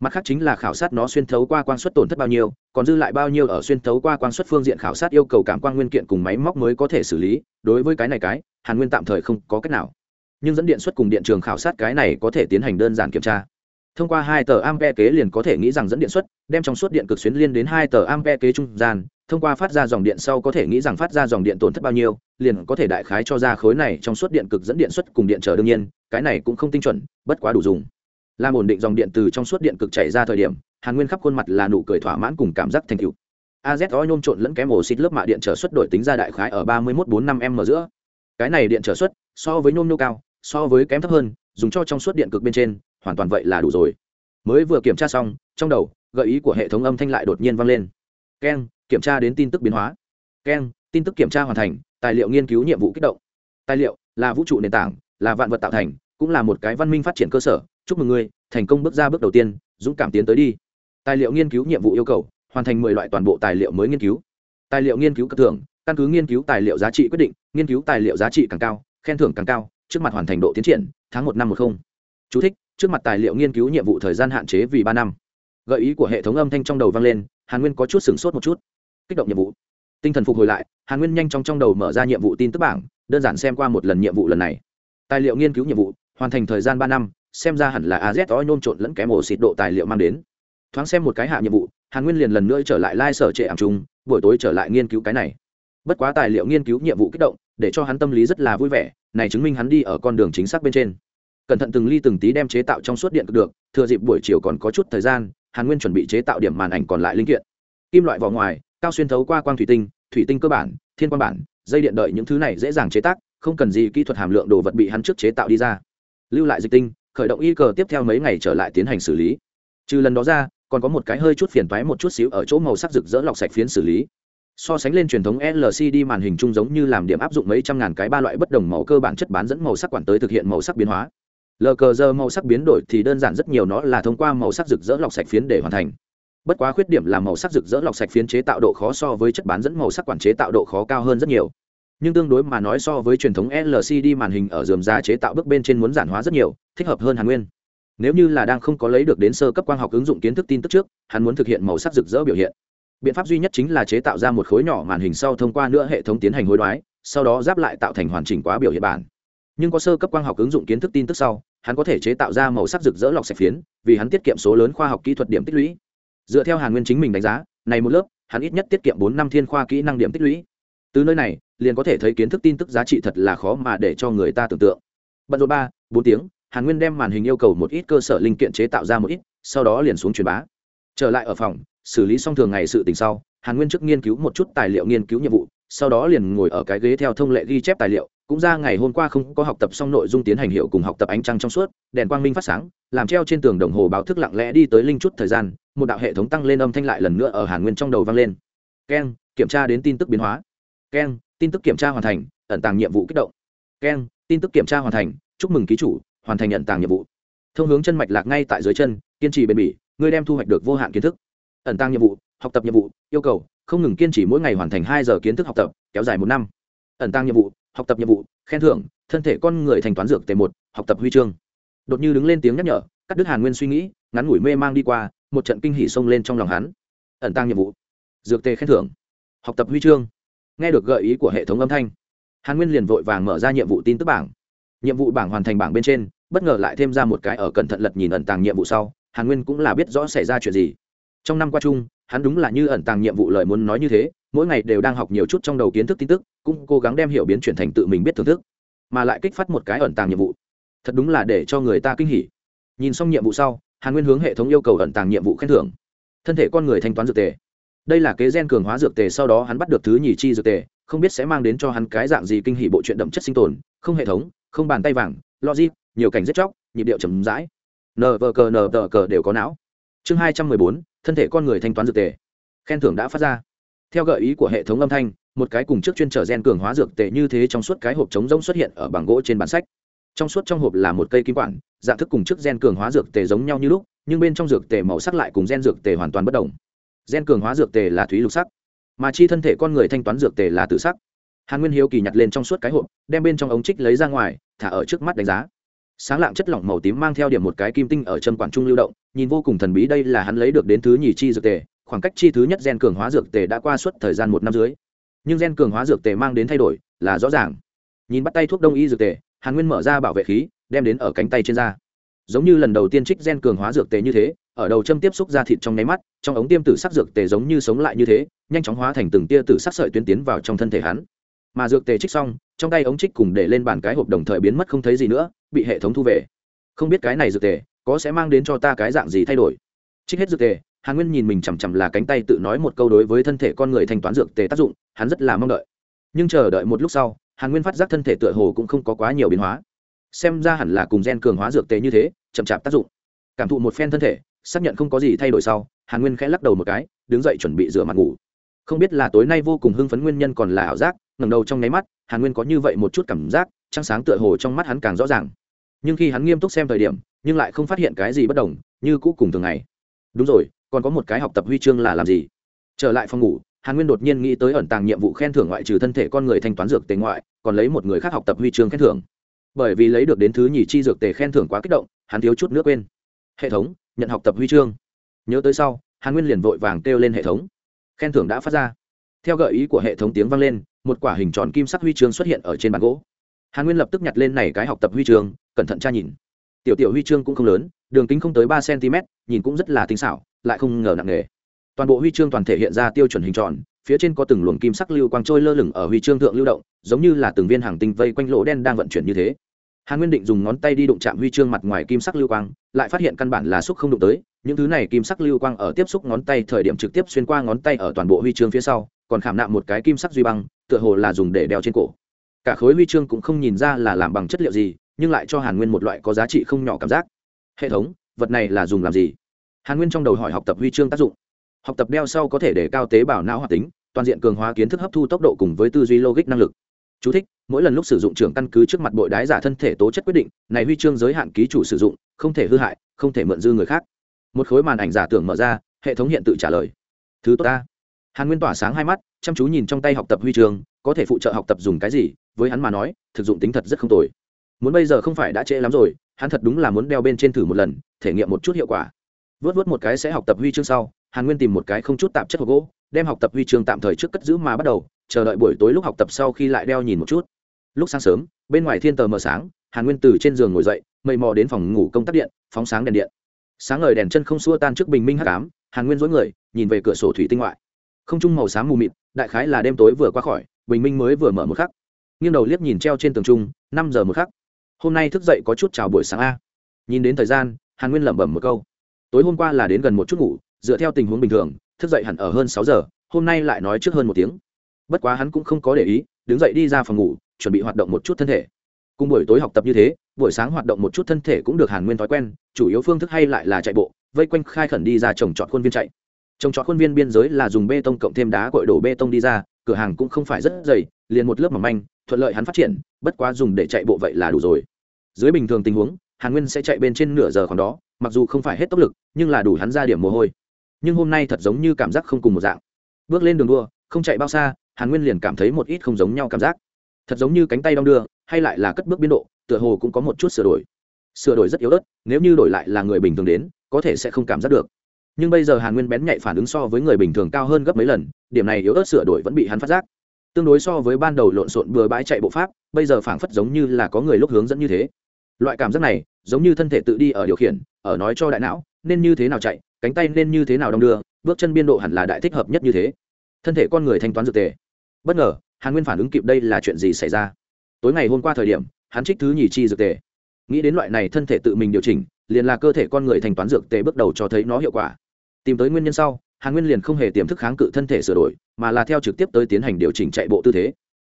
Mặt khác chính là khảo sát nó xuyên thấu qua quang suất tổn thất bao nhiêu, còn dư lại bao nhiêu ở xuyên thấu qua quang suất phương diện khảo sát yêu cầu cảm quang nguyên kiện cùng máy móc mới có thể xử lý, đối với cái này cái, hàn nguyên tạm thời không có cách nào. Nhưng dẫn điện xuất cùng điện trường khảo sát cái này có thể tiến hành đơn giản kiểm tra thông qua hai tờ ampe kế liền có thể nghĩ rằng dẫn điện xuất đem trong suốt điện cực xuyến liên đến hai tờ ampe kế trung gian, thông qua phát ra dòng điện sau có thể nghĩ rằng phát ra dòng điện tổn thất bao nhiêu, liền có thể đại khái cho ra khối này trong suốt điện cực dẫn điện xuất cùng điện trở đương nhiên, cái này cũng không tinh chuẩn, bất quá đủ dùng. Làm ổn định dòng điện từ trong suốt điện cực chảy ra thời điểm, hàn nguyên khắp khuôn mặt là nụ cười thỏa mãn cùng cảm giác thành cựu az o nhôm trộn lẫn kém ổ xịt lớp mạ điện trở xuất đổi tính ra đại khái ở ba mươi một bốn năm m giữa. Cái này điện trở xuất so với nhôm nhô cao, so với kém thấp hơn, dùng cho trong suốt điện cực bên trên hoàn toàn vậy là đủ rồi. Mới vừa kiểm tra xong trong đầu gợi ý của hệ thống âm thanh lại đột nhiên vang lên. Keng kiểm tra đến tin tức biến hóa. Keng tin tức kiểm tra hoàn thành tài liệu nghiên cứu nhiệm vụ kích động. Tài liệu là vũ trụ nền tảng là vạn vật tạo thành cũng là một cái văn minh phát triển cơ sở. Chúc mừng ngươi thành công bước ra bước đầu tiên dũng cảm tiến tới đi. Tài liệu nghiên cứu nhiệm vụ yêu cầu hoàn thành mười loại toàn bộ tài liệu mới nghiên cứu. Tài liệu nghiên cứu cấp thưởng căn cứ nghiên cứu tài liệu giá trị quyết định nghiên cứu tài liệu giá trị càng cao khen thưởng càng cao trước mặt hoàn thành độ tiến triển tháng một năm một không. Chú thích, trước mặt tài liệu nghiên cứu nhiệm vụ thời gian hạn chế vì ba năm. Gợi ý của hệ thống âm thanh trong đầu vang lên, hàn nguyên có chút sửng sốt một chút. Kích động nhiệm vụ. Tinh thần phục hồi lại, hàn nguyên nhanh chóng trong đầu mở ra nhiệm vụ tin tức bảng, đơn giản xem qua một lần nhiệm vụ lần này. Tài liệu nghiên cứu nhiệm vụ, hoàn thành thời gian ba năm, xem ra hẳn là az o nhôm trộn lẫn kém ổ xịt độ tài liệu mang đến. Thoáng xem một cái hạ nhiệm vụ, hàn nguyên liền lần nữa trở lại lai、like、sở trệ ảm trung buổi tối trở lại nghiên cứu cái này. Bất quá tài liệu nghiên cứu nhiệm vụ kích động, để cho hắn tâm lý rất là vui vẻ, này chứng minh hắn đi ở con đường chính xác bên trên cẩn thận từng ly từng tí đem chế tạo trong suốt điện cực được, thừa dịp buổi chiều còn có chút thời gian, hàn nguyên chuẩn bị chế tạo điểm màn ảnh còn lại linh kiện. Kim loại vỏ ngoài, cao xuyên thấu qua quang thủy tinh thủy tinh cơ bản, thiên quan bản, dây điện đợi những thứ này dễ dàng chế tác, không cần gì kỹ thuật hàm lượng đồ vật bị hắn trước chế tạo đi ra. Lưu lại dịch tinh, khởi động y cờ tiếp theo mấy ngày trở lại tiến hành xử lý. Trừ lần đó ra, còn có một cái hơi chút phiền toái một chút xíu ở chỗ màu sắc rực rỡ lọc sạch phiến xử lý. So sánh lên truyền thống lcd màn hình chung giống như làm điểm áp dụng mấy trăm ngàn cái ba loại bất đồng màu cơ bản chất bán dẫn màu sắc quản tới thực hiện màu sắc biến hóa lờ cờ giờ màu sắc biến đổi thì đơn giản rất nhiều, nó là thông qua màu sắc rực rỡ lọc sạch phiến để hoàn thành. Bất quá khuyết điểm là màu sắc rực rỡ lọc sạch phiến chế tạo độ khó so với chất bán dẫn màu sắc quản chế tạo độ khó cao hơn rất nhiều. Nhưng tương đối mà nói so với truyền thống lcd màn hình ở dườm giá chế tạo bước bên trên muốn giản hóa rất nhiều, thích hợp hơn hàn nguyên. Nếu như là đang không có lấy được đến sơ cấp quang học ứng dụng kiến thức tin tức trước, hắn muốn thực hiện màu sắc rực rỡ biểu hiện. Biện pháp duy nhất chính là chế tạo ra một khối nhỏ màn hình sau thông qua nữa hệ thống tiến hành hối đoái, sau đó giáp lại tạo thành hoàn chỉnh quá biểu hiện bản. Nhưng có sơ cấp quang học ứng dụng kiến thức tin tức sau hắn có thể chế tạo ra màu sắc rực rỡ lọc sạch phiến, vì hắn tiết kiệm số lớn khoa học kỹ thuật điểm tích lũy. Dựa theo hàn nguyên chính mình đánh giá, này một lớp, hắn ít nhất tiết kiệm bốn năm thiên khoa kỹ năng điểm tích lũy. Từ nơi này, liền có thể thấy kiến thức tin tức giá trị thật là khó mà để cho người ta tưởng tượng. Bận rộn ba, bốn tiếng, hàn nguyên đem màn hình yêu cầu một ít cơ sở linh kiện chế tạo ra một ít, sau đó liền xuống truyền bá. Trở lại ở phòng, xử lý xong thường ngày sự tình sau, hàn nguyên trước nghiên cứu một chút tài liệu nghiên cứu nhiệm vụ sau đó liền ngồi ở cái ghế theo thông lệ ghi chép tài liệu, cũng ra ngày hôm qua không có học tập xong nội dung tiến hành hiệu cùng học tập ánh trăng trong suốt, đèn quang minh phát sáng, làm treo trên tường đồng hồ báo thức lặng lẽ đi tới linh chút thời gian, một đạo hệ thống tăng lên âm thanh lại lần nữa ở hàn nguyên trong đầu vang lên. Keng, kiểm tra đến tin tức biến hóa. Keng, tin tức kiểm tra hoàn thành, ẩn tàng nhiệm vụ kích động. Keng, tin tức kiểm tra hoàn thành, chúc mừng ký chủ, hoàn thành ẩn tàng nhiệm vụ. Thông hướng chân mạch lạc ngay tại dưới chân, kiên trì bền bỉ, ngươi đem thu hoạch được vô hạn kiến thức. Ẩn tàng nhiệm vụ, học tập nhiệm vụ, yêu cầu không ngừng kiên trì mỗi ngày hoàn thành hai giờ kiến thức học tập, kéo dài một năm. Ẩn tàng nhiệm vụ, học tập nhiệm vụ, khen thưởng, thân thể con người thành toán dược t một, học tập huy chương. Đột như đứng lên tiếng nhắc nhở, cắt đứt hàn nguyên suy nghĩ, ngắn ngủi mê mang đi qua, một trận kinh hỉ xông lên trong lòng hắn. Ẩn tăng nhiệm vụ, dược tệ khen thưởng, học tập huy chương. Nghe được gợi ý của hệ thống âm thanh, hàn nguyên liền vội vàng mở ra nhiệm vụ tin tức bảng. Nhiệm vụ bảng hoàn thành bảng bên trên, bất ngờ lại thêm ra một cái ở cẩn thận lật nhìn ẩn tàng nhiệm vụ sau, hàn nguyên cũng là biết rõ xảy ra chuyện gì. Trong năm qua chung hắn đúng là như ẩn tàng nhiệm vụ lời muốn nói như thế, mỗi ngày đều đang học nhiều chút trong đầu kiến thức tin tức, cũng cố gắng đem hiểu biến chuyển thành tự mình biết thưởng thức, mà lại kích phát một cái ẩn tàng nhiệm vụ. Thật đúng là để cho người ta kinh hỉ. Nhìn xong nhiệm vụ sau, hàn nguyên hướng hệ thống yêu cầu ẩn tàng nhiệm vụ khen thưởng. Thân thể con người thanh toán dược tề. Đây là kế gen cường hóa dược tề sau đó hắn bắt được thứ nhì chi dược tề, không biết sẽ mang đến cho hắn cái dạng gì kinh hỉ bộ chuyện đậm chất sinh tồn, không hệ thống, không bàn tay vàng, logic, nhiều cảnh giết chóc, nhịp điệu chầm rãi. Nờ vờ cờ nờ tờ cờ đều có não. Chương hai trăm mười bốn thân thể con người thanh toán dược tề. Khen thưởng đã phát ra. Theo gợi ý của hệ thống âm thanh, một cái cùng trước chuyên trở gen cường hóa dược tề như thế trong suốt cái hộp trống rỗng xuất hiện ở bảng gỗ trên bản sách. Trong suốt trong hộp là một cây kim quản dạng thức cùng trước gen cường hóa dược tề giống nhau như lúc, nhưng bên trong dược tề màu sắc lại cùng gen dược tề hoàn toàn bất đồng. Gen cường hóa dược tề là thúy lục sắc, mà chi thân thể con người thanh toán dược tề là tự sắc. Hàn nguyên hiếu kỳ nhặt lên trong suốt cái hộp, đem bên trong ống trích lấy ra ngoài, thả ở trước mắt đánh giá sáng lạng chất lỏng màu tím mang theo điểm một cái kim tinh ở chân quản trung lưu động, nhìn vô cùng thần bí, đây là hắn lấy được đến thứ nhì chi dược tề, khoảng cách chi thứ nhất gen cường hóa dược tề đã qua suốt thời gian một năm dưới. Nhưng gen cường hóa dược tề mang đến thay đổi là rõ ràng. Nhìn bắt tay thuốc đông y dược tề, hàn nguyên mở ra bảo vệ khí, đem đến ở cánh tay trên da. Giống như lần đầu tiên trích gen cường hóa dược tề như thế, ở đầu châm tiếp xúc da thịt trong nháy mắt, trong ống tiêm tử sắc dược tề giống như sống lại như thế, nhanh chóng hóa thành từng tia tử sắc sợi tuyến tiến vào trong thân thể hắn. Mà dược tề trích xong trong tay ống trích cùng để lên bàn cái hộp đồng thời biến mất không thấy gì nữa, bị hệ thống thu về. Không biết cái này dược tề, có sẽ mang đến cho ta cái dạng gì thay đổi? Trích hết dược tề, hàn nguyên nhìn mình chằm chằm là cánh tay tự nói một câu đối với thân thể con người thanh toán dược tề tác dụng, hắn rất là mong đợi. Nhưng chờ đợi một lúc sau, hàn nguyên phát giác thân thể tựa hồ cũng không có quá nhiều biến hóa. Xem ra hẳn là cùng gen cường hóa dược tề như thế, chậm chạp tác dụng. Cảm thụ một phen thân thể, xác nhận không có gì thay đổi sau, hàn nguyên khẽ lắc đầu một cái, đứng dậy chuẩn bị rửa mặt ngủ. Không biết là tối nay vô cùng hưng phấn nguyên nhân còn là ảo giác ngẩng đầu trong nháy mắt, hàn nguyên có như vậy một chút cảm giác, trăng sáng tựa hồ trong mắt hắn càng rõ ràng. Nhưng khi hắn nghiêm túc xem thời điểm, nhưng lại không phát hiện cái gì bất đồng, như cũ cùng thường ngày. Đúng rồi, còn có một cái học tập huy chương là làm gì? Trở lại phòng ngủ, hàn nguyên đột nhiên nghĩ tới ẩn tàng nhiệm vụ khen thưởng ngoại trừ thân thể con người thanh toán dược tề ngoại, còn lấy một người khác học tập huy chương khen thưởng. Bởi vì lấy được đến thứ nhì chi dược tề khen thưởng quá kích động, hắn thiếu chút nước quên. Hệ thống, nhận học tập huy chương. Nhớ tới sau, hàn nguyên liền vội vàng kêu lên hệ thống. Khen thưởng đã phát ra. Theo gợi ý của hệ thống tiếng vang lên một quả hình tròn kim sắc huy chương xuất hiện ở trên bàn gỗ. Hàn nguyên lập tức nhặt lên này cái học tập huy chương, cẩn thận tra nhìn. Tiểu tiểu huy chương cũng không lớn, đường kính không tới ba cm, nhìn cũng rất là tinh xảo, lại không ngờ nặng nề. Toàn bộ huy chương toàn thể hiện ra tiêu chuẩn hình tròn, phía trên có từng luồng kim sắc lưu quang trôi lơ lửng ở huy chương thượng lưu động, giống như là từng viên hàng tinh vây quanh lỗ đen đang vận chuyển như thế. Hàn nguyên định dùng ngón tay đi đụng chạm huy chương mặt ngoài kim sắc lưu quang, lại phát hiện căn bản là xúc không đụng tới, những thứ này kim sắc lưu quang ở tiếp xúc ngón tay thời điểm trực tiếp xuyên qua ngón tay ở toàn bộ huy chương phía sau, còn khảm nạm một cái kim sắc duy băng tựa hồ là dùng để đeo trên cổ. Cả khối huy chương cũng không nhìn ra là làm bằng chất liệu gì nhưng lại cho hàn nguyên một loại có giá trị không nhỏ cảm giác. Hệ thống vật này là dùng làm gì? Hàn nguyên trong đầu hỏi học tập huy chương tác dụng. Học tập đeo sau có thể để cao tế bào não hoạt tính toàn diện cường hóa kiến thức hấp thu tốc độ cùng với tư duy logic năng lực. Chú thích, mỗi lần lúc sử dụng trưởng căn cứ trước mặt bội đái giả thân thể tố chất quyết định này huy chương giới hạn ký chủ sử dụng không thể hư hại không thể mượn dư người khác. Một khối màn ảnh giả tưởng mở ra hệ thống hiện tự trả lời. Thứ tốt ta hàn nguyên tỏa sáng hai mắt, chăm chú nhìn trong tay học tập huy chương, có thể phụ trợ học tập dùng cái gì, với hắn mà nói, thực dụng tính thật rất không tồi. Muốn bây giờ không phải đã trễ lắm rồi, hắn thật đúng là muốn đeo bên trên thử một lần, thể nghiệm một chút hiệu quả. Vớt vớt một cái sẽ học tập huy chương sau, hàn nguyên tìm một cái không chút tạp chất hộp gỗ, đem học tập huy chương tạm thời trước cất giữ mà bắt đầu, chờ đợi buổi tối lúc học tập sau khi lại đeo nhìn một chút. Lúc sáng sớm, bên ngoài thiên tờ mờ sáng, hàn nguyên từ trên giường ngồi dậy, mây mò đến phòng ngủ công tắc điện, phóng sáng đèn điện. Sáng ngời đèn chân không xua tan trước bình minh hắc ám, hàn nguyên dối người, nhìn về cửa sổ thủy tinh ngoại không trung màu xám mù mịt, đại khái là đêm tối vừa qua khỏi, bình minh mới vừa mở một khắc. Nghiêng đầu liếc nhìn treo trên tường trung, năm giờ một khắc. Hôm nay thức dậy có chút chào buổi sáng a. Nhìn đến thời gian, hàn nguyên lẩm bẩm một câu. Tối hôm qua là đến gần một chút ngủ, dựa theo tình huống bình thường, thức dậy hẳn ở hơn sáu giờ, hôm nay lại nói trước hơn một tiếng. Bất quá hắn cũng không có để ý, đứng dậy đi ra phòng ngủ, chuẩn bị hoạt động một chút thân thể. Cùng buổi tối học tập như thế, buổi sáng hoạt động một chút thân thể cũng được hàn nguyên thói quen, chủ yếu phương thức hay lại là chạy bộ, vây quanh khai khẩn đi ra trồng trọt khuôn viên chạy trồng trọt khuôn viên biên giới là dùng bê tông cộng thêm đá cội đổ bê tông đi ra, cửa hàng cũng không phải rất dày, liền một lớp mỏng manh, thuận lợi hắn phát triển, bất quá dùng để chạy bộ vậy là đủ rồi. Dưới bình thường tình huống, hàn nguyên sẽ chạy bên trên nửa giờ khoảng đó, mặc dù không phải hết tốc lực, nhưng là đủ hắn ra điểm mồ hôi. Nhưng hôm nay thật giống như cảm giác không cùng một dạng. Bước lên đường đua, không chạy bao xa, hàn nguyên liền cảm thấy một ít không giống nhau cảm giác. Thật giống như cánh tay đong đưa, hay lại là cất bước biến độ, tựa hồ cũng có một chút sửa đổi. Sửa đổi rất yếu ớt, nếu như đổi lại là người bình thường đến, có thể sẽ không cảm giác được nhưng bây giờ hàn nguyên bén nhạy phản ứng so với người bình thường cao hơn gấp mấy lần, điểm này yếu ớt sửa đổi vẫn bị hắn phát giác. Tương đối so với ban đầu lộn xộn bừa bãi chạy bộ pháp, bây giờ phảng phất giống như là có người lúc hướng dẫn như thế. Loại cảm giác này, giống như thân thể tự đi ở điều khiển, ở nói cho đại não, nên như thế nào chạy, cánh tay nên như thế nào đong đưa, bước chân biên độ hẳn là đại thích hợp nhất như thế. Thân thể con người thanh toán dược tề. Bất ngờ, hàn nguyên phản ứng kịp đây là chuyện gì xảy ra? Tối ngày hôm qua thời điểm, hắn trích thứ nhì chi dược tề. Nghĩ đến loại này thân thể tự mình điều chỉnh liền là cơ thể con người thanh toán dược tề bước đầu cho thấy nó hiệu quả. Tìm tới nguyên nhân sau, hàn nguyên liền không hề tiềm thức kháng cự thân thể sửa đổi, mà là theo trực tiếp tới tiến hành điều chỉnh chạy bộ tư thế.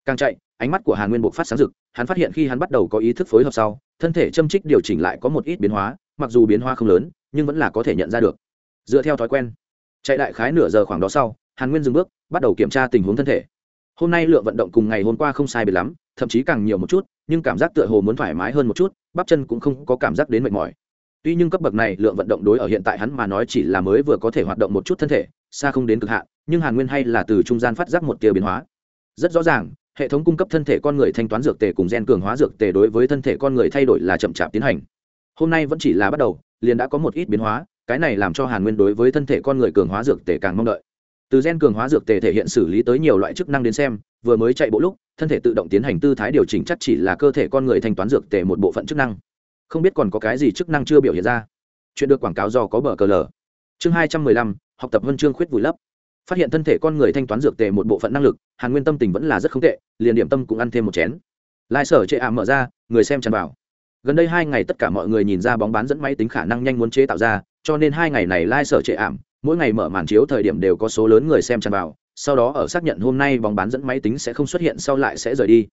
Càng chạy, ánh mắt của hàn nguyên buộc phát sáng rực, hắn phát hiện khi hắn bắt đầu có ý thức phối hợp sau, thân thể châm trích điều chỉnh lại có một ít biến hóa, mặc dù biến hóa không lớn, nhưng vẫn là có thể nhận ra được. Dựa theo thói quen, chạy đại khái nửa giờ khoảng đó sau, hàn nguyên dừng bước, bắt đầu kiểm tra tình huống thân thể. Hôm nay lượng vận động cùng ngày hôm qua không sai biệt lắm, thậm chí càng nhiều một chút, nhưng cảm giác tựa hồ muốn thoải mái hơn một chút, bắp chân cũng không có cảm giác đến mệt mỏi tuy nhưng cấp bậc này lượng vận động đối ở hiện tại hắn mà nói chỉ là mới vừa có thể hoạt động một chút thân thể, xa không đến cực hạn, nhưng hàn nguyên hay là từ trung gian phát giác một tia biến hóa. Rất rõ ràng, hệ thống cung cấp thân thể con người thanh toán dược tề cùng gen cường hóa dược tề đối với thân thể con người thay đổi là chậm chạp tiến hành. Hôm nay vẫn chỉ là bắt đầu, liền đã có một ít biến hóa, cái này làm cho hàn nguyên đối với thân thể con người cường hóa dược tề càng mong đợi. Từ gen cường hóa dược tề thể hiện xử lý tới nhiều loại chức năng đến xem, vừa mới chạy bộ lúc, thân thể tự động tiến hành tư thái điều chỉnh chắc chỉ là cơ thể con người thanh toán dược tề một bộ phận chức năng không biết còn có cái gì chức năng chưa biểu hiện ra. Chuyện được quảng cáo do có bờ cờ lờ. Chương hai trăm mười lăm, học tập huân chương khuyết vùi lấp. Phát hiện thân thể con người thanh toán dược tề một bộ phận năng lực, hàn nguyên tâm tình vẫn là rất không tệ, liền điểm tâm cũng ăn thêm một chén. Lai sở chệ ảm mở ra, người xem tràn vào. Gần đây hai ngày tất cả mọi người nhìn ra bóng bán dẫn máy tính khả năng nhanh muốn chế tạo ra, cho nên hai ngày này lai sở chệ ảm, mỗi ngày mở màn chiếu thời điểm đều có số lớn người xem tràn vào, sau đó ở xác nhận hôm nay bóng bán dẫn máy tính sẽ không xuất hiện sau lại sẽ rời đi.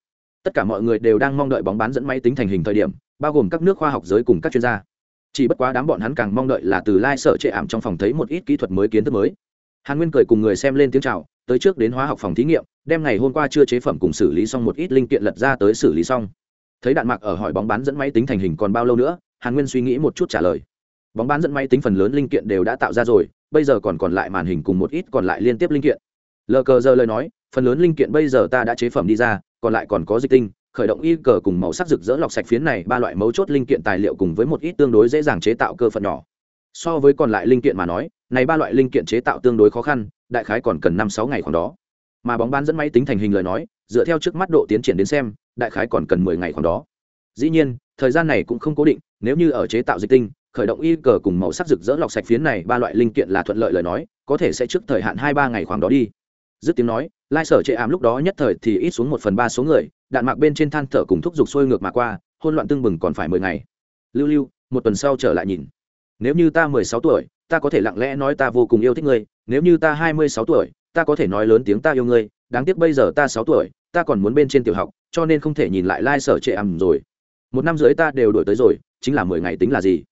Tất cả mọi người đều đang mong đợi bóng bán dẫn máy tính thành hình thời điểm bao gồm các nước khoa học giới cùng các chuyên gia. Chỉ bất quá đám bọn hắn càng mong đợi là từ lai sợ trệ ảm trong phòng thấy một ít kỹ thuật mới kiến thức mới. Hàn nguyên cười cùng người xem lên tiếng chào, tới trước đến hóa học phòng thí nghiệm, đem ngày hôm qua chưa chế phẩm cùng xử lý xong một ít linh kiện lật ra tới xử lý xong. Thấy đạn mạc ở hỏi bóng bán dẫn máy tính thành hình còn bao lâu nữa, hàn nguyên suy nghĩ một chút trả lời. Bóng bán dẫn máy tính phần lớn linh kiện đều đã tạo ra rồi, bây giờ còn còn lại màn hình cùng một ít còn lại liên tiếp linh kiện. Lờ cờ giờ lời nói, phần lớn linh kiện bây giờ ta đã chế phẩm đi ra, còn lại còn có dịch tinh khởi động y cờ cùng màu sắc rực rỡ lọc sạch phiến này, ba loại mấu chốt linh kiện tài liệu cùng với một ít tương đối dễ dàng chế tạo cơ phận nhỏ. So với còn lại linh kiện mà nói, này ba loại linh kiện chế tạo tương đối khó khăn, đại khái còn cần năm sáu ngày khoảng đó. Mà bóng bán dẫn máy tính thành hình lời nói, dựa theo trước mắt độ tiến triển đến xem, đại khái còn cần mười ngày khoảng đó. Dĩ nhiên, thời gian này cũng không cố định, nếu như ở chế tạo dịch tinh, khởi động y cờ cùng màu sắc rực rỡ lọc sạch phiến này, ba loại linh kiện là thuận lợi lời nói, có thể sẽ trước thời hạn hai ba ngày khoảng đó đi. Dứt tiếng nói, lai sở chệ ám lúc đó nhất thời thì ít xuống một phần ba số người đạn mạc bên trên than thở cùng thúc giục sôi ngược mà qua hôn loạn tương bừng còn phải mười ngày. Lưu lưu, một tuần sau trở lại nhìn. Nếu như ta mười sáu tuổi, ta có thể lặng lẽ nói ta vô cùng yêu thích ngươi. Nếu như ta hai mươi sáu tuổi, ta có thể nói lớn tiếng ta yêu ngươi. Đáng tiếc bây giờ ta sáu tuổi, ta còn muốn bên trên tiểu học, cho nên không thể nhìn lại lai、like、sở trệ ầm rồi. Một năm dưới ta đều đổi tới rồi, chính là mười ngày tính là gì?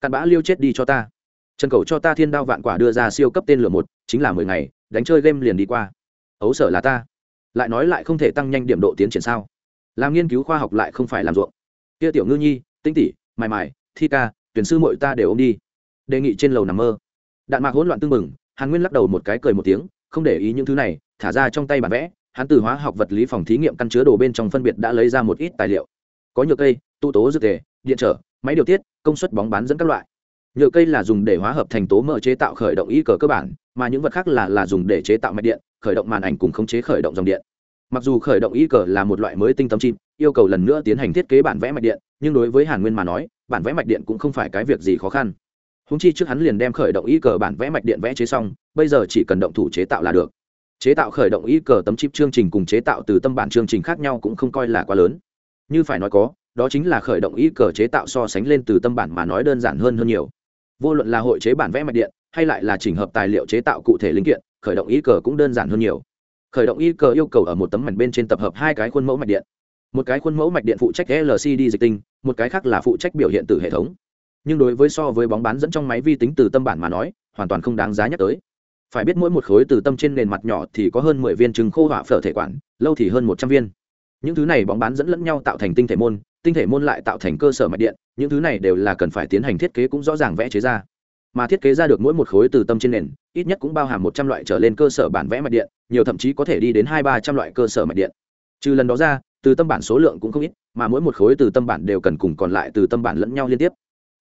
Cặn bã liêu chết đi cho ta. Trần cầu cho ta thiên đao vạn quả đưa ra siêu cấp tên lửa một, chính là mười ngày, đánh chơi game liền đi qua. Ấu sở là ta lại nói lại không thể tăng nhanh điểm độ tiến triển sao? Làm nghiên cứu khoa học lại không phải làm ruộng. Kia tiểu ngư nhi tinh tỷ mài mài thi ca, tuyển sư mội ta đều ôm đi. Đề nghị trên lầu nằm mơ. Đạn mạc hỗn loạn tưng bừng, hàn nguyên lắc đầu một cái cười một tiếng, không để ý những thứ này, thả ra trong tay bản vẽ, hắn từ hóa học vật lý phòng thí nghiệm căn chứa đồ bên trong phân biệt đã lấy ra một ít tài liệu. Có nhựa cây, tụ tố dược tề, điện trở, máy điều tiết, công suất bóng bán dẫn các loại. Nhựa cây là dùng để hóa hợp thành tố mỡ chế tạo khởi động y cờ cơ bản, mà những vật khác là là dùng để chế tạo mạch điện khởi động màn ảnh cùng khống chế khởi động dòng điện. Mặc dù khởi động y cờ là một loại mới tinh tâm chim yêu cầu lần nữa tiến hành thiết kế bản vẽ mạch điện, nhưng đối với hàn nguyên mà nói, bản vẽ mạch điện cũng không phải cái việc gì khó khăn. Húng chi trước hắn liền đem khởi động y cờ bản vẽ mạch điện vẽ chế xong, bây giờ chỉ cần động thủ chế tạo là được. Chế tạo khởi động y cờ tấm chip chương trình cùng chế tạo từ tâm bản chương trình khác nhau cũng không coi là quá lớn. Như phải nói có, đó chính là khởi động y cờ chế tạo so sánh lên từ tâm bản mà nói đơn giản hơn hơn nhiều. Vô luận là hội chế bản vẽ mạch điện, hay lại là chỉnh hợp tài liệu chế tạo cụ thể linh kiện khởi động y cờ cũng đơn giản hơn nhiều. Khởi động y cờ yêu cầu ở một tấm mảnh bên trên tập hợp hai cái khuôn mẫu mạch điện. Một cái khuôn mẫu mạch điện phụ trách lcd dịch tinh, một cái khác là phụ trách biểu hiện từ hệ thống. Nhưng đối với so với bóng bán dẫn trong máy vi tính từ tâm bản mà nói, hoàn toàn không đáng giá nhắc tới. Phải biết mỗi một khối từ tâm trên nền mặt nhỏ thì có hơn mười viên trứng khô hỏa phở thể quản, lâu thì hơn một trăm viên. Những thứ này bóng bán dẫn lẫn nhau tạo thành tinh thể môn, tinh thể môn lại tạo thành cơ sở mạch điện, những thứ này đều là cần phải tiến hành thiết kế cũng rõ ràng vẽ chế ra. Mà thiết kế ra được mỗi một khối từ tâm trên nền ít nhất cũng bao hàm một trăm loại trở lên cơ sở bản vẽ mạch điện, nhiều thậm chí có thể đi đến hai ba trăm loại cơ sở mạch điện. Trừ lần đó ra, từ tâm bản số lượng cũng không ít, mà mỗi một khối từ tâm bản đều cần cùng còn lại từ tâm bản lẫn nhau liên tiếp.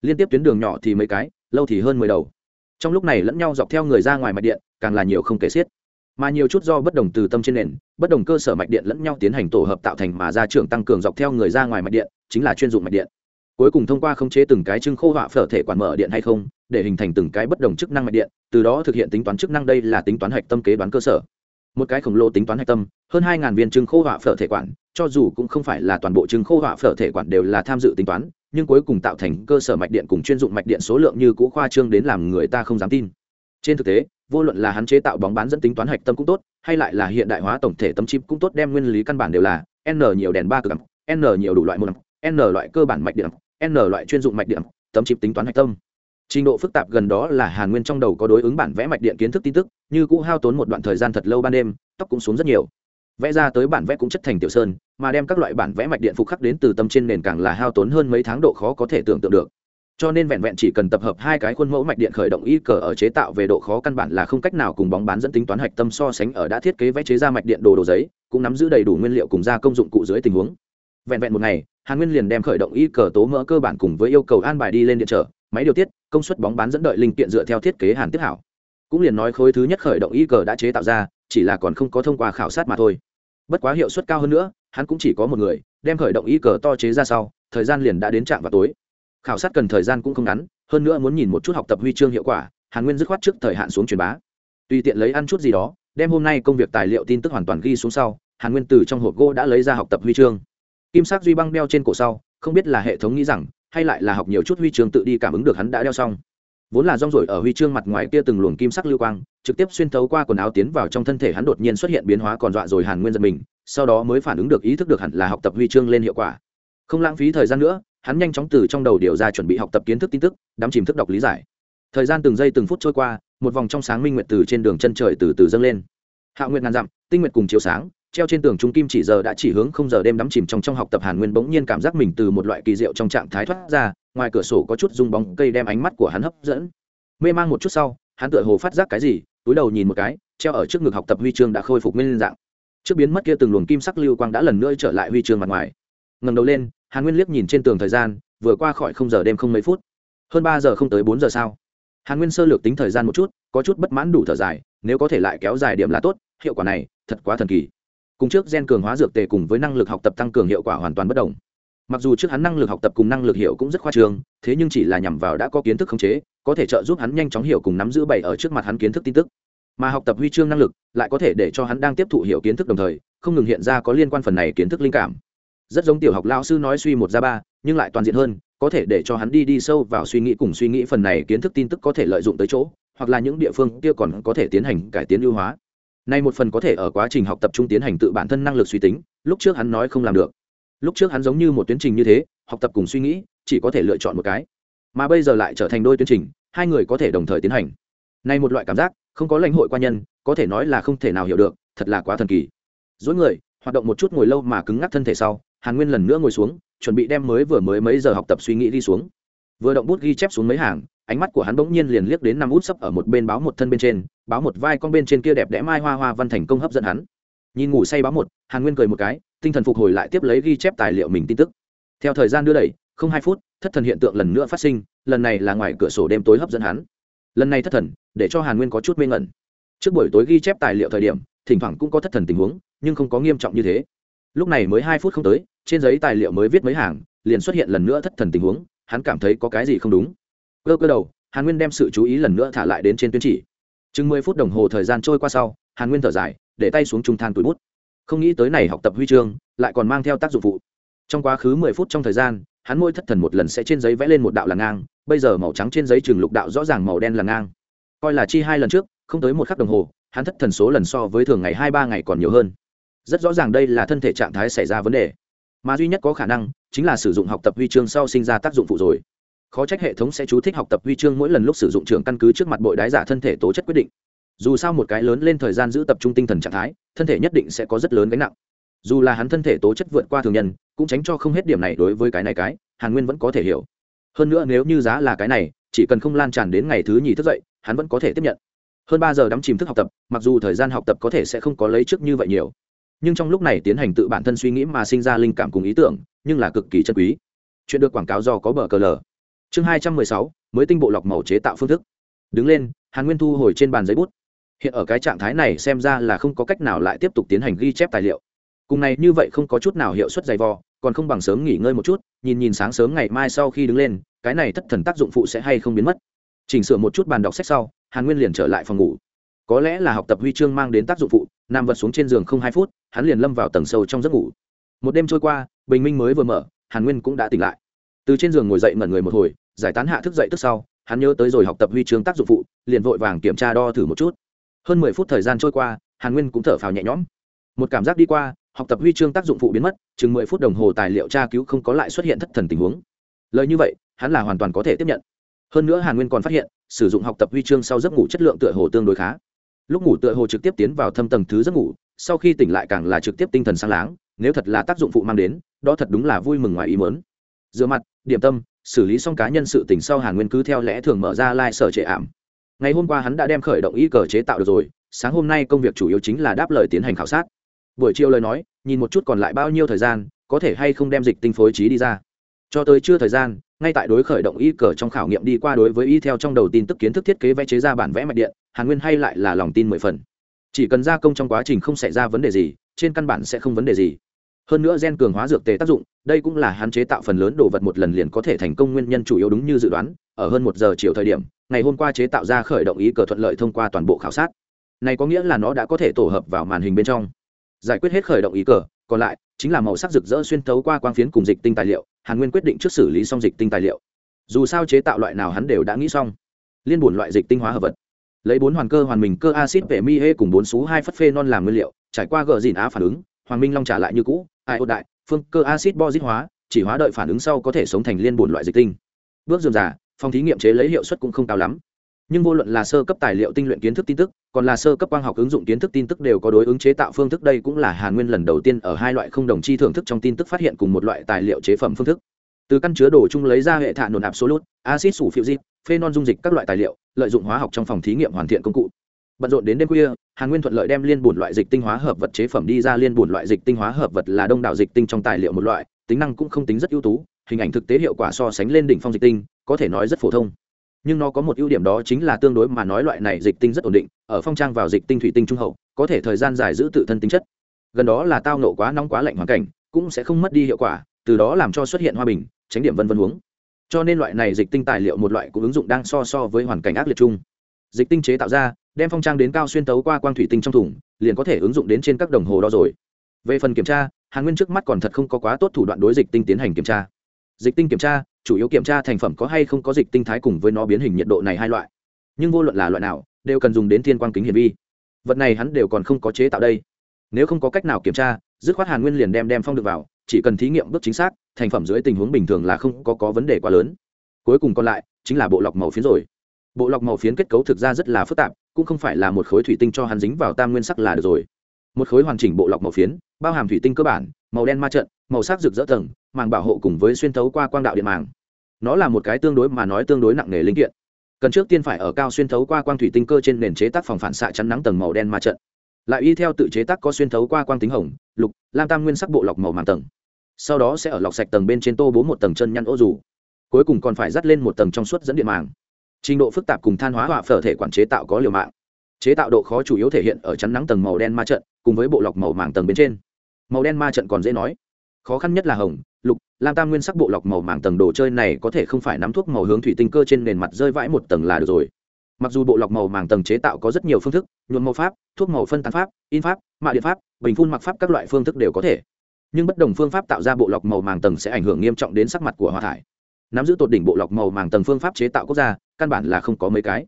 Liên tiếp tuyến đường nhỏ thì mấy cái, lâu thì hơn mười đầu. Trong lúc này lẫn nhau dọc theo người ra ngoài mạch điện, càng là nhiều không kể xiết. Mà nhiều chút do bất đồng từ tâm trên nền, bất đồng cơ sở mạch điện lẫn nhau tiến hành tổ hợp tạo thành mà ra trưởng tăng cường dọc theo người ra ngoài mạch điện, chính là chuyên dụng mạch điện cuối cùng thông qua khống chế từng cái trưng khô họa phở thể quản mở điện hay không, để hình thành từng cái bất đồng chức năng mạch điện, từ đó thực hiện tính toán chức năng đây là tính toán hạch tâm kế đoán cơ sở. Một cái khổng lồ tính toán hạch tâm, hơn hai viên trưng khô họa phở thể quản, cho dù cũng không phải là toàn bộ trưng khô họa phở thể quản đều là tham dự tính toán, nhưng cuối cùng tạo thành cơ sở mạch điện cùng chuyên dụng mạch điện số lượng như cũ khoa trương đến làm người ta không dám tin. Trên thực tế, vô luận là hắn chế tạo bóng bán dẫn tính toán hạch tâm cũng tốt, hay lại là hiện đại hóa tổng thể tâm chip cũng tốt, đem nguyên lý căn bản đều là n nhiều đèn ba cực n nhiều đủ loại một n loại cơ bản mạch điện n loại chuyên dụng mạch điện, tấm chip tính toán hạch tâm. Trình độ phức tạp gần đó là hàn nguyên trong đầu có đối ứng bản vẽ mạch điện kiến thức tin tức, như cũ hao tốn một đoạn thời gian thật lâu ban đêm, tóc cũng xuống rất nhiều. Vẽ ra tới bản vẽ cũng chất thành tiểu sơn, mà đem các loại bản vẽ mạch điện phục khắc đến từ tâm trên nền càng là hao tốn hơn mấy tháng độ khó có thể tưởng tượng được. Cho nên vẹn vẹn chỉ cần tập hợp hai cái khuôn mẫu mạch điện khởi động y cờ ở chế tạo về độ khó căn bản là không cách nào cùng bóng bán dẫn tính toán hạch tâm so sánh ở đã thiết kế vẽ chế ra mạch điện đồ đồ giấy, cũng nắm giữ đầy đủ nguyên liệu cùng ra công dụng cụ dưới tình huống. Vẹn vẹn một ngày hàn nguyên liền đem khởi động y cờ tố mỡ cơ bản cùng với yêu cầu an bài đi lên điện trở, máy điều tiết, công suất bóng bán dẫn đợi linh kiện dựa theo thiết kế hàn tiếp hảo. Cũng liền nói khối thứ nhất khởi động y cờ đã chế tạo ra, chỉ là còn không có thông qua khảo sát mà thôi. Bất quá hiệu suất cao hơn nữa, hắn cũng chỉ có một người, đem khởi động y cờ to chế ra sau, thời gian liền đã đến trạm vào tối. Khảo sát cần thời gian cũng không ngắn, hơn nữa muốn nhìn một chút học tập huy chương hiệu quả, hàn nguyên dứt khoát trước thời hạn xuống truyền bá. Tùy tiện lấy ăn chút gì đó, đem hôm nay công việc tài liệu tin tức hoàn toàn ghi xuống sau, hàn nguyên từ trong hộp gỗ đã lấy ra học tập huy chương kim sắc duy băng đeo trên cổ sau, không biết là hệ thống nghĩ rằng, hay lại là học nhiều chút huy chương tự đi cảm ứng được hắn đã đeo xong. Vốn là rong rổi ở huy chương mặt ngoài kia từng luồng kim sắc lưu quang, trực tiếp xuyên thấu qua quần áo tiến vào trong thân thể hắn đột nhiên xuất hiện biến hóa còn dọa rồi hàn nguyên giật mình, sau đó mới phản ứng được ý thức được hẳn là học tập huy chương lên hiệu quả. Không lãng phí thời gian nữa, hắn nhanh chóng từ trong đầu điều ra chuẩn bị học tập kiến thức tin tức, đắm chìm thức đọc lý giải. Thời gian từng giây từng phút trôi qua, một vòng trong sáng minh nguyệt từ trên đường chân trời từ từ dâng lên. Hạ nguyệt ngàn dặm, tinh nguyệt cùng chiếu sáng treo trên tường trung kim chỉ giờ đã chỉ hướng không giờ đêm đắm chìm trong trong học tập hàn nguyên bỗng nhiên cảm giác mình từ một loại kỳ diệu trong trạng thái thoát ra, ngoài cửa sổ có chút rung bóng cây đem ánh mắt của hắn hấp dẫn. Mê mang một chút sau, hắn tựa hồ phát giác cái gì, túi đầu nhìn một cái, treo ở trước ngực học tập huy chương đã khôi phục nguyên dạng. Trước biến mất kia từng luồng kim sắc lưu quang đã lần nữa trở lại huy chương mặt ngoài. Ngẩng đầu lên, hàn nguyên liếc nhìn trên tường thời gian, vừa qua khỏi không giờ đêm không mấy phút. Hơn ba giờ không tới bốn giờ sao. Hàn nguyên sơ lược tính thời gian một chút, có chút bất mãn đủ thở dài, nếu có thể lại kéo dài điểm là tốt, hiệu quả này thật quá thần kỳ cùng trước gen cường hóa dược tề cùng với năng lực học tập tăng cường hiệu quả hoàn toàn bất đồng. Mặc dù trước hắn năng lực học tập cùng năng lực hiểu cũng rất khoa trương, thế nhưng chỉ là nhằm vào đã có kiến thức khống chế, có thể trợ giúp hắn nhanh chóng hiểu cùng nắm giữ bày ở trước mặt hắn kiến thức tin tức. Mà học tập huy chương năng lực lại có thể để cho hắn đang tiếp thụ hiểu kiến thức đồng thời, không ngừng hiện ra có liên quan phần này kiến thức linh cảm. Rất giống tiểu học lao sư nói suy một ra ba, nhưng lại toàn diện hơn, có thể để cho hắn đi đi sâu vào suy nghĩ cùng suy nghĩ phần này kiến thức tin tức có thể lợi dụng tới chỗ, hoặc là những địa phương kia còn có thể tiến hành cải tiến ưu hóa nay một phần có thể ở quá trình học tập trung tiến hành tự bản thân năng lực suy tính, lúc trước hắn nói không làm được. Lúc trước hắn giống như một tuyến trình như thế, học tập cùng suy nghĩ, chỉ có thể lựa chọn một cái. Mà bây giờ lại trở thành đôi tuyến trình, hai người có thể đồng thời tiến hành. Nay một loại cảm giác, không có lãnh hội qua nhân, có thể nói là không thể nào hiểu được, thật là quá thần kỳ. Duỗi người, hoạt động một chút ngồi lâu mà cứng ngắc thân thể sau, hàn nguyên lần nữa ngồi xuống, chuẩn bị đem mới vừa mới mấy giờ học tập suy nghĩ đi xuống. Vừa động bút ghi chép xuống mấy hàng ánh mắt của hắn bỗng nhiên liền liếc đến năm út sấp ở một bên báo một thân bên trên, báo một vai con bên trên kia đẹp đẽ mai hoa hoa văn thành công hấp dẫn hắn. Nhìn ngủ say báo một, hàn nguyên cười một cái, tinh thần phục hồi lại tiếp lấy ghi chép tài liệu mình tin tức. Theo thời gian đưa đẩy, không hai phút, thất thần hiện tượng lần nữa phát sinh, lần này là ngoài cửa sổ đêm tối hấp dẫn hắn. Lần này thất thần, để cho hàn nguyên có chút mê ngẩn. Trước buổi tối ghi chép tài liệu thời điểm, thỉnh thoảng cũng có thất thần tình huống, nhưng không có nghiêm trọng như thế. Lúc này mới hai phút không tới, trên giấy tài liệu mới viết mấy hàng, liền xuất hiện lần nữa thất thần tình huống, hắn cảm thấy có cái gì không đúng cơ cơ đầu, hàn nguyên đem sự chú ý lần nữa thả lại đến trên tuyến chỉ. Chừng mười phút đồng hồ thời gian trôi qua sau, hàn nguyên thở dài, để tay xuống trung than túi bút. Không nghĩ tới này học tập huy chương, lại còn mang theo tác dụng phụ. Trong quá khứ mười phút trong thời gian, hắn môi thất thần một lần sẽ trên giấy vẽ lên một đạo là ngang, bây giờ màu trắng trên giấy trường lục đạo rõ ràng màu đen là ngang. Coi là chi hai lần trước, không tới một khắc đồng hồ, hắn thất thần số lần so với thường ngày hai ba ngày còn nhiều hơn. Rất rõ ràng đây là thân thể trạng thái xảy ra vấn đề. Mà duy nhất có khả năng, chính là sử dụng học tập huy chương sau sinh ra tác dụng phụ rồi khó trách hệ thống sẽ chú thích học tập huy chương mỗi lần lúc sử dụng trường căn cứ trước mặt bội đái giả thân thể tố chất quyết định. Dù sao một cái lớn lên thời gian giữ tập trung tinh thần trạng thái, thân thể nhất định sẽ có rất lớn gánh nặng. Dù là hắn thân thể tố chất vượt qua thường nhân, cũng tránh cho không hết điểm này đối với cái này cái, hàn nguyên vẫn có thể hiểu. Hơn nữa nếu như giá là cái này, chỉ cần không lan tràn đến ngày thứ nhì thức dậy, hắn vẫn có thể tiếp nhận. Hơn ba giờ đắm chìm thức học tập, mặc dù thời gian học tập có thể sẽ không có lấy trước như vậy nhiều. Nhưng trong lúc này tiến hành tự bản thân suy nghĩ mà sinh ra linh cảm cùng ý tưởng, nhưng là cực kỳ chân quý. Chuyện được quảng cáo do có bờ cờ lờ chương hai trăm mười sáu, mới tinh bộ lọc màu chế tạo phương thức. Đứng lên, hàn nguyên thu hồi trên bàn giấy bút. Hiện ở cái trạng thái này xem ra là không có cách nào lại tiếp tục tiến hành ghi chép tài liệu. Cùng này như vậy không có chút nào hiệu suất dày vò, còn không bằng sớm nghỉ ngơi một chút, nhìn nhìn sáng sớm ngày mai sau khi đứng lên, cái này thất thần tác dụng phụ sẽ hay không biến mất. Chỉnh sửa một chút bàn đọc sách sau, hàn nguyên liền trở lại phòng ngủ. Có lẽ là học tập huy chương mang đến tác dụng phụ, nằm vật xuống trên giường không hai phút, hắn liền lâm vào tầng sâu trong giấc ngủ. Một đêm trôi qua, bình minh mới vừa mở, hàn nguyên cũng đã tỉnh lại từ trên giường ngồi dậy ngẩn người một hồi, giải tán hạ thức dậy tức sau, hắn nhớ tới rồi học tập huy chương tác dụng phụ, liền vội vàng kiểm tra đo thử một chút. Hơn mười phút thời gian trôi qua, hàn nguyên cũng thở phào nhẹ nhõm. Một cảm giác đi qua, học tập huy chương tác dụng phụ biến mất, chừng mười phút đồng hồ tài liệu tra cứu không có lại xuất hiện thất thần tình huống. Lời như vậy, hắn là hoàn toàn có thể tiếp nhận. Hơn nữa hàn nguyên còn phát hiện, sử dụng học tập huy chương sau giấc ngủ chất lượng tựa hồ tương đối khá. Lúc ngủ tựa hồ trực tiếp tiến vào thâm tầng thứ giấc ngủ, sau khi tỉnh lại càng là trực tiếp tinh thần sáng láng, nếu thật là tác dụng phụ mang đến, đó thật đúng là vui mừng ngoài ý mớn rửa mặt, điểm tâm, xử lý xong cá nhân sự tỉnh sau hàn nguyên cứ theo lẽ thường mở ra lai、like、sở trệ ảm. Ngày hôm qua hắn đã đem khởi động y cờ chế tạo được rồi, sáng hôm nay công việc chủ yếu chính là đáp lời tiến hành khảo sát. Buổi chiều lời nói, nhìn một chút còn lại bao nhiêu thời gian, có thể hay không đem dịch tinh phối trí đi ra. Cho tới chưa thời gian, ngay tại đối khởi động y cờ trong khảo nghiệm đi qua đối với y theo trong đầu tin tức kiến thức thiết kế vẽ chế ra bản vẽ mạch điện, hàn nguyên hay lại là lòng tin mười phần. Chỉ cần gia công trong quá trình không xảy ra vấn đề gì, trên căn bản sẽ không vấn đề gì hơn nữa gen cường hóa dược tề tác dụng, đây cũng là hạn chế tạo phần lớn đồ vật một lần liền có thể thành công nguyên nhân chủ yếu đúng như dự đoán, ở hơn một giờ chiều thời điểm, ngày hôm qua chế tạo ra khởi động ý cờ thuận lợi thông qua toàn bộ khảo sát. Này có nghĩa là nó đã có thể tổ hợp vào màn hình bên trong. Giải quyết hết khởi động ý cờ, còn lại, chính là màu sắc rực rỡ xuyên thấu qua quang phiến cùng dịch tinh tài liệu, hàn nguyên quyết định trước xử lý xong dịch tinh tài liệu. Dù sao chế tạo loại nào hắn đều đã nghĩ xong. Liên bổn loại dịch tinh hóa hợp vật. Lấy bốn hoàn cơ hoàn mình cơ acid vệ mi hê cùng bốn số hai phất phê non làm nguyên liệu, trải qua gờ dìn á phản ứng, hoàng minh long trả lại như cũ ai ốt đại, phương cơ acid bozit hóa, chỉ hóa đợi phản ứng sau có thể sống thành liên bổn loại dịch tinh. Bước dườm giả phòng thí nghiệm chế lấy hiệu suất cũng không cao lắm. Nhưng vô luận là sơ cấp tài liệu tinh luyện kiến thức tin tức, còn là sơ cấp quang học ứng dụng kiến thức tin tức đều có đối ứng chế tạo phương thức, đây cũng là hàn nguyên lần đầu tiên ở hai loại không đồng chi thưởng thức trong tin tức phát hiện cùng một loại tài liệu chế phẩm phương thức. Từ căn chứa đồ chung lấy ra hệ thạ nồn absolut acid sủ phiêu dịp, phenol dung dịch các loại tài liệu, lợi dụng hóa học trong phòng thí nghiệm hoàn thiện công cụ bận rộn đến đêm khuya, hàn nguyên thuận lợi đem liên bùn loại dịch tinh hóa hợp vật chế phẩm đi ra. Liên bùn loại dịch tinh hóa hợp vật là đông đảo dịch tinh trong tài liệu một loại, tính năng cũng không tính rất ưu tú, hình ảnh thực tế hiệu quả so sánh lên đỉnh phong dịch tinh, có thể nói rất phổ thông. Nhưng nó có một ưu điểm đó chính là tương đối mà nói loại này dịch tinh rất ổn định, ở phong trang vào dịch tinh thủy tinh trung hậu, có thể thời gian dài giữ tự thân tính chất. Gần đó là tao nổ quá nóng quá lạnh hoàn cảnh, cũng sẽ không mất đi hiệu quả, từ đó làm cho xuất hiện hoa bình, tránh điểm vân vân huống cho nên loại này dịch tinh tài liệu một loại cũng ứng dụng đang so so với hoàn cảnh ác liệt chung. Dịch tinh chế tạo ra đem phong trang đến cao xuyên tấu qua quang thủy tinh trong thùng, liền có thể ứng dụng đến trên các đồng hồ đó rồi. Về phần kiểm tra, hàn nguyên trước mắt còn thật không có quá tốt thủ đoạn đối dịch tinh tiến hành kiểm tra. Dịch tinh kiểm tra, chủ yếu kiểm tra thành phẩm có hay không có dịch tinh thái cùng với nó biến hình nhiệt độ này hai loại. Nhưng vô luận là loại nào, đều cần dùng đến thiên quang kính hiển vi. Vật này hắn đều còn không có chế tạo đây. Nếu không có cách nào kiểm tra, dứt khoát hàn nguyên liền đem đem phong được vào, chỉ cần thí nghiệm bước chính xác, thành phẩm dưới tình huống bình thường là không có có vấn đề quá lớn. Cuối cùng còn lại, chính là bộ lọc màu phiến rồi. Bộ lọc màu phiến kết cấu thực ra rất là phức tạp cũng không phải là một khối thủy tinh cho hắn dính vào tam nguyên sắc là được rồi. Một khối hoàn chỉnh bộ lọc màu phiến, bao hàm thủy tinh cơ bản, màu đen ma trận, màu sắc rực rỡ tầng, màng bảo hộ cùng với xuyên thấu qua quang đạo điện màng. Nó là một cái tương đối mà nói tương đối nặng nề linh kiện. Cần trước tiên phải ở cao xuyên thấu qua quang thủy tinh cơ trên nền chế tác phòng phản xạ chắn nắng tầng màu đen ma trận. Lại y theo tự chế tác có xuyên thấu qua quang tính hồng, lục, lam tam nguyên sắc bộ lọc màu màng tầng. Sau đó sẽ ở lọc sạch tầng bên trên tô bố một tầng chân nhăn ô dù. Cuối cùng còn phải dắt lên một tầng trong suốt dẫn điện màng trình độ phức tạp cùng than hóa hỏa phở thể quản chế tạo có liều mạng. Chế tạo độ khó chủ yếu thể hiện ở chắn nắng tầng màu đen ma trận, cùng với bộ lọc màu màng tầng bên trên. Màu đen ma trận còn dễ nói. Khó khăn nhất là hồng, lục, lam tam nguyên sắc bộ lọc màu màng tầng đồ chơi này có thể không phải nắm thuốc màu hướng thủy tinh cơ trên nền mặt rơi vãi một tầng là được rồi. Mặc dù bộ lọc màu màng tầng chế tạo có rất nhiều phương thức, nhuộm màu pháp, thuốc màu phân tán pháp, in pháp, mạ điện pháp, bình phun mặc pháp các loại phương thức đều có thể. Nhưng bất đồng phương pháp tạo ra bộ lọc màu màng tầng sẽ ảnh hưởng nghiêm trọng đến sắc mặt của hòa thải. Nắm giữ tột đỉnh bộ lọc màu màng tầng phương pháp chế tạo quốc gia căn bản là không có mấy cái.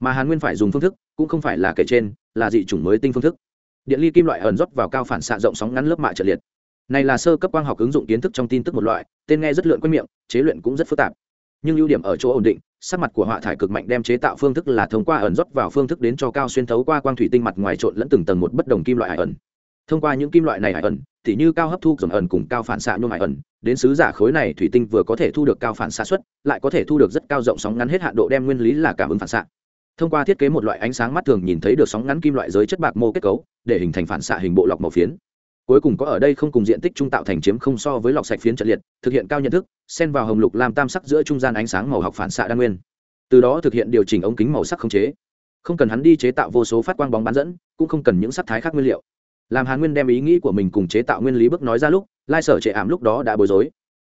Mà hàn nguyên phải dùng phương thức, cũng không phải là kể trên, là dị chủng mới tinh phương thức. Điện ly kim loại ẩn rót vào cao phản xạ rộng sóng ngắn lớp mạ trợ liệt. Này là sơ cấp quang học ứng dụng kiến thức trong tin tức một loại, tên nghe rất lượn quanh miệng, chế luyện cũng rất phức tạp. Nhưng ưu điểm ở chỗ ổn định, sắc mặt của họa thải cực mạnh đem chế tạo phương thức là thông qua ẩn rót vào phương thức đến cho cao xuyên thấu qua quang thủy tinh mặt ngoài trộn lẫn từng tầng một bất đồng kim loại ẩn thông qua những kim loại này hải ẩn, thì như cao hấp thu dòng ẩn cùng cao phản xạ nhôm hải ẩn, đến sứ giả khối này thủy tinh vừa có thể thu được cao phản xạ suất, lại có thể thu được rất cao rộng sóng ngắn hết hạn độ đem nguyên lý là cảm ứng phản xạ. Thông qua thiết kế một loại ánh sáng mắt thường nhìn thấy được sóng ngắn kim loại giới chất bạc mô kết cấu, để hình thành phản xạ hình bộ lọc màu phiến. Cuối cùng có ở đây không cùng diện tích trung tạo thành chiếm không so với lọc sạch phiến trận liệt, thực hiện cao nhận thức, xen vào hồng lục làm tam sắc giữa trung gian ánh sáng màu học phản xạ đa nguyên. Từ đó thực hiện điều chỉnh ống kính màu sắc không chế. Không cần hắn đi chế tạo vô số phát quang bóng bán dẫn, cũng không cần những sắc thái khác nguyên liệu làm hàn nguyên đem ý nghĩ của mình cùng chế tạo nguyên lý bước nói ra lúc, lai sở trệ ảm lúc đó đã bối rối.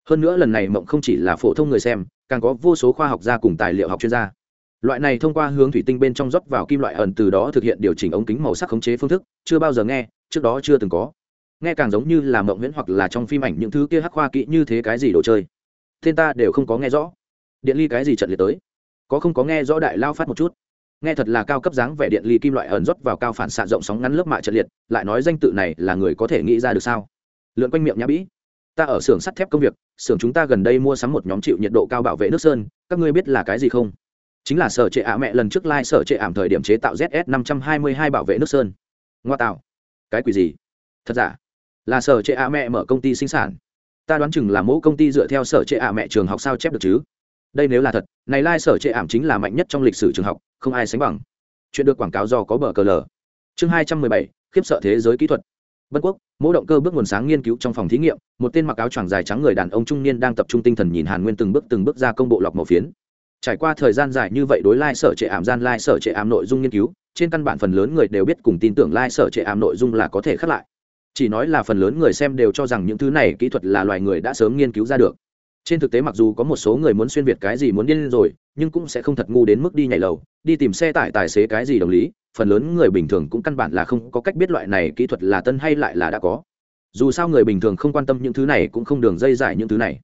Hơn nữa lần này mộng không chỉ là phổ thông người xem, càng có vô số khoa học gia cùng tài liệu học chuyên gia. Loại này thông qua hướng thủy tinh bên trong rót vào kim loại ẩn từ đó thực hiện điều chỉnh ống kính màu sắc khống chế phương thức, chưa bao giờ nghe, trước đó chưa từng có. Nghe càng giống như là mộng nguyễn hoặc là trong phim ảnh những thứ kia hắc khoa kỹ như thế cái gì đồ chơi. Tên ta đều không có nghe rõ. Điện ly cái gì trận liệt tới? Có không có nghe rõ đại lao phát một chút? Nghe thật là cao cấp dáng vẻ điện ly kim loại ẩn rót vào cao phản xạ rộng sóng ngắn lớp mạ trật liệt, lại nói danh tự này là người có thể nghĩ ra được sao? Lượn quanh miệng nhã bĩ. Ta ở xưởng sắt thép công việc, xưởng chúng ta gần đây mua sắm một nhóm chịu nhiệt độ cao bảo vệ nước sơn, các ngươi biết là cái gì không? Chính là sở trệ ả mẹ lần trước lai、like、sở trệ ảm thời điểm chế tạo zs năm trăm hai mươi hai bảo vệ nước sơn. Ngoa tạo. Cái quỷ gì? Thật giả? Là sở trệ ả mẹ mở công ty sinh sản. Ta đoán chừng là mẫu công ty dựa theo sở trệ ả mẹ trường học sao chép được chứ? Đây nếu là thật, này Lai Sở trệ ảm chính là mạnh nhất trong lịch sử trường học, không ai sánh bằng. Chuyện được quảng cáo do có bờ cờ lờ. Chương hai trăm mười bảy, khiếp sợ thế giới kỹ thuật. Vân quốc, mỗi động cơ bước nguồn sáng nghiên cứu trong phòng thí nghiệm, một tên mặc áo choàng dài trắng người đàn ông trung niên đang tập trung tinh thần nhìn hàn nguyên từng bước từng bước ra công bộ lọc màu phiến. Trải qua thời gian dài như vậy đối Lai Sở trệ ảm gian Lai Sở trệ ảm nội dung nghiên cứu, trên căn bản phần lớn người đều biết cùng tin tưởng Lai Sở trệ ảm nội dung là có thể khắc lại. Chỉ nói là phần lớn người xem đều cho rằng những thứ này kỹ thuật là loài người đã sớm nghiên cứu ra được trên thực tế mặc dù có một số người muốn xuyên việt cái gì muốn điên rồi, nhưng cũng sẽ không thật ngu đến mức đi nhảy lầu, đi tìm xe tải tài xế cái gì đồng lý, phần lớn người bình thường cũng căn bản là không có cách biết loại này kỹ thuật là tân hay lại là đã có. Dù sao người bình thường không quan tâm những thứ này cũng không đường dây dài những thứ này.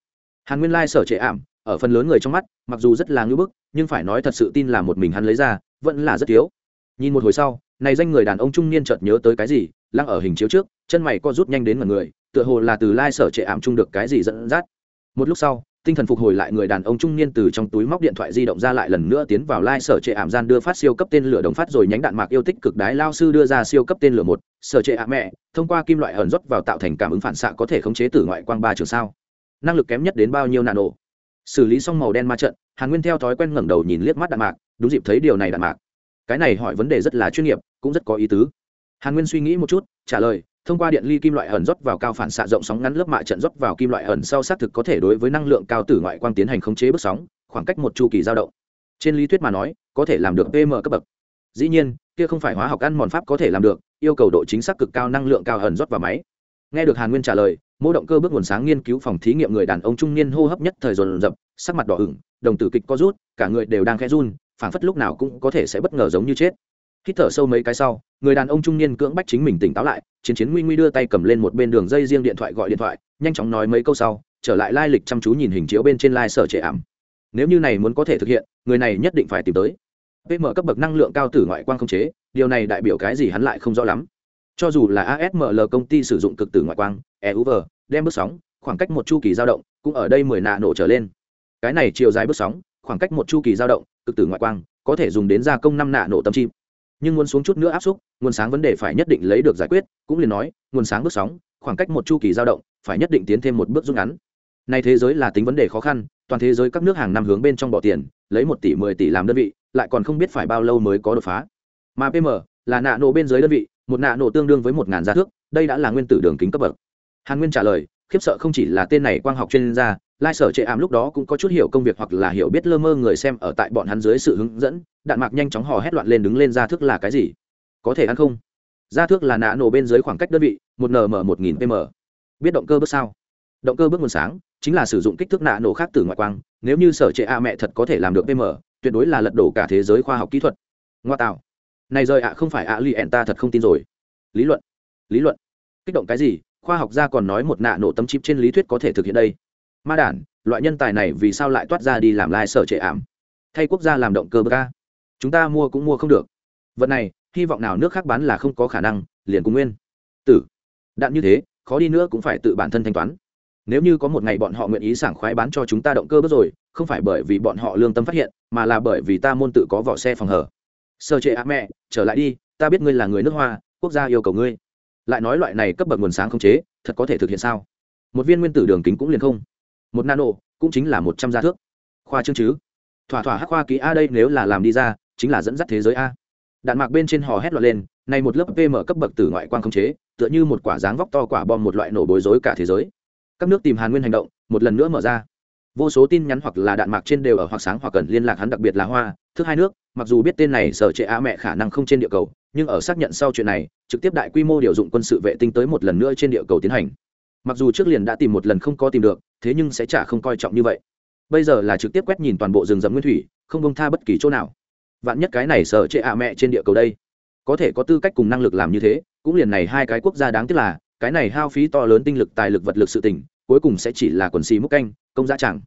Hàn nguyên lai sở trệ ảm, ở phần lớn người trong mắt, mặc dù rất là ngưỡng bức, nhưng phải nói thật sự tin là một mình hắn lấy ra, vẫn là rất thiếu. Nhìn một hồi sau, này danh người đàn ông trung niên chợt nhớ tới cái gì, lăng ở hình chiếu trước, chân mày co rút nhanh đến mọi người, tựa hồ là từ lai sở trệ ảm chung được cái gì dẫn dắt một lúc sau, tinh thần phục hồi lại người đàn ông trung niên từ trong túi móc điện thoại di động ra lại lần nữa tiến vào lai sở trệ ảm gian đưa phát siêu cấp tên lửa đồng phát rồi nhánh đạn mạc yêu tích cực đái lao sư đưa ra siêu cấp tên lửa một, sở trệ ảm mẹ, thông qua kim loại ẩn rót vào tạo thành cảm ứng phản xạ có thể khống chế từ ngoại quang ba trường sao. Năng lực kém nhất đến bao nhiêu nano? Xử lý xong màu đen ma trận, hàn nguyên theo thói quen ngẩng đầu nhìn liếc mắt đạn mạc, đúng dịp thấy điều này đạn mạc. Cái này hỏi vấn đề rất là chuyên nghiệp, cũng rất có ý tứ. Hàn nguyên suy nghĩ một chút, trả lời thông qua điện ly kim loại ẩn rót vào cao phản xạ rộng sóng ngắn lớp mạ trận rót vào kim loại ẩn sau xác thực có thể đối với năng lượng cao tử ngoại quang tiến hành khống chế bước sóng, khoảng cách một chu kỳ dao động. Trên lý thuyết mà nói, có thể làm được pm cấp bậc. Dĩ nhiên, kia không phải hóa học ăn mòn pháp có thể làm được, yêu cầu độ chính xác cực cao năng lượng cao ẩn rót vào máy. Nghe được hàn nguyên trả lời mô động cơ bước nguồn sáng nghiên cứu phòng thí nghiệm người đàn ông trung niên hô hấp nhất thời dồn dập, sắc mặt đỏ ửng, đồng tử kịch có rút, cả người đều đang khẽ run, phảng phất lúc nào cũng có thể sẽ bất ngờ giống như chết hít thở sâu mấy cái sau, người đàn ông trung niên cưỡng bách chính mình tỉnh táo lại, chiến chiến nguy nguy đưa tay cầm lên một bên đường dây riêng điện thoại gọi điện thoại, nhanh chóng nói mấy câu sau, trở lại lai lịch chăm chú nhìn hình chiếu bên trên lai sở trệ ảm. Nếu như này muốn có thể thực hiện, người này nhất định phải tìm tới. Pm cấp bậc năng lượng cao tử ngoại quang không chế, điều này đại biểu cái gì hắn lại không rõ lắm. Cho dù là asml công ty sử dụng cực tử ngoại quang euv đem bước sóng, khoảng cách một chu kỳ dao động, cũng ở đây mười nạ nổ trở lên. Cái này chiều dài bước sóng, khoảng cách một chu kỳ dao động, cực tử ngoại quang, có thể dùng đến gia công năm nạ nổ tâm chim nhưng muốn xuống chút nữa áp xúc, nguồn sáng vấn đề phải nhất định lấy được giải quyết, cũng liền nói, nguồn sáng bước sóng, khoảng cách một chu kỳ dao động, phải nhất định tiến thêm một bước rút ngắn. Nay thế giới là tính vấn đề khó khăn, toàn thế giới các nước hàng năm hướng bên trong bỏ tiền, lấy một tỷ, mười tỷ làm đơn vị, lại còn không biết phải bao lâu mới có đột phá. Mà pm là nạ nổ bên dưới đơn vị, một nạ nổ tương đương với một ngàn gia thước, đây đã là nguyên tử đường kính cấp bậc. Hàn nguyên trả lời, khiếp sợ không chỉ là tên này quang học chuyên gia lai sở chệ ảm lúc đó cũng có chút hiểu công việc hoặc là hiểu biết lơ mơ người xem ở tại bọn hắn dưới sự hướng dẫn. Đạn mạc nhanh chóng hò hét loạn lên đứng lên ra thước là cái gì? Có thể ăn không? Ra thước là nạ nổ bên dưới khoảng cách đơn vị, một nm một nghìn pm. Biết động cơ bước sao? Động cơ bước nguồn sáng, chính là sử dụng kích thước nạ nổ khác từ ngoại quang. Nếu như sở trệ a mẹ thật có thể làm được pm, tuyệt đối là lật đổ cả thế giới khoa học kỹ thuật. Ngoa tạo. Này rời ạ, không phải ạ, lì ẹn ta thật không tin rồi. Lý luận. Lý luận. Kích động cái gì? Khoa học gia còn nói một nạ nổ tấm chip trên lý thuyết có thể thực hiện đây ma đản, loại nhân tài này vì sao lại toát ra đi làm lai sở trệ ảm? Thay quốc gia làm động cơ bơ ca. Chúng ta mua cũng mua không được. Vật này, hy vọng nào nước khác bán là không có khả năng, liền cùng nguyên. Tử. Đạn như thế, khó đi nữa cũng phải tự bản thân thanh toán. Nếu như có một ngày bọn họ nguyện ý sảng khoái bán cho chúng ta động cơ bớt rồi, không phải bởi vì bọn họ lương tâm phát hiện, mà là bởi vì ta môn tự có vỏ xe phòng hở. Sơ trệ á mẹ, trở lại đi, ta biết ngươi là người nước hoa, quốc gia yêu cầu ngươi. Lại nói loại này cấp bậc nguồn sáng không chế, thật có thể thực hiện sao? Một viên nguyên tử đường kính cũng liền không một nano, cũng chính là một trăm gia thước. Khoa chương chứ? Thỏa thỏa hắc khoa ký a đây nếu là làm đi ra, chính là dẫn dắt thế giới a. Đạn mạc bên trên hò hét loạt lên, này một lớp pm cấp bậc từ ngoại quan không chế, tựa như một quả dáng vóc to quả bom một loại nổ bối rối cả thế giới. Các nước tìm hàn nguyên hành động, một lần nữa mở ra. Vô số tin nhắn hoặc là đạn mạc trên đều ở hoặc sáng hoặc cần liên lạc hắn đặc biệt là hoa thức hai nước, mặc dù biết tên này sở trệ á mẹ khả năng không trên địa cầu, nhưng ở xác nhận sau chuyện này, trực tiếp đại quy mô điều dụng quân sự vệ tinh tới một lần nữa trên địa cầu tiến hành mặc dù trước liền đã tìm một lần không có tìm được, thế nhưng sẽ chả không coi trọng như vậy. Bây giờ là trực tiếp quét nhìn toàn bộ rừng rậm nguyên thủy, không bông tha bất kỳ chỗ nào. Vạn nhất cái này sở trệ ạ mẹ trên địa cầu đây. Có thể có tư cách cùng năng lực làm như thế, cũng liền này hai cái quốc gia đáng tiếc là, cái này hao phí to lớn tinh lực, tài lực vật lực sự tỉnh cuối cùng sẽ chỉ là quần xì múc canh, công giá chẳng.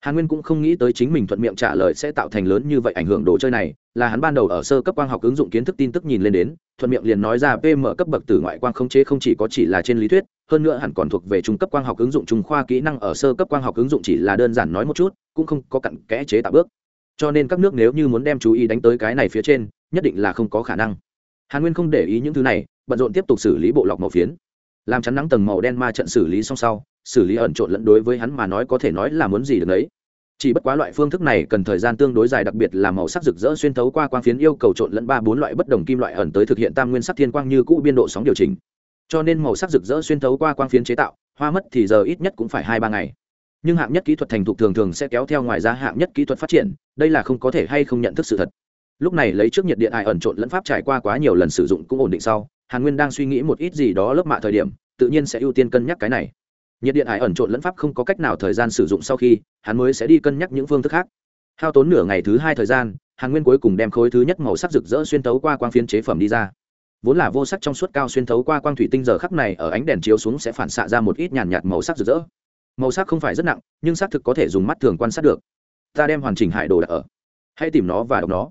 Hàn nguyên cũng không nghĩ tới chính mình thuận miệng trả lời sẽ tạo thành lớn như vậy ảnh hưởng đồ chơi này, là hắn ban đầu ở sơ cấp quang học ứng dụng kiến thức tin tức nhìn lên đến, thuận miệng liền nói ra pm cấp bậc từ ngoại quang không chế không chỉ có chỉ là trên lý thuyết hơn nữa hẳn còn thuộc về trung cấp quang học ứng dụng trung khoa kỹ năng ở sơ cấp quang học ứng dụng chỉ là đơn giản nói một chút, cũng không có cặn kẽ chế tạo bước. Cho nên các nước nếu như muốn đem chú ý đánh tới cái này phía trên, nhất định là không có khả năng. Hàn nguyên không để ý những thứ này, bận rộn tiếp tục xử lý bộ lọc màu phiến. Làm chắn nắng tầng màu đen ma trận xử lý xong sau, xử lý ẩn trộn lẫn đối với hắn mà nói có thể nói là muốn gì được đấy chỉ bất quá loại phương thức này cần thời gian tương đối dài, đặc biệt là màu sắc rực rỡ xuyên thấu qua quang phiến yêu cầu trộn lẫn ba bốn loại bất đồng kim loại ẩn tới thực hiện tam nguyên sắc thiên quang như cũ biên độ sóng điều chỉnh cho nên màu sắc rực rỡ xuyên thấu qua quang phiến chế tạo, hoa mất thì giờ ít nhất cũng phải hai ba ngày. Nhưng hạng nhất kỹ thuật thành thục thường thường sẽ kéo theo ngoài ra hạng nhất kỹ thuật phát triển, đây là không có thể hay không nhận thức sự thật. Lúc này lấy trước nhiệt điện ải ẩn trộn lẫn pháp trải qua quá nhiều lần sử dụng cũng ổn định sau, hàn nguyên đang suy nghĩ một ít gì đó lớp mạ thời điểm, tự nhiên sẽ ưu tiên cân nhắc cái này. Nhiệt điện ải ẩn trộn lẫn pháp không có cách nào thời gian sử dụng sau khi, hắn mới sẽ đi cân nhắc những phương thức khác. Hao tốn nửa ngày thứ hai thời gian, hàn nguyên cuối cùng đem khối thứ nhất màu sắc rực rỡ xuyên thấu qua quang phiến chế phẩm đi ra vốn là vô sắc trong suốt cao xuyên thấu qua quang thủy tinh giờ khắc này, ở ánh đèn chiếu xuống sẽ phản xạ ra một ít nhàn nhạt màu sắc rực rỡ. Màu sắc không phải rất nặng, nhưng xác thực có thể dùng mắt thường quan sát được. Ta đem hoàn chỉnh hải đồ đặt ở. Hãy tìm nó và đọc nó.